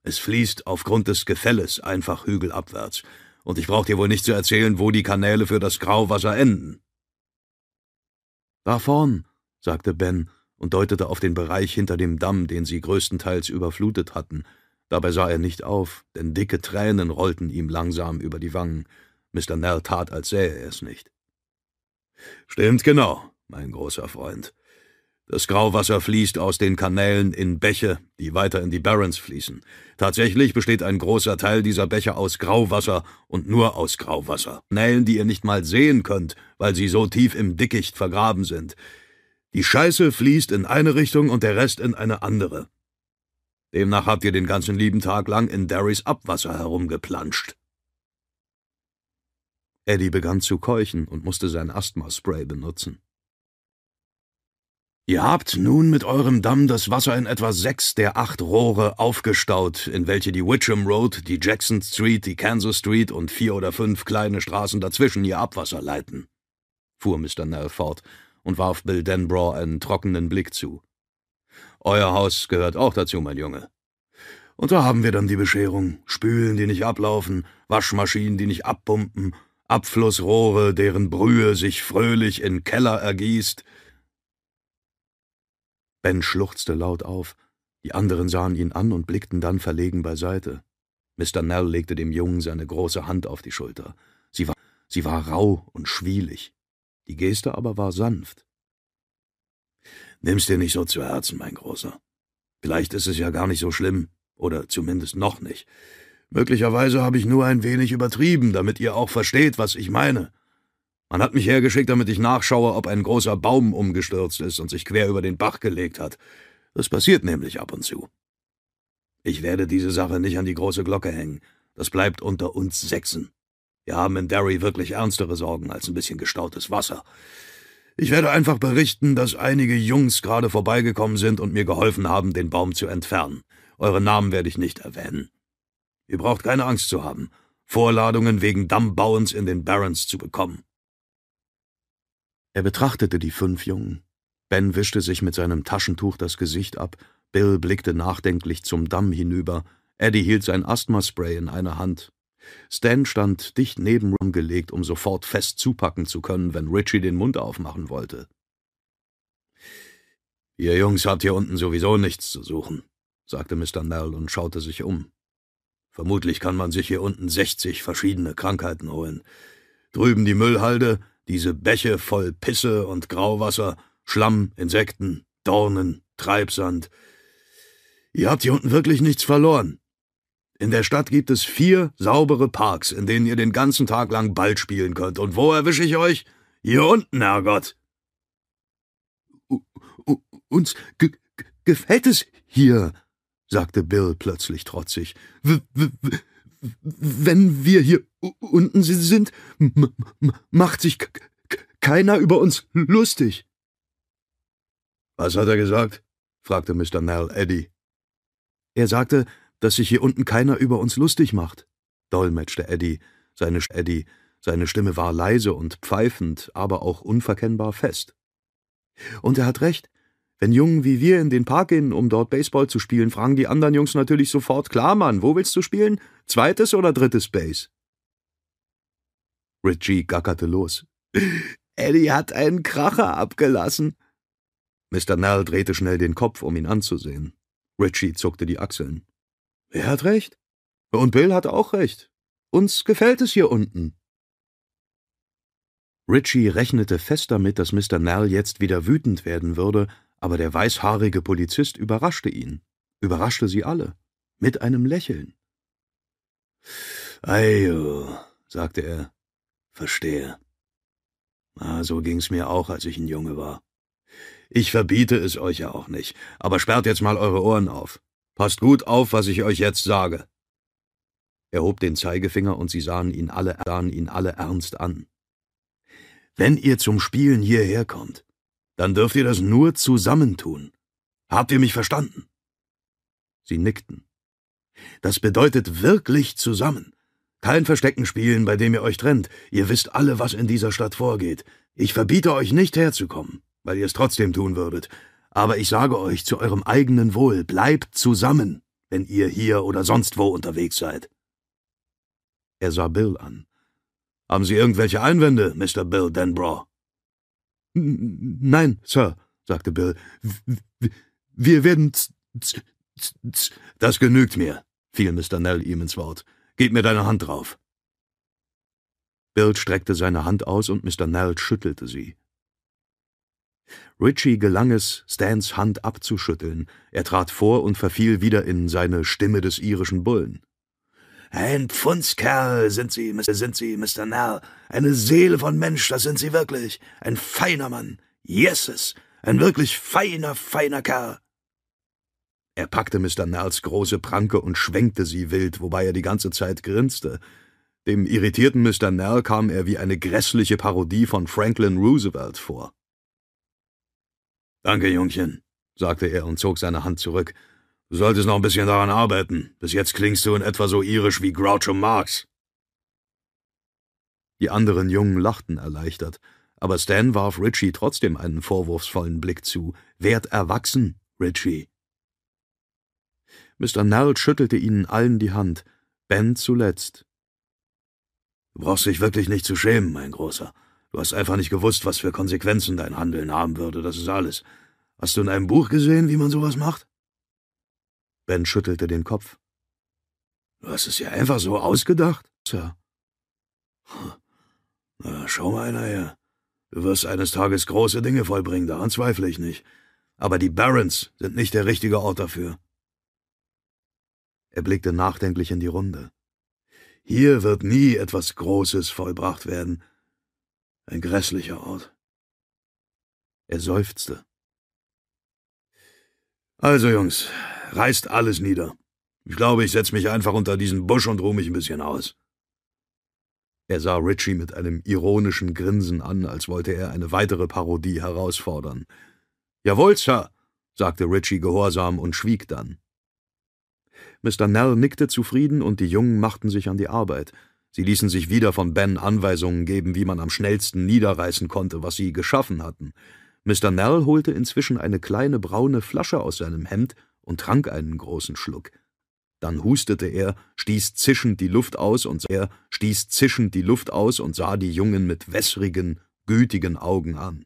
Es fließt aufgrund des Gefälles einfach hügelabwärts, und ich brauche dir wohl nicht zu erzählen, wo die Kanäle für das Grauwasser enden. Da vorn, sagte Ben und deutete auf den Bereich hinter dem Damm, den sie größtenteils überflutet hatten. Dabei sah er nicht auf, denn dicke Tränen rollten ihm langsam über die Wangen. Mr. Nell tat, als sähe er es nicht. Stimmt genau, mein großer Freund. Das Grauwasser fließt aus den Kanälen in Bäche, die weiter in die Barrens fließen. Tatsächlich besteht ein großer Teil dieser Bäche aus Grauwasser und nur aus Grauwasser. Kanälen, die ihr nicht mal sehen könnt, weil sie so tief im Dickicht vergraben sind. Die Scheiße fließt in eine Richtung und der Rest in eine andere. Demnach habt ihr den ganzen lieben Tag lang in Darrys Abwasser herumgeplanscht. Eddie begann zu keuchen und musste sein Asthma-Spray benutzen. Ihr habt nun mit eurem Damm das Wasser in etwa sechs der acht Rohre aufgestaut, in welche die Witcham Road, die Jackson Street, die Kansas Street und vier oder fünf kleine Straßen dazwischen ihr Abwasser leiten, fuhr Mr. Nell fort und warf Bill Denbrough einen trockenen Blick zu. Euer Haus gehört auch dazu, mein Junge. Und da haben wir dann die Bescherung, Spülen, die nicht ablaufen, Waschmaschinen, die nicht abpumpen, Abflussrohre, deren Brühe sich fröhlich in Keller ergießt, Ben schluchzte laut auf. Die anderen sahen ihn an und blickten dann verlegen beiseite. Mr. Nell legte dem Jungen seine große Hand auf die Schulter. Sie war, sie war rau und schwielig. Die Geste aber war sanft. Nimm's dir nicht so zu Herzen, mein Großer. Vielleicht ist es ja gar nicht so schlimm, oder zumindest noch nicht. Möglicherweise habe ich nur ein wenig übertrieben, damit ihr auch versteht, was ich meine. Man hat mich hergeschickt, damit ich nachschaue, ob ein großer Baum umgestürzt ist und sich quer über den Bach gelegt hat. Das passiert nämlich ab und zu. Ich werde diese Sache nicht an die große Glocke hängen. Das bleibt unter uns Sechsen. Wir haben in Derry wirklich ernstere Sorgen als ein bisschen gestautes Wasser. Ich werde einfach berichten, dass einige Jungs gerade vorbeigekommen sind und mir geholfen haben, den Baum zu entfernen. Eure Namen werde ich nicht erwähnen. Ihr braucht keine Angst zu haben, Vorladungen wegen Dammbauens in den Barrens zu bekommen. Er betrachtete die fünf Jungen. Ben wischte sich mit seinem Taschentuch das Gesicht ab, Bill blickte nachdenklich zum Damm hinüber, Eddie hielt sein Asthmaspray in einer Hand. Stan stand dicht neben Rum gelegt, um sofort fest zupacken zu können, wenn Richie den Mund aufmachen wollte. Ihr Jungs habt hier unten sowieso nichts zu suchen, sagte Mr. Nell und schaute sich um. Vermutlich kann man sich hier unten sechzig verschiedene Krankheiten holen. Drüben die Müllhalde, diese Bäche voll Pisse und Grauwasser, Schlamm, Insekten, Dornen, Treibsand. Ihr habt hier unten wirklich nichts verloren. In der Stadt gibt es vier saubere Parks, in denen ihr den ganzen Tag lang Ball spielen könnt. Und wo erwische ich euch? Hier unten, Herrgott. Uns gefällt es hier, sagte Bill plötzlich trotzig. W wenn wir hier unten sind, macht sich keiner über uns lustig. Was hat er gesagt? fragte Mr. Nell Eddie. Er sagte, dass sich hier unten keiner über uns lustig macht, dolmetschte Eddie. Seine Eddie, seine Stimme war leise und pfeifend, aber auch unverkennbar fest. Und er hat recht. Wenn Jungen wie wir in den Park gehen, um dort Baseball zu spielen, fragen die anderen Jungs natürlich sofort, klar, Mann, wo willst du spielen? Zweites oder drittes Base? Richie gackerte los. Eddie hat einen Kracher abgelassen. Mr. Nell drehte schnell den Kopf, um ihn anzusehen. Richie zuckte die Achseln. Er hat recht. Und Bill hat auch recht. Uns gefällt es hier unten. Richie rechnete fest damit, dass Mr. Nell jetzt wieder wütend werden würde, aber der weißhaarige Polizist überraschte ihn, überraschte sie alle, mit einem Lächeln. Eio, sagte er, verstehe. Ah, so ging's mir auch, als ich ein Junge war. Ich verbiete es euch ja auch nicht, aber sperrt jetzt mal eure Ohren auf. Passt gut auf, was ich euch jetzt sage. Er hob den Zeigefinger und sie sahen ihn alle, sahen ihn alle ernst an. Wenn ihr zum Spielen hierher kommt, dann dürft ihr das nur zusammen tun. Habt ihr mich verstanden? Sie nickten. Das bedeutet wirklich zusammen. Kein Verstecken spielen, bei dem ihr euch trennt. Ihr wisst alle, was in dieser Stadt vorgeht. Ich verbiete euch nicht herzukommen, weil ihr es trotzdem tun würdet. Aber ich sage euch zu eurem eigenen Wohl, bleibt zusammen, wenn ihr hier oder sonst wo unterwegs seid. Er sah Bill an. Haben Sie irgendwelche Einwände, Mr. Bill Denbrough? Nein, Sir, sagte Bill. Wir werden. Das genügt mir, fiel Mr. Nell ihm ins Wort. Gib mir deine Hand drauf. Bill streckte seine Hand aus und Mr. Nell schüttelte sie. Richie gelang es, Stans Hand abzuschütteln. Er trat vor und verfiel wieder in seine Stimme des irischen Bullen. Ein Pfundskerl sind Sie, sind Sie, Mr. Nell. Eine Seele von Mensch, das sind Sie wirklich. Ein feiner Mann. Yeses. Ein wirklich feiner, feiner Kerl. Er packte Mr. Nells große Pranke und schwenkte sie wild, wobei er die ganze Zeit grinste. Dem irritierten Mr. Nell kam er wie eine grässliche Parodie von Franklin Roosevelt vor. Danke, Jungchen, sagte er und zog seine Hand zurück. Du solltest noch ein bisschen daran arbeiten. Bis jetzt klingst du in etwa so irisch wie Groucho Marx. Die anderen Jungen lachten erleichtert, aber Stan warf Richie trotzdem einen vorwurfsvollen Blick zu. Werd erwachsen, Richie. Mr. Nell schüttelte ihnen allen die Hand, Ben zuletzt. Du brauchst dich wirklich nicht zu schämen, mein Großer. Du hast einfach nicht gewusst, was für Konsequenzen dein Handeln haben würde, das ist alles. Hast du in einem Buch gesehen, wie man sowas macht? Ben schüttelte den Kopf. Du hast es ja einfach so ausgedacht, Sir. Na, schau mal einer her. Du wirst eines Tages große Dinge vollbringen, daran zweifle ich nicht. Aber die Barons sind nicht der richtige Ort dafür. Er blickte nachdenklich in die Runde. Hier wird nie etwas Großes vollbracht werden. Ein grässlicher Ort. Er seufzte. Also, Jungs, reißt alles nieder. Ich glaube, ich setze mich einfach unter diesen Busch und ruhe mich ein bisschen aus. Er sah Richie mit einem ironischen Grinsen an, als wollte er eine weitere Parodie herausfordern. Jawohl, Sir, sagte Richie gehorsam und schwieg dann. Mr. Nell nickte zufrieden und die Jungen machten sich an die Arbeit. Sie ließen sich wieder von Ben Anweisungen geben, wie man am schnellsten niederreißen konnte, was sie geschaffen hatten. Mr. Nell holte inzwischen eine kleine braune Flasche aus seinem Hemd und trank einen großen Schluck. Dann hustete er, stieß zischend die Luft aus und er stieß zischend die Luft aus und sah die Jungen mit wässrigen, gütigen Augen an.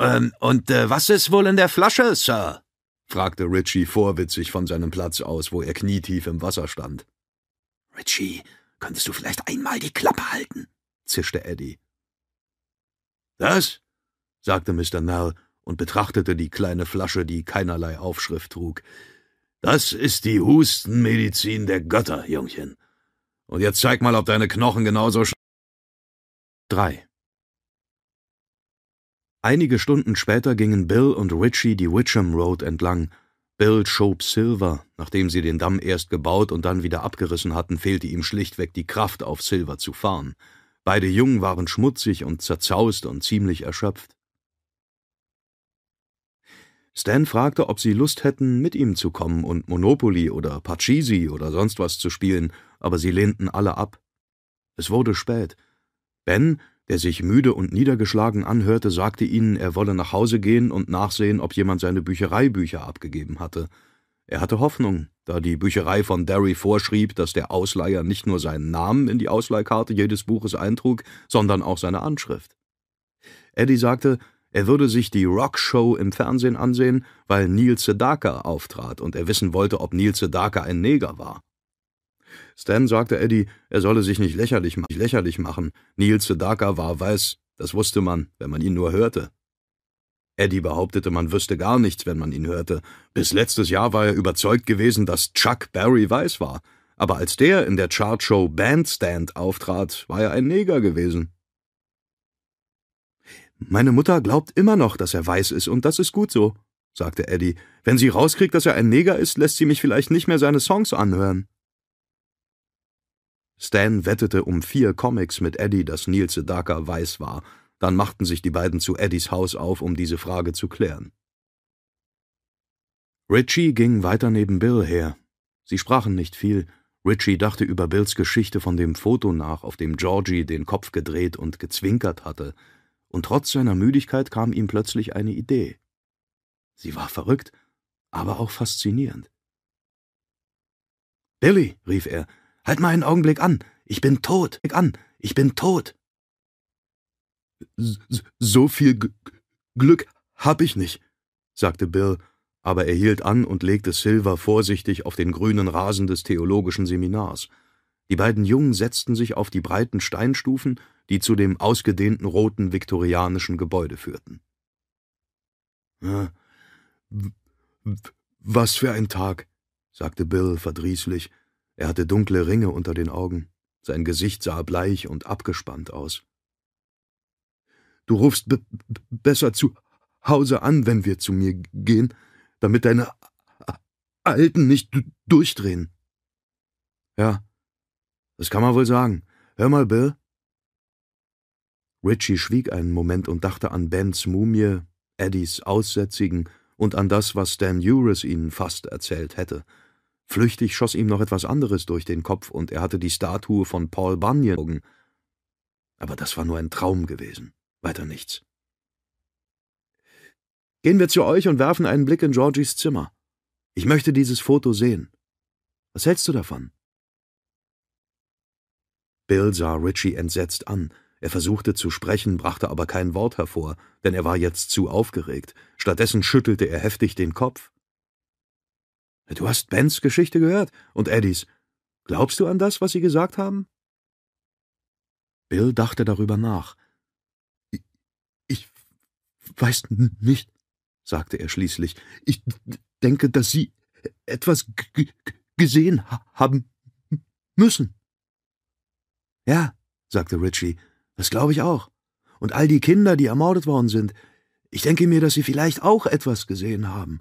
Ähm, und äh, was ist wohl in der Flasche, Sir? fragte Richie vorwitzig von seinem Platz aus, wo er knietief im Wasser stand. Richie, könntest du vielleicht einmal die Klappe halten? zischte Eddie. Das? sagte Mr. Nell und betrachtete die kleine Flasche, die keinerlei Aufschrift trug. Das ist die Hustenmedizin der Götter, Jungchen. Und jetzt zeig mal, ob deine Knochen genauso sch 3. Einige Stunden später gingen Bill und Richie die Witcham Road entlang. Bill schob Silver. Nachdem sie den Damm erst gebaut und dann wieder abgerissen hatten, fehlte ihm schlichtweg die Kraft, auf Silver zu fahren. Beide Jungen waren schmutzig und zerzaust und ziemlich erschöpft. Stan fragte, ob sie Lust hätten, mit ihm zu kommen und Monopoly oder Pachisi oder sonst was zu spielen, aber sie lehnten alle ab. Es wurde spät. Ben, der sich müde und niedergeschlagen anhörte, sagte ihnen, er wolle nach Hause gehen und nachsehen, ob jemand seine Büchereibücher abgegeben hatte. Er hatte Hoffnung, da die Bücherei von Derry vorschrieb, dass der Ausleiher nicht nur seinen Namen in die Ausleihkarte jedes Buches eintrug, sondern auch seine Anschrift. Eddie sagte, er würde sich die Rockshow im Fernsehen ansehen, weil Neil Sedaka auftrat und er wissen wollte, ob Neil Sedaka ein Neger war. Stan sagte Eddie, er solle sich nicht lächerlich, lächerlich machen. Neil Sedaka war weiß, das wusste man, wenn man ihn nur hörte. Eddie behauptete, man wüsste gar nichts, wenn man ihn hörte. Bis letztes Jahr war er überzeugt gewesen, dass Chuck Berry weiß war. Aber als der in der Chartshow Bandstand auftrat, war er ein Neger gewesen. Meine Mutter glaubt immer noch, dass er weiß ist, und das ist gut so, sagte Eddie. Wenn sie rauskriegt, dass er ein Neger ist, lässt sie mich vielleicht nicht mehr seine Songs anhören. Stan wettete um vier Comics mit Eddie, dass Neil Sedaka weiß war. Dann machten sich die beiden zu Eddies Haus auf, um diese Frage zu klären. Richie ging weiter neben Bill her. Sie sprachen nicht viel. Richie dachte über Bills Geschichte von dem Foto nach, auf dem Georgie den Kopf gedreht und gezwinkert hatte und trotz seiner Müdigkeit kam ihm plötzlich eine Idee. Sie war verrückt, aber auch faszinierend. Billy, rief er, halt mal einen Augenblick an, ich bin tot, an, ich bin tot. So viel G Glück hab ich nicht, sagte Bill, aber er hielt an und legte Silver vorsichtig auf den grünen Rasen des theologischen Seminars. Die beiden Jungen setzten sich auf die breiten Steinstufen, die zu dem ausgedehnten roten viktorianischen Gebäude führten. Was für ein Tag, sagte Bill verdrießlich. Er hatte dunkle Ringe unter den Augen. Sein Gesicht sah bleich und abgespannt aus. Du rufst besser zu Hause an, wenn wir zu mir gehen, damit deine Alten nicht durchdrehen. Ja, das kann man wohl sagen. Hör mal, Bill. Richie schwieg einen Moment und dachte an Bens Mumie, Eddies Aussätzigen und an das, was Stan Uris ihnen fast erzählt hätte. Flüchtig schoss ihm noch etwas anderes durch den Kopf und er hatte die Statue von Paul Bunyan. Aber das war nur ein Traum gewesen, weiter nichts. Gehen wir zu euch und werfen einen Blick in Georgies Zimmer. Ich möchte dieses Foto sehen. Was hältst du davon? Bill sah Richie entsetzt an. Er versuchte zu sprechen, brachte aber kein Wort hervor, denn er war jetzt zu aufgeregt. Stattdessen schüttelte er heftig den Kopf. Du hast Bens Geschichte gehört und Eddies. Glaubst du an das, was sie gesagt haben? Bill dachte darüber nach. Ich, ich weiß nicht, sagte er schließlich. Ich denke, dass Sie etwas gesehen haben müssen. Ja, sagte Richie, das glaube ich auch. Und all die Kinder, die ermordet worden sind, ich denke mir, dass sie vielleicht auch etwas gesehen haben.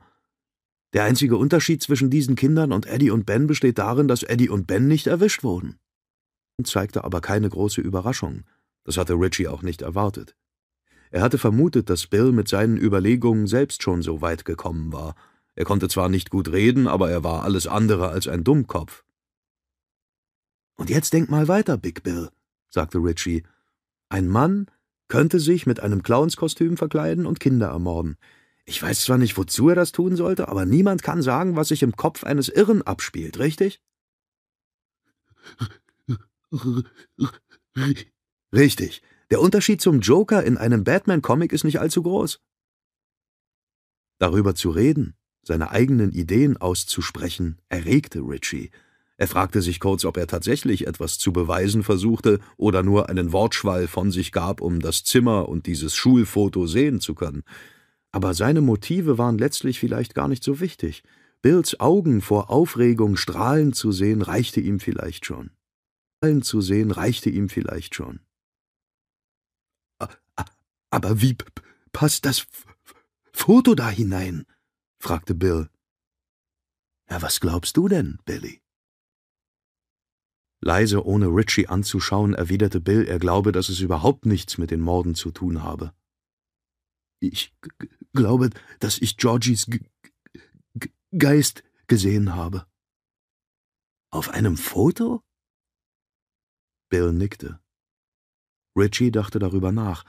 Der einzige Unterschied zwischen diesen Kindern und Eddie und Ben besteht darin, dass Eddie und Ben nicht erwischt wurden. Und zeigte aber keine große Überraschung. Das hatte Richie auch nicht erwartet. Er hatte vermutet, dass Bill mit seinen Überlegungen selbst schon so weit gekommen war. Er konnte zwar nicht gut reden, aber er war alles andere als ein Dummkopf. Und jetzt denk mal weiter, Big Bill, sagte Richie. Ein Mann könnte sich mit einem Clownskostüm verkleiden und Kinder ermorden. Ich weiß zwar nicht, wozu er das tun sollte, aber niemand kann sagen, was sich im Kopf eines Irren abspielt, richtig? Richtig. Der Unterschied zum Joker in einem Batman-Comic ist nicht allzu groß. Darüber zu reden, seine eigenen Ideen auszusprechen, erregte Richie. Er fragte sich kurz, ob er tatsächlich etwas zu beweisen versuchte oder nur einen Wortschwall von sich gab, um das Zimmer und dieses Schulfoto sehen zu können. Aber seine Motive waren letztlich vielleicht gar nicht so wichtig. Bills Augen vor Aufregung strahlen zu sehen, reichte ihm vielleicht schon. Strahlen zu sehen, reichte ihm vielleicht schon. Aber wie passt das Foto da hinein? fragte Bill. Ja, was glaubst du denn, Billy? Leise, ohne Richie anzuschauen, erwiderte Bill, er glaube, dass es überhaupt nichts mit den Morden zu tun habe. Ich glaube, dass ich Georgies G G Geist gesehen habe. Auf einem Foto? Bill nickte. Richie dachte darüber nach.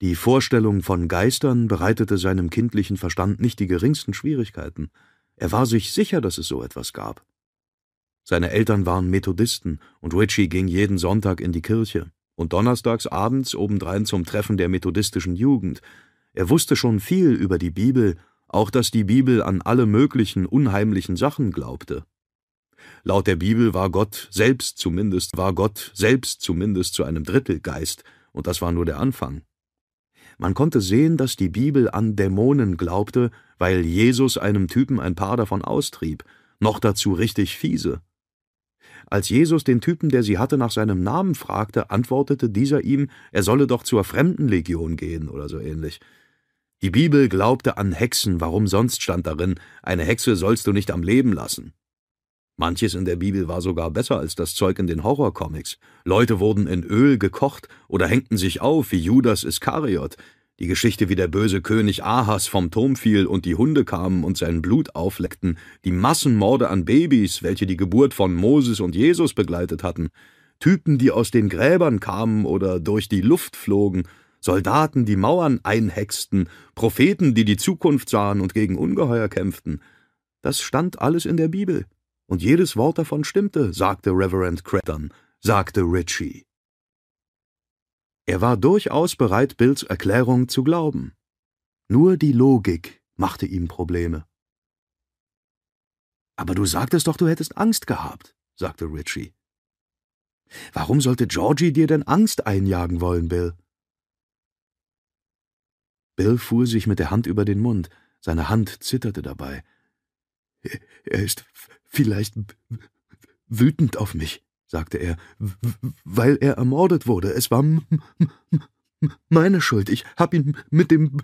Die Vorstellung von Geistern bereitete seinem kindlichen Verstand nicht die geringsten Schwierigkeiten. Er war sich sicher, dass es so etwas gab. Seine Eltern waren Methodisten und Richie ging jeden Sonntag in die Kirche und donnerstags abends obendrein zum Treffen der methodistischen Jugend. Er wusste schon viel über die Bibel, auch dass die Bibel an alle möglichen unheimlichen Sachen glaubte. Laut der Bibel war Gott selbst zumindest, war Gott selbst zumindest zu einem Drittel Geist, und das war nur der Anfang. Man konnte sehen, dass die Bibel an Dämonen glaubte, weil Jesus einem Typen ein paar davon austrieb, noch dazu richtig fiese. Als Jesus den Typen, der sie hatte, nach seinem Namen fragte, antwortete dieser ihm, er solle doch zur Fremdenlegion gehen oder so ähnlich. Die Bibel glaubte an Hexen, warum sonst stand darin, eine Hexe sollst du nicht am Leben lassen. Manches in der Bibel war sogar besser als das Zeug in den Horrorcomics. Leute wurden in Öl gekocht oder hängten sich auf wie Judas Iskariot, die Geschichte, wie der böse König Ahas vom Turm fiel und die Hunde kamen und sein Blut aufleckten, die Massenmorde an Babys, welche die Geburt von Moses und Jesus begleitet hatten, Typen, die aus den Gräbern kamen oder durch die Luft flogen, Soldaten, die Mauern einhexten, Propheten, die die Zukunft sahen und gegen Ungeheuer kämpften. Das stand alles in der Bibel. Und jedes Wort davon stimmte, sagte Reverend Cretton, sagte Ritchie. Er war durchaus bereit, Bills Erklärung zu glauben. Nur die Logik machte ihm Probleme. Aber du sagtest doch, du hättest Angst gehabt, sagte Ritchie. Warum sollte Georgie dir denn Angst einjagen wollen, Bill? Bill fuhr sich mit der Hand über den Mund. Seine Hand zitterte dabei. Er ist vielleicht wütend auf mich, sagte er, weil er ermordet wurde. Es war meine Schuld. Ich hab ihn mit dem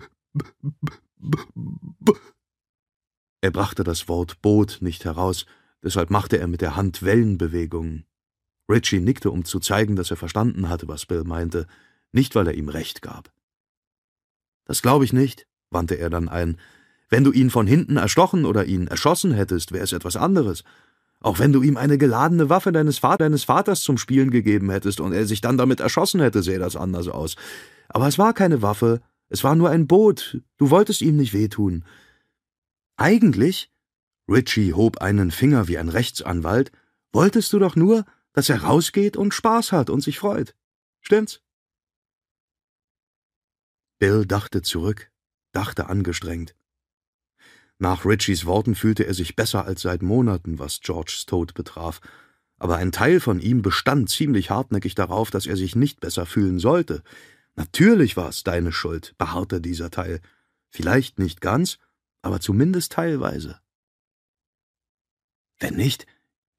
Er brachte das Wort Boot nicht heraus, deshalb machte er mit der Hand Wellenbewegungen. Richie nickte, um zu zeigen, dass er verstanden hatte, was Bill meinte, nicht weil er ihm recht gab. Das glaube ich nicht, wandte er dann ein. Wenn du ihn von hinten erstochen oder ihn erschossen hättest, wäre es etwas anderes. Auch wenn du ihm eine geladene Waffe deines, Vater, deines Vaters zum Spielen gegeben hättest und er sich dann damit erschossen hätte, sähe das anders aus. Aber es war keine Waffe, es war nur ein Boot, du wolltest ihm nicht wehtun. Eigentlich, Richie hob einen Finger wie ein Rechtsanwalt, wolltest du doch nur, dass er rausgeht und Spaß hat und sich freut. Stimmt's? Bill dachte zurück, dachte angestrengt. Nach Richies Worten fühlte er sich besser als seit Monaten, was Georges Tod betraf, aber ein Teil von ihm bestand ziemlich hartnäckig darauf, dass er sich nicht besser fühlen sollte. Natürlich war es deine Schuld, beharrte dieser Teil. Vielleicht nicht ganz, aber zumindest teilweise. Wenn nicht,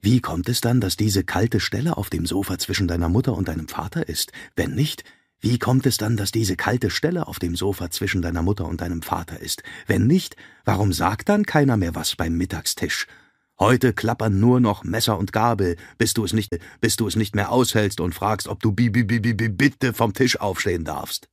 wie kommt es dann, dass diese kalte Stelle auf dem Sofa zwischen deiner Mutter und deinem Vater ist? Wenn nicht, wie kommt es dann, dass diese kalte Stelle auf dem Sofa zwischen deiner Mutter und deinem Vater ist? Wenn nicht, warum sagt dann keiner mehr was beim Mittagstisch? Heute klappern nur noch Messer und Gabel, bis du es nicht, bis du es nicht mehr aushältst und fragst, ob du bi, bi, bi, bi, bitte vom Tisch aufstehen darfst.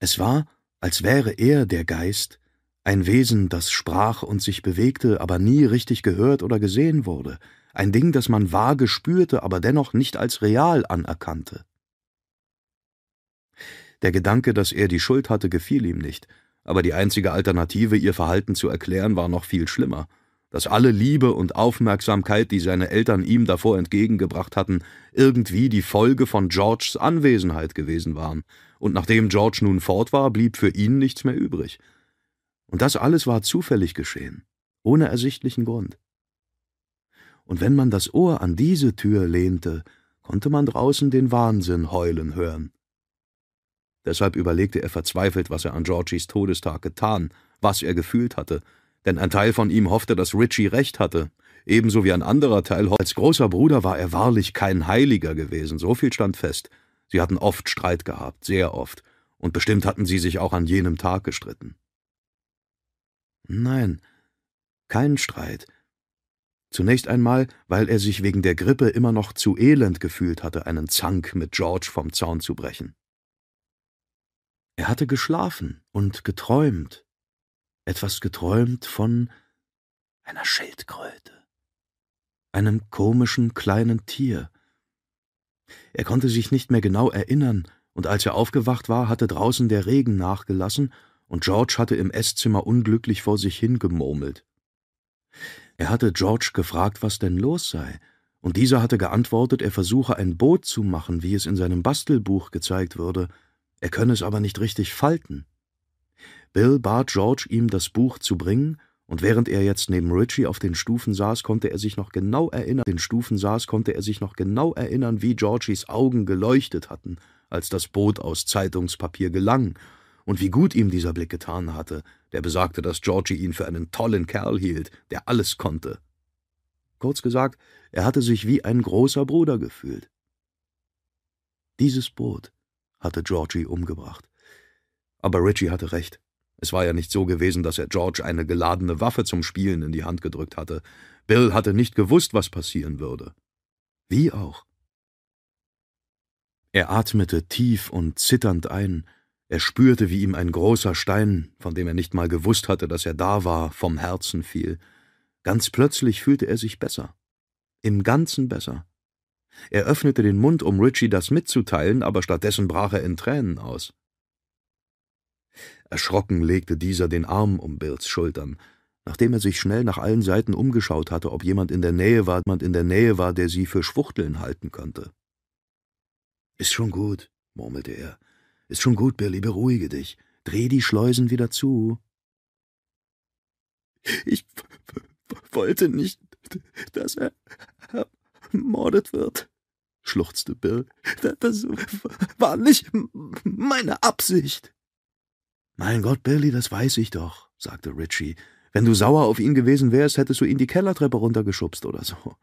Es war, als wäre er der Geist, ein Wesen, das sprach und sich bewegte, aber nie richtig gehört oder gesehen wurde, ein Ding, das man vage spürte, aber dennoch nicht als real anerkannte. Der Gedanke, dass er die Schuld hatte, gefiel ihm nicht, aber die einzige Alternative, ihr Verhalten zu erklären, war noch viel schlimmer. Dass alle Liebe und Aufmerksamkeit, die seine Eltern ihm davor entgegengebracht hatten, irgendwie die Folge von Georges Anwesenheit gewesen waren, und nachdem George nun fort war, blieb für ihn nichts mehr übrig. Und das alles war zufällig geschehen, ohne ersichtlichen Grund. Und wenn man das Ohr an diese Tür lehnte, konnte man draußen den Wahnsinn heulen hören. Deshalb überlegte er verzweifelt, was er an Georgies Todestag getan, was er gefühlt hatte, denn ein Teil von ihm hoffte, dass Richie recht hatte, ebenso wie ein anderer Teil. Als großer Bruder war er wahrlich kein Heiliger gewesen, so viel stand fest. Sie hatten oft Streit gehabt, sehr oft, und bestimmt hatten sie sich auch an jenem Tag gestritten. Nein, kein Streit. Zunächst einmal, weil er sich wegen der Grippe immer noch zu elend gefühlt hatte, einen Zank mit George vom Zaun zu brechen. Er hatte geschlafen und geträumt, etwas geträumt von einer Schildkröte, einem komischen kleinen Tier. Er konnte sich nicht mehr genau erinnern, und als er aufgewacht war, hatte draußen der Regen nachgelassen, und George hatte im Esszimmer unglücklich vor sich hingemurmelt. Er hatte George gefragt, was denn los sei, und dieser hatte geantwortet, er versuche ein Boot zu machen, wie es in seinem Bastelbuch gezeigt würde, er könne es aber nicht richtig falten. Bill bat George, ihm das Buch zu bringen, und während er jetzt neben Richie auf den Stufen saß, konnte er sich noch genau erinnern, den Stufen saß, konnte er sich noch genau erinnern, wie Georgies Augen geleuchtet hatten, als das Boot aus Zeitungspapier gelang, und wie gut ihm dieser Blick getan hatte, der besagte, dass Georgie ihn für einen tollen Kerl hielt, der alles konnte. Kurz gesagt, er hatte sich wie ein großer Bruder gefühlt. Dieses Boot, hatte Georgie umgebracht. Aber Richie hatte recht. Es war ja nicht so gewesen, dass er George eine geladene Waffe zum Spielen in die Hand gedrückt hatte. Bill hatte nicht gewusst, was passieren würde. Wie auch. Er atmete tief und zitternd ein. Er spürte, wie ihm ein großer Stein, von dem er nicht mal gewusst hatte, dass er da war, vom Herzen fiel. Ganz plötzlich fühlte er sich besser. Im Ganzen besser. Er öffnete den Mund, um Richie das mitzuteilen, aber stattdessen brach er in Tränen aus. Erschrocken legte dieser den Arm um Bills Schultern, nachdem er sich schnell nach allen Seiten umgeschaut hatte, ob jemand in der Nähe war, jemand in der Nähe war, der sie für Schwuchteln halten konnte. Ist schon gut, murmelte er. Ist schon gut, Billy, beruhige dich. Dreh die Schleusen wieder zu. Ich wollte nicht, dass er ermordet wird, schluchzte Bill. Das war nicht meine Absicht. Mein Gott, Billy, das weiß ich doch, sagte Richie. Wenn du sauer auf ihn gewesen wärst, hättest du ihn die Kellertreppe runtergeschubst oder so.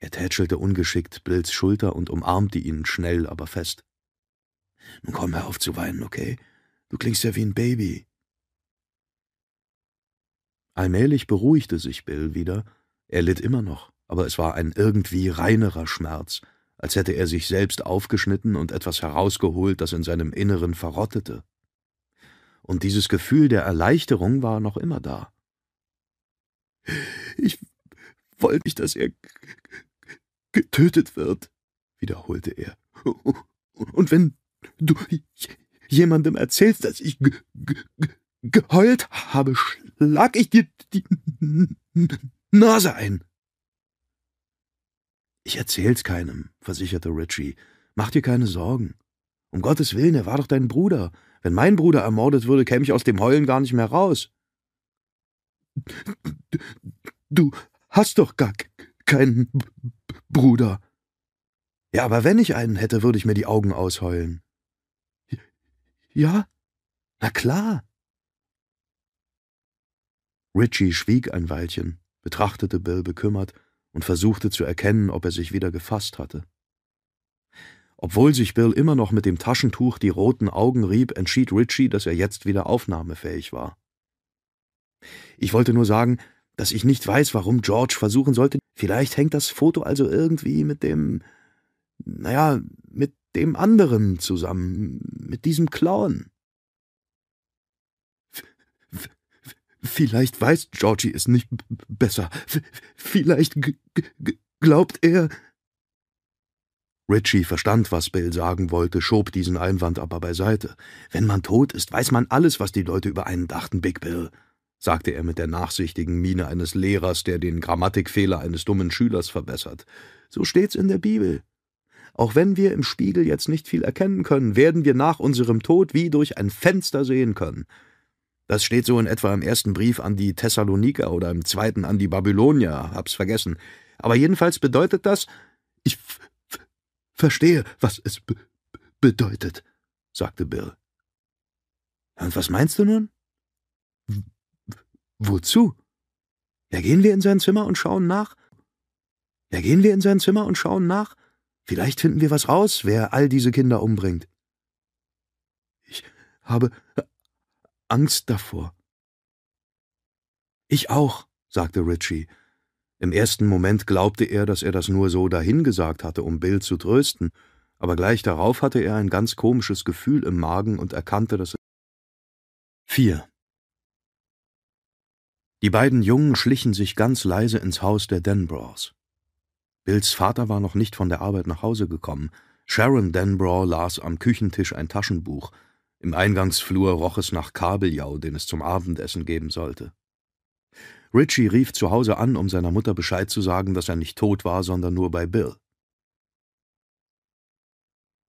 Er tätschelte ungeschickt Bills Schulter und umarmte ihn schnell, aber fest. Nun komm, hör auf zu weinen, okay? Du klingst ja wie ein Baby. Allmählich beruhigte sich Bill wieder. Er litt immer noch, aber es war ein irgendwie reinerer Schmerz, als hätte er sich selbst aufgeschnitten und etwas herausgeholt, das in seinem Inneren verrottete. Und dieses Gefühl der Erleichterung war noch immer da. Ich wollte nicht, dass er getötet wird, wiederholte er. Und wenn du jemandem erzählst, dass ich geheult habe, schlag ich dir die Nase ein. Ich erzähl's keinem, versicherte Richie. Mach dir keine Sorgen. Um Gottes Willen, er war doch dein Bruder. Wenn mein Bruder ermordet würde, käme ich aus dem Heulen gar nicht mehr raus. Du hast doch gar keinen Bruder. Ja, aber wenn ich einen hätte, würde ich mir die Augen ausheulen. Ja? Na klar. Richie schwieg ein Weilchen, betrachtete Bill bekümmert und versuchte zu erkennen, ob er sich wieder gefasst hatte. Obwohl sich Bill immer noch mit dem Taschentuch die roten Augen rieb, entschied Richie, dass er jetzt wieder aufnahmefähig war. Ich wollte nur sagen, dass ich nicht weiß, warum George versuchen sollte. Vielleicht hängt das Foto also irgendwie mit dem, naja, mit dem anderen zusammen, mit diesem Clown. Vielleicht weiß Georgie es nicht besser. Vielleicht glaubt er. Richie verstand, was Bill sagen wollte, schob diesen Einwand aber beiseite. Wenn man tot ist, weiß man alles, was die Leute über einen dachten, Big Bill, sagte er mit der nachsichtigen Miene eines Lehrers, der den Grammatikfehler eines dummen Schülers verbessert. So steht's in der Bibel. Auch wenn wir im Spiegel jetzt nicht viel erkennen können, werden wir nach unserem Tod wie durch ein Fenster sehen können. Das steht so in etwa im ersten Brief an die Thessaloniker oder im zweiten an die Babylonier, hab's vergessen. Aber jedenfalls bedeutet das, ich verstehe, was es bedeutet, sagte Bill. Und was meinst du nun? W wozu? Ja, gehen wir in sein Zimmer und schauen nach? Ja, gehen wir in sein Zimmer und schauen nach? Vielleicht finden wir was raus, wer all diese Kinder umbringt. Ich habe Angst davor. Ich auch, sagte Richie. Im ersten Moment glaubte er, dass er das nur so dahingesagt hatte, um Bill zu trösten, aber gleich darauf hatte er ein ganz komisches Gefühl im Magen und erkannte, dass es. 4. Die beiden Jungen schlichen sich ganz leise ins Haus der Denbroghs. Bills Vater war noch nicht von der Arbeit nach Hause gekommen. Sharon Denbrough las am Küchentisch ein Taschenbuch, im Eingangsflur roch es nach Kabeljau, den es zum Abendessen geben sollte. Richie rief zu Hause an, um seiner Mutter Bescheid zu sagen, dass er nicht tot war, sondern nur bei Bill.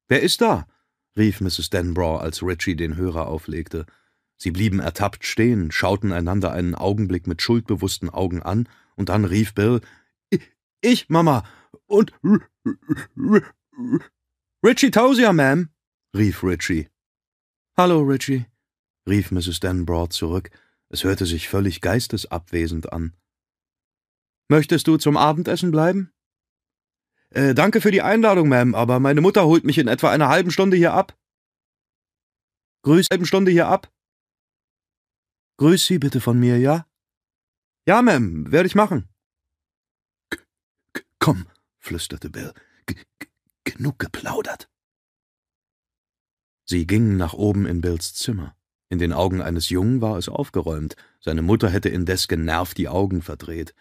Wer ist da? rief Mrs. Denbrough, als Richie den Hörer auflegte. Sie blieben ertappt stehen, schauten einander einen Augenblick mit schuldbewussten Augen an, und dann rief Bill Ich, Mama, und Richie Tausia, Ma'am, rief Richie. Hallo, Richie, rief Mrs. Denbrough zurück. Es hörte sich völlig geistesabwesend an. Möchtest du zum Abendessen bleiben? Äh, danke für die Einladung, Ma'am, aber meine Mutter holt mich in etwa einer halben Stunde hier ab. Grüß halben Stunde hier ab. Grüß Sie bitte von mir, ja? Ja, Ma'am, werde ich machen. G komm, flüsterte Bill. G genug geplaudert. Sie gingen nach oben in Bills Zimmer. In den Augen eines Jungen war es aufgeräumt, seine Mutter hätte indes genervt die Augen verdreht.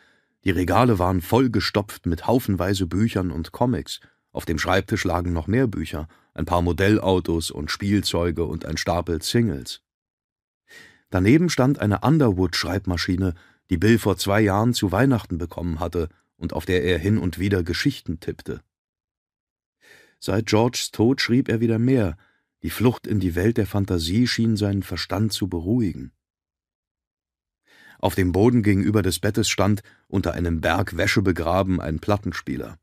Die Regale waren vollgestopft mit haufenweise Büchern und Comics, auf dem Schreibtisch lagen noch mehr Bücher, ein paar Modellautos und Spielzeuge und ein Stapel Singles. Daneben stand eine Underwood-Schreibmaschine, die Bill vor zwei Jahren zu Weihnachten bekommen hatte und auf der er hin und wieder Geschichten tippte. Seit Georges Tod schrieb er wieder mehr, die Flucht in die Welt der Fantasie schien seinen Verstand zu beruhigen. Auf dem Boden gegenüber des Bettes stand, unter einem Berg Wäsche begraben, ein Plattenspieler.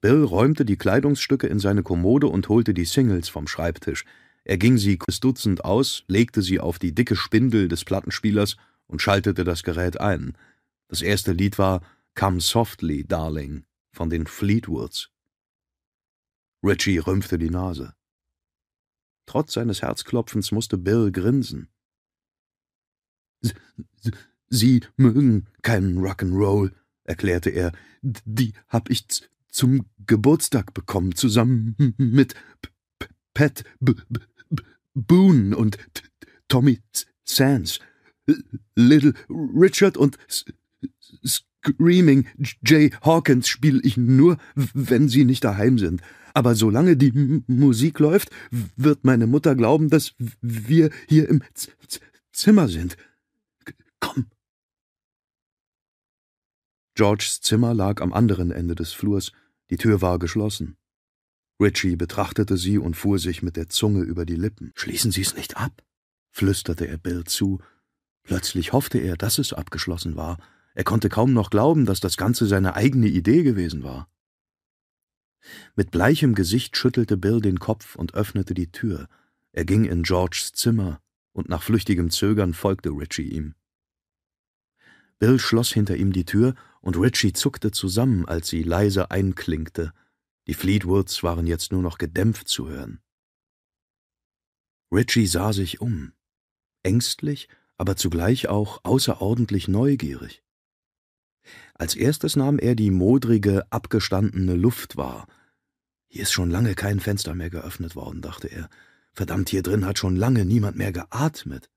Bill räumte die Kleidungsstücke in seine Kommode und holte die Singles vom Schreibtisch. Er ging sie dutzend aus, legte sie auf die dicke Spindel des Plattenspielers und schaltete das Gerät ein. Das erste Lied war Come Softly, Darling von den Fleetwoods. Richie rümpfte die Nase. Trotz seines Herzklopfens musste Bill grinsen. Sie mögen keinen Rock'n'Roll, erklärte er. Die hab ich zum Geburtstag bekommen, zusammen mit Pat Boone und Tommy Sands. Little Richard und Screaming Jay Hawkins spiele ich nur, wenn sie nicht daheim sind. Aber solange die M Musik läuft, wird meine Mutter glauben, dass wir hier im Z Z Zimmer sind. Komm. Georges Zimmer lag am anderen Ende des Flurs, die Tür war geschlossen. Richie betrachtete sie und fuhr sich mit der Zunge über die Lippen. Schließen Sie es nicht ab, flüsterte er Bill zu. Plötzlich hoffte er, dass es abgeschlossen war. Er konnte kaum noch glauben, dass das Ganze seine eigene Idee gewesen war. Mit bleichem Gesicht schüttelte Bill den Kopf und öffnete die Tür. Er ging in Georges Zimmer, und nach flüchtigem Zögern folgte Richie ihm. Bill schloss hinter ihm die Tür, und Richie zuckte zusammen, als sie leise einklingte. Die Fleetwoods waren jetzt nur noch gedämpft zu hören. Richie sah sich um, ängstlich, aber zugleich auch außerordentlich neugierig. Als erstes nahm er die modrige, abgestandene Luft wahr. Hier ist schon lange kein Fenster mehr geöffnet worden, dachte er. Verdammt, hier drin hat schon lange niemand mehr geatmet.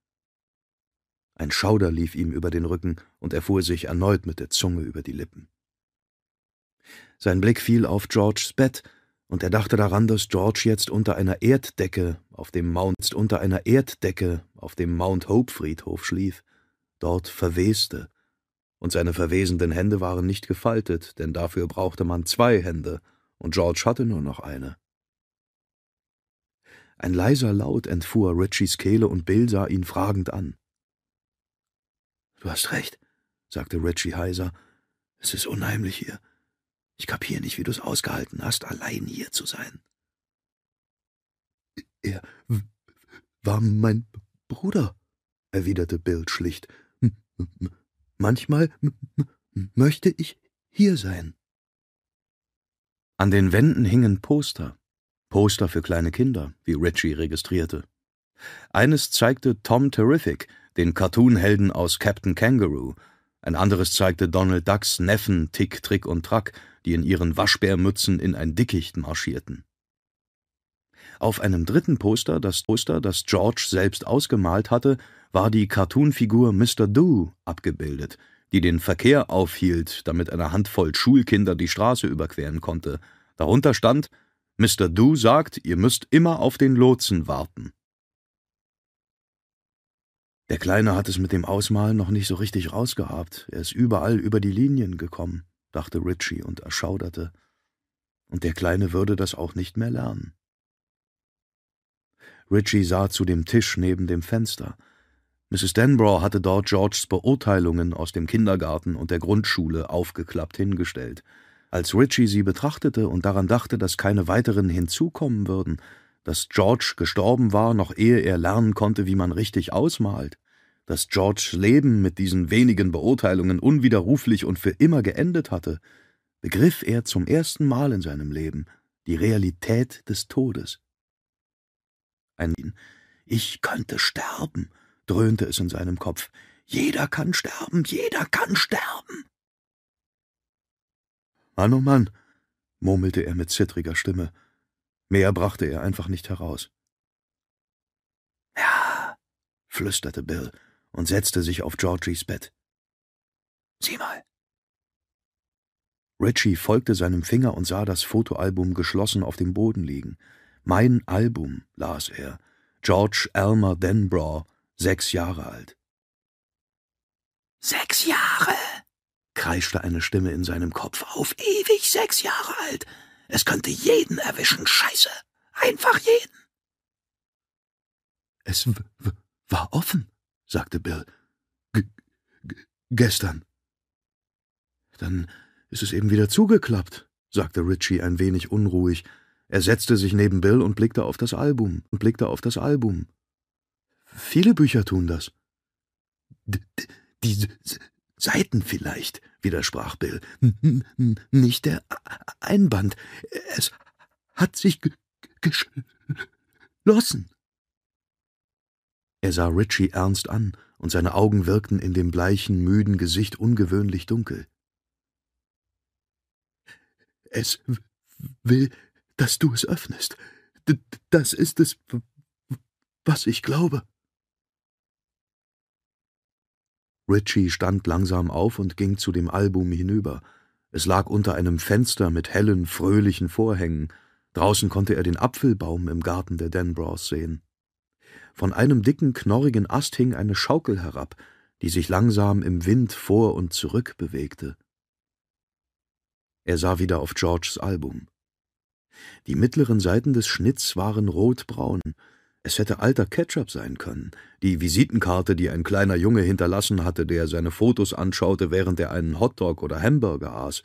Ein Schauder lief ihm über den Rücken, und er fuhr sich erneut mit der Zunge über die Lippen. Sein Blick fiel auf Georges Bett, und er dachte daran, dass George jetzt unter einer Erddecke auf dem Mount unter einer Erddecke auf dem Mount Hope Friedhof schlief, dort verweste, und seine verwesenden Hände waren nicht gefaltet, denn dafür brauchte man zwei Hände, und George hatte nur noch eine. Ein leiser Laut entfuhr Richies Kehle, und Bill sah ihn fragend an. Du hast recht, sagte Richie heiser. Es ist unheimlich hier. Ich kapier nicht, wie du's ausgehalten hast, allein hier zu sein. Er war mein Bruder, erwiderte Bill schlicht. Manchmal möchte ich hier sein. An den Wänden hingen Poster. Poster für kleine Kinder, wie Richie registrierte. Eines zeigte Tom Terrific, den Cartoonhelden aus Captain Kangaroo. Ein anderes zeigte Donald Ducks Neffen Tick, Trick und Track, die in ihren Waschbärmützen in ein Dickicht marschierten. Auf einem dritten Poster, das Poster, das George selbst ausgemalt hatte, war die Cartoonfigur Mr. Do abgebildet, die den Verkehr aufhielt, damit eine Handvoll Schulkinder die Straße überqueren konnte. Darunter stand Mr. Do sagt, ihr müsst immer auf den Lotsen warten. Der Kleine hat es mit dem Ausmalen noch nicht so richtig rausgehabt. Er ist überall über die Linien gekommen, dachte Richie und erschauderte. Und der Kleine würde das auch nicht mehr lernen. Richie sah zu dem Tisch neben dem Fenster. Mrs. Denbrough hatte dort Georges Beurteilungen aus dem Kindergarten und der Grundschule aufgeklappt hingestellt. Als Richie sie betrachtete und daran dachte, dass keine weiteren hinzukommen würden, dass George gestorben war, noch ehe er lernen konnte, wie man richtig ausmalt, dass Georges Leben mit diesen wenigen Beurteilungen unwiderruflich und für immer geendet hatte, begriff er zum ersten Mal in seinem Leben die Realität des Todes. Ein Ich könnte sterben, dröhnte es in seinem Kopf. Jeder kann sterben, jeder kann sterben. Mann, oh Mann, murmelte er mit zittriger Stimme. Mehr brachte er einfach nicht heraus. Ja, flüsterte Bill und setzte sich auf Georgies Bett. Sieh mal. Richie folgte seinem Finger und sah das Fotoalbum geschlossen auf dem Boden liegen. Mein Album, las er. George Elmer Denbrough, sechs Jahre alt. Sechs Jahre, kreischte eine Stimme in seinem Kopf. Auf ewig sechs Jahre alt. Es könnte jeden erwischen. Scheiße. Einfach jeden. Es war offen, sagte Bill. G Gestern. Dann ist es eben wieder zugeklappt, sagte Richie ein wenig unruhig. Er setzte sich neben Bill und blickte auf das Album und blickte auf das Album. Viele Bücher tun das. D die Seiten vielleicht, widersprach Bill. N nicht der Einband. Es hat sich geschlossen. Er sah Richie ernst an, und seine Augen wirkten in dem bleichen, müden Gesicht ungewöhnlich dunkel. Es will, dass du es öffnest. D das ist es, was ich glaube. Richie stand langsam auf und ging zu dem Album hinüber. Es lag unter einem Fenster mit hellen, fröhlichen Vorhängen. Draußen konnte er den Apfelbaum im Garten der Denbrough sehen. Von einem dicken, knorrigen Ast hing eine Schaukel herab, die sich langsam im Wind vor und zurück bewegte. Er sah wieder auf Georges Album. Die mittleren Seiten des Schnitts waren rotbraun. Es hätte alter Ketchup sein können, die Visitenkarte, die ein kleiner Junge hinterlassen hatte, der seine Fotos anschaute, während er einen Hotdog oder Hamburger aß.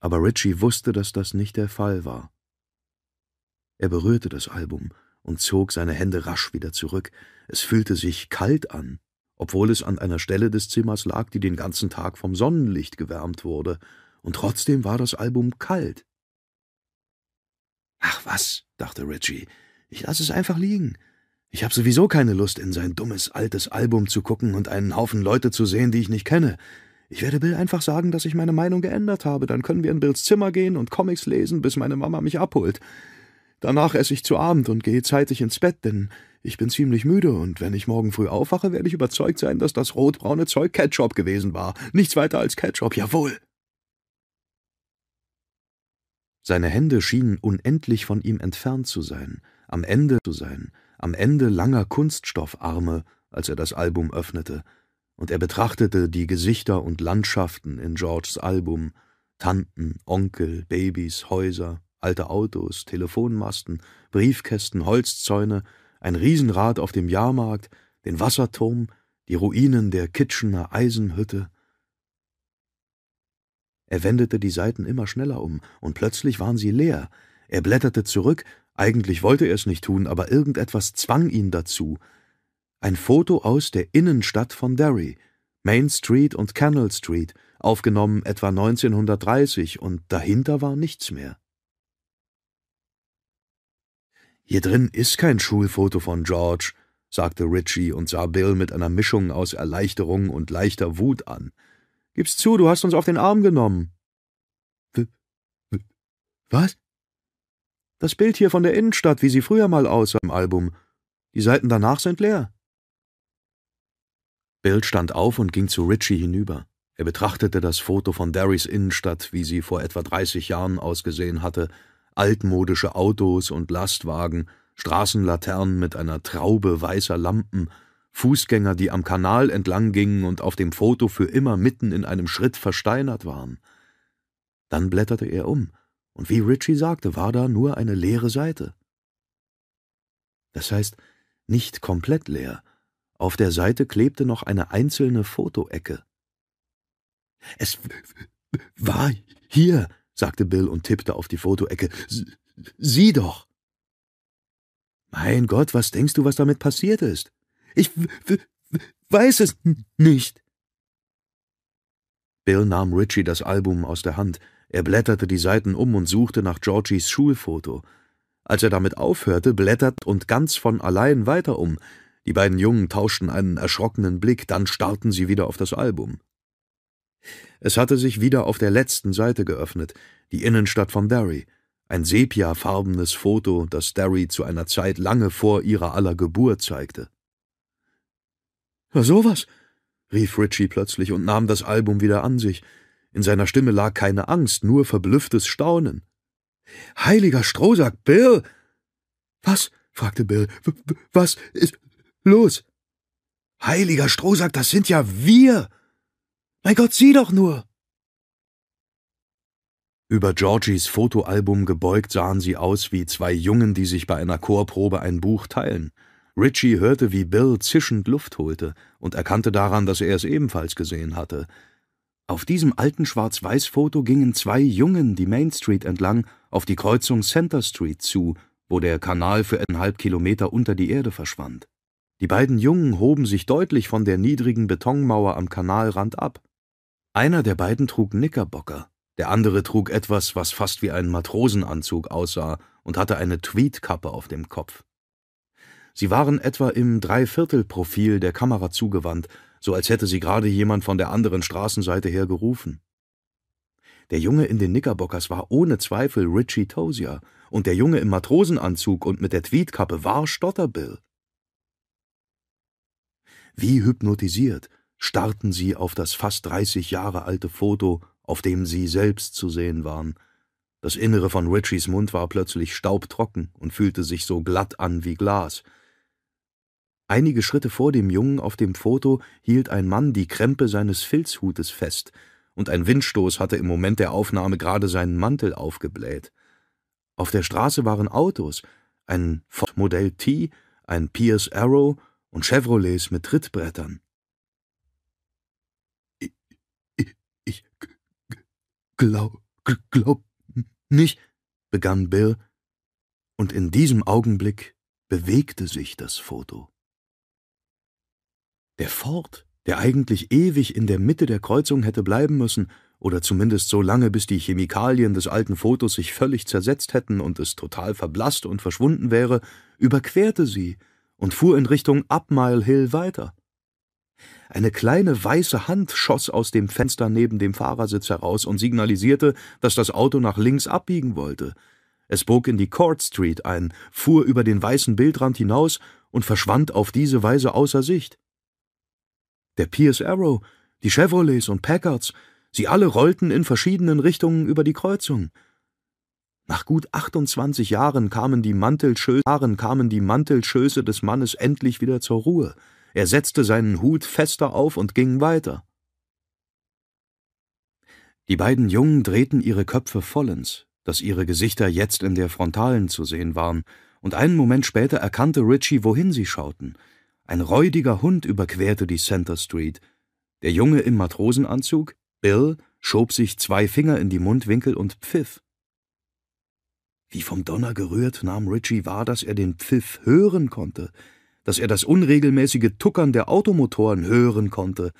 Aber Richie wusste, dass das nicht der Fall war. Er berührte das Album und zog seine Hände rasch wieder zurück. Es fühlte sich kalt an, obwohl es an einer Stelle des Zimmers lag, die den ganzen Tag vom Sonnenlicht gewärmt wurde, und trotzdem war das Album kalt. Ach was, dachte Reggie, ich lasse es einfach liegen. Ich habe sowieso keine Lust, in sein dummes altes Album zu gucken und einen Haufen Leute zu sehen, die ich nicht kenne. Ich werde Bill einfach sagen, dass ich meine Meinung geändert habe, dann können wir in Bills Zimmer gehen und Comics lesen, bis meine Mama mich abholt. Danach esse ich zu Abend und gehe zeitig ins Bett, denn ich bin ziemlich müde und wenn ich morgen früh aufwache, werde ich überzeugt sein, dass das rotbraune Zeug Ketchup gewesen war. Nichts weiter als Ketchup, jawohl. Seine Hände schienen unendlich von ihm entfernt zu sein, am Ende zu sein, am Ende langer Kunststoffarme, als er das Album öffnete, und er betrachtete die Gesichter und Landschaften in Georges Album, Tanten, Onkel, Babys, Häuser, alte Autos, Telefonmasten, Briefkästen, Holzzäune, ein Riesenrad auf dem Jahrmarkt, den Wasserturm, die Ruinen der Kitchener Eisenhütte. Er wendete die Seiten immer schneller um, und plötzlich waren sie leer. Er blätterte zurück, eigentlich wollte er es nicht tun, aber irgendetwas zwang ihn dazu. Ein Foto aus der Innenstadt von Derry, Main Street und Canal Street, aufgenommen etwa 1930, und dahinter war nichts mehr. Hier drin ist kein Schulfoto von George, sagte Richie und sah Bill mit einer Mischung aus Erleichterung und leichter Wut an. Gib's zu, du hast uns auf den Arm genommen. W was? Das Bild hier von der Innenstadt, wie sie früher mal aussah im Album. Die Seiten danach sind leer. Bill stand auf und ging zu Richie hinüber. Er betrachtete das Foto von Derrys Innenstadt, wie sie vor etwa 30 Jahren ausgesehen hatte, altmodische Autos und Lastwagen, Straßenlaternen mit einer Traube weißer Lampen, Fußgänger, die am Kanal entlang gingen und auf dem Foto für immer mitten in einem Schritt versteinert waren. Dann blätterte er um, und wie Richie sagte, war da nur eine leere Seite. Das heißt, nicht komplett leer. Auf der Seite klebte noch eine einzelne Fotoecke. Es war hier, sagte Bill und tippte auf die Fotoecke. Sieh doch! Mein Gott, was denkst du, was damit passiert ist? Ich weiß es nicht. Bill nahm Richie das Album aus der Hand. Er blätterte die Seiten um und suchte nach Georgies Schulfoto. Als er damit aufhörte, blättert und ganz von allein weiter um. Die beiden Jungen tauschten einen erschrockenen Blick, dann starrten sie wieder auf das Album. Es hatte sich wieder auf der letzten Seite geöffnet, die Innenstadt von Derry, ein sepiafarbenes Foto, das Derry zu einer Zeit lange vor ihrer aller Geburt zeigte. »Ja, sowas«, rief Richie plötzlich und nahm das Album wieder an sich. In seiner Stimme lag keine Angst, nur verblüfftes Staunen. »Heiliger Strohsack, Bill!« »Was?« fragte Bill. »Was ist los?« »Heiliger Strohsack, das sind ja wir!« mein Gott, sieh doch nur! Über Georgies Fotoalbum gebeugt sahen sie aus wie zwei Jungen, die sich bei einer Chorprobe ein Buch teilen. Richie hörte, wie Bill zischend Luft holte und erkannte daran, dass er es ebenfalls gesehen hatte. Auf diesem alten Schwarz-Weiß-Foto gingen zwei Jungen die Main Street entlang auf die Kreuzung Center Street zu, wo der Kanal für eineinhalb Kilometer unter die Erde verschwand. Die beiden Jungen hoben sich deutlich von der niedrigen Betonmauer am Kanalrand ab. Einer der beiden trug Knickerbocker, der andere trug etwas, was fast wie ein Matrosenanzug aussah und hatte eine Tweedkappe auf dem Kopf. Sie waren etwa im Dreiviertelprofil der Kamera zugewandt, so als hätte sie gerade jemand von der anderen Straßenseite her gerufen. Der Junge in den Knickerbockers war ohne Zweifel Richie Tozier, und der Junge im Matrosenanzug und mit der Tweedkappe war Stotterbill. Wie hypnotisiert starrten sie auf das fast dreißig Jahre alte Foto, auf dem sie selbst zu sehen waren. Das Innere von Richies Mund war plötzlich staubtrocken und fühlte sich so glatt an wie Glas. Einige Schritte vor dem Jungen auf dem Foto hielt ein Mann die Krempe seines Filzhutes fest, und ein Windstoß hatte im Moment der Aufnahme gerade seinen Mantel aufgebläht. Auf der Straße waren Autos, ein Ford Modell T, ein Pierce Arrow und Chevrolets mit Trittbrettern. Ich, ich, ich glaub, glaub nicht, begann Bill, und in diesem Augenblick bewegte sich das Foto. Der Ford, der eigentlich ewig in der Mitte der Kreuzung hätte bleiben müssen, oder zumindest so lange, bis die Chemikalien des alten Fotos sich völlig zersetzt hätten und es total verblasst und verschwunden wäre, überquerte sie und fuhr in Richtung Upmile Hill weiter. Eine kleine weiße Hand schoss aus dem Fenster neben dem Fahrersitz heraus und signalisierte, dass das Auto nach links abbiegen wollte. Es bog in die Court Street ein, fuhr über den weißen Bildrand hinaus und verschwand auf diese Weise außer Sicht. Der Pierce Arrow, die Chevrolets und Packards, sie alle rollten in verschiedenen Richtungen über die Kreuzung. Nach gut 28 Jahren kamen die, Mantelschö kamen die Mantelschöße des Mannes endlich wieder zur Ruhe. Er setzte seinen Hut fester auf und ging weiter. Die beiden Jungen drehten ihre Köpfe vollends, dass ihre Gesichter jetzt in der Frontalen zu sehen waren, und einen Moment später erkannte Richie, wohin sie schauten – ein räudiger Hund überquerte die Center Street. Der Junge im Matrosenanzug, Bill, schob sich zwei Finger in die Mundwinkel und pfiff. Wie vom Donner gerührt nahm Richie wahr, dass er den Pfiff hören konnte, dass er das unregelmäßige Tuckern der Automotoren hören konnte.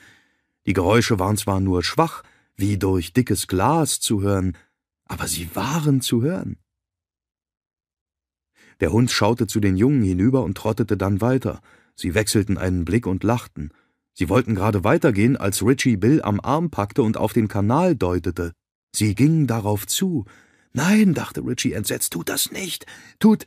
Die Geräusche waren zwar nur schwach, wie durch dickes Glas zu hören, aber sie waren zu hören. Der Hund schaute zu den Jungen hinüber und trottete dann weiter. Sie wechselten einen Blick und lachten. Sie wollten gerade weitergehen, als Richie Bill am Arm packte und auf den Kanal deutete. Sie gingen darauf zu. Nein, dachte Richie entsetzt, tut das nicht. Tut.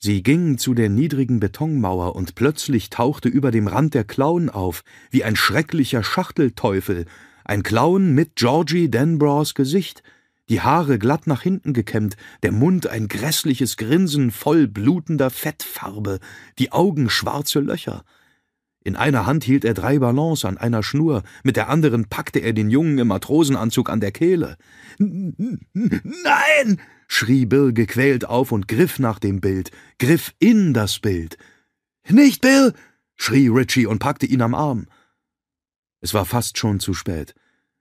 Sie gingen zu der niedrigen Betonmauer, und plötzlich tauchte über dem Rand der Clown auf, wie ein schrecklicher Schachtelteufel, ein Clown mit Georgie Denbrough Gesicht, die Haare glatt nach hinten gekämmt, der Mund ein grässliches Grinsen voll blutender Fettfarbe, die Augen schwarze Löcher. In einer Hand hielt er drei Ballons an einer Schnur, mit der anderen packte er den Jungen im Matrosenanzug an der Kehle. Nein! schrie Bill gequält auf und griff nach dem Bild, griff in das Bild. Nicht, Bill! schrie Richie und packte ihn am Arm. Es war fast schon zu spät.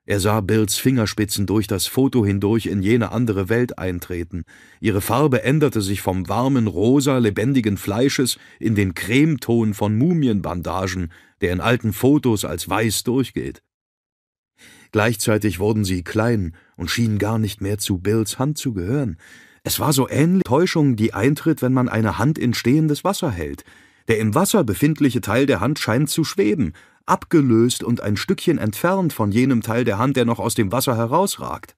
Er sah Bills Fingerspitzen durch das Foto hindurch in jene andere Welt eintreten. Ihre Farbe änderte sich vom warmen Rosa lebendigen Fleisches in den Cremeton von Mumienbandagen, der in alten Fotos als weiß durchgeht. Gleichzeitig wurden sie klein und schienen gar nicht mehr zu Bills Hand zu gehören. Es war so ähnlich Täuschung, die eintritt, wenn man eine Hand in stehendes Wasser hält. Der im Wasser befindliche Teil der Hand scheint zu schweben, abgelöst und ein Stückchen entfernt von jenem Teil der Hand, der noch aus dem Wasser herausragt.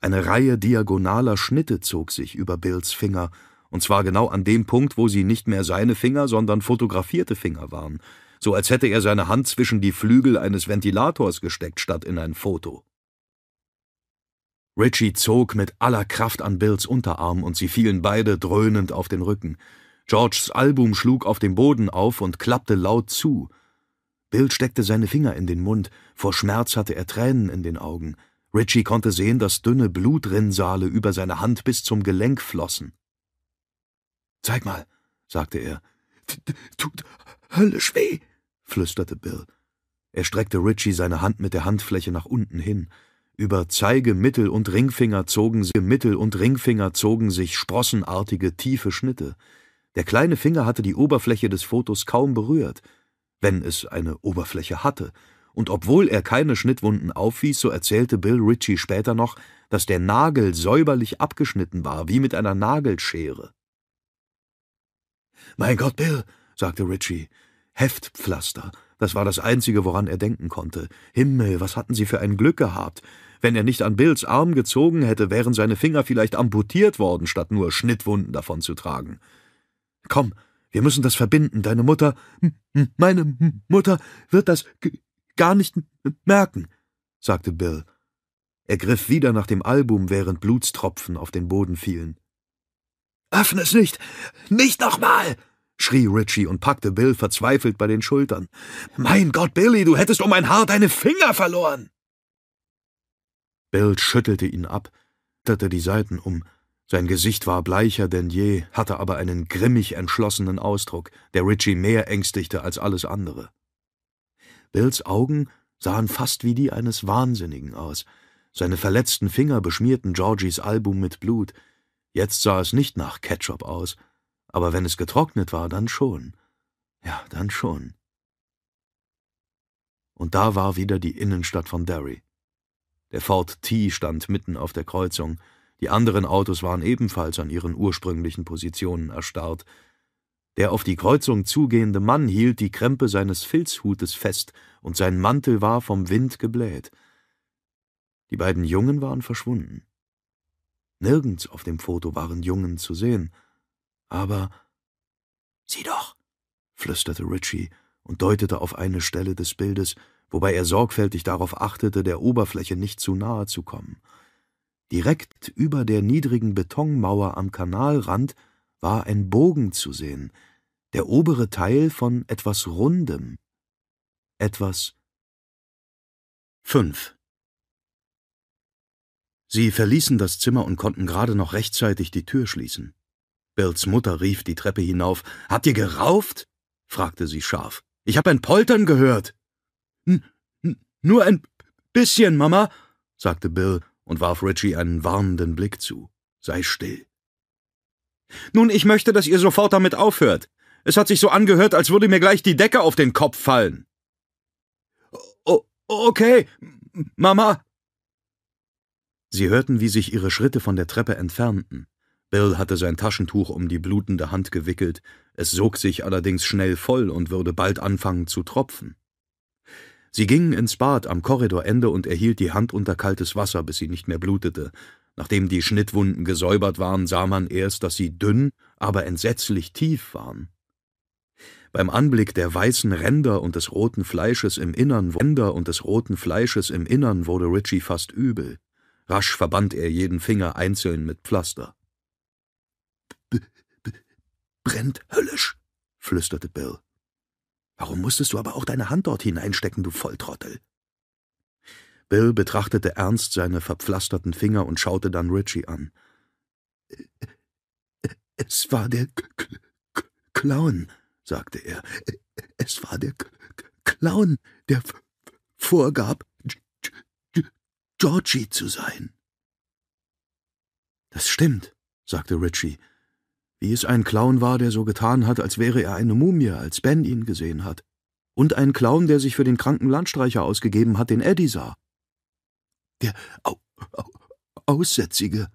Eine Reihe diagonaler Schnitte zog sich über Bills Finger, und zwar genau an dem Punkt, wo sie nicht mehr seine Finger, sondern fotografierte Finger waren, so als hätte er seine Hand zwischen die Flügel eines Ventilators gesteckt statt in ein Foto. Richie zog mit aller Kraft an Bills Unterarm und sie fielen beide dröhnend auf den Rücken. Georges Album schlug auf dem Boden auf und klappte laut zu. Bill steckte seine Finger in den Mund, vor Schmerz hatte er Tränen in den Augen. Richie konnte sehen, dass dünne Blutrinnsale über seine Hand bis zum Gelenk flossen. Zeig mal, sagte er. Tut höllisch weh, flüsterte Bill. Er streckte Richie seine Hand mit der Handfläche nach unten hin. Über Zeige, Mittel und Ringfinger zogen sie Mittel und Ringfinger zogen sich sprossenartige tiefe Schnitte. Der kleine Finger hatte die Oberfläche des Fotos kaum berührt, wenn es eine Oberfläche hatte, und obwohl er keine Schnittwunden aufwies, so erzählte Bill Ritchie später noch, dass der Nagel säuberlich abgeschnitten war, wie mit einer Nagelschere. Mein Gott, Bill, sagte Ritchie, Heftpflaster, das war das Einzige, woran er denken konnte. Himmel, was hatten sie für ein Glück gehabt. Wenn er nicht an Bills Arm gezogen hätte, wären seine Finger vielleicht amputiert worden, statt nur Schnittwunden davon zu tragen. Komm, wir müssen das verbinden. Deine Mutter, meine Mutter wird das gar nicht merken, sagte Bill. Er griff wieder nach dem Album, während Blutstropfen auf den Boden fielen. Öffne es nicht! Nicht nochmal! schrie Richie und packte Bill verzweifelt bei den Schultern. Mein Gott, Billy, du hättest um ein Haar deine Finger verloren! Bill schüttelte ihn ab, terte die Seiten um. Sein Gesicht war bleicher denn je, hatte aber einen grimmig entschlossenen Ausdruck, der Richie mehr ängstigte als alles andere. Bills Augen sahen fast wie die eines Wahnsinnigen aus. Seine verletzten Finger beschmierten Georgies Album mit Blut. Jetzt sah es nicht nach Ketchup aus, aber wenn es getrocknet war, dann schon. Ja, dann schon. Und da war wieder die Innenstadt von Derry. Der Ford T stand mitten auf der Kreuzung, die anderen Autos waren ebenfalls an ihren ursprünglichen Positionen erstarrt. Der auf die Kreuzung zugehende Mann hielt die Krempe seines Filzhutes fest, und sein Mantel war vom Wind gebläht. Die beiden Jungen waren verschwunden. Nirgends auf dem Foto waren Jungen zu sehen. Aber Sieh doch, flüsterte Richie und deutete auf eine Stelle des Bildes, wobei er sorgfältig darauf achtete, der Oberfläche nicht zu nahe zu kommen. Direkt über der niedrigen Betonmauer am Kanalrand war ein Bogen zu sehen, der obere Teil von etwas Rundem, etwas 5. Sie verließen das Zimmer und konnten gerade noch rechtzeitig die Tür schließen. Bills Mutter rief die Treppe hinauf. Habt ihr gerauft? fragte sie scharf. Ich hab ein Poltern gehört. Nur ein bisschen, Mama, sagte Bill und warf Richie einen warnenden Blick zu. Sei still. Nun, ich möchte, dass ihr sofort damit aufhört. Es hat sich so angehört, als würde mir gleich die Decke auf den Kopf fallen. O okay, Mama. Sie hörten, wie sich ihre Schritte von der Treppe entfernten. Bill hatte sein Taschentuch um die blutende Hand gewickelt, es sog sich allerdings schnell voll und würde bald anfangen zu tropfen. Sie gingen ins Bad am Korridorende und er hielt die Hand unter kaltes Wasser, bis sie nicht mehr blutete. Nachdem die Schnittwunden gesäubert waren, sah man erst, dass sie dünn, aber entsetzlich tief waren. Beim Anblick der weißen Ränder und des roten Fleisches im Innern, Ränder und des roten Fleisches im Innern wurde Richie fast übel. Rasch verband er jeden Finger einzeln mit Pflaster. B -b brennt höllisch, flüsterte Bill. Warum musstest du aber auch deine Hand dort hineinstecken, du Volltrottel? Bill betrachtete ernst seine verpflasterten Finger und schaute dann Richie an. Es war der K K Clown, sagte er. Es war der K Clown, der vorgab, Georgie zu sein. Das stimmt, sagte Richie wie es ein Clown war, der so getan hat, als wäre er eine Mumie, als Ben ihn gesehen hat. Und ein Clown, der sich für den kranken Landstreicher ausgegeben hat, den Eddie sah. Der Au Au Aussätzige.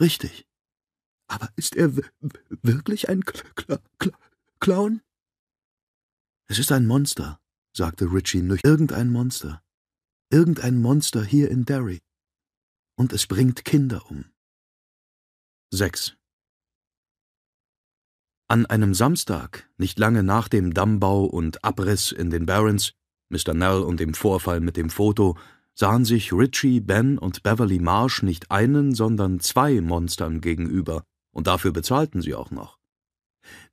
Richtig. Aber ist er wirklich ein Kl Kl Kl Clown? Es ist ein Monster, sagte Richie nüchtern. Irgendein Monster. Irgendein Monster hier in Derry. Und es bringt Kinder um. 6. An einem Samstag, nicht lange nach dem Dammbau und Abriss in den Barrens, Mr. Nell und dem Vorfall mit dem Foto, sahen sich Richie, Ben und Beverly Marsh nicht einen, sondern zwei Monstern gegenüber, und dafür bezahlten sie auch noch.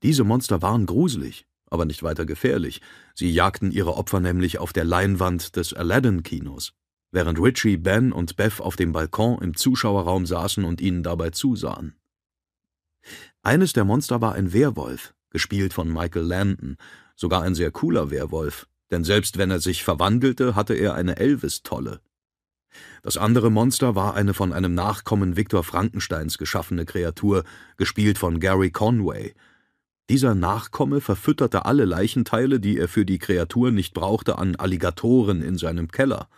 Diese Monster waren gruselig, aber nicht weiter gefährlich. Sie jagten ihre Opfer nämlich auf der Leinwand des Aladdin-Kinos, während Richie, Ben und Beth auf dem Balkon im Zuschauerraum saßen und ihnen dabei zusahen. Eines der Monster war ein Werwolf, gespielt von Michael Landon, sogar ein sehr cooler Werwolf, denn selbst wenn er sich verwandelte, hatte er eine Elvis-Tolle. Das andere Monster war eine von einem Nachkommen Viktor Frankensteins geschaffene Kreatur, gespielt von Gary Conway. Dieser Nachkomme verfütterte alle Leichenteile, die er für die Kreatur nicht brauchte, an Alligatoren in seinem Keller.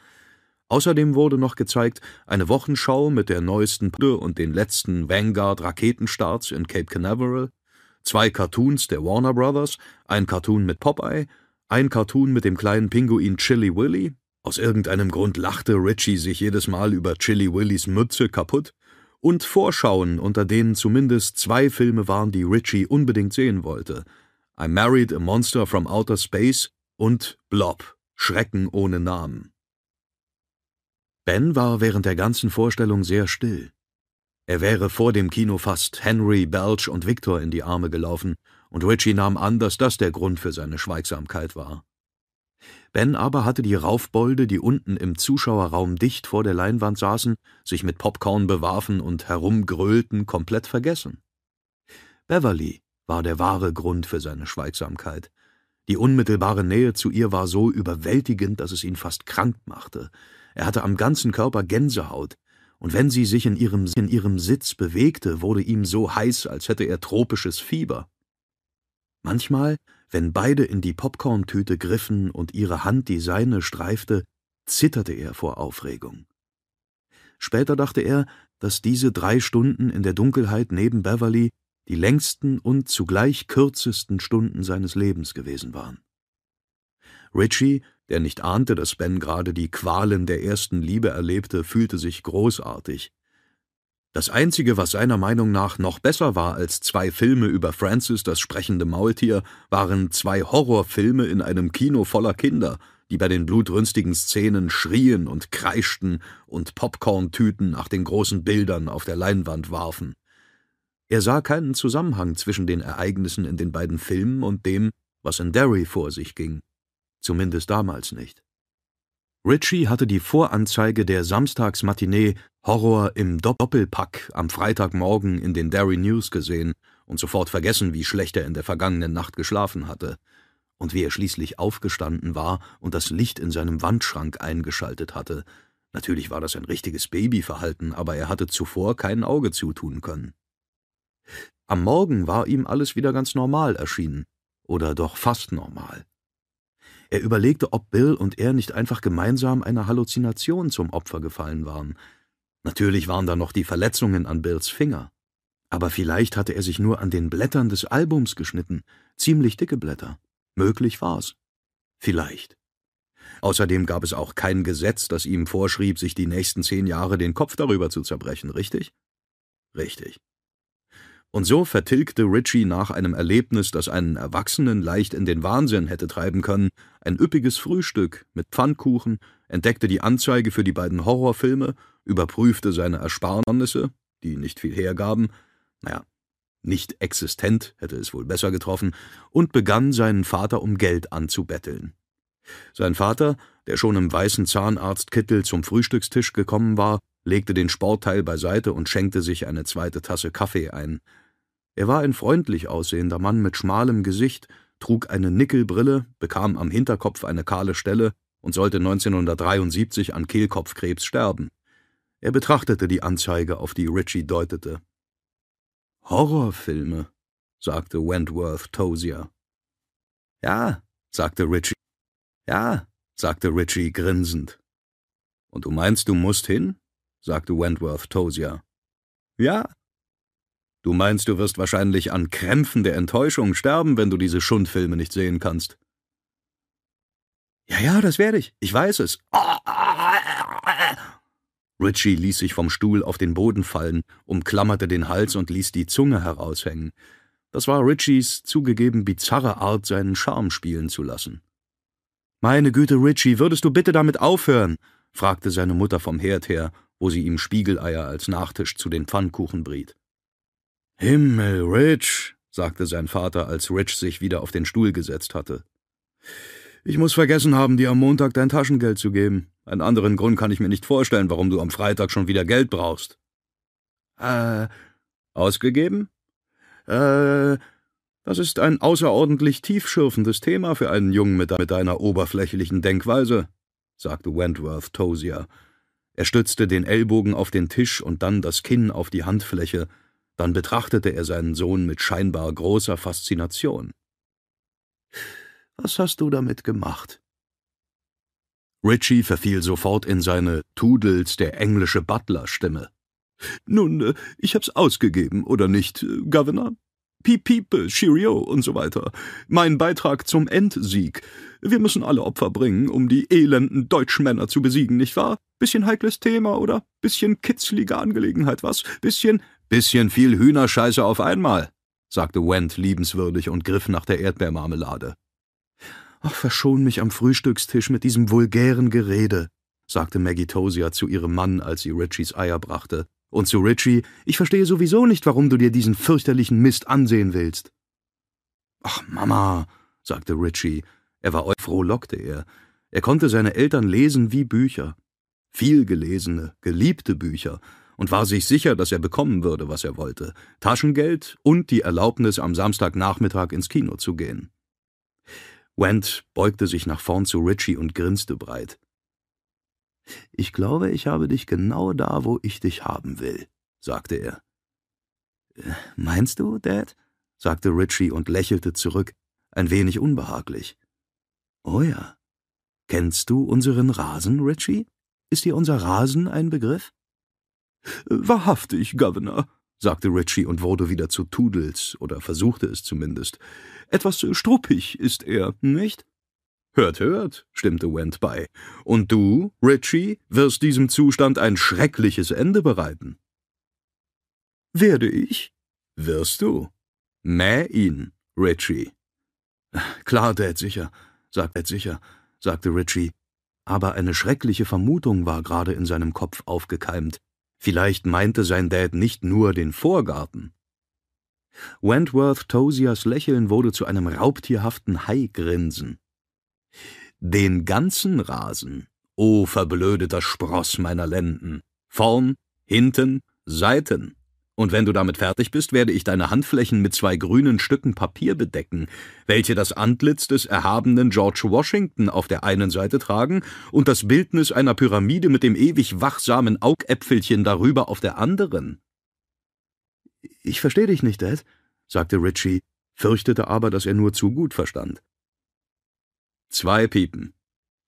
Außerdem wurde noch gezeigt eine Wochenschau mit der neuesten und den letzten Vanguard-Raketenstarts in Cape Canaveral, zwei Cartoons der Warner Brothers, ein Cartoon mit Popeye, ein Cartoon mit dem kleinen Pinguin Chili Willy. Aus irgendeinem Grund lachte Richie sich jedes Mal über Chili Willys Mütze kaputt. Und Vorschauen, unter denen zumindest zwei Filme waren, die Richie unbedingt sehen wollte: I Married a Monster from Outer Space und Blob, Schrecken ohne Namen. Ben war während der ganzen Vorstellung sehr still. Er wäre vor dem Kino fast Henry, Belch und Victor in die Arme gelaufen, und Richie nahm an, dass das der Grund für seine Schweigsamkeit war. Ben aber hatte die Raufbolde, die unten im Zuschauerraum dicht vor der Leinwand saßen, sich mit Popcorn bewarfen und herumgröhlten, komplett vergessen. Beverly war der wahre Grund für seine Schweigsamkeit. Die unmittelbare Nähe zu ihr war so überwältigend, dass es ihn fast krank machte. Er hatte am ganzen Körper Gänsehaut, und wenn sie sich in ihrem, in ihrem Sitz bewegte, wurde ihm so heiß, als hätte er tropisches Fieber. Manchmal wenn beide in die Popcorntüte griffen und ihre Hand die seine streifte, zitterte er vor Aufregung. Später dachte er, dass diese drei Stunden in der Dunkelheit neben Beverly die längsten und zugleich kürzesten Stunden seines Lebens gewesen waren. Richie, der nicht ahnte, dass Ben gerade die Qualen der ersten Liebe erlebte, fühlte sich großartig. Das Einzige, was seiner Meinung nach noch besser war als zwei Filme über Francis, das sprechende Maultier, waren zwei Horrorfilme in einem Kino voller Kinder, die bei den blutrünstigen Szenen schrien und kreischten und Popcorntüten nach den großen Bildern auf der Leinwand warfen. Er sah keinen Zusammenhang zwischen den Ereignissen in den beiden Filmen und dem, was in Derry vor sich ging. Zumindest damals nicht. Richie hatte die Voranzeige der Samstagsmatinee Horror im Doppelpack am Freitagmorgen in den Derry News gesehen und sofort vergessen, wie schlecht er in der vergangenen Nacht geschlafen hatte. Und wie er schließlich aufgestanden war und das Licht in seinem Wandschrank eingeschaltet hatte. Natürlich war das ein richtiges Babyverhalten, aber er hatte zuvor kein Auge zutun können. Am Morgen war ihm alles wieder ganz normal erschienen. Oder doch fast normal. Er überlegte, ob Bill und er nicht einfach gemeinsam einer Halluzination zum Opfer gefallen waren. Natürlich waren da noch die Verletzungen an Bills Finger. Aber vielleicht hatte er sich nur an den Blättern des Albums geschnitten, ziemlich dicke Blätter. Möglich war's. Vielleicht. Außerdem gab es auch kein Gesetz, das ihm vorschrieb, sich die nächsten zehn Jahre den Kopf darüber zu zerbrechen, richtig? Richtig. Und so vertilgte Richie nach einem Erlebnis, das einen Erwachsenen leicht in den Wahnsinn hätte treiben können, ein üppiges Frühstück mit Pfannkuchen, entdeckte die Anzeige für die beiden Horrorfilme, überprüfte seine Ersparnisse, die nicht viel hergaben, naja, nicht existent hätte es wohl besser getroffen, und begann seinen Vater um Geld anzubetteln. Sein Vater, der schon im weißen Zahnarztkittel zum Frühstückstisch gekommen war, legte den Sportteil beiseite und schenkte sich eine zweite Tasse Kaffee ein. Er war ein freundlich aussehender Mann mit schmalem Gesicht, trug eine Nickelbrille, bekam am Hinterkopf eine kahle Stelle und sollte 1973 an Kehlkopfkrebs sterben. Er betrachtete die Anzeige, auf die Ritchie deutete. Horrorfilme, sagte Wentworth Tozier. Ja, sagte Ritchie. Ja, sagte Ritchie grinsend. Und du meinst, du musst hin? sagte Wentworth Tozier. Ja, Du meinst, du wirst wahrscheinlich an Krämpfen der Enttäuschung sterben, wenn du diese Schundfilme nicht sehen kannst. Ja, ja, das werde ich. Ich weiß es. Richie ließ sich vom Stuhl auf den Boden fallen, umklammerte den Hals und ließ die Zunge heraushängen. Das war Richies zugegeben bizarre Art, seinen Charme spielen zu lassen. Meine Güte, Richie, würdest du bitte damit aufhören? fragte seine Mutter vom Herd her, wo sie ihm Spiegeleier als Nachtisch zu den Pfannkuchen briet. Himmel, Rich, sagte sein Vater, als Rich sich wieder auf den Stuhl gesetzt hatte. Ich muss vergessen haben, dir am Montag dein Taschengeld zu geben. Einen anderen Grund kann ich mir nicht vorstellen, warum du am Freitag schon wieder Geld brauchst. Äh, ausgegeben? Äh, das ist ein außerordentlich tiefschürfendes Thema für einen Jungen mit, deiner oberflächlichen Denkweise, sagte Wentworth Tozier. Er stützte den Ellbogen auf den Tisch und dann das Kinn auf die Handfläche, dann betrachtete er seinen Sohn mit scheinbar großer Faszination. Was hast du damit gemacht? Richie verfiel sofort in seine Tudels der englische Butler-Stimme. Nun, äh, ich hab's ausgegeben, oder nicht, äh, Governor? Piep, piep, Cheerio und so weiter. Mein Beitrag zum Endsieg. Wir müssen alle Opfer bringen, um die elenden Deutschmänner zu besiegen, nicht wahr? Bisschen heikles Thema, oder? Bisschen kitzlige Angelegenheit, was? Bisschen, bisschen viel Hühnerscheiße auf einmal, sagte Wendt liebenswürdig und griff nach der Erdbeermarmelade. Ach, verschon mich am Frühstückstisch mit diesem vulgären Gerede, sagte Maggie Tozier zu ihrem Mann, als sie Richies Eier brachte. Und zu Richie, ich verstehe sowieso nicht, warum du dir diesen fürchterlichen Mist ansehen willst. Ach, Mama, sagte Richie. Er war frohlockte er. Er konnte seine Eltern lesen wie Bücher. Viel gelesene, geliebte Bücher, und war sich sicher, dass er bekommen würde, was er wollte. Taschengeld und die Erlaubnis, am Samstagnachmittag ins Kino zu gehen. Wendt beugte sich nach vorn zu Richie und grinste breit. Ich glaube, ich habe dich genau da, wo ich dich haben will, sagte er. Äh, meinst du, Dad? sagte Richie und lächelte zurück, ein wenig unbehaglich. Oh ja. Kennst du unseren Rasen, Richie? Ist dir unser Rasen ein Begriff? Wahrhaftig, Governor, sagte Richie und wurde wieder zu Tudels, oder versuchte es zumindest. Etwas struppig ist er, nicht? Hört, hört, stimmte Wendt bei. Und du, Richie, wirst diesem Zustand ein schreckliches Ende bereiten. Werde ich? Wirst du. Mäh ihn, Richie. Klar, Dad, sicher, sagt Dad sicher, sagte Richie. Aber eine schreckliche Vermutung war gerade in seinem Kopf aufgekeimt. Vielleicht meinte sein Dad nicht nur den Vorgarten. Wentworth Tosiers Lächeln wurde zu einem raubtierhaften Haigrinsen. Den ganzen Rasen, o oh, verblödeter Spross meiner Lenden, vorn, hinten, Seiten, und wenn du damit fertig bist, werde ich deine Handflächen mit zwei grünen Stücken Papier bedecken, welche das Antlitz des erhabenen George Washington auf der einen Seite tragen und das Bildnis einer Pyramide mit dem ewig wachsamen Augäpfelchen darüber auf der anderen. Ich verstehe dich nicht, Dad, sagte Richie, fürchtete aber, dass er nur zu gut verstand. Zwei Piepen.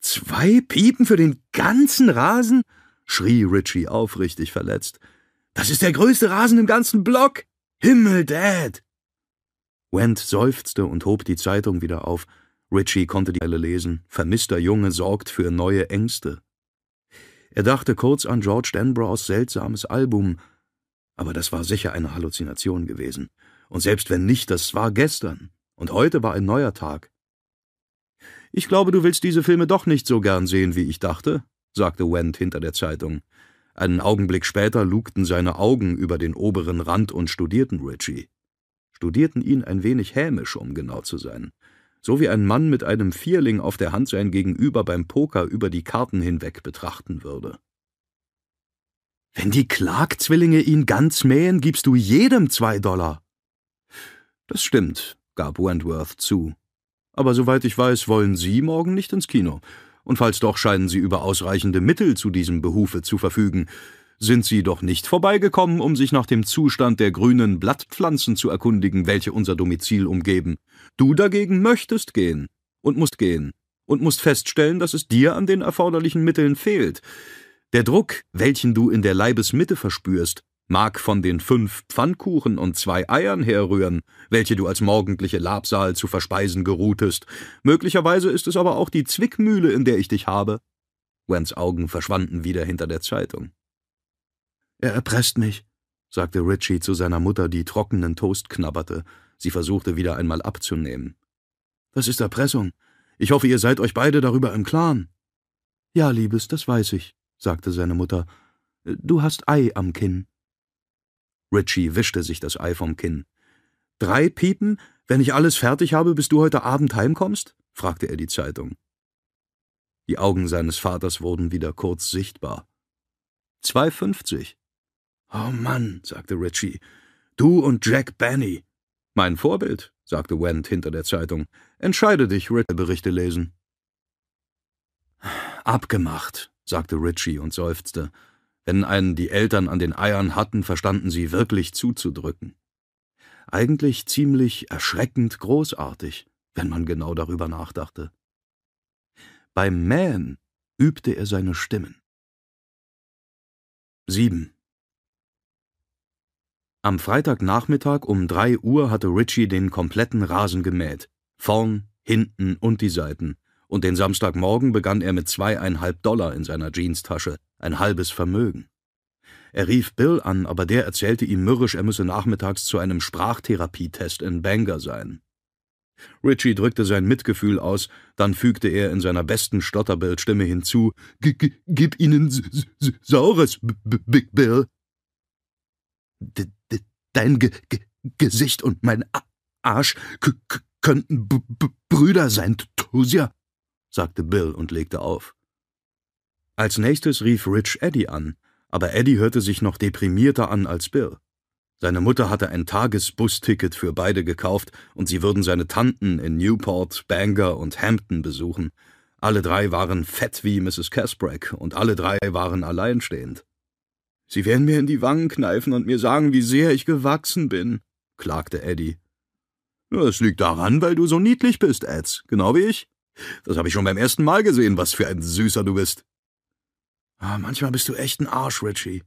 Zwei Piepen für den ganzen Rasen? schrie Richie aufrichtig verletzt. Das ist der größte Rasen im ganzen Block. Himmel, Dad! Wendt seufzte und hob die Zeitung wieder auf. Richie konnte die Eile lesen. Vermisster Junge sorgt für neue Ängste. Er dachte kurz an George Denbrows seltsames Album, aber das war sicher eine Halluzination gewesen. Und selbst wenn nicht, das war gestern. Und heute war ein neuer Tag. Ich glaube, du willst diese Filme doch nicht so gern sehen, wie ich dachte, sagte Wendt hinter der Zeitung. Einen Augenblick später lugten seine Augen über den oberen Rand und studierten Richie. Studierten ihn ein wenig hämisch, um genau zu sein. So wie ein Mann mit einem Vierling auf der Hand sein Gegenüber beim Poker über die Karten hinweg betrachten würde. Wenn die Clark-Zwillinge ihn ganz mähen, gibst du jedem zwei Dollar. Das stimmt, gab Wentworth zu. Aber soweit ich weiß, wollen Sie morgen nicht ins Kino und falls doch scheinen Sie über ausreichende Mittel zu diesem Behufe zu verfügen. Sind Sie doch nicht vorbeigekommen, um sich nach dem Zustand der grünen Blattpflanzen zu erkundigen, welche unser Domizil umgeben. Du dagegen möchtest gehen und musst gehen und musst feststellen, dass es dir an den erforderlichen Mitteln fehlt. Der Druck, welchen du in der Leibesmitte verspürst, mag von den fünf Pfannkuchen und zwei Eiern herrühren, welche du als morgendliche Labsal zu verspeisen geruhtest. Möglicherweise ist es aber auch die Zwickmühle, in der ich dich habe. Wens Augen verschwanden wieder hinter der Zeitung. Er erpresst mich, sagte Richie zu seiner Mutter, die trockenen Toast knabberte. Sie versuchte wieder einmal abzunehmen. Das ist Erpressung. Ich hoffe, ihr seid euch beide darüber im Klaren. Ja, Liebes, das weiß ich, sagte seine Mutter. Du hast Ei am Kinn. Richie wischte sich das Ei vom Kinn. Drei Piepen, wenn ich alles fertig habe, bis du heute Abend heimkommst? fragte er die Zeitung. Die Augen seines Vaters wurden wieder kurz sichtbar. Zwei fünfzig. Oh Mann, sagte Richie. Du und Jack Benny. Mein Vorbild, sagte Wendt hinter der Zeitung. Entscheide dich, Ritchie Berichte lesen. Abgemacht, sagte Ritchie und seufzte. Wenn einen die Eltern an den Eiern hatten, verstanden sie wirklich zuzudrücken. Eigentlich ziemlich erschreckend großartig, wenn man genau darüber nachdachte. Beim Mähen übte er seine Stimmen. 7. Am Freitagnachmittag um drei Uhr hatte Ritchie den kompletten Rasen gemäht. Vorn, hinten und die Seiten. Und den Samstagmorgen begann er mit zweieinhalb Dollar in seiner Jeanstasche, ein halbes Vermögen. Er rief Bill an, aber der erzählte ihm mürrisch, er müsse nachmittags zu einem Sprachtherapietest in Bangor sein. Ritchie drückte sein Mitgefühl aus, dann fügte er in seiner besten Stotterbildstimme hinzu: Gib ihnen Saures, Big Bill. Dein Ge Ge Gesicht und mein Arsch könnten B B Brüder sein, Tosia, sagte Bill und legte auf. Als nächstes rief Rich Eddie an, aber Eddie hörte sich noch deprimierter an als Bill. Seine Mutter hatte ein Tagesbusticket für beide gekauft und sie würden seine Tanten in Newport, Bangor und Hampton besuchen. Alle drei waren fett wie Mrs. Casbrack und alle drei waren alleinstehend. Sie werden mir in die Wangen kneifen und mir sagen, wie sehr ich gewachsen bin, klagte Eddie. Es liegt daran, weil du so niedlich bist, Eds, genau wie ich. Das habe ich schon beim ersten Mal gesehen, was für ein Süßer du bist. Ah, manchmal bist du echt ein Arsch, Richie.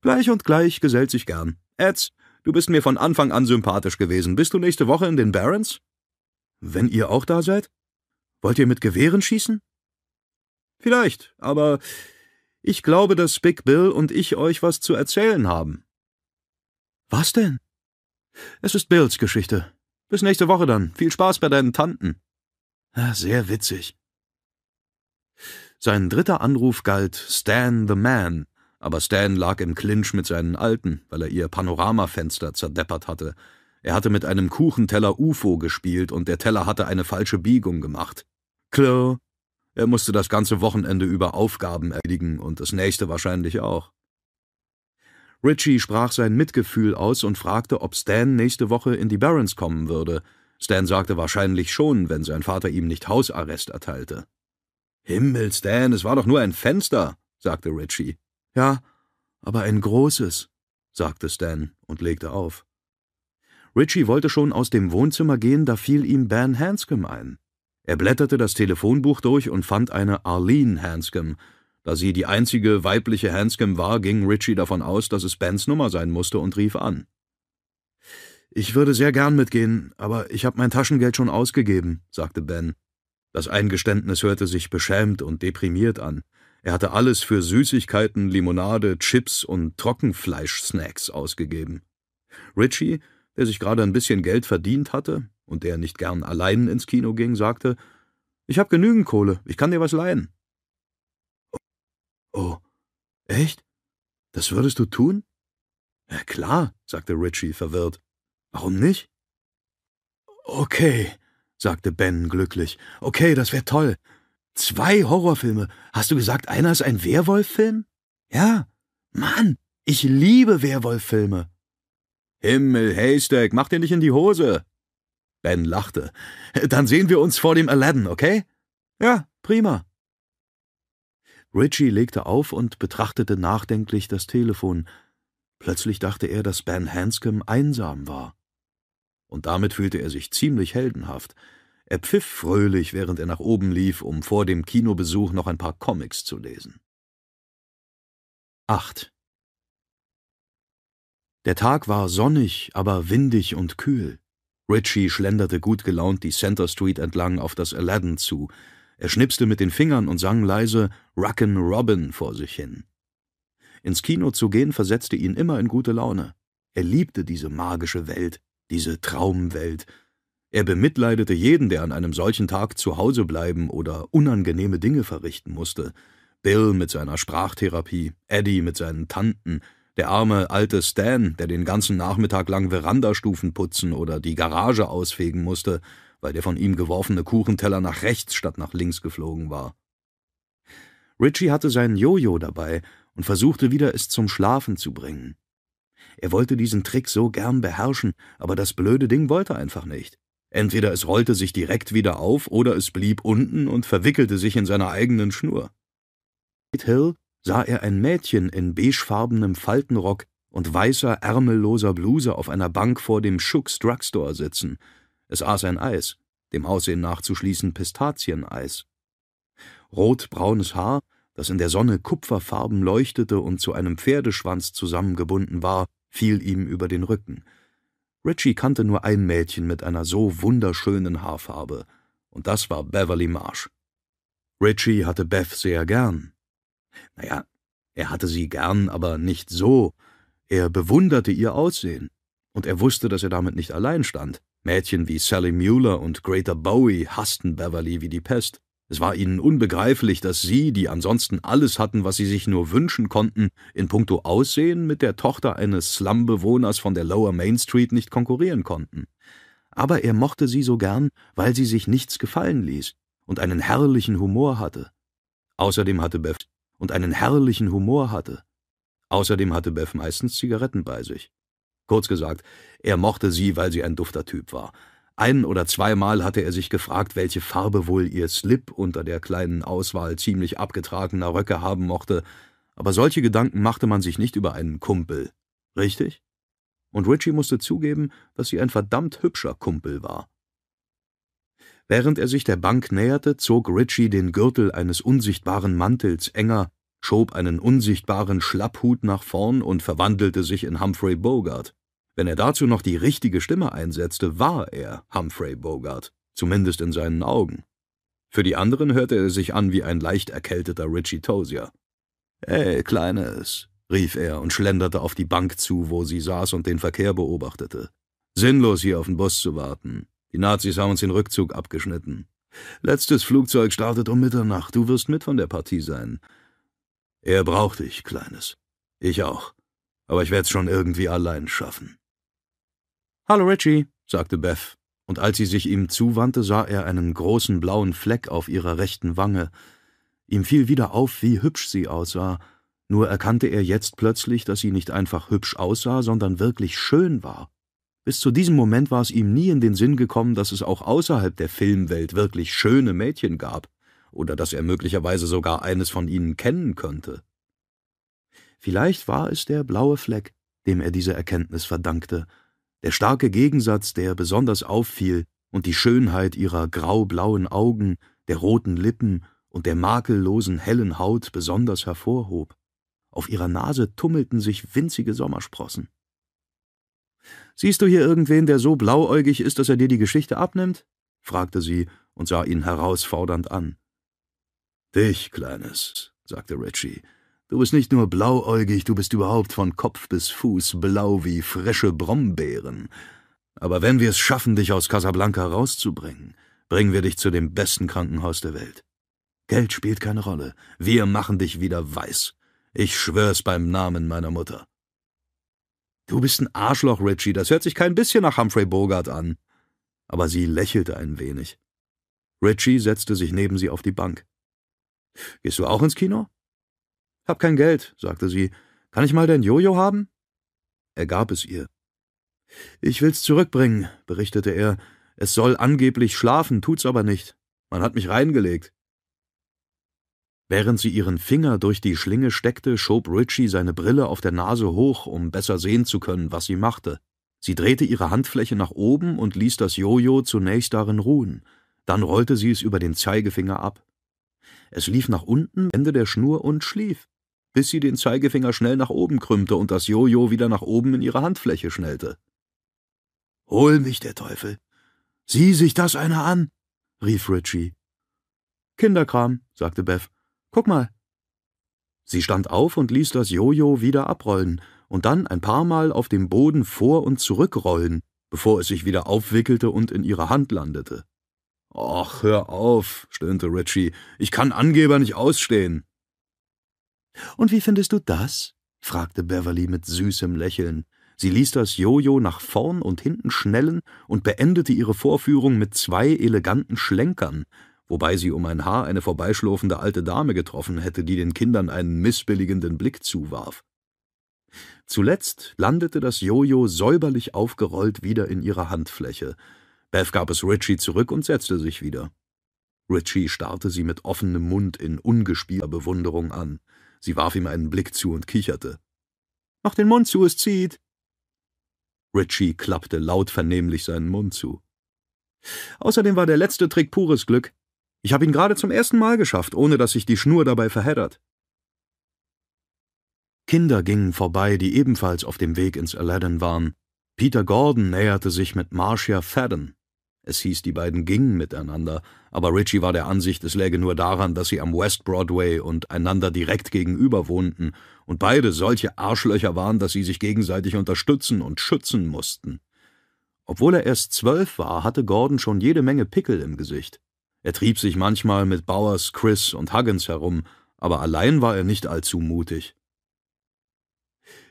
Gleich und gleich gesellt sich gern. Eds, du bist mir von Anfang an sympathisch gewesen. Bist du nächste Woche in den Barrens? Wenn ihr auch da seid? Wollt ihr mit Gewehren schießen? Vielleicht, aber ich glaube, dass Big Bill und ich euch was zu erzählen haben. Was denn? Es ist Bills Geschichte. Bis nächste Woche dann. Viel Spaß bei deinen Tanten. Sehr witzig. Sein dritter Anruf galt Stan the Man, aber Stan lag im Clinch mit seinen Alten, weil er ihr Panoramafenster zerdeppert hatte. Er hatte mit einem Kuchenteller UFO gespielt und der Teller hatte eine falsche Biegung gemacht. Klar, er musste das ganze Wochenende über Aufgaben erledigen und das nächste wahrscheinlich auch. Richie sprach sein Mitgefühl aus und fragte, ob Stan nächste Woche in die Barrens kommen würde. Stan sagte wahrscheinlich schon, wenn sein Vater ihm nicht Hausarrest erteilte. Himmel, Stan, es war doch nur ein Fenster, sagte Richie. Ja, aber ein großes, sagte Stan und legte auf. Richie wollte schon aus dem Wohnzimmer gehen, da fiel ihm Ben Hanscom ein. Er blätterte das Telefonbuch durch und fand eine Arlene Hanscom. Da sie die einzige weibliche Hanscom war, ging Richie davon aus, dass es Bens Nummer sein musste und rief an. Ich würde sehr gern mitgehen, aber ich habe mein Taschengeld schon ausgegeben, sagte Ben. Das Eingeständnis hörte sich beschämt und deprimiert an. Er hatte alles für Süßigkeiten, Limonade, Chips und Trockenfleischsnacks ausgegeben. Richie, der sich gerade ein bisschen Geld verdient hatte, und der nicht gern allein ins Kino ging, sagte, ich hab genügend Kohle, ich kann dir was leihen. Oh, echt? Das würdest du tun? Ja klar, sagte Richie verwirrt. Warum nicht? Okay, sagte Ben glücklich. Okay, das wär toll. Zwei Horrorfilme. Hast du gesagt, einer ist ein Werwolffilm? Ja. Mann, ich liebe Werwolffilme. Himmel, Haystack, mach dir nicht in die Hose, Ben lachte. Dann sehen wir uns vor dem Aladdin, okay? Ja, prima. Richie legte auf und betrachtete nachdenklich das Telefon. Plötzlich dachte er, dass Ben Hanscom einsam war. Und damit fühlte er sich ziemlich heldenhaft. Er pfiff fröhlich, während er nach oben lief, um vor dem Kinobesuch noch ein paar Comics zu lesen. 8. Der Tag war sonnig, aber windig und kühl. Richie schlenderte gut gelaunt die Center Street entlang auf das Aladdin zu. Er schnipste mit den Fingern und sang leise Ruckin' Robin vor sich hin. Ins Kino zu gehen versetzte ihn immer in gute Laune. Er liebte diese magische Welt, diese Traumwelt. Er bemitleidete jeden, der an einem solchen Tag zu Hause bleiben oder unangenehme Dinge verrichten musste. Bill mit seiner Sprachtherapie, Eddie mit seinen Tanten, der arme alte Stan, der den ganzen Nachmittag lang Verandastufen putzen oder die Garage ausfegen musste, weil der von ihm geworfene Kuchenteller nach rechts statt nach links geflogen war. Richie hatte sein Jojo dabei und versuchte wieder, es zum Schlafen zu bringen. Er wollte diesen Trick so gern beherrschen, aber das blöde Ding wollte einfach nicht. Entweder es rollte sich direkt wieder auf oder es blieb unten und verwickelte sich in seiner eigenen Schnur. Hill sah er ein Mädchen in beigefarbenem Faltenrock und weißer, ärmelloser Bluse auf einer Bank vor dem Schooks Drugstore sitzen. Es aß ein Eis, dem Aussehen nachzuschließen Pistazieneis. Rotbraunes Haar, das in der Sonne kupferfarben leuchtete und zu einem Pferdeschwanz zusammengebunden war, fiel ihm über den Rücken. Richie kannte nur ein Mädchen mit einer so wunderschönen Haarfarbe, und das war Beverly Marsh. Richie hatte Beth sehr gern. Naja, er hatte sie gern, aber nicht so. Er bewunderte ihr Aussehen. Und er wusste, dass er damit nicht allein stand. Mädchen wie Sally Mueller und Greater Bowie hassten Beverly wie die Pest. Es war ihnen unbegreiflich, dass sie, die ansonsten alles hatten, was sie sich nur wünschen konnten, in puncto Aussehen mit der Tochter eines Slumbewohners von der Lower Main Street nicht konkurrieren konnten. Aber er mochte sie so gern, weil sie sich nichts gefallen ließ und einen herrlichen Humor hatte. Außerdem hatte Beth und einen herrlichen Humor hatte. Außerdem hatte Beth meistens Zigaretten bei sich. Kurz gesagt, er mochte sie, weil sie ein dufter Typ war, ein oder zweimal hatte er sich gefragt, welche Farbe wohl ihr Slip unter der kleinen Auswahl ziemlich abgetragener Röcke haben mochte, aber solche Gedanken machte man sich nicht über einen Kumpel. Richtig? Und Richie musste zugeben, dass sie ein verdammt hübscher Kumpel war. Während er sich der Bank näherte, zog Richie den Gürtel eines unsichtbaren Mantels enger, schob einen unsichtbaren Schlapphut nach vorn und verwandelte sich in Humphrey Bogart. Wenn er dazu noch die richtige Stimme einsetzte, war er Humphrey Bogart, zumindest in seinen Augen. Für die anderen hörte er sich an wie ein leicht erkälteter Richie Tozier. Hey, Kleines, rief er und schlenderte auf die Bank zu, wo sie saß und den Verkehr beobachtete. Sinnlos, hier auf den Bus zu warten. Die Nazis haben uns den Rückzug abgeschnitten. Letztes Flugzeug startet um Mitternacht. Du wirst mit von der Partie sein. Er braucht dich, Kleines. Ich auch. Aber ich werd's schon irgendwie allein schaffen. Hallo Richie, sagte Beth, und als sie sich ihm zuwandte, sah er einen großen blauen Fleck auf ihrer rechten Wange. Ihm fiel wieder auf, wie hübsch sie aussah, nur erkannte er jetzt plötzlich, dass sie nicht einfach hübsch aussah, sondern wirklich schön war. Bis zu diesem Moment war es ihm nie in den Sinn gekommen, dass es auch außerhalb der Filmwelt wirklich schöne Mädchen gab, oder dass er möglicherweise sogar eines von ihnen kennen könnte. Vielleicht war es der blaue Fleck, dem er diese Erkenntnis verdankte, der starke Gegensatz, der besonders auffiel, und die Schönheit ihrer graublauen Augen, der roten Lippen und der makellosen hellen Haut besonders hervorhob. Auf ihrer Nase tummelten sich winzige Sommersprossen. Siehst du hier irgendwen, der so blauäugig ist, dass er dir die Geschichte abnimmt? fragte sie und sah ihn herausfordernd an. Dich, Kleines, sagte Richie, Du bist nicht nur blauäugig, du bist überhaupt von Kopf bis Fuß blau wie frische Brombeeren. Aber wenn wir es schaffen, dich aus Casablanca rauszubringen, bringen wir dich zu dem besten Krankenhaus der Welt. Geld spielt keine Rolle. Wir machen dich wieder weiß. Ich schwör's beim Namen meiner Mutter. Du bist ein Arschloch, Richie. Das hört sich kein bisschen nach Humphrey Bogart an. Aber sie lächelte ein wenig. Richie setzte sich neben sie auf die Bank. Gehst du auch ins Kino? Hab kein Geld, sagte sie. Kann ich mal dein Jojo haben? Er gab es ihr. Ich will's zurückbringen, berichtete er. Es soll angeblich schlafen, tut's aber nicht. Man hat mich reingelegt. Während sie ihren Finger durch die Schlinge steckte, schob Richie seine Brille auf der Nase hoch, um besser sehen zu können, was sie machte. Sie drehte ihre Handfläche nach oben und ließ das Jojo zunächst darin ruhen. Dann rollte sie es über den Zeigefinger ab. Es lief nach unten, Ende der Schnur und schlief bis sie den Zeigefinger schnell nach oben krümmte und das Jojo wieder nach oben in ihre Handfläche schnellte. Hol mich, der Teufel! Sieh sich das einer an! rief Richie. Kinderkram, sagte Beth. Guck mal. Sie stand auf und ließ das Jojo wieder abrollen und dann ein paar Mal auf dem Boden vor und zurückrollen, bevor es sich wieder aufwickelte und in ihrer Hand landete. Och, hör auf, stöhnte Richie. Ich kann Angeber nicht ausstehen. Und wie findest du das? fragte Beverly mit süßem Lächeln. Sie ließ das Jojo nach vorn und hinten schnellen und beendete ihre Vorführung mit zwei eleganten Schlenkern, wobei sie um ein Haar eine vorbeischlurfende alte Dame getroffen hätte, die den Kindern einen missbilligenden Blick zuwarf. Zuletzt landete das Jojo säuberlich aufgerollt wieder in ihrer Handfläche. Beth gab es Richie zurück und setzte sich wieder. Richie starrte sie mit offenem Mund in ungespielter Bewunderung an. Sie warf ihm einen Blick zu und kicherte. Mach den Mund zu, es zieht. Richie klappte laut vernehmlich seinen Mund zu. Außerdem war der letzte Trick pures Glück. Ich habe ihn gerade zum ersten Mal geschafft, ohne dass sich die Schnur dabei verheddert. Kinder gingen vorbei, die ebenfalls auf dem Weg ins Aladdin waren. Peter Gordon näherte sich mit Marcia Fadden. Es hieß, die beiden gingen miteinander, aber Richie war der Ansicht, es läge nur daran, dass sie am West Broadway und einander direkt gegenüber wohnten und beide solche Arschlöcher waren, dass sie sich gegenseitig unterstützen und schützen mussten. Obwohl er erst zwölf war, hatte Gordon schon jede Menge Pickel im Gesicht. Er trieb sich manchmal mit Bowers, Chris und Huggins herum, aber allein war er nicht allzu mutig.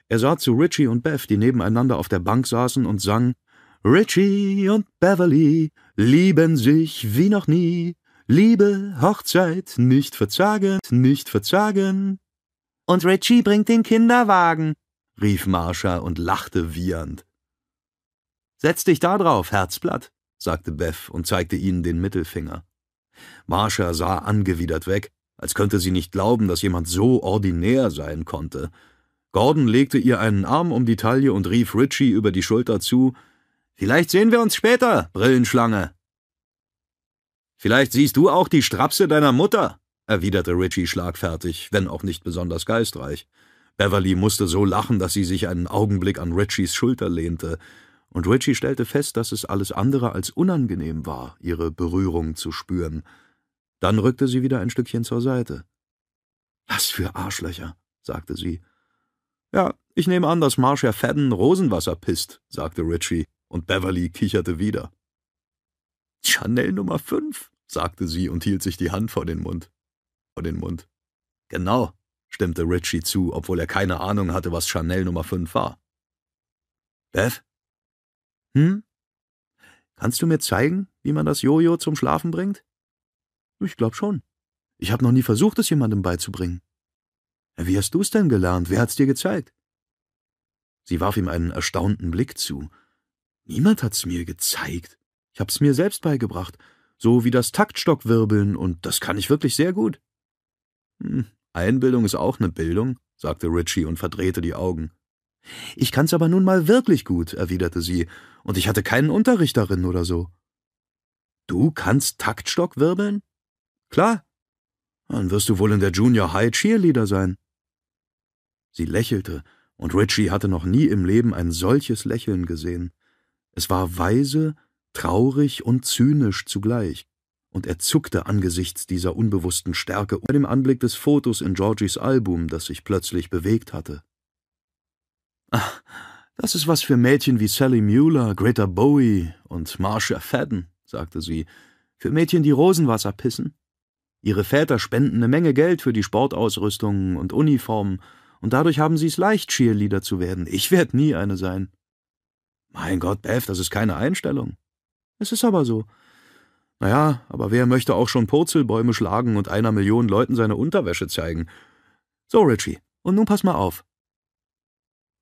Er sah zu Richie und Beth, die nebeneinander auf der Bank saßen und sang Richie und Beverly lieben sich wie noch nie. Liebe, Hochzeit, nicht verzagen, nicht verzagen. Und Richie bringt den Kinderwagen, rief Marsha und lachte wiehernd. Setz dich da drauf, Herzblatt, sagte Beth und zeigte ihnen den Mittelfinger. Marsha sah angewidert weg, als könnte sie nicht glauben, dass jemand so ordinär sein konnte. Gordon legte ihr einen Arm um die Taille und rief Richie über die Schulter zu Vielleicht sehen wir uns später, Brillenschlange. Vielleicht siehst du auch die Strapse deiner Mutter, erwiderte Richie schlagfertig, wenn auch nicht besonders geistreich. Beverly musste so lachen, dass sie sich einen Augenblick an Richies Schulter lehnte, und Richie stellte fest, dass es alles andere als unangenehm war, ihre Berührung zu spüren. Dann rückte sie wieder ein Stückchen zur Seite. Was für Arschlöcher, sagte sie. Ja, ich nehme an, dass Marcia Fadden Rosenwasser pisst, sagte Richie und Beverly kicherte wieder. Chanel Nummer fünf, sagte sie und hielt sich die Hand vor den Mund. Vor den Mund. Genau, stimmte Richie zu, obwohl er keine Ahnung hatte, was Chanel Nummer fünf war. Beth? Hm? Kannst du mir zeigen, wie man das Jojo zum Schlafen bringt? Ich glaub schon. Ich habe noch nie versucht, es jemandem beizubringen. Wie hast du's denn gelernt? Wer hat's dir gezeigt? Sie warf ihm einen erstaunten Blick zu. Niemand hat's mir gezeigt. Ich hab's mir selbst beigebracht, so wie das Taktstockwirbeln, und das kann ich wirklich sehr gut. Hm, Einbildung ist auch ne Bildung, sagte Richie und verdrehte die Augen. Ich kann's aber nun mal wirklich gut, erwiderte sie, und ich hatte keinen Unterricht darin oder so. Du kannst Taktstock wirbeln? Klar. Dann wirst du wohl in der Junior High Cheerleader sein. Sie lächelte, und Richie hatte noch nie im Leben ein solches Lächeln gesehen. Es war weise, traurig und zynisch zugleich, und er zuckte angesichts dieser unbewussten Stärke bei dem Anblick des Fotos in Georgies Album, das sich plötzlich bewegt hatte. Ach, das ist was für Mädchen wie Sally Mueller, Greta Bowie und Marcia Fadden, sagte sie, für Mädchen, die Rosenwasser pissen. Ihre Väter spenden eine Menge Geld für die Sportausrüstung und Uniformen, und dadurch haben sie es leicht, Cheerleader zu werden. Ich werde nie eine sein. Mein Gott, Beth, das ist keine Einstellung. Es ist aber so. Naja, aber wer möchte auch schon Purzelbäume schlagen und einer Million Leuten seine Unterwäsche zeigen? So, Richie, und nun pass mal auf.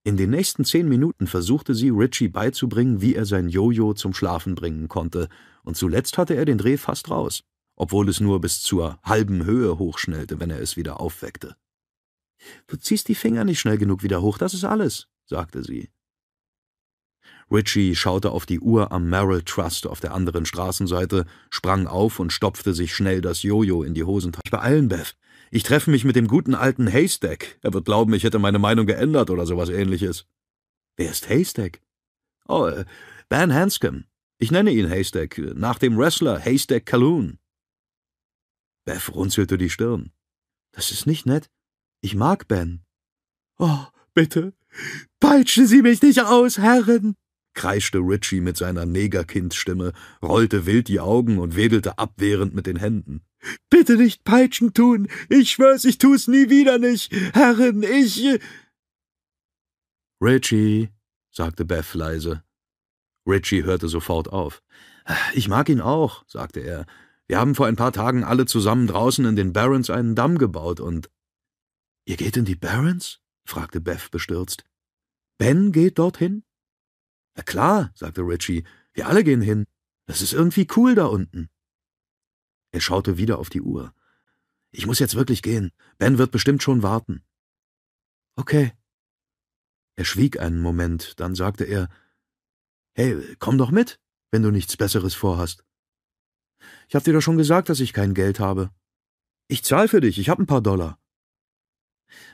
In den nächsten zehn Minuten versuchte sie, Richie beizubringen, wie er sein Jojo zum Schlafen bringen konnte, und zuletzt hatte er den Dreh fast raus, obwohl es nur bis zur halben Höhe hochschnellte, wenn er es wieder aufweckte. Du ziehst die Finger nicht schnell genug wieder hoch, das ist alles, sagte sie. Richie schaute auf die Uhr am Merrill Trust auf der anderen Straßenseite, sprang auf und stopfte sich schnell das Jojo in die Hosentasche. Beeilen, Beth. Ich treffe mich mit dem guten alten Haystack. Er wird glauben, ich hätte meine Meinung geändert oder sowas ähnliches. Wer ist Haystack? Oh, äh, Ben Hanscom. Ich nenne ihn Haystack, nach dem Wrestler Haystack Calhoun. Beth runzelte die Stirn. Das ist nicht nett. Ich mag Ben. Oh, bitte, peitschen Sie mich nicht aus, Herren, kreischte Richie mit seiner Negerkindstimme, rollte wild die Augen und wedelte abwehrend mit den Händen. Bitte nicht peitschen tun! Ich schwör's, ich tu's nie wieder nicht! Herren, ich. Richie, sagte Beth leise. Richie hörte sofort auf. Ich mag ihn auch, sagte er. Wir haben vor ein paar Tagen alle zusammen draußen in den Barrens einen Damm gebaut und. Ihr geht in die Barrens? fragte Beth bestürzt. Ben geht dorthin? Na klar, sagte Richie, wir alle gehen hin. Das ist irgendwie cool da unten. Er schaute wieder auf die Uhr. Ich muss jetzt wirklich gehen. Ben wird bestimmt schon warten. Okay. Er schwieg einen Moment, dann sagte er Hey, komm doch mit, wenn du nichts Besseres vorhast. Ich hab dir doch schon gesagt, dass ich kein Geld habe. Ich zahl für dich, ich hab ein paar Dollar.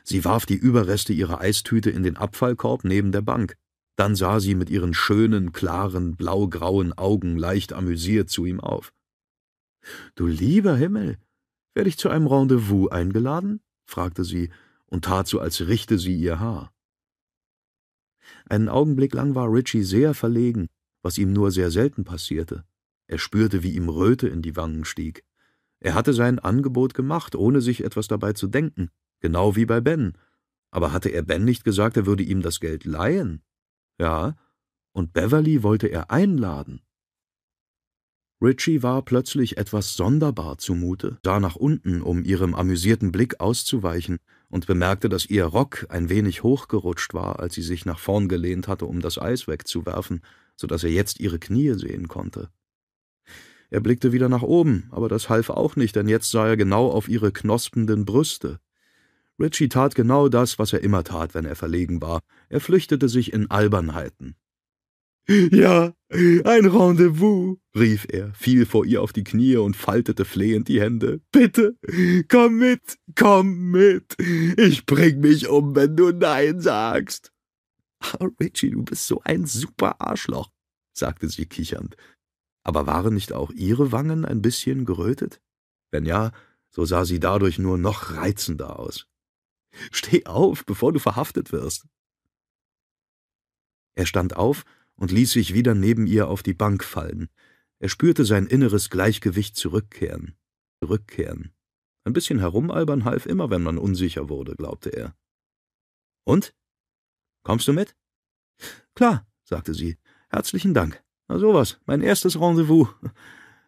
Sie warf die Überreste ihrer Eistüte in den Abfallkorb neben der Bank. Dann sah sie mit ihren schönen, klaren, blaugrauen Augen leicht amüsiert zu ihm auf. Du lieber Himmel, werde ich zu einem Rendezvous eingeladen? fragte sie und tat so, als richte sie ihr Haar. Einen Augenblick lang war Richie sehr verlegen, was ihm nur sehr selten passierte. Er spürte, wie ihm Röte in die Wangen stieg. Er hatte sein Angebot gemacht, ohne sich etwas dabei zu denken, genau wie bei Ben. Aber hatte er Ben nicht gesagt, er würde ihm das Geld leihen? Ja, und Beverly wollte er einladen. Richie war plötzlich etwas sonderbar zumute, sah nach unten, um ihrem amüsierten Blick auszuweichen, und bemerkte, dass ihr Rock ein wenig hochgerutscht war, als sie sich nach vorn gelehnt hatte, um das Eis wegzuwerfen, so dass er jetzt ihre Knie sehen konnte. Er blickte wieder nach oben, aber das half auch nicht, denn jetzt sah er genau auf ihre knospenden Brüste. Richie tat genau das, was er immer tat, wenn er verlegen war. Er flüchtete sich in Albernheiten. Ja, ein Rendezvous, rief er, fiel vor ihr auf die Knie und faltete flehend die Hände. Bitte, komm mit, komm mit. Ich bring mich um, wenn du Nein sagst. Oh, Richie, du bist so ein super Arschloch, sagte sie kichernd. Aber waren nicht auch ihre Wangen ein bisschen gerötet? Wenn ja, so sah sie dadurch nur noch reizender aus. Steh auf, bevor du verhaftet wirst. Er stand auf und ließ sich wieder neben ihr auf die Bank fallen. Er spürte sein inneres Gleichgewicht zurückkehren, zurückkehren. Ein bisschen herumalbern half immer, wenn man unsicher wurde, glaubte er. Und? Kommst du mit? Klar, sagte sie. Herzlichen Dank. Na sowas, mein erstes Rendezvous.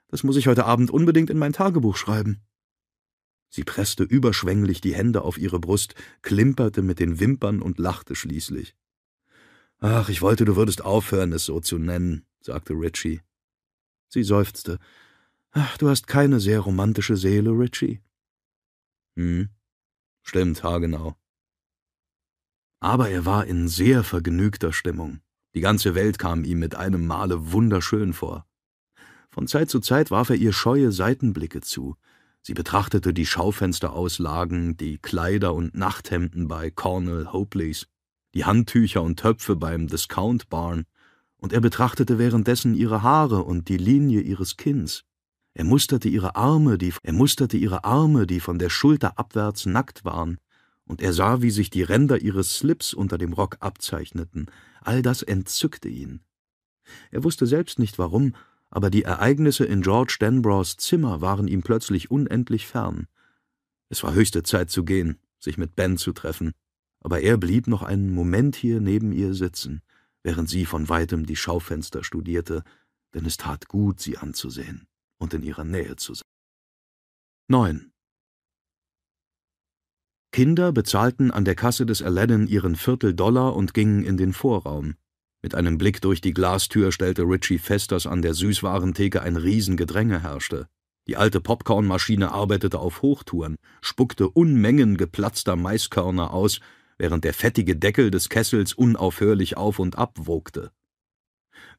Das muss ich heute Abend unbedingt in mein Tagebuch schreiben. Sie presste überschwänglich die Hände auf ihre Brust, klimperte mit den Wimpern und lachte schließlich. Ach, ich wollte, du würdest aufhören, es so zu nennen, sagte Richie. Sie seufzte. Ach, du hast keine sehr romantische Seele, Richie. Hm, stimmt, haargenau. Aber er war in sehr vergnügter Stimmung. Die ganze Welt kam ihm mit einem Male wunderschön vor. Von Zeit zu Zeit warf er ihr scheue Seitenblicke zu. Sie betrachtete die Schaufensterauslagen, die Kleider und Nachthemden bei Cornell Hopleys die Handtücher und Töpfe beim Discount Barn, und er betrachtete währenddessen ihre Haare und die Linie ihres Kinns. Er musterte ihre Arme, die, er musterte ihre Arme, die von der Schulter abwärts nackt waren, und er sah, wie sich die Ränder ihres Slips unter dem Rock abzeichneten. All das entzückte ihn. Er wusste selbst nicht warum, aber die Ereignisse in George Denbrough Zimmer waren ihm plötzlich unendlich fern. Es war höchste Zeit zu gehen, sich mit Ben zu treffen aber er blieb noch einen Moment hier neben ihr sitzen, während sie von weitem die Schaufenster studierte, denn es tat gut, sie anzusehen und in ihrer Nähe zu sein. 9. Kinder bezahlten an der Kasse des Aladdin ihren Vierteldollar und gingen in den Vorraum. Mit einem Blick durch die Glastür stellte Richie fest, dass an der Süßwarentheke ein Riesengedränge herrschte. Die alte Popcornmaschine arbeitete auf Hochtouren, spuckte Unmengen geplatzter Maiskörner aus während der fettige Deckel des Kessels unaufhörlich auf und ab wogte.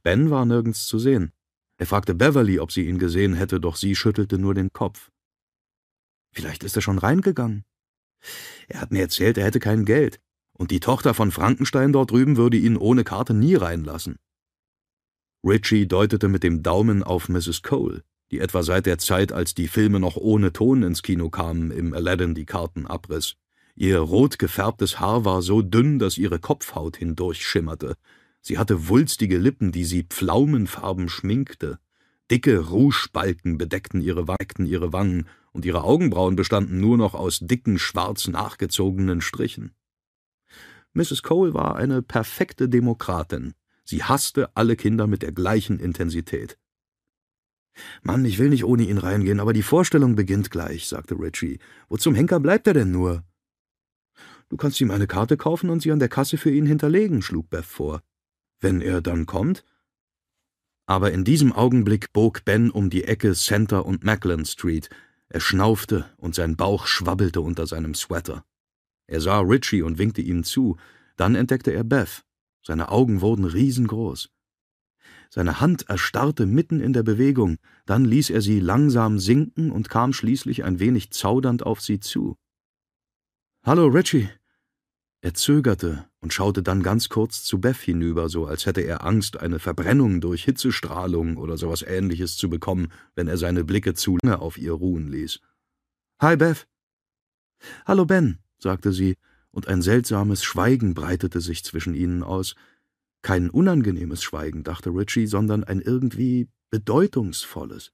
Ben war nirgends zu sehen. Er fragte Beverly, ob sie ihn gesehen hätte, doch sie schüttelte nur den Kopf. Vielleicht ist er schon reingegangen. Er hat mir erzählt, er hätte kein Geld, und die Tochter von Frankenstein dort drüben würde ihn ohne Karte nie reinlassen. Richie deutete mit dem Daumen auf Mrs. Cole, die etwa seit der Zeit, als die Filme noch ohne Ton ins Kino kamen, im Aladdin die Karten abriss. Ihr rot gefärbtes Haar war so dünn, dass ihre Kopfhaut hindurchschimmerte. Sie hatte wulstige Lippen, die sie pflaumenfarben schminkte. Dicke Rougebalken bedeckten ihre, ihre Wangen, und ihre Augenbrauen bestanden nur noch aus dicken, schwarz nachgezogenen Strichen. Mrs. Cole war eine perfekte Demokratin. Sie hasste alle Kinder mit der gleichen Intensität. Mann, ich will nicht ohne ihn reingehen, aber die Vorstellung beginnt gleich, sagte Richie. Wo zum Henker bleibt er denn nur? Du kannst ihm eine Karte kaufen und sie an der Kasse für ihn hinterlegen, schlug Beth vor. Wenn er dann kommt? Aber in diesem Augenblick bog Ben um die Ecke Center und Macklin Street. Er schnaufte und sein Bauch schwabbelte unter seinem Sweater. Er sah Richie und winkte ihm zu. Dann entdeckte er Beth. Seine Augen wurden riesengroß. Seine Hand erstarrte mitten in der Bewegung, dann ließ er sie langsam sinken und kam schließlich ein wenig zaudernd auf sie zu. Hallo, Richie. Er zögerte und schaute dann ganz kurz zu Beth hinüber, so als hätte er Angst, eine Verbrennung durch Hitzestrahlung oder sowas ähnliches zu bekommen, wenn er seine Blicke zu lange auf ihr ruhen ließ. Hi, Beth. Hallo, Ben, sagte sie, und ein seltsames Schweigen breitete sich zwischen ihnen aus. Kein unangenehmes Schweigen, dachte Richie, sondern ein irgendwie bedeutungsvolles.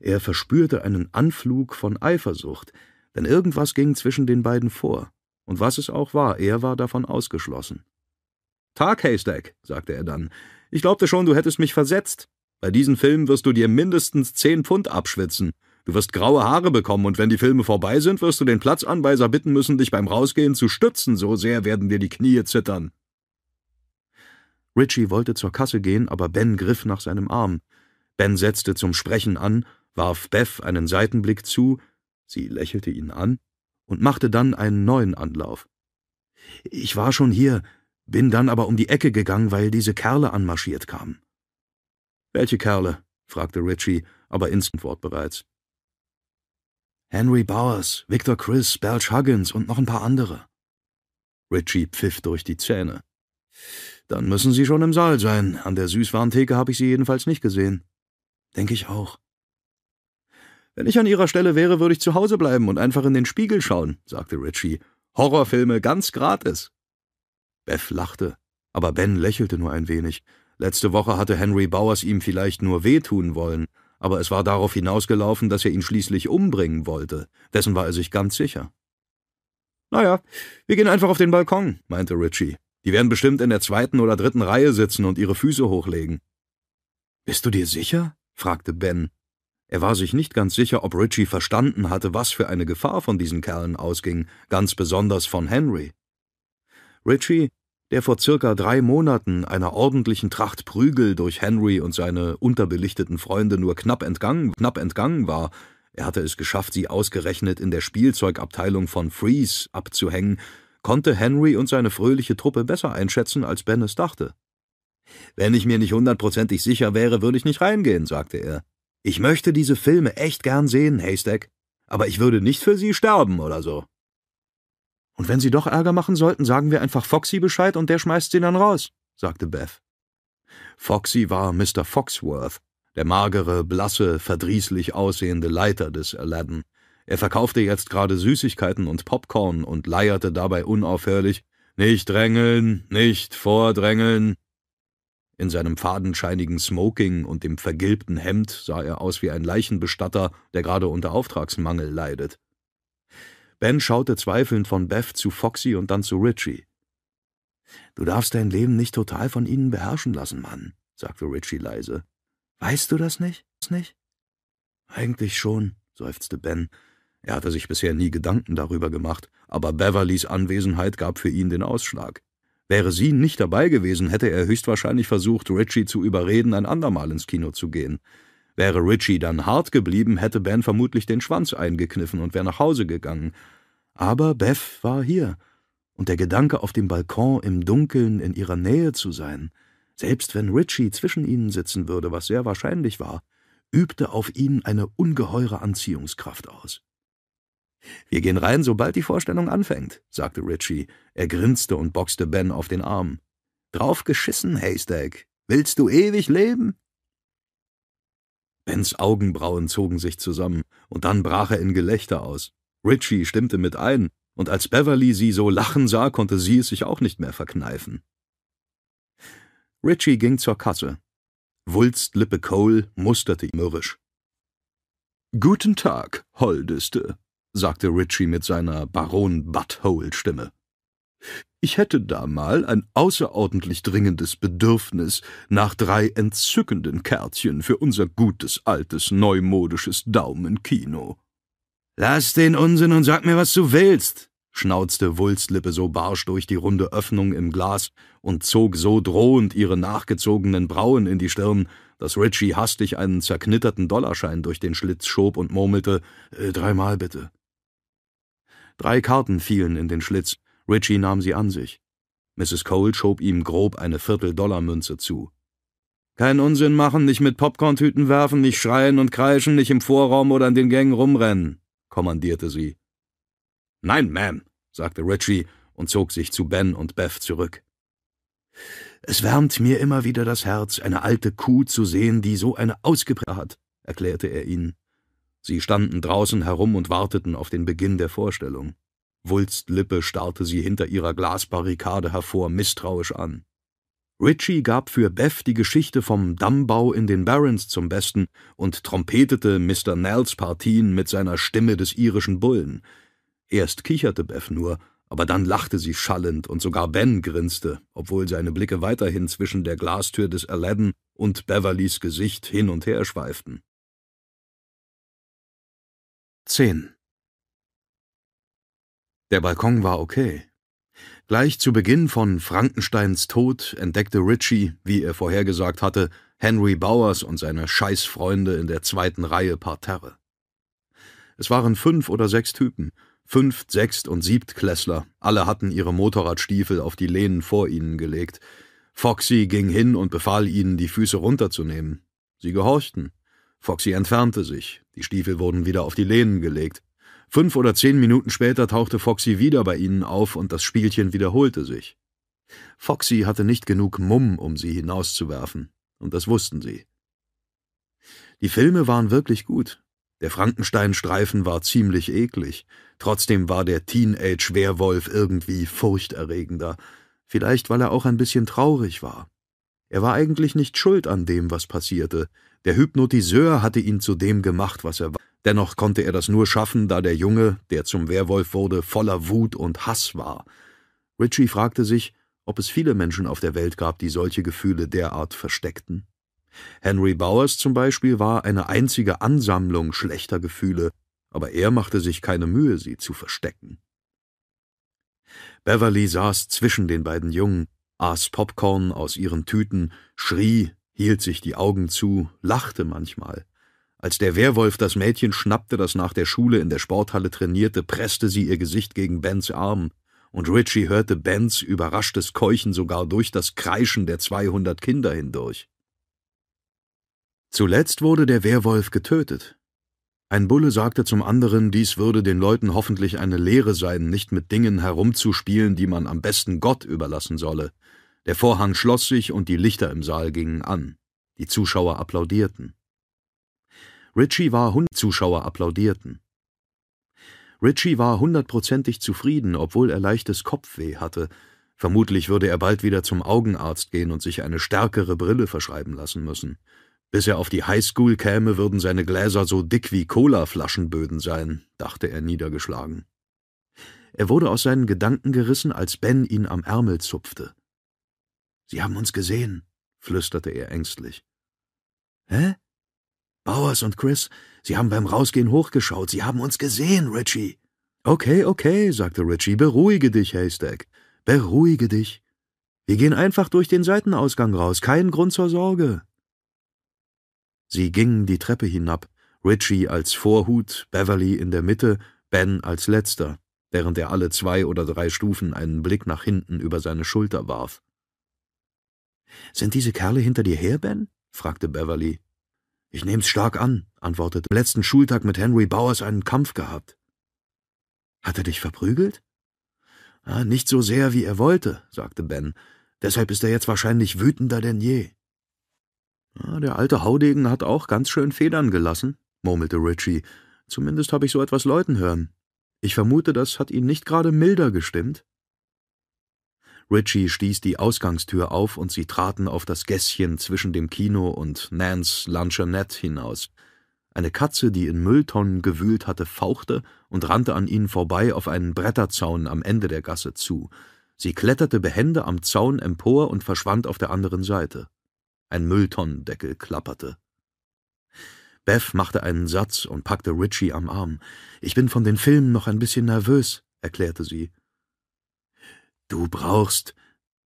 Er verspürte einen Anflug von Eifersucht, denn irgendwas ging zwischen den beiden vor, und was es auch war, er war davon ausgeschlossen. Tag, Haystack, sagte er dann. Ich glaubte schon, du hättest mich versetzt. Bei diesen Filmen wirst du dir mindestens zehn Pfund abschwitzen. Du wirst graue Haare bekommen, und wenn die Filme vorbei sind, wirst du den Platzanweiser bitten müssen, dich beim Rausgehen zu stützen, so sehr werden dir die Knie zittern. Richie wollte zur Kasse gehen, aber Ben griff nach seinem Arm. Ben setzte zum Sprechen an, warf Beth einen Seitenblick zu, sie lächelte ihn an und machte dann einen neuen Anlauf. Ich war schon hier, bin dann aber um die Ecke gegangen, weil diese Kerle anmarschiert kamen. Welche Kerle? fragte Richie, aber instant bereits. Henry Bowers, Victor Chris, Belch Huggins und noch ein paar andere. Richie pfiff durch die Zähne. Dann müssen Sie schon im Saal sein. An der Süßwarentheke habe ich Sie jedenfalls nicht gesehen. Denke ich auch. Wenn ich an Ihrer Stelle wäre, würde ich zu Hause bleiben und einfach in den Spiegel schauen, sagte Richie. Horrorfilme ganz gratis. Beth lachte, aber Ben lächelte nur ein wenig. Letzte Woche hatte Henry Bowers ihm vielleicht nur wehtun wollen, aber es war darauf hinausgelaufen, dass er ihn schließlich umbringen wollte. Dessen war er sich ganz sicher. Naja, wir gehen einfach auf den Balkon, meinte Richie. Die werden bestimmt in der zweiten oder dritten Reihe sitzen und ihre Füße hochlegen. Bist du dir sicher? fragte Ben. Er war sich nicht ganz sicher, ob Richie verstanden hatte, was für eine Gefahr von diesen Kerlen ausging, ganz besonders von Henry. Richie, der vor circa drei Monaten einer ordentlichen Tracht Prügel durch Henry und seine unterbelichteten Freunde nur knapp entgangen, knapp entgangen war, er hatte es geschafft, sie ausgerechnet in der Spielzeugabteilung von Freeze abzuhängen, konnte Henry und seine fröhliche Truppe besser einschätzen, als Ben es dachte. Wenn ich mir nicht hundertprozentig sicher wäre, würde ich nicht reingehen, sagte er. Ich möchte diese Filme echt gern sehen, Haystack, aber ich würde nicht für sie sterben oder so. Und wenn sie doch Ärger machen sollten, sagen wir einfach Foxy Bescheid und der schmeißt sie dann raus, sagte Beth. Foxy war Mr. Foxworth, der magere, blasse, verdrießlich aussehende Leiter des Aladdin. Er verkaufte jetzt gerade Süßigkeiten und Popcorn und leierte dabei unaufhörlich Nicht drängeln, nicht vordrängeln. In seinem fadenscheinigen Smoking und dem vergilbten Hemd sah er aus wie ein Leichenbestatter, der gerade unter Auftragsmangel leidet. Ben schaute zweifelnd von Beth zu Foxy und dann zu Richie. Du darfst dein Leben nicht total von ihnen beherrschen lassen, Mann, sagte Richie leise. Weißt du das nicht? Nicht? Eigentlich schon, seufzte Ben. Er hatte sich bisher nie Gedanken darüber gemacht, aber Beverlys Anwesenheit gab für ihn den Ausschlag. Wäre sie nicht dabei gewesen, hätte er höchstwahrscheinlich versucht, Richie zu überreden, ein andermal ins Kino zu gehen. Wäre Richie dann hart geblieben, hätte Ben vermutlich den Schwanz eingekniffen und wäre nach Hause gegangen. Aber Beth war hier, und der Gedanke, auf dem Balkon im Dunkeln in ihrer Nähe zu sein, selbst wenn Richie zwischen ihnen sitzen würde, was sehr wahrscheinlich war, übte auf ihn eine ungeheure Anziehungskraft aus. Wir gehen rein, sobald die Vorstellung anfängt, sagte Richie. Er grinste und boxte Ben auf den Arm. Drauf geschissen, Haystack. Willst du ewig leben? Bens Augenbrauen zogen sich zusammen, und dann brach er in Gelächter aus. Richie stimmte mit ein, und als Beverly sie so lachen sah, konnte sie es sich auch nicht mehr verkneifen. Richie ging zur Kasse. Wulstlippe Cole musterte ihn mürrisch. Guten Tag, Holdeste, sagte Richie mit seiner Baron-Butthole-Stimme. Ich hätte da mal ein außerordentlich dringendes Bedürfnis nach drei entzückenden Kärtchen für unser gutes, altes, neumodisches Daumenkino. Lass den Unsinn und sag mir, was du willst, schnauzte Wulstlippe so barsch durch die runde Öffnung im Glas und zog so drohend ihre nachgezogenen Brauen in die Stirn, dass Richie hastig einen zerknitterten Dollarschein durch den Schlitz schob und murmelte: äh, Dreimal bitte. Drei Karten fielen in den Schlitz. Richie nahm sie an sich. Mrs. Cole schob ihm grob eine Viertel-Dollar-Münze zu. Kein Unsinn machen, nicht mit Popcorntüten werfen, nicht schreien und kreischen, nicht im Vorraum oder in den Gängen rumrennen, kommandierte sie. Nein, Ma'am, sagte Richie und zog sich zu Ben und Beth zurück. Es wärmt mir immer wieder das Herz, eine alte Kuh zu sehen, die so eine ausgeprägte hat, erklärte er ihnen. Sie standen draußen herum und warteten auf den Beginn der Vorstellung. Wulstlippe starrte sie hinter ihrer Glasbarrikade hervor misstrauisch an. Richie gab für Beth die Geschichte vom Dammbau in den Barrens zum Besten und trompetete Mr. Nels Partien mit seiner Stimme des irischen Bullen. Erst kicherte Beth nur, aber dann lachte sie schallend und sogar Ben grinste, obwohl seine Blicke weiterhin zwischen der Glastür des Aladdin und Beverlys Gesicht hin und her schweiften. 10. Der Balkon war okay. Gleich zu Beginn von Frankensteins Tod entdeckte Ritchie, wie er vorhergesagt hatte, Henry Bowers und seine Scheißfreunde in der zweiten Reihe Parterre. Es waren fünf oder sechs Typen, Fünft-, Sechst- und Siebtklässler, alle hatten ihre Motorradstiefel auf die Lehnen vor ihnen gelegt. Foxy ging hin und befahl ihnen, die Füße runterzunehmen. Sie gehorchten. Foxy entfernte sich, die Stiefel wurden wieder auf die Lehnen gelegt. Fünf oder zehn Minuten später tauchte Foxy wieder bei ihnen auf und das Spielchen wiederholte sich. Foxy hatte nicht genug Mumm, um sie hinauszuwerfen, und das wussten sie. Die Filme waren wirklich gut, der Frankenstein-Streifen war ziemlich eklig. Trotzdem war der Teenage-Werwolf irgendwie furchterregender. Vielleicht, weil er auch ein bisschen traurig war. Er war eigentlich nicht schuld an dem, was passierte. Der Hypnotiseur hatte ihn zu dem gemacht, was er war. Dennoch konnte er das nur schaffen, da der Junge, der zum Werwolf wurde, voller Wut und Hass war. Richie fragte sich, ob es viele Menschen auf der Welt gab, die solche Gefühle derart versteckten. Henry Bowers zum Beispiel war eine einzige Ansammlung schlechter Gefühle, aber er machte sich keine Mühe, sie zu verstecken. Beverly saß zwischen den beiden Jungen, aß Popcorn aus ihren Tüten, schrie, hielt sich die Augen zu, lachte manchmal. Als der Werwolf das Mädchen schnappte, das nach der Schule in der Sporthalle trainierte, presste sie ihr Gesicht gegen Bens Arm, und Richie hörte Bens überraschtes Keuchen sogar durch das Kreischen der zweihundert Kinder hindurch. Zuletzt wurde der Werwolf getötet. Ein Bulle sagte zum anderen, dies würde den Leuten hoffentlich eine Lehre sein, nicht mit Dingen herumzuspielen, die man am besten Gott überlassen solle. Der Vorhang schloss sich und die Lichter im Saal gingen an. Die Zuschauer applaudierten. Richie war Zuschauer applaudierten. Richie war hundertprozentig zufrieden, obwohl er leichtes Kopfweh hatte. Vermutlich würde er bald wieder zum Augenarzt gehen und sich eine stärkere Brille verschreiben lassen müssen. Bis er auf die Highschool käme, würden seine Gläser so dick wie Cola-Flaschenböden sein, dachte er niedergeschlagen. Er wurde aus seinen Gedanken gerissen, als Ben ihn am Ärmel zupfte. Sie haben uns gesehen, flüsterte er ängstlich. Hä? Bowers und Chris, Sie haben beim Rausgehen hochgeschaut. Sie haben uns gesehen, Richie. Okay, okay, sagte Richie. Beruhige dich, Haystack. Beruhige dich. Wir gehen einfach durch den Seitenausgang raus. Kein Grund zur Sorge. Sie gingen die Treppe hinab, Richie als Vorhut, Beverly in der Mitte, Ben als letzter, während er alle zwei oder drei Stufen einen Blick nach hinten über seine Schulter warf. Sind diese Kerle hinter dir her, Ben? fragte Beverly. Ich nehm's stark an, antwortete. Am letzten Schultag mit Henry Bowers einen Kampf gehabt. Hat er dich verprügelt? Ah, nicht so sehr, wie er wollte, sagte Ben. Deshalb ist er jetzt wahrscheinlich wütender denn je. Ja, der alte Haudegen hat auch ganz schön Federn gelassen, murmelte Richie. Zumindest habe ich so etwas Leuten hören. Ich vermute, das hat ihn nicht gerade milder gestimmt. Richie stieß die Ausgangstür auf und sie traten auf das Gässchen zwischen dem Kino und Nance Luncheonette hinaus. Eine Katze, die in Mülltonnen gewühlt hatte, fauchte und rannte an ihnen vorbei auf einen Bretterzaun am Ende der Gasse zu. Sie kletterte behende am Zaun empor und verschwand auf der anderen Seite. Ein Mülltonnendeckel klapperte. Beth machte einen Satz und packte Richie am Arm. Ich bin von den Filmen noch ein bisschen nervös, erklärte sie. Du brauchst,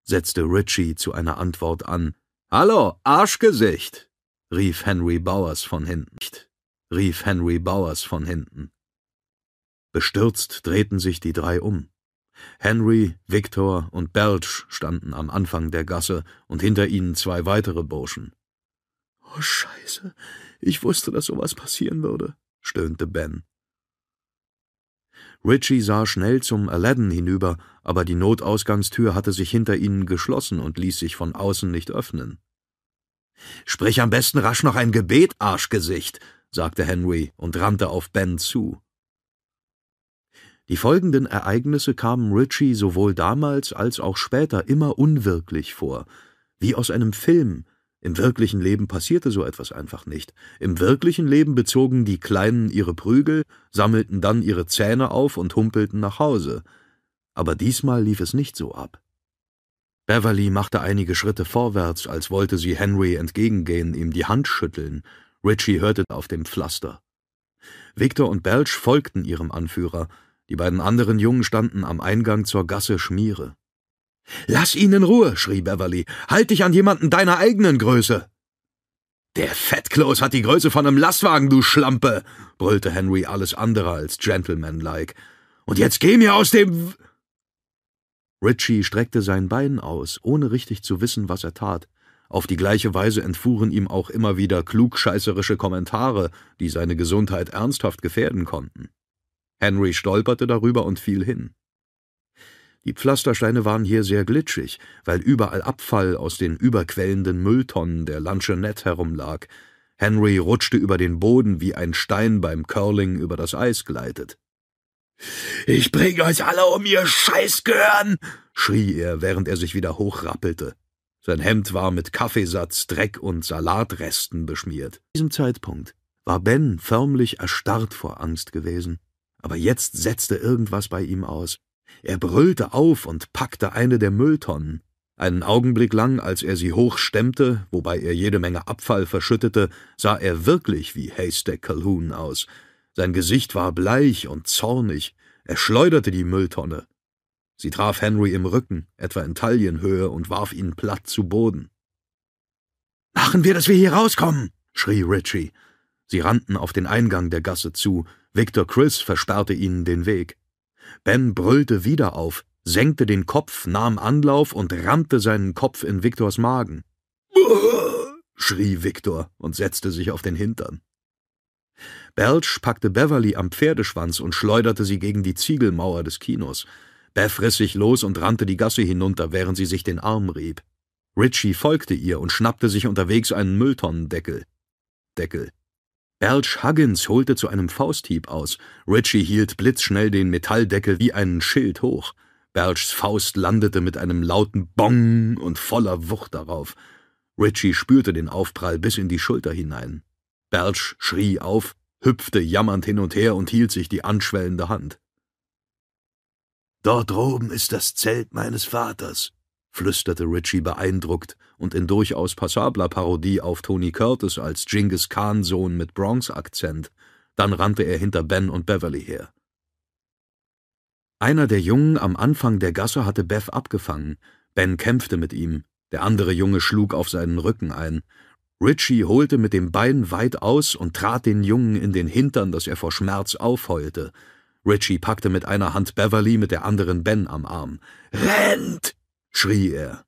setzte Richie zu einer Antwort an. Hallo, Arschgesicht, rief Henry Bowers von hinten. rief Henry Bowers von hinten. Bestürzt drehten sich die drei um. Henry, Victor und Belch standen am Anfang der Gasse und hinter ihnen zwei weitere Burschen. Oh Scheiße, ich wusste, dass sowas passieren würde, stöhnte Ben. Richie sah schnell zum Aladdin hinüber, aber die Notausgangstür hatte sich hinter ihnen geschlossen und ließ sich von außen nicht öffnen. Sprich am besten rasch noch ein Gebet, Arschgesicht, sagte Henry und rannte auf Ben zu. Die folgenden Ereignisse kamen Ritchie sowohl damals als auch später immer unwirklich vor, wie aus einem Film. Im wirklichen Leben passierte so etwas einfach nicht. Im wirklichen Leben bezogen die Kleinen ihre Prügel, sammelten dann ihre Zähne auf und humpelten nach Hause. Aber diesmal lief es nicht so ab. Beverly machte einige Schritte vorwärts, als wollte sie Henry entgegengehen, ihm die Hand schütteln. Ritchie hörte auf dem Pflaster. Victor und Belch folgten ihrem Anführer, die beiden anderen Jungen standen am Eingang zur Gasse Schmiere. Lass ihn in Ruhe, schrie Beverly. Halt dich an jemanden deiner eigenen Größe. Der Fettkloß hat die Größe von einem Lastwagen, du Schlampe, brüllte Henry alles andere als gentlemanlike. Und jetzt geh mir aus dem. Ritchie streckte sein Bein aus, ohne richtig zu wissen, was er tat. Auf die gleiche Weise entfuhren ihm auch immer wieder klugscheißerische Kommentare, die seine Gesundheit ernsthaft gefährden konnten. Henry stolperte darüber und fiel hin. Die Pflastersteine waren hier sehr glitschig, weil überall Abfall aus den überquellenden Mülltonnen der Luncheonette herumlag. Henry rutschte über den Boden, wie ein Stein beim Curling über das Eis gleitet. Ich bring euch alle um ihr Scheißgehirn! schrie er, während er sich wieder hochrappelte. Sein Hemd war mit Kaffeesatz, Dreck und Salatresten beschmiert. Zu diesem Zeitpunkt war Ben förmlich erstarrt vor Angst gewesen. Aber jetzt setzte irgendwas bei ihm aus. Er brüllte auf und packte eine der Mülltonnen. Einen Augenblick lang, als er sie hochstemmte, wobei er jede Menge Abfall verschüttete, sah er wirklich wie Haystack Calhoun aus. Sein Gesicht war bleich und zornig. Er schleuderte die Mülltonne. Sie traf Henry im Rücken, etwa in Taillenhöhe, und warf ihn platt zu Boden. Machen wir, dass wir hier rauskommen, schrie Ritchie. Sie rannten auf den Eingang der Gasse zu. Victor Chris versperrte ihnen den Weg. Ben brüllte wieder auf, senkte den Kopf, nahm Anlauf und rammte seinen Kopf in Victors Magen. schrie Victor und setzte sich auf den Hintern. Belch packte Beverly am Pferdeschwanz und schleuderte sie gegen die Ziegelmauer des Kinos. Beth riss sich los und rannte die Gasse hinunter, während sie sich den Arm rieb. Richie folgte ihr und schnappte sich unterwegs einen Mülltonnendeckel. Deckel. Belch Huggins holte zu einem Fausthieb aus. Ritchie hielt blitzschnell den Metalldeckel wie einen Schild hoch. Belchs Faust landete mit einem lauten Bong und voller Wucht darauf. Ritchie spürte den Aufprall bis in die Schulter hinein. Belch schrie auf, hüpfte jammernd hin und her und hielt sich die anschwellende Hand. Dort droben ist das Zelt meines Vaters, flüsterte Ritchie beeindruckt und in durchaus passabler Parodie auf Tony Curtis als Genghis Khan Sohn mit Bronx-Akzent, dann rannte er hinter Ben und Beverly her. Einer der Jungen am Anfang der Gasse hatte Beth abgefangen, Ben kämpfte mit ihm, der andere Junge schlug auf seinen Rücken ein. Ritchie holte mit dem Bein weit aus und trat den Jungen in den Hintern, dass er vor Schmerz aufheulte. Ritchie packte mit einer Hand Beverly, mit der anderen Ben am Arm. Rennt! Schrie er.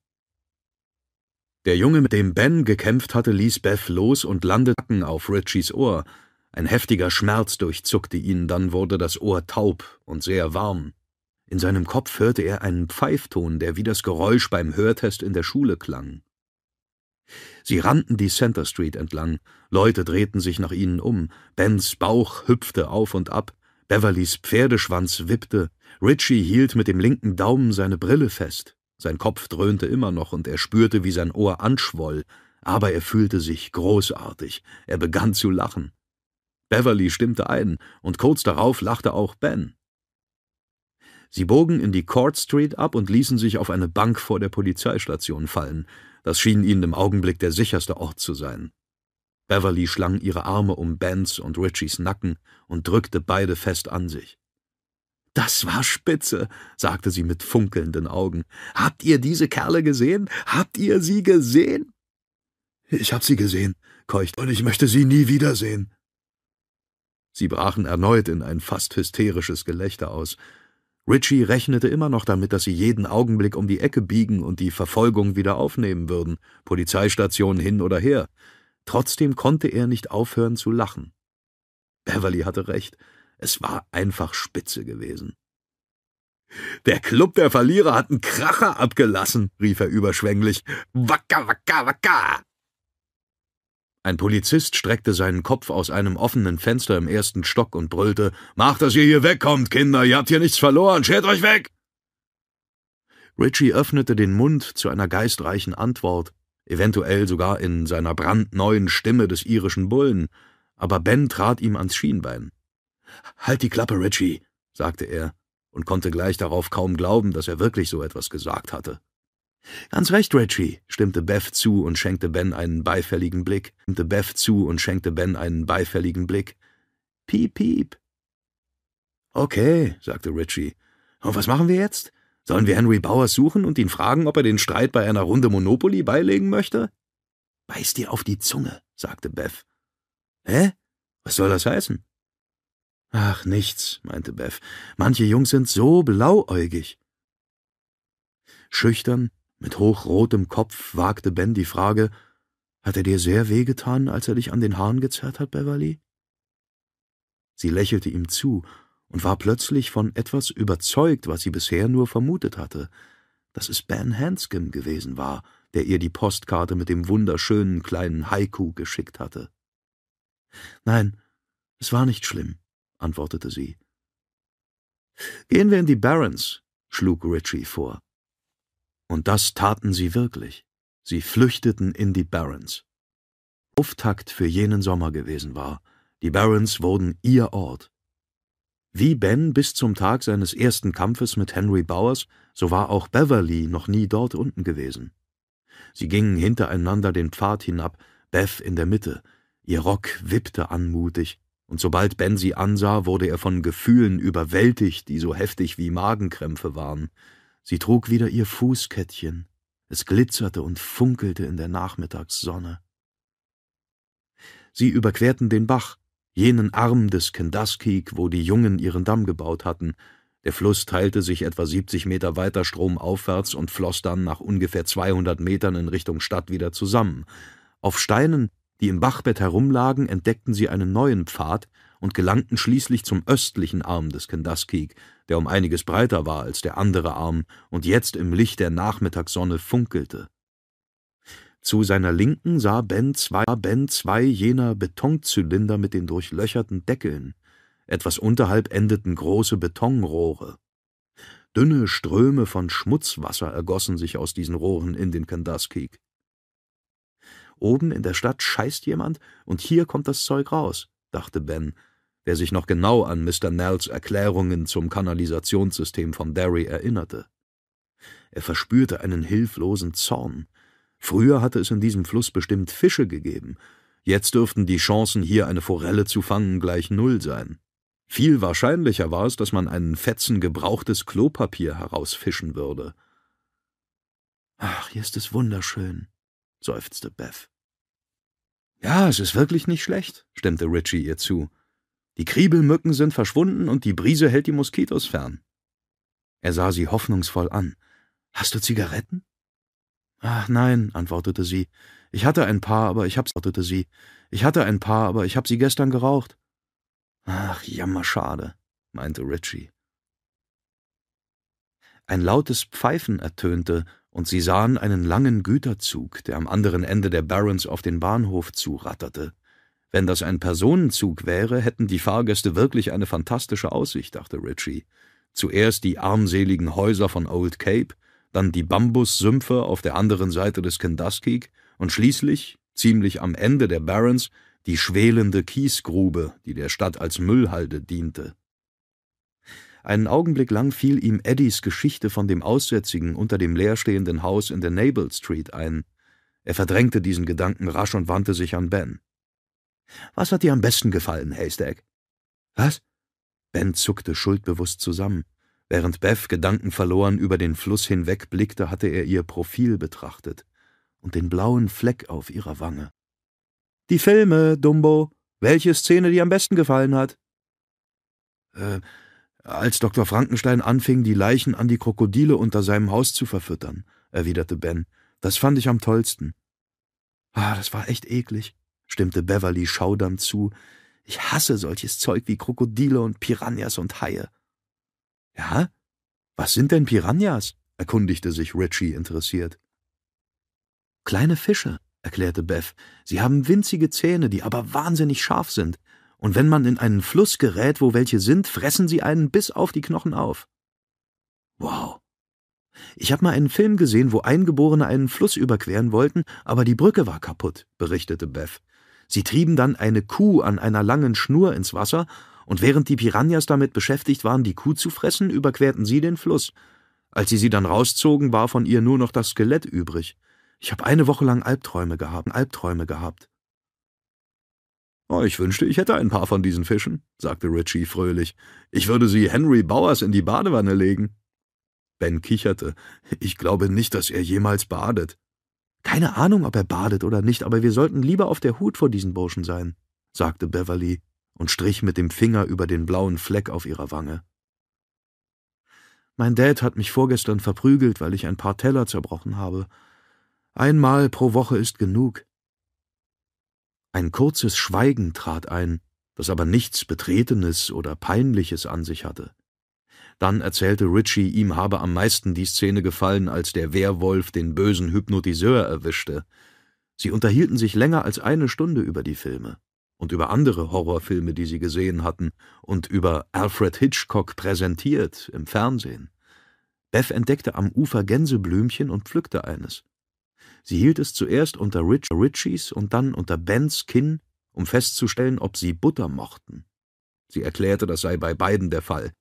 Der Junge, mit dem Ben gekämpft hatte, ließ Beth los und landete auf Richies Ohr. Ein heftiger Schmerz durchzuckte ihn, dann wurde das Ohr taub und sehr warm. In seinem Kopf hörte er einen Pfeifton, der wie das Geräusch beim Hörtest in der Schule klang. Sie rannten die Center Street entlang, Leute drehten sich nach ihnen um, Bens Bauch hüpfte auf und ab, Beverlys Pferdeschwanz wippte, Richie hielt mit dem linken Daumen seine Brille fest. Sein Kopf dröhnte immer noch, und er spürte, wie sein Ohr anschwoll, aber er fühlte sich großartig. Er begann zu lachen. Beverly stimmte ein, und kurz darauf lachte auch Ben. Sie bogen in die Court Street ab und ließen sich auf eine Bank vor der Polizeistation fallen. Das schien ihnen im Augenblick der sicherste Ort zu sein. Beverly schlang ihre Arme um Bens und Richies Nacken und drückte beide fest an sich. Das war spitze, sagte sie mit funkelnden Augen. Habt ihr diese Kerle gesehen? Habt ihr sie gesehen? Ich hab sie gesehen, keucht, und ich möchte sie nie wiedersehen. Sie brachen erneut in ein fast hysterisches Gelächter aus. Richie rechnete immer noch damit, dass sie jeden Augenblick um die Ecke biegen und die Verfolgung wieder aufnehmen würden, Polizeistation hin oder her. Trotzdem konnte er nicht aufhören zu lachen. Beverly hatte recht. Es war einfach spitze gewesen. Der Club der Verlierer hat einen Kracher abgelassen, rief er überschwänglich. Wacka, wacka, wacka! Ein Polizist streckte seinen Kopf aus einem offenen Fenster im ersten Stock und brüllte: Macht, dass ihr hier wegkommt, Kinder, ihr habt hier nichts verloren, schert euch weg! Richie öffnete den Mund zu einer geistreichen Antwort, eventuell sogar in seiner brandneuen Stimme des irischen Bullen, aber Ben trat ihm ans Schienbein. Halt die Klappe, Richie, sagte er und konnte gleich darauf kaum glauben, dass er wirklich so etwas gesagt hatte. Ganz recht, Richie, stimmte Beth zu und schenkte Ben einen beifälligen Blick. Stimmte Beth zu und schenkte Ben einen beifälligen Blick. Piep, piep. Okay, sagte Richie. Und was machen wir jetzt? Sollen wir Henry Bowers suchen und ihn fragen, ob er den Streit bei einer Runde Monopoly beilegen möchte? Beiß dir auf die Zunge, sagte Beth. Hä? Was soll das heißen? Ach, nichts, meinte Beth. Manche Jungs sind so blauäugig. Schüchtern, mit hochrotem Kopf wagte Ben die Frage, hat er dir sehr wehgetan, als er dich an den Haaren gezerrt hat, Beverly? Sie lächelte ihm zu und war plötzlich von etwas überzeugt, was sie bisher nur vermutet hatte, dass es Ben Hanscom gewesen war, der ihr die Postkarte mit dem wunderschönen kleinen Haiku geschickt hatte. Nein, es war nicht schlimm antwortete sie. Gehen wir in die Barrens, schlug Ritchie vor. Und das taten sie wirklich. Sie flüchteten in die Barrens. Auftakt für jenen Sommer gewesen war. Die Barrens wurden ihr Ort. Wie Ben bis zum Tag seines ersten Kampfes mit Henry Bowers, so war auch Beverly noch nie dort unten gewesen. Sie gingen hintereinander den Pfad hinab, Beth in der Mitte. Ihr Rock wippte anmutig, und sobald Ben sie ansah, wurde er von Gefühlen überwältigt, die so heftig wie Magenkrämpfe waren. Sie trug wieder ihr Fußkettchen, es glitzerte und funkelte in der Nachmittagssonne. Sie überquerten den Bach, jenen Arm des Kendaskik, wo die Jungen ihren Damm gebaut hatten. Der Fluss teilte sich etwa 70 Meter weiter stromaufwärts und floss dann nach ungefähr 200 Metern in Richtung Stadt wieder zusammen. Auf Steinen die im Bachbett herumlagen, entdeckten sie einen neuen Pfad und gelangten schließlich zum östlichen Arm des Kendaskik, der um einiges breiter war als der andere Arm und jetzt im Licht der Nachmittagssonne funkelte. Zu seiner Linken sah Ben zwei, ben zwei jener Betonzylinder mit den durchlöcherten Deckeln. Etwas unterhalb endeten große Betonrohre. Dünne Ströme von Schmutzwasser ergossen sich aus diesen Rohren in den Kendaskik. Oben in der Stadt scheißt jemand und hier kommt das Zeug raus, dachte Ben, der sich noch genau an Mr. Nells Erklärungen zum Kanalisationssystem von Derry erinnerte. Er verspürte einen hilflosen Zorn. Früher hatte es in diesem Fluss bestimmt Fische gegeben. Jetzt dürften die Chancen, hier eine Forelle zu fangen, gleich null sein. Viel wahrscheinlicher war es, dass man einen Fetzen gebrauchtes Klopapier herausfischen würde. Ach, hier ist es wunderschön, seufzte Beth. Ja, es ist wirklich nicht schlecht, stimmte Richie ihr zu. Die Kriebelmücken sind verschwunden und die Brise hält die Moskitos fern. Er sah sie hoffnungsvoll an. Hast du Zigaretten? Ach nein, antwortete sie. Ich hatte ein paar, aber ich hab's, antwortete sie. Ich hatte ein paar, aber ich hab sie gestern geraucht. Ach, jammerschade, meinte Richie. Ein lautes Pfeifen ertönte, und sie sahen einen langen Güterzug, der am anderen Ende der Barrens auf den Bahnhof zuratterte. Wenn das ein Personenzug wäre, hätten die Fahrgäste wirklich eine fantastische Aussicht, dachte Ritchie. Zuerst die armseligen Häuser von Old Cape, dann die Bambussümpfe auf der anderen Seite des Kendaskik und schließlich, ziemlich am Ende der Barrens, die schwelende Kiesgrube, die der Stadt als Müllhalde diente. Einen Augenblick lang fiel ihm Eddies Geschichte von dem Aussätzigen unter dem leerstehenden Haus in der Nabel Street ein. Er verdrängte diesen Gedanken rasch und wandte sich an Ben. Was hat dir am besten gefallen, Haystack? Was? Ben zuckte schuldbewusst zusammen. Während Bev gedankenverloren über den Fluss hinweg blickte, hatte er ihr Profil betrachtet und den blauen Fleck auf ihrer Wange. Die Filme, Dumbo. Welche Szene dir am besten gefallen hat? Äh, als Dr. Frankenstein anfing, die Leichen an die Krokodile unter seinem Haus zu verfüttern, erwiderte Ben. Das fand ich am tollsten. Ah, das war echt eklig, stimmte Beverly schaudernd zu. Ich hasse solches Zeug wie Krokodile und Piranhas und Haie. Ja? Was sind denn Piranhas? erkundigte sich Richie interessiert. Kleine Fische, erklärte Beth. Sie haben winzige Zähne, die aber wahnsinnig scharf sind. Und wenn man in einen Fluss gerät, wo welche sind, fressen sie einen bis auf die Knochen auf. Wow. Ich habe mal einen Film gesehen, wo Eingeborene einen Fluss überqueren wollten, aber die Brücke war kaputt, berichtete Beth. Sie trieben dann eine Kuh an einer langen Schnur ins Wasser, und während die Piranhas damit beschäftigt waren, die Kuh zu fressen, überquerten sie den Fluss. Als sie sie dann rauszogen, war von ihr nur noch das Skelett übrig. Ich habe eine Woche lang Albträume gehabt, Albträume gehabt. Oh, ich wünschte, ich hätte ein paar von diesen Fischen, sagte Richie fröhlich. Ich würde sie Henry Bowers in die Badewanne legen. Ben kicherte. Ich glaube nicht, dass er jemals badet. Keine Ahnung, ob er badet oder nicht, aber wir sollten lieber auf der Hut vor diesen Burschen sein, sagte Beverly und strich mit dem Finger über den blauen Fleck auf ihrer Wange. Mein Dad hat mich vorgestern verprügelt, weil ich ein paar Teller zerbrochen habe. Einmal pro Woche ist genug. Ein kurzes Schweigen trat ein, das aber nichts Betretenes oder Peinliches an sich hatte. Dann erzählte Richie, ihm habe am meisten die Szene gefallen, als der Werwolf den bösen Hypnotiseur erwischte. Sie unterhielten sich länger als eine Stunde über die Filme und über andere Horrorfilme, die sie gesehen hatten, und über Alfred Hitchcock präsentiert im Fernsehen. Beth entdeckte am Ufer Gänseblümchen und pflückte eines. Sie hielt es zuerst unter Rich Richies und dann unter Bens Kinn, um festzustellen, ob sie Butter mochten. Sie erklärte, das sei bei beiden der Fall.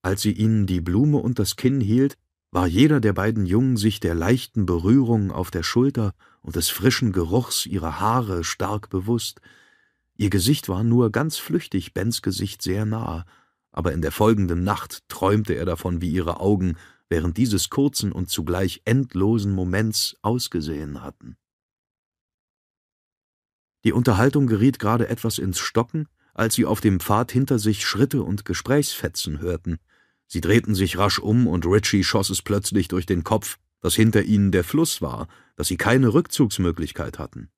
Als sie ihnen die Blume und das Kinn hielt, war jeder der beiden Jungen sich der leichten Berührung auf der Schulter und des frischen Geruchs ihrer Haare stark bewusst. Ihr Gesicht war nur ganz flüchtig Bens Gesicht sehr nahe, aber in der folgenden Nacht träumte er davon, wie ihre Augen während dieses kurzen und zugleich endlosen Moments ausgesehen hatten. Die Unterhaltung geriet gerade etwas ins Stocken, als sie auf dem Pfad hinter sich Schritte und Gesprächsfetzen hörten. Sie drehten sich rasch um und Richie schoss es plötzlich durch den Kopf, dass hinter ihnen der Fluss war, dass sie keine Rückzugsmöglichkeit hatten.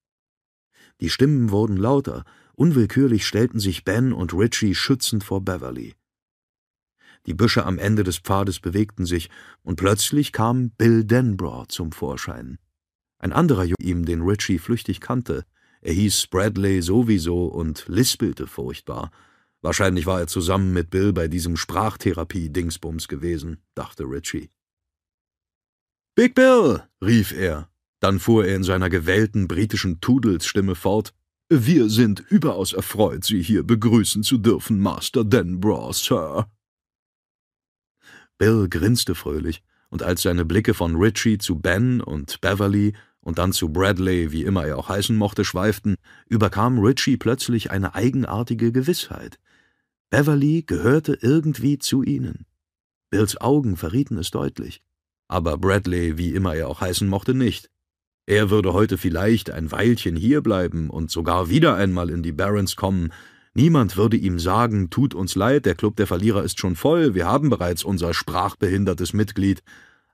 Die Stimmen wurden lauter, unwillkürlich stellten sich Ben und Richie schützend vor Beverly. Die Büsche am Ende des Pfades bewegten sich, und plötzlich kam Bill Denbrough zum Vorschein. Ein anderer Junge ihm, den Richie flüchtig kannte. Er hieß Bradley sowieso und lispelte furchtbar. Wahrscheinlich war er zusammen mit Bill bei diesem Sprachtherapie-Dingsbums gewesen, dachte Richie. Big Bill, rief er. Dann fuhr er in seiner gewählten britischen Tudelsstimme fort. Wir sind überaus erfreut, Sie hier begrüßen zu dürfen, Master Denbrough, Sir. Bill grinste fröhlich, und als seine Blicke von Richie zu Ben und Beverly und dann zu Bradley, wie immer er auch heißen mochte, schweiften, überkam Richie plötzlich eine eigenartige Gewissheit. Beverly gehörte irgendwie zu ihnen. Bills Augen verrieten es deutlich. Aber Bradley, wie immer er auch heißen mochte, nicht. Er würde heute vielleicht ein Weilchen hierbleiben und sogar wieder einmal in die Barrens kommen, Niemand würde ihm sagen, tut uns leid, der Club der Verlierer ist schon voll, wir haben bereits unser sprachbehindertes Mitglied,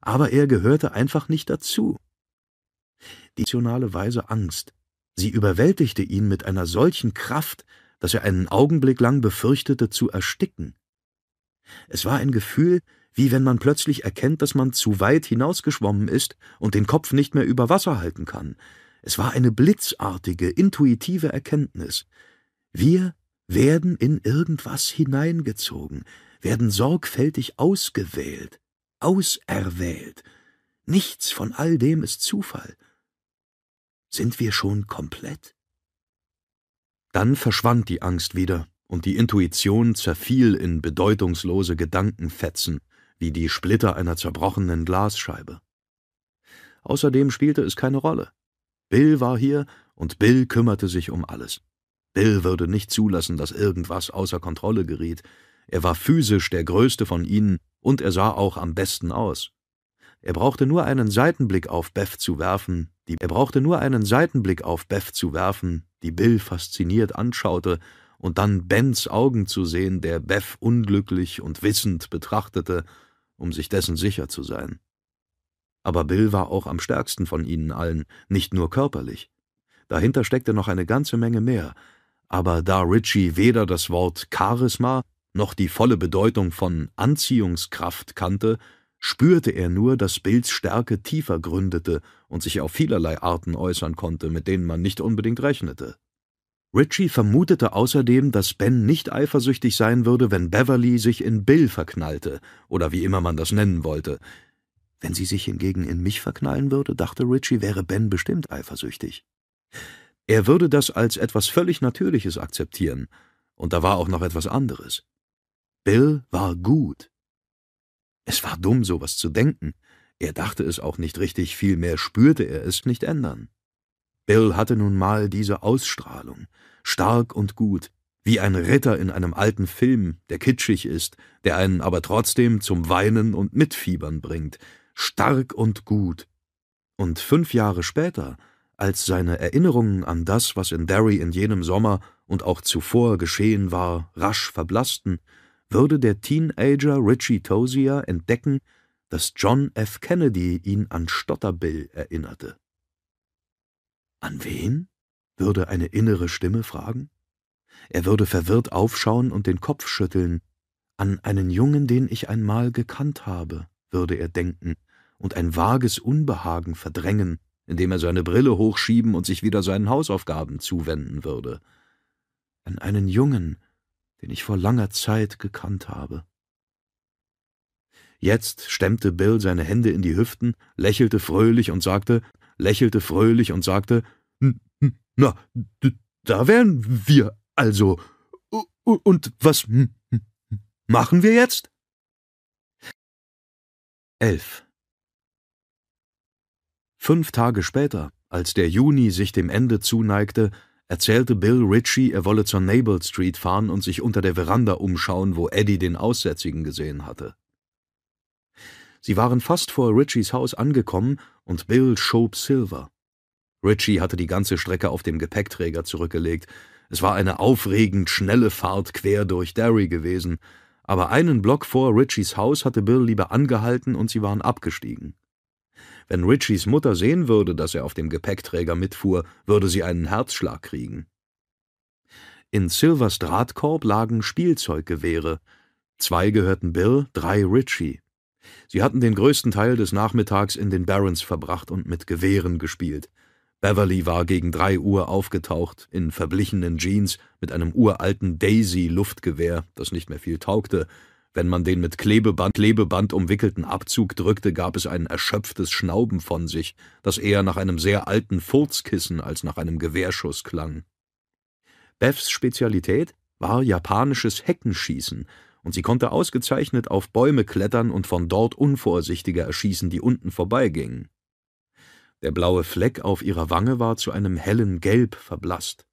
aber er gehörte einfach nicht dazu. Die nationale Weise Angst, sie überwältigte ihn mit einer solchen Kraft, dass er einen Augenblick lang befürchtete zu ersticken. Es war ein Gefühl, wie wenn man plötzlich erkennt, dass man zu weit hinausgeschwommen ist und den Kopf nicht mehr über Wasser halten kann. Es war eine blitzartige, intuitive Erkenntnis. Wir werden in irgendwas hineingezogen, werden sorgfältig ausgewählt, auserwählt. Nichts von all dem ist Zufall. Sind wir schon komplett? Dann verschwand die Angst wieder, und die Intuition zerfiel in bedeutungslose Gedankenfetzen, wie die Splitter einer zerbrochenen Glasscheibe. Außerdem spielte es keine Rolle. Bill war hier, und Bill kümmerte sich um alles. Bill würde nicht zulassen, dass irgendwas außer Kontrolle geriet. Er war physisch der größte von ihnen und er sah auch am besten aus. Er brauchte nur einen Seitenblick auf Beth zu werfen, die er brauchte nur einen Seitenblick auf Beth zu werfen, die Bill fasziniert anschaute, und dann Bens Augen zu sehen, der Beth unglücklich und wissend betrachtete, um sich dessen sicher zu sein. Aber Bill war auch am stärksten von ihnen allen, nicht nur körperlich. Dahinter steckte noch eine ganze Menge mehr, aber da Ritchie weder das Wort Charisma noch die volle Bedeutung von Anziehungskraft kannte, spürte er nur, dass Bills Stärke tiefer gründete und sich auf vielerlei Arten äußern konnte, mit denen man nicht unbedingt rechnete. Ritchie vermutete außerdem, dass Ben nicht eifersüchtig sein würde, wenn Beverly sich in Bill verknallte, oder wie immer man das nennen wollte. Wenn sie sich hingegen in mich verknallen würde, dachte Ritchie, wäre Ben bestimmt eifersüchtig. Er würde das als etwas völlig Natürliches akzeptieren, und da war auch noch etwas anderes. Bill war gut. Es war dumm, sowas zu denken. Er dachte es auch nicht richtig, vielmehr spürte er es nicht ändern. Bill hatte nun mal diese Ausstrahlung, stark und gut, wie ein Ritter in einem alten Film, der kitschig ist, der einen aber trotzdem zum Weinen und Mitfiebern bringt, stark und gut. Und fünf Jahre später, als seine Erinnerungen an das, was in Derry in jenem Sommer und auch zuvor geschehen war, rasch verblassten, würde der Teenager Richie Tozier entdecken, dass John F. Kennedy ihn an Stotterbill erinnerte. An wen? würde eine innere Stimme fragen. Er würde verwirrt aufschauen und den Kopf schütteln. An einen Jungen, den ich einmal gekannt habe, würde er denken, und ein vages Unbehagen verdrängen, indem er seine Brille hochschieben und sich wieder seinen Hausaufgaben zuwenden würde. An einen Jungen, den ich vor langer Zeit gekannt habe. Jetzt stemmte Bill seine Hände in die Hüften, lächelte fröhlich und sagte, lächelte fröhlich und sagte, na, da wären wir also. Und was machen wir jetzt? 11. Fünf Tage später, als der Juni sich dem Ende zuneigte, erzählte Bill Ritchie, er wolle zur Nabel Street fahren und sich unter der Veranda umschauen, wo Eddie den Aussätzigen gesehen hatte. Sie waren fast vor Ritchies Haus angekommen und Bill schob Silver. Ritchie hatte die ganze Strecke auf dem Gepäckträger zurückgelegt. Es war eine aufregend schnelle Fahrt quer durch Derry gewesen, aber einen Block vor Ritchies Haus hatte Bill lieber angehalten und sie waren abgestiegen. Wenn Ritchies Mutter sehen würde, dass er auf dem Gepäckträger mitfuhr, würde sie einen Herzschlag kriegen. In Silvers Drahtkorb lagen Spielzeuggewehre. Zwei gehörten Bill, drei Ritchie. Sie hatten den größten Teil des Nachmittags in den Barrens verbracht und mit Gewehren gespielt. Beverly war gegen drei Uhr aufgetaucht, in verblichenen Jeans, mit einem uralten Daisy-Luftgewehr, das nicht mehr viel taugte, wenn man den mit Klebeband, Klebeband umwickelten Abzug drückte, gab es ein erschöpftes Schnauben von sich, das eher nach einem sehr alten Furzkissen als nach einem Gewehrschuss klang. Beths Spezialität war japanisches Heckenschießen, und sie konnte ausgezeichnet auf Bäume klettern und von dort unvorsichtiger erschießen, die unten vorbeigingen. Der blaue Fleck auf ihrer Wange war zu einem hellen Gelb verblasst.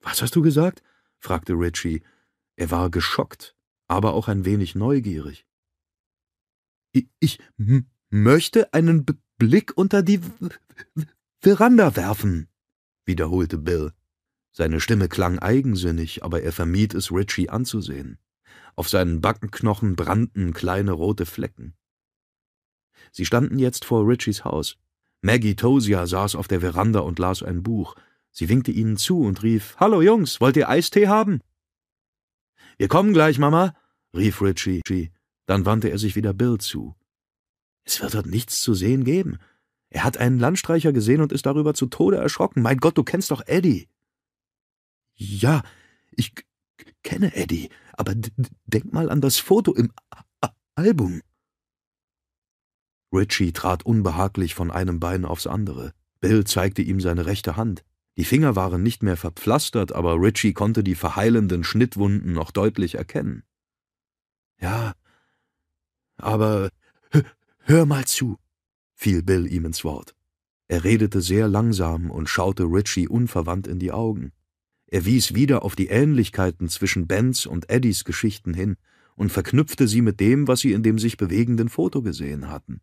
Was hast du gesagt? fragte Ritchie. Er war geschockt aber auch ein wenig neugierig. Ich möchte einen B Blick unter die v Veranda werfen, wiederholte Bill. Seine Stimme klang eigensinnig, aber er vermied es, Ritchie anzusehen. Auf seinen Backenknochen brannten kleine rote Flecken. Sie standen jetzt vor Ritchies Haus. Maggie Tosia saß auf der Veranda und las ein Buch. Sie winkte ihnen zu und rief: Hallo Jungs, wollt ihr Eistee haben? Wir kommen gleich, Mama, rief Ritchie, dann wandte er sich wieder Bill zu. Es wird dort nichts zu sehen geben. Er hat einen Landstreicher gesehen und ist darüber zu Tode erschrocken. Mein Gott, du kennst doch Eddie. Ja, ich kenne Eddie, aber denk mal an das Foto im A Album. Ritchie trat unbehaglich von einem Bein aufs andere. Bill zeigte ihm seine rechte Hand. Die Finger waren nicht mehr verpflastert, aber Ritchie konnte die verheilenden Schnittwunden noch deutlich erkennen. Ja, aber hör mal zu, fiel Bill ihm ins Wort. Er redete sehr langsam und schaute Ritchie unverwandt in die Augen. Er wies wieder auf die Ähnlichkeiten zwischen Bens und Eddies Geschichten hin und verknüpfte sie mit dem, was sie in dem sich bewegenden Foto gesehen hatten.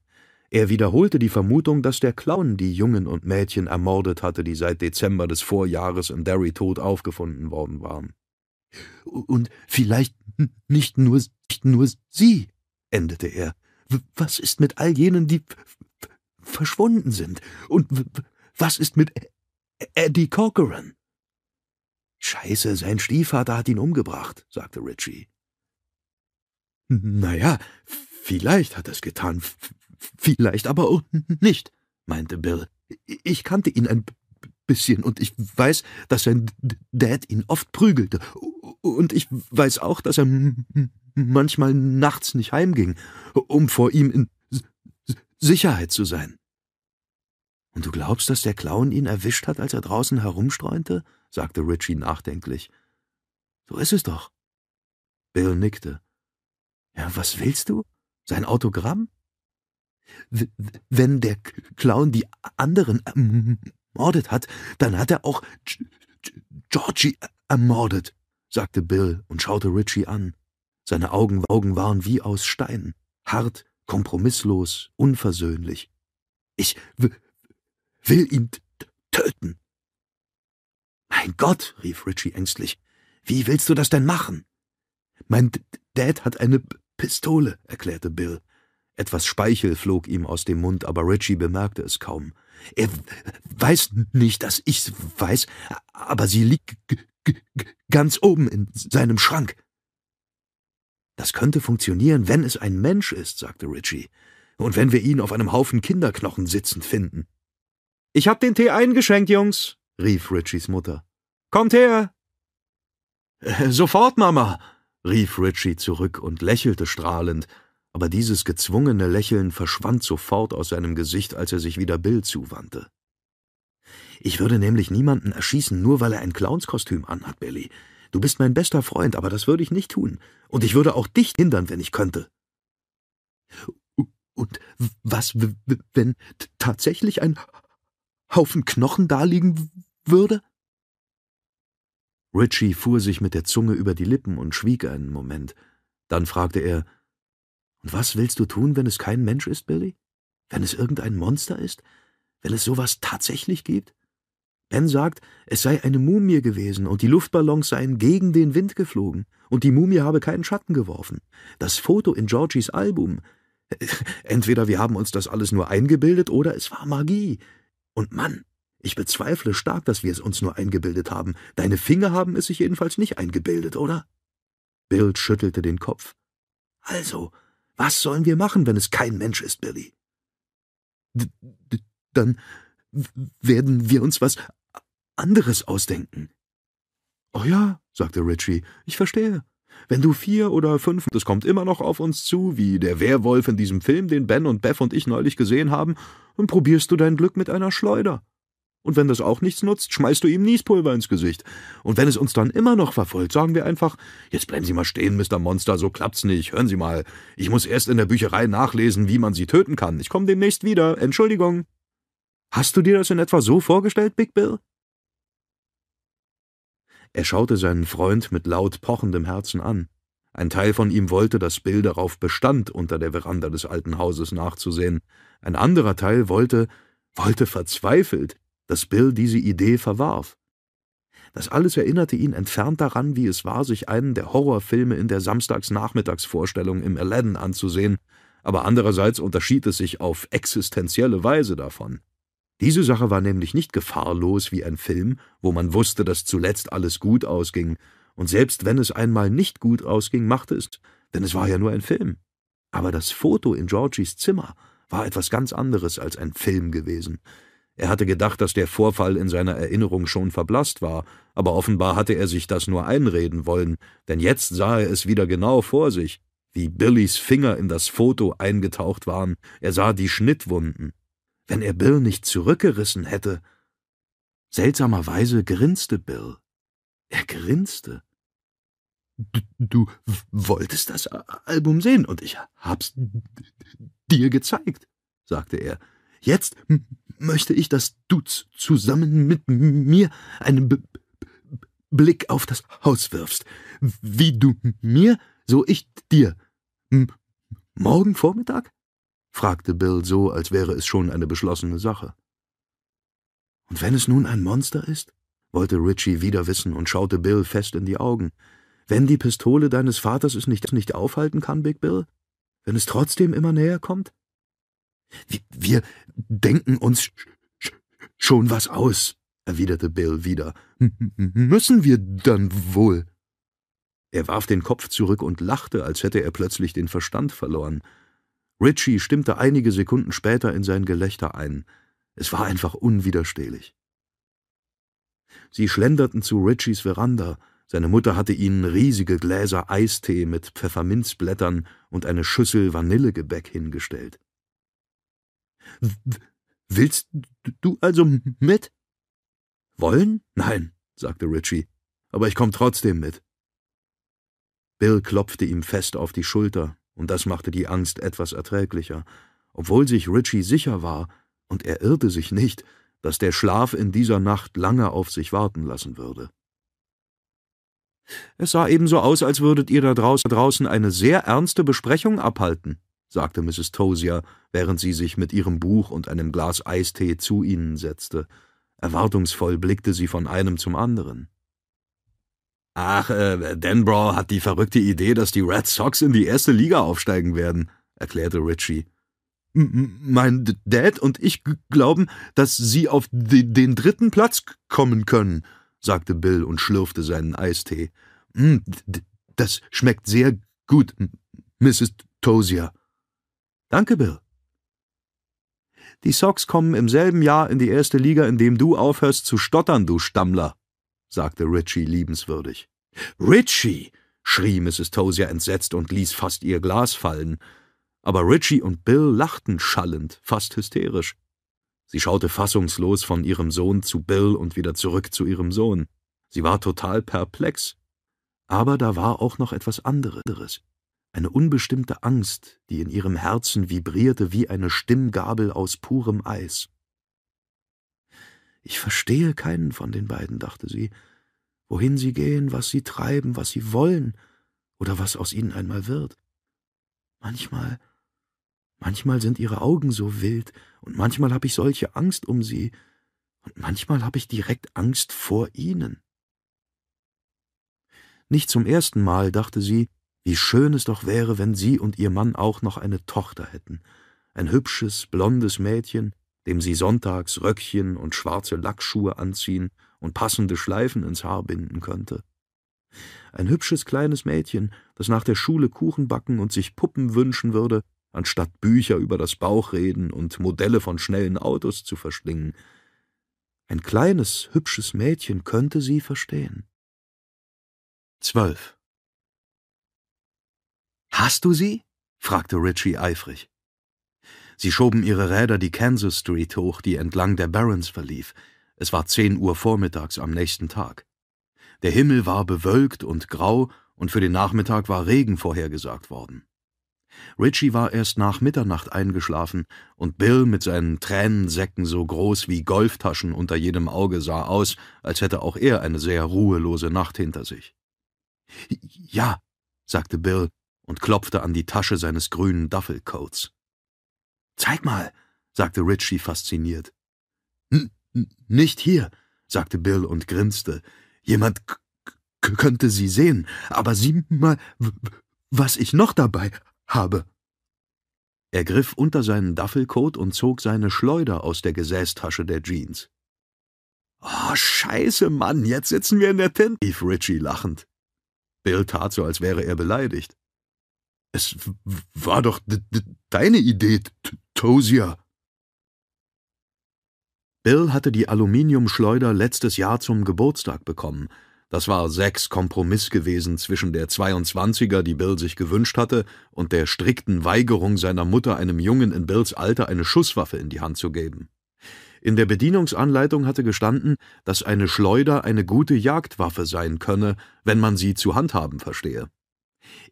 Er wiederholte die Vermutung, dass der Clown die Jungen und Mädchen ermordet hatte, die seit Dezember des Vorjahres in Derry tot aufgefunden worden waren. Und vielleicht nicht nur, nur sie, endete er. Was ist mit all jenen, die verschwunden sind? Und was ist mit Eddie Corcoran? Scheiße, sein Stiefvater hat ihn umgebracht, sagte Richie. Na ja, vielleicht hat es getan, vielleicht aber auch nicht, meinte Bill. Ich kannte ihn ein bisschen und ich weiß, dass sein Dad ihn oft prügelte. Und ich weiß auch, dass er manchmal nachts nicht heimging, um vor ihm in Sicherheit zu sein. Und du glaubst, dass der Clown ihn erwischt hat, als er draußen herumstreunte? sagte Richie nachdenklich. So ist es doch. Bill nickte. Ja, was willst du? Sein Autogramm? Wenn der Clown die anderen ermordet hat, dann hat er auch Georgie ermordet, sagte Bill und schaute Richie an. Seine Augen, Augen waren wie aus Stein, hart, kompromisslos, unversöhnlich. Ich will ihn töten. Mein Gott, rief Richie ängstlich, wie willst du das denn machen? Mein Dad hat eine Pistole, erklärte Bill. Etwas Speichel flog ihm aus dem Mund, aber Richie bemerkte es kaum. Er weiß nicht, dass ich's weiß, aber sie liegt ganz oben in seinem Schrank. Das könnte funktionieren, wenn es ein Mensch ist, sagte Richie. Und wenn wir ihn auf einem Haufen Kinderknochen sitzend finden. Ich hab den Tee eingeschenkt, Jungs, rief Richies Mutter. Kommt her! Äh, sofort, Mama, rief Richie zurück und lächelte strahlend, aber dieses gezwungene Lächeln verschwand sofort aus seinem Gesicht, als er sich wieder Bill zuwandte. Ich würde nämlich niemanden erschießen, nur weil er ein Clownskostüm anhat, Billy. Du bist mein bester Freund, aber das würde ich nicht tun. Und ich würde auch dich hindern, wenn ich könnte. Und was, wenn tatsächlich ein Haufen Knochen daliegen würde? Richie fuhr sich mit der Zunge über die Lippen und schwieg einen Moment. Dann fragte er, was willst du tun, wenn es kein Mensch ist, Billy? Wenn es irgendein Monster ist? Wenn es sowas tatsächlich gibt? Ben sagt, es sei eine Mumie gewesen und die Luftballons seien gegen den Wind geflogen und die Mumie habe keinen Schatten geworfen. Das Foto in Georgies Album. Entweder wir haben uns das alles nur eingebildet oder es war Magie. Und Mann, ich bezweifle stark, dass wir es uns nur eingebildet haben. Deine Finger haben es sich jedenfalls nicht eingebildet, oder? Bill schüttelte den Kopf. Also, was sollen wir machen, wenn es kein Mensch ist, Billy? D dann werden wir uns was anderes ausdenken. Oh ja, sagte Richie, ich verstehe. Wenn du vier oder fünf, das kommt immer noch auf uns zu, wie der Werwolf in diesem Film, den Ben und Beth und ich neulich gesehen haben, dann probierst du dein Glück mit einer Schleuder. Und wenn das auch nichts nutzt, schmeißt du ihm Niespulver ins Gesicht. Und wenn es uns dann immer noch verfolgt, sagen wir einfach, jetzt bleiben Sie mal stehen, Mr. Monster, so klappt's nicht. Hören Sie mal, ich muss erst in der Bücherei nachlesen, wie man sie töten kann. Ich komme demnächst wieder. Entschuldigung. Hast du dir das in etwa so vorgestellt, Big Bill? Er schaute seinen Freund mit laut pochendem Herzen an. Ein Teil von ihm wollte, dass Bill darauf bestand, unter der Veranda des alten Hauses nachzusehen. Ein anderer Teil wollte, wollte verzweifelt, dass Bill diese Idee verwarf. Das alles erinnerte ihn entfernt daran, wie es war, sich einen der Horrorfilme in der Samstagsnachmittagsvorstellung im Aladdin anzusehen, aber andererseits unterschied es sich auf existenzielle Weise davon. Diese Sache war nämlich nicht gefahrlos wie ein Film, wo man wusste, dass zuletzt alles gut ausging, und selbst wenn es einmal nicht gut ausging, machte es, denn es war ja nur ein Film. Aber das Foto in Georgies Zimmer war etwas ganz anderes als ein Film gewesen. Er hatte gedacht, dass der Vorfall in seiner Erinnerung schon verblasst war, aber offenbar hatte er sich das nur einreden wollen, denn jetzt sah er es wieder genau vor sich, wie Billys Finger in das Foto eingetaucht waren, er sah die Schnittwunden. Wenn er Bill nicht zurückgerissen hätte. Seltsamerweise grinste Bill. Er grinste. Du, du wolltest das Album sehen und ich hab's dir gezeigt, sagte er. Jetzt möchte ich, dass du zusammen mit mir eine B Blick auf das Haus wirfst. Wie du mir, so ich dir. M morgen Vormittag? fragte Bill so, als wäre es schon eine beschlossene Sache. Und wenn es nun ein Monster ist? wollte Richie wieder wissen und schaute Bill fest in die Augen. Wenn die Pistole deines Vaters es nicht, nicht aufhalten kann, Big Bill? Wenn es trotzdem immer näher kommt? Wir denken uns schon was aus, erwiderte Bill wieder. Müssen wir dann wohl? Er warf den Kopf zurück und lachte, als hätte er plötzlich den Verstand verloren. Richie stimmte einige Sekunden später in sein Gelächter ein. Es war einfach unwiderstehlich. Sie schlenderten zu Richies Veranda. Seine Mutter hatte ihnen riesige Gläser Eistee mit Pfefferminzblättern und eine Schüssel Vanillegebäck hingestellt. Willst du also mit? Wollen? Nein, sagte Richie, aber ich komme trotzdem mit. Bill klopfte ihm fest auf die Schulter, und das machte die Angst etwas erträglicher, obwohl sich Richie sicher war, und er irrte sich nicht, dass der Schlaf in dieser Nacht lange auf sich warten lassen würde. Es sah ebenso aus, als würdet ihr da draußen eine sehr ernste Besprechung abhalten, sagte Mrs. Tozier, während sie sich mit ihrem Buch und einem Glas Eistee zu ihnen setzte. Erwartungsvoll blickte sie von einem zum anderen. Ach, äh, Denbrough hat die verrückte Idee, dass die Red Sox in die erste Liga aufsteigen werden, erklärte Richie. Mein Dad und ich glauben, dass sie auf den dritten Platz kommen können, sagte Bill und schlürfte seinen Eistee. Das schmeckt sehr gut, Mrs. Tozier. Danke, Bill. Die Sox kommen im selben Jahr in die erste Liga, in dem du aufhörst zu stottern, du Stammler, sagte Richie liebenswürdig. Richie! schrie Mrs. Tozier entsetzt und ließ fast ihr Glas fallen. Aber Richie und Bill lachten schallend, fast hysterisch. Sie schaute fassungslos von ihrem Sohn zu Bill und wieder zurück zu ihrem Sohn. Sie war total perplex. Aber da war auch noch etwas anderes. Eine unbestimmte Angst, die in ihrem Herzen vibrierte wie eine Stimmgabel aus purem Eis. Ich verstehe keinen von den beiden, dachte sie. Wohin sie gehen, was sie treiben, was sie wollen oder was aus ihnen einmal wird. Manchmal, manchmal sind ihre Augen so wild und manchmal habe ich solche Angst um sie und manchmal habe ich direkt Angst vor ihnen. Nicht zum ersten Mal dachte sie, wie schön es doch wäre, wenn sie und ihr Mann auch noch eine Tochter hätten, ein hübsches, blondes Mädchen, dem sie sonntags Röckchen und schwarze Lackschuhe anziehen und passende Schleifen ins Haar binden könnte. Ein hübsches kleines Mädchen, das nach der Schule Kuchen backen und sich Puppen wünschen würde, anstatt Bücher über das Bauchreden und Modelle von schnellen Autos zu verschlingen. Ein kleines, hübsches Mädchen könnte sie verstehen. Zwölf. Hast du sie? fragte Richie eifrig. Sie schoben ihre Räder die Kansas Street hoch, die entlang der Barrens verlief. Es war zehn Uhr vormittags am nächsten Tag. Der Himmel war bewölkt und grau, und für den Nachmittag war Regen vorhergesagt worden. Richie war erst nach Mitternacht eingeschlafen, und Bill mit seinen Tränensäcken so groß wie Golftaschen unter jedem Auge sah aus, als hätte auch er eine sehr ruhelose Nacht hinter sich. Ja, sagte Bill und klopfte an die Tasche seines grünen Duffelcoats. Zeig mal, sagte Richie fasziniert. N nicht hier, sagte Bill und grinste. Jemand könnte sie sehen, aber sieh mal, was ich noch dabei habe. Er griff unter seinen Duffelcoat und zog seine Schleuder aus der Gesäßtasche der Jeans. Oh, scheiße, Mann, jetzt sitzen wir in der Tinte, rief Richie lachend. Bill tat so, als wäre er beleidigt. Es war doch deine Idee, Tosia. Bill hatte die Aluminiumschleuder letztes Jahr zum Geburtstag bekommen. Das war Zacks Kompromiss gewesen zwischen der 22er, die Bill sich gewünscht hatte, und der strikten Weigerung seiner Mutter, einem Jungen in Bills Alter eine Schusswaffe in die Hand zu geben. In der Bedienungsanleitung hatte gestanden, dass eine Schleuder eine gute Jagdwaffe sein könne, wenn man sie zu handhaben verstehe.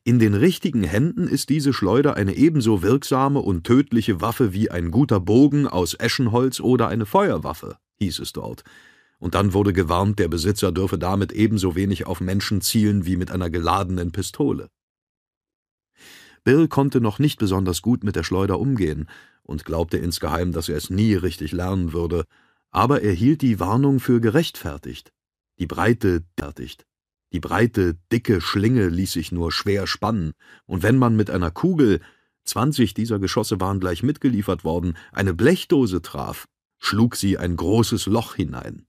In den richtigen Händen ist diese Schleuder eine ebenso wirksame und tödliche Waffe wie ein guter Bogen aus Eschenholz oder eine Feuerwaffe, hieß es dort. und dann wurde gewarnt, der Besitzer dürfe damit ebenso wenig auf Menschen zielen wie mit einer geladenen Pistole. Bill konnte noch nicht besonders gut mit der Schleuder umgehen und glaubte insgeheim, dass er es nie richtig lernen würde, aber er hielt die Warnung für gerechtfertigt. Die breite, fertigt. Die breite, dicke Schlinge ließ sich nur schwer spannen, und wenn man mit einer Kugel, zwanzig dieser Geschosse waren gleich mitgeliefert worden, eine Blechdose traf, schlug sie ein großes Loch hinein.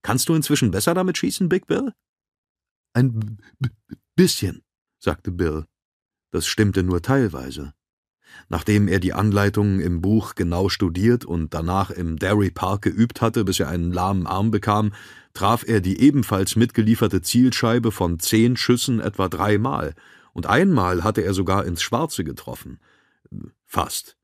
Kannst du inzwischen besser damit schießen, Big Bill? Ein bisschen, sagte Bill. Das stimmte nur teilweise. Nachdem er die Anleitungen im Buch genau studiert und danach im Derry Park geübt hatte, bis er einen lahmen Arm bekam, traf er die ebenfalls mitgelieferte Zielscheibe von zehn Schüssen etwa dreimal, und einmal hatte er sogar ins Schwarze getroffen. Fast.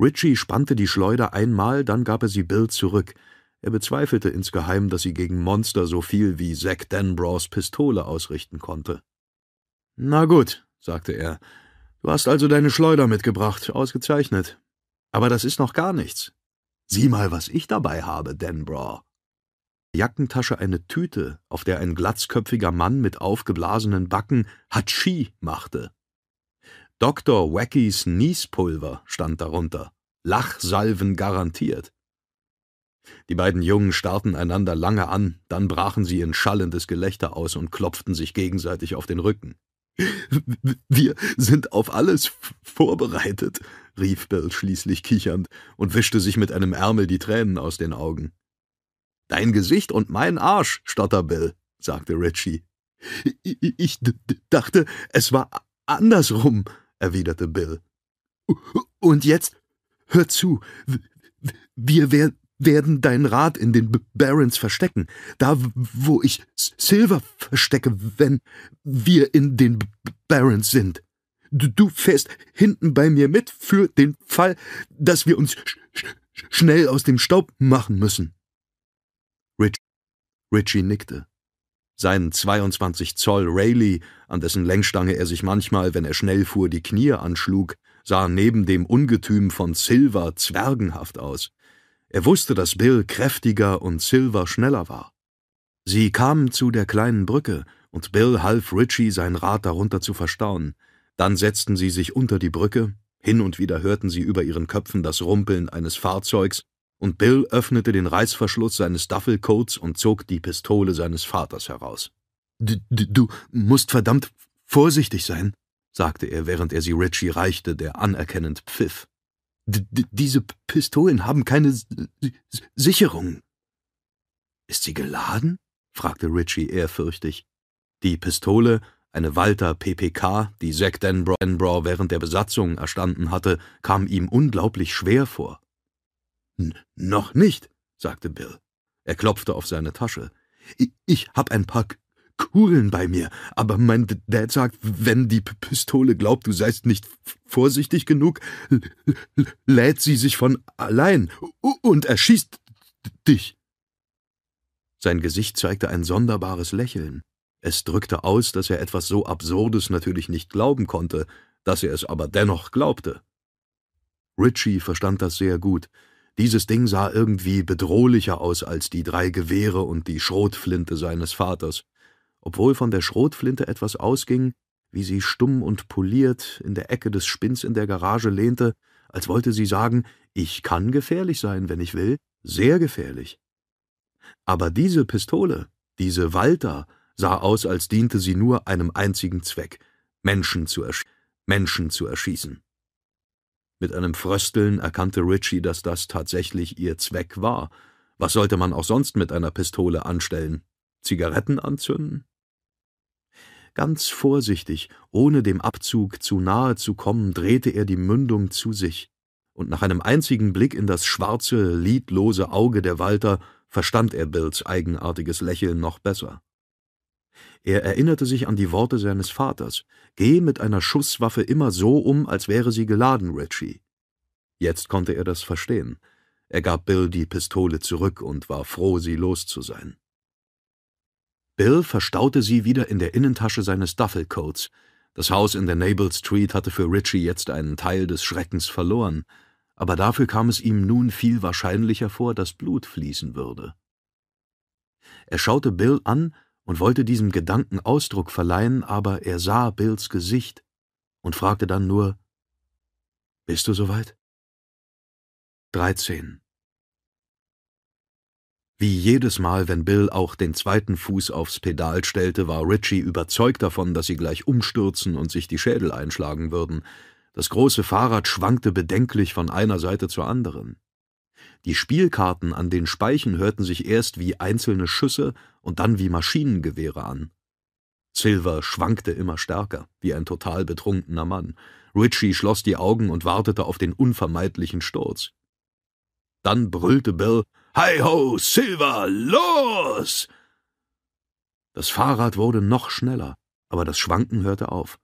Richie spannte die Schleuder einmal, dann gab er sie Bill zurück. Er bezweifelte insgeheim, dass sie gegen Monster so viel wie Zack Denbrough Pistole ausrichten konnte. Na gut, sagte er, du hast also deine Schleuder mitgebracht, ausgezeichnet. Aber das ist noch gar nichts. Sieh mal, was ich dabei habe, Denbrough. Jackentasche eine Tüte, auf der ein glatzköpfiger Mann mit aufgeblasenen Backen Hatschi machte. Dr. Wackys Niespulver stand darunter. Lachsalven garantiert. Die beiden Jungen starrten einander lange an, dann brachen sie in schallendes Gelächter aus und klopften sich gegenseitig auf den Rücken. Wir sind auf alles vorbereitet, rief Bill schließlich kichernd und wischte sich mit einem Ärmel die Tränen aus den Augen. Dein Gesicht und mein Arsch, stotter Bill, sagte Richie. Ich dachte, es war andersrum, erwiderte Bill. Und jetzt hör zu, wir werden dein Rad in den Barons verstecken, da wo ich Silver verstecke, wenn wir in den Barons sind. Du fährst hinten bei mir mit für den Fall, dass wir uns sch sch schnell aus dem Staub machen müssen. Rich Richie nickte. Sein 22 Zoll Rayleigh, an dessen Lenkstange er sich manchmal, wenn er schnell fuhr, die Knie anschlug, sah neben dem Ungetüm von Silver zwergenhaft aus. Er wusste, dass Bill kräftiger und Silver schneller war. Sie kamen zu der kleinen Brücke, und Bill half Richie, sein Rad darunter zu verstauen. Dann setzten sie sich unter die Brücke, hin und wieder hörten sie über ihren Köpfen das Rumpeln eines Fahrzeugs, und Bill öffnete den Reißverschluss seines Duffelcoats und zog die Pistole seines Vaters heraus. Du, du musst verdammt vorsichtig sein, sagte er, während er sie Richie reichte, der anerkennend pfiff. Diese Pistolen haben keine S Sicherung. Ist sie geladen? fragte Richie ehrfürchtig. Die Pistole, eine Walter PPK, die Zack Denbrough während der Besatzung erstanden hatte, kam ihm unglaublich schwer vor. Noch nicht, sagte Bill. Er klopfte auf seine Tasche. Ich, ich hab ein paar Kugeln bei mir, aber mein Dad sagt, wenn die Pistole glaubt, du seist nicht vorsichtig genug, lädt sie sich von allein und erschießt dich. Sein Gesicht zeigte ein sonderbares Lächeln. Es drückte aus, dass er etwas so Absurdes natürlich nicht glauben konnte, dass er es aber dennoch glaubte. Richie verstand das sehr gut. Dieses Ding sah irgendwie bedrohlicher aus als die drei Gewehre und die Schrotflinte seines Vaters obwohl von der Schrotflinte etwas ausging, wie sie stumm und poliert in der Ecke des Spinns in der Garage lehnte, als wollte sie sagen, ich kann gefährlich sein, wenn ich will, sehr gefährlich. Aber diese Pistole, diese Walter, sah aus, als diente sie nur einem einzigen Zweck, Menschen zu, ersch Menschen zu erschießen. Mit einem Frösteln erkannte Richie, dass das tatsächlich ihr Zweck war. Was sollte man auch sonst mit einer Pistole anstellen? Zigaretten anzünden? Ganz vorsichtig, ohne dem Abzug zu nahe zu kommen, drehte er die Mündung zu sich, und nach einem einzigen Blick in das schwarze, lidlose Auge der Walter verstand er Bills eigenartiges Lächeln noch besser. Er erinnerte sich an die Worte seines Vaters, geh mit einer Schusswaffe immer so um, als wäre sie geladen, Richie. Jetzt konnte er das verstehen. Er gab Bill die Pistole zurück und war froh, sie los zu sein. Bill verstaute sie wieder in der Innentasche seines Duffelcoats. Das Haus in der Nable Street hatte für Richie jetzt einen Teil des Schreckens verloren. aber dafür kam es ihm nun viel wahrscheinlicher vor, dass Blut fließen würde. Er schaute Bill an und wollte diesem Gedanken Ausdruck verleihen, aber er sah Bills Gesicht und fragte dann nur Bist du soweit? Dreizehn. Wie jedes Mal, wenn Bill auch den zweiten Fuß aufs Pedal stellte, war Ritchie überzeugt davon, dass sie gleich umstürzen und sich die Schädel einschlagen würden. Das große Fahrrad schwankte bedenklich von einer Seite zur anderen. Die Spielkarten an den Speichen hörten sich erst wie einzelne Schüsse und dann wie Maschinengewehre an. Silver schwankte immer stärker, wie ein total betrunkener Mann. Ritchie schloss die Augen und wartete auf den unvermeidlichen Sturz. Dann brüllte Bill Hi ho, Silver, los! Das Fahrrad wurde noch schneller, aber das Schwanken hörte auf.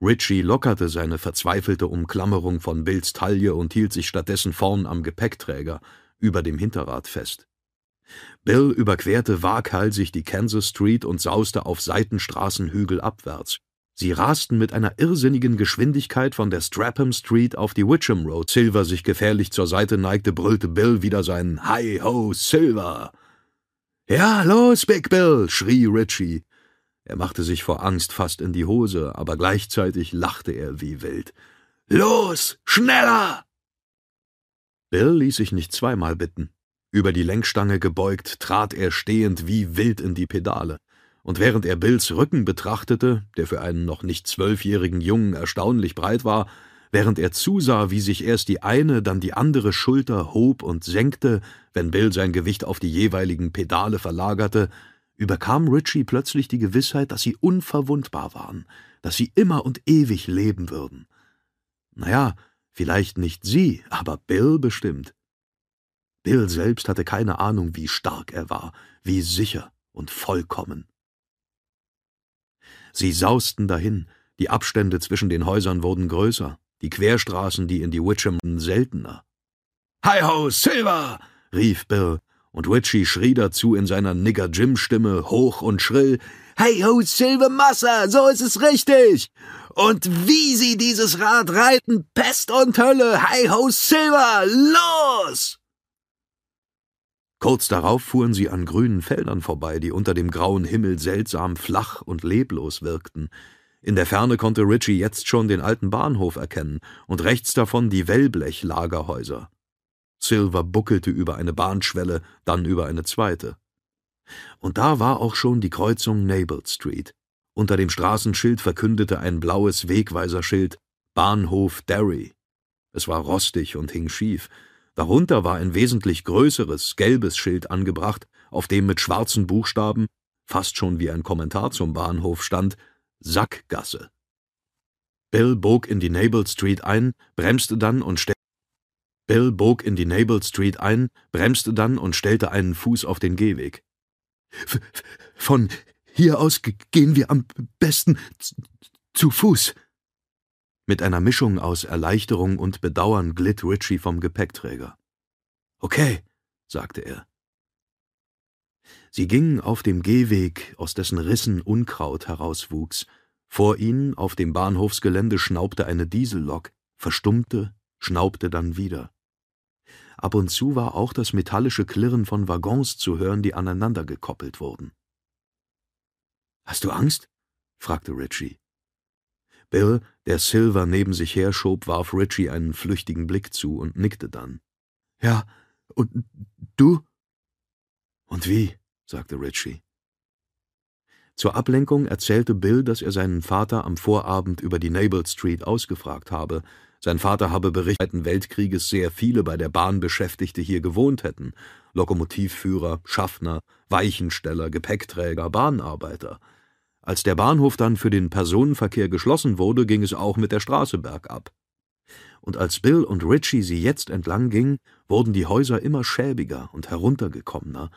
Ritchie lockerte seine verzweifelte Umklammerung von Bills Taille und hielt sich stattdessen vorn am Gepäckträger, über dem Hinterrad fest. Bill überquerte waghalsig die Kansas Street und sauste auf Seitenstraßenhügel abwärts. Sie rasten mit einer irrsinnigen Geschwindigkeit von der Strapham Street auf die Witcham Road. Silver sich gefährlich zur Seite neigte, brüllte Bill wieder sein Hi ho, Silver! Ja, los, Big Bill! schrie Ritchie. Er machte sich vor Angst fast in die Hose, aber gleichzeitig lachte er wie wild. Los, schneller! Bill ließ sich nicht zweimal bitten. Über die Lenkstange gebeugt, trat er stehend wie wild in die Pedale. Und während er Bills Rücken betrachtete, der für einen noch nicht zwölfjährigen Jungen erstaunlich breit war, während er zusah, wie sich erst die eine, dann die andere Schulter hob und senkte, wenn Bill sein Gewicht auf die jeweiligen Pedale verlagerte, überkam Ritchie plötzlich die Gewissheit, dass sie unverwundbar waren, dass sie immer und ewig leben würden. Naja, vielleicht nicht sie, aber Bill bestimmt. Bill selbst hatte keine Ahnung, wie stark er war, wie sicher und vollkommen. Sie sausten dahin, die Abstände zwischen den Häusern wurden größer, die Querstraßen, die in die Witcham seltener. Hi ho, Silver! rief Bill und Ritchie schrie dazu in seiner Nigger-Jim-Stimme hoch und schrill: Hey ho, Silver Massa, so ist es richtig! Und wie sie dieses Rad reiten, Pest und Hölle! Hi ho, Silver, los! Kurz darauf fuhren sie an grünen Feldern vorbei, die unter dem grauen Himmel seltsam flach und leblos wirkten. In der Ferne konnte Ritchie jetzt schon den alten Bahnhof erkennen und rechts davon die Wellblechlagerhäuser. Silver buckelte über eine Bahnschwelle, dann über eine zweite. Und da war auch schon die Kreuzung Nabel Street. Unter dem Straßenschild verkündete ein blaues Wegweiserschild Bahnhof Derry. Es war rostig und hing schief. Darunter war ein wesentlich größeres, gelbes Schild angebracht, auf dem mit schwarzen Buchstaben, fast schon wie ein Kommentar zum Bahnhof stand, Sackgasse. Bill bog in die Nabel Street ein, bremste dann und stellte Bill bog in die Nabel Street ein, bremste dann und stellte einen Fuß auf den Gehweg. Von hier aus gehen wir am besten zu Fuß. Mit einer Mischung aus Erleichterung und Bedauern glitt Ritchie vom Gepäckträger. Okay, sagte er. Sie gingen auf dem Gehweg, aus dessen Rissen Unkraut herauswuchs. Vor ihnen auf dem Bahnhofsgelände schnaubte eine Diesellok, verstummte, schnaubte dann wieder. Ab und zu war auch das metallische Klirren von Waggons zu hören, die aneinander gekoppelt wurden. Hast du Angst? fragte Ritchie. Bill, der Silver neben sich herschob, warf Ritchie einen flüchtigen Blick zu und nickte dann. Ja, und du? Und wie? sagte Ritchie. Zur Ablenkung erzählte Bill, dass er seinen Vater am Vorabend über die Nabel Street ausgefragt habe, sein Vater habe berichtet, des Weltkrieges sehr viele bei der Bahn Beschäftigte hier gewohnt hätten. Lokomotivführer, Schaffner, Weichensteller, Gepäckträger, Bahnarbeiter. Als der Bahnhof dann für den Personenverkehr geschlossen wurde, ging es auch mit der Straße bergab. Und als Bill und Ritchie sie jetzt entlang gingen, wurden die Häuser immer schäbiger und heruntergekommener.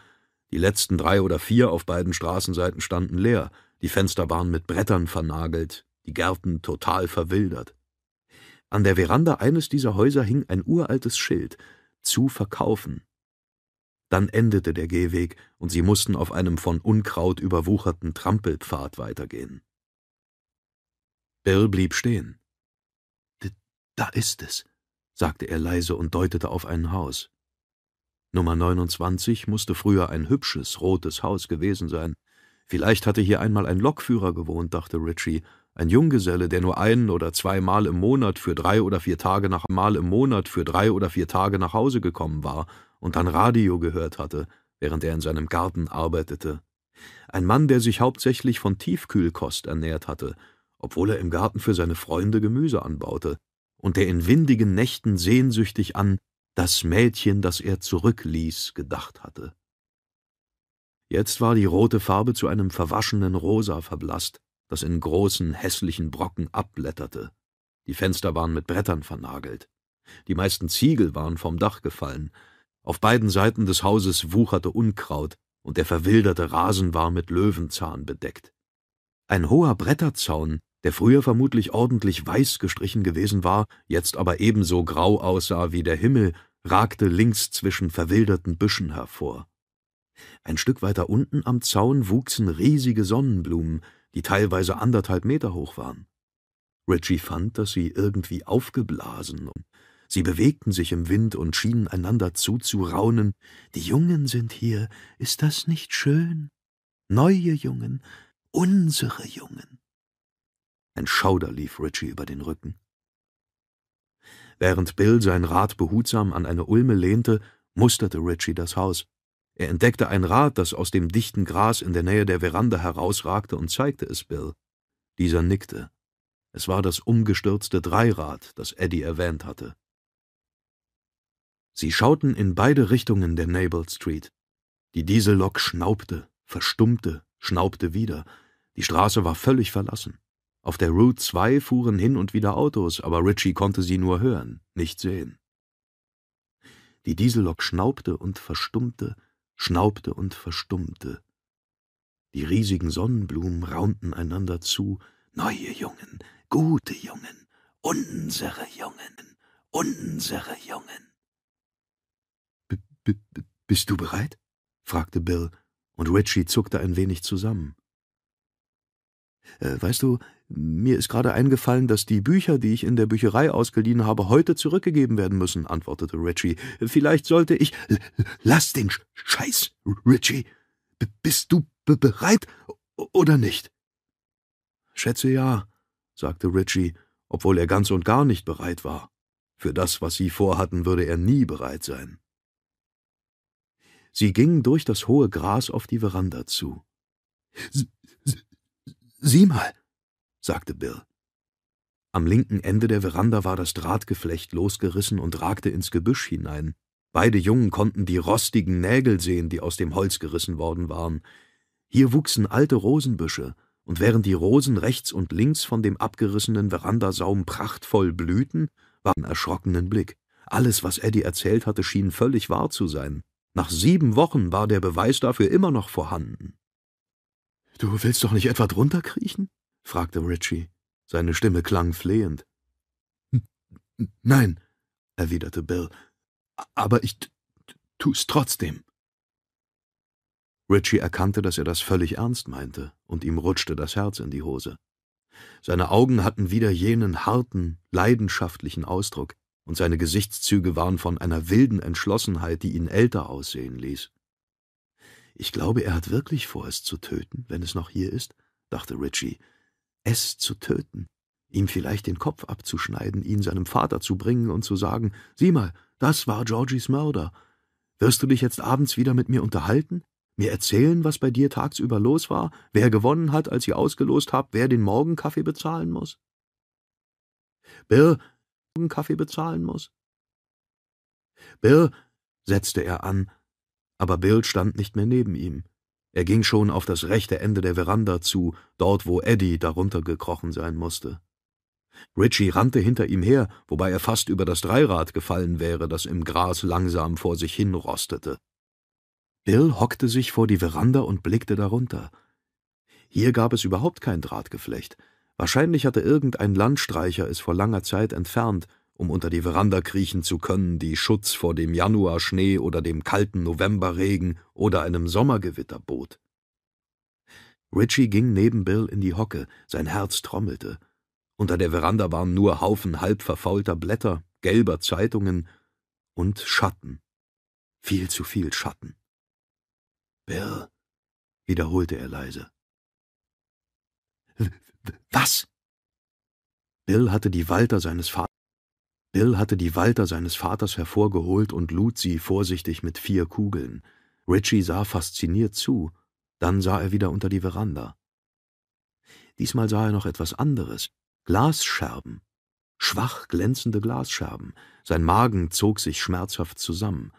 Die letzten drei oder vier auf beiden Straßenseiten standen leer, die Fenster waren mit Brettern vernagelt, die Gärten total verwildert. An der Veranda eines dieser Häuser hing ein uraltes Schild zu verkaufen. Dann endete der Gehweg, und sie mussten auf einem von Unkraut überwucherten Trampelpfad weitergehen. Bill blieb stehen. Da ist es, sagte er leise und deutete auf ein Haus. Nummer 29 musste früher ein hübsches, rotes Haus gewesen sein. Vielleicht hatte hier einmal ein Lokführer gewohnt, dachte Ritchie, ein Junggeselle, der nur ein oder zweimal im Monat für drei oder vier Tage nach Mal im Monat für drei oder vier Tage nach Hause gekommen war und dann Radio gehört hatte, während er in seinem Garten arbeitete. Ein Mann, der sich hauptsächlich von Tiefkühlkost ernährt hatte, obwohl er im Garten für seine Freunde Gemüse anbaute, und der in windigen Nächten sehnsüchtig an das Mädchen, das er zurückließ, gedacht hatte. Jetzt war die rote Farbe zu einem verwaschenen Rosa verblasst, das in großen, hässlichen Brocken abblätterte. Die Fenster waren mit Brettern vernagelt. Die meisten Ziegel waren vom Dach gefallen. Auf beiden Seiten des Hauses wucherte Unkraut, und der verwilderte Rasen war mit Löwenzahn bedeckt. Ein hoher Bretterzaun, der früher vermutlich ordentlich weiß gestrichen gewesen war, jetzt aber ebenso grau aussah wie der Himmel, ragte links zwischen verwilderten Büschen hervor. Ein Stück weiter unten am Zaun wuchsen riesige Sonnenblumen, die teilweise anderthalb Meter hoch waren. Richie fand, dass sie irgendwie aufgeblasen und sie bewegten sich im Wind und schienen einander zuzuraunen. Die Jungen sind hier, ist das nicht schön? Neue Jungen, unsere Jungen. Ein Schauder lief Richie über den Rücken. Während Bill sein Rad behutsam an eine Ulme lehnte, musterte Richie das Haus. Er entdeckte ein Rad, das aus dem dichten Gras in der Nähe der Veranda herausragte, und zeigte es Bill. Dieser nickte. Es war das umgestürzte Dreirad, das Eddie erwähnt hatte. Sie schauten in beide Richtungen der Nabel Street. Die Diesellok schnaubte, verstummte, schnaubte wieder. Die Straße war völlig verlassen. Auf der Route 2 fuhren hin und wieder Autos, aber Ritchie konnte sie nur hören, nicht sehen. Die Diesellok schnaubte und verstummte, schnaubte und verstummte. Die riesigen Sonnenblumen raunten einander zu, neue Jungen, gute Jungen, unsere Jungen, unsere Jungen. B bist du bereit? fragte Bill, und Ritchie zuckte ein wenig zusammen. Äh, weißt du, mir ist gerade eingefallen, dass die Bücher, die ich in der Bücherei ausgeliehen habe, heute zurückgegeben werden müssen, antwortete Richie. Vielleicht sollte ich. Lass den Scheiß, Richie. B bist du bereit oder nicht? Schätze ja, sagte Richie, obwohl er ganz und gar nicht bereit war. Für das, was sie vorhatten, würde er nie bereit sein. Sie gingen durch das hohe Gras auf die Veranda zu. Sieh mal, sagte Bill. Am linken Ende der Veranda war das Drahtgeflecht losgerissen und ragte ins Gebüsch hinein. Beide Jungen konnten die rostigen Nägel sehen, die aus dem Holz gerissen worden waren. Hier wuchsen alte Rosenbüsche, und während die Rosen rechts und links von dem abgerissenen Verandasaum prachtvoll blühten, war ein erschrockenen Blick. Alles, was Eddie erzählt hatte, schien völlig wahr zu sein. Nach sieben Wochen war der Beweis dafür immer noch vorhanden. Du willst doch nicht etwa drunter kriechen? fragte Ritchie. Seine Stimme klang flehend. Nein, erwiderte Bill, aber ich tu's trotzdem. Ritchie erkannte, dass er das völlig ernst meinte, und ihm rutschte das Herz in die Hose. Seine Augen hatten wieder jenen harten, leidenschaftlichen Ausdruck, und seine Gesichtszüge waren von einer wilden Entschlossenheit, die ihn älter aussehen ließ. Ich glaube, er hat wirklich vor, es zu töten, wenn es noch hier ist, dachte Ritchie. Es zu töten, ihm vielleicht den Kopf abzuschneiden, ihn seinem Vater zu bringen und zu sagen, sieh mal, das war Georgies Mörder. Wirst du dich jetzt abends wieder mit mir unterhalten? Mir erzählen, was bei dir tagsüber los war, wer gewonnen hat, als ihr ausgelost habt, wer den Morgenkaffee bezahlen muss? Bill, Morgenkaffee bezahlen muss? Bill, setzte er an, aber Bill stand nicht mehr neben ihm. Er ging schon auf das rechte Ende der Veranda zu, dort wo Eddie darunter gekrochen sein musste. Richie rannte hinter ihm her, wobei er fast über das Dreirad gefallen wäre, das im Gras langsam vor sich hin rostete. Bill hockte sich vor die Veranda und blickte darunter. Hier gab es überhaupt kein Drahtgeflecht. Wahrscheinlich hatte irgendein Landstreicher es vor langer Zeit entfernt um unter die Veranda kriechen zu können, die Schutz vor dem Januarschnee oder dem kalten Novemberregen oder einem Sommergewitter bot. Richie ging neben Bill in die Hocke, sein Herz trommelte. Unter der Veranda waren nur Haufen halb verfaulter Blätter, gelber Zeitungen und Schatten. Viel zu viel Schatten. Bill, wiederholte er leise. Was? Bill hatte die Walter seines Vaters Bill hatte die Walter seines Vaters hervorgeholt und lud sie vorsichtig mit vier Kugeln. Richie sah fasziniert zu, dann sah er wieder unter die Veranda. Diesmal sah er noch etwas anderes. Glasscherben. Schwach glänzende Glasscherben. Sein Magen zog sich schmerzhaft zusammen.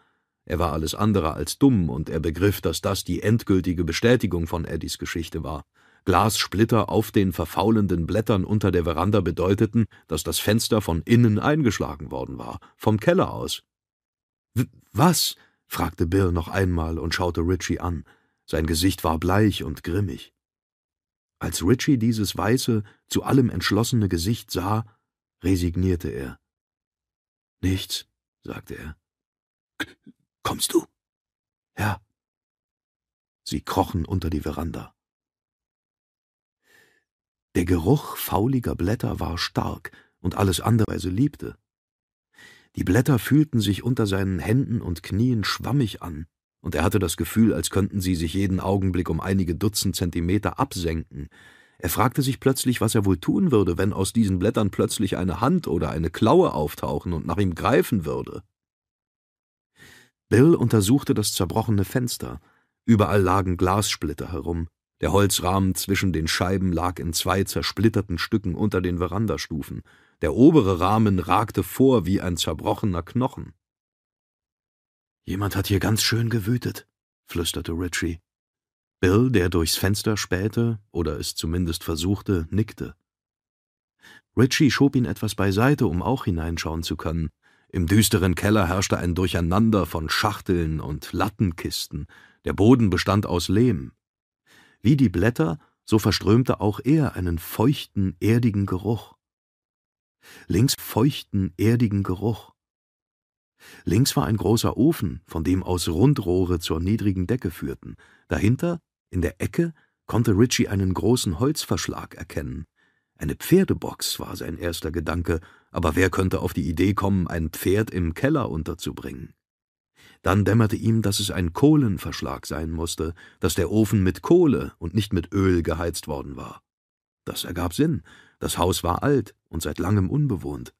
Er war alles andere als dumm, und er begriff, dass das die endgültige Bestätigung von Eddies Geschichte war. Glassplitter auf den verfaulenden Blättern unter der Veranda bedeuteten, dass das Fenster von innen eingeschlagen worden war, vom Keller aus. Was? fragte Bill noch einmal und schaute Richie an. Sein Gesicht war bleich und grimmig. Als Richie dieses weiße, zu allem entschlossene Gesicht sah, resignierte er. Nichts, sagte er. Kommst du? Ja. Sie krochen unter die Veranda. Der Geruch fauliger Blätter war stark und alles andere weise liebte. Die Blätter fühlten sich unter seinen Händen und Knien schwammig an, und er hatte das Gefühl, als könnten sie sich jeden Augenblick um einige Dutzend Zentimeter absenken. Er fragte sich plötzlich, was er wohl tun würde, wenn aus diesen Blättern plötzlich eine Hand oder eine Klaue auftauchen und nach ihm greifen würde. Bill untersuchte das zerbrochene Fenster. Überall lagen Glassplitter herum. Der Holzrahmen zwischen den Scheiben lag in zwei zersplitterten Stücken unter den Verandastufen. Der obere Rahmen ragte vor wie ein zerbrochener Knochen. Jemand hat hier ganz schön gewütet, flüsterte Ritchie. Bill, der durchs Fenster spähte, oder es zumindest versuchte, nickte. Ritchie schob ihn etwas beiseite, um auch hineinschauen zu können. Im düsteren Keller herrschte ein Durcheinander von Schachteln und Lattenkisten. Der Boden bestand aus Lehm. Wie die Blätter, so verströmte auch er einen feuchten, erdigen Geruch. Links feuchten, erdigen Geruch. Links war ein großer Ofen, von dem aus Rundrohre zur niedrigen Decke führten. Dahinter, in der Ecke, konnte Ritchie einen großen Holzverschlag erkennen. Eine Pferdebox war sein erster Gedanke, aber wer könnte auf die Idee kommen, ein Pferd im Keller unterzubringen? Dann dämmerte ihm, dass es ein Kohlenverschlag sein musste, dass der Ofen mit Kohle und nicht mit Öl geheizt worden war. Das ergab Sinn, das Haus war alt und seit langem unbewohnt.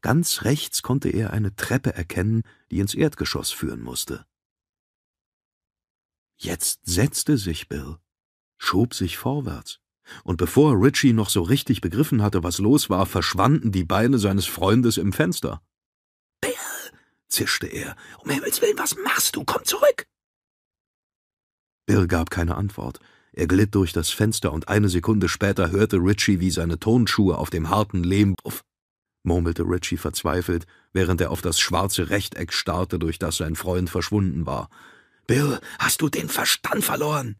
Ganz rechts konnte er eine Treppe erkennen, die ins Erdgeschoss führen musste. Jetzt setzte sich Bill, schob sich vorwärts, und bevor Ritchie noch so richtig begriffen hatte, was los war, verschwanden die Beine seines Freundes im Fenster zischte er. Um Himmels willen, was machst du? Komm zurück! Bill gab keine Antwort. Er glitt durch das Fenster und eine Sekunde später hörte Ritchie, wie seine Tonschuhe auf dem harten Lehm puff, murmelte Ritchie verzweifelt, während er auf das schwarze Rechteck starrte, durch das sein Freund verschwunden war. Bill, hast du den Verstand verloren?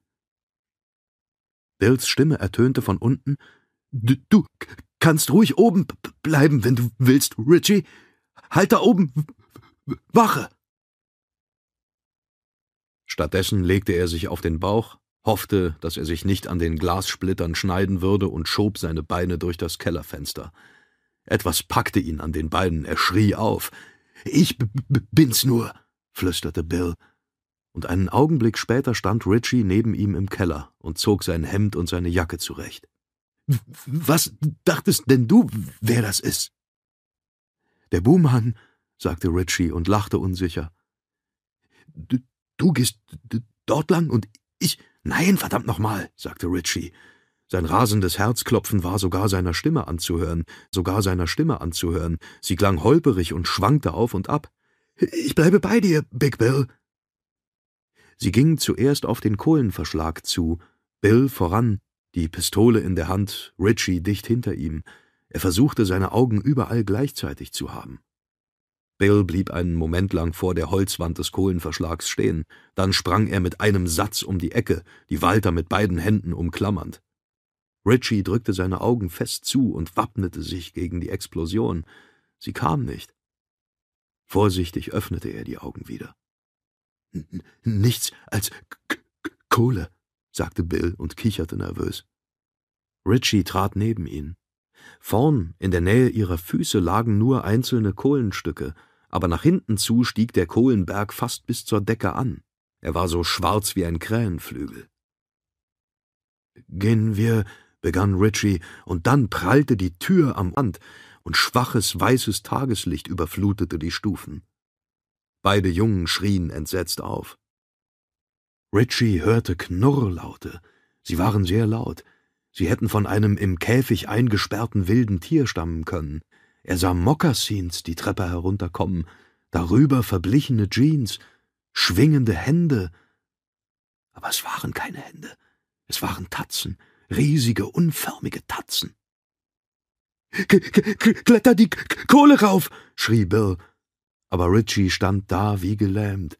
Bills Stimme ertönte von unten. Du, kannst ruhig oben bleiben, wenn du willst, Ritchie. Halt da oben Wache! Stattdessen legte er sich auf den Bauch, hoffte, dass er sich nicht an den Glassplittern schneiden würde und schob seine Beine durch das Kellerfenster. Etwas packte ihn an den Beinen, er schrie auf. Ich bin's nur, flüsterte Bill. Und einen Augenblick später stand Ritchie neben ihm im Keller und zog sein Hemd und seine Jacke zurecht. Was dachtest denn du, wer das ist? Der Buhmann sagte Ritchie und lachte unsicher. Du, du gehst dort lang und ich. Nein, verdammt nochmal, sagte Ritchie. Sein rasendes Herzklopfen war sogar seiner Stimme anzuhören, sogar seiner Stimme anzuhören. Sie klang holperig und schwankte auf und ab. Ich bleibe bei dir, Big Bill. Sie gingen zuerst auf den Kohlenverschlag zu, Bill voran, die Pistole in der Hand, Ritchie dicht hinter ihm. Er versuchte, seine Augen überall gleichzeitig zu haben. Bill blieb einen Moment lang vor der Holzwand des Kohlenverschlags stehen, dann sprang er mit einem Satz um die Ecke, die Walter mit beiden Händen umklammernd. Ritchie drückte seine Augen fest zu und wappnete sich gegen die Explosion. Sie kam nicht. Vorsichtig öffnete er die Augen wieder. Nichts als K -K Kohle, sagte Bill und kicherte nervös. Ritchie trat neben ihn. Vorn, in der Nähe ihrer Füße, lagen nur einzelne Kohlenstücke, aber nach hinten zu stieg der Kohlenberg fast bis zur Decke an. Er war so schwarz wie ein Krähenflügel. Gehen wir, begann Ritchie, und dann prallte die Tür am Rand, und schwaches weißes Tageslicht überflutete die Stufen. Beide Jungen schrien entsetzt auf. Ritchie hörte Knurrlaute. Sie waren sehr laut. Sie hätten von einem im Käfig eingesperrten wilden Tier stammen können. Er sah Mokassins die Treppe herunterkommen, darüber verblichene Jeans, schwingende Hände. Aber es waren keine Hände, es waren Tatzen, riesige, unförmige Tatzen. Kletter die Kohle rauf! schrie Bill. Aber Ritchie stand da wie gelähmt.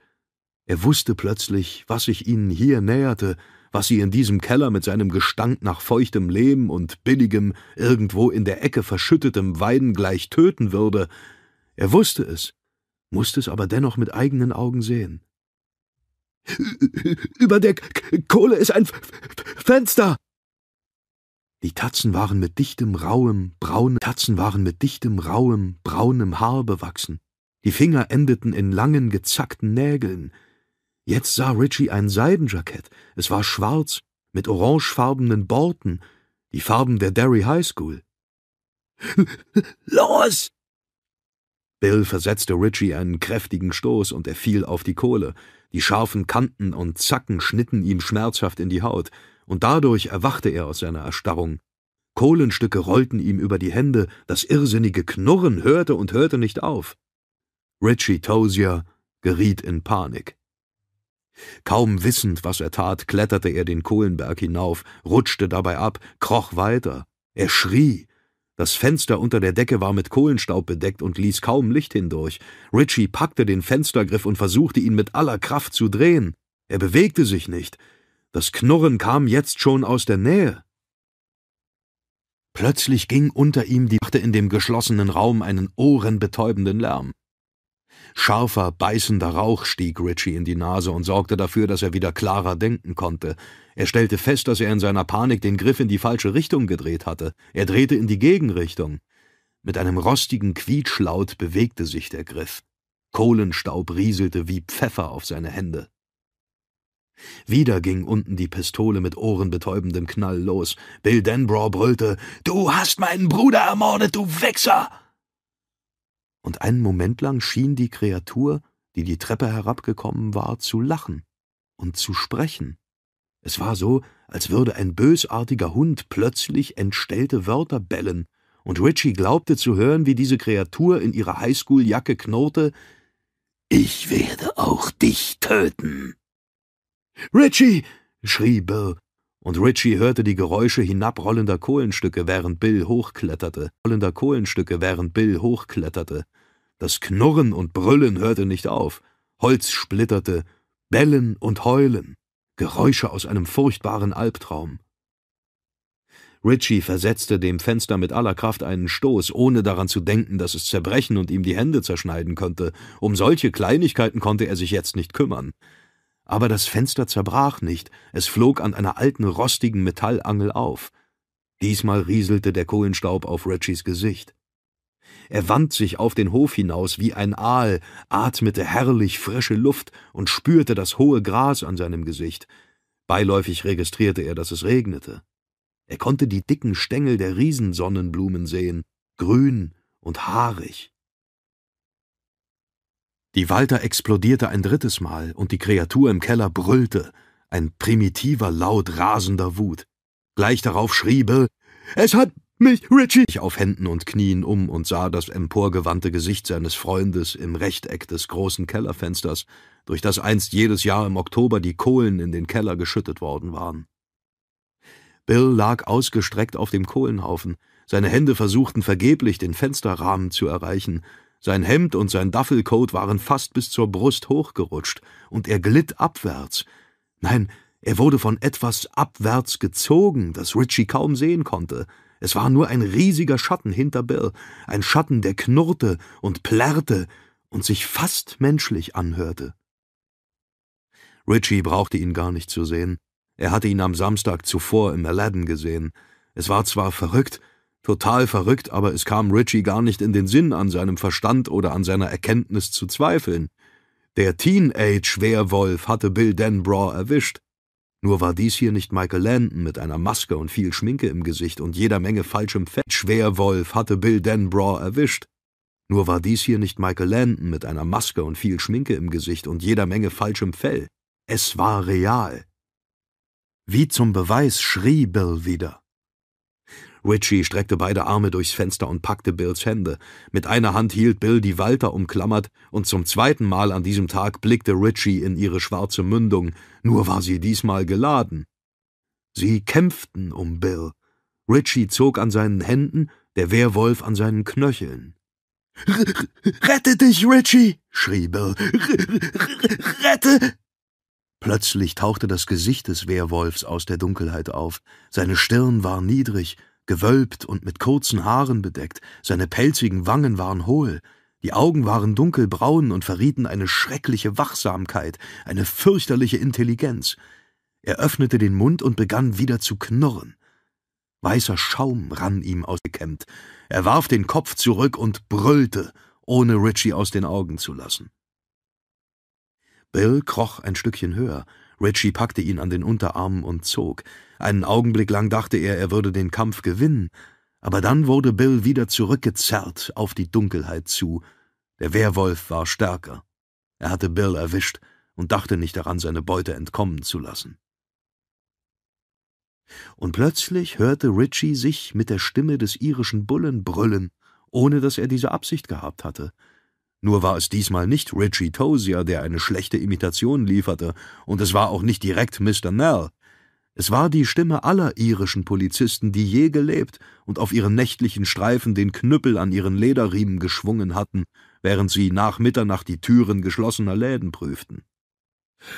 Er wusste plötzlich, was sich ihnen hier näherte, was sie in diesem Keller mit seinem Gestank nach feuchtem Lehm und billigem, irgendwo in der Ecke verschüttetem Weiden gleich töten würde. Er wusste es, musste es aber dennoch mit eigenen Augen sehen. Über der Kohle ist ein Fenster, die Tatzen waren mit dichtem, rauem, braunem, Tatzen waren mit dichtem, rauem, braunem Haar bewachsen. Die Finger endeten in langen, gezackten Nägeln. Jetzt sah Richie ein Seidenjackett. Es war schwarz, mit orangefarbenen Borten, die Farben der Derry High School. Los! Bill versetzte Richie einen kräftigen Stoß und er fiel auf die Kohle. Die scharfen Kanten und Zacken schnitten ihm schmerzhaft in die Haut und dadurch erwachte er aus seiner Erstarrung. Kohlenstücke rollten ihm über die Hände, das irrsinnige Knurren hörte und hörte nicht auf. Richie Tozier geriet in Panik. Kaum wissend, was er tat, kletterte er den Kohlenberg hinauf, rutschte dabei ab, kroch weiter. Er schrie. Das Fenster unter der Decke war mit Kohlenstaub bedeckt und ließ kaum Licht hindurch. Richie packte den Fenstergriff und versuchte ihn mit aller Kraft zu drehen. Er bewegte sich nicht. Das Knurren kam jetzt schon aus der Nähe. Plötzlich ging unter ihm die machte in dem geschlossenen Raum einen ohrenbetäubenden Lärm. Scharfer, beißender Rauch stieg Ritchie in die Nase und sorgte dafür, dass er wieder klarer denken konnte. Er stellte fest, dass er in seiner Panik den Griff in die falsche Richtung gedreht hatte. Er drehte in die Gegenrichtung. Mit einem rostigen Quietschlaut bewegte sich der Griff. Kohlenstaub rieselte wie Pfeffer auf seine Hände. Wieder ging unten die Pistole mit ohrenbetäubendem Knall los. Bill Denbrough brüllte: Du hast meinen Bruder ermordet, du Wichser! Und einen Moment lang schien die Kreatur, die die Treppe herabgekommen war, zu lachen und zu sprechen. Es war so, als würde ein bösartiger Hund plötzlich entstellte Wörter bellen, und Richie glaubte zu hören, wie diese Kreatur in ihrer Highschool-Jacke knurrte: Ich werde auch dich töten. Richie! schrie Bill, und Richie hörte die Geräusche hinabrollender Kohlenstücke, während Bill hochkletterte, rollender Kohlenstücke, während Bill hochkletterte. Das Knurren und Brüllen hörte nicht auf, Holz splitterte, Bellen und Heulen, Geräusche aus einem furchtbaren Albtraum. Richie versetzte dem Fenster mit aller Kraft einen Stoß, ohne daran zu denken, dass es zerbrechen und ihm die Hände zerschneiden könnte. Um solche Kleinigkeiten konnte er sich jetzt nicht kümmern. Aber das Fenster zerbrach nicht, es flog an einer alten rostigen Metallangel auf. Diesmal rieselte der Kohlenstaub auf Regies Gesicht. Er wand sich auf den Hof hinaus wie ein Aal, atmete herrlich frische Luft und spürte das hohe Gras an seinem Gesicht. Beiläufig registrierte er, dass es regnete. Er konnte die dicken Stängel der Riesensonnenblumen sehen, grün und haarig. Die Walter explodierte ein drittes Mal, und die Kreatur im Keller brüllte, ein primitiver Laut rasender Wut. Gleich darauf schrie Bill, »Es hat mich, Richie!« Ich auf Händen und Knien um und sah das emporgewandte Gesicht seines Freundes im Rechteck des großen Kellerfensters, durch das einst jedes Jahr im Oktober die Kohlen in den Keller geschüttet worden waren. Bill lag ausgestreckt auf dem Kohlenhaufen, seine Hände versuchten vergeblich, den Fensterrahmen zu erreichen, sein Hemd und sein Duffelcoat waren fast bis zur Brust hochgerutscht, und er glitt abwärts. Nein, er wurde von etwas abwärts gezogen, das Ritchie kaum sehen konnte. Es war nur ein riesiger Schatten hinter Bill, ein Schatten, der knurrte und plärrte und sich fast menschlich anhörte. Ritchie brauchte ihn gar nicht zu sehen. Er hatte ihn am Samstag zuvor im Aladdin gesehen. Es war zwar verrückt, Total verrückt, aber es kam Richie gar nicht in den Sinn, an seinem Verstand oder an seiner Erkenntnis zu zweifeln. Der Teenage-Werwolf hatte Bill Denbraw erwischt. Nur war dies hier nicht Michael Landon mit einer Maske und viel Schminke im Gesicht und jeder Menge falschem Fett. Schwerwolf hatte Bill Denbraw erwischt. Nur war dies hier nicht Michael Landon mit einer Maske und viel Schminke im Gesicht und jeder Menge falschem Fell. Es war real. Wie zum Beweis schrie Bill wieder. Richie streckte beide Arme durchs Fenster und packte Bills Hände. Mit einer Hand hielt Bill die Walter umklammert, und zum zweiten Mal an diesem Tag blickte Richie in ihre schwarze Mündung, nur war sie diesmal geladen. Sie kämpften um Bill. Richie zog an seinen Händen, der Werwolf an seinen Knöcheln. Rette dich, Richie! schrie Bill. Rette! Plötzlich tauchte das Gesicht des Werwolfs aus der Dunkelheit auf. Seine Stirn war niedrig, gewölbt und mit kurzen Haaren bedeckt, seine pelzigen Wangen waren hohl, die Augen waren dunkelbraun und verrieten eine schreckliche Wachsamkeit, eine fürchterliche Intelligenz. Er öffnete den Mund und begann wieder zu knurren. Weißer Schaum rann ihm aus gekämmt. Er warf den Kopf zurück und brüllte, ohne Richie aus den Augen zu lassen. Bill kroch ein Stückchen höher. Richie packte ihn an den Unterarm und zog. Einen Augenblick lang dachte er, er würde den Kampf gewinnen, aber dann wurde Bill wieder zurückgezerrt auf die Dunkelheit zu. Der Werwolf war stärker. Er hatte Bill erwischt und dachte nicht daran, seine Beute entkommen zu lassen. Und plötzlich hörte Richie sich mit der Stimme des irischen Bullen brüllen, ohne dass er diese Absicht gehabt hatte. Nur war es diesmal nicht Richie Tozier, der eine schlechte Imitation lieferte, und es war auch nicht direkt Mr. Nell. Es war die Stimme aller irischen Polizisten, die je gelebt und auf ihren nächtlichen Streifen den Knüppel an ihren Lederriemen geschwungen hatten, während sie nach Mitternacht die Türen geschlossener Läden prüften.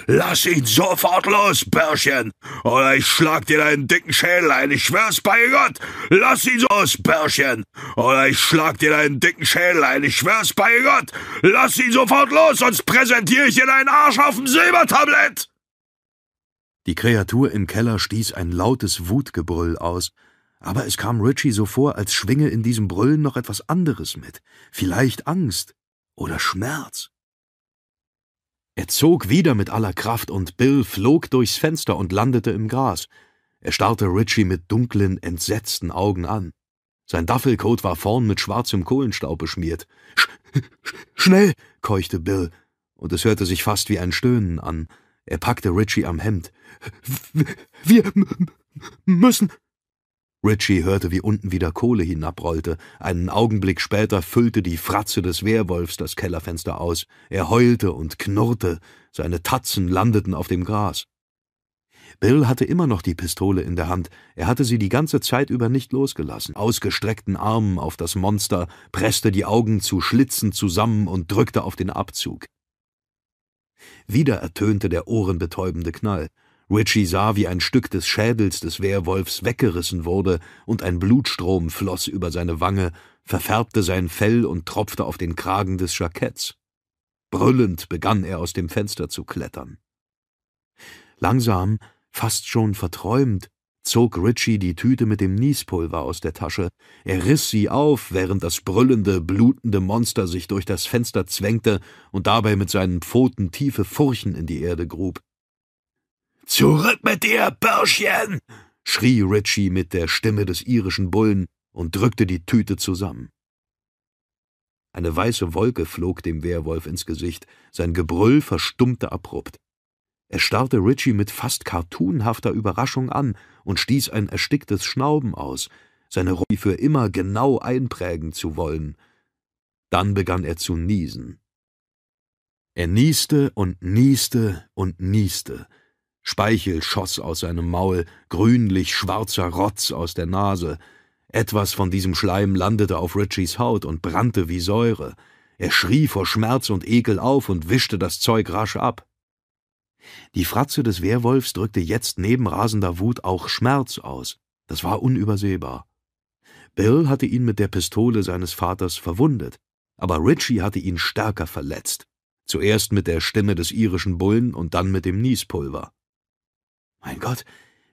Lass ihn sofort los, Bärchen, oder ich schlag dir deinen dicken Schädel ein, ich schwör's bei Gott! Lass ihn los, Bärchen, oder ich schlag dir deinen dicken Schädel ein, ich schwör's bei Gott! Lass ihn sofort los, sonst präsentiere ich dir deinen Arsch auf dem Silbertablett! Die Kreatur im Keller stieß ein lautes Wutgebrüll aus, aber es kam Richie so vor, als schwinge in diesem Brüllen noch etwas anderes mit, vielleicht Angst oder Schmerz. Er zog wieder mit aller Kraft und Bill flog durchs Fenster und landete im Gras. Er starrte Richie mit dunklen, entsetzten Augen an. Sein Duffelcoat war vorn mit schwarzem Kohlenstaub beschmiert. Sch schnell, keuchte Bill, und es hörte sich fast wie ein Stöhnen an. Er packte Richie am Hemd. Wir müssen. Richie hörte, wie unten wieder Kohle hinabrollte. Einen Augenblick später füllte die Fratze des Werwolfs das Kellerfenster aus. Er heulte und knurrte. Seine Tatzen landeten auf dem Gras. Bill hatte immer noch die Pistole in der Hand. Er hatte sie die ganze Zeit über nicht losgelassen. Ausgestreckten Armen auf das Monster, presste die Augen zu Schlitzen zusammen und drückte auf den Abzug. Wieder ertönte der ohrenbetäubende Knall. Richie sah, wie ein Stück des Schädels des Werwolfs weggerissen wurde, und ein Blutstrom floss über seine Wange, verfärbte sein Fell und tropfte auf den Kragen des Jacketts. Brüllend begann er aus dem Fenster zu klettern. Langsam, fast schon verträumt, zog Richie die Tüte mit dem Niespulver aus der Tasche. Er riss sie auf, während das brüllende, blutende Monster sich durch das Fenster zwängte und dabei mit seinen Pfoten tiefe Furchen in die Erde grub. Zurück mit dir, Börschchen! schrie Richie mit der Stimme des irischen Bullen und drückte die Tüte zusammen. Eine weiße Wolke flog dem Werwolf ins Gesicht, sein Gebrüll verstummte abrupt. Er starrte Richie mit fast cartoonhafter Überraschung an und stieß ein ersticktes Schnauben aus, seine Ruhe für immer genau einprägen zu wollen. Dann begann er zu niesen. Er nieste und nieste und nieste. Speichel schoss aus seinem Maul, grünlich schwarzer Rotz aus der Nase. Etwas von diesem Schleim landete auf Richies Haut und brannte wie Säure. Er schrie vor Schmerz und Ekel auf und wischte das Zeug rasch ab. Die Fratze des Werwolfs drückte jetzt neben rasender Wut auch Schmerz aus. Das war unübersehbar. Bill hatte ihn mit der Pistole seines Vaters verwundet, aber Richie hatte ihn stärker verletzt. Zuerst mit der Stimme des irischen Bullen und dann mit dem Niespulver. Mein Gott,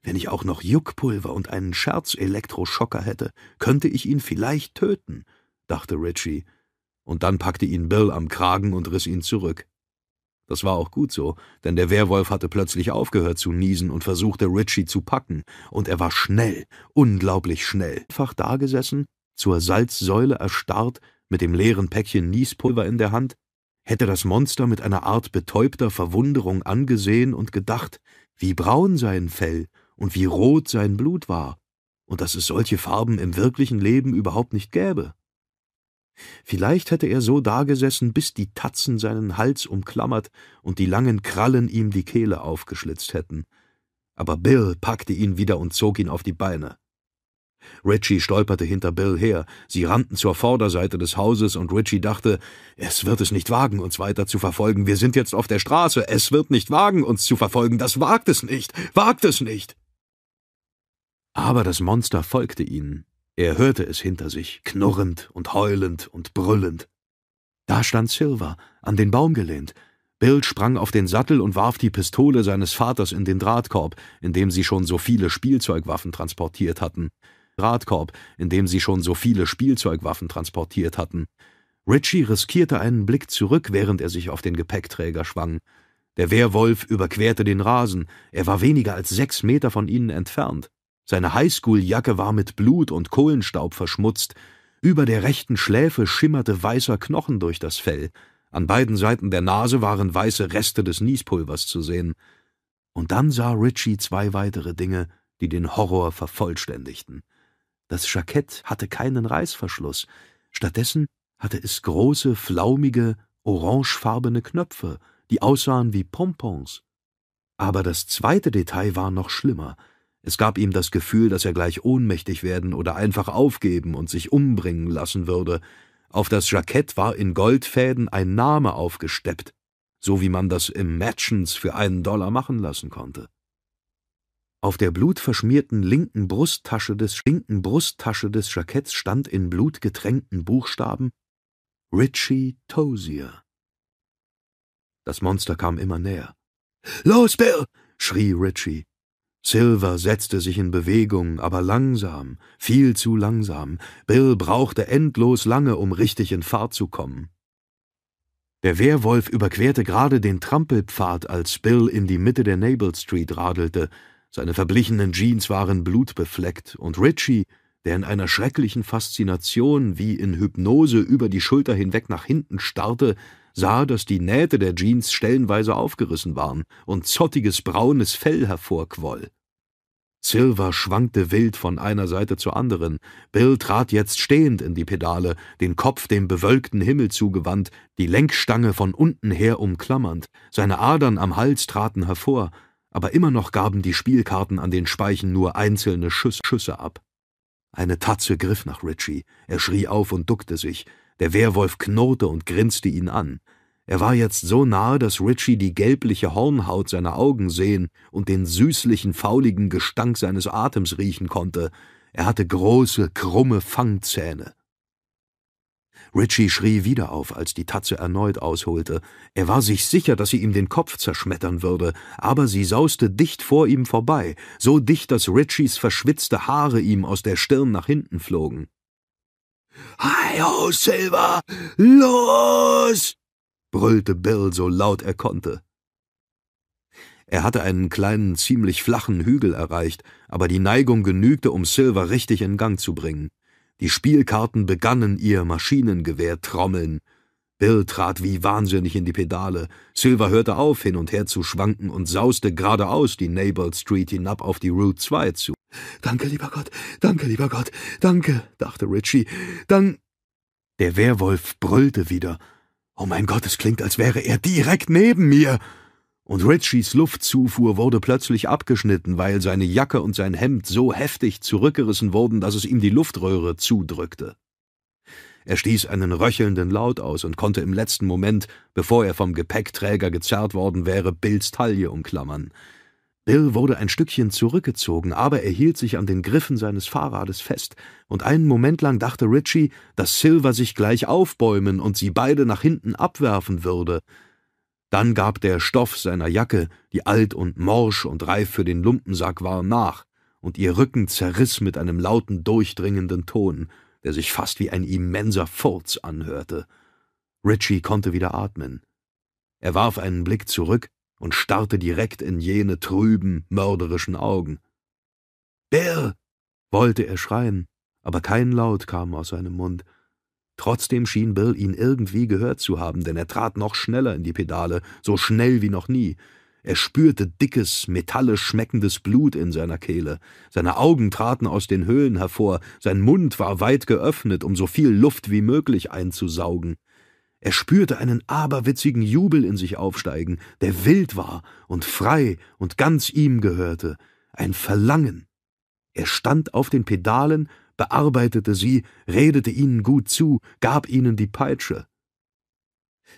Wenn ich auch noch Juckpulver und einen Scherz-Elektroschocker hätte, könnte ich ihn vielleicht töten, dachte Richie. Und dann packte ihn Bill am Kragen und riss ihn zurück. Das war auch gut so, denn der Werwolf hatte plötzlich aufgehört zu niesen und versuchte Richie zu packen, und er war schnell, unglaublich schnell, einfach dagesessen, zur Salzsäule erstarrt, mit dem leeren Päckchen Niespulver in der Hand, hätte das Monster mit einer Art betäubter Verwunderung angesehen und gedacht, wie braun sein Fell und wie rot sein Blut war, und dass es solche Farben im wirklichen Leben überhaupt nicht gäbe. Vielleicht hätte er so dagesessen, bis die Tatzen seinen Hals umklammert und die langen Krallen ihm die Kehle aufgeschlitzt hätten. Aber Bill packte ihn wieder und zog ihn auf die Beine. Richie stolperte hinter Bill her. Sie rannten zur Vorderseite des Hauses und Richie dachte, es wird es nicht wagen, uns weiter zu verfolgen. Wir sind jetzt auf der Straße. Es wird nicht wagen, uns zu verfolgen. Das wagt es nicht. Wagt es nicht. Aber das Monster folgte ihnen. Er hörte es hinter sich, knurrend und heulend und brüllend. Da stand Silver, an den Baum gelehnt. Bill sprang auf den Sattel und warf die Pistole seines Vaters in den Drahtkorb, in dem sie schon so viele Spielzeugwaffen transportiert hatten. Drahtkorb, in dem sie schon so viele Spielzeugwaffen transportiert hatten. Richie riskierte einen Blick zurück, während er sich auf den Gepäckträger schwang. Der Wehrwolf überquerte den Rasen. Er war weniger als sechs Meter von ihnen entfernt. Seine Highschool-Jacke war mit Blut und Kohlenstaub verschmutzt, über der rechten Schläfe schimmerte weißer Knochen durch das Fell, an beiden Seiten der Nase waren weiße Reste des Niespulvers zu sehen. Und dann sah Richie zwei weitere Dinge, die den Horror vervollständigten. Das Jackett hatte keinen Reißverschluss, stattdessen hatte es große, flaumige, orangefarbene Knöpfe, die aussahen wie Pompons. Aber das zweite Detail war noch schlimmer – es gab ihm das Gefühl, dass er gleich ohnmächtig werden oder einfach aufgeben und sich umbringen lassen würde. Auf das Jackett war in Goldfäden ein Name aufgesteppt, so wie man das im Matchens für einen Dollar machen lassen konnte. Auf der blutverschmierten linken Brusttasche des linken Brusttasche des Jacketts stand in blutgetränkten Buchstaben Richie Tozier. Das Monster kam immer näher. Los, Bill! schrie Richie. Silver setzte sich in Bewegung, aber langsam, viel zu langsam. Bill brauchte endlos lange, um richtig in Fahrt zu kommen. Der Werwolf überquerte gerade den Trampelpfad, als Bill in die Mitte der Nabel Street radelte. Seine verblichenen Jeans waren blutbefleckt, und Richie, der in einer schrecklichen Faszination wie in Hypnose über die Schulter hinweg nach hinten starrte, sah, dass die Nähte der Jeans stellenweise aufgerissen waren und zottiges braunes Fell hervorquoll. Silver schwankte wild von einer Seite zur anderen. Bill trat jetzt stehend in die Pedale, den Kopf dem bewölkten Himmel zugewandt, die Lenkstange von unten her umklammernd. Seine Adern am Hals traten hervor, aber immer noch gaben die Spielkarten an den Speichen nur einzelne Schüsse, Schüsse ab. Eine Tatze griff nach Richie. Er schrie auf und duckte sich. Der Werwolf knurrte und grinste ihn an. Er war jetzt so nahe, dass Richie die gelbliche Hornhaut seiner Augen sehen und den süßlichen, fauligen Gestank seines Atems riechen konnte. Er hatte große, krumme Fangzähne. Richie schrie wieder auf, als die Tatze erneut ausholte. Er war sich sicher, dass sie ihm den Kopf zerschmettern würde, aber sie sauste dicht vor ihm vorbei, so dicht, dass Richies verschwitzte Haare ihm aus der Stirn nach hinten flogen. Hi ho, Silver! Los! brüllte Bill so laut er konnte. Er hatte einen kleinen, ziemlich flachen Hügel erreicht, aber die Neigung genügte, um Silver richtig in Gang zu bringen. Die Spielkarten begannen ihr Maschinengewehr trommeln. Bill trat wie wahnsinnig in die Pedale. Silver hörte auf, hin und her zu schwanken und sauste geradeaus die Nabel Street hinab auf die Route 2 zu. Danke, lieber Gott, danke, lieber Gott, danke, dachte Richie. Dann. Der Werwolf brüllte wieder. Oh mein Gott, es klingt, als wäre er direkt neben mir. Und Richies Luftzufuhr wurde plötzlich abgeschnitten, weil seine Jacke und sein Hemd so heftig zurückgerissen wurden, dass es ihm die Luftröhre zudrückte. Er stieß einen röchelnden Laut aus und konnte im letzten Moment, bevor er vom Gepäckträger gezerrt worden wäre, Bills Taille umklammern. Bill wurde ein Stückchen zurückgezogen, aber er hielt sich an den Griffen seines Fahrrades fest, und einen Moment lang dachte Richie, dass Silver sich gleich aufbäumen und sie beide nach hinten abwerfen würde. Dann gab der Stoff seiner Jacke, die alt und morsch und reif für den Lumpensack war, nach, und ihr Rücken zerriss mit einem lauten, durchdringenden Ton, der sich fast wie ein immenser Furz anhörte. Richie konnte wieder atmen. Er warf einen Blick zurück und starrte direkt in jene trüben, mörderischen Augen. Bill! wollte er schreien, aber kein Laut kam aus seinem Mund. Trotzdem schien Bill ihn irgendwie gehört zu haben, denn er trat noch schneller in die Pedale, so schnell wie noch nie. Er spürte dickes, metallisch schmeckendes Blut in seiner Kehle. Seine Augen traten aus den Höhlen hervor, sein Mund war weit geöffnet, um so viel Luft wie möglich einzusaugen. Er spürte einen aberwitzigen Jubel in sich aufsteigen, der wild war und frei und ganz ihm gehörte, ein Verlangen. Er stand auf den Pedalen, bearbeitete sie, redete ihnen gut zu, gab ihnen die Peitsche.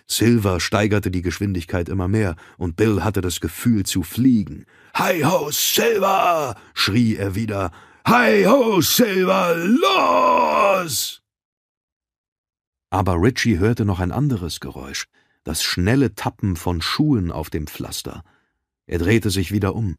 Silver steigerte die Geschwindigkeit immer mehr, und Bill hatte das Gefühl zu fliegen. Hi ho, Silver! schrie er wieder. Hi ho, Silver, los! Aber Richie hörte noch ein anderes Geräusch, das schnelle Tappen von Schuhen auf dem Pflaster. Er drehte sich wieder um.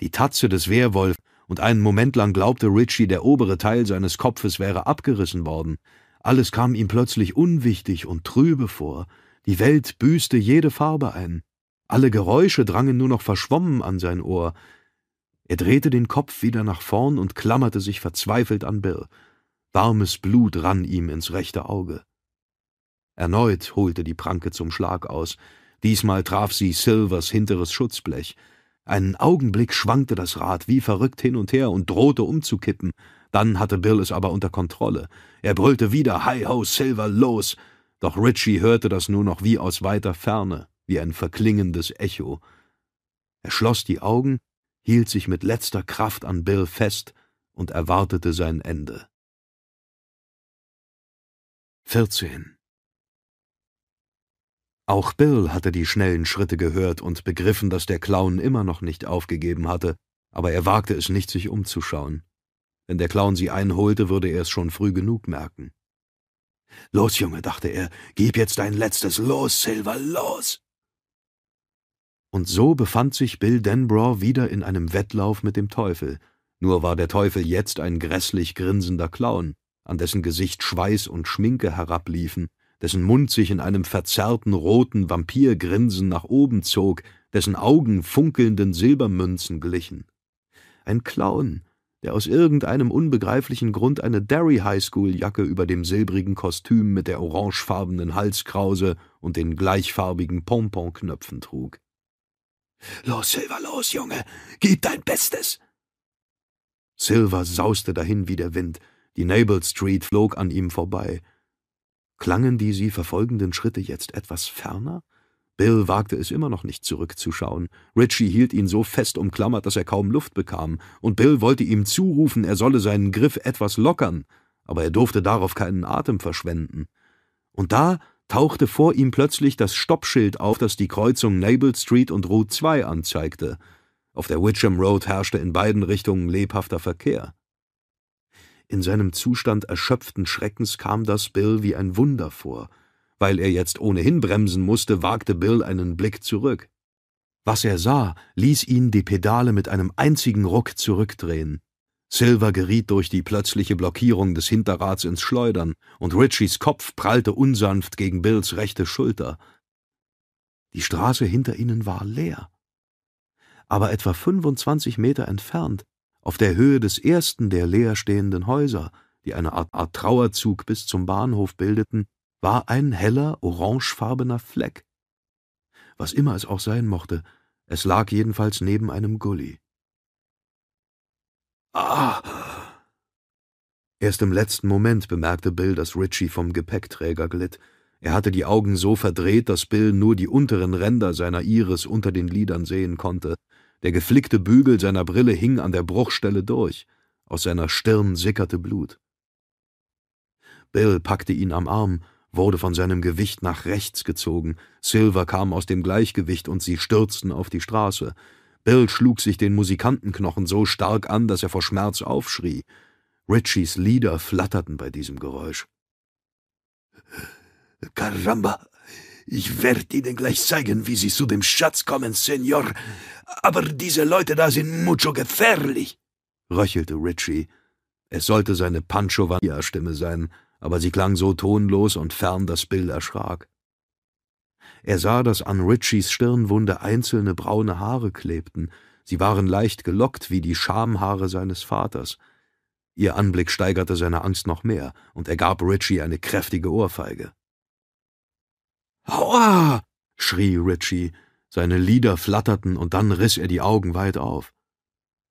Die Tatze des Wehrwolf, und einen Moment lang glaubte Richie, der obere Teil seines Kopfes wäre abgerissen worden. Alles kam ihm plötzlich unwichtig und trübe vor, die Welt büßte jede Farbe ein, alle Geräusche drangen nur noch verschwommen an sein Ohr. Er drehte den Kopf wieder nach vorn und klammerte sich verzweifelt an Bill. Warmes Blut rann ihm ins rechte Auge. Erneut holte die Pranke zum Schlag aus. Diesmal traf sie Silvers hinteres Schutzblech. Einen Augenblick schwankte das Rad wie verrückt hin und her und drohte umzukippen. Dann hatte Bill es aber unter Kontrolle. Er brüllte wieder Hi ho, Silver, los! Doch Ritchie hörte das nur noch wie aus weiter Ferne, wie ein verklingendes Echo. Er schloss die Augen, hielt sich mit letzter Kraft an Bill fest und erwartete sein Ende. 14. Auch Bill hatte die schnellen Schritte gehört und begriffen, dass der Clown immer noch nicht aufgegeben hatte, aber er wagte es nicht, sich umzuschauen. Wenn der Clown sie einholte, würde er es schon früh genug merken. Los, Junge, dachte er, gib jetzt dein letztes Los, Silver, los! Und so befand sich Bill Denbrough wieder in einem Wettlauf mit dem Teufel, nur war der Teufel jetzt ein grässlich grinsender Clown, an dessen Gesicht Schweiß und Schminke herabliefen, dessen Mund sich in einem verzerrten roten Vampirgrinsen nach oben zog, dessen Augen funkelnden Silbermünzen glichen. Ein Clown, der aus irgendeinem unbegreiflichen Grund eine Derry High School Jacke über dem silbrigen Kostüm mit der orangefarbenen Halskrause und den gleichfarbigen Pomponknöpfen trug. Los, Silver, los, Junge, gib dein Bestes! Silver sauste dahin wie der Wind, die Nabel Street flog an ihm vorbei. Klangen die sie verfolgenden Schritte jetzt etwas ferner? Bill wagte es immer noch nicht zurückzuschauen. Ritchie hielt ihn so fest umklammert, dass er kaum Luft bekam, und Bill wollte ihm zurufen, er solle seinen Griff etwas lockern, aber er durfte darauf keinen Atem verschwenden. Und da tauchte vor ihm plötzlich das Stoppschild auf, das die Kreuzung Nabel Street und Route 2 anzeigte. Auf der Witcham Road herrschte in beiden Richtungen lebhafter Verkehr. In seinem Zustand erschöpften Schreckens kam das Bill wie ein Wunder vor. Weil er jetzt ohnehin bremsen musste, wagte Bill einen Blick zurück. Was er sah, ließ ihn die Pedale mit einem einzigen Ruck zurückdrehen. Silver geriet durch die plötzliche Blockierung des Hinterrads ins Schleudern, und Richies Kopf prallte unsanft gegen Bills rechte Schulter. Die Straße hinter ihnen war leer. Aber etwa 25 Meter entfernt auf der Höhe des ersten der leerstehenden Häuser, die eine Art, Art Trauerzug bis zum Bahnhof bildeten, war ein heller, orangefarbener Fleck. Was immer es auch sein mochte, es lag jedenfalls neben einem Gully. Ah! Erst im letzten Moment bemerkte Bill, dass Ritchie vom Gepäckträger glitt. Er hatte die Augen so verdreht, dass Bill nur die unteren Ränder seiner Iris unter den Lidern sehen konnte. Der geflickte Bügel seiner Brille hing an der Bruchstelle durch, aus seiner Stirn sickerte Blut. Bill packte ihn am Arm, wurde von seinem Gewicht nach rechts gezogen, Silver kam aus dem Gleichgewicht und sie stürzten auf die Straße. Bill schlug sich den Musikantenknochen so stark an, dass er vor Schmerz aufschrie. Richies Lieder flatterten bei diesem Geräusch. Caramba, Ich werde Ihnen gleich zeigen, wie Sie zu dem Schatz kommen, Senor. Aber diese Leute da sind mucho gefährlich, röchelte Richie. Es sollte seine Pancho Vania-Stimme sein, aber sie klang so tonlos und fern, dass Bill erschrak. Er sah, dass an Richies Stirnwunde einzelne braune Haare klebten. Sie waren leicht gelockt wie die Schamhaare seines Vaters. Ihr Anblick steigerte seine Angst noch mehr, und er gab Richie eine kräftige Ohrfeige. Aua! schrie Richie. Seine Lider flatterten, und dann riss er die Augen weit auf.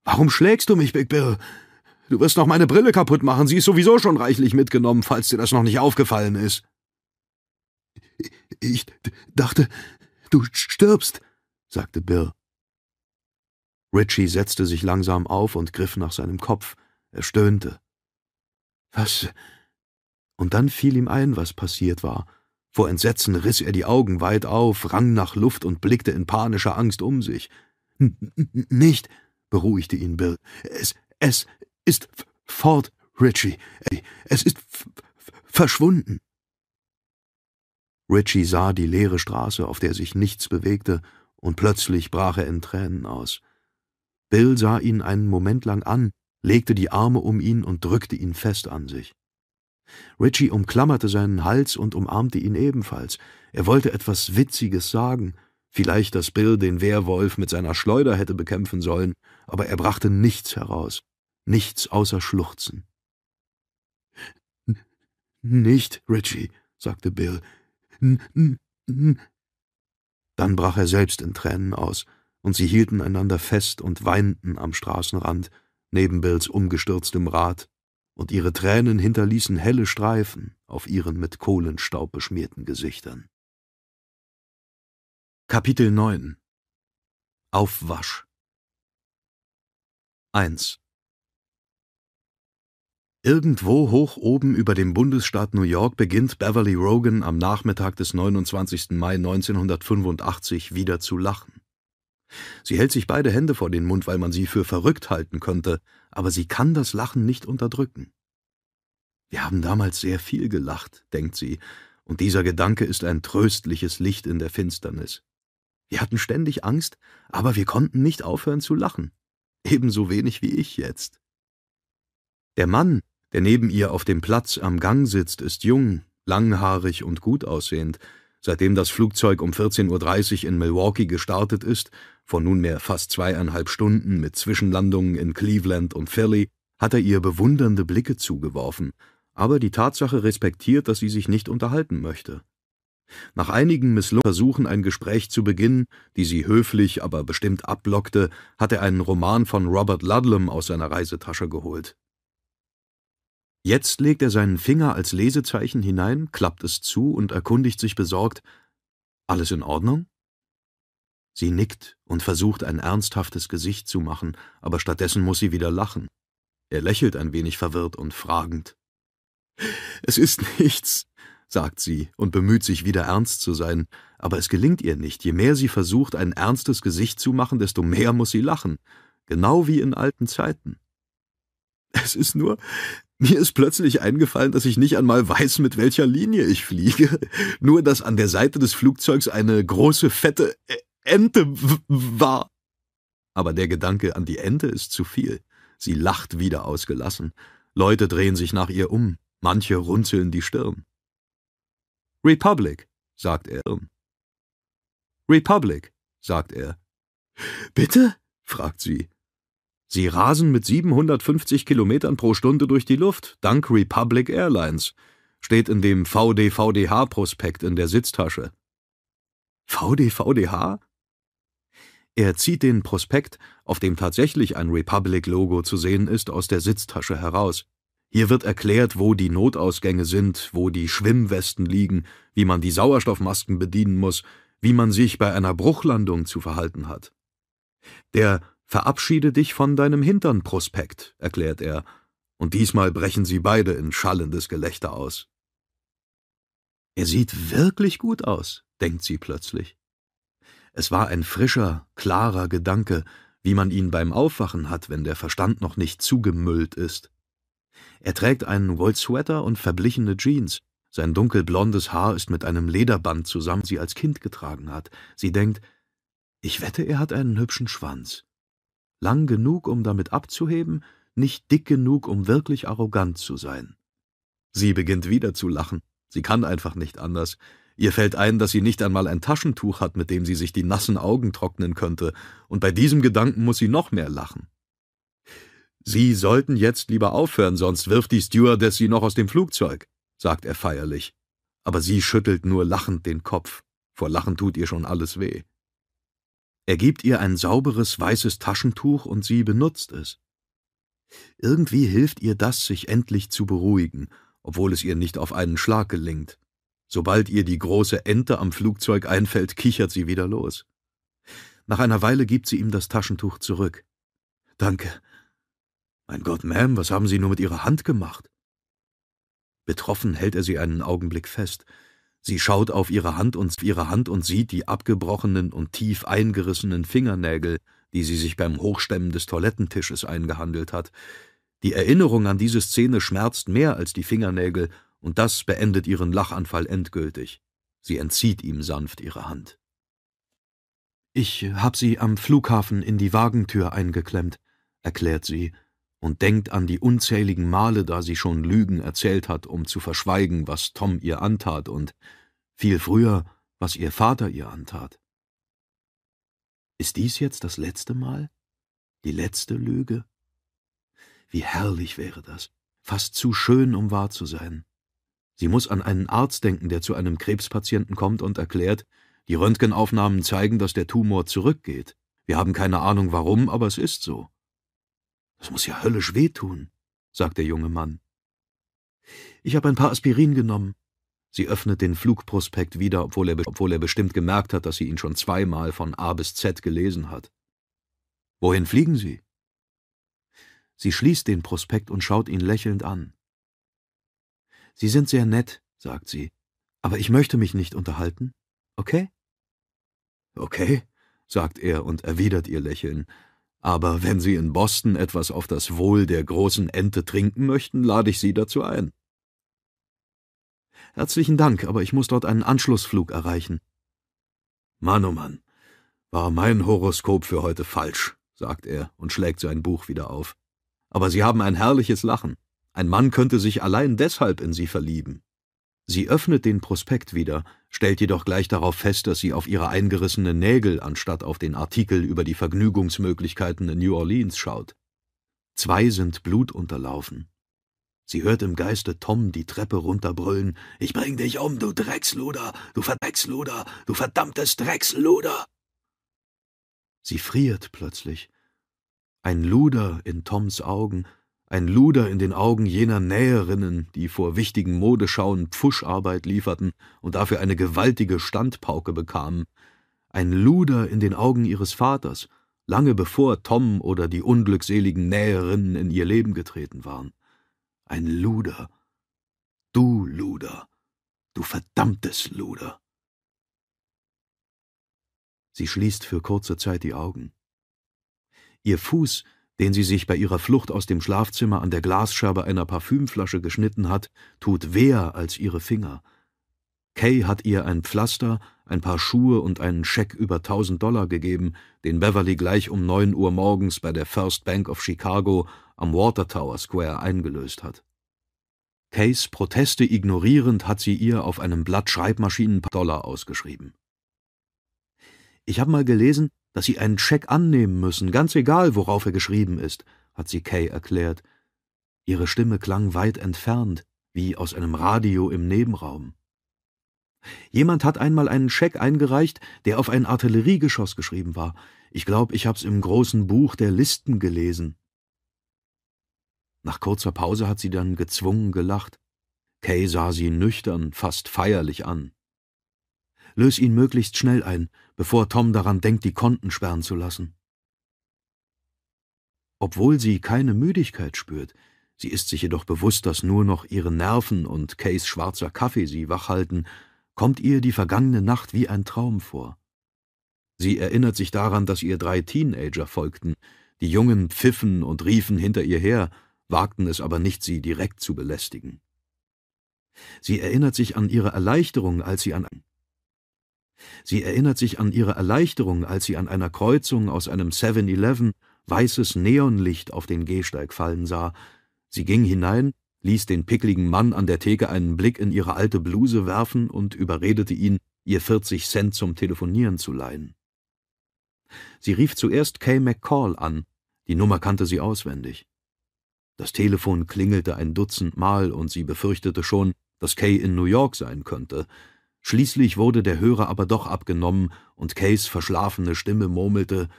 Warum schlägst du mich, Big Bill? Du wirst noch meine Brille kaputt machen, sie ist sowieso schon reichlich mitgenommen, falls dir das noch nicht aufgefallen ist. Ich dachte, du stirbst, sagte Bill. Richie setzte sich langsam auf und griff nach seinem Kopf. Er stöhnte. Was? Und dann fiel ihm ein, was passiert war. Vor Entsetzen riss er die Augen weit auf, rang nach Luft und blickte in panischer Angst um sich. Nicht, beruhigte ihn Bill. Es, es ist fort, Richie. Es ist verschwunden. Richie sah die leere Straße, auf der sich nichts bewegte, und plötzlich brach er in Tränen aus. Bill sah ihn einen Moment lang an, legte die Arme um ihn und drückte ihn fest an sich. Richie umklammerte seinen Hals und umarmte ihn ebenfalls. Er wollte etwas Witziges sagen, vielleicht, dass Bill den Wehrwolf mit seiner Schleuder hätte bekämpfen sollen, aber er brachte nichts heraus, nichts außer Schluchzen. Nicht, Richie, sagte Bill. Dann brach er selbst in Tränen aus, und sie hielten einander fest und weinten am Straßenrand, neben Bills umgestürztem Rad, und ihre Tränen hinterließen helle Streifen auf ihren mit Kohlenstaub beschmierten Gesichtern. Kapitel 9 Aufwasch 1 Irgendwo hoch oben über dem Bundesstaat New York beginnt Beverly Rogan am Nachmittag des 29. Mai 1985 wieder zu lachen. Sie hält sich beide Hände vor den Mund, weil man sie für verrückt halten könnte, aber sie kann das Lachen nicht unterdrücken. Wir haben damals sehr viel gelacht, denkt sie, und dieser Gedanke ist ein tröstliches Licht in der Finsternis. Wir hatten ständig Angst, aber wir konnten nicht aufhören zu lachen. Ebenso wenig wie ich jetzt. Der Mann, der neben ihr auf dem Platz am Gang sitzt, ist jung, langhaarig und gut aussehend. Seitdem das Flugzeug um 14.30 Uhr in Milwaukee gestartet ist, vor nunmehr fast zweieinhalb Stunden mit Zwischenlandungen in Cleveland und Philly, hat er ihr bewundernde Blicke zugeworfen, aber die Tatsache respektiert, dass sie sich nicht unterhalten möchte. Nach einigen misslungenen Versuchen, ein Gespräch zu beginnen, die sie höflich, aber bestimmt abblockte, hat er einen Roman von Robert Ludlum aus seiner Reisetasche geholt. Jetzt legt er seinen Finger als Lesezeichen hinein, klappt es zu und erkundigt sich besorgt Alles in Ordnung? Sie nickt und versucht ein ernsthaftes Gesicht zu machen, aber stattdessen muss sie wieder lachen. Er lächelt ein wenig verwirrt und fragend. Es ist nichts, sagt sie und bemüht sich wieder ernst zu sein, aber es gelingt ihr nicht. Je mehr sie versucht, ein ernstes Gesicht zu machen, desto mehr muss sie lachen, genau wie in alten Zeiten. Es ist nur, mir ist plötzlich eingefallen, dass ich nicht einmal weiß, mit welcher Linie ich fliege. Nur, dass an der Seite des Flugzeugs eine große, fette e-, Ente war. Aber der Gedanke an die Ente ist zu viel. Sie lacht wieder ausgelassen. Leute drehen sich nach ihr um. Manche runzeln die Stirn. Republic, sagt er. Republic, sagt er. Bitte? fragt sie. Sie rasen mit 750 Kilometern pro Stunde durch die Luft, dank Republic Airlines. Steht in dem VDVDH-Prospekt in der Sitztasche. VDVDH? Er zieht den Prospekt, auf dem tatsächlich ein Republic-Logo zu sehen ist, aus der Sitztasche heraus. Hier wird erklärt, wo die Notausgänge sind, wo die Schwimmwesten liegen, wie man die Sauerstoffmasken bedienen muss, wie man sich bei einer Bruchlandung zu verhalten hat. Der Verabschiede dich von deinem Hintern-Prospekt, erklärt er, und diesmal brechen sie beide in schallendes Gelächter aus. Er sieht wirklich gut aus, denkt sie plötzlich. Es war ein frischer, klarer Gedanke, wie man ihn beim Aufwachen hat, wenn der Verstand noch nicht zugemüllt ist. Er trägt einen Wollsweater und verblichene Jeans. Sein dunkelblondes Haar ist mit einem Lederband zusammen, sie als Kind getragen hat. Sie denkt, ich wette, er hat einen hübschen Schwanz. Lang genug, um damit abzuheben, nicht dick genug, um wirklich arrogant zu sein. Sie beginnt wieder zu lachen. Sie kann einfach nicht anders. Ihr fällt ein, dass sie nicht einmal ein Taschentuch hat, mit dem sie sich die nassen Augen trocknen könnte, und bei diesem Gedanken muss sie noch mehr lachen. Sie sollten jetzt lieber aufhören, sonst wirft die Stewardess Sie noch aus dem Flugzeug sagt er feierlich, aber sie schüttelt nur lachend den Kopf, vor Lachen tut ihr schon alles weh. Er gibt ihr ein sauberes weißes Taschentuch und sie benutzt es. Irgendwie hilft ihr das, sich endlich zu beruhigen, obwohl es ihr nicht auf einen Schlag gelingt. Sobald ihr die große Ente am Flugzeug einfällt, kichert sie wieder los. Nach einer Weile gibt sie ihm das Taschentuch zurück. Danke. Mein Gott, Ma'am, was haben Sie nur mit Ihrer Hand gemacht? Betroffen hält er sie einen Augenblick fest. Sie schaut auf ihre Hand und ihre Hand und sieht die abgebrochenen und tief eingerissenen Fingernägel, die sie sich beim Hochstemmen des Toilettentisches eingehandelt hat. Die Erinnerung an diese Szene schmerzt mehr als die Fingernägel, und das beendet ihren Lachanfall endgültig. Sie entzieht ihm sanft ihre Hand. Ich hab sie am Flughafen in die Wagentür eingeklemmt, erklärt sie und denkt an die unzähligen Male, da sie schon Lügen erzählt hat, um zu verschweigen, was Tom ihr antat und viel früher, was ihr Vater ihr antat. Ist dies jetzt das letzte Mal? Die letzte Lüge? Wie herrlich wäre das, fast zu schön, um wahr zu sein. Sie muss an einen Arzt denken, der zu einem Krebspatienten kommt und erklärt, die Röntgenaufnahmen zeigen, dass der Tumor zurückgeht. Wir haben keine Ahnung warum, aber es ist so. Das muss ja höllisch wehtun, sagt der junge Mann. Ich habe ein paar Aspirin genommen. Sie öffnet den Flugprospekt wieder, obwohl er, obwohl er bestimmt gemerkt hat, dass sie ihn schon zweimal von A bis Z gelesen hat. Wohin fliegen Sie? Sie schließt den Prospekt und schaut ihn lächelnd an. Sie sind sehr nett, sagt sie, aber ich möchte mich nicht unterhalten, okay? Okay, sagt er und erwidert ihr Lächeln, aber wenn Sie in Boston etwas auf das Wohl der großen Ente trinken möchten, lade ich Sie dazu ein. Herzlichen Dank, aber ich muss dort einen Anschlussflug erreichen. Mann, oh Mann, war mein Horoskop für heute falsch, sagt er und schlägt sein Buch wieder auf. Aber Sie haben ein herrliches Lachen. Ein Mann könnte sich allein deshalb in Sie verlieben. Sie öffnet den Prospekt wieder, stellt jedoch gleich darauf fest, dass sie auf ihre eingerissenen Nägel anstatt auf den Artikel über die Vergnügungsmöglichkeiten in New Orleans schaut. Zwei sind blutunterlaufen. Sie hört im Geiste Tom die Treppe runterbrüllen: Ich bring dich um, du Drecksluder, du Verdrecksluder, du verdammtes Drecksluder! Sie friert plötzlich. Ein Luder in Toms Augen, ein Luder in den Augen jener Näherinnen, die vor wichtigen Modeschauen Pfuscharbeit lieferten und dafür eine gewaltige Standpauke bekamen, ein Luder in den Augen ihres Vaters, lange bevor Tom oder die unglückseligen Näherinnen in ihr Leben getreten waren. Ein Luder. Du Luder. Du verdammtes Luder. Sie schließt für kurze Zeit die Augen. Ihr Fuß den sie sich bei ihrer Flucht aus dem Schlafzimmer an der Glasscherbe einer Parfümflasche geschnitten hat, tut weher als ihre Finger. Kay hat ihr ein Pflaster, ein paar Schuhe und einen Scheck über tausend Dollar gegeben, den Beverly gleich um neun Uhr morgens bei der First Bank of Chicago am Water Tower Square eingelöst hat. Kays Proteste ignorierend hat sie ihr auf einem Blatt Schreibmaschinen Dollar ausgeschrieben. Ich habe mal gelesen, dass Sie einen Scheck annehmen müssen, ganz egal, worauf er geschrieben ist, hat sie Kay erklärt. Ihre Stimme klang weit entfernt, wie aus einem Radio im Nebenraum. Jemand hat einmal einen Scheck eingereicht, der auf ein Artilleriegeschoss geschrieben war. Ich glaube, ich hab's im großen Buch der Listen gelesen. Nach kurzer Pause hat sie dann gezwungen gelacht. Kay sah sie nüchtern, fast feierlich an. Löse ihn möglichst schnell ein, bevor Tom daran denkt, die Konten sperren zu lassen. Obwohl sie keine Müdigkeit spürt, sie ist sich jedoch bewusst, dass nur noch ihre Nerven und Kays schwarzer Kaffee sie wach halten, kommt ihr die vergangene Nacht wie ein Traum vor. Sie erinnert sich daran, dass ihr drei Teenager folgten, die Jungen pfiffen und riefen hinter ihr her, wagten es aber nicht, sie direkt zu belästigen. Sie erinnert sich an ihre Erleichterung, als sie an Sie erinnert sich an ihre Erleichterung, als sie an einer Kreuzung aus einem 7-Eleven weißes Neonlicht auf den Gehsteig fallen sah. Sie ging hinein, ließ den pickligen Mann an der Theke einen Blick in ihre alte Bluse werfen und überredete ihn, ihr 40 Cent zum Telefonieren zu leihen. Sie rief zuerst Kay McCall an, die Nummer kannte sie auswendig. Das Telefon klingelte ein Dutzend Mal und sie befürchtete schon, dass Kay in New York sein könnte. Schließlich wurde der Hörer aber doch abgenommen und Kays verschlafene Stimme murmelte: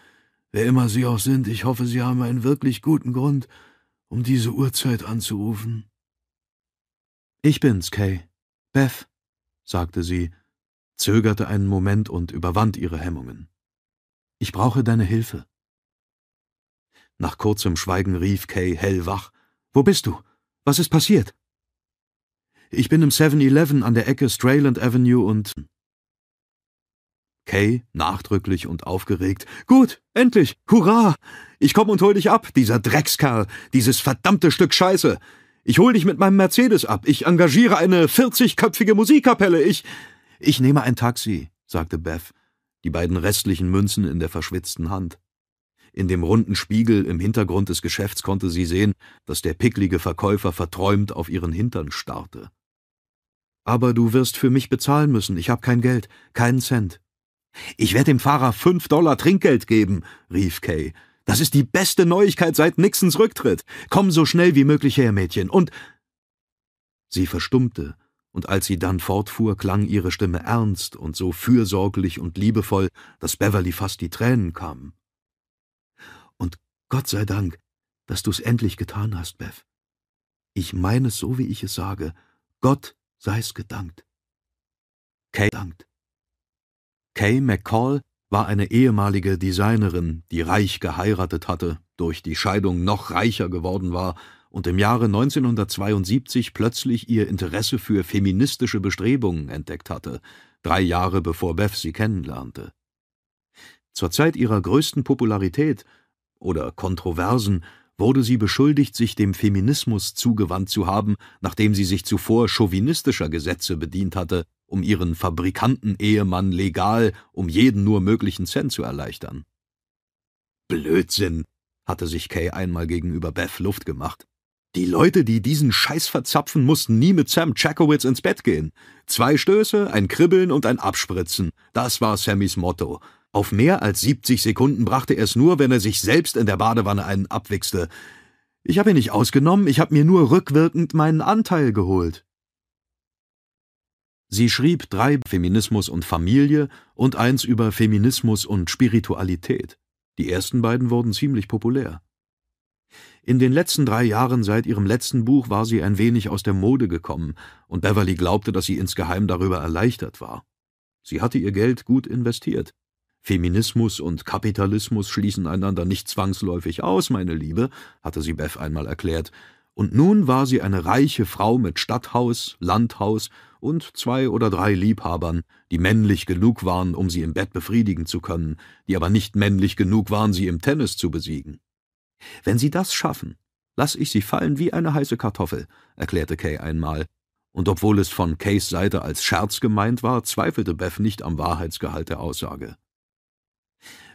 Wer immer Sie auch sind, ich hoffe, Sie haben einen wirklich guten Grund, um diese Uhrzeit anzurufen. Ich bin's, Kay. Beth, sagte sie, zögerte einen Moment und überwand ihre Hemmungen. Ich brauche deine Hilfe. Nach kurzem Schweigen rief Kay hellwach. Wo bist du? Was ist passiert? Ich bin im 7-Eleven an der Ecke Strayland Avenue und. Kay, nachdrücklich und aufgeregt. Gut, endlich, hurra! Ich komm und hol dich ab, dieser Dreckskerl, dieses verdammte Stück Scheiße. Ich hol dich mit meinem Mercedes ab. Ich engagiere eine 40-köpfige Musikkapelle. Ich. Ich nehme ein Taxi, sagte Beth, die beiden restlichen Münzen in der verschwitzten Hand. In dem runden Spiegel im Hintergrund des Geschäfts konnte sie sehen, dass der picklige Verkäufer verträumt auf ihren Hintern starrte. Aber du wirst für mich bezahlen müssen, ich habe kein Geld, keinen Cent. Ich werde dem Fahrer fünf Dollar Trinkgeld geben, rief Kay. Das ist die beste Neuigkeit seit Nixons Rücktritt. Komm so schnell wie möglich her, Mädchen, und. Sie verstummte, und als sie dann fortfuhr, klang ihre Stimme ernst und so fürsorglich und liebevoll, dass Beverly fast die Tränen kamen. Und Gott sei Dank, dass du's endlich getan hast, Beth. Ich meine es so, wie ich es sage. Gott sei's gedankt. Kay dankt. Kay McCall war eine ehemalige Designerin, die reich geheiratet hatte, durch die Scheidung noch reicher geworden war und im Jahre 1972 plötzlich ihr Interesse für feministische Bestrebungen entdeckt hatte, drei Jahre bevor Beth sie kennenlernte. Zur Zeit ihrer größten Popularität oder Kontroversen wurde sie beschuldigt, sich dem Feminismus zugewandt zu haben, nachdem sie sich zuvor chauvinistischer Gesetze bedient hatte, um ihren Fabrikanten-Ehemann legal um jeden nur möglichen Cent zu erleichtern. Blödsinn, hatte sich Kay einmal gegenüber Beth Luft gemacht. Die Leute, die diesen Scheiß verzapfen, mussten nie mit Sam Czakowitz ins Bett gehen. Zwei Stöße, ein Kribbeln und ein Abspritzen. Das war Sammys Motto. Auf mehr als 70 Sekunden brachte er es nur, wenn er sich selbst in der Badewanne einen abwichste. Ich habe ihn nicht ausgenommen, ich habe mir nur rückwirkend meinen Anteil geholt. Sie schrieb drei Feminismus und Familie und eins über Feminismus und Spiritualität. Die ersten beiden wurden ziemlich populär. In den letzten drei Jahren seit ihrem letzten Buch war sie ein wenig aus der Mode gekommen, und Beverly glaubte, dass sie insgeheim darüber erleichtert war. Sie hatte ihr Geld gut investiert. Feminismus und Kapitalismus schließen einander nicht zwangsläufig aus, meine Liebe, hatte sie Beth einmal erklärt, und nun war sie eine reiche Frau mit Stadthaus, Landhaus und zwei oder drei Liebhabern, die männlich genug waren, um sie im Bett befriedigen zu können, die aber nicht männlich genug waren, sie im Tennis zu besiegen. Wenn Sie das schaffen, lass ich Sie fallen wie eine heiße Kartoffel, erklärte Kay einmal, und obwohl es von Kays Seite als Scherz gemeint war, zweifelte Beth nicht am Wahrheitsgehalt der Aussage.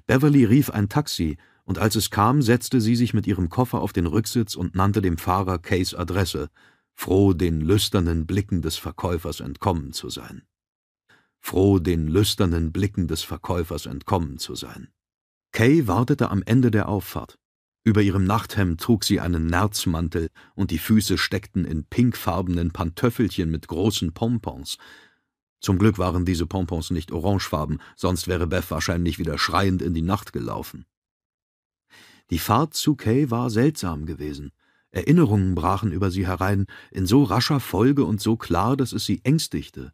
Beverly rief ein Taxi, und als es kam, setzte sie sich mit ihrem Koffer auf den Rücksitz und nannte dem Fahrer Kays Adresse, froh den lüsternen Blicken des Verkäufers entkommen zu sein. Froh den lüsternen Blicken des Verkäufers entkommen zu sein. Kay wartete am Ende der Auffahrt. Über ihrem Nachthemd trug sie einen Nerzmantel, und die Füße steckten in pinkfarbenen Pantöffelchen mit großen Pompons, zum Glück waren diese Pompons nicht orangefarben, sonst wäre Beth wahrscheinlich wieder schreiend in die Nacht gelaufen. Die Fahrt zu Kay war seltsam gewesen. Erinnerungen brachen über sie herein, in so rascher Folge und so klar, dass es sie ängstigte.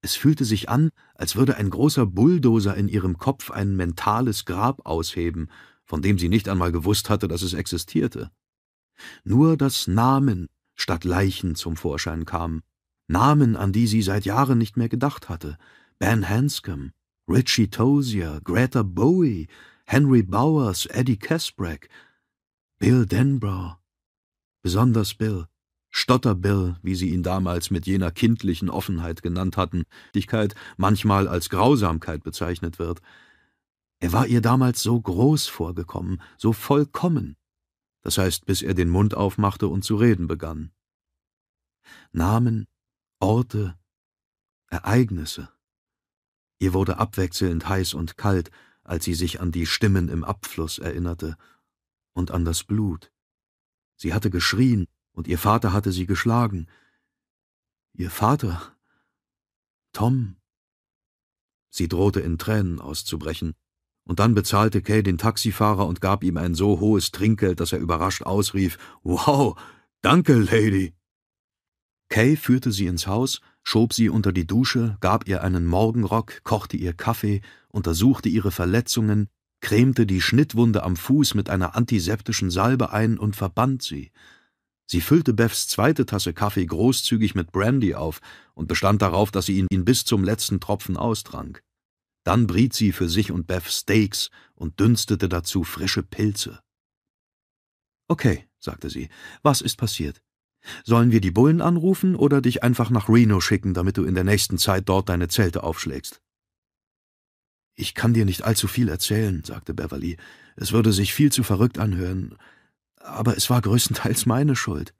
Es fühlte sich an, als würde ein großer Bulldozer in ihrem Kopf ein mentales Grab ausheben, von dem sie nicht einmal gewusst hatte, dass es existierte. Nur das Namen statt Leichen zum Vorschein kam, Namen, an die sie seit Jahren nicht mehr gedacht hatte. Ben Hanscom, Richie Tozier, Greta Bowie, Henry Bowers, Eddie Casbrack, Bill Denbrough. Besonders Bill. Stotterbill, wie sie ihn damals mit jener kindlichen Offenheit genannt hatten, manchmal als Grausamkeit bezeichnet wird. Er war ihr damals so groß vorgekommen, so vollkommen, das heißt, bis er den Mund aufmachte und zu reden begann. Namen, Orte, Ereignisse. Ihr wurde abwechselnd heiß und kalt, als sie sich an die Stimmen im Abfluss erinnerte und an das Blut. Sie hatte geschrien, und ihr Vater hatte sie geschlagen. Ihr Vater? Tom? Sie drohte in Tränen auszubrechen, und dann bezahlte Kay den Taxifahrer und gab ihm ein so hohes Trinkgeld, dass er überrascht ausrief Wow, danke, Lady. Kay führte sie ins Haus, schob sie unter die Dusche, gab ihr einen Morgenrock, kochte ihr Kaffee, untersuchte ihre Verletzungen, cremte die Schnittwunde am Fuß mit einer antiseptischen Salbe ein und verband sie. Sie füllte Beths zweite Tasse Kaffee großzügig mit Brandy auf und bestand darauf, dass sie ihn bis zum letzten Tropfen austrank. Dann briet sie für sich und Beth Steaks und dünstete dazu frische Pilze. Okay, sagte sie, was ist passiert? Sollen wir die Bullen anrufen oder dich einfach nach Reno schicken, damit du in der nächsten Zeit dort deine Zelte aufschlägst? Ich kann dir nicht allzu viel erzählen, sagte Beverly. Es würde sich viel zu verrückt anhören, aber es war größtenteils meine Schuld.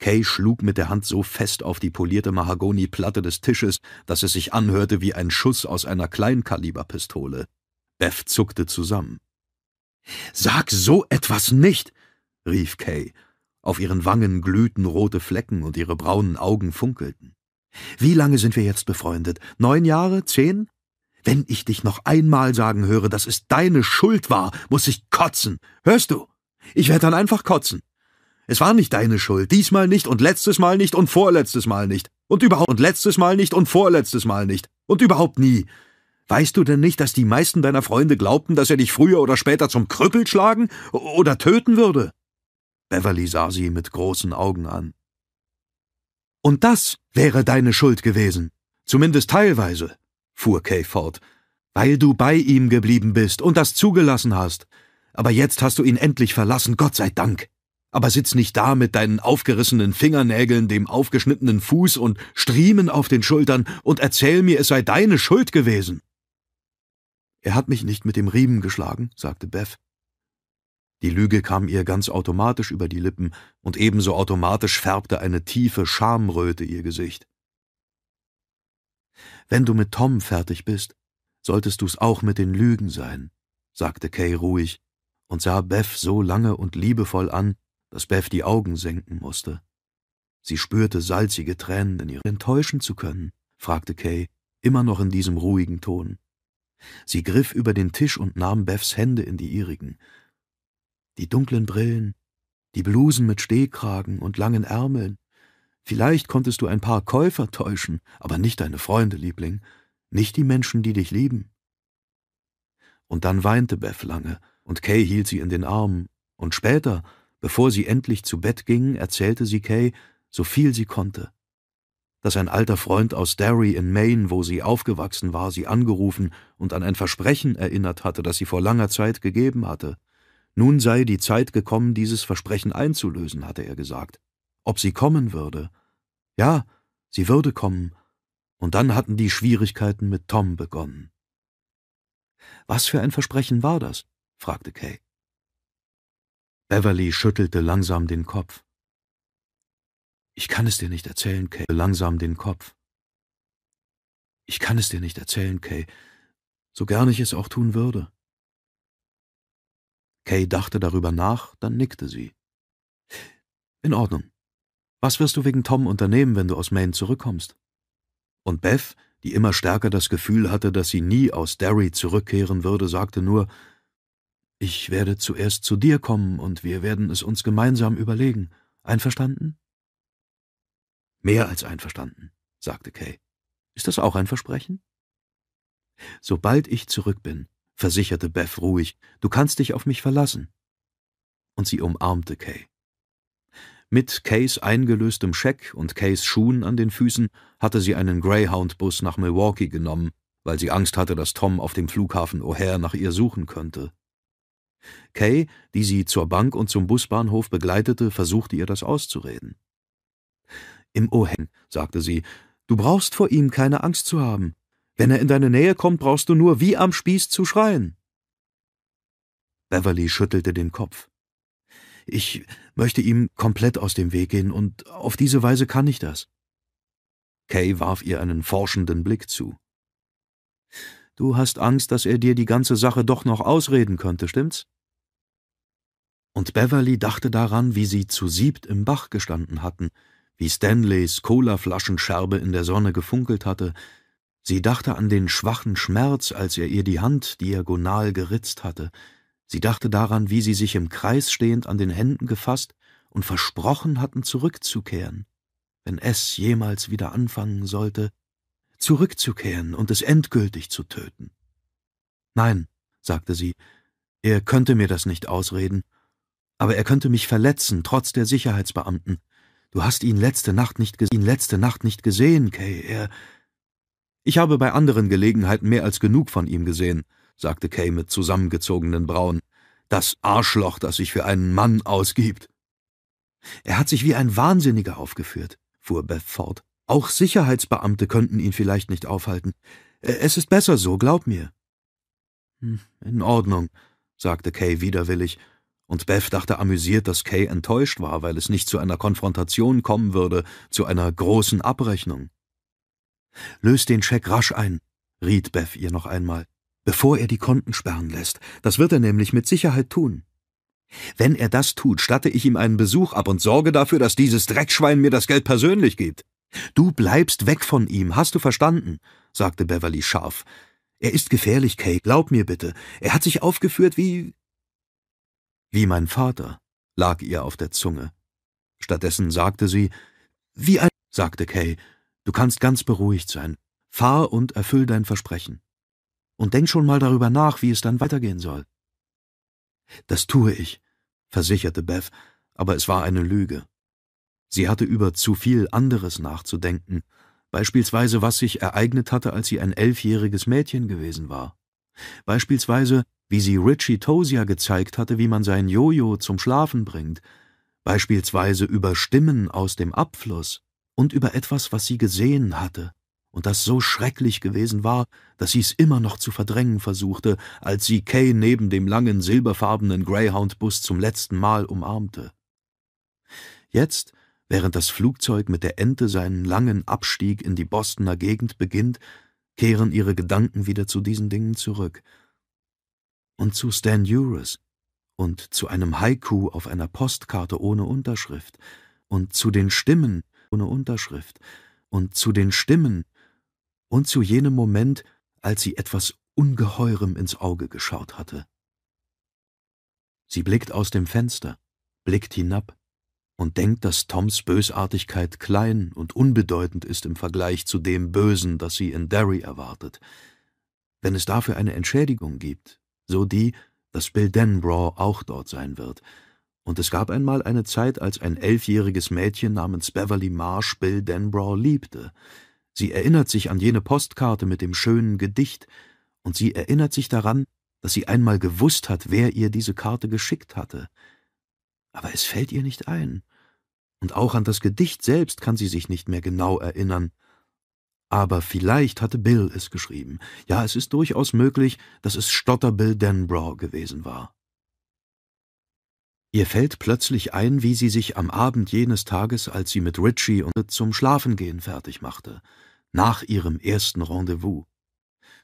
Kay schlug mit der Hand so fest auf die polierte Mahagoniplatte des Tisches, dass es sich anhörte wie ein Schuss aus einer Kleinkaliberpistole. Beth zuckte zusammen. Sag so etwas nicht, rief Kay. Auf ihren Wangen glühten rote Flecken und ihre braunen Augen funkelten. Wie lange sind wir jetzt befreundet? Neun Jahre? Zehn? Wenn ich dich noch einmal sagen höre, dass es deine Schuld war, muss ich kotzen. Hörst du? Ich werde dann einfach kotzen. Es war nicht deine Schuld, diesmal nicht und letztes Mal nicht und vorletztes Mal nicht und überhaupt und letztes Mal nicht und vorletztes Mal nicht und überhaupt nie. Weißt du denn nicht, dass die meisten deiner Freunde glaubten, dass er dich früher oder später zum Krüppel schlagen oder töten würde? Beverly sah sie mit großen Augen an. Und das wäre deine Schuld gewesen, zumindest teilweise fuhr Kay fort, weil du bei ihm geblieben bist und das zugelassen hast. Aber jetzt hast du ihn endlich verlassen, Gott sei Dank. Aber sitz nicht da mit deinen aufgerissenen Fingernägeln, dem aufgeschnittenen Fuß und Striemen auf den Schultern und erzähl mir, es sei deine Schuld gewesen. Er hat mich nicht mit dem Riemen geschlagen, sagte Beth. Die Lüge kam ihr ganz automatisch über die Lippen, und ebenso automatisch färbte eine tiefe Schamröte ihr Gesicht. Wenn du mit Tom fertig bist, solltest du's auch mit den Lügen sein, sagte Kay ruhig und sah Beth so lange und liebevoll an, dass Beth die Augen senken musste. Sie spürte salzige Tränen in ihr. Enttäuschen zu können? fragte Kay, immer noch in diesem ruhigen Ton. Sie griff über den Tisch und nahm Beths Hände in die ihrigen. Die dunklen Brillen, die Blusen mit Stehkragen und langen Ärmeln, Vielleicht konntest du ein paar Käufer täuschen, aber nicht deine Freunde, Liebling, nicht die Menschen, die dich lieben. Und dann weinte Beth lange, und Kay hielt sie in den Arm, und später, bevor sie endlich zu Bett ging, erzählte sie Kay, so viel sie konnte. Dass ein alter Freund aus Derry in Maine, wo sie aufgewachsen war, sie angerufen und an ein Versprechen erinnert hatte, das sie vor langer Zeit gegeben hatte. Nun sei die Zeit gekommen, dieses Versprechen einzulösen, hatte er gesagt ob sie kommen würde. Ja, sie würde kommen, und dann hatten die Schwierigkeiten mit Tom begonnen. Was für ein Versprechen war das? fragte Kay. Beverly schüttelte langsam den Kopf. Ich kann es dir nicht erzählen, Kay. Langsam den Kopf. Ich kann es dir nicht erzählen, Kay, so gern ich es auch tun würde. Kay dachte darüber nach, dann nickte sie. In Ordnung. Was wirst du wegen Tom unternehmen, wenn du aus Maine zurückkommst? Und Beth, die immer stärker das Gefühl hatte, dass sie nie aus Derry zurückkehren würde, sagte nur Ich werde zuerst zu dir kommen und wir werden es uns gemeinsam überlegen. Einverstanden? Mehr als einverstanden, sagte Kay. Ist das auch ein Versprechen? Sobald ich zurück bin, versicherte Beth ruhig, du kannst dich auf mich verlassen. Und sie umarmte Kay. Mit Kays eingelöstem Scheck und Kays Schuhen an den Füßen hatte sie einen Greyhound-Bus nach Milwaukee genommen, weil sie Angst hatte, dass Tom auf dem Flughafen O'Hare nach ihr suchen könnte. Kay, die sie zur Bank und zum Busbahnhof begleitete, versuchte ihr das auszureden. Im Ohen, sagte sie, du brauchst vor ihm keine Angst zu haben. Wenn er in deine Nähe kommt, brauchst du nur wie am Spieß zu schreien. Beverly schüttelte den Kopf. Ich möchte ihm komplett aus dem Weg gehen, und auf diese Weise kann ich das. Kay warf ihr einen forschenden Blick zu. Du hast Angst, dass er dir die ganze Sache doch noch ausreden könnte, stimmt's? Und Beverly dachte daran, wie sie zu siebt im Bach gestanden hatten, wie Stanleys Colaflaschenscherbe in der Sonne gefunkelt hatte. Sie dachte an den schwachen Schmerz, als er ihr die Hand diagonal geritzt hatte. Sie dachte daran, wie sie sich im Kreis stehend an den Händen gefasst und versprochen hatten, zurückzukehren, wenn es jemals wieder anfangen sollte, zurückzukehren und es endgültig zu töten. Nein, sagte sie, er könnte mir das nicht ausreden, aber er könnte mich verletzen, trotz der Sicherheitsbeamten. Du hast ihn letzte Nacht nicht, ihn letzte Nacht nicht gesehen, Kay. Er. Ich habe bei anderen Gelegenheiten mehr als genug von ihm gesehen, sagte Kay mit zusammengezogenen Brauen. Das Arschloch, das sich für einen Mann ausgibt. Er hat sich wie ein Wahnsinniger aufgeführt, fuhr Beth fort. Auch Sicherheitsbeamte könnten ihn vielleicht nicht aufhalten. Äh, es ist besser so, glaub mir. Hm, in Ordnung, sagte Kay widerwillig, und Beth dachte amüsiert, dass Kay enttäuscht war, weil es nicht zu einer Konfrontation kommen würde, zu einer großen Abrechnung. Löst den Scheck rasch ein, riet Beth ihr noch einmal, bevor er die Konten sperren lässt. Das wird er nämlich mit Sicherheit tun. Wenn er das tut, statte ich ihm einen Besuch ab und sorge dafür, dass dieses Dreckschwein mir das Geld persönlich gibt. Du bleibst weg von ihm, hast du verstanden? sagte Beverly scharf. Er ist gefährlich, Kay, glaub mir bitte. Er hat sich aufgeführt wie. Wie mein Vater, lag ihr auf der Zunge. Stattdessen sagte sie, wie ein, sagte Kay, du kannst ganz beruhigt sein. Fahr und erfüll dein Versprechen. Und denk schon mal darüber nach, wie es dann weitergehen soll. Das tue ich, versicherte Beth, aber es war eine Lüge. Sie hatte über zu viel anderes nachzudenken, beispielsweise was sich ereignet hatte, als sie ein elfjähriges Mädchen gewesen war. Beispielsweise, wie sie Richie Tosia gezeigt hatte, wie man sein Jojo zum Schlafen bringt. Beispielsweise über Stimmen aus dem Abfluss und über etwas, was sie gesehen hatte und das so schrecklich gewesen war, dass sie es immer noch zu verdrängen versuchte, als sie Kay neben dem langen silberfarbenen Greyhound-Bus zum letzten Mal umarmte. Jetzt Während das Flugzeug mit der Ente seinen langen Abstieg in die Bostoner Gegend beginnt, kehren ihre Gedanken wieder zu diesen Dingen zurück. Und zu Stan Uris und zu einem Haiku auf einer Postkarte ohne Unterschrift und zu den Stimmen ohne Unterschrift und zu den Stimmen und zu jenem Moment, als sie etwas Ungeheurem ins Auge geschaut hatte. Sie blickt aus dem Fenster, blickt hinab, und denkt, dass Toms Bösartigkeit klein und unbedeutend ist im Vergleich zu dem Bösen, das sie in Derry erwartet. Wenn es dafür eine Entschädigung gibt, so die, dass Bill Denbrough auch dort sein wird. Und es gab einmal eine Zeit, als ein elfjähriges Mädchen namens Beverly Marsh Bill Denbrough liebte. Sie erinnert sich an jene Postkarte mit dem schönen Gedicht, und sie erinnert sich daran, dass sie einmal gewusst hat, wer ihr diese Karte geschickt hatte. Aber es fällt ihr nicht ein und auch an das Gedicht selbst kann sie sich nicht mehr genau erinnern. Aber vielleicht hatte Bill es geschrieben. Ja, es ist durchaus möglich, dass es Stotter Bill Denbrough gewesen war. Ihr fällt plötzlich ein, wie sie sich am Abend jenes Tages, als sie mit Richie und zum Schlafengehen fertig machte, nach ihrem ersten Rendezvous.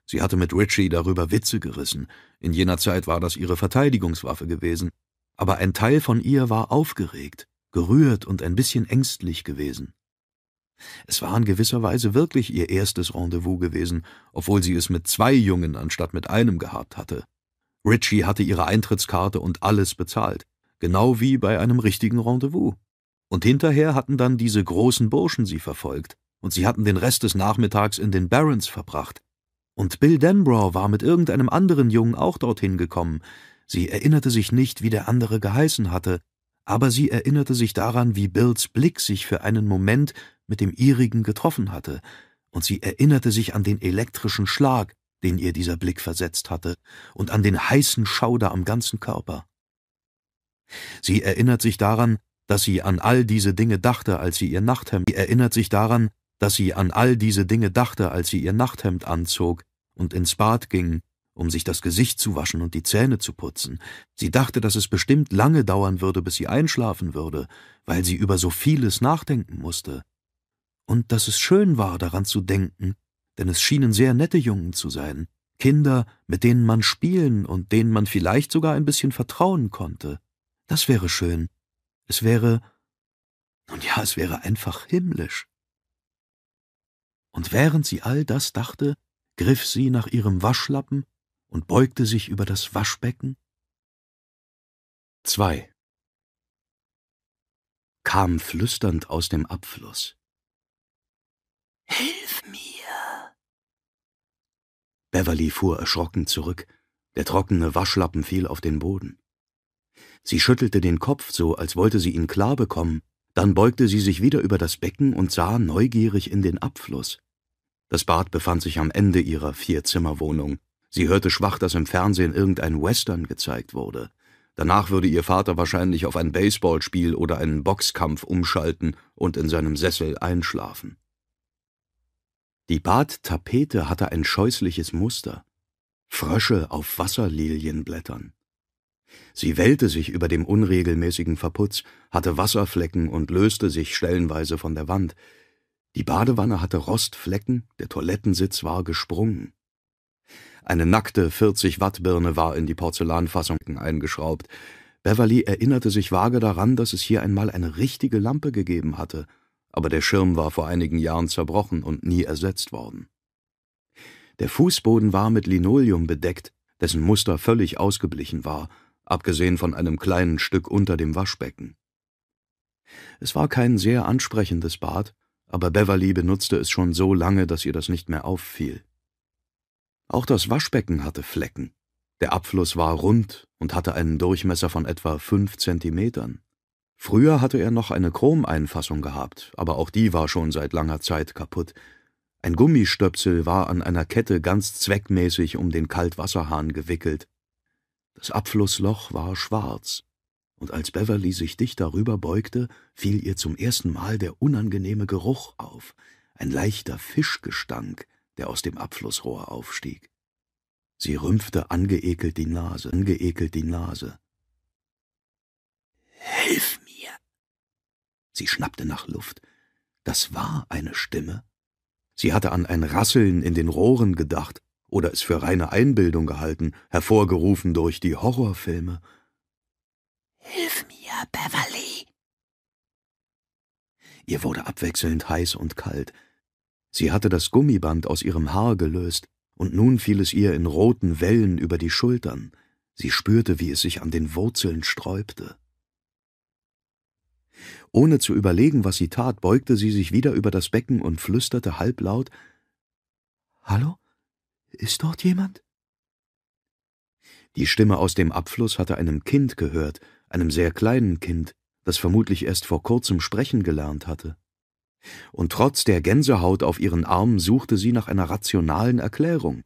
Sie hatte mit Richie darüber Witze gerissen, in jener Zeit war das ihre Verteidigungswaffe gewesen, aber ein Teil von ihr war aufgeregt, gerührt und ein bisschen ängstlich gewesen. Es war in gewisser Weise wirklich ihr erstes Rendezvous gewesen, obwohl sie es mit zwei Jungen anstatt mit einem gehabt hatte. Richie hatte ihre Eintrittskarte und alles bezahlt, genau wie bei einem richtigen Rendezvous. Und hinterher hatten dann diese großen Burschen sie verfolgt, und sie hatten den Rest des Nachmittags in den Barrens verbracht. Und Bill Denbrough war mit irgendeinem anderen Jungen auch dorthin gekommen. Sie erinnerte sich nicht, wie der andere geheißen hatte, aber sie erinnerte sich daran, wie Bills Blick sich für einen Moment mit dem ihrigen getroffen hatte, und sie erinnerte sich an den elektrischen Schlag, den ihr dieser Blick versetzt hatte, und an den heißen Schauder am ganzen Körper. Sie erinnert sich daran, dass sie an all diese Dinge dachte, als sie ihr Nachthemd, erinnert sich daran, dass sie an all diese Dinge dachte, als sie ihr Nachthemd anzog und ins Bad ging, um sich das Gesicht zu waschen und die Zähne zu putzen. Sie dachte, dass es bestimmt lange dauern würde, bis sie einschlafen würde, weil sie über so vieles nachdenken musste. Und dass es schön war, daran zu denken, denn es schienen sehr nette Jungen zu sein, Kinder, mit denen man spielen und denen man vielleicht sogar ein bisschen vertrauen konnte. Das wäre schön. Es wäre, nun ja, es wäre einfach himmlisch. Und während sie all das dachte, griff sie nach ihrem Waschlappen und beugte sich über das Waschbecken. 2. kam flüsternd aus dem Abfluss. Hilf mir! Beverly fuhr erschrocken zurück. Der trockene Waschlappen fiel auf den Boden. Sie schüttelte den Kopf so, als wollte sie ihn klar bekommen, dann beugte sie sich wieder über das Becken und sah neugierig in den Abfluss. Das Bad befand sich am Ende ihrer Vierzimmerwohnung. Sie hörte schwach, dass im Fernsehen irgendein Western gezeigt wurde. Danach würde ihr Vater wahrscheinlich auf ein Baseballspiel oder einen Boxkampf umschalten und in seinem Sessel einschlafen. Die Badtapete hatte ein scheußliches Muster. Frösche auf Wasserlilienblättern. Sie wellte sich über dem unregelmäßigen Verputz, hatte Wasserflecken und löste sich stellenweise von der Wand. Die Badewanne hatte Rostflecken, der Toilettensitz war gesprungen. Eine nackte 40-Watt-Birne war in die Porzellanfassung eingeschraubt. Beverly erinnerte sich vage daran, dass es hier einmal eine richtige Lampe gegeben hatte, aber der Schirm war vor einigen Jahren zerbrochen und nie ersetzt worden. Der Fußboden war mit Linoleum bedeckt, dessen Muster völlig ausgeblichen war, abgesehen von einem kleinen Stück unter dem Waschbecken. Es war kein sehr ansprechendes Bad, aber Beverly benutzte es schon so lange, dass ihr das nicht mehr auffiel. Auch das Waschbecken hatte Flecken. Der Abfluss war rund und hatte einen Durchmesser von etwa fünf Zentimetern. Früher hatte er noch eine Chromeinfassung gehabt, aber auch die war schon seit langer Zeit kaputt. Ein Gummistöpsel war an einer Kette ganz zweckmäßig um den Kaltwasserhahn gewickelt. Das Abflussloch war schwarz, und als Beverly sich dicht darüber beugte, fiel ihr zum ersten Mal der unangenehme Geruch auf, ein leichter Fischgestank, der aus dem Abflussrohr aufstieg. Sie rümpfte angeekelt die Nase, angeekelt die Nase. Hilf mir! Sie schnappte nach Luft. Das war eine Stimme. Sie hatte an ein Rasseln in den Rohren gedacht oder es für reine Einbildung gehalten, hervorgerufen durch die Horrorfilme. Hilf mir, Beverly! Ihr wurde abwechselnd heiß und kalt. Sie hatte das Gummiband aus ihrem Haar gelöst, und nun fiel es ihr in roten Wellen über die Schultern. Sie spürte, wie es sich an den Wurzeln sträubte. Ohne zu überlegen, was sie tat, beugte sie sich wieder über das Becken und flüsterte halblaut Hallo? Ist dort jemand? Die Stimme aus dem Abfluss hatte einem Kind gehört, einem sehr kleinen Kind, das vermutlich erst vor kurzem sprechen gelernt hatte. Und trotz der Gänsehaut auf ihren Arm suchte sie nach einer rationalen Erklärung.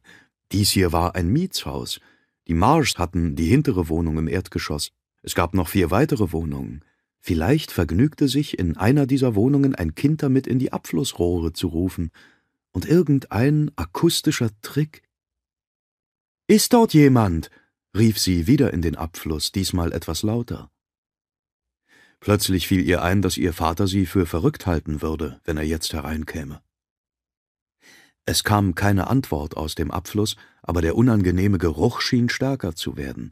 Dies hier war ein Mietshaus. Die Marshs hatten die hintere Wohnung im Erdgeschoss. Es gab noch vier weitere Wohnungen. Vielleicht vergnügte sich in einer dieser Wohnungen ein Kind damit in die Abflussrohre zu rufen. Und irgendein akustischer Trick. Ist dort jemand? rief sie wieder in den Abfluss, diesmal etwas lauter. Plötzlich fiel ihr ein, dass ihr Vater sie für verrückt halten würde, wenn er jetzt hereinkäme. Es kam keine Antwort aus dem Abfluss, aber der unangenehme Geruch schien stärker zu werden.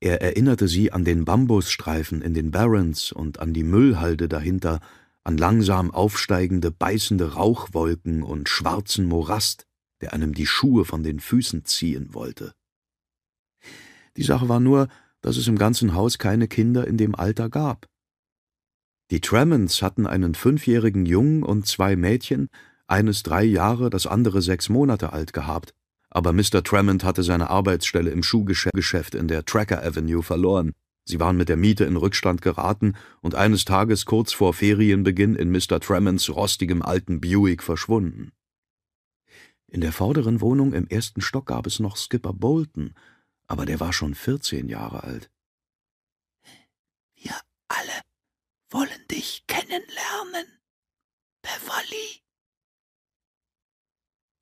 Er erinnerte sie an den Bambusstreifen in den Barrens und an die Müllhalde dahinter, an langsam aufsteigende, beißende Rauchwolken und schwarzen Morast, der einem die Schuhe von den Füßen ziehen wollte. Die Sache war nur, dass es im ganzen Haus keine Kinder in dem Alter gab. Die Tremons hatten einen fünfjährigen Jungen und zwei Mädchen, eines drei Jahre, das andere sechs Monate alt gehabt, aber Mr. Tremont hatte seine Arbeitsstelle im Schuhgeschäft in der Tracker Avenue verloren. Sie waren mit der Miete in Rückstand geraten und eines Tages kurz vor Ferienbeginn in Mr. Tremonts rostigem alten Buick verschwunden. In der vorderen Wohnung im ersten Stock gab es noch Skipper Bolton, aber der war schon vierzehn Jahre alt. Wir alle wollen dich kennenlernen, Beverly.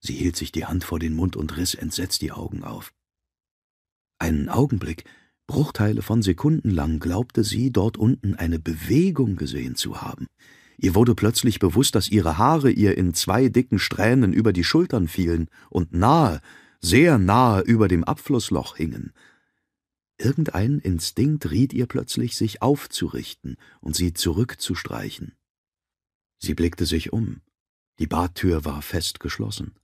Sie hielt sich die Hand vor den Mund und riss entsetzt die Augen auf. Einen Augenblick, Bruchteile von Sekunden lang, glaubte sie, dort unten eine Bewegung gesehen zu haben. Ihr wurde plötzlich bewusst, dass ihre Haare ihr in zwei dicken Strähnen über die Schultern fielen und nahe, sehr nahe über dem Abflussloch hingen. Irgendein Instinkt riet ihr plötzlich, sich aufzurichten und sie zurückzustreichen. Sie blickte sich um. Die Badtür war fest geschlossen.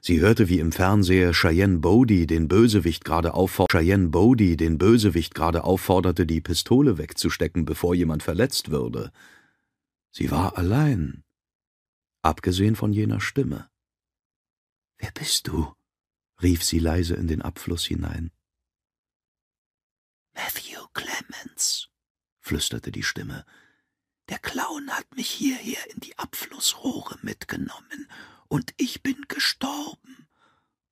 Sie hörte, wie im Fernseher Cheyenne Bodie den Bösewicht gerade aufforderte, die Pistole wegzustecken, bevor jemand verletzt würde. Sie war allein, abgesehen von jener Stimme. Wer bist du? rief sie leise in den Abfluss hinein. Matthew Clemens, flüsterte die Stimme. Der Clown hat mich hierher in die Abflussrohre mitgenommen und ich bin gestorben.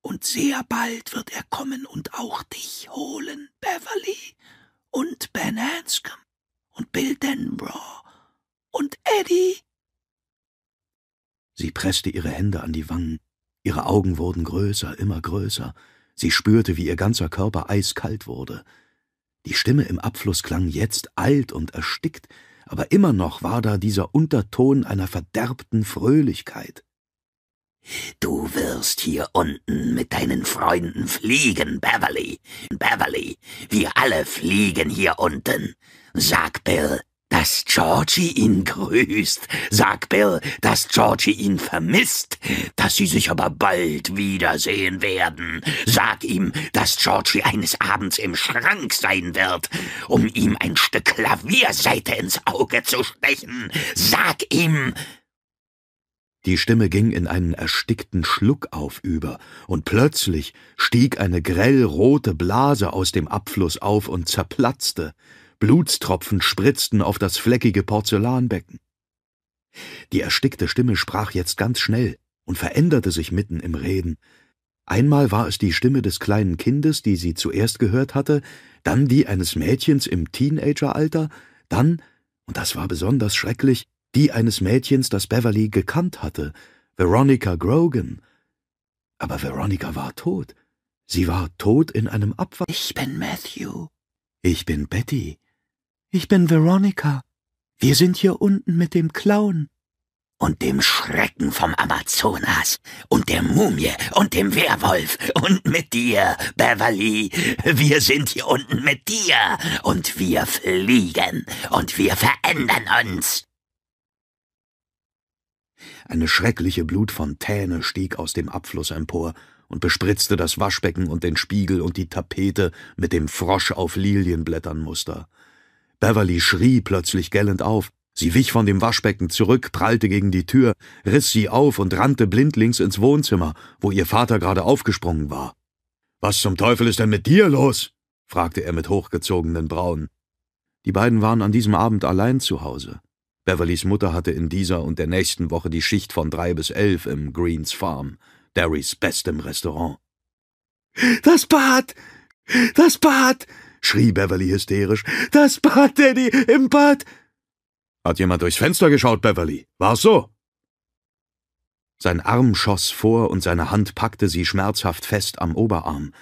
Und sehr bald wird er kommen und auch dich holen, Beverly, und Ben Hanscom und Bill Denbrough und Eddie. Sie presste ihre Hände an die Wangen, ihre Augen wurden größer, immer größer, sie spürte, wie ihr ganzer Körper eiskalt wurde. Die Stimme im Abfluss klang jetzt alt und erstickt, aber immer noch war da dieser Unterton einer verderbten Fröhlichkeit. Du wirst hier unten mit deinen Freunden fliegen, Beverly. Beverly, wir alle fliegen hier unten. Sag Bill, dass Georgie ihn grüßt. Sag Bill, dass Georgie ihn vermisst, dass sie sich aber bald wiedersehen werden. Sag ihm, dass Georgie eines Abends im Schrank sein wird, um ihm ein Stück Klavierseite ins Auge zu stechen. Sag ihm, die Stimme ging in einen erstickten Schluckauf über, und plötzlich stieg eine grell rote Blase aus dem Abfluss auf und zerplatzte. Blutstropfen spritzten auf das fleckige Porzellanbecken. Die erstickte Stimme sprach jetzt ganz schnell und veränderte sich mitten im Reden. Einmal war es die Stimme des kleinen Kindes, die sie zuerst gehört hatte, dann die eines Mädchens im Teenageralter, dann, und das war besonders schrecklich, die eines Mädchens, das Beverly gekannt hatte, Veronica Grogan. Aber Veronica war tot. Sie war tot in einem Abwasser. Ich bin Matthew. Ich bin Betty. Ich bin Veronica. Wir sind hier unten mit dem Clown. Und dem Schrecken vom Amazonas und der Mumie und dem Werwolf und mit dir, Beverly. Wir sind hier unten mit dir und wir fliegen und wir verändern uns. Eine schreckliche Blutfontäne stieg aus dem Abfluss empor und bespritzte das Waschbecken und den Spiegel und die Tapete mit dem Frosch auf Lilienblätternmuster. Beverly schrie plötzlich gellend auf. Sie wich von dem Waschbecken zurück, prallte gegen die Tür, riss sie auf und rannte blindlings ins Wohnzimmer, wo ihr Vater gerade aufgesprungen war. Was zum Teufel ist denn mit dir los? fragte er mit hochgezogenen Brauen. Die beiden waren an diesem Abend allein zu Hause. Beverlys Mutter hatte in dieser und der nächsten Woche die Schicht von drei bis elf im Greens Farm, Darrys bestem Restaurant. Das Bad! Das Bad! schrie Beverly hysterisch. Das Bad, Daddy, im Bad! Hat jemand durchs Fenster geschaut, Beverly? War's so? Sein Arm schoss vor und seine Hand packte sie schmerzhaft fest am Oberarm.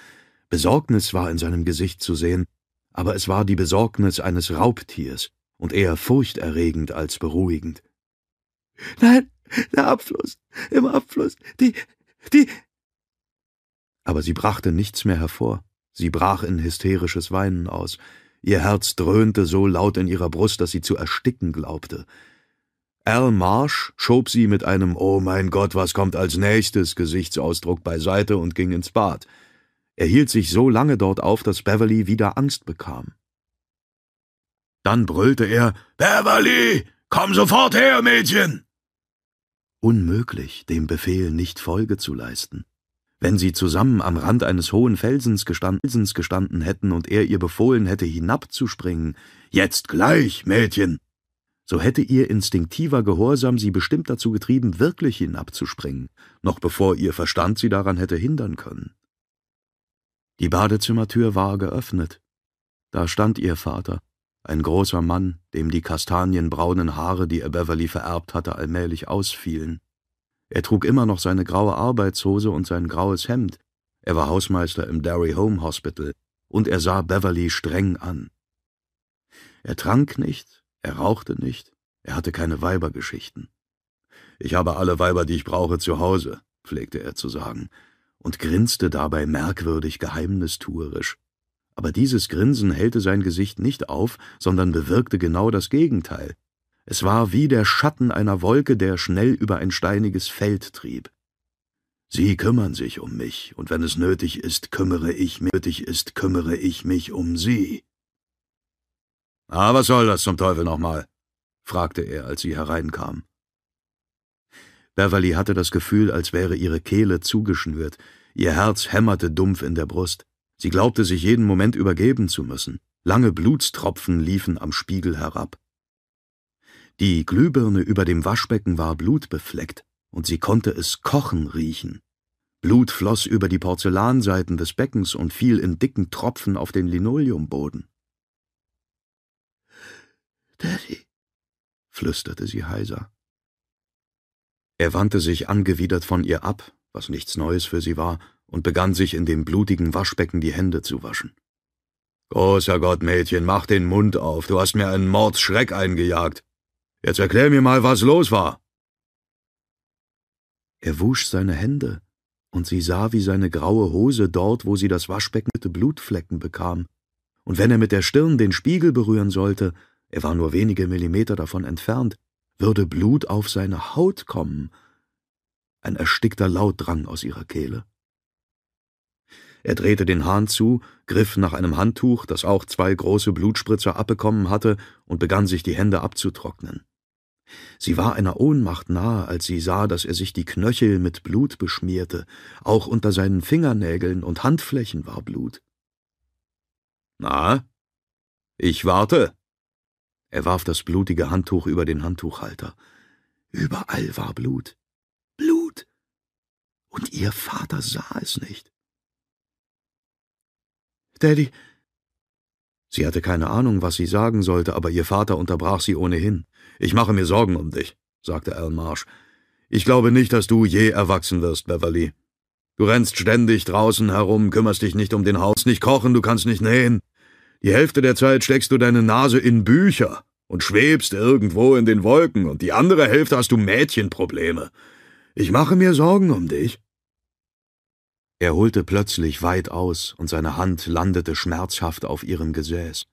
Besorgnis war in seinem Gesicht zu sehen, aber es war die Besorgnis eines Raubtiers und eher furchterregend als beruhigend. Nein, der Abfluss, im Abfluss, die, die. Aber sie brachte nichts mehr hervor. Sie brach in hysterisches Weinen aus. Ihr Herz dröhnte so laut in ihrer Brust, dass sie zu ersticken glaubte. Al Marsh schob sie mit einem Oh mein Gott, was kommt als nächstes Gesichtsausdruck beiseite und ging ins Bad. Er hielt sich so lange dort auf, dass Beverly wieder Angst bekam. Dann brüllte er Beverly, komm sofort her, Mädchen. Unmöglich, dem Befehl nicht Folge zu leisten. Wenn sie zusammen am Rand eines hohen Felsens gestanden, hätten und er ihr befohlen hätte, hinabzuspringen, jetzt gleich, Mädchen, so hätte ihr instinktiver Gehorsam sie bestimmt dazu getrieben, wirklich hinabzuspringen, noch bevor ihr Verstand sie daran hätte hindern können. Die Badezimmertür war geöffnet. Da stand ihr Vater, ein großer Mann, dem die kastanienbraunen Haare, die er Beverly vererbt hatte, allmählich ausfielen. Er trug immer noch seine graue Arbeitshose und sein graues Hemd. Er war Hausmeister im Derry Home Hospital, und er sah Beverly streng an. Er trank nicht, er rauchte nicht, er hatte keine Weibergeschichten. Ich habe alle Weiber, die ich brauche, zu Hause, pflegte er zu sagen, und grinste dabei merkwürdig geheimnistuerisch. Aber dieses Grinsen hellte sein Gesicht nicht auf, sondern bewirkte genau das Gegenteil. Es war wie der Schatten einer Wolke, der schnell über ein steiniges Feld trieb. Sie kümmern sich um mich, und wenn es nötig ist, kümmere ich mich, nötig ist, kümmere ich mich um Sie. Ah, was soll das zum Teufel nochmal? fragte er, als sie hereinkam. Beverly hatte das Gefühl, als wäre ihre Kehle zugeschnürt, ihr Herz hämmerte dumpf in der Brust. Sie glaubte sich jeden Moment übergeben zu müssen. Lange Blutstropfen liefen am Spiegel herab. Die Glühbirne über dem Waschbecken war blutbefleckt, und sie konnte es kochen riechen. Blut floss über die Porzellanseiten des Beckens und fiel in dicken Tropfen auf den Linoleumboden. Daddy, flüsterte sie heiser. Er wandte sich angewidert von ihr ab, was nichts Neues für sie war, und begann sich in dem blutigen Waschbecken die Hände zu waschen. Großer Gott, Mädchen, mach den Mund auf, du hast mir einen Mordsschreck eingejagt. Jetzt erklär mir mal, was los war. Er wusch seine Hände, und sie sah, wie seine graue Hose dort, wo sie das Waschbecken mit Blutflecken bekam, und wenn er mit der Stirn den Spiegel berühren sollte, er war nur wenige Millimeter davon entfernt, würde Blut auf seine Haut kommen. Ein erstickter Laut drang aus ihrer Kehle. Er drehte den Hahn zu, griff nach einem Handtuch, das auch zwei große Blutspritzer abbekommen hatte, und begann sich die Hände abzutrocknen. Sie war einer Ohnmacht nahe, als sie sah, dass er sich die Knöchel mit Blut beschmierte, auch unter seinen Fingernägeln und Handflächen war Blut. Na? Ich warte. Er warf das blutige Handtuch über den Handtuchhalter. Überall war Blut. Blut. Und ihr Vater sah es nicht. Daddy. Sie hatte keine Ahnung, was sie sagen sollte, aber ihr Vater unterbrach sie ohnehin. Ich mache mir Sorgen um dich, sagte Al Marsh. Ich glaube nicht, dass du je erwachsen wirst, Beverly. Du rennst ständig draußen herum, kümmerst dich nicht um den Haus, nicht kochen, du kannst nicht nähen. Die Hälfte der Zeit steckst du deine Nase in Bücher und schwebst irgendwo in den Wolken, und die andere Hälfte hast du Mädchenprobleme. Ich mache mir Sorgen um dich. Er holte plötzlich weit aus, und seine Hand landete schmerzhaft auf ihrem Gesäß.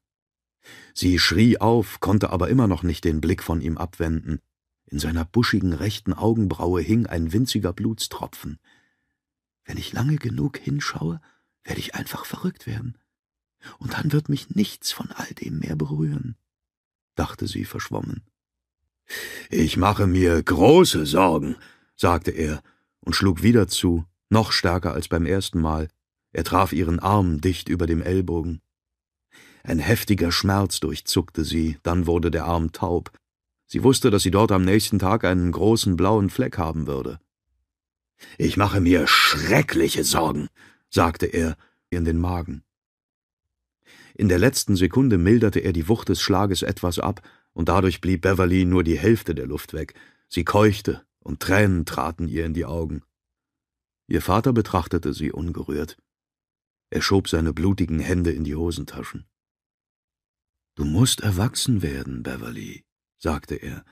Sie schrie auf, konnte aber immer noch nicht den Blick von ihm abwenden. In seiner buschigen rechten Augenbraue hing ein winziger Blutstropfen. Wenn ich lange genug hinschaue, werde ich einfach verrückt werden. Und dann wird mich nichts von all dem mehr berühren, dachte sie verschwommen. Ich mache mir große Sorgen, sagte er und schlug wieder zu, noch stärker als beim ersten Mal. Er traf ihren Arm dicht über dem Ellbogen. Ein heftiger Schmerz durchzuckte sie, dann wurde der Arm taub. Sie wusste, dass sie dort am nächsten Tag einen großen blauen Fleck haben würde. Ich mache mir schreckliche Sorgen, sagte er in den Magen. In der letzten Sekunde milderte er die Wucht des Schlages etwas ab, und dadurch blieb Beverly nur die Hälfte der Luft weg. Sie keuchte, und Tränen traten ihr in die Augen. Ihr Vater betrachtete sie ungerührt. Er schob seine blutigen Hände in die Hosentaschen. Du musst erwachsen werden, Beverly, sagte er,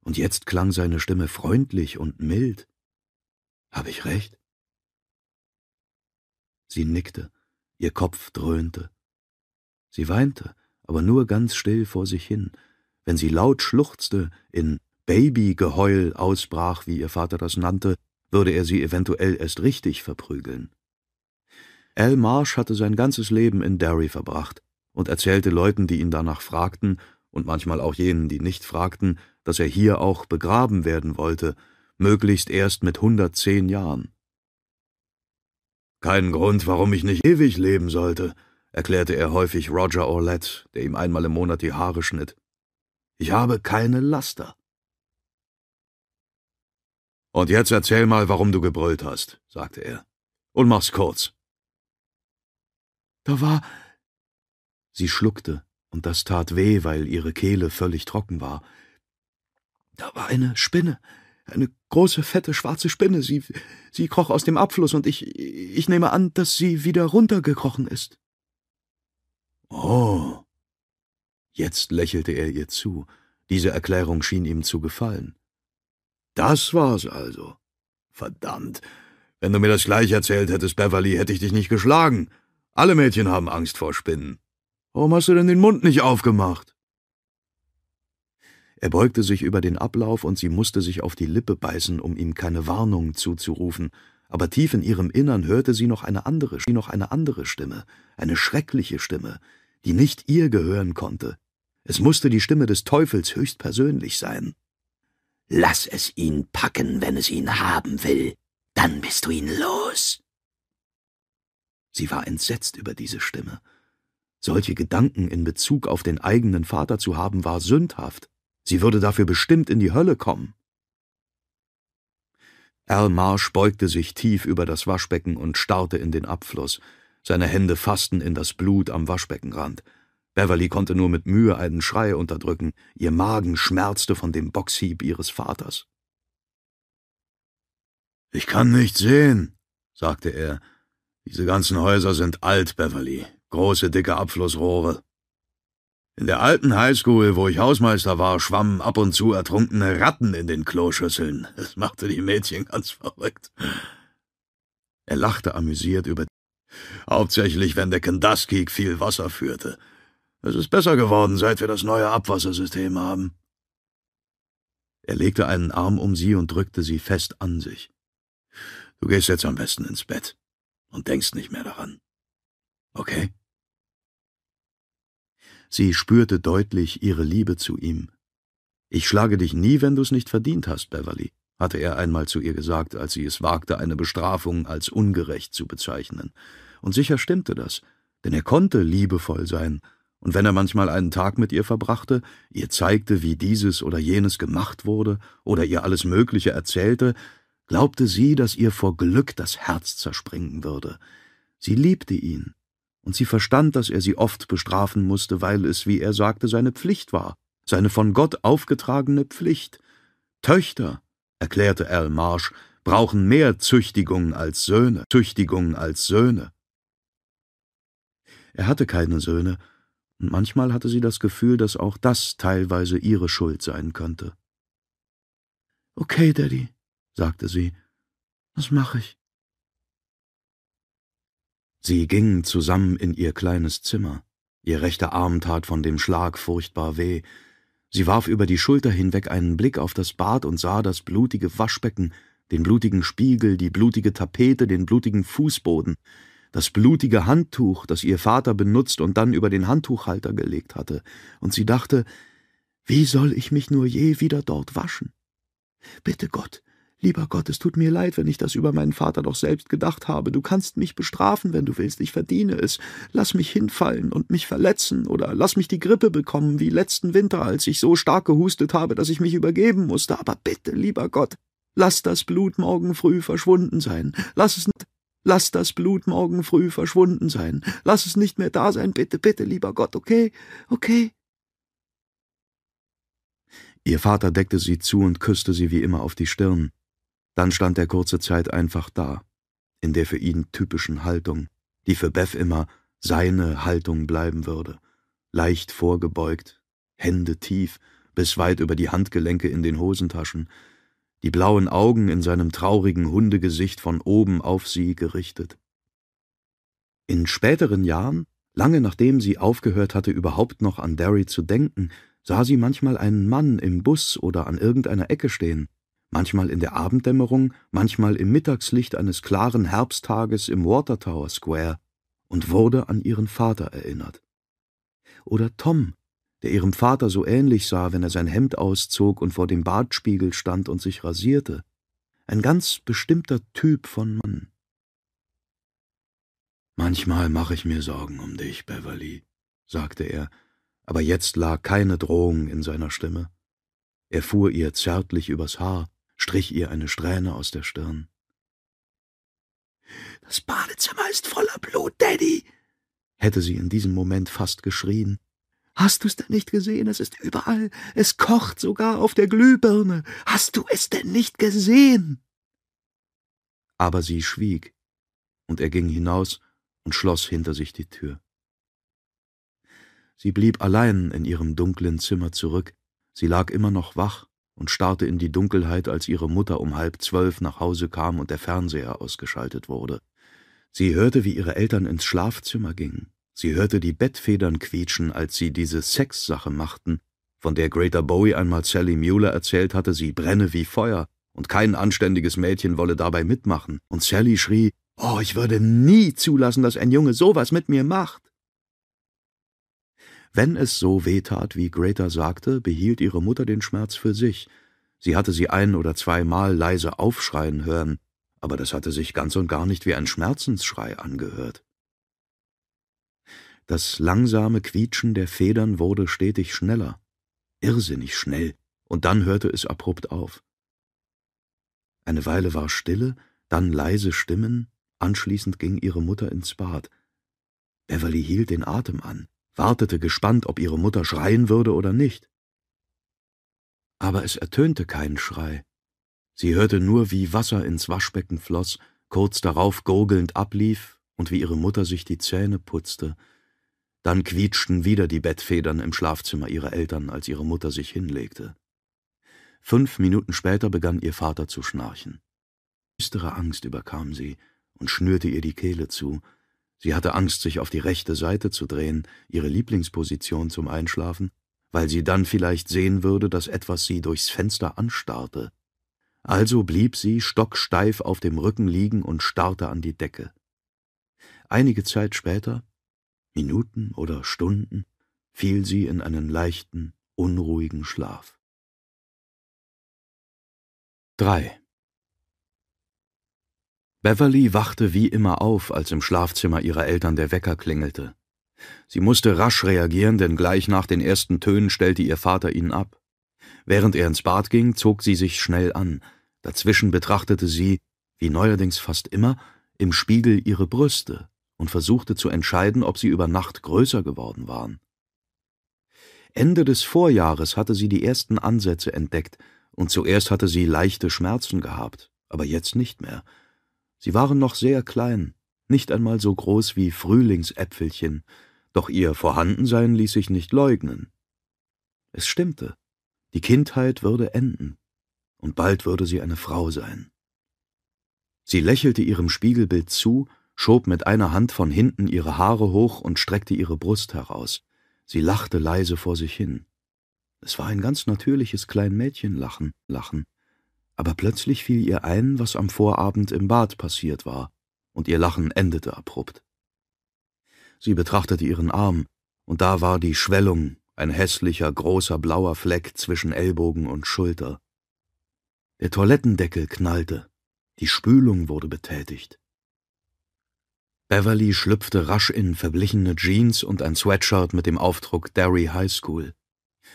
und jetzt klang seine Stimme freundlich und mild. Hab ich recht? Sie nickte, ihr Kopf dröhnte. Sie weinte, aber nur ganz still vor sich hin. Wenn sie laut schluchzte, in Babygeheul ausbrach, wie ihr Vater das nannte, würde er sie eventuell erst richtig verprügeln. Al Marsh hatte sein ganzes Leben in Derry verbracht und erzählte Leuten, die ihn danach fragten, und manchmal auch jenen, die nicht fragten, dass er hier auch begraben werden wollte, möglichst erst mit 110 Jahren. Kein Grund, warum ich nicht ewig leben sollte, erklärte er häufig Roger Orlett, der ihm einmal im Monat die Haare schnitt. Ich habe keine Laster. Und jetzt erzähl mal, warum du gebrüllt hast, sagte er. Und mach's kurz. Da war. Sie schluckte, und das tat weh, weil ihre Kehle völlig trocken war. Da war eine Spinne, eine große, fette, schwarze Spinne. Sie, sie kroch aus dem Abfluss, und ich, ich nehme an, dass sie wieder runtergekrochen ist. Oh. Jetzt lächelte er ihr zu. Diese Erklärung schien ihm zu gefallen. Das war's also. Verdammt. Wenn du mir das gleich erzählt hättest, Beverly, hätte ich dich nicht geschlagen. Alle Mädchen haben Angst vor Spinnen. Warum hast du denn den Mund nicht aufgemacht? Er beugte sich über den Ablauf, und sie musste sich auf die Lippe beißen, um ihm keine Warnung zuzurufen, aber tief in ihrem Innern hörte sie noch eine andere, noch eine andere Stimme, eine schreckliche Stimme, die nicht ihr gehören konnte. Es musste die Stimme des Teufels höchstpersönlich sein. Lass es ihn packen, wenn es ihn haben will, dann bist du ihn los. Sie war entsetzt über diese Stimme. Solche Gedanken in Bezug auf den eigenen Vater zu haben, war sündhaft. Sie würde dafür bestimmt in die Hölle kommen. Al Marsh beugte sich tief über das Waschbecken und starrte in den Abfluss. Seine Hände fassten in das Blut am Waschbeckenrand. Beverly konnte nur mit Mühe einen Schrei unterdrücken. Ihr Magen schmerzte von dem Boxhieb ihres Vaters. Ich kann nicht sehen, sagte er. Diese ganzen Häuser sind alt, Beverly. Große, dicke Abflussrohre. In der alten Highschool, wo ich Hausmeister war, schwammen ab und zu ertrunkene Ratten in den Kloschüsseln. Es machte die Mädchen ganz verrückt. Er lachte amüsiert über Hauptsächlich, wenn der Kenduskeag viel Wasser führte. Es ist besser geworden, seit wir das neue Abwassersystem haben. Er legte einen Arm um sie und drückte sie fest an sich. Du gehst jetzt am besten ins Bett und denkst nicht mehr daran. Okay? Sie spürte deutlich ihre Liebe zu ihm. Ich schlage dich nie, wenn du's nicht verdient hast, Beverly, hatte er einmal zu ihr gesagt, als sie es wagte, eine Bestrafung als ungerecht zu bezeichnen. Und sicher stimmte das, denn er konnte liebevoll sein, und wenn er manchmal einen Tag mit ihr verbrachte, ihr zeigte, wie dieses oder jenes gemacht wurde, oder ihr alles Mögliche erzählte, glaubte sie, dass ihr vor Glück das Herz zerspringen würde. Sie liebte ihn, und sie verstand, dass er sie oft bestrafen musste, weil es, wie er sagte, seine Pflicht war, seine von Gott aufgetragene Pflicht. Töchter, erklärte Al Marsh, brauchen mehr Züchtigung als Söhne, Züchtigung als Söhne. Er hatte keine Söhne, und manchmal hatte sie das Gefühl, dass auch das teilweise ihre Schuld sein könnte. Okay, Daddy, sagte sie, das mache ich. Sie gingen zusammen in ihr kleines Zimmer. Ihr rechter Arm tat von dem Schlag furchtbar weh. Sie warf über die Schulter hinweg einen Blick auf das Bad und sah das blutige Waschbecken, den blutigen Spiegel, die blutige Tapete, den blutigen Fußboden das blutige Handtuch, das ihr Vater benutzt und dann über den Handtuchhalter gelegt hatte, und sie dachte, wie soll ich mich nur je wieder dort waschen? Bitte Gott, lieber Gott, es tut mir leid, wenn ich das über meinen Vater doch selbst gedacht habe. Du kannst mich bestrafen, wenn du willst, ich verdiene es. Lass mich hinfallen und mich verletzen, oder lass mich die Grippe bekommen, wie letzten Winter, als ich so stark gehustet habe, dass ich mich übergeben musste. Aber bitte, lieber Gott, lass das Blut morgen früh verschwunden sein. Lass es nicht Lass das Blut morgen früh verschwunden sein. Lass es nicht mehr da sein, bitte, bitte, lieber Gott, okay? Okay? Ihr Vater deckte sie zu und küsste sie wie immer auf die Stirn. Dann stand er kurze Zeit einfach da, in der für ihn typischen Haltung, die für Beth immer seine Haltung bleiben würde, leicht vorgebeugt, Hände tief, bis weit über die Handgelenke in den Hosentaschen, die blauen Augen in seinem traurigen Hundegesicht von oben auf sie gerichtet. In späteren Jahren, lange nachdem sie aufgehört hatte, überhaupt noch an Derry zu denken, sah sie manchmal einen Mann im Bus oder an irgendeiner Ecke stehen, manchmal in der Abenddämmerung, manchmal im Mittagslicht eines klaren Herbsttages im Watertower Square, und wurde an ihren Vater erinnert. Oder Tom, der ihrem Vater so ähnlich sah, wenn er sein Hemd auszog und vor dem Badspiegel stand und sich rasierte. Ein ganz bestimmter Typ von Mann. Manchmal mache ich mir Sorgen um dich, Beverly, sagte er, aber jetzt lag keine Drohung in seiner Stimme. Er fuhr ihr zärtlich übers Haar, strich ihr eine Strähne aus der Stirn. Das Badezimmer ist voller Blut, Daddy, hätte sie in diesem Moment fast geschrien. Hast du's denn nicht gesehen? Es ist überall. Es kocht sogar auf der Glühbirne. Hast du es denn nicht gesehen? Aber sie schwieg, und er ging hinaus und schloss hinter sich die Tür. Sie blieb allein in ihrem dunklen Zimmer zurück. Sie lag immer noch wach und starrte in die Dunkelheit, als ihre Mutter um halb zwölf nach Hause kam und der Fernseher ausgeschaltet wurde. Sie hörte, wie ihre Eltern ins Schlafzimmer gingen. Sie hörte die Bettfedern quietschen, als sie diese Sexsache machten, von der Greater Bowie einmal Sally Mueller erzählt hatte, sie brenne wie Feuer, und kein anständiges Mädchen wolle dabei mitmachen. Und Sally schrie, Oh, ich würde nie zulassen, dass ein Junge sowas mit mir macht. Wenn es so wehtat, wie Greta sagte, behielt ihre Mutter den Schmerz für sich. Sie hatte sie ein oder zweimal leise aufschreien hören, aber das hatte sich ganz und gar nicht wie ein Schmerzensschrei angehört. Das langsame Quietschen der Federn wurde stetig schneller, irrsinnig schnell, und dann hörte es abrupt auf. Eine Weile war Stille, dann leise Stimmen, anschließend ging ihre Mutter ins Bad. Beverly hielt den Atem an, wartete gespannt, ob ihre Mutter schreien würde oder nicht. Aber es ertönte kein Schrei. Sie hörte nur, wie Wasser ins Waschbecken floss, kurz darauf gurgelnd ablief und wie ihre Mutter sich die Zähne putzte, dann quietschten wieder die Bettfedern im Schlafzimmer ihrer Eltern, als ihre Mutter sich hinlegte. Fünf Minuten später begann ihr Vater zu schnarchen. Düstere Angst überkam sie und schnürte ihr die Kehle zu. Sie hatte Angst, sich auf die rechte Seite zu drehen, ihre Lieblingsposition zum Einschlafen, weil sie dann vielleicht sehen würde, dass etwas sie durchs Fenster anstarrte. Also blieb sie stocksteif auf dem Rücken liegen und starrte an die Decke. Einige Zeit später Minuten oder Stunden fiel sie in einen leichten, unruhigen Schlaf. 3. Beverly wachte wie immer auf, als im Schlafzimmer ihrer Eltern der Wecker klingelte. Sie musste rasch reagieren, denn gleich nach den ersten Tönen stellte ihr Vater ihn ab. Während er ins Bad ging, zog sie sich schnell an. Dazwischen betrachtete sie, wie neuerdings fast immer, im Spiegel ihre Brüste, und versuchte zu entscheiden, ob sie über Nacht größer geworden waren. Ende des Vorjahres hatte sie die ersten Ansätze entdeckt, und zuerst hatte sie leichte Schmerzen gehabt, aber jetzt nicht mehr. Sie waren noch sehr klein, nicht einmal so groß wie Frühlingsäpfelchen, doch ihr Vorhandensein ließ sich nicht leugnen. Es stimmte, die Kindheit würde enden, und bald würde sie eine Frau sein. Sie lächelte ihrem Spiegelbild zu schob mit einer Hand von hinten ihre Haare hoch und streckte ihre Brust heraus. Sie lachte leise vor sich hin. Es war ein ganz natürliches Kleinmädchenlachen, Lachen. Aber plötzlich fiel ihr ein, was am Vorabend im Bad passiert war, und ihr Lachen endete abrupt. Sie betrachtete ihren Arm, und da war die Schwellung, ein hässlicher, großer blauer Fleck zwischen Ellbogen und Schulter. Der Toilettendeckel knallte, die Spülung wurde betätigt. Beverly schlüpfte rasch in verblichene Jeans und ein Sweatshirt mit dem Aufdruck Derry High School.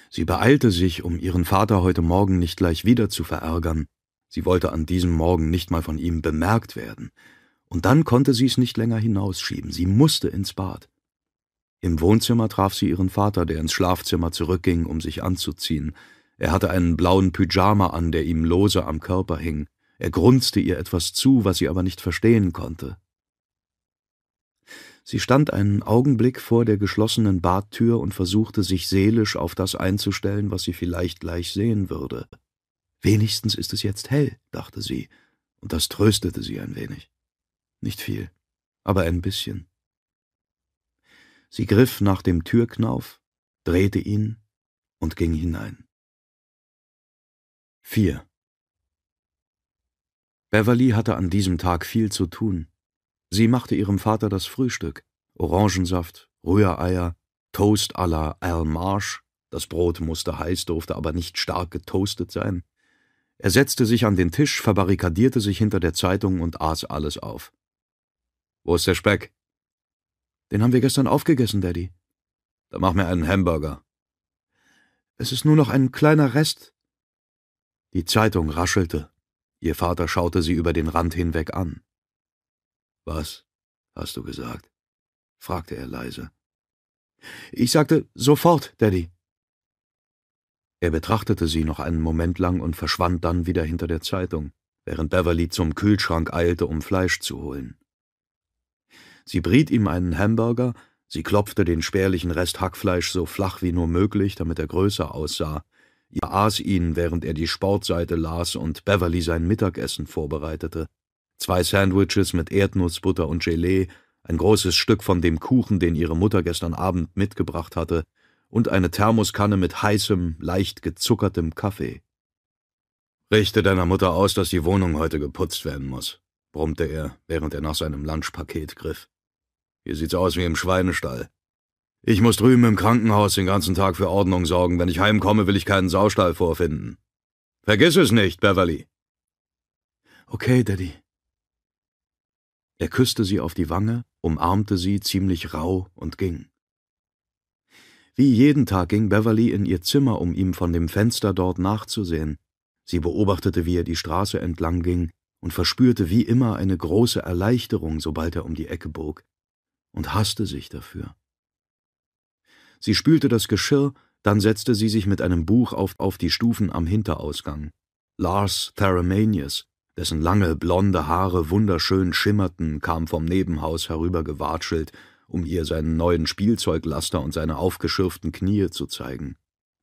Sie beeilte sich, um ihren Vater heute Morgen nicht gleich wieder zu verärgern. Sie wollte an diesem Morgen nicht mal von ihm bemerkt werden. Und dann konnte sie es nicht länger hinausschieben. Sie musste ins Bad. Im Wohnzimmer traf sie ihren Vater, der ins Schlafzimmer zurückging, um sich anzuziehen. Er hatte einen blauen Pyjama an, der ihm lose am Körper hing. Er grunzte ihr etwas zu, was sie aber nicht verstehen konnte. Sie stand einen Augenblick vor der geschlossenen Badtür und versuchte sich seelisch auf das einzustellen, was sie vielleicht gleich sehen würde. Wenigstens ist es jetzt hell, dachte sie, und das tröstete sie ein wenig. Nicht viel, aber ein bisschen. Sie griff nach dem Türknauf, drehte ihn und ging hinein. 4. Beverly hatte an diesem Tag viel zu tun. Sie machte ihrem Vater das Frühstück. Orangensaft, Rühreier, Toast à la Al Marsh. Das Brot musste heiß, durfte aber nicht stark getoastet sein. Er setzte sich an den Tisch, verbarrikadierte sich hinter der Zeitung und aß alles auf. Wo ist der Speck? Den haben wir gestern aufgegessen, Daddy. Dann mach mir einen Hamburger. Es ist nur noch ein kleiner Rest. Die Zeitung raschelte. Ihr Vater schaute sie über den Rand hinweg an. Was hast du gesagt? fragte er leise. Ich sagte sofort, Daddy. Er betrachtete sie noch einen Moment lang und verschwand dann wieder hinter der Zeitung, während Beverly zum Kühlschrank eilte, um Fleisch zu holen. Sie briet ihm einen Hamburger, sie klopfte den spärlichen Rest Hackfleisch so flach wie nur möglich, damit er größer aussah. Ihr aß ihn, während er die Sportseite las und Beverly sein Mittagessen vorbereitete. Zwei Sandwiches mit Erdnussbutter und Gelee, ein großes Stück von dem Kuchen, den ihre Mutter gestern Abend mitgebracht hatte, und eine Thermoskanne mit heißem, leicht gezuckertem Kaffee. Richte deiner Mutter aus, dass die Wohnung heute geputzt werden muss, brummte er, während er nach seinem Lunchpaket griff. Hier sieht's aus wie im Schweinestall. Ich muss drüben im Krankenhaus den ganzen Tag für Ordnung sorgen. Wenn ich heimkomme, will ich keinen Saustall vorfinden. Vergiss es nicht, Beverly. Okay, Daddy. Er küsste sie auf die Wange, umarmte sie ziemlich rau und ging. Wie jeden Tag ging Beverly in ihr Zimmer, um ihm von dem Fenster dort nachzusehen. Sie beobachtete, wie er die Straße entlang ging und verspürte wie immer eine große Erleichterung, sobald er um die Ecke bog, und hasste sich dafür. Sie spülte das Geschirr, dann setzte sie sich mit einem Buch auf, auf die Stufen am Hinterausgang. Lars Tharamanius, dessen lange blonde Haare wunderschön schimmerten, kam vom Nebenhaus herübergewatschelt, um ihr seinen neuen Spielzeuglaster und seine aufgeschürften Knie zu zeigen.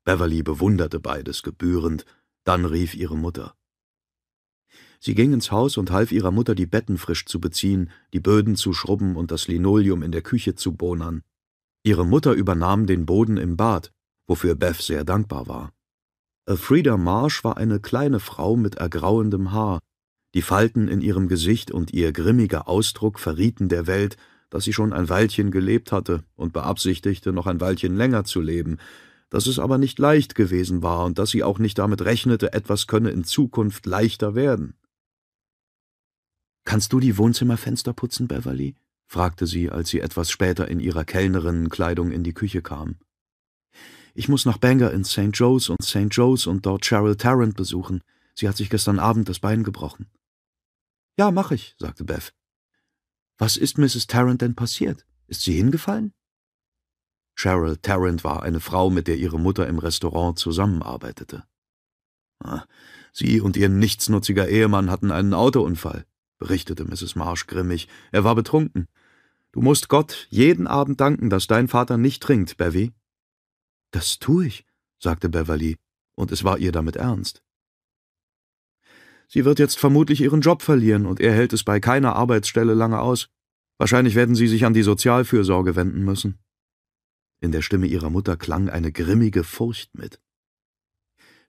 Beverly bewunderte beides gebührend, dann rief ihre Mutter. Sie ging ins Haus und half ihrer Mutter, die Betten frisch zu beziehen, die Böden zu schrubben und das Linoleum in der Küche zu bohnern. Ihre Mutter übernahm den Boden im Bad, wofür Beth sehr dankbar war. Elfrida Marsh war eine kleine Frau mit ergrauendem Haar. Die Falten in ihrem Gesicht und ihr grimmiger Ausdruck verrieten der Welt, dass sie schon ein Weilchen gelebt hatte und beabsichtigte, noch ein Weilchen länger zu leben, dass es aber nicht leicht gewesen war und dass sie auch nicht damit rechnete, etwas könne in Zukunft leichter werden. Kannst du die Wohnzimmerfenster putzen, Beverly? fragte sie, als sie etwas später in ihrer Kellnerinnenkleidung in die Küche kam. Ich muss nach Bangor in St. Joe's und St. Joe's und dort Cheryl Tarrant besuchen. Sie hat sich gestern Abend das Bein gebrochen. Ja, mach ich, sagte Beth. Was ist Mrs. Tarrant denn passiert? Ist sie hingefallen? Cheryl Tarrant war eine Frau, mit der ihre Mutter im Restaurant zusammenarbeitete. Ah, sie und ihr nichtsnutziger Ehemann hatten einen Autounfall, berichtete Mrs. Marsh grimmig. Er war betrunken. Du musst Gott jeden Abend danken, dass dein Vater nicht trinkt, Bevy. Das tu ich, sagte Beverly, und es war ihr damit ernst. Sie wird jetzt vermutlich ihren Job verlieren, und er hält es bei keiner Arbeitsstelle lange aus. Wahrscheinlich werden Sie sich an die Sozialfürsorge wenden müssen. In der Stimme ihrer Mutter klang eine grimmige Furcht mit.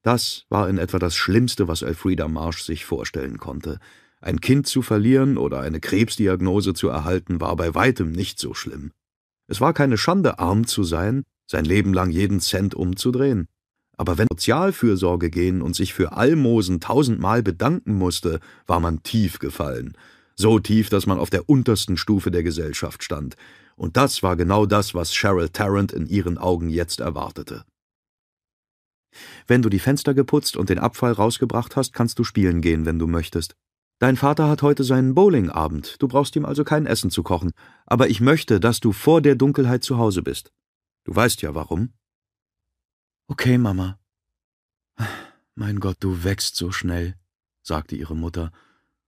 Das war in etwa das Schlimmste, was Elfrida Marsh sich vorstellen konnte. Ein Kind zu verlieren oder eine Krebsdiagnose zu erhalten, war bei weitem nicht so schlimm. Es war keine Schande, arm zu sein, sein Leben lang jeden Cent umzudrehen. Aber wenn Sozialfürsorge gehen und sich für Almosen tausendmal bedanken musste, war man tief gefallen. So tief, dass man auf der untersten Stufe der Gesellschaft stand. Und das war genau das, was Cheryl Tarrant in ihren Augen jetzt erwartete. Wenn du die Fenster geputzt und den Abfall rausgebracht hast, kannst du spielen gehen, wenn du möchtest. Dein Vater hat heute seinen Bowlingabend, du brauchst ihm also kein Essen zu kochen, aber ich möchte, dass du vor der Dunkelheit zu Hause bist. Du weißt ja warum. Okay, Mama. Mein Gott, du wächst so schnell, sagte ihre Mutter.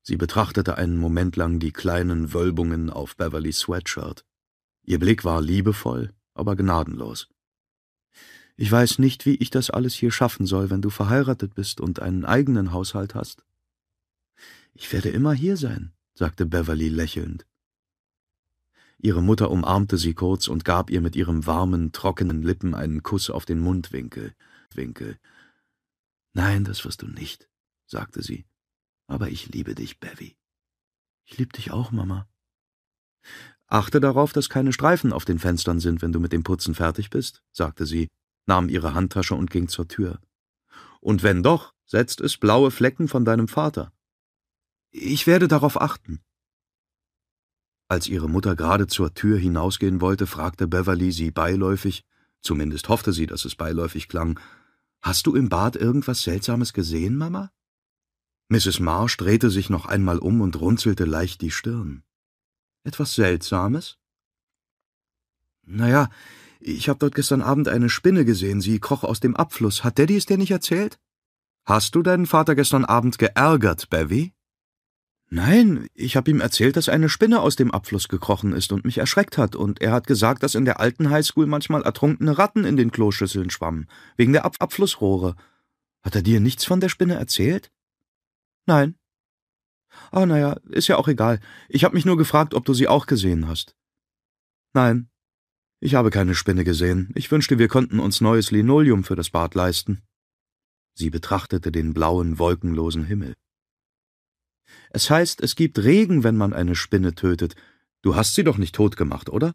Sie betrachtete einen Moment lang die kleinen Wölbungen auf Beverlys Sweatshirt. Ihr Blick war liebevoll, aber gnadenlos. Ich weiß nicht, wie ich das alles hier schaffen soll, wenn du verheiratet bist und einen eigenen Haushalt hast. Ich werde immer hier sein, sagte Beverly lächelnd. Ihre Mutter umarmte sie kurz und gab ihr mit ihren warmen, trockenen Lippen einen Kuss auf den Mundwinkel. Winkel. Nein, das wirst du nicht, sagte sie. Aber ich liebe dich, Bevy. Ich lieb dich auch, Mama. Achte darauf, dass keine Streifen auf den Fenstern sind, wenn du mit dem Putzen fertig bist, sagte sie, nahm ihre Handtasche und ging zur Tür. Und wenn doch, setzt es blaue Flecken von deinem Vater. Ich werde darauf achten. Als ihre Mutter gerade zur Tür hinausgehen wollte, fragte Beverly sie beiläufig, Zumindest hoffte sie, dass es beiläufig klang. Hast du im Bad irgendwas Seltsames gesehen, Mama? Mrs. Marsh drehte sich noch einmal um und runzelte leicht die Stirn. Etwas Seltsames? Naja, ich habe dort gestern Abend eine Spinne gesehen, sie kroch aus dem Abfluss. Hat Daddy es dir nicht erzählt? Hast du deinen Vater gestern Abend geärgert, Bevy? Nein, ich habe ihm erzählt, dass eine Spinne aus dem Abfluss gekrochen ist und mich erschreckt hat, und er hat gesagt, dass in der alten Highschool manchmal ertrunkene Ratten in den Kloschüsseln schwammen, wegen der Ab Abflussrohre. Hat er dir nichts von der Spinne erzählt? Nein. Ah, naja, ist ja auch egal. Ich habe mich nur gefragt, ob du sie auch gesehen hast. Nein, ich habe keine Spinne gesehen. Ich wünschte, wir könnten uns neues Linoleum für das Bad leisten. Sie betrachtete den blauen, wolkenlosen Himmel. Es heißt, es gibt Regen, wenn man eine Spinne tötet. Du hast sie doch nicht tot gemacht, oder?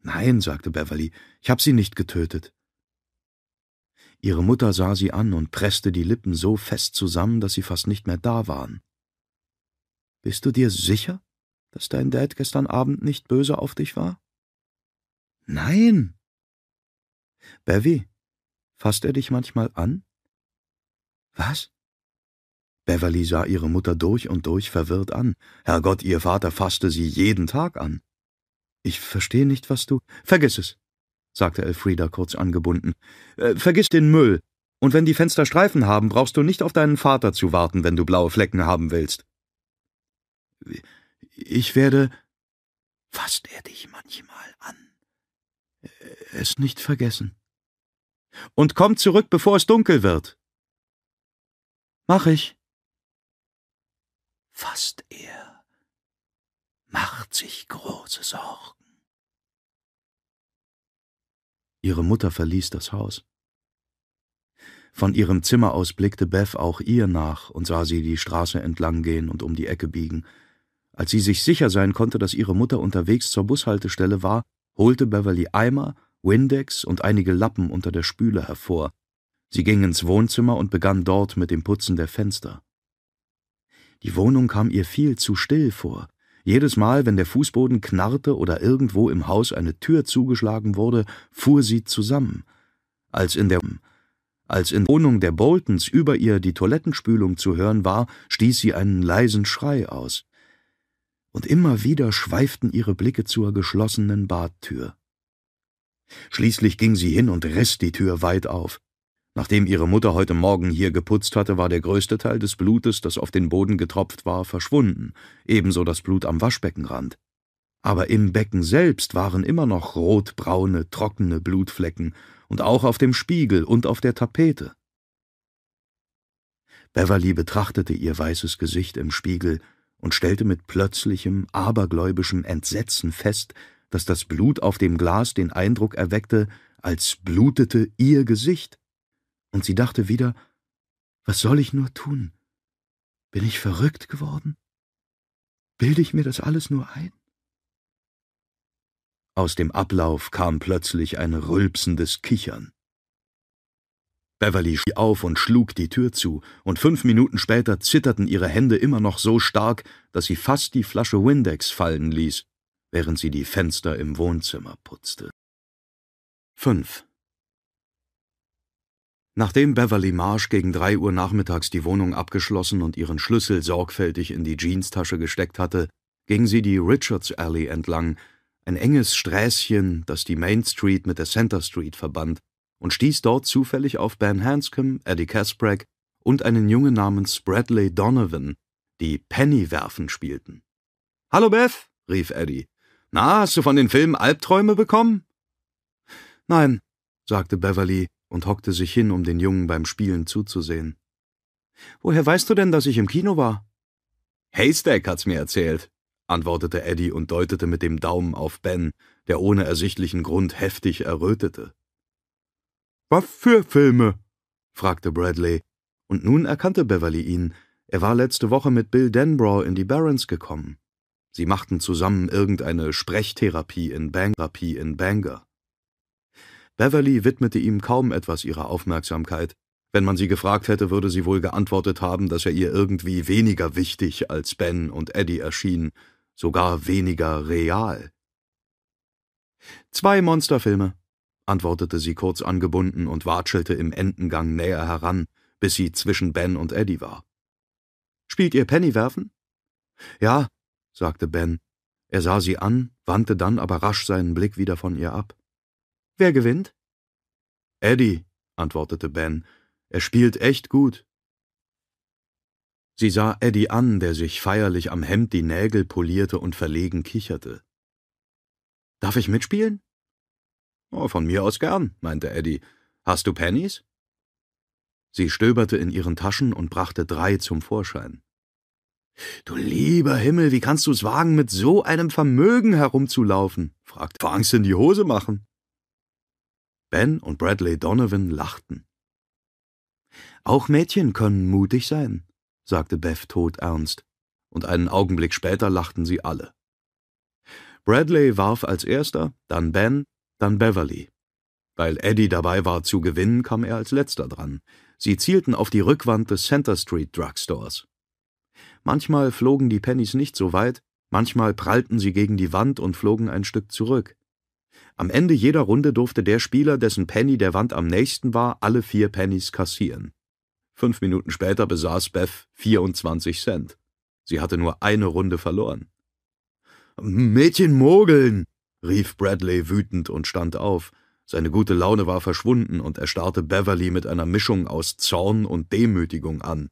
Nein, sagte Beverly, ich habe sie nicht getötet. Ihre Mutter sah sie an und presste die Lippen so fest zusammen, dass sie fast nicht mehr da waren. Bist du dir sicher, dass dein Dad gestern Abend nicht böse auf dich war? Nein. Bevy, fasst er dich manchmal an? Was? Beverly sah ihre Mutter durch und durch verwirrt an. Herrgott, ihr Vater fasste sie jeden Tag an. Ich verstehe nicht, was du. Vergiss es, sagte Elfrieda kurz angebunden. Äh, vergiss den Müll. Und wenn die Fenster Streifen haben, brauchst du nicht auf deinen Vater zu warten, wenn du blaue Flecken haben willst. Ich werde. Fasst er dich manchmal an? Es nicht vergessen. Und komm zurück, bevor es dunkel wird. Mach ich fasst er, macht sich große Sorgen. Ihre Mutter verließ das Haus. Von ihrem Zimmer aus blickte Beth auch ihr nach und sah sie die Straße entlang gehen und um die Ecke biegen. Als sie sich sicher sein konnte, dass ihre Mutter unterwegs zur Bushaltestelle war, holte Beverly Eimer, Windex und einige Lappen unter der Spüle hervor. Sie ging ins Wohnzimmer und begann dort mit dem Putzen der Fenster. Die Wohnung kam ihr viel zu still vor. Jedes Mal, wenn der Fußboden knarrte oder irgendwo im Haus eine Tür zugeschlagen wurde, fuhr sie zusammen. Als in der als in der Wohnung der Boltons über ihr die Toilettenspülung zu hören war, stieß sie einen leisen Schrei aus. Und immer wieder schweiften ihre Blicke zur geschlossenen Badtür. Schließlich ging sie hin und riss die Tür weit auf. Nachdem ihre Mutter heute Morgen hier geputzt hatte, war der größte Teil des Blutes, das auf den Boden getropft war, verschwunden, ebenso das Blut am Waschbeckenrand. Aber im Becken selbst waren immer noch rotbraune, trockene Blutflecken und auch auf dem Spiegel und auf der Tapete. Beverly betrachtete ihr weißes Gesicht im Spiegel und stellte mit plötzlichem, abergläubischem Entsetzen fest, dass das Blut auf dem Glas den Eindruck erweckte, als blutete ihr Gesicht und sie dachte wieder, was soll ich nur tun? Bin ich verrückt geworden? Bilde ich mir das alles nur ein? Aus dem Ablauf kam plötzlich ein rülpsendes Kichern. Beverly schrie auf und schlug die Tür zu, und fünf Minuten später zitterten ihre Hände immer noch so stark, dass sie fast die Flasche Windex fallen ließ, während sie die Fenster im Wohnzimmer putzte. 5. Nachdem Beverly Marsh gegen drei Uhr nachmittags die Wohnung abgeschlossen und ihren Schlüssel sorgfältig in die Jeanstasche gesteckt hatte, ging sie die Richards Alley entlang, ein enges Sträßchen, das die Main Street mit der Center Street verband, und stieß dort zufällig auf Ben Hanscom, Eddie Casbrack und einen Jungen namens Bradley Donovan, die Penny werfen spielten. Hallo Beth, rief Eddie. Na, hast du von den Filmen Albträume bekommen? Nein, sagte Beverly und hockte sich hin, um den Jungen beim Spielen zuzusehen. Woher weißt du denn, dass ich im Kino war? Haystack hat's mir erzählt, antwortete Eddie und deutete mit dem Daumen auf Ben, der ohne ersichtlichen Grund heftig errötete. Was für Filme? fragte Bradley, und nun erkannte Beverly ihn. Er war letzte Woche mit Bill Denbrough in die Barrens gekommen. Sie machten zusammen irgendeine Sprechtherapie in Bang in Bangor. Beverly widmete ihm kaum etwas ihrer Aufmerksamkeit. Wenn man sie gefragt hätte, würde sie wohl geantwortet haben, dass er ihr irgendwie weniger wichtig als Ben und Eddie erschien, sogar weniger real. Zwei Monsterfilme, antwortete sie kurz angebunden und watschelte im Entengang näher heran, bis sie zwischen Ben und Eddie war. Spielt ihr Pennywerfen? Ja, sagte Ben. Er sah sie an, wandte dann aber rasch seinen Blick wieder von ihr ab. Wer gewinnt? Eddie, antwortete Ben. Er spielt echt gut. Sie sah Eddie an, der sich feierlich am Hemd die Nägel polierte und verlegen kicherte. Darf ich mitspielen? Oh, von mir aus gern, meinte Eddie. Hast du Pennies? Sie stöberte in ihren Taschen und brachte drei zum Vorschein. Du lieber Himmel, wie kannst du's wagen, mit so einem Vermögen herumzulaufen? fragte. Vor Angst in die Hose machen. Ben und Bradley Donovan lachten. Auch Mädchen können mutig sein, sagte Beth todernst, und einen Augenblick später lachten sie alle. Bradley warf als erster, dann Ben, dann Beverly. Weil Eddie dabei war zu gewinnen, kam er als letzter dran. Sie zielten auf die Rückwand des Center Street Drugstores. Manchmal flogen die Pennies nicht so weit, manchmal prallten sie gegen die Wand und flogen ein Stück zurück. Am Ende jeder Runde durfte der Spieler, dessen Penny der Wand am nächsten war, alle vier Pennies kassieren. Fünf Minuten später besaß Beth 24 Cent. Sie hatte nur eine Runde verloren. Mädchen mogeln! rief Bradley wütend und stand auf. Seine gute Laune war verschwunden und er starrte Beverly mit einer Mischung aus Zorn und Demütigung an.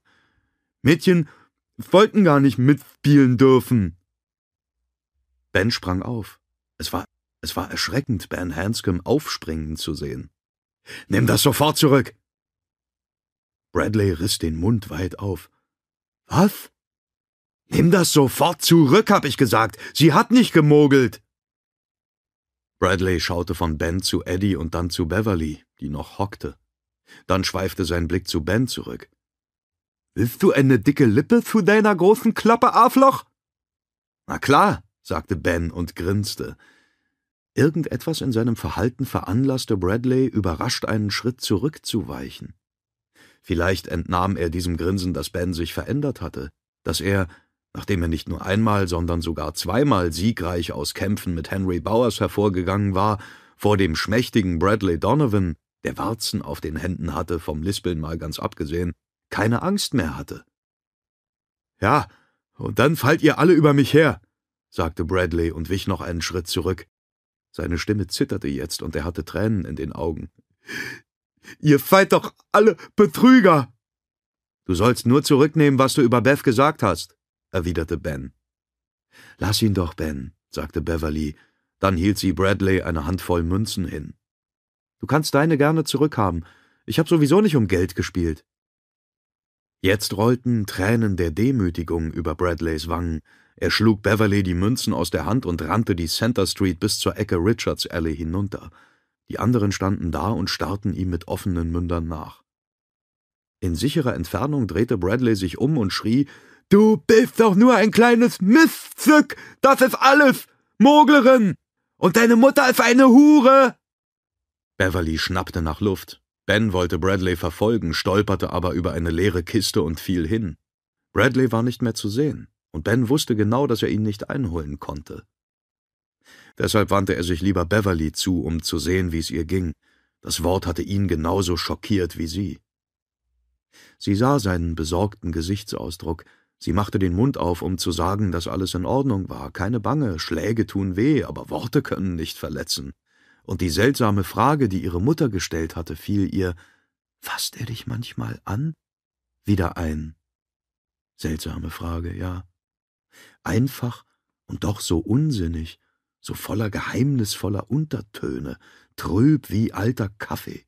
Mädchen wollten gar nicht mitspielen dürfen. Ben sprang auf. Es war, es war erschreckend, Ben Hanscom aufspringen zu sehen. Nimm das sofort zurück! Bradley riss den Mund weit auf. Was? Nimm das sofort zurück, hab ich gesagt. Sie hat nicht gemogelt. Bradley schaute von Ben zu Eddie und dann zu Beverly, die noch hockte. Dann schweifte sein Blick zu Ben zurück. Willst du eine dicke Lippe zu deiner großen Klappe, Arfloch? Na klar, sagte Ben und grinste. Irgendetwas in seinem Verhalten veranlasste Bradley, überrascht einen Schritt zurückzuweichen. Vielleicht entnahm er diesem Grinsen, dass Ben sich verändert hatte, dass er, nachdem er nicht nur einmal, sondern sogar zweimal siegreich aus Kämpfen mit Henry Bowers hervorgegangen war, vor dem schmächtigen Bradley Donovan, der Warzen auf den Händen hatte, vom Lispeln mal ganz abgesehen, keine Angst mehr hatte. Ja, und dann fallt ihr alle über mich her, sagte Bradley und wich noch einen Schritt zurück. Seine Stimme zitterte jetzt und er hatte Tränen in den Augen. Ihr seid doch alle Betrüger! Du sollst nur zurücknehmen, was du über Beth gesagt hast, erwiderte Ben. Lass ihn doch, Ben, sagte Beverly, dann hielt sie Bradley eine Handvoll Münzen hin. Du kannst deine gerne zurückhaben. Ich habe sowieso nicht um Geld gespielt. Jetzt rollten Tränen der Demütigung über Bradleys Wangen. Er schlug Beverly die Münzen aus der Hand und rannte die Center Street bis zur Ecke Richards Alley hinunter. Die anderen standen da und starrten ihm mit offenen Mündern nach. In sicherer Entfernung drehte Bradley sich um und schrie Du bist doch nur ein kleines Miststück, das ist alles, Moglerin, und deine Mutter ist eine Hure. Beverly schnappte nach Luft. Ben wollte Bradley verfolgen, stolperte aber über eine leere Kiste und fiel hin. Bradley war nicht mehr zu sehen, und Ben wusste genau, dass er ihn nicht einholen konnte. Deshalb wandte er sich lieber Beverly zu, um zu sehen, wie es ihr ging. Das Wort hatte ihn genauso schockiert wie sie. Sie sah seinen besorgten Gesichtsausdruck, sie machte den Mund auf, um zu sagen, dass alles in Ordnung war, keine Bange, Schläge tun weh, aber Worte können nicht verletzen. Und die seltsame Frage, die ihre Mutter gestellt hatte, fiel ihr Fasst er dich manchmal an? wieder ein. Seltsame Frage, ja. Einfach und doch so unsinnig, so voller geheimnisvoller Untertöne, trüb wie alter Kaffee.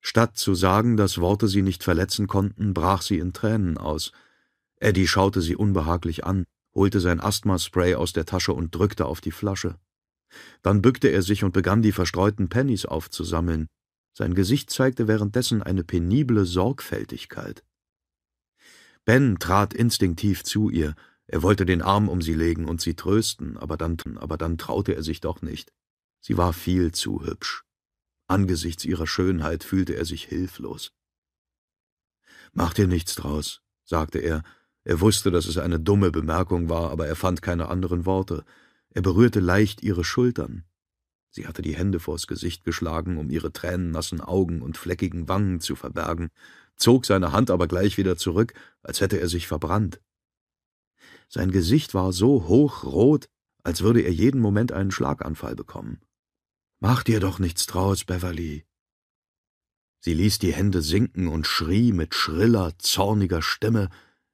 Statt zu sagen, dass Worte sie nicht verletzen konnten, brach sie in Tränen aus. Eddie schaute sie unbehaglich an, holte sein Asthmaspray aus der Tasche und drückte auf die Flasche. Dann bückte er sich und begann die verstreuten Pennies aufzusammeln. Sein Gesicht zeigte währenddessen eine penible Sorgfältigkeit. Ben trat instinktiv zu ihr, er wollte den Arm um sie legen und sie trösten, aber dann, aber dann traute er sich doch nicht. Sie war viel zu hübsch. Angesichts ihrer Schönheit fühlte er sich hilflos. Mach dir nichts draus, sagte er. Er wusste, dass es eine dumme Bemerkung war, aber er fand keine anderen Worte. Er berührte leicht ihre Schultern. Sie hatte die Hände vors Gesicht geschlagen, um ihre tränennassen Augen und fleckigen Wangen zu verbergen, zog seine Hand aber gleich wieder zurück, als hätte er sich verbrannt. Sein Gesicht war so hochrot, als würde er jeden Moment einen Schlaganfall bekommen. Mach dir doch nichts draus, Beverly. Sie ließ die Hände sinken und schrie mit schriller, zorniger Stimme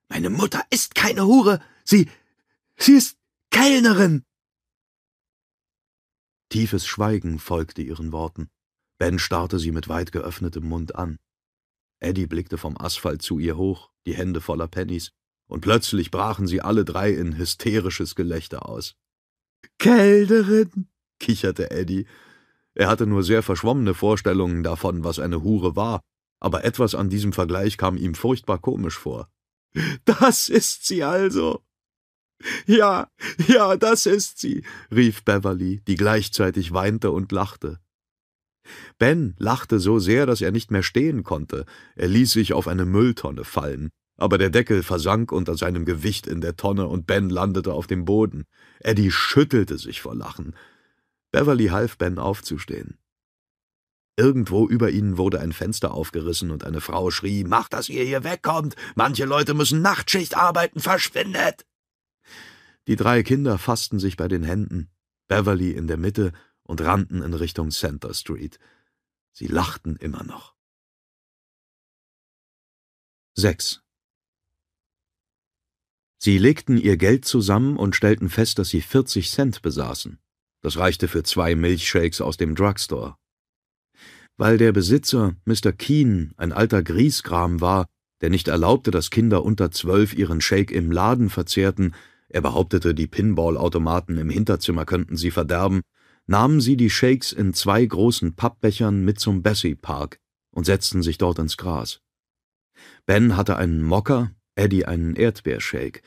Meine Mutter ist keine Hure. Sie. sie ist Kellnerin. Tiefes Schweigen folgte ihren Worten. Ben starrte sie mit weit geöffnetem Mund an. Eddie blickte vom Asphalt zu ihr hoch, die Hände voller Pennies, und plötzlich brachen sie alle drei in hysterisches Gelächter aus. Kellnerin, kicherte Eddie. Er hatte nur sehr verschwommene Vorstellungen davon, was eine Hure war, aber etwas an diesem Vergleich kam ihm furchtbar komisch vor. Das ist sie also. Ja, ja, das ist sie, rief Beverly, die gleichzeitig weinte und lachte. Ben lachte so sehr, dass er nicht mehr stehen konnte. Er ließ sich auf eine Mülltonne fallen, aber der Deckel versank unter seinem Gewicht in der Tonne und Ben landete auf dem Boden. Eddie schüttelte sich vor Lachen. Beverly half Ben aufzustehen. Irgendwo über ihnen wurde ein Fenster aufgerissen und eine Frau schrie: Macht, dass ihr hier wegkommt! Manche Leute müssen Nachtschicht arbeiten! Verschwindet! Die drei Kinder fassten sich bei den Händen, Beverly in der Mitte und rannten in Richtung Center Street. Sie lachten immer noch. 6. Sie legten ihr Geld zusammen und stellten fest, dass sie 40 Cent besaßen. Das reichte für zwei Milchshakes aus dem Drugstore. Weil der Besitzer, Mr. Keen, ein alter Griesgram war, der nicht erlaubte, dass Kinder unter zwölf ihren Shake im Laden verzehrten, er behauptete, die Pinball-Automaten im Hinterzimmer könnten sie verderben, nahmen sie die Shakes in zwei großen Pappbechern mit zum Bessie Park und setzten sich dort ins Gras. Ben hatte einen Mocker, Eddie einen Erdbeershake,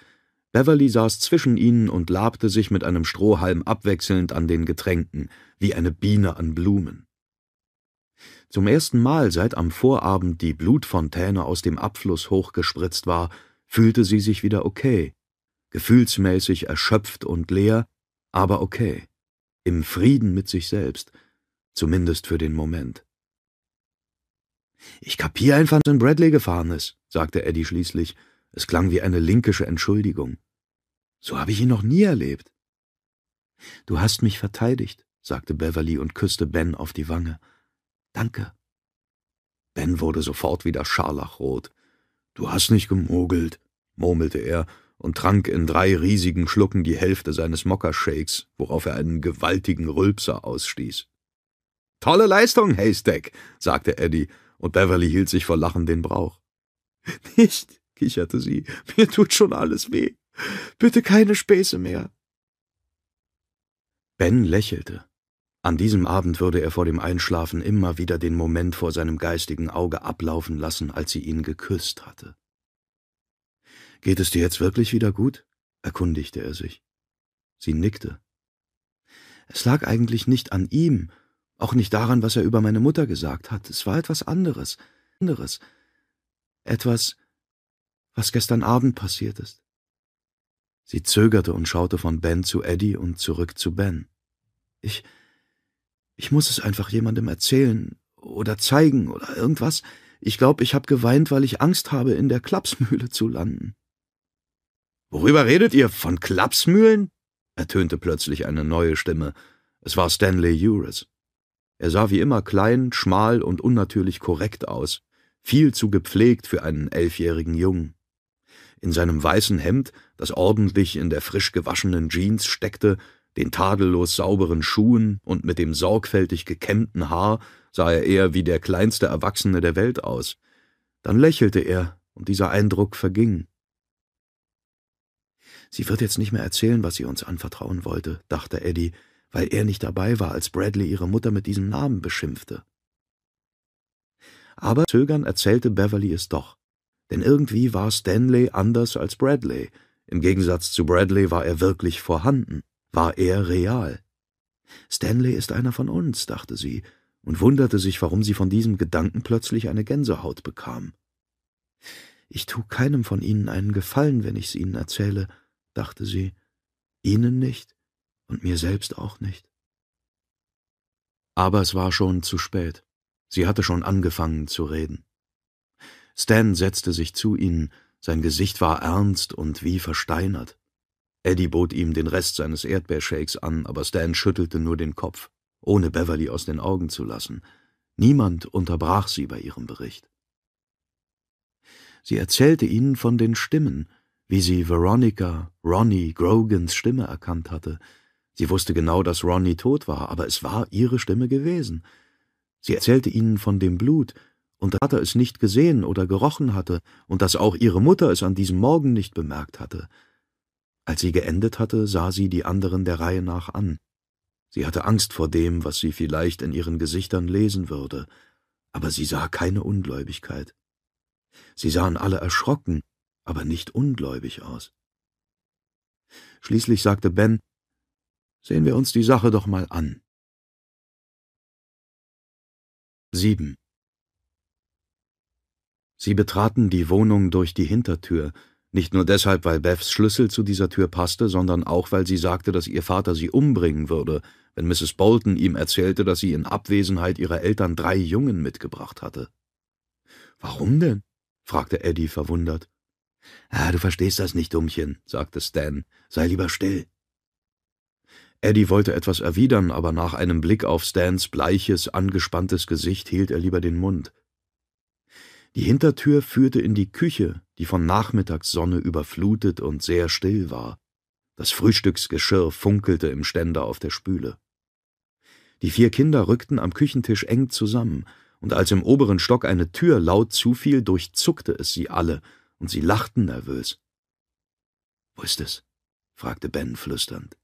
Beverly saß zwischen ihnen und labte sich mit einem Strohhalm abwechselnd an den Getränken, wie eine Biene an Blumen. Zum ersten Mal, seit am Vorabend die Blutfontäne aus dem Abfluss hochgespritzt war, fühlte sie sich wieder okay, gefühlsmäßig erschöpft und leer, aber okay, im Frieden mit sich selbst, zumindest für den Moment. Ich kapier einfach, dass in Bradley gefahren ist, sagte Eddie schließlich. Es klang wie eine linkische Entschuldigung. So habe ich ihn noch nie erlebt. Du hast mich verteidigt, sagte Beverly und küsste Ben auf die Wange. Danke. Ben wurde sofort wieder scharlachrot. Du hast nicht gemogelt, murmelte er und trank in drei riesigen Schlucken die Hälfte seines Mokka-Shakes, worauf er einen gewaltigen Rülpser ausstieß. Tolle Leistung, Haystack, sagte Eddie, und Beverly hielt sich vor Lachen den Brauch. Nicht, kicherte sie, mir tut schon alles weh. Bitte keine Späße mehr. Ben lächelte. An diesem Abend würde er vor dem Einschlafen immer wieder den Moment vor seinem geistigen Auge ablaufen lassen, als sie ihn geküsst hatte. Geht es dir jetzt wirklich wieder gut? erkundigte er sich. Sie nickte. Es lag eigentlich nicht an ihm, auch nicht daran, was er über meine Mutter gesagt hat. Es war etwas anderes, anderes. Etwas, was gestern Abend passiert ist. Sie zögerte und schaute von Ben zu Eddie und zurück zu Ben. Ich. Ich muss es einfach jemandem erzählen oder zeigen oder irgendwas. Ich glaube, ich habe geweint, weil ich Angst habe, in der Klapsmühle zu landen. Worüber redet ihr? Von Klapsmühlen? ertönte plötzlich eine neue Stimme. Es war Stanley Uris. Er sah wie immer klein, schmal und unnatürlich korrekt aus, viel zu gepflegt für einen elfjährigen Jungen. In seinem weißen Hemd, das ordentlich in der frisch gewaschenen Jeans steckte, den tadellos sauberen Schuhen und mit dem sorgfältig gekämmten Haar sah er eher wie der kleinste Erwachsene der Welt aus. Dann lächelte er, und dieser Eindruck verging. Sie wird jetzt nicht mehr erzählen, was sie uns anvertrauen wollte, dachte Eddie, weil er nicht dabei war, als Bradley ihre Mutter mit diesem Namen beschimpfte. Aber zögern erzählte Beverly es doch denn irgendwie war Stanley anders als Bradley. Im Gegensatz zu Bradley war er wirklich vorhanden, war er real. Stanley ist einer von uns, dachte sie, und wunderte sich, warum sie von diesem Gedanken plötzlich eine Gänsehaut bekam. Ich tu keinem von ihnen einen Gefallen, wenn ich's ihnen erzähle, dachte sie, ihnen nicht und mir selbst auch nicht. Aber es war schon zu spät. Sie hatte schon angefangen zu reden. Stan setzte sich zu ihnen, sein Gesicht war ernst und wie versteinert. Eddie bot ihm den Rest seines Erdbeershakes an, aber Stan schüttelte nur den Kopf, ohne Beverly aus den Augen zu lassen. Niemand unterbrach sie bei ihrem Bericht. Sie erzählte ihnen von den Stimmen, wie sie Veronica, Ronnie, Grogans Stimme erkannt hatte. Sie wusste genau, dass Ronnie tot war, aber es war ihre Stimme gewesen. Sie erzählte ihnen von dem Blut, und Vater es nicht gesehen oder gerochen hatte, und dass auch ihre Mutter es an diesem Morgen nicht bemerkt hatte. Als sie geendet hatte, sah sie die anderen der Reihe nach an. Sie hatte Angst vor dem, was sie vielleicht in ihren Gesichtern lesen würde, aber sie sah keine Ungläubigkeit. Sie sahen alle erschrocken, aber nicht ungläubig aus. Schließlich sagte Ben, Sehen wir uns die Sache doch mal an. 7. Sie betraten die Wohnung durch die Hintertür, nicht nur deshalb, weil Beths Schlüssel zu dieser Tür passte, sondern auch, weil sie sagte, dass ihr Vater sie umbringen würde, wenn Mrs. Bolton ihm erzählte, dass sie in Abwesenheit ihrer Eltern drei Jungen mitgebracht hatte. Warum denn? fragte Eddie verwundert. Ah, du verstehst das nicht, Dummchen, sagte Stan. Sei lieber still. Eddie wollte etwas erwidern, aber nach einem Blick auf Stans bleiches, angespanntes Gesicht hielt er lieber den Mund. Die Hintertür führte in die Küche, die von Nachmittagssonne überflutet und sehr still war. Das Frühstücksgeschirr funkelte im Ständer auf der Spüle. Die vier Kinder rückten am Küchentisch eng zusammen, und als im oberen Stock eine Tür laut zufiel, durchzuckte es sie alle, und sie lachten nervös. Wo ist es? fragte Ben flüsternd.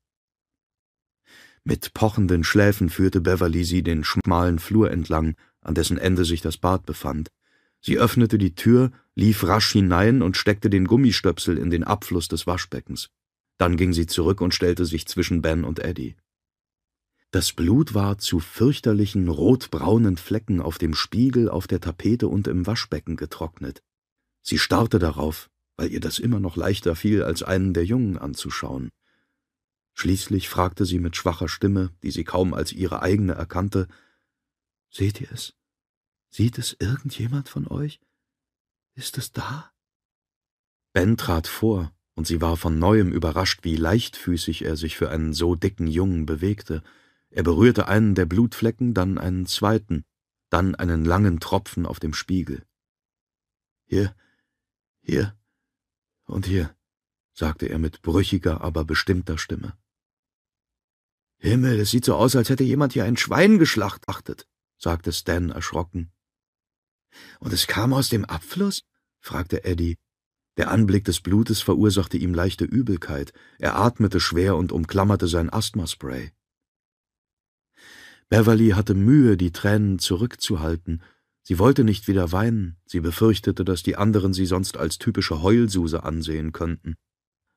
Mit pochenden Schläfen führte Beverly sie den schmalen Flur entlang, an dessen Ende sich das Bad befand. Sie öffnete die Tür, lief rasch hinein und steckte den Gummistöpsel in den Abfluss des Waschbeckens. Dann ging sie zurück und stellte sich zwischen Ben und Eddie. Das Blut war zu fürchterlichen rotbraunen Flecken auf dem Spiegel, auf der Tapete und im Waschbecken getrocknet. Sie starrte darauf, weil ihr das immer noch leichter fiel, als einen der Jungen anzuschauen. Schließlich fragte sie mit schwacher Stimme, die sie kaum als ihre eigene erkannte Seht ihr es? Sieht es irgendjemand von euch? Ist es da? Ben trat vor, und sie war von neuem überrascht, wie leichtfüßig er sich für einen so dicken Jungen bewegte. Er berührte einen der Blutflecken, dann einen zweiten, dann einen langen Tropfen auf dem Spiegel. Hier, hier und hier, sagte er mit brüchiger, aber bestimmter Stimme. Himmel, es sieht so aus, als hätte jemand hier ein Schwein geschlachtet, sagte Stan erschrocken. Und es kam aus dem Abfluss? fragte Eddie. Der Anblick des Blutes verursachte ihm leichte Übelkeit. Er atmete schwer und umklammerte sein Asthmaspray. Beverly hatte Mühe, die Tränen zurückzuhalten. Sie wollte nicht wieder weinen, sie befürchtete, dass die anderen sie sonst als typische Heulsuse ansehen könnten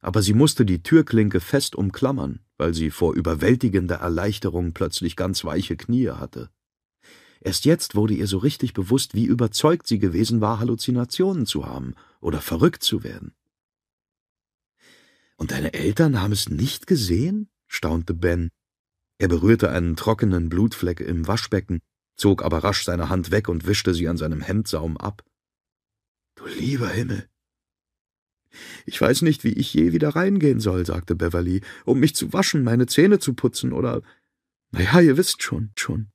aber sie musste die Türklinke fest umklammern, weil sie vor überwältigender Erleichterung plötzlich ganz weiche Knie hatte. Erst jetzt wurde ihr so richtig bewusst, wie überzeugt sie gewesen war, Halluzinationen zu haben oder verrückt zu werden. Und deine Eltern haben es nicht gesehen? staunte Ben. Er berührte einen trockenen Blutfleck im Waschbecken, zog aber rasch seine Hand weg und wischte sie an seinem Hemdsaum ab. Du lieber Himmel, ich weiß nicht, wie ich je wieder reingehen soll, sagte Beverly, um mich zu waschen, meine Zähne zu putzen oder. Na ja, ihr wisst schon, schon.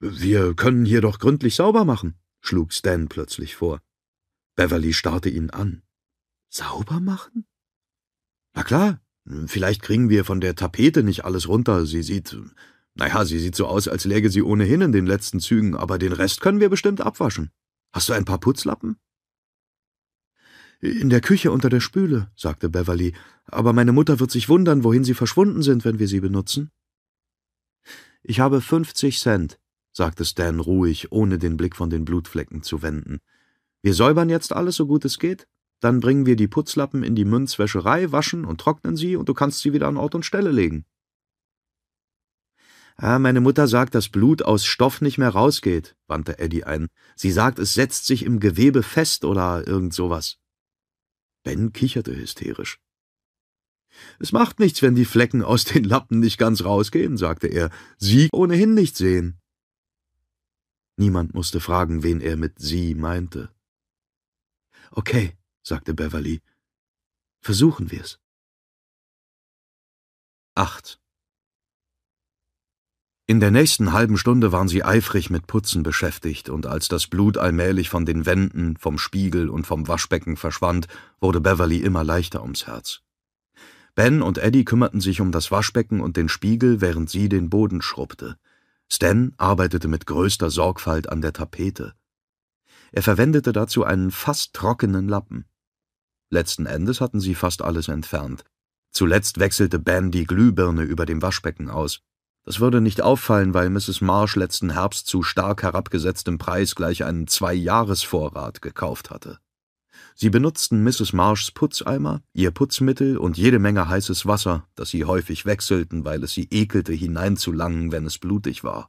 Wir können hier doch gründlich sauber machen, schlug Stan plötzlich vor. Beverly starrte ihn an. Sauber machen? Na klar, vielleicht kriegen wir von der Tapete nicht alles runter. Sie sieht. Naja, sie sieht so aus, als läge sie ohnehin in den letzten Zügen, aber den Rest können wir bestimmt abwaschen. Hast du ein paar Putzlappen? In der Küche unter der Spüle, sagte Beverly, aber meine Mutter wird sich wundern, wohin sie verschwunden sind, wenn wir sie benutzen. Ich habe fünfzig Cent, sagte Stan ruhig, ohne den Blick von den Blutflecken zu wenden. Wir säubern jetzt alles, so gut es geht. Dann bringen wir die Putzlappen in die Münzwäscherei, waschen und trocknen sie, und du kannst sie wieder an Ort und Stelle legen. Ah, meine Mutter sagt, dass Blut aus Stoff nicht mehr rausgeht, wandte Eddie ein. Sie sagt, es setzt sich im Gewebe fest oder irgend sowas. Ben kicherte hysterisch. Es macht nichts, wenn die Flecken aus den Lappen nicht ganz rausgehen, sagte er. Sie ohnehin nicht sehen. Niemand musste fragen, wen er mit sie meinte. Okay, sagte Beverly. Versuchen wir's. 8. In der nächsten halben Stunde waren sie eifrig mit Putzen beschäftigt, und als das Blut allmählich von den Wänden, vom Spiegel und vom Waschbecken verschwand, wurde Beverly immer leichter ums Herz. Ben und Eddie kümmerten sich um das Waschbecken und den Spiegel, während sie den Boden schrubbte. Stan arbeitete mit größter Sorgfalt an der Tapete. Er verwendete dazu einen fast trockenen Lappen. Letzten Endes hatten sie fast alles entfernt. Zuletzt wechselte Ben die Glühbirne über dem Waschbecken aus. Das würde nicht auffallen, weil Mrs. Marsh letzten Herbst zu stark herabgesetztem Preis gleich einen Zwei-Jahres-Vorrat gekauft hatte. Sie benutzten Mrs. Marshs Putzeimer, ihr Putzmittel und jede Menge heißes Wasser, das sie häufig wechselten, weil es sie ekelte, hineinzulangen, wenn es blutig war.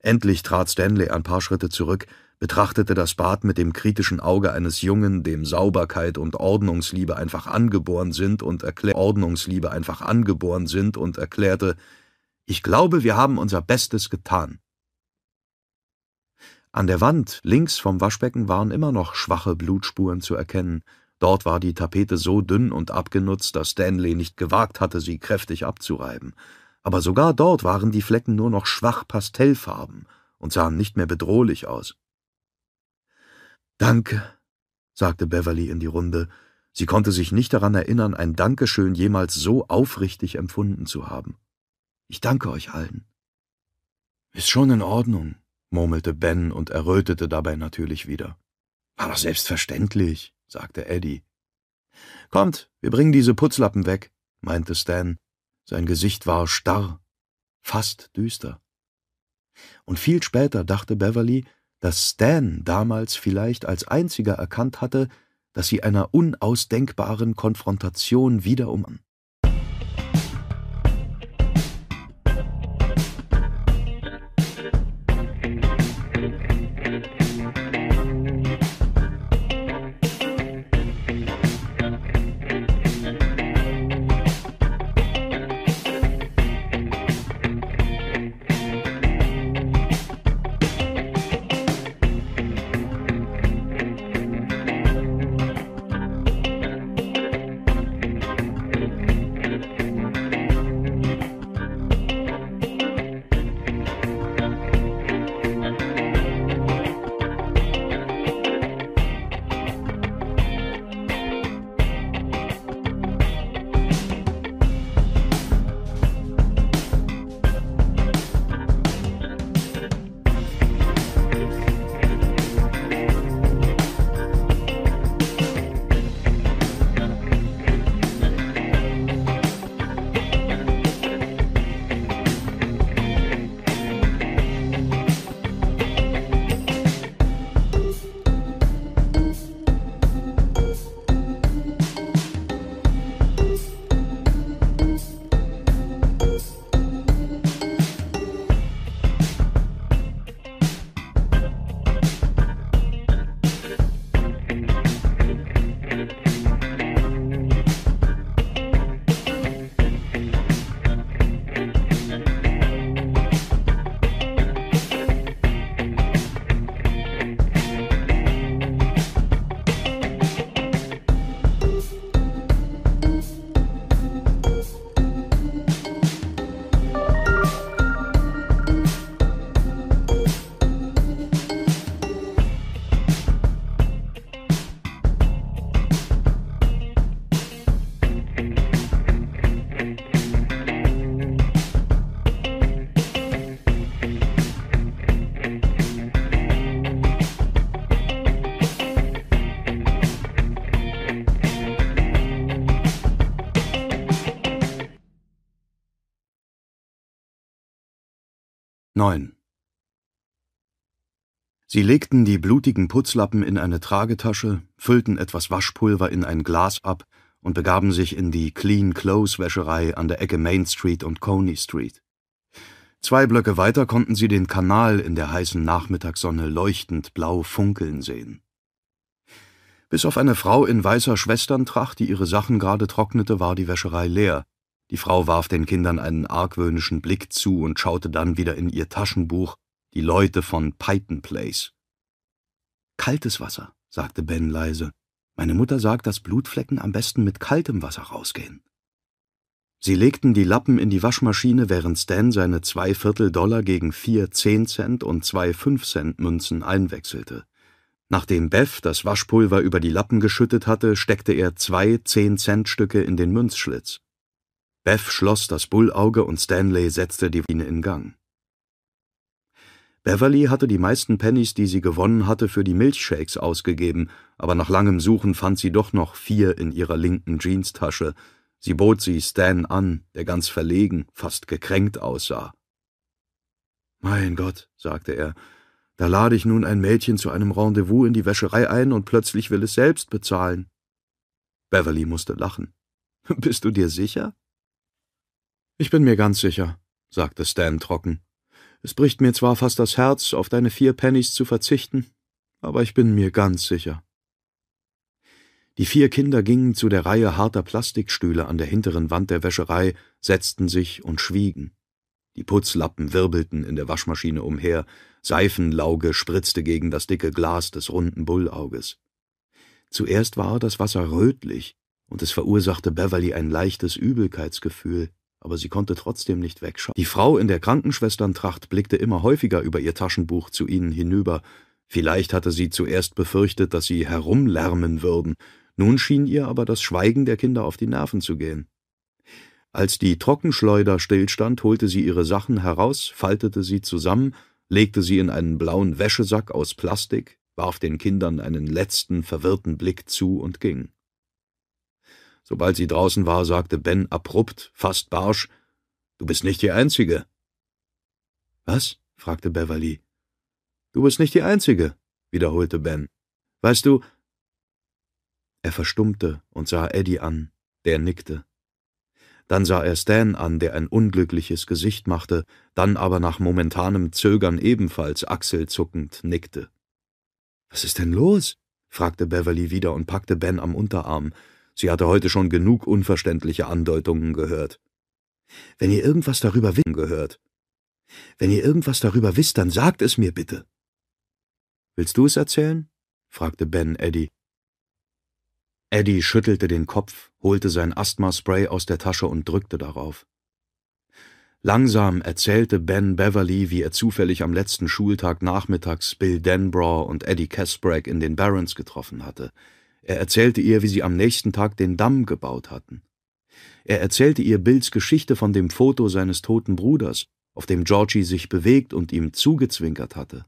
Endlich trat Stanley ein paar Schritte zurück, betrachtete das Bad mit dem kritischen Auge eines Jungen, dem Sauberkeit und Ordnungsliebe einfach angeboren sind und erklärte Ordnungsliebe einfach angeboren sind und erklärte, ich glaube, wir haben unser Bestes getan. An der Wand links vom Waschbecken waren immer noch schwache Blutspuren zu erkennen. Dort war die Tapete so dünn und abgenutzt, dass Stanley nicht gewagt hatte, sie kräftig abzureiben. Aber sogar dort waren die Flecken nur noch schwach pastellfarben und sahen nicht mehr bedrohlich aus. Danke, sagte Beverly in die Runde. Sie konnte sich nicht daran erinnern, ein Dankeschön jemals so aufrichtig empfunden zu haben. Ich danke euch allen. Ist schon in Ordnung, murmelte Ben und errötete dabei natürlich wieder. War doch selbstverständlich, sagte Eddie. Kommt, wir bringen diese Putzlappen weg, meinte Stan. Sein Gesicht war starr, fast düster. Und viel später dachte Beverly, dass Stan damals vielleicht als einziger erkannt hatte, dass sie einer unausdenkbaren Konfrontation wiederum an. 9. Sie legten die blutigen Putzlappen in eine Tragetasche, füllten etwas Waschpulver in ein Glas ab und begaben sich in die Clean Clothes Wäscherei an der Ecke Main Street und Coney Street. Zwei Blöcke weiter konnten sie den Kanal in der heißen Nachmittagssonne leuchtend blau funkeln sehen. Bis auf eine Frau in weißer Schwesterntracht, die ihre Sachen gerade trocknete, war die Wäscherei leer. Die Frau warf den Kindern einen argwöhnischen Blick zu und schaute dann wieder in ihr Taschenbuch, die Leute von Python Place. Kaltes Wasser, sagte Ben leise. Meine Mutter sagt, dass Blutflecken am besten mit kaltem Wasser rausgehen. Sie legten die Lappen in die Waschmaschine, während Stan seine zwei Viertel Dollar gegen vier zehn Cent und zwei fünf Cent Münzen einwechselte. Nachdem Bev das Waschpulver über die Lappen geschüttet hatte, steckte er zwei zehn Cent Stücke in den Münzschlitz. Bev schloss das Bullauge und Stanley setzte die Wiener in Gang. Beverly hatte die meisten Pennies, die sie gewonnen hatte, für die Milchshakes ausgegeben, aber nach langem Suchen fand sie doch noch vier in ihrer linken Jeanstasche. Sie bot sie Stan an, der ganz verlegen, fast gekränkt aussah. Mein Gott, sagte er, da lade ich nun ein Mädchen zu einem Rendezvous in die Wäscherei ein und plötzlich will es selbst bezahlen. Beverly musste lachen. Bist du dir sicher? Ich bin mir ganz sicher, sagte Stan trocken. Es bricht mir zwar fast das Herz, auf deine vier Pennies zu verzichten, aber ich bin mir ganz sicher. Die vier Kinder gingen zu der Reihe harter Plastikstühle an der hinteren Wand der Wäscherei, setzten sich und schwiegen. Die Putzlappen wirbelten in der Waschmaschine umher, Seifenlauge spritzte gegen das dicke Glas des runden Bullauges. Zuerst war das Wasser rötlich, und es verursachte Beverly ein leichtes Übelkeitsgefühl aber sie konnte trotzdem nicht wegschauen. Die Frau in der Krankenschwesterntracht blickte immer häufiger über ihr Taschenbuch zu ihnen hinüber. Vielleicht hatte sie zuerst befürchtet, dass sie herumlärmen würden, nun schien ihr aber das Schweigen der Kinder auf die Nerven zu gehen. Als die Trockenschleuder stillstand, holte sie ihre Sachen heraus, faltete sie zusammen, legte sie in einen blauen Wäschesack aus Plastik, warf den Kindern einen letzten verwirrten Blick zu und ging. Sobald sie draußen war, sagte Ben abrupt, fast barsch, Du bist nicht die Einzige. Was? fragte Beverly. Du bist nicht die Einzige, wiederholte Ben. Weißt du. Er verstummte und sah Eddie an, der nickte. Dann sah er Stan an, der ein unglückliches Gesicht machte, dann aber nach momentanem Zögern ebenfalls achselzuckend nickte. Was ist denn los? fragte Beverly wieder und packte Ben am Unterarm. Sie hatte heute schon genug unverständliche Andeutungen gehört. Wenn ihr irgendwas darüber wissen gehört. Wenn ihr irgendwas darüber wisst, dann sagt es mir bitte. Willst du es erzählen? fragte Ben Eddie. Eddie schüttelte den Kopf, holte sein Asthma-Spray aus der Tasche und drückte darauf. Langsam erzählte Ben Beverly, wie er zufällig am letzten Schultag nachmittags Bill Denbrough und Eddie Casbragg in den Barrens getroffen hatte. Er erzählte ihr, wie sie am nächsten Tag den Damm gebaut hatten. Er erzählte ihr Bills Geschichte von dem Foto seines toten Bruders, auf dem Georgie sich bewegt und ihm zugezwinkert hatte.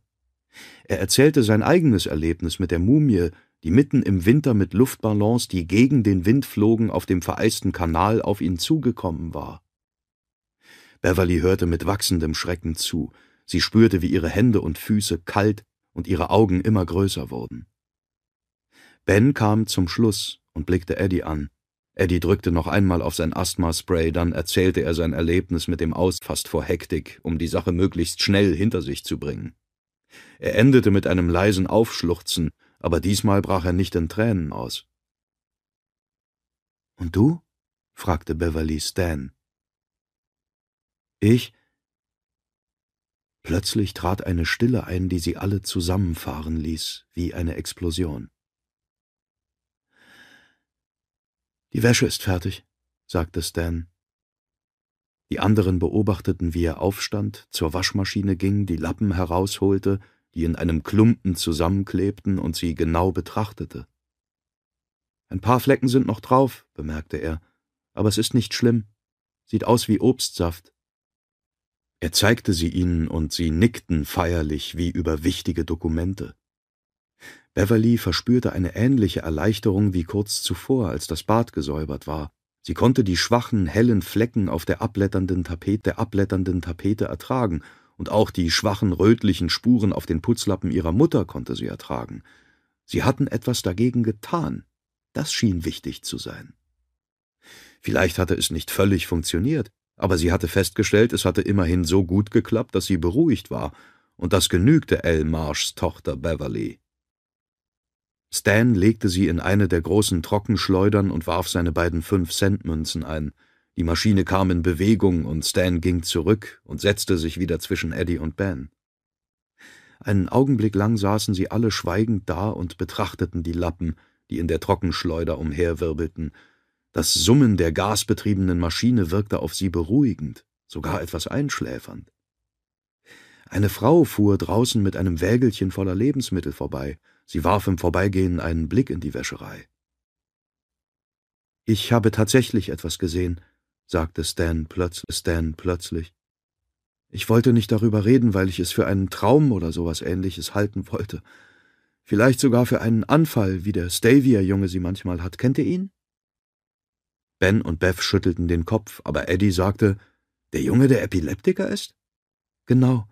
Er erzählte sein eigenes Erlebnis mit der Mumie, die mitten im Winter mit Luftballons, die gegen den Wind flogen, auf dem vereisten Kanal auf ihn zugekommen war. Beverly hörte mit wachsendem Schrecken zu. Sie spürte, wie ihre Hände und Füße kalt und ihre Augen immer größer wurden. Ben kam zum Schluss und blickte Eddie an. Eddie drückte noch einmal auf sein Asthma-Spray, dann erzählte er sein Erlebnis mit dem Aus fast vor Hektik, um die Sache möglichst schnell hinter sich zu bringen. Er endete mit einem leisen Aufschluchzen, aber diesmal brach er nicht in Tränen aus. Und du? fragte Beverly Stan. Ich? Plötzlich trat eine Stille ein, die sie alle zusammenfahren ließ, wie eine Explosion. Die Wäsche ist fertig, sagte Stan. Die anderen beobachteten, wie er aufstand, zur Waschmaschine ging, die Lappen herausholte, die in einem Klumpen zusammenklebten und sie genau betrachtete. Ein paar Flecken sind noch drauf, bemerkte er, aber es ist nicht schlimm. Sieht aus wie Obstsaft. Er zeigte sie ihnen und sie nickten feierlich wie über wichtige Dokumente. Beverly verspürte eine ähnliche Erleichterung wie kurz zuvor, als das Bad gesäubert war. Sie konnte die schwachen, hellen Flecken auf der abblätternden Tapete, der abblätternden Tapete ertragen, und auch die schwachen rötlichen Spuren auf den Putzlappen ihrer Mutter konnte sie ertragen. Sie hatten etwas dagegen getan. Das schien wichtig zu sein. Vielleicht hatte es nicht völlig funktioniert, aber sie hatte festgestellt, es hatte immerhin so gut geklappt, dass sie beruhigt war, und das genügte Elle Marshs Tochter Beverly. Stan legte sie in eine der großen Trockenschleudern und warf seine beiden Fünf-Cent-Münzen ein. Die Maschine kam in Bewegung und Stan ging zurück und setzte sich wieder zwischen Eddie und Ben. Einen Augenblick lang saßen sie alle schweigend da und betrachteten die Lappen, die in der Trockenschleuder umherwirbelten. Das Summen der gasbetriebenen Maschine wirkte auf sie beruhigend, sogar etwas einschläfernd. Eine Frau fuhr draußen mit einem Wägelchen voller Lebensmittel vorbei. Sie warf im Vorbeigehen einen Blick in die Wäscherei. Ich habe tatsächlich etwas gesehen, sagte Stan, plötz Stan plötzlich. Ich wollte nicht darüber reden, weil ich es für einen Traum oder sowas ähnliches halten wollte. Vielleicht sogar für einen Anfall, wie der Stavia-Junge sie manchmal hat. Kennt ihr ihn? Ben und Beth schüttelten den Kopf, aber Eddie sagte, der Junge, der Epileptiker ist? Genau.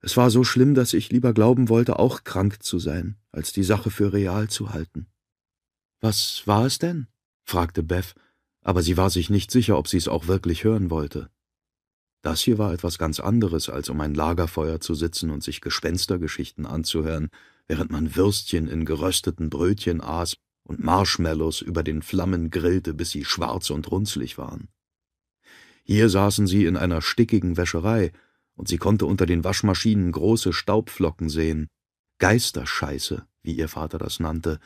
Es war so schlimm, dass ich lieber glauben wollte, auch krank zu sein, als die Sache für real zu halten. Was war es denn? fragte Beth, aber sie war sich nicht sicher, ob sie es auch wirklich hören wollte. Das hier war etwas ganz anderes, als um ein Lagerfeuer zu sitzen und sich Gespenstergeschichten anzuhören, während man Würstchen in gerösteten Brötchen aß und Marshmallows über den Flammen grillte, bis sie schwarz und runzlig waren. Hier saßen sie in einer stickigen Wäscherei, und sie konnte unter den Waschmaschinen große Staubflocken sehen, Geisterscheiße, wie ihr Vater das nannte,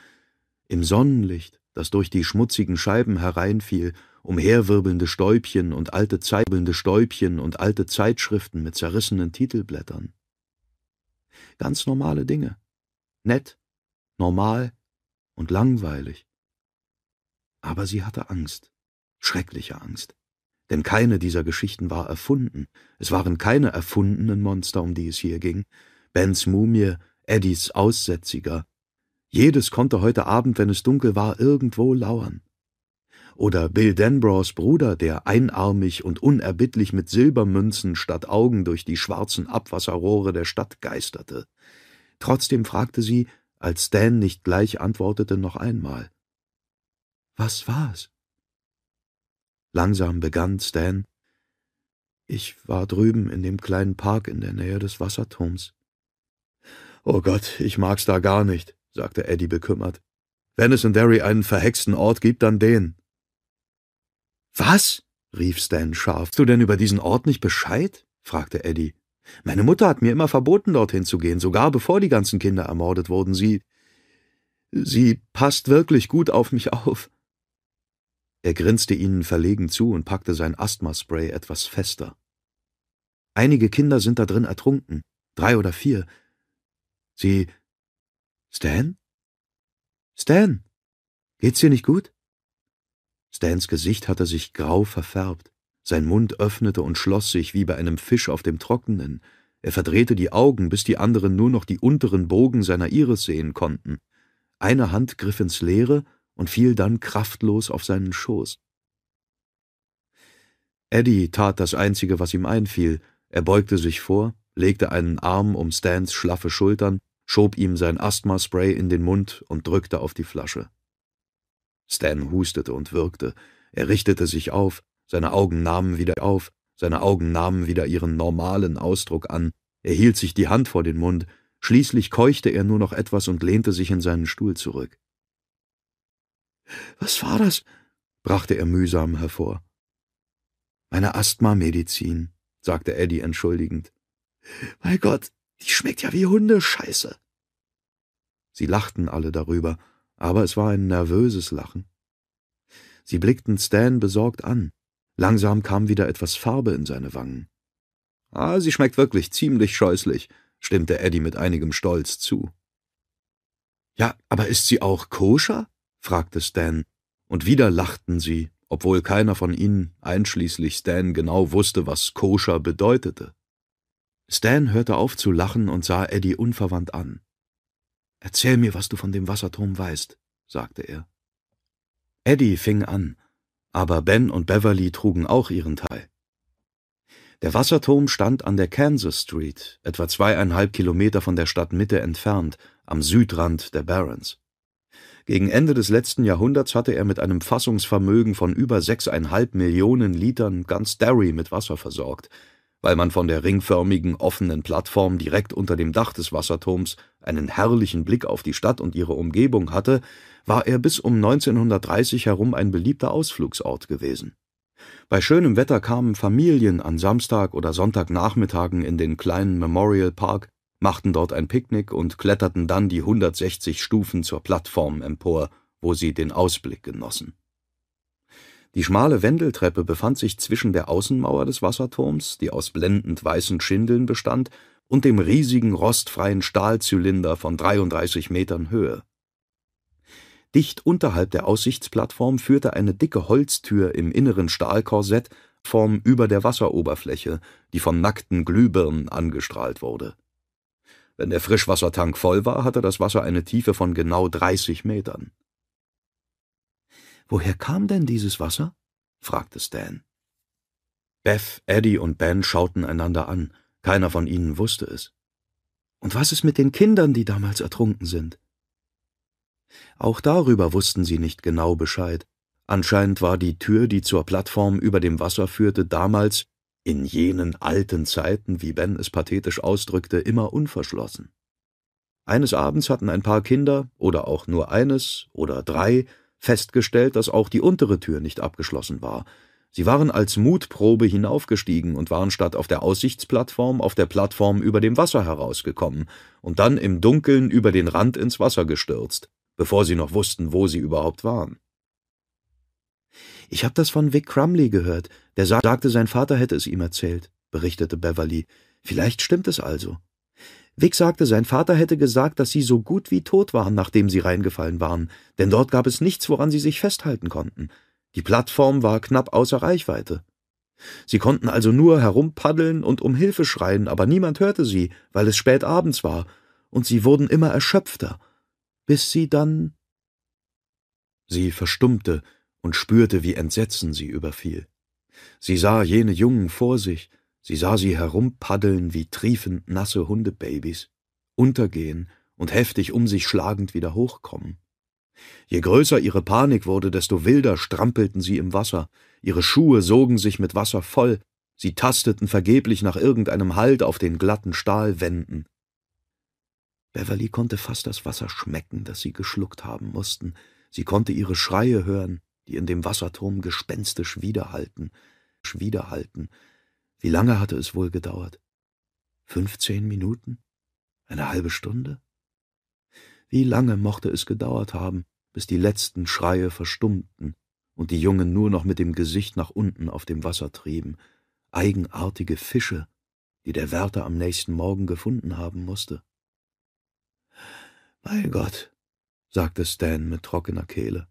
im Sonnenlicht, das durch die schmutzigen Scheiben hereinfiel, umherwirbelnde Stäubchen und alte zeibelnde Stäubchen und alte Zeitschriften mit zerrissenen Titelblättern. Ganz normale Dinge. Nett, normal und langweilig. Aber sie hatte Angst, schreckliche Angst denn keine dieser Geschichten war erfunden. Es waren keine erfundenen Monster, um die es hier ging. Bens Mumie, Eddies Aussätziger. Jedes konnte heute Abend, wenn es dunkel war, irgendwo lauern. Oder Bill Denbrough Bruder, der einarmig und unerbittlich mit Silbermünzen statt Augen durch die schwarzen Abwasserrohre der Stadt geisterte. Trotzdem fragte sie, als Stan nicht gleich antwortete, noch einmal. Was war's? Langsam begann Stan. Ich war drüben in dem kleinen Park in der Nähe des Wasserturms. Oh Gott, ich mag's da gar nicht, sagte Eddie bekümmert. Wenn es in Derry einen verhexten Ort gibt, dann den. Was? rief Stan scharf. Du denn über diesen Ort nicht Bescheid? fragte Eddie. Meine Mutter hat mir immer verboten, dorthin zu gehen, sogar bevor die ganzen Kinder ermordet wurden. Sie. Sie passt wirklich gut auf mich auf. Er grinste ihnen verlegen zu und packte sein Asthmaspray etwas fester. Einige Kinder sind da drin ertrunken. Drei oder vier. Sie. Stan? Stan? Geht's dir nicht gut? Stans Gesicht hatte sich grau verfärbt. Sein Mund öffnete und schloss sich wie bei einem Fisch auf dem Trockenen. Er verdrehte die Augen, bis die anderen nur noch die unteren Bogen seiner Iris sehen konnten. Eine Hand griff ins Leere und fiel dann kraftlos auf seinen Schoß. Eddie tat das Einzige, was ihm einfiel. Er beugte sich vor, legte einen Arm um Stans schlaffe Schultern, schob ihm sein Asthmaspray in den Mund und drückte auf die Flasche. Stan hustete und würgte. Er richtete sich auf, seine Augen nahmen wieder auf, seine Augen nahmen wieder ihren normalen Ausdruck an. Er hielt sich die Hand vor den Mund, schließlich keuchte er nur noch etwas und lehnte sich in seinen Stuhl zurück. Was war das? brachte er mühsam hervor. Meine Asthma-Medizin, sagte Eddie entschuldigend. Mein Gott, die schmeckt ja wie Hundescheiße. Sie lachten alle darüber, aber es war ein nervöses Lachen. Sie blickten Stan besorgt an. Langsam kam wieder etwas Farbe in seine Wangen. Ah, sie schmeckt wirklich ziemlich scheußlich, stimmte Eddie mit einigem Stolz zu. Ja, aber ist sie auch koscher? Fragte Stan, und wieder lachten sie, obwohl keiner von ihnen, einschließlich Stan, genau wusste, was koscher bedeutete. Stan hörte auf zu lachen und sah Eddie unverwandt an. Erzähl mir, was du von dem Wasserturm weißt, sagte er. Eddie fing an, aber Ben und Beverly trugen auch ihren Teil. Der Wasserturm stand an der Kansas Street, etwa zweieinhalb Kilometer von der Stadtmitte entfernt, am Südrand der Barrens. Gegen Ende des letzten Jahrhunderts hatte er mit einem Fassungsvermögen von über sechseinhalb Millionen Litern ganz Derry mit Wasser versorgt. Weil man von der ringförmigen, offenen Plattform direkt unter dem Dach des Wasserturms einen herrlichen Blick auf die Stadt und ihre Umgebung hatte, war er bis um 1930 herum ein beliebter Ausflugsort gewesen. Bei schönem Wetter kamen Familien an Samstag oder Sonntagnachmittagen in den kleinen Memorial Park, machten dort ein Picknick und kletterten dann die 160 Stufen zur Plattform empor, wo sie den Ausblick genossen. Die schmale Wendeltreppe befand sich zwischen der Außenmauer des Wasserturms, die aus blendend weißen Schindeln bestand, und dem riesigen rostfreien Stahlzylinder von 33 Metern Höhe. Dicht unterhalb der Aussichtsplattform führte eine dicke Holztür im inneren Stahlkorsett Form über der Wasseroberfläche, die von nackten Glühbirnen angestrahlt wurde. Wenn der Frischwassertank voll war, hatte das Wasser eine Tiefe von genau 30 Metern. Woher kam denn dieses Wasser? fragte Stan. Beth, Eddie und Ben schauten einander an. Keiner von ihnen wusste es. Und was ist mit den Kindern, die damals ertrunken sind? Auch darüber wussten sie nicht genau Bescheid. Anscheinend war die Tür, die zur Plattform über dem Wasser führte, damals, in jenen alten Zeiten, wie Ben es pathetisch ausdrückte, immer unverschlossen. Eines Abends hatten ein paar Kinder, oder auch nur eines oder drei, festgestellt, dass auch die untere Tür nicht abgeschlossen war. Sie waren als Mutprobe hinaufgestiegen und waren statt auf der Aussichtsplattform auf der Plattform über dem Wasser herausgekommen und dann im Dunkeln über den Rand ins Wasser gestürzt, bevor sie noch wussten, wo sie überhaupt waren. Ich habe das von Vic Crumley gehört. Der sagte, sein Vater hätte es ihm erzählt, berichtete Beverly. Vielleicht stimmt es also. Vic sagte, sein Vater hätte gesagt, dass sie so gut wie tot waren, nachdem sie reingefallen waren, denn dort gab es nichts, woran sie sich festhalten konnten. Die Plattform war knapp außer Reichweite. Sie konnten also nur herumpaddeln und um Hilfe schreien, aber niemand hörte sie, weil es spät abends war, und sie wurden immer erschöpfter, bis sie dann. Sie verstummte und spürte, wie Entsetzen sie überfiel. Sie sah jene Jungen vor sich, Sie sah sie herumpaddeln wie triefend nasse Hundebabys, untergehen und heftig um sich schlagend wieder hochkommen. Je größer ihre Panik wurde, desto wilder strampelten sie im Wasser, ihre Schuhe sogen sich mit Wasser voll, sie tasteten vergeblich nach irgendeinem Halt auf den glatten Stahlwänden. Beverly konnte fast das Wasser schmecken, das sie geschluckt haben mussten, sie konnte ihre Schreie hören, die in dem Wasserturm gespenstisch widerhallten, widerhallten, wie lange hatte es wohl gedauert? Fünfzehn Minuten? Eine halbe Stunde? Wie lange mochte es gedauert haben, bis die letzten Schreie verstummten und die Jungen nur noch mit dem Gesicht nach unten auf dem Wasser trieben, eigenartige Fische, die der Wärter am nächsten Morgen gefunden haben musste. Mein Gott, sagte Stan mit trockener Kehle.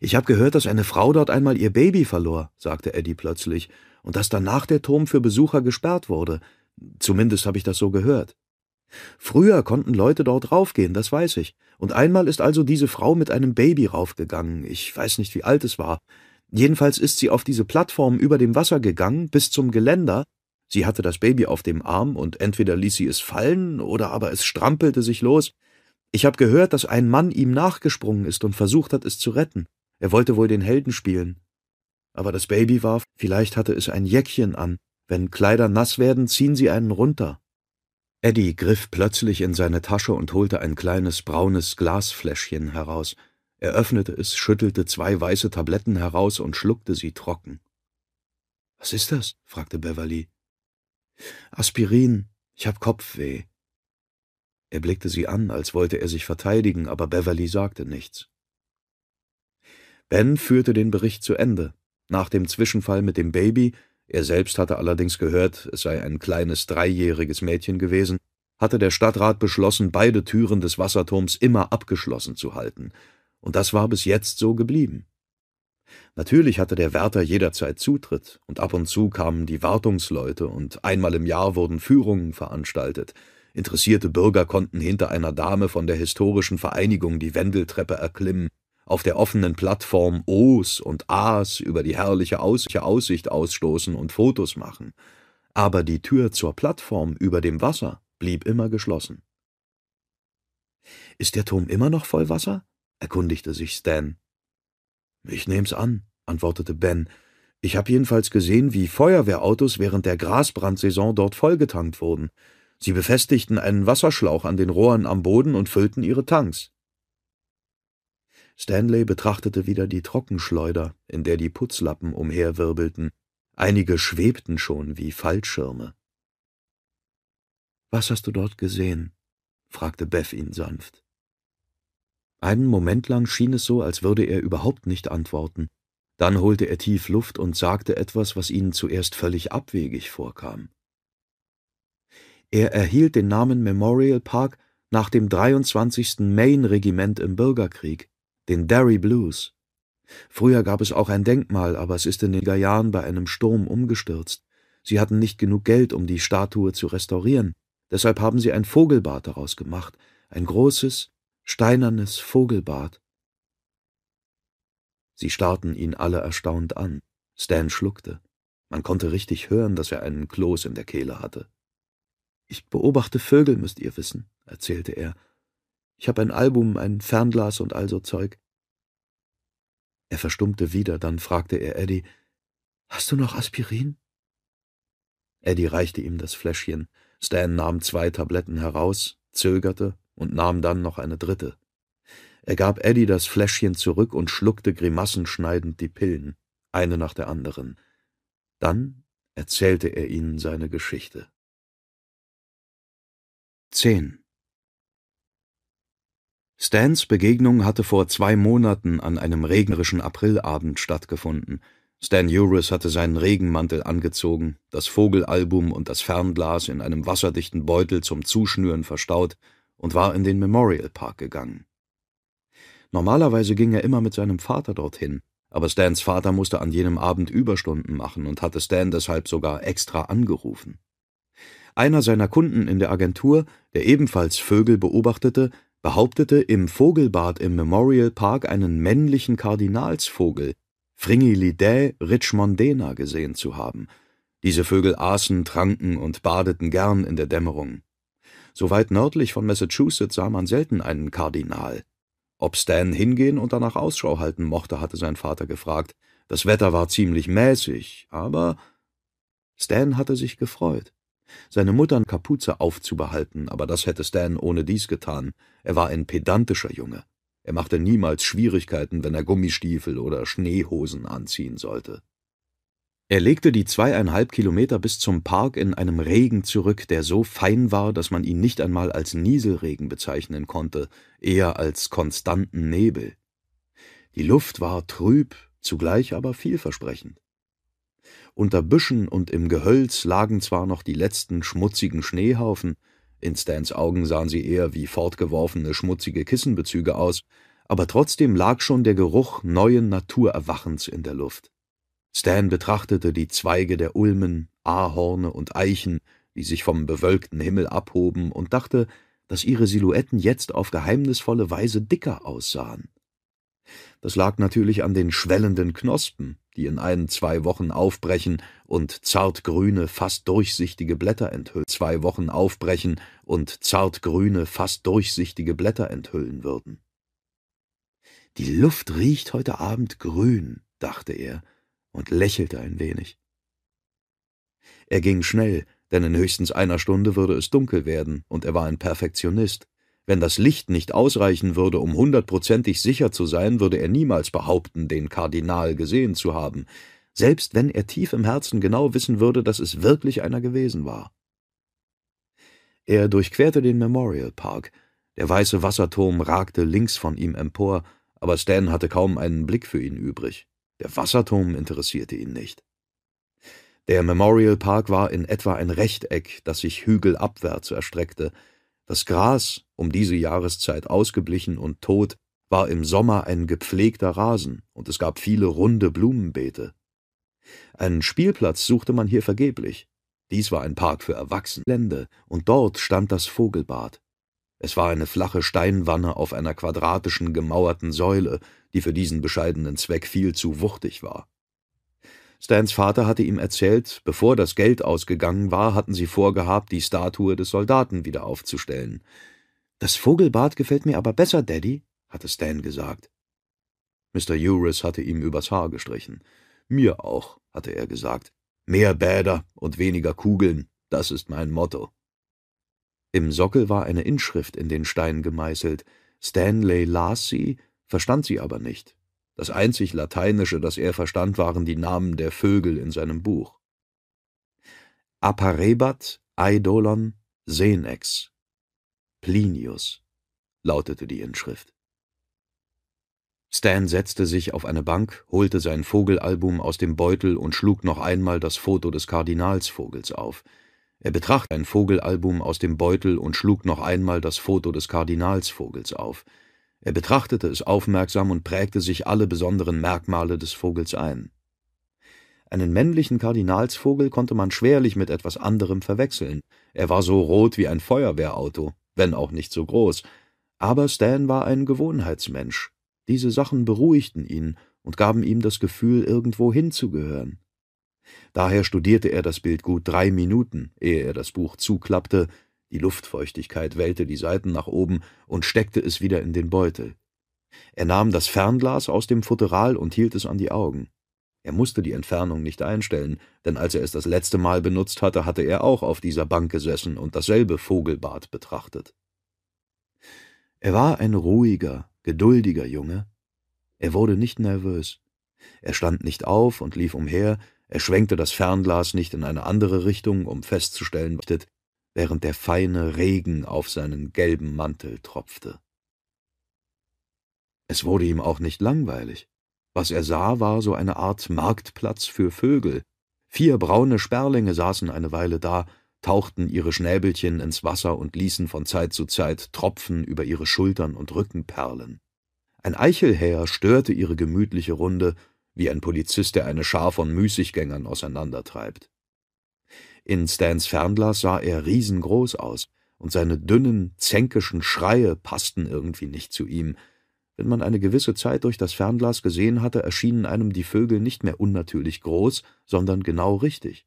Ich habe gehört, dass eine Frau dort einmal ihr Baby verlor, sagte Eddie plötzlich und dass danach der Turm für Besucher gesperrt wurde. Zumindest habe ich das so gehört. Früher konnten Leute dort raufgehen, das weiß ich. Und einmal ist also diese Frau mit einem Baby raufgegangen. Ich weiß nicht, wie alt es war. Jedenfalls ist sie auf diese Plattform über dem Wasser gegangen, bis zum Geländer. Sie hatte das Baby auf dem Arm und entweder ließ sie es fallen oder aber es strampelte sich los. Ich habe gehört, dass ein Mann ihm nachgesprungen ist und versucht hat, es zu retten. Er wollte wohl den Helden spielen. Aber das Baby war, vielleicht hatte es ein Jäckchen an. Wenn Kleider nass werden, ziehen sie einen runter. Eddie griff plötzlich in seine Tasche und holte ein kleines braunes Glasfläschchen heraus. Er öffnete es, schüttelte zwei weiße Tabletten heraus und schluckte sie trocken. Was ist das? fragte Beverly. Aspirin. Ich hab Kopfweh. Er blickte sie an, als wollte er sich verteidigen, aber Beverly sagte nichts. Ben führte den Bericht zu Ende. Nach dem Zwischenfall mit dem Baby, er selbst hatte allerdings gehört, es sei ein kleines dreijähriges Mädchen gewesen, hatte der Stadtrat beschlossen, beide Türen des Wasserturms immer abgeschlossen zu halten, und das war bis jetzt so geblieben. Natürlich hatte der Wärter jederzeit Zutritt, und ab und zu kamen die Wartungsleute, und einmal im Jahr wurden Führungen veranstaltet. Interessierte Bürger konnten hinter einer Dame von der historischen Vereinigung die Wendeltreppe erklimmen, auf der offenen Plattform O's und A's über die herrliche Aussicht ausstoßen und Fotos machen. Aber die Tür zur Plattform über dem Wasser blieb immer geschlossen. Ist der Turm immer noch voll Wasser? erkundigte sich Stan. Ich nehm's an, antwortete Ben. Ich habe jedenfalls gesehen, wie Feuerwehrautos während der Grasbrandsaison dort vollgetankt wurden. Sie befestigten einen Wasserschlauch an den Rohren am Boden und füllten ihre Tanks. Stanley betrachtete wieder die Trockenschleuder, in der die Putzlappen umherwirbelten. Einige schwebten schon wie Fallschirme. Was hast du dort gesehen? fragte Beth ihn sanft. Einen Moment lang schien es so, als würde er überhaupt nicht antworten. Dann holte er tief Luft und sagte etwas, was ihnen zuerst völlig abwegig vorkam. Er erhielt den Namen Memorial Park nach dem 23. Maine-Regiment im Bürgerkrieg, den Derry Blues. Früher gab es auch ein Denkmal, aber es ist in den Jahren bei einem Sturm umgestürzt. Sie hatten nicht genug Geld, um die Statue zu restaurieren. Deshalb haben sie ein Vogelbad daraus gemacht, ein großes, steinernes Vogelbad. Sie starrten ihn alle erstaunt an. Stan schluckte. Man konnte richtig hören, dass er einen Kloß in der Kehle hatte. Ich beobachte Vögel, müsst ihr wissen, erzählte er. Ich habe ein Album, ein Fernglas und all so Zeug. Er verstummte wieder, dann fragte er Eddie, Hast du noch Aspirin? Eddie reichte ihm das Fläschchen. Stan nahm zwei Tabletten heraus, zögerte und nahm dann noch eine dritte. Er gab Eddie das Fläschchen zurück und schluckte grimassenschneidend die Pillen, eine nach der anderen. Dann erzählte er ihnen seine Geschichte. 10. Stans Begegnung hatte vor zwei Monaten an einem regnerischen Aprilabend stattgefunden. Stan Uris hatte seinen Regenmantel angezogen, das Vogelalbum und das Fernglas in einem wasserdichten Beutel zum Zuschnüren verstaut und war in den Memorial Park gegangen. Normalerweise ging er immer mit seinem Vater dorthin, aber Stans Vater musste an jenem Abend Überstunden machen und hatte Stan deshalb sogar extra angerufen. Einer seiner Kunden in der Agentur, der ebenfalls Vögel beobachtete, behauptete, im Vogelbad im Memorial Park einen männlichen Kardinalsvogel, Fringillidae richmondena, gesehen zu haben. Diese Vögel aßen, tranken und badeten gern in der Dämmerung. So weit nördlich von Massachusetts sah man selten einen Kardinal. Ob Stan hingehen und danach Ausschau halten mochte, hatte sein Vater gefragt. Das Wetter war ziemlich mäßig, aber Stan hatte sich gefreut seine Mutter Kapuze aufzubehalten, aber das hätte Stan ohne dies getan. Er war ein pedantischer Junge. Er machte niemals Schwierigkeiten, wenn er Gummistiefel oder Schneehosen anziehen sollte. Er legte die zweieinhalb Kilometer bis zum Park in einem Regen zurück, der so fein war, dass man ihn nicht einmal als Nieselregen bezeichnen konnte, eher als konstanten Nebel. Die Luft war trüb, zugleich aber vielversprechend. Unter Büschen und im Gehölz lagen zwar noch die letzten schmutzigen Schneehaufen, in Stans Augen sahen sie eher wie fortgeworfene schmutzige Kissenbezüge aus, aber trotzdem lag schon der Geruch neuen Naturerwachens in der Luft. Stan betrachtete die Zweige der Ulmen, Ahorne und Eichen, die sich vom bewölkten Himmel abhoben, und dachte, dass ihre Silhouetten jetzt auf geheimnisvolle Weise dicker aussahen. Das lag natürlich an den schwellenden Knospen, die in ein, zwei Wochen aufbrechen und zartgrüne, fast durchsichtige Blätter enthüllen, zwei Wochen aufbrechen und zartgrüne, fast durchsichtige Blätter enthüllen würden. Die Luft riecht heute Abend grün, dachte er und lächelte ein wenig. Er ging schnell, denn in höchstens einer Stunde würde es dunkel werden, und er war ein Perfektionist. Wenn das Licht nicht ausreichen würde, um hundertprozentig sicher zu sein, würde er niemals behaupten, den Kardinal gesehen zu haben, selbst wenn er tief im Herzen genau wissen würde, dass es wirklich einer gewesen war. Er durchquerte den Memorial Park. Der weiße Wasserturm ragte links von ihm empor, aber Stan hatte kaum einen Blick für ihn übrig. Der Wasserturm interessierte ihn nicht. Der Memorial Park war in etwa ein Rechteck, das sich hügelabwärts erstreckte, das Gras, um diese Jahreszeit ausgeblichen und tot, war im Sommer ein gepflegter Rasen, und es gab viele runde Blumenbeete. Einen Spielplatz suchte man hier vergeblich. Dies war ein Park für Erwachsene, und dort stand das Vogelbad. Es war eine flache Steinwanne auf einer quadratischen gemauerten Säule, die für diesen bescheidenen Zweck viel zu wuchtig war. Stans Vater hatte ihm erzählt, bevor das Geld ausgegangen war, hatten sie vorgehabt, die Statue des Soldaten wieder aufzustellen. Das Vogelbad gefällt mir aber besser, Daddy, hatte Stan gesagt. Mr. Uris hatte ihm übers Haar gestrichen. Mir auch, hatte er gesagt. Mehr Bäder und weniger Kugeln, das ist mein Motto. Im Sockel war eine Inschrift in den Stein gemeißelt. Stanley las sie, verstand sie aber nicht. Das einzig Lateinische, das er verstand, waren die Namen der Vögel in seinem Buch. Aparebat Eidolon Senex Plinius lautete die Inschrift. Stan setzte sich auf eine Bank, holte sein Vogelalbum aus dem Beutel und schlug noch einmal das Foto des Kardinalsvogels auf. Er betrachtete ein Vogelalbum aus dem Beutel und schlug noch einmal das Foto des Kardinalsvogels auf. Er betrachtete es aufmerksam und prägte sich alle besonderen Merkmale des Vogels ein. Einen männlichen Kardinalsvogel konnte man schwerlich mit etwas anderem verwechseln. Er war so rot wie ein Feuerwehrauto, wenn auch nicht so groß. Aber Stan war ein Gewohnheitsmensch. Diese Sachen beruhigten ihn und gaben ihm das Gefühl, irgendwo hinzugehören. Daher studierte er das Bild gut drei Minuten, ehe er das Buch zuklappte, die Luftfeuchtigkeit wellte die Seiten nach oben und steckte es wieder in den Beutel. Er nahm das Fernglas aus dem Futteral und hielt es an die Augen. Er musste die Entfernung nicht einstellen, denn als er es das letzte Mal benutzt hatte, hatte er auch auf dieser Bank gesessen und dasselbe Vogelbad betrachtet. Er war ein ruhiger, geduldiger Junge. Er wurde nicht nervös. Er stand nicht auf und lief umher, er schwenkte das Fernglas nicht in eine andere Richtung, um festzustellen, während der feine Regen auf seinen gelben Mantel tropfte. Es wurde ihm auch nicht langweilig. Was er sah, war so eine Art Marktplatz für Vögel. Vier braune Sperlinge saßen eine Weile da, tauchten ihre Schnäbelchen ins Wasser und ließen von Zeit zu Zeit Tropfen über ihre Schultern und Rücken perlen. Ein Eichelhäher störte ihre gemütliche Runde, wie ein Polizist, der eine Schar von Müßiggängern auseinandertreibt. In Stans Fernglas sah er riesengroß aus, und seine dünnen, zänkischen Schreie passten irgendwie nicht zu ihm. Wenn man eine gewisse Zeit durch das Fernglas gesehen hatte, erschienen einem die Vögel nicht mehr unnatürlich groß, sondern genau richtig.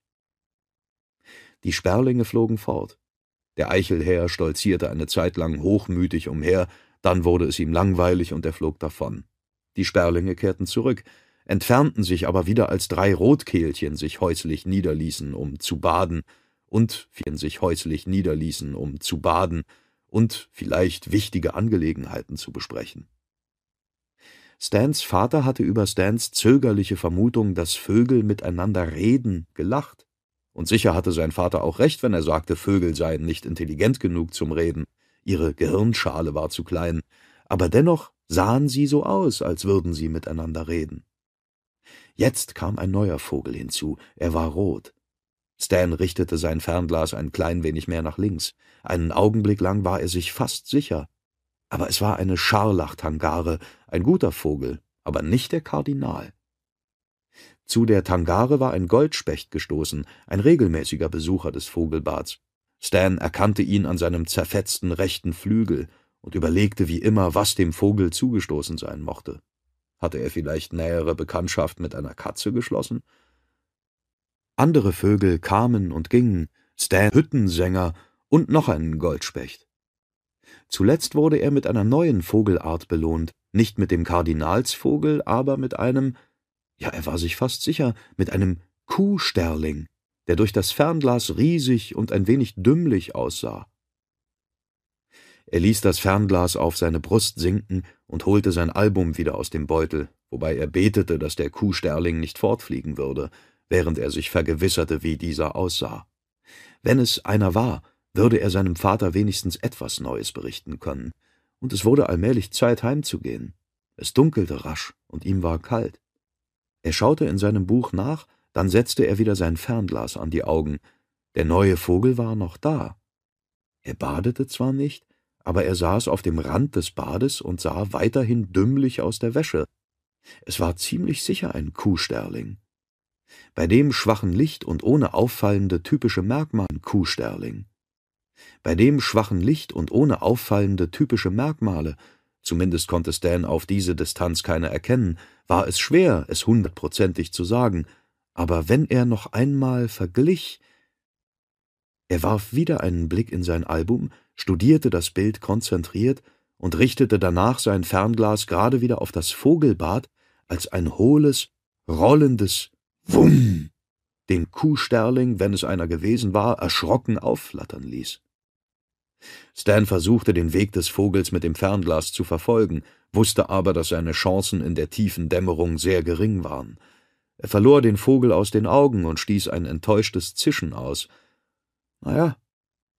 Die Sperlinge flogen fort. Der Eichelhäher stolzierte eine Zeit lang hochmütig umher, dann wurde es ihm langweilig und er flog davon. Die Sperlinge kehrten zurück, entfernten sich aber wieder, als drei Rotkehlchen sich häuslich niederließen, um zu baden, und sich häuslich niederließen, um zu baden und vielleicht wichtige Angelegenheiten zu besprechen. Stans Vater hatte über Stans zögerliche Vermutung, dass Vögel miteinander reden, gelacht. Und sicher hatte sein Vater auch recht, wenn er sagte, Vögel seien nicht intelligent genug zum Reden, ihre Gehirnschale war zu klein, aber dennoch sahen sie so aus, als würden sie miteinander reden. Jetzt kam ein neuer Vogel hinzu, er war rot. Stan richtete sein Fernglas ein klein wenig mehr nach links. Einen Augenblick lang war er sich fast sicher. Aber es war eine Scharlachtangare, ein guter Vogel, aber nicht der Kardinal. Zu der Tangare war ein Goldspecht gestoßen, ein regelmäßiger Besucher des Vogelbads. Stan erkannte ihn an seinem zerfetzten rechten Flügel und überlegte wie immer, was dem Vogel zugestoßen sein mochte. Hatte er vielleicht nähere Bekanntschaft mit einer Katze geschlossen? Andere Vögel kamen und gingen, Stan Hüttensänger und noch einen Goldspecht. Zuletzt wurde er mit einer neuen Vogelart belohnt, nicht mit dem Kardinalsvogel, aber mit einem ja, er war sich fast sicher, mit einem Kuhsterling, der durch das Fernglas riesig und ein wenig dümmlich aussah. Er ließ das Fernglas auf seine Brust sinken und holte sein Album wieder aus dem Beutel, wobei er betete, dass der Kuhsterling nicht fortfliegen würde, während er sich vergewisserte, wie dieser aussah. Wenn es einer war, würde er seinem Vater wenigstens etwas Neues berichten können, und es wurde allmählich Zeit heimzugehen. Es dunkelte rasch, und ihm war kalt. Er schaute in seinem Buch nach, dann setzte er wieder sein Fernglas an die Augen. Der neue Vogel war noch da. Er badete zwar nicht, aber er saß auf dem Rand des Bades und sah weiterhin dümmlich aus der Wäsche. Es war ziemlich sicher ein Kuhsterling. Bei dem schwachen Licht und ohne auffallende typische Merkmale Kuhsterling. Bei dem schwachen Licht und ohne auffallende typische Merkmale zumindest konnte Stan auf diese Distanz keine erkennen, war es schwer, es hundertprozentig zu sagen, aber wenn er noch einmal verglich. Er warf wieder einen Blick in sein Album, studierte das Bild konzentriert und richtete danach sein Fernglas gerade wieder auf das Vogelbad, als ein hohles, rollendes Wumm! den Kuhsterling, wenn es einer gewesen war, erschrocken aufflattern ließ. Stan versuchte, den Weg des Vogels mit dem Fernglas zu verfolgen, wusste aber, dass seine Chancen in der tiefen Dämmerung sehr gering waren. Er verlor den Vogel aus den Augen und stieß ein enttäuschtes Zischen aus. Na ja,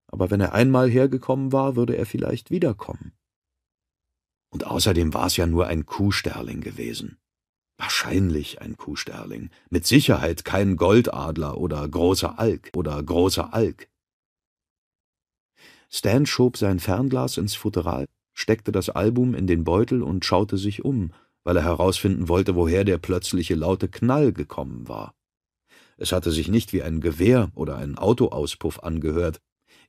aber wenn er einmal hergekommen war, würde er vielleicht wiederkommen. Und außerdem war es ja nur ein Kuhsterling gewesen. Wahrscheinlich ein Kuhsterling, mit Sicherheit kein Goldadler oder großer Alk oder großer Alk. Stan schob sein Fernglas ins Futteral, steckte das Album in den Beutel und schaute sich um, weil er herausfinden wollte, woher der plötzliche laute Knall gekommen war. Es hatte sich nicht wie ein Gewehr oder ein Autoauspuff angehört,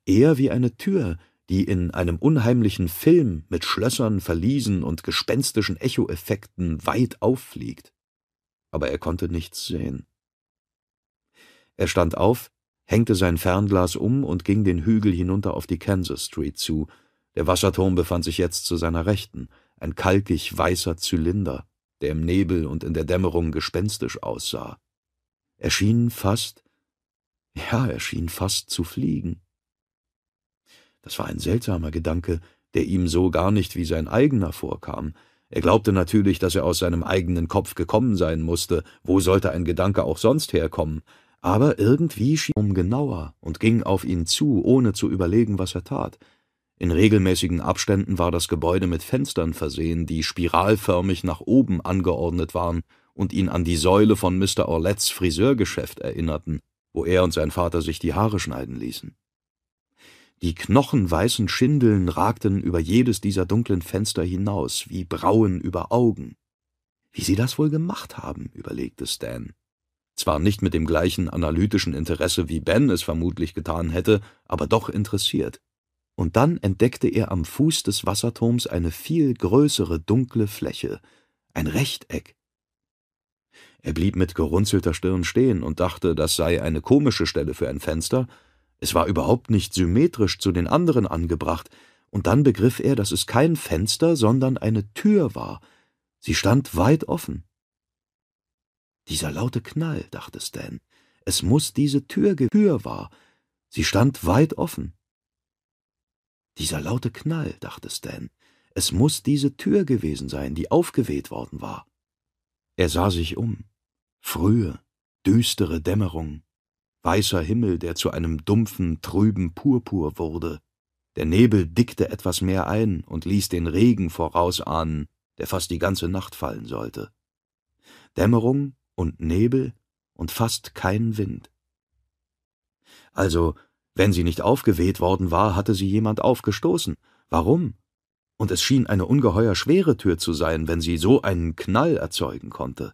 eher wie eine Tür, die in einem unheimlichen Film mit Schlössern, Verliesen und gespenstischen Echoeffekten weit auffliegt. Aber er konnte nichts sehen. Er stand auf, hängte sein Fernglas um und ging den Hügel hinunter auf die Kansas Street zu. Der Wasserturm befand sich jetzt zu seiner Rechten, ein kalkig weißer Zylinder, der im Nebel und in der Dämmerung gespenstisch aussah. Er schien fast, ja, er schien fast zu fliegen. Das war ein seltsamer Gedanke, der ihm so gar nicht wie sein eigener vorkam. Er glaubte natürlich, dass er aus seinem eigenen Kopf gekommen sein musste, wo sollte ein Gedanke auch sonst herkommen, aber irgendwie schien um genauer und ging auf ihn zu, ohne zu überlegen, was er tat. In regelmäßigen Abständen war das Gebäude mit Fenstern versehen, die spiralförmig nach oben angeordnet waren und ihn an die Säule von Mr. Orletts Friseurgeschäft erinnerten, wo er und sein Vater sich die Haare schneiden ließen. Die knochenweißen Schindeln ragten über jedes dieser dunklen Fenster hinaus, wie Brauen über Augen. Wie sie das wohl gemacht haben, überlegte Stan. Zwar nicht mit dem gleichen analytischen Interesse, wie Ben es vermutlich getan hätte, aber doch interessiert. Und dann entdeckte er am Fuß des Wasserturms eine viel größere dunkle Fläche, ein Rechteck. Er blieb mit gerunzelter Stirn stehen und dachte, das sei eine komische Stelle für ein Fenster, es war überhaupt nicht symmetrisch zu den anderen angebracht, und dann begriff er, dass es kein Fenster, sondern eine Tür war. Sie stand weit offen. Dieser laute Knall, dachte Stan. Es muss diese Tür Tür war. Sie stand weit offen. Dieser laute Knall, dachte Stan. Es muss diese Tür gewesen sein, die aufgeweht worden war. Er sah sich um. Frühe, düstere Dämmerung, weißer Himmel, der zu einem dumpfen, trüben Purpur wurde. Der Nebel dickte etwas mehr ein und ließ den Regen vorausahnen, der fast die ganze Nacht fallen sollte. Dämmerung und Nebel und fast kein Wind. Also, wenn sie nicht aufgeweht worden war, hatte sie jemand aufgestoßen. Warum? Und es schien eine ungeheuer schwere Tür zu sein, wenn sie so einen Knall erzeugen konnte.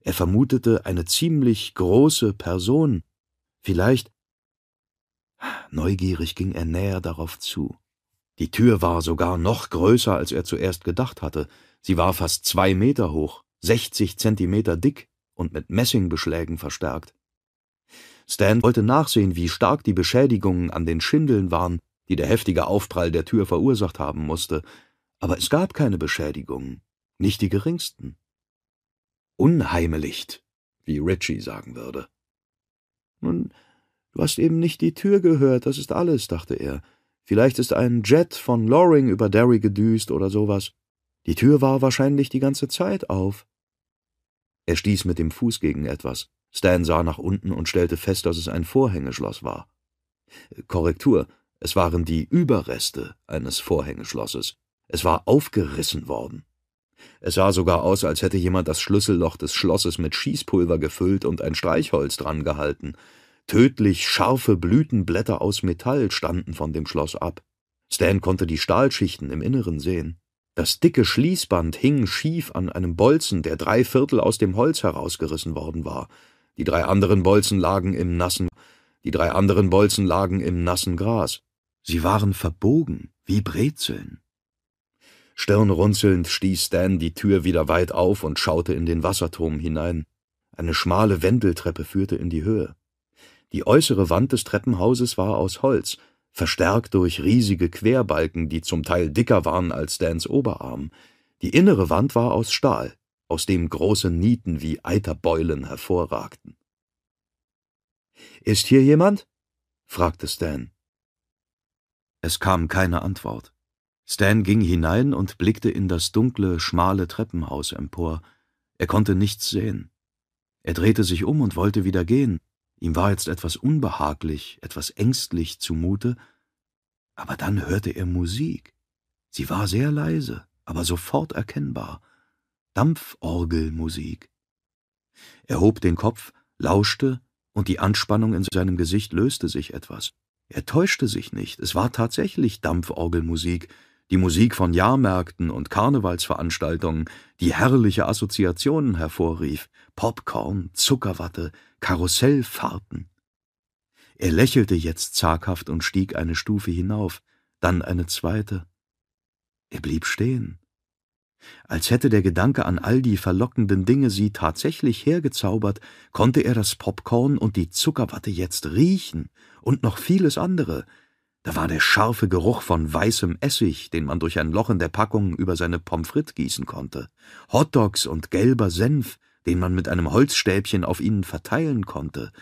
Er vermutete eine ziemlich große Person, Vielleicht. Neugierig ging er näher darauf zu. Die Tür war sogar noch größer, als er zuerst gedacht hatte. Sie war fast zwei Meter hoch, sechzig Zentimeter dick und mit Messingbeschlägen verstärkt. Stan wollte nachsehen, wie stark die Beschädigungen an den Schindeln waren, die der heftige Aufprall der Tür verursacht haben musste, aber es gab keine Beschädigungen, nicht die geringsten. Unheimelicht, wie Ritchie sagen würde. Nun, du hast eben nicht die Tür gehört, das ist alles, dachte er. Vielleicht ist ein Jet von Loring über Derry gedüst oder sowas. Die Tür war wahrscheinlich die ganze Zeit auf. Er stieß mit dem Fuß gegen etwas. Stan sah nach unten und stellte fest, dass es ein Vorhängeschloss war. Korrektur, es waren die Überreste eines Vorhängeschlosses. Es war aufgerissen worden. Es sah sogar aus, als hätte jemand das Schlüsselloch des Schlosses mit Schießpulver gefüllt und ein Streichholz dran gehalten. Tödlich scharfe Blütenblätter aus Metall standen von dem Schloss ab. Stan konnte die Stahlschichten im Inneren sehen. Das dicke Schließband hing schief an einem Bolzen, der drei Viertel aus dem Holz herausgerissen worden war. Die drei anderen Bolzen lagen im nassen, die drei anderen Bolzen lagen im nassen Gras. Sie waren verbogen, wie Brezeln. Stirnrunzelnd stieß Stan die Tür wieder weit auf und schaute in den Wasserturm hinein. Eine schmale Wendeltreppe führte in die Höhe. Die äußere Wand des Treppenhauses war aus Holz, verstärkt durch riesige Querbalken, die zum Teil dicker waren als Stans Oberarm. Die innere Wand war aus Stahl, aus dem große Nieten wie Eiterbeulen hervorragten. Ist hier jemand? fragte Stan. Es kam keine Antwort. Stan ging hinein und blickte in das dunkle, schmale Treppenhaus empor. Er konnte nichts sehen. Er drehte sich um und wollte wieder gehen. Ihm war jetzt etwas unbehaglich, etwas ängstlich zumute, aber dann hörte er Musik. Sie war sehr leise, aber sofort erkennbar. Dampforgelmusik. Er hob den Kopf, lauschte, und die Anspannung in seinem Gesicht löste sich etwas. Er täuschte sich nicht, es war tatsächlich Dampforgelmusik, die Musik von Jahrmärkten und Karnevalsveranstaltungen, die herrliche Assoziationen hervorrief, Popcorn, Zuckerwatte, Karussellfahrten. Er lächelte jetzt zaghaft und stieg eine Stufe hinauf, dann eine zweite. Er blieb stehen. Als hätte der Gedanke an all die verlockenden Dinge sie tatsächlich hergezaubert, konnte er das Popcorn und die Zuckerwatte jetzt riechen und noch vieles andere, da war der scharfe Geruch von weißem Essig, den man durch ein Loch in der Packung über seine Pommes frites gießen konnte, Hotdogs und gelber Senf, den man mit einem Holzstäbchen auf ihnen verteilen konnte.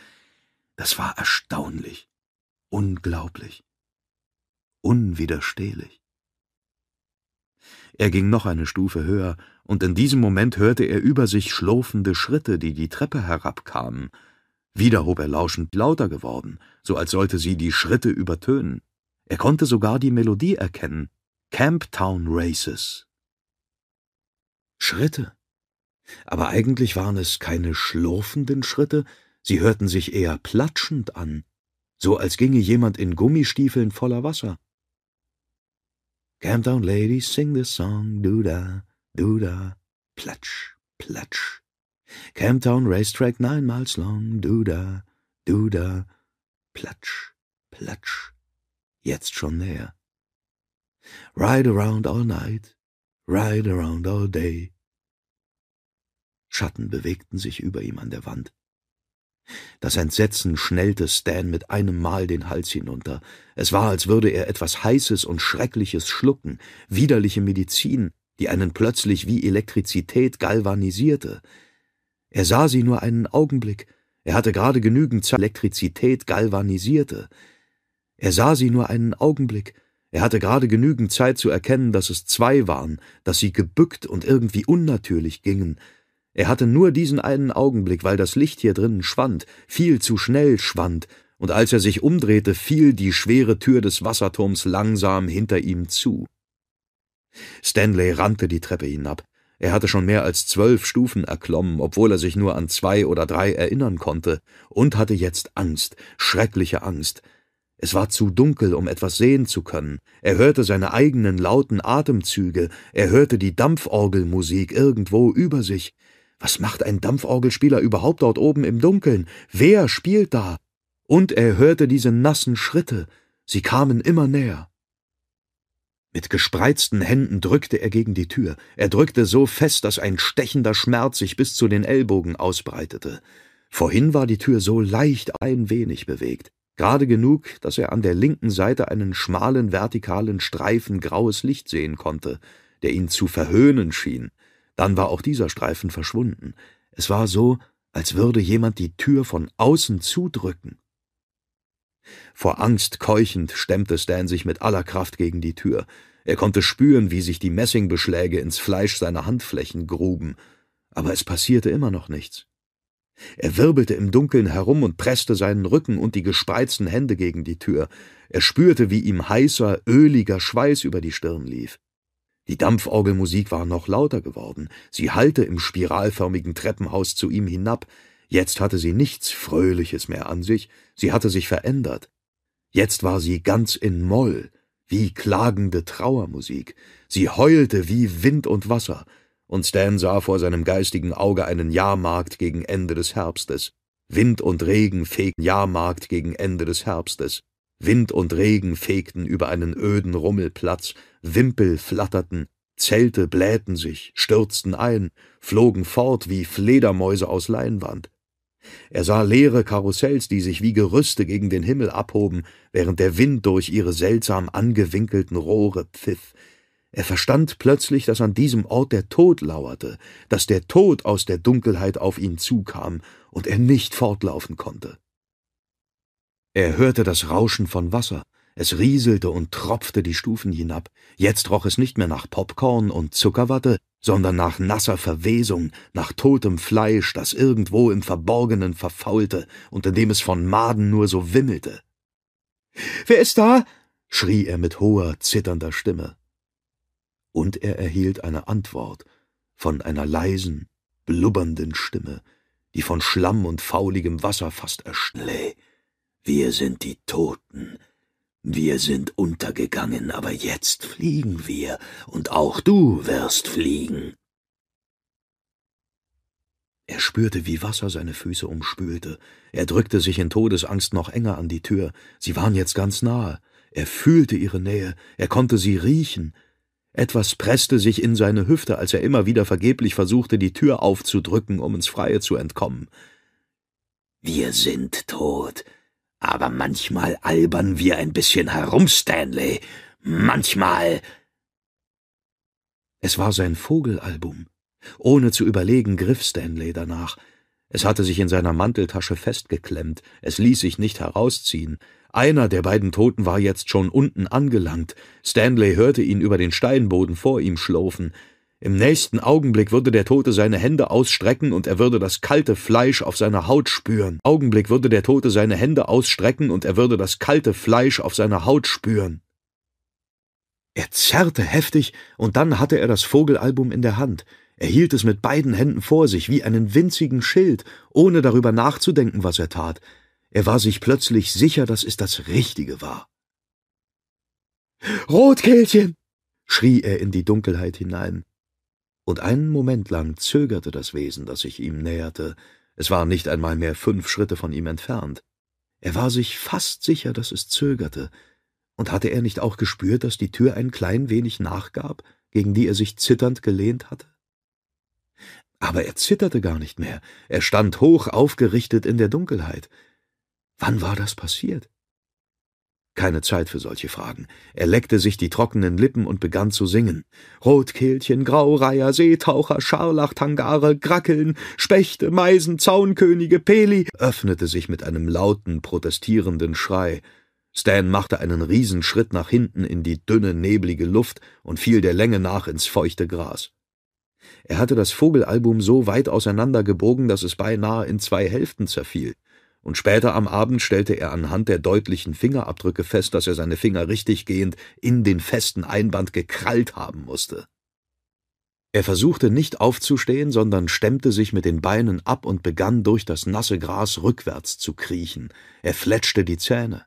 Das war erstaunlich, unglaublich, unwiderstehlich. Er ging noch eine Stufe höher, und in diesem Moment hörte er über sich schlurfende Schritte, die die Treppe herabkamen. Wieder hob er lauschend lauter geworden, so als sollte sie die Schritte übertönen. Er konnte sogar die Melodie erkennen. Camptown Races. Schritte. Aber eigentlich waren es keine schlurfenden Schritte, sie hörten sich eher platschend an, so als ginge jemand in Gummistiefeln voller Wasser. Camptown ladies sing this song, do-da, do-da, platsch, platsch. Camptown racetrack nine miles long, do-da, do-da, platsch, platsch jetzt schon näher. Ride around all night, ride around all day. Schatten bewegten sich über ihm an der Wand. Das Entsetzen schnellte Stan mit einem Mal den Hals hinunter. Es war, als würde er etwas Heißes und Schreckliches schlucken, widerliche Medizin, die einen plötzlich wie Elektrizität galvanisierte. Er sah sie nur einen Augenblick, er hatte gerade genügend Zeit, Elektrizität galvanisierte. Er sah sie nur einen Augenblick, er hatte gerade genügend Zeit zu erkennen, dass es zwei waren, dass sie gebückt und irgendwie unnatürlich gingen. Er hatte nur diesen einen Augenblick, weil das Licht hier drinnen schwand, viel zu schnell schwand, und als er sich umdrehte, fiel die schwere Tür des Wasserturms langsam hinter ihm zu. Stanley rannte die Treppe hinab. Er hatte schon mehr als zwölf Stufen erklommen, obwohl er sich nur an zwei oder drei erinnern konnte, und hatte jetzt Angst, schreckliche Angst. Es war zu dunkel, um etwas sehen zu können. Er hörte seine eigenen lauten Atemzüge, er hörte die Dampforgelmusik irgendwo über sich. Was macht ein Dampforgelspieler überhaupt dort oben im Dunkeln? Wer spielt da? Und er hörte diese nassen Schritte, sie kamen immer näher. Mit gespreizten Händen drückte er gegen die Tür. Er drückte so fest, dass ein stechender Schmerz sich bis zu den Ellbogen ausbreitete. Vorhin war die Tür so leicht ein wenig bewegt gerade genug, dass er an der linken Seite einen schmalen vertikalen Streifen graues Licht sehen konnte, der ihn zu verhöhnen schien. Dann war auch dieser Streifen verschwunden. Es war so, als würde jemand die Tür von außen zudrücken. Vor Angst keuchend stemmte Stan sich mit aller Kraft gegen die Tür. Er konnte spüren, wie sich die Messingbeschläge ins Fleisch seiner Handflächen gruben, aber es passierte immer noch nichts. Er wirbelte im Dunkeln herum und presste seinen Rücken und die gespreizten Hände gegen die Tür. Er spürte, wie ihm heißer, öliger Schweiß über die Stirn lief. Die Dampforgelmusik war noch lauter geworden. Sie hallte im spiralförmigen Treppenhaus zu ihm hinab. Jetzt hatte sie nichts Fröhliches mehr an sich. Sie hatte sich verändert. Jetzt war sie ganz in Moll, wie klagende Trauermusik. Sie heulte wie Wind und Wasser und Stan sah vor seinem geistigen Auge einen Jahrmarkt gegen Ende des Herbstes. Wind und Regen fegten Jahrmarkt gegen Ende des Herbstes. Wind und Regen fegten über einen öden Rummelplatz, Wimpel flatterten, Zelte blähten sich, stürzten ein, flogen fort wie Fledermäuse aus Leinwand. Er sah leere Karussells, die sich wie Gerüste gegen den Himmel abhoben, während der Wind durch ihre seltsam angewinkelten Rohre pfiff, er verstand plötzlich, dass an diesem Ort der Tod lauerte, dass der Tod aus der Dunkelheit auf ihn zukam und er nicht fortlaufen konnte. Er hörte das Rauschen von Wasser, es rieselte und tropfte die Stufen hinab. Jetzt roch es nicht mehr nach Popcorn und Zuckerwatte, sondern nach nasser Verwesung, nach totem Fleisch, das irgendwo im Verborgenen verfaulte und in dem es von Maden nur so wimmelte. Wer ist da? schrie er mit hoher, zitternder Stimme. Und er erhielt eine Antwort von einer leisen, blubbernden Stimme, die von Schlamm und fauligem Wasser fast erschlä. Wir sind die Toten, wir sind untergegangen, aber jetzt fliegen wir, und auch du wirst fliegen. Er spürte, wie Wasser seine Füße umspülte. Er drückte sich in Todesangst noch enger an die Tür. Sie waren jetzt ganz nahe. Er fühlte ihre Nähe, er konnte sie riechen. Etwas presste sich in seine Hüfte, als er immer wieder vergeblich versuchte, die Tür aufzudrücken, um ins Freie zu entkommen. Wir sind tot, aber manchmal albern wir ein bisschen herum, Stanley. Manchmal. Es war sein Vogelalbum. Ohne zu überlegen griff Stanley danach. Es hatte sich in seiner Manteltasche festgeklemmt, es ließ sich nicht herausziehen. Einer der beiden Toten war jetzt schon unten angelangt. Stanley hörte ihn über den Steinboden vor ihm schlurfen. Im nächsten Augenblick würde der Tote seine Hände ausstrecken und er würde das kalte Fleisch auf seiner Haut spüren. Augenblick würde der Tote seine Hände ausstrecken und er würde das kalte Fleisch auf seiner Haut spüren. Er zerrte heftig und dann hatte er das Vogelalbum in der Hand. Er hielt es mit beiden Händen vor sich wie einen winzigen Schild, ohne darüber nachzudenken, was er tat. Er war sich plötzlich sicher, dass es das Richtige war. Rotkehlchen! schrie er in die Dunkelheit hinein und einen Moment lang zögerte das Wesen, das sich ihm näherte, es war nicht einmal mehr fünf Schritte von ihm entfernt. Er war sich fast sicher, dass es zögerte, und hatte er nicht auch gespürt, dass die Tür ein klein wenig nachgab, gegen die er sich zitternd gelehnt hatte? Aber er zitterte gar nicht mehr, er stand hoch aufgerichtet in der Dunkelheit. Wann war das passiert? Keine Zeit für solche Fragen. Er leckte sich die trockenen Lippen und begann zu singen. Rotkehlchen, Graureiher, Seetaucher, Scharlach, Tangare, Grackeln, Spechte, Meisen, Zaunkönige, Peli, öffnete sich mit einem lauten, protestierenden Schrei. Stan machte einen Riesenschritt nach hinten in die dünne, neblige Luft und fiel der Länge nach ins feuchte Gras. Er hatte das Vogelalbum so weit auseinandergebogen, dass es beinahe in zwei Hälften zerfiel und später am Abend stellte er anhand der deutlichen Fingerabdrücke fest, dass er seine Finger richtiggehend in den festen Einband gekrallt haben musste. Er versuchte nicht aufzustehen, sondern stemmte sich mit den Beinen ab und begann durch das nasse Gras rückwärts zu kriechen. Er fletschte die Zähne.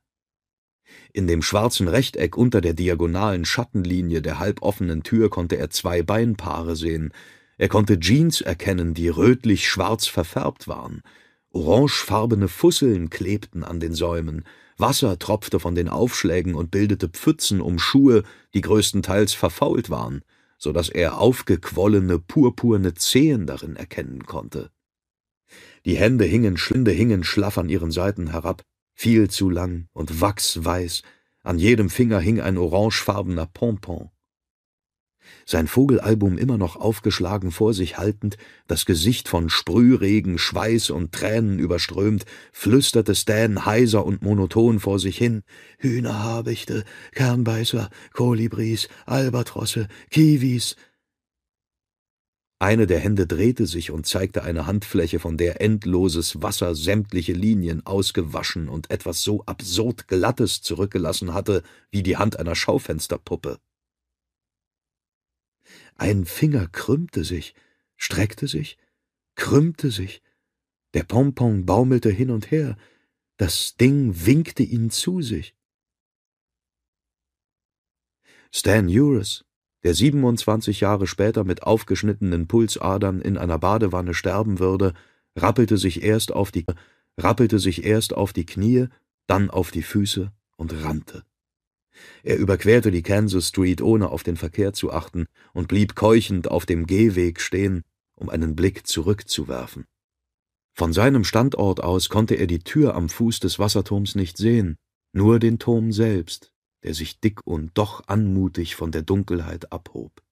In dem schwarzen Rechteck unter der diagonalen Schattenlinie der halboffenen Tür konnte er zwei Beinpaare sehen. Er konnte Jeans erkennen, die rötlich-schwarz verfärbt waren. Orangefarbene Fusseln klebten an den Säumen, Wasser tropfte von den Aufschlägen und bildete Pfützen um Schuhe, die größtenteils verfault waren, so dass er aufgequollene, purpurne Zehen darin erkennen konnte. Die Hände hingen, Schlinde hingen schlaff an ihren Seiten herab, viel zu lang und wachsweiß, an jedem Finger hing ein orangefarbener Pompon sein Vogelalbum immer noch aufgeschlagen vor sich haltend, das Gesicht von Sprühregen, Schweiß und Tränen überströmt, flüsterte Stan heiser und monoton vor sich hin Hühnerhabichte, Kernbeißer, Kolibris, Albatrosse, Kiwis. Eine der Hände drehte sich und zeigte eine Handfläche, von der endloses Wasser sämtliche Linien ausgewaschen und etwas so absurd Glattes zurückgelassen hatte wie die Hand einer Schaufensterpuppe. Ein Finger krümmte sich, streckte sich, krümmte sich, der Pompon baumelte hin und her, das Ding winkte ihn zu sich. Stan Uris, der 27 Jahre später mit aufgeschnittenen Pulsadern in einer Badewanne sterben würde, rappelte sich erst auf die, rappelte sich erst auf die Knie, dann auf die Füße und rannte. Er überquerte die Kansas Street, ohne auf den Verkehr zu achten, und blieb keuchend auf dem Gehweg stehen, um einen Blick zurückzuwerfen. Von seinem Standort aus konnte er die Tür am Fuß des Wasserturms nicht sehen, nur den Turm selbst, der sich dick und doch anmutig von der Dunkelheit abhob.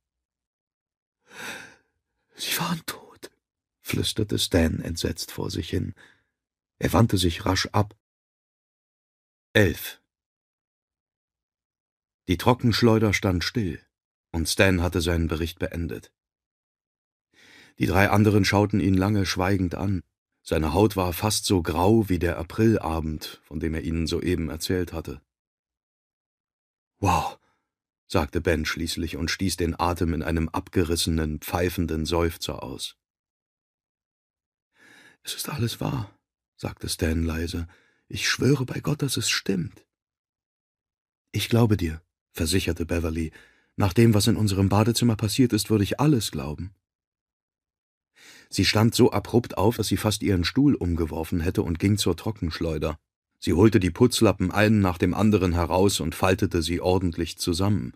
Sie waren tot, flüsterte Stan entsetzt vor sich hin. Er wandte sich rasch ab, 11. Die Trockenschleuder stand still, und Stan hatte seinen Bericht beendet. Die drei anderen schauten ihn lange schweigend an. Seine Haut war fast so grau wie der Aprilabend, von dem er ihnen soeben erzählt hatte. Wow, sagte Ben schließlich und stieß den Atem in einem abgerissenen, pfeifenden Seufzer aus. Es ist alles wahr, sagte Stan leise. Ich schwöre bei Gott, dass es stimmt. Ich glaube dir, versicherte Beverly. Nach dem, was in unserem Badezimmer passiert ist, würde ich alles glauben. Sie stand so abrupt auf, dass sie fast ihren Stuhl umgeworfen hätte und ging zur Trockenschleuder. Sie holte die Putzlappen einen nach dem anderen heraus und faltete sie ordentlich zusammen.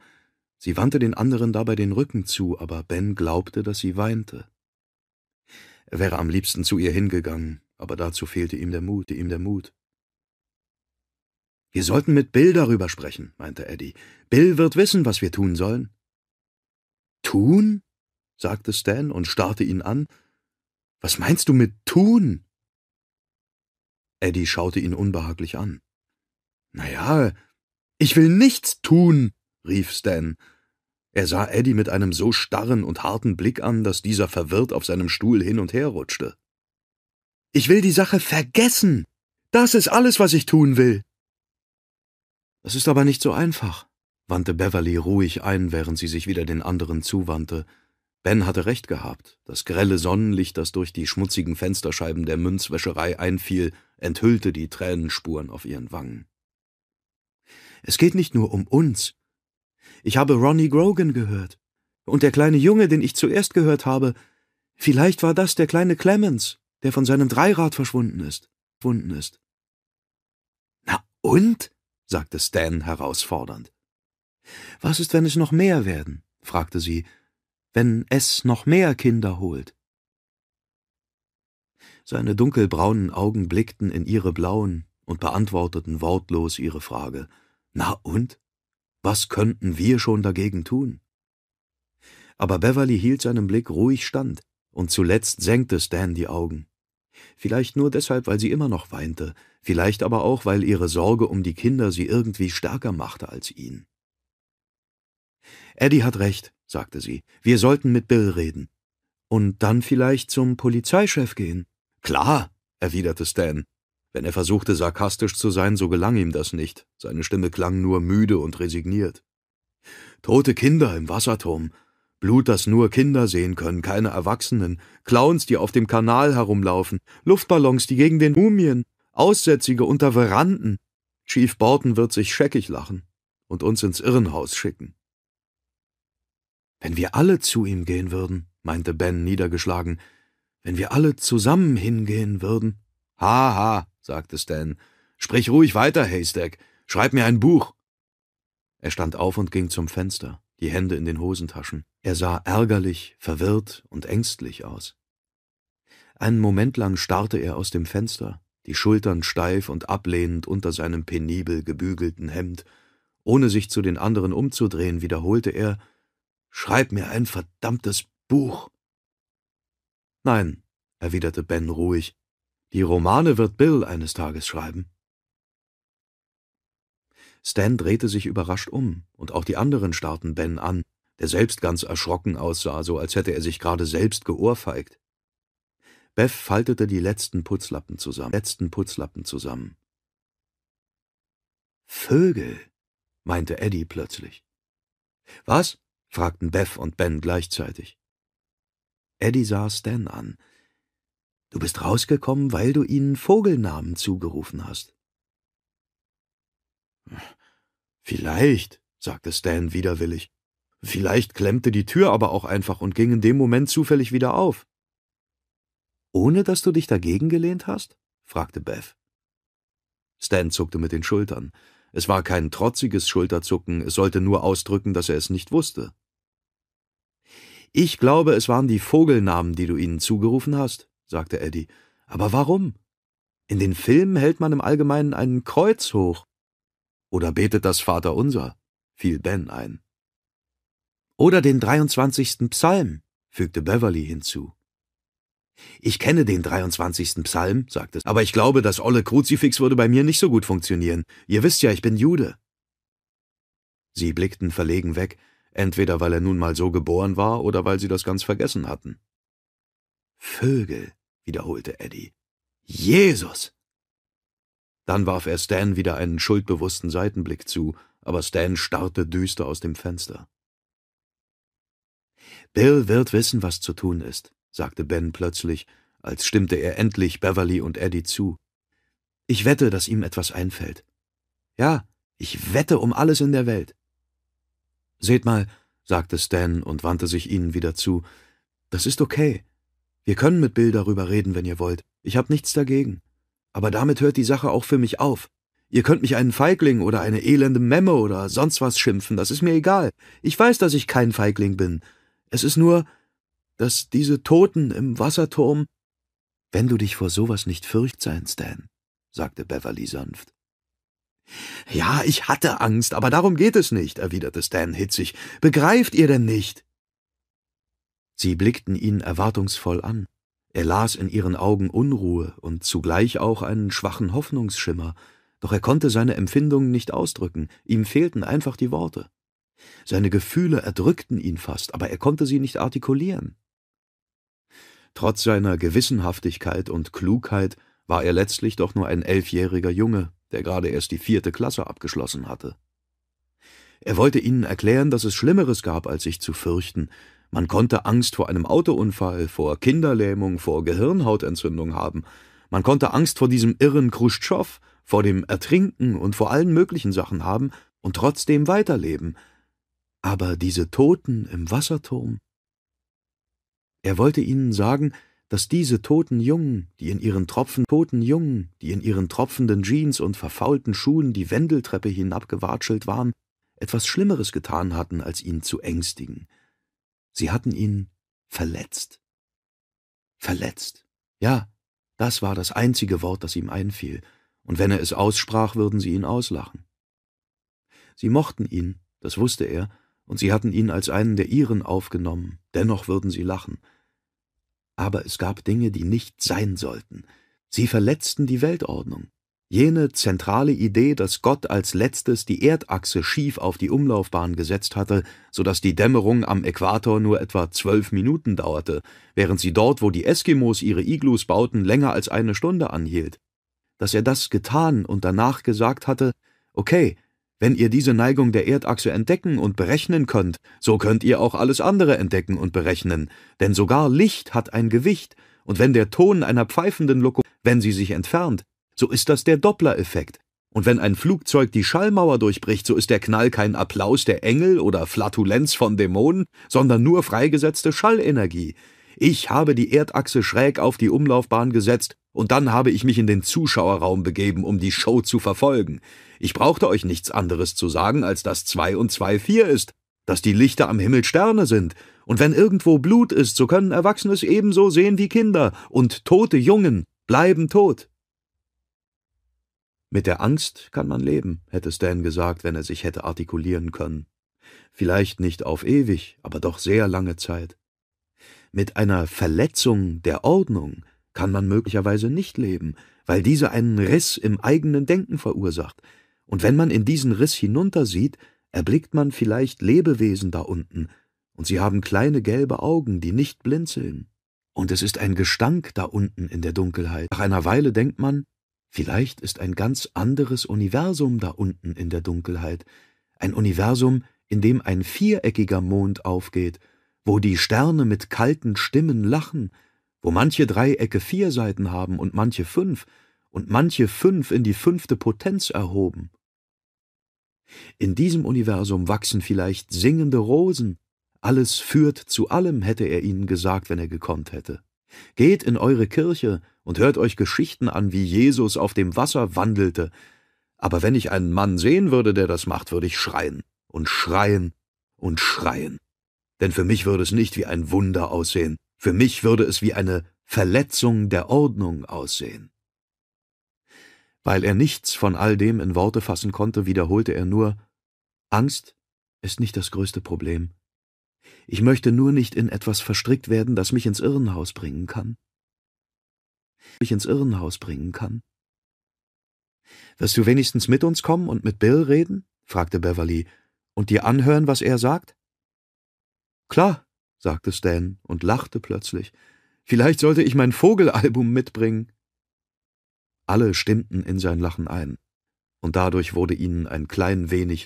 Sie wandte den anderen dabei den Rücken zu, aber Ben glaubte, dass sie weinte. Er wäre am liebsten zu ihr hingegangen, aber dazu fehlte ihm der Mut, ihm der Mut. Wir sollten mit Bill darüber sprechen, meinte Eddie. Bill wird wissen, was wir tun sollen. Tun? sagte Stan und starrte ihn an. Was meinst du mit tun? Eddie schaute ihn unbehaglich an. Na ja, ich will nichts tun, rief Stan. Er sah Eddie mit einem so starren und harten Blick an, dass dieser verwirrt auf seinem Stuhl hin und her rutschte. Ich will die Sache vergessen. Das ist alles, was ich tun will. Das ist aber nicht so einfach, wandte Beverly ruhig ein, während sie sich wieder den anderen zuwandte. Ben hatte recht gehabt. Das grelle Sonnenlicht, das durch die schmutzigen Fensterscheiben der Münzwäscherei einfiel, enthüllte die Tränenspuren auf ihren Wangen. Es geht nicht nur um uns. Ich habe Ronnie Grogan gehört. Und der kleine Junge, den ich zuerst gehört habe, vielleicht war das der kleine Clemens, der von seinem Dreirad verschwunden ist. Verschwunden ist. Na und? Sagte Stan herausfordernd. Was ist, wenn es noch mehr werden? fragte sie, wenn es noch mehr Kinder holt. Seine dunkelbraunen Augen blickten in ihre blauen und beantworteten wortlos ihre Frage. Na und? Was könnten wir schon dagegen tun? Aber Beverly hielt seinem Blick ruhig stand, und zuletzt senkte Stan die Augen. Vielleicht nur deshalb, weil sie immer noch weinte, vielleicht aber auch, weil ihre Sorge um die Kinder sie irgendwie stärker machte als ihn. Eddie hat recht, sagte sie. Wir sollten mit Bill reden. Und dann vielleicht zum Polizeichef gehen. Klar, erwiderte Stan. Wenn er versuchte, sarkastisch zu sein, so gelang ihm das nicht. Seine Stimme klang nur müde und resigniert. Tote Kinder im Wasserturm, Blut, das nur Kinder sehen können, keine Erwachsenen, Clowns, die auf dem Kanal herumlaufen, Luftballons, die gegen den Mumien, Aussätzige unter Veranden. Chief Borton wird sich scheckig lachen und uns ins Irrenhaus schicken. Wenn wir alle zu ihm gehen würden, meinte Ben niedergeschlagen, wenn wir alle zusammen hingehen würden. Ha, ha, sagte Stan. Sprich ruhig weiter, Haystack. Schreib mir ein Buch. Er stand auf und ging zum Fenster, die Hände in den Hosentaschen. Er sah ärgerlich, verwirrt und ängstlich aus. Einen Moment lang starrte er aus dem Fenster, die Schultern steif und ablehnend unter seinem penibel gebügelten Hemd. Ohne sich zu den anderen umzudrehen, wiederholte er Schreib mir ein verdammtes Buch. Nein, erwiderte Ben ruhig, die Romane wird Bill eines Tages schreiben. Stan drehte sich überrascht um, und auch die anderen starrten Ben an, der selbst ganz erschrocken aussah, so als hätte er sich gerade selbst geohrfeigt. Beth faltete die letzten Putzlappen zusammen, letzten Putzlappen zusammen. Vögel, meinte Eddie plötzlich. Was? fragten Beth und Ben gleichzeitig. Eddie sah Stan an. Du bist rausgekommen, weil du ihnen Vogelnamen zugerufen hast. Vielleicht, sagte Stan widerwillig. Vielleicht klemmte die Tür aber auch einfach und ging in dem Moment zufällig wieder auf. Ohne dass du dich dagegen gelehnt hast? fragte Beth. Stan zuckte mit den Schultern. Es war kein trotziges Schulterzucken, es sollte nur ausdrücken, dass er es nicht wusste. Ich glaube, es waren die Vogelnamen, die du ihnen zugerufen hast, sagte Eddie. Aber warum? In den Filmen hält man im Allgemeinen einen Kreuz hoch. Oder betet das Vaterunser, fiel Ben ein. Oder den 23. Psalm, fügte Beverly hinzu. Ich kenne den 23. Psalm, sagte es, aber ich glaube, das olle Kruzifix würde bei mir nicht so gut funktionieren. Ihr wisst ja, ich bin Jude. Sie blickten verlegen weg, entweder weil er nun mal so geboren war oder weil sie das ganz vergessen hatten. Vögel, wiederholte Eddie. Jesus! Dann warf er Stan wieder einen schuldbewussten Seitenblick zu, aber Stan starrte düster aus dem Fenster. Bill wird wissen, was zu tun ist, sagte Ben plötzlich, als stimmte er endlich Beverly und Eddie zu. Ich wette, dass ihm etwas einfällt. Ja, ich wette um alles in der Welt. Seht mal, sagte Stan und wandte sich ihnen wieder zu, das ist okay. Wir können mit Bill darüber reden, wenn ihr wollt. Ich hab nichts dagegen. Aber damit hört die Sache auch für mich auf. Ihr könnt mich einen Feigling oder eine elende Memme oder sonst was schimpfen, das ist mir egal. Ich weiß, dass ich kein Feigling bin. Es ist nur, dass diese Toten im Wasserturm. Wenn du dich vor sowas nicht fürcht sein, Stan, sagte Beverly sanft. Ja, ich hatte Angst, aber darum geht es nicht, erwiderte Stan hitzig. Begreift ihr denn nicht? Sie blickten ihn erwartungsvoll an. Er las in ihren Augen Unruhe und zugleich auch einen schwachen Hoffnungsschimmer, doch er konnte seine Empfindungen nicht ausdrücken, ihm fehlten einfach die Worte. Seine Gefühle erdrückten ihn fast, aber er konnte sie nicht artikulieren. Trotz seiner Gewissenhaftigkeit und Klugheit war er letztlich doch nur ein elfjähriger Junge, der gerade erst die vierte Klasse abgeschlossen hatte. Er wollte ihnen erklären, dass es Schlimmeres gab, als sich zu fürchten, man konnte Angst vor einem Autounfall, vor Kinderlähmung, vor Gehirnhautentzündung haben. Man konnte Angst vor diesem irren Khrushchev, vor dem Ertrinken und vor allen möglichen Sachen haben und trotzdem weiterleben. Aber diese Toten im Wasserturm. Er wollte ihnen sagen, dass diese toten Jungen, die in ihren Tropfen toten Jungen, die in ihren tropfenden Jeans und verfaulten Schuhen die Wendeltreppe hinabgewatschelt waren, etwas Schlimmeres getan hatten, als ihn zu ängstigen – Sie hatten ihn verletzt. Verletzt. Ja, das war das einzige Wort, das ihm einfiel, und wenn er es aussprach, würden sie ihn auslachen. Sie mochten ihn, das wusste er, und sie hatten ihn als einen der ihren aufgenommen, dennoch würden sie lachen. Aber es gab Dinge, die nicht sein sollten. Sie verletzten die Weltordnung. Jene zentrale Idee, dass Gott als letztes die Erdachse schief auf die Umlaufbahn gesetzt hatte, so dass die Dämmerung am Äquator nur etwa zwölf Minuten dauerte, während sie dort, wo die Eskimos ihre Iglus bauten, länger als eine Stunde anhielt. Dass er das getan und danach gesagt hatte, okay, wenn ihr diese Neigung der Erdachse entdecken und berechnen könnt, so könnt ihr auch alles andere entdecken und berechnen, denn sogar Licht hat ein Gewicht, und wenn der Ton einer pfeifenden Lokomotive, wenn sie sich entfernt, so ist das der Doppler-Effekt. Und wenn ein Flugzeug die Schallmauer durchbricht, so ist der Knall kein Applaus der Engel oder Flatulenz von Dämonen, sondern nur freigesetzte Schallenergie. Ich habe die Erdachse schräg auf die Umlaufbahn gesetzt, und dann habe ich mich in den Zuschauerraum begeben, um die Show zu verfolgen. Ich brauchte euch nichts anderes zu sagen, als dass zwei und zwei vier ist, dass die Lichter am Himmel Sterne sind, und wenn irgendwo Blut ist, so können Erwachsene es ebenso sehen wie Kinder, und tote Jungen bleiben tot. Mit der Angst kann man leben, hätte Stan gesagt, wenn er sich hätte artikulieren können. Vielleicht nicht auf ewig, aber doch sehr lange Zeit. Mit einer Verletzung der Ordnung kann man möglicherweise nicht leben, weil diese einen Riss im eigenen Denken verursacht, und wenn man in diesen Riss hinuntersieht, erblickt man vielleicht Lebewesen da unten, und sie haben kleine gelbe Augen, die nicht blinzeln. Und es ist ein Gestank da unten in der Dunkelheit. Nach einer Weile denkt man, Vielleicht ist ein ganz anderes Universum da unten in der Dunkelheit, ein Universum, in dem ein viereckiger Mond aufgeht, wo die Sterne mit kalten Stimmen lachen, wo manche Dreiecke vier Seiten haben und manche fünf, und manche fünf in die fünfte Potenz erhoben. In diesem Universum wachsen vielleicht singende Rosen, alles führt zu allem, hätte er ihnen gesagt, wenn er gekonnt hätte. Geht in eure Kirche und hört euch Geschichten an, wie Jesus auf dem Wasser wandelte. Aber wenn ich einen Mann sehen würde, der das macht, würde ich schreien und schreien und schreien. Denn für mich würde es nicht wie ein Wunder aussehen, für mich würde es wie eine Verletzung der Ordnung aussehen. Weil er nichts von all dem in Worte fassen konnte, wiederholte er nur Angst ist nicht das größte Problem. Ich möchte nur nicht in etwas verstrickt werden, das mich ins Irrenhaus bringen kann. ich ins Irrenhaus bringen kann. Wirst du wenigstens mit uns kommen und mit Bill reden? fragte Beverly. Und dir anhören, was er sagt? Klar, sagte Stan und lachte plötzlich. Vielleicht sollte ich mein Vogelalbum mitbringen. Alle stimmten in sein Lachen ein, und dadurch wurde ihnen ein klein wenig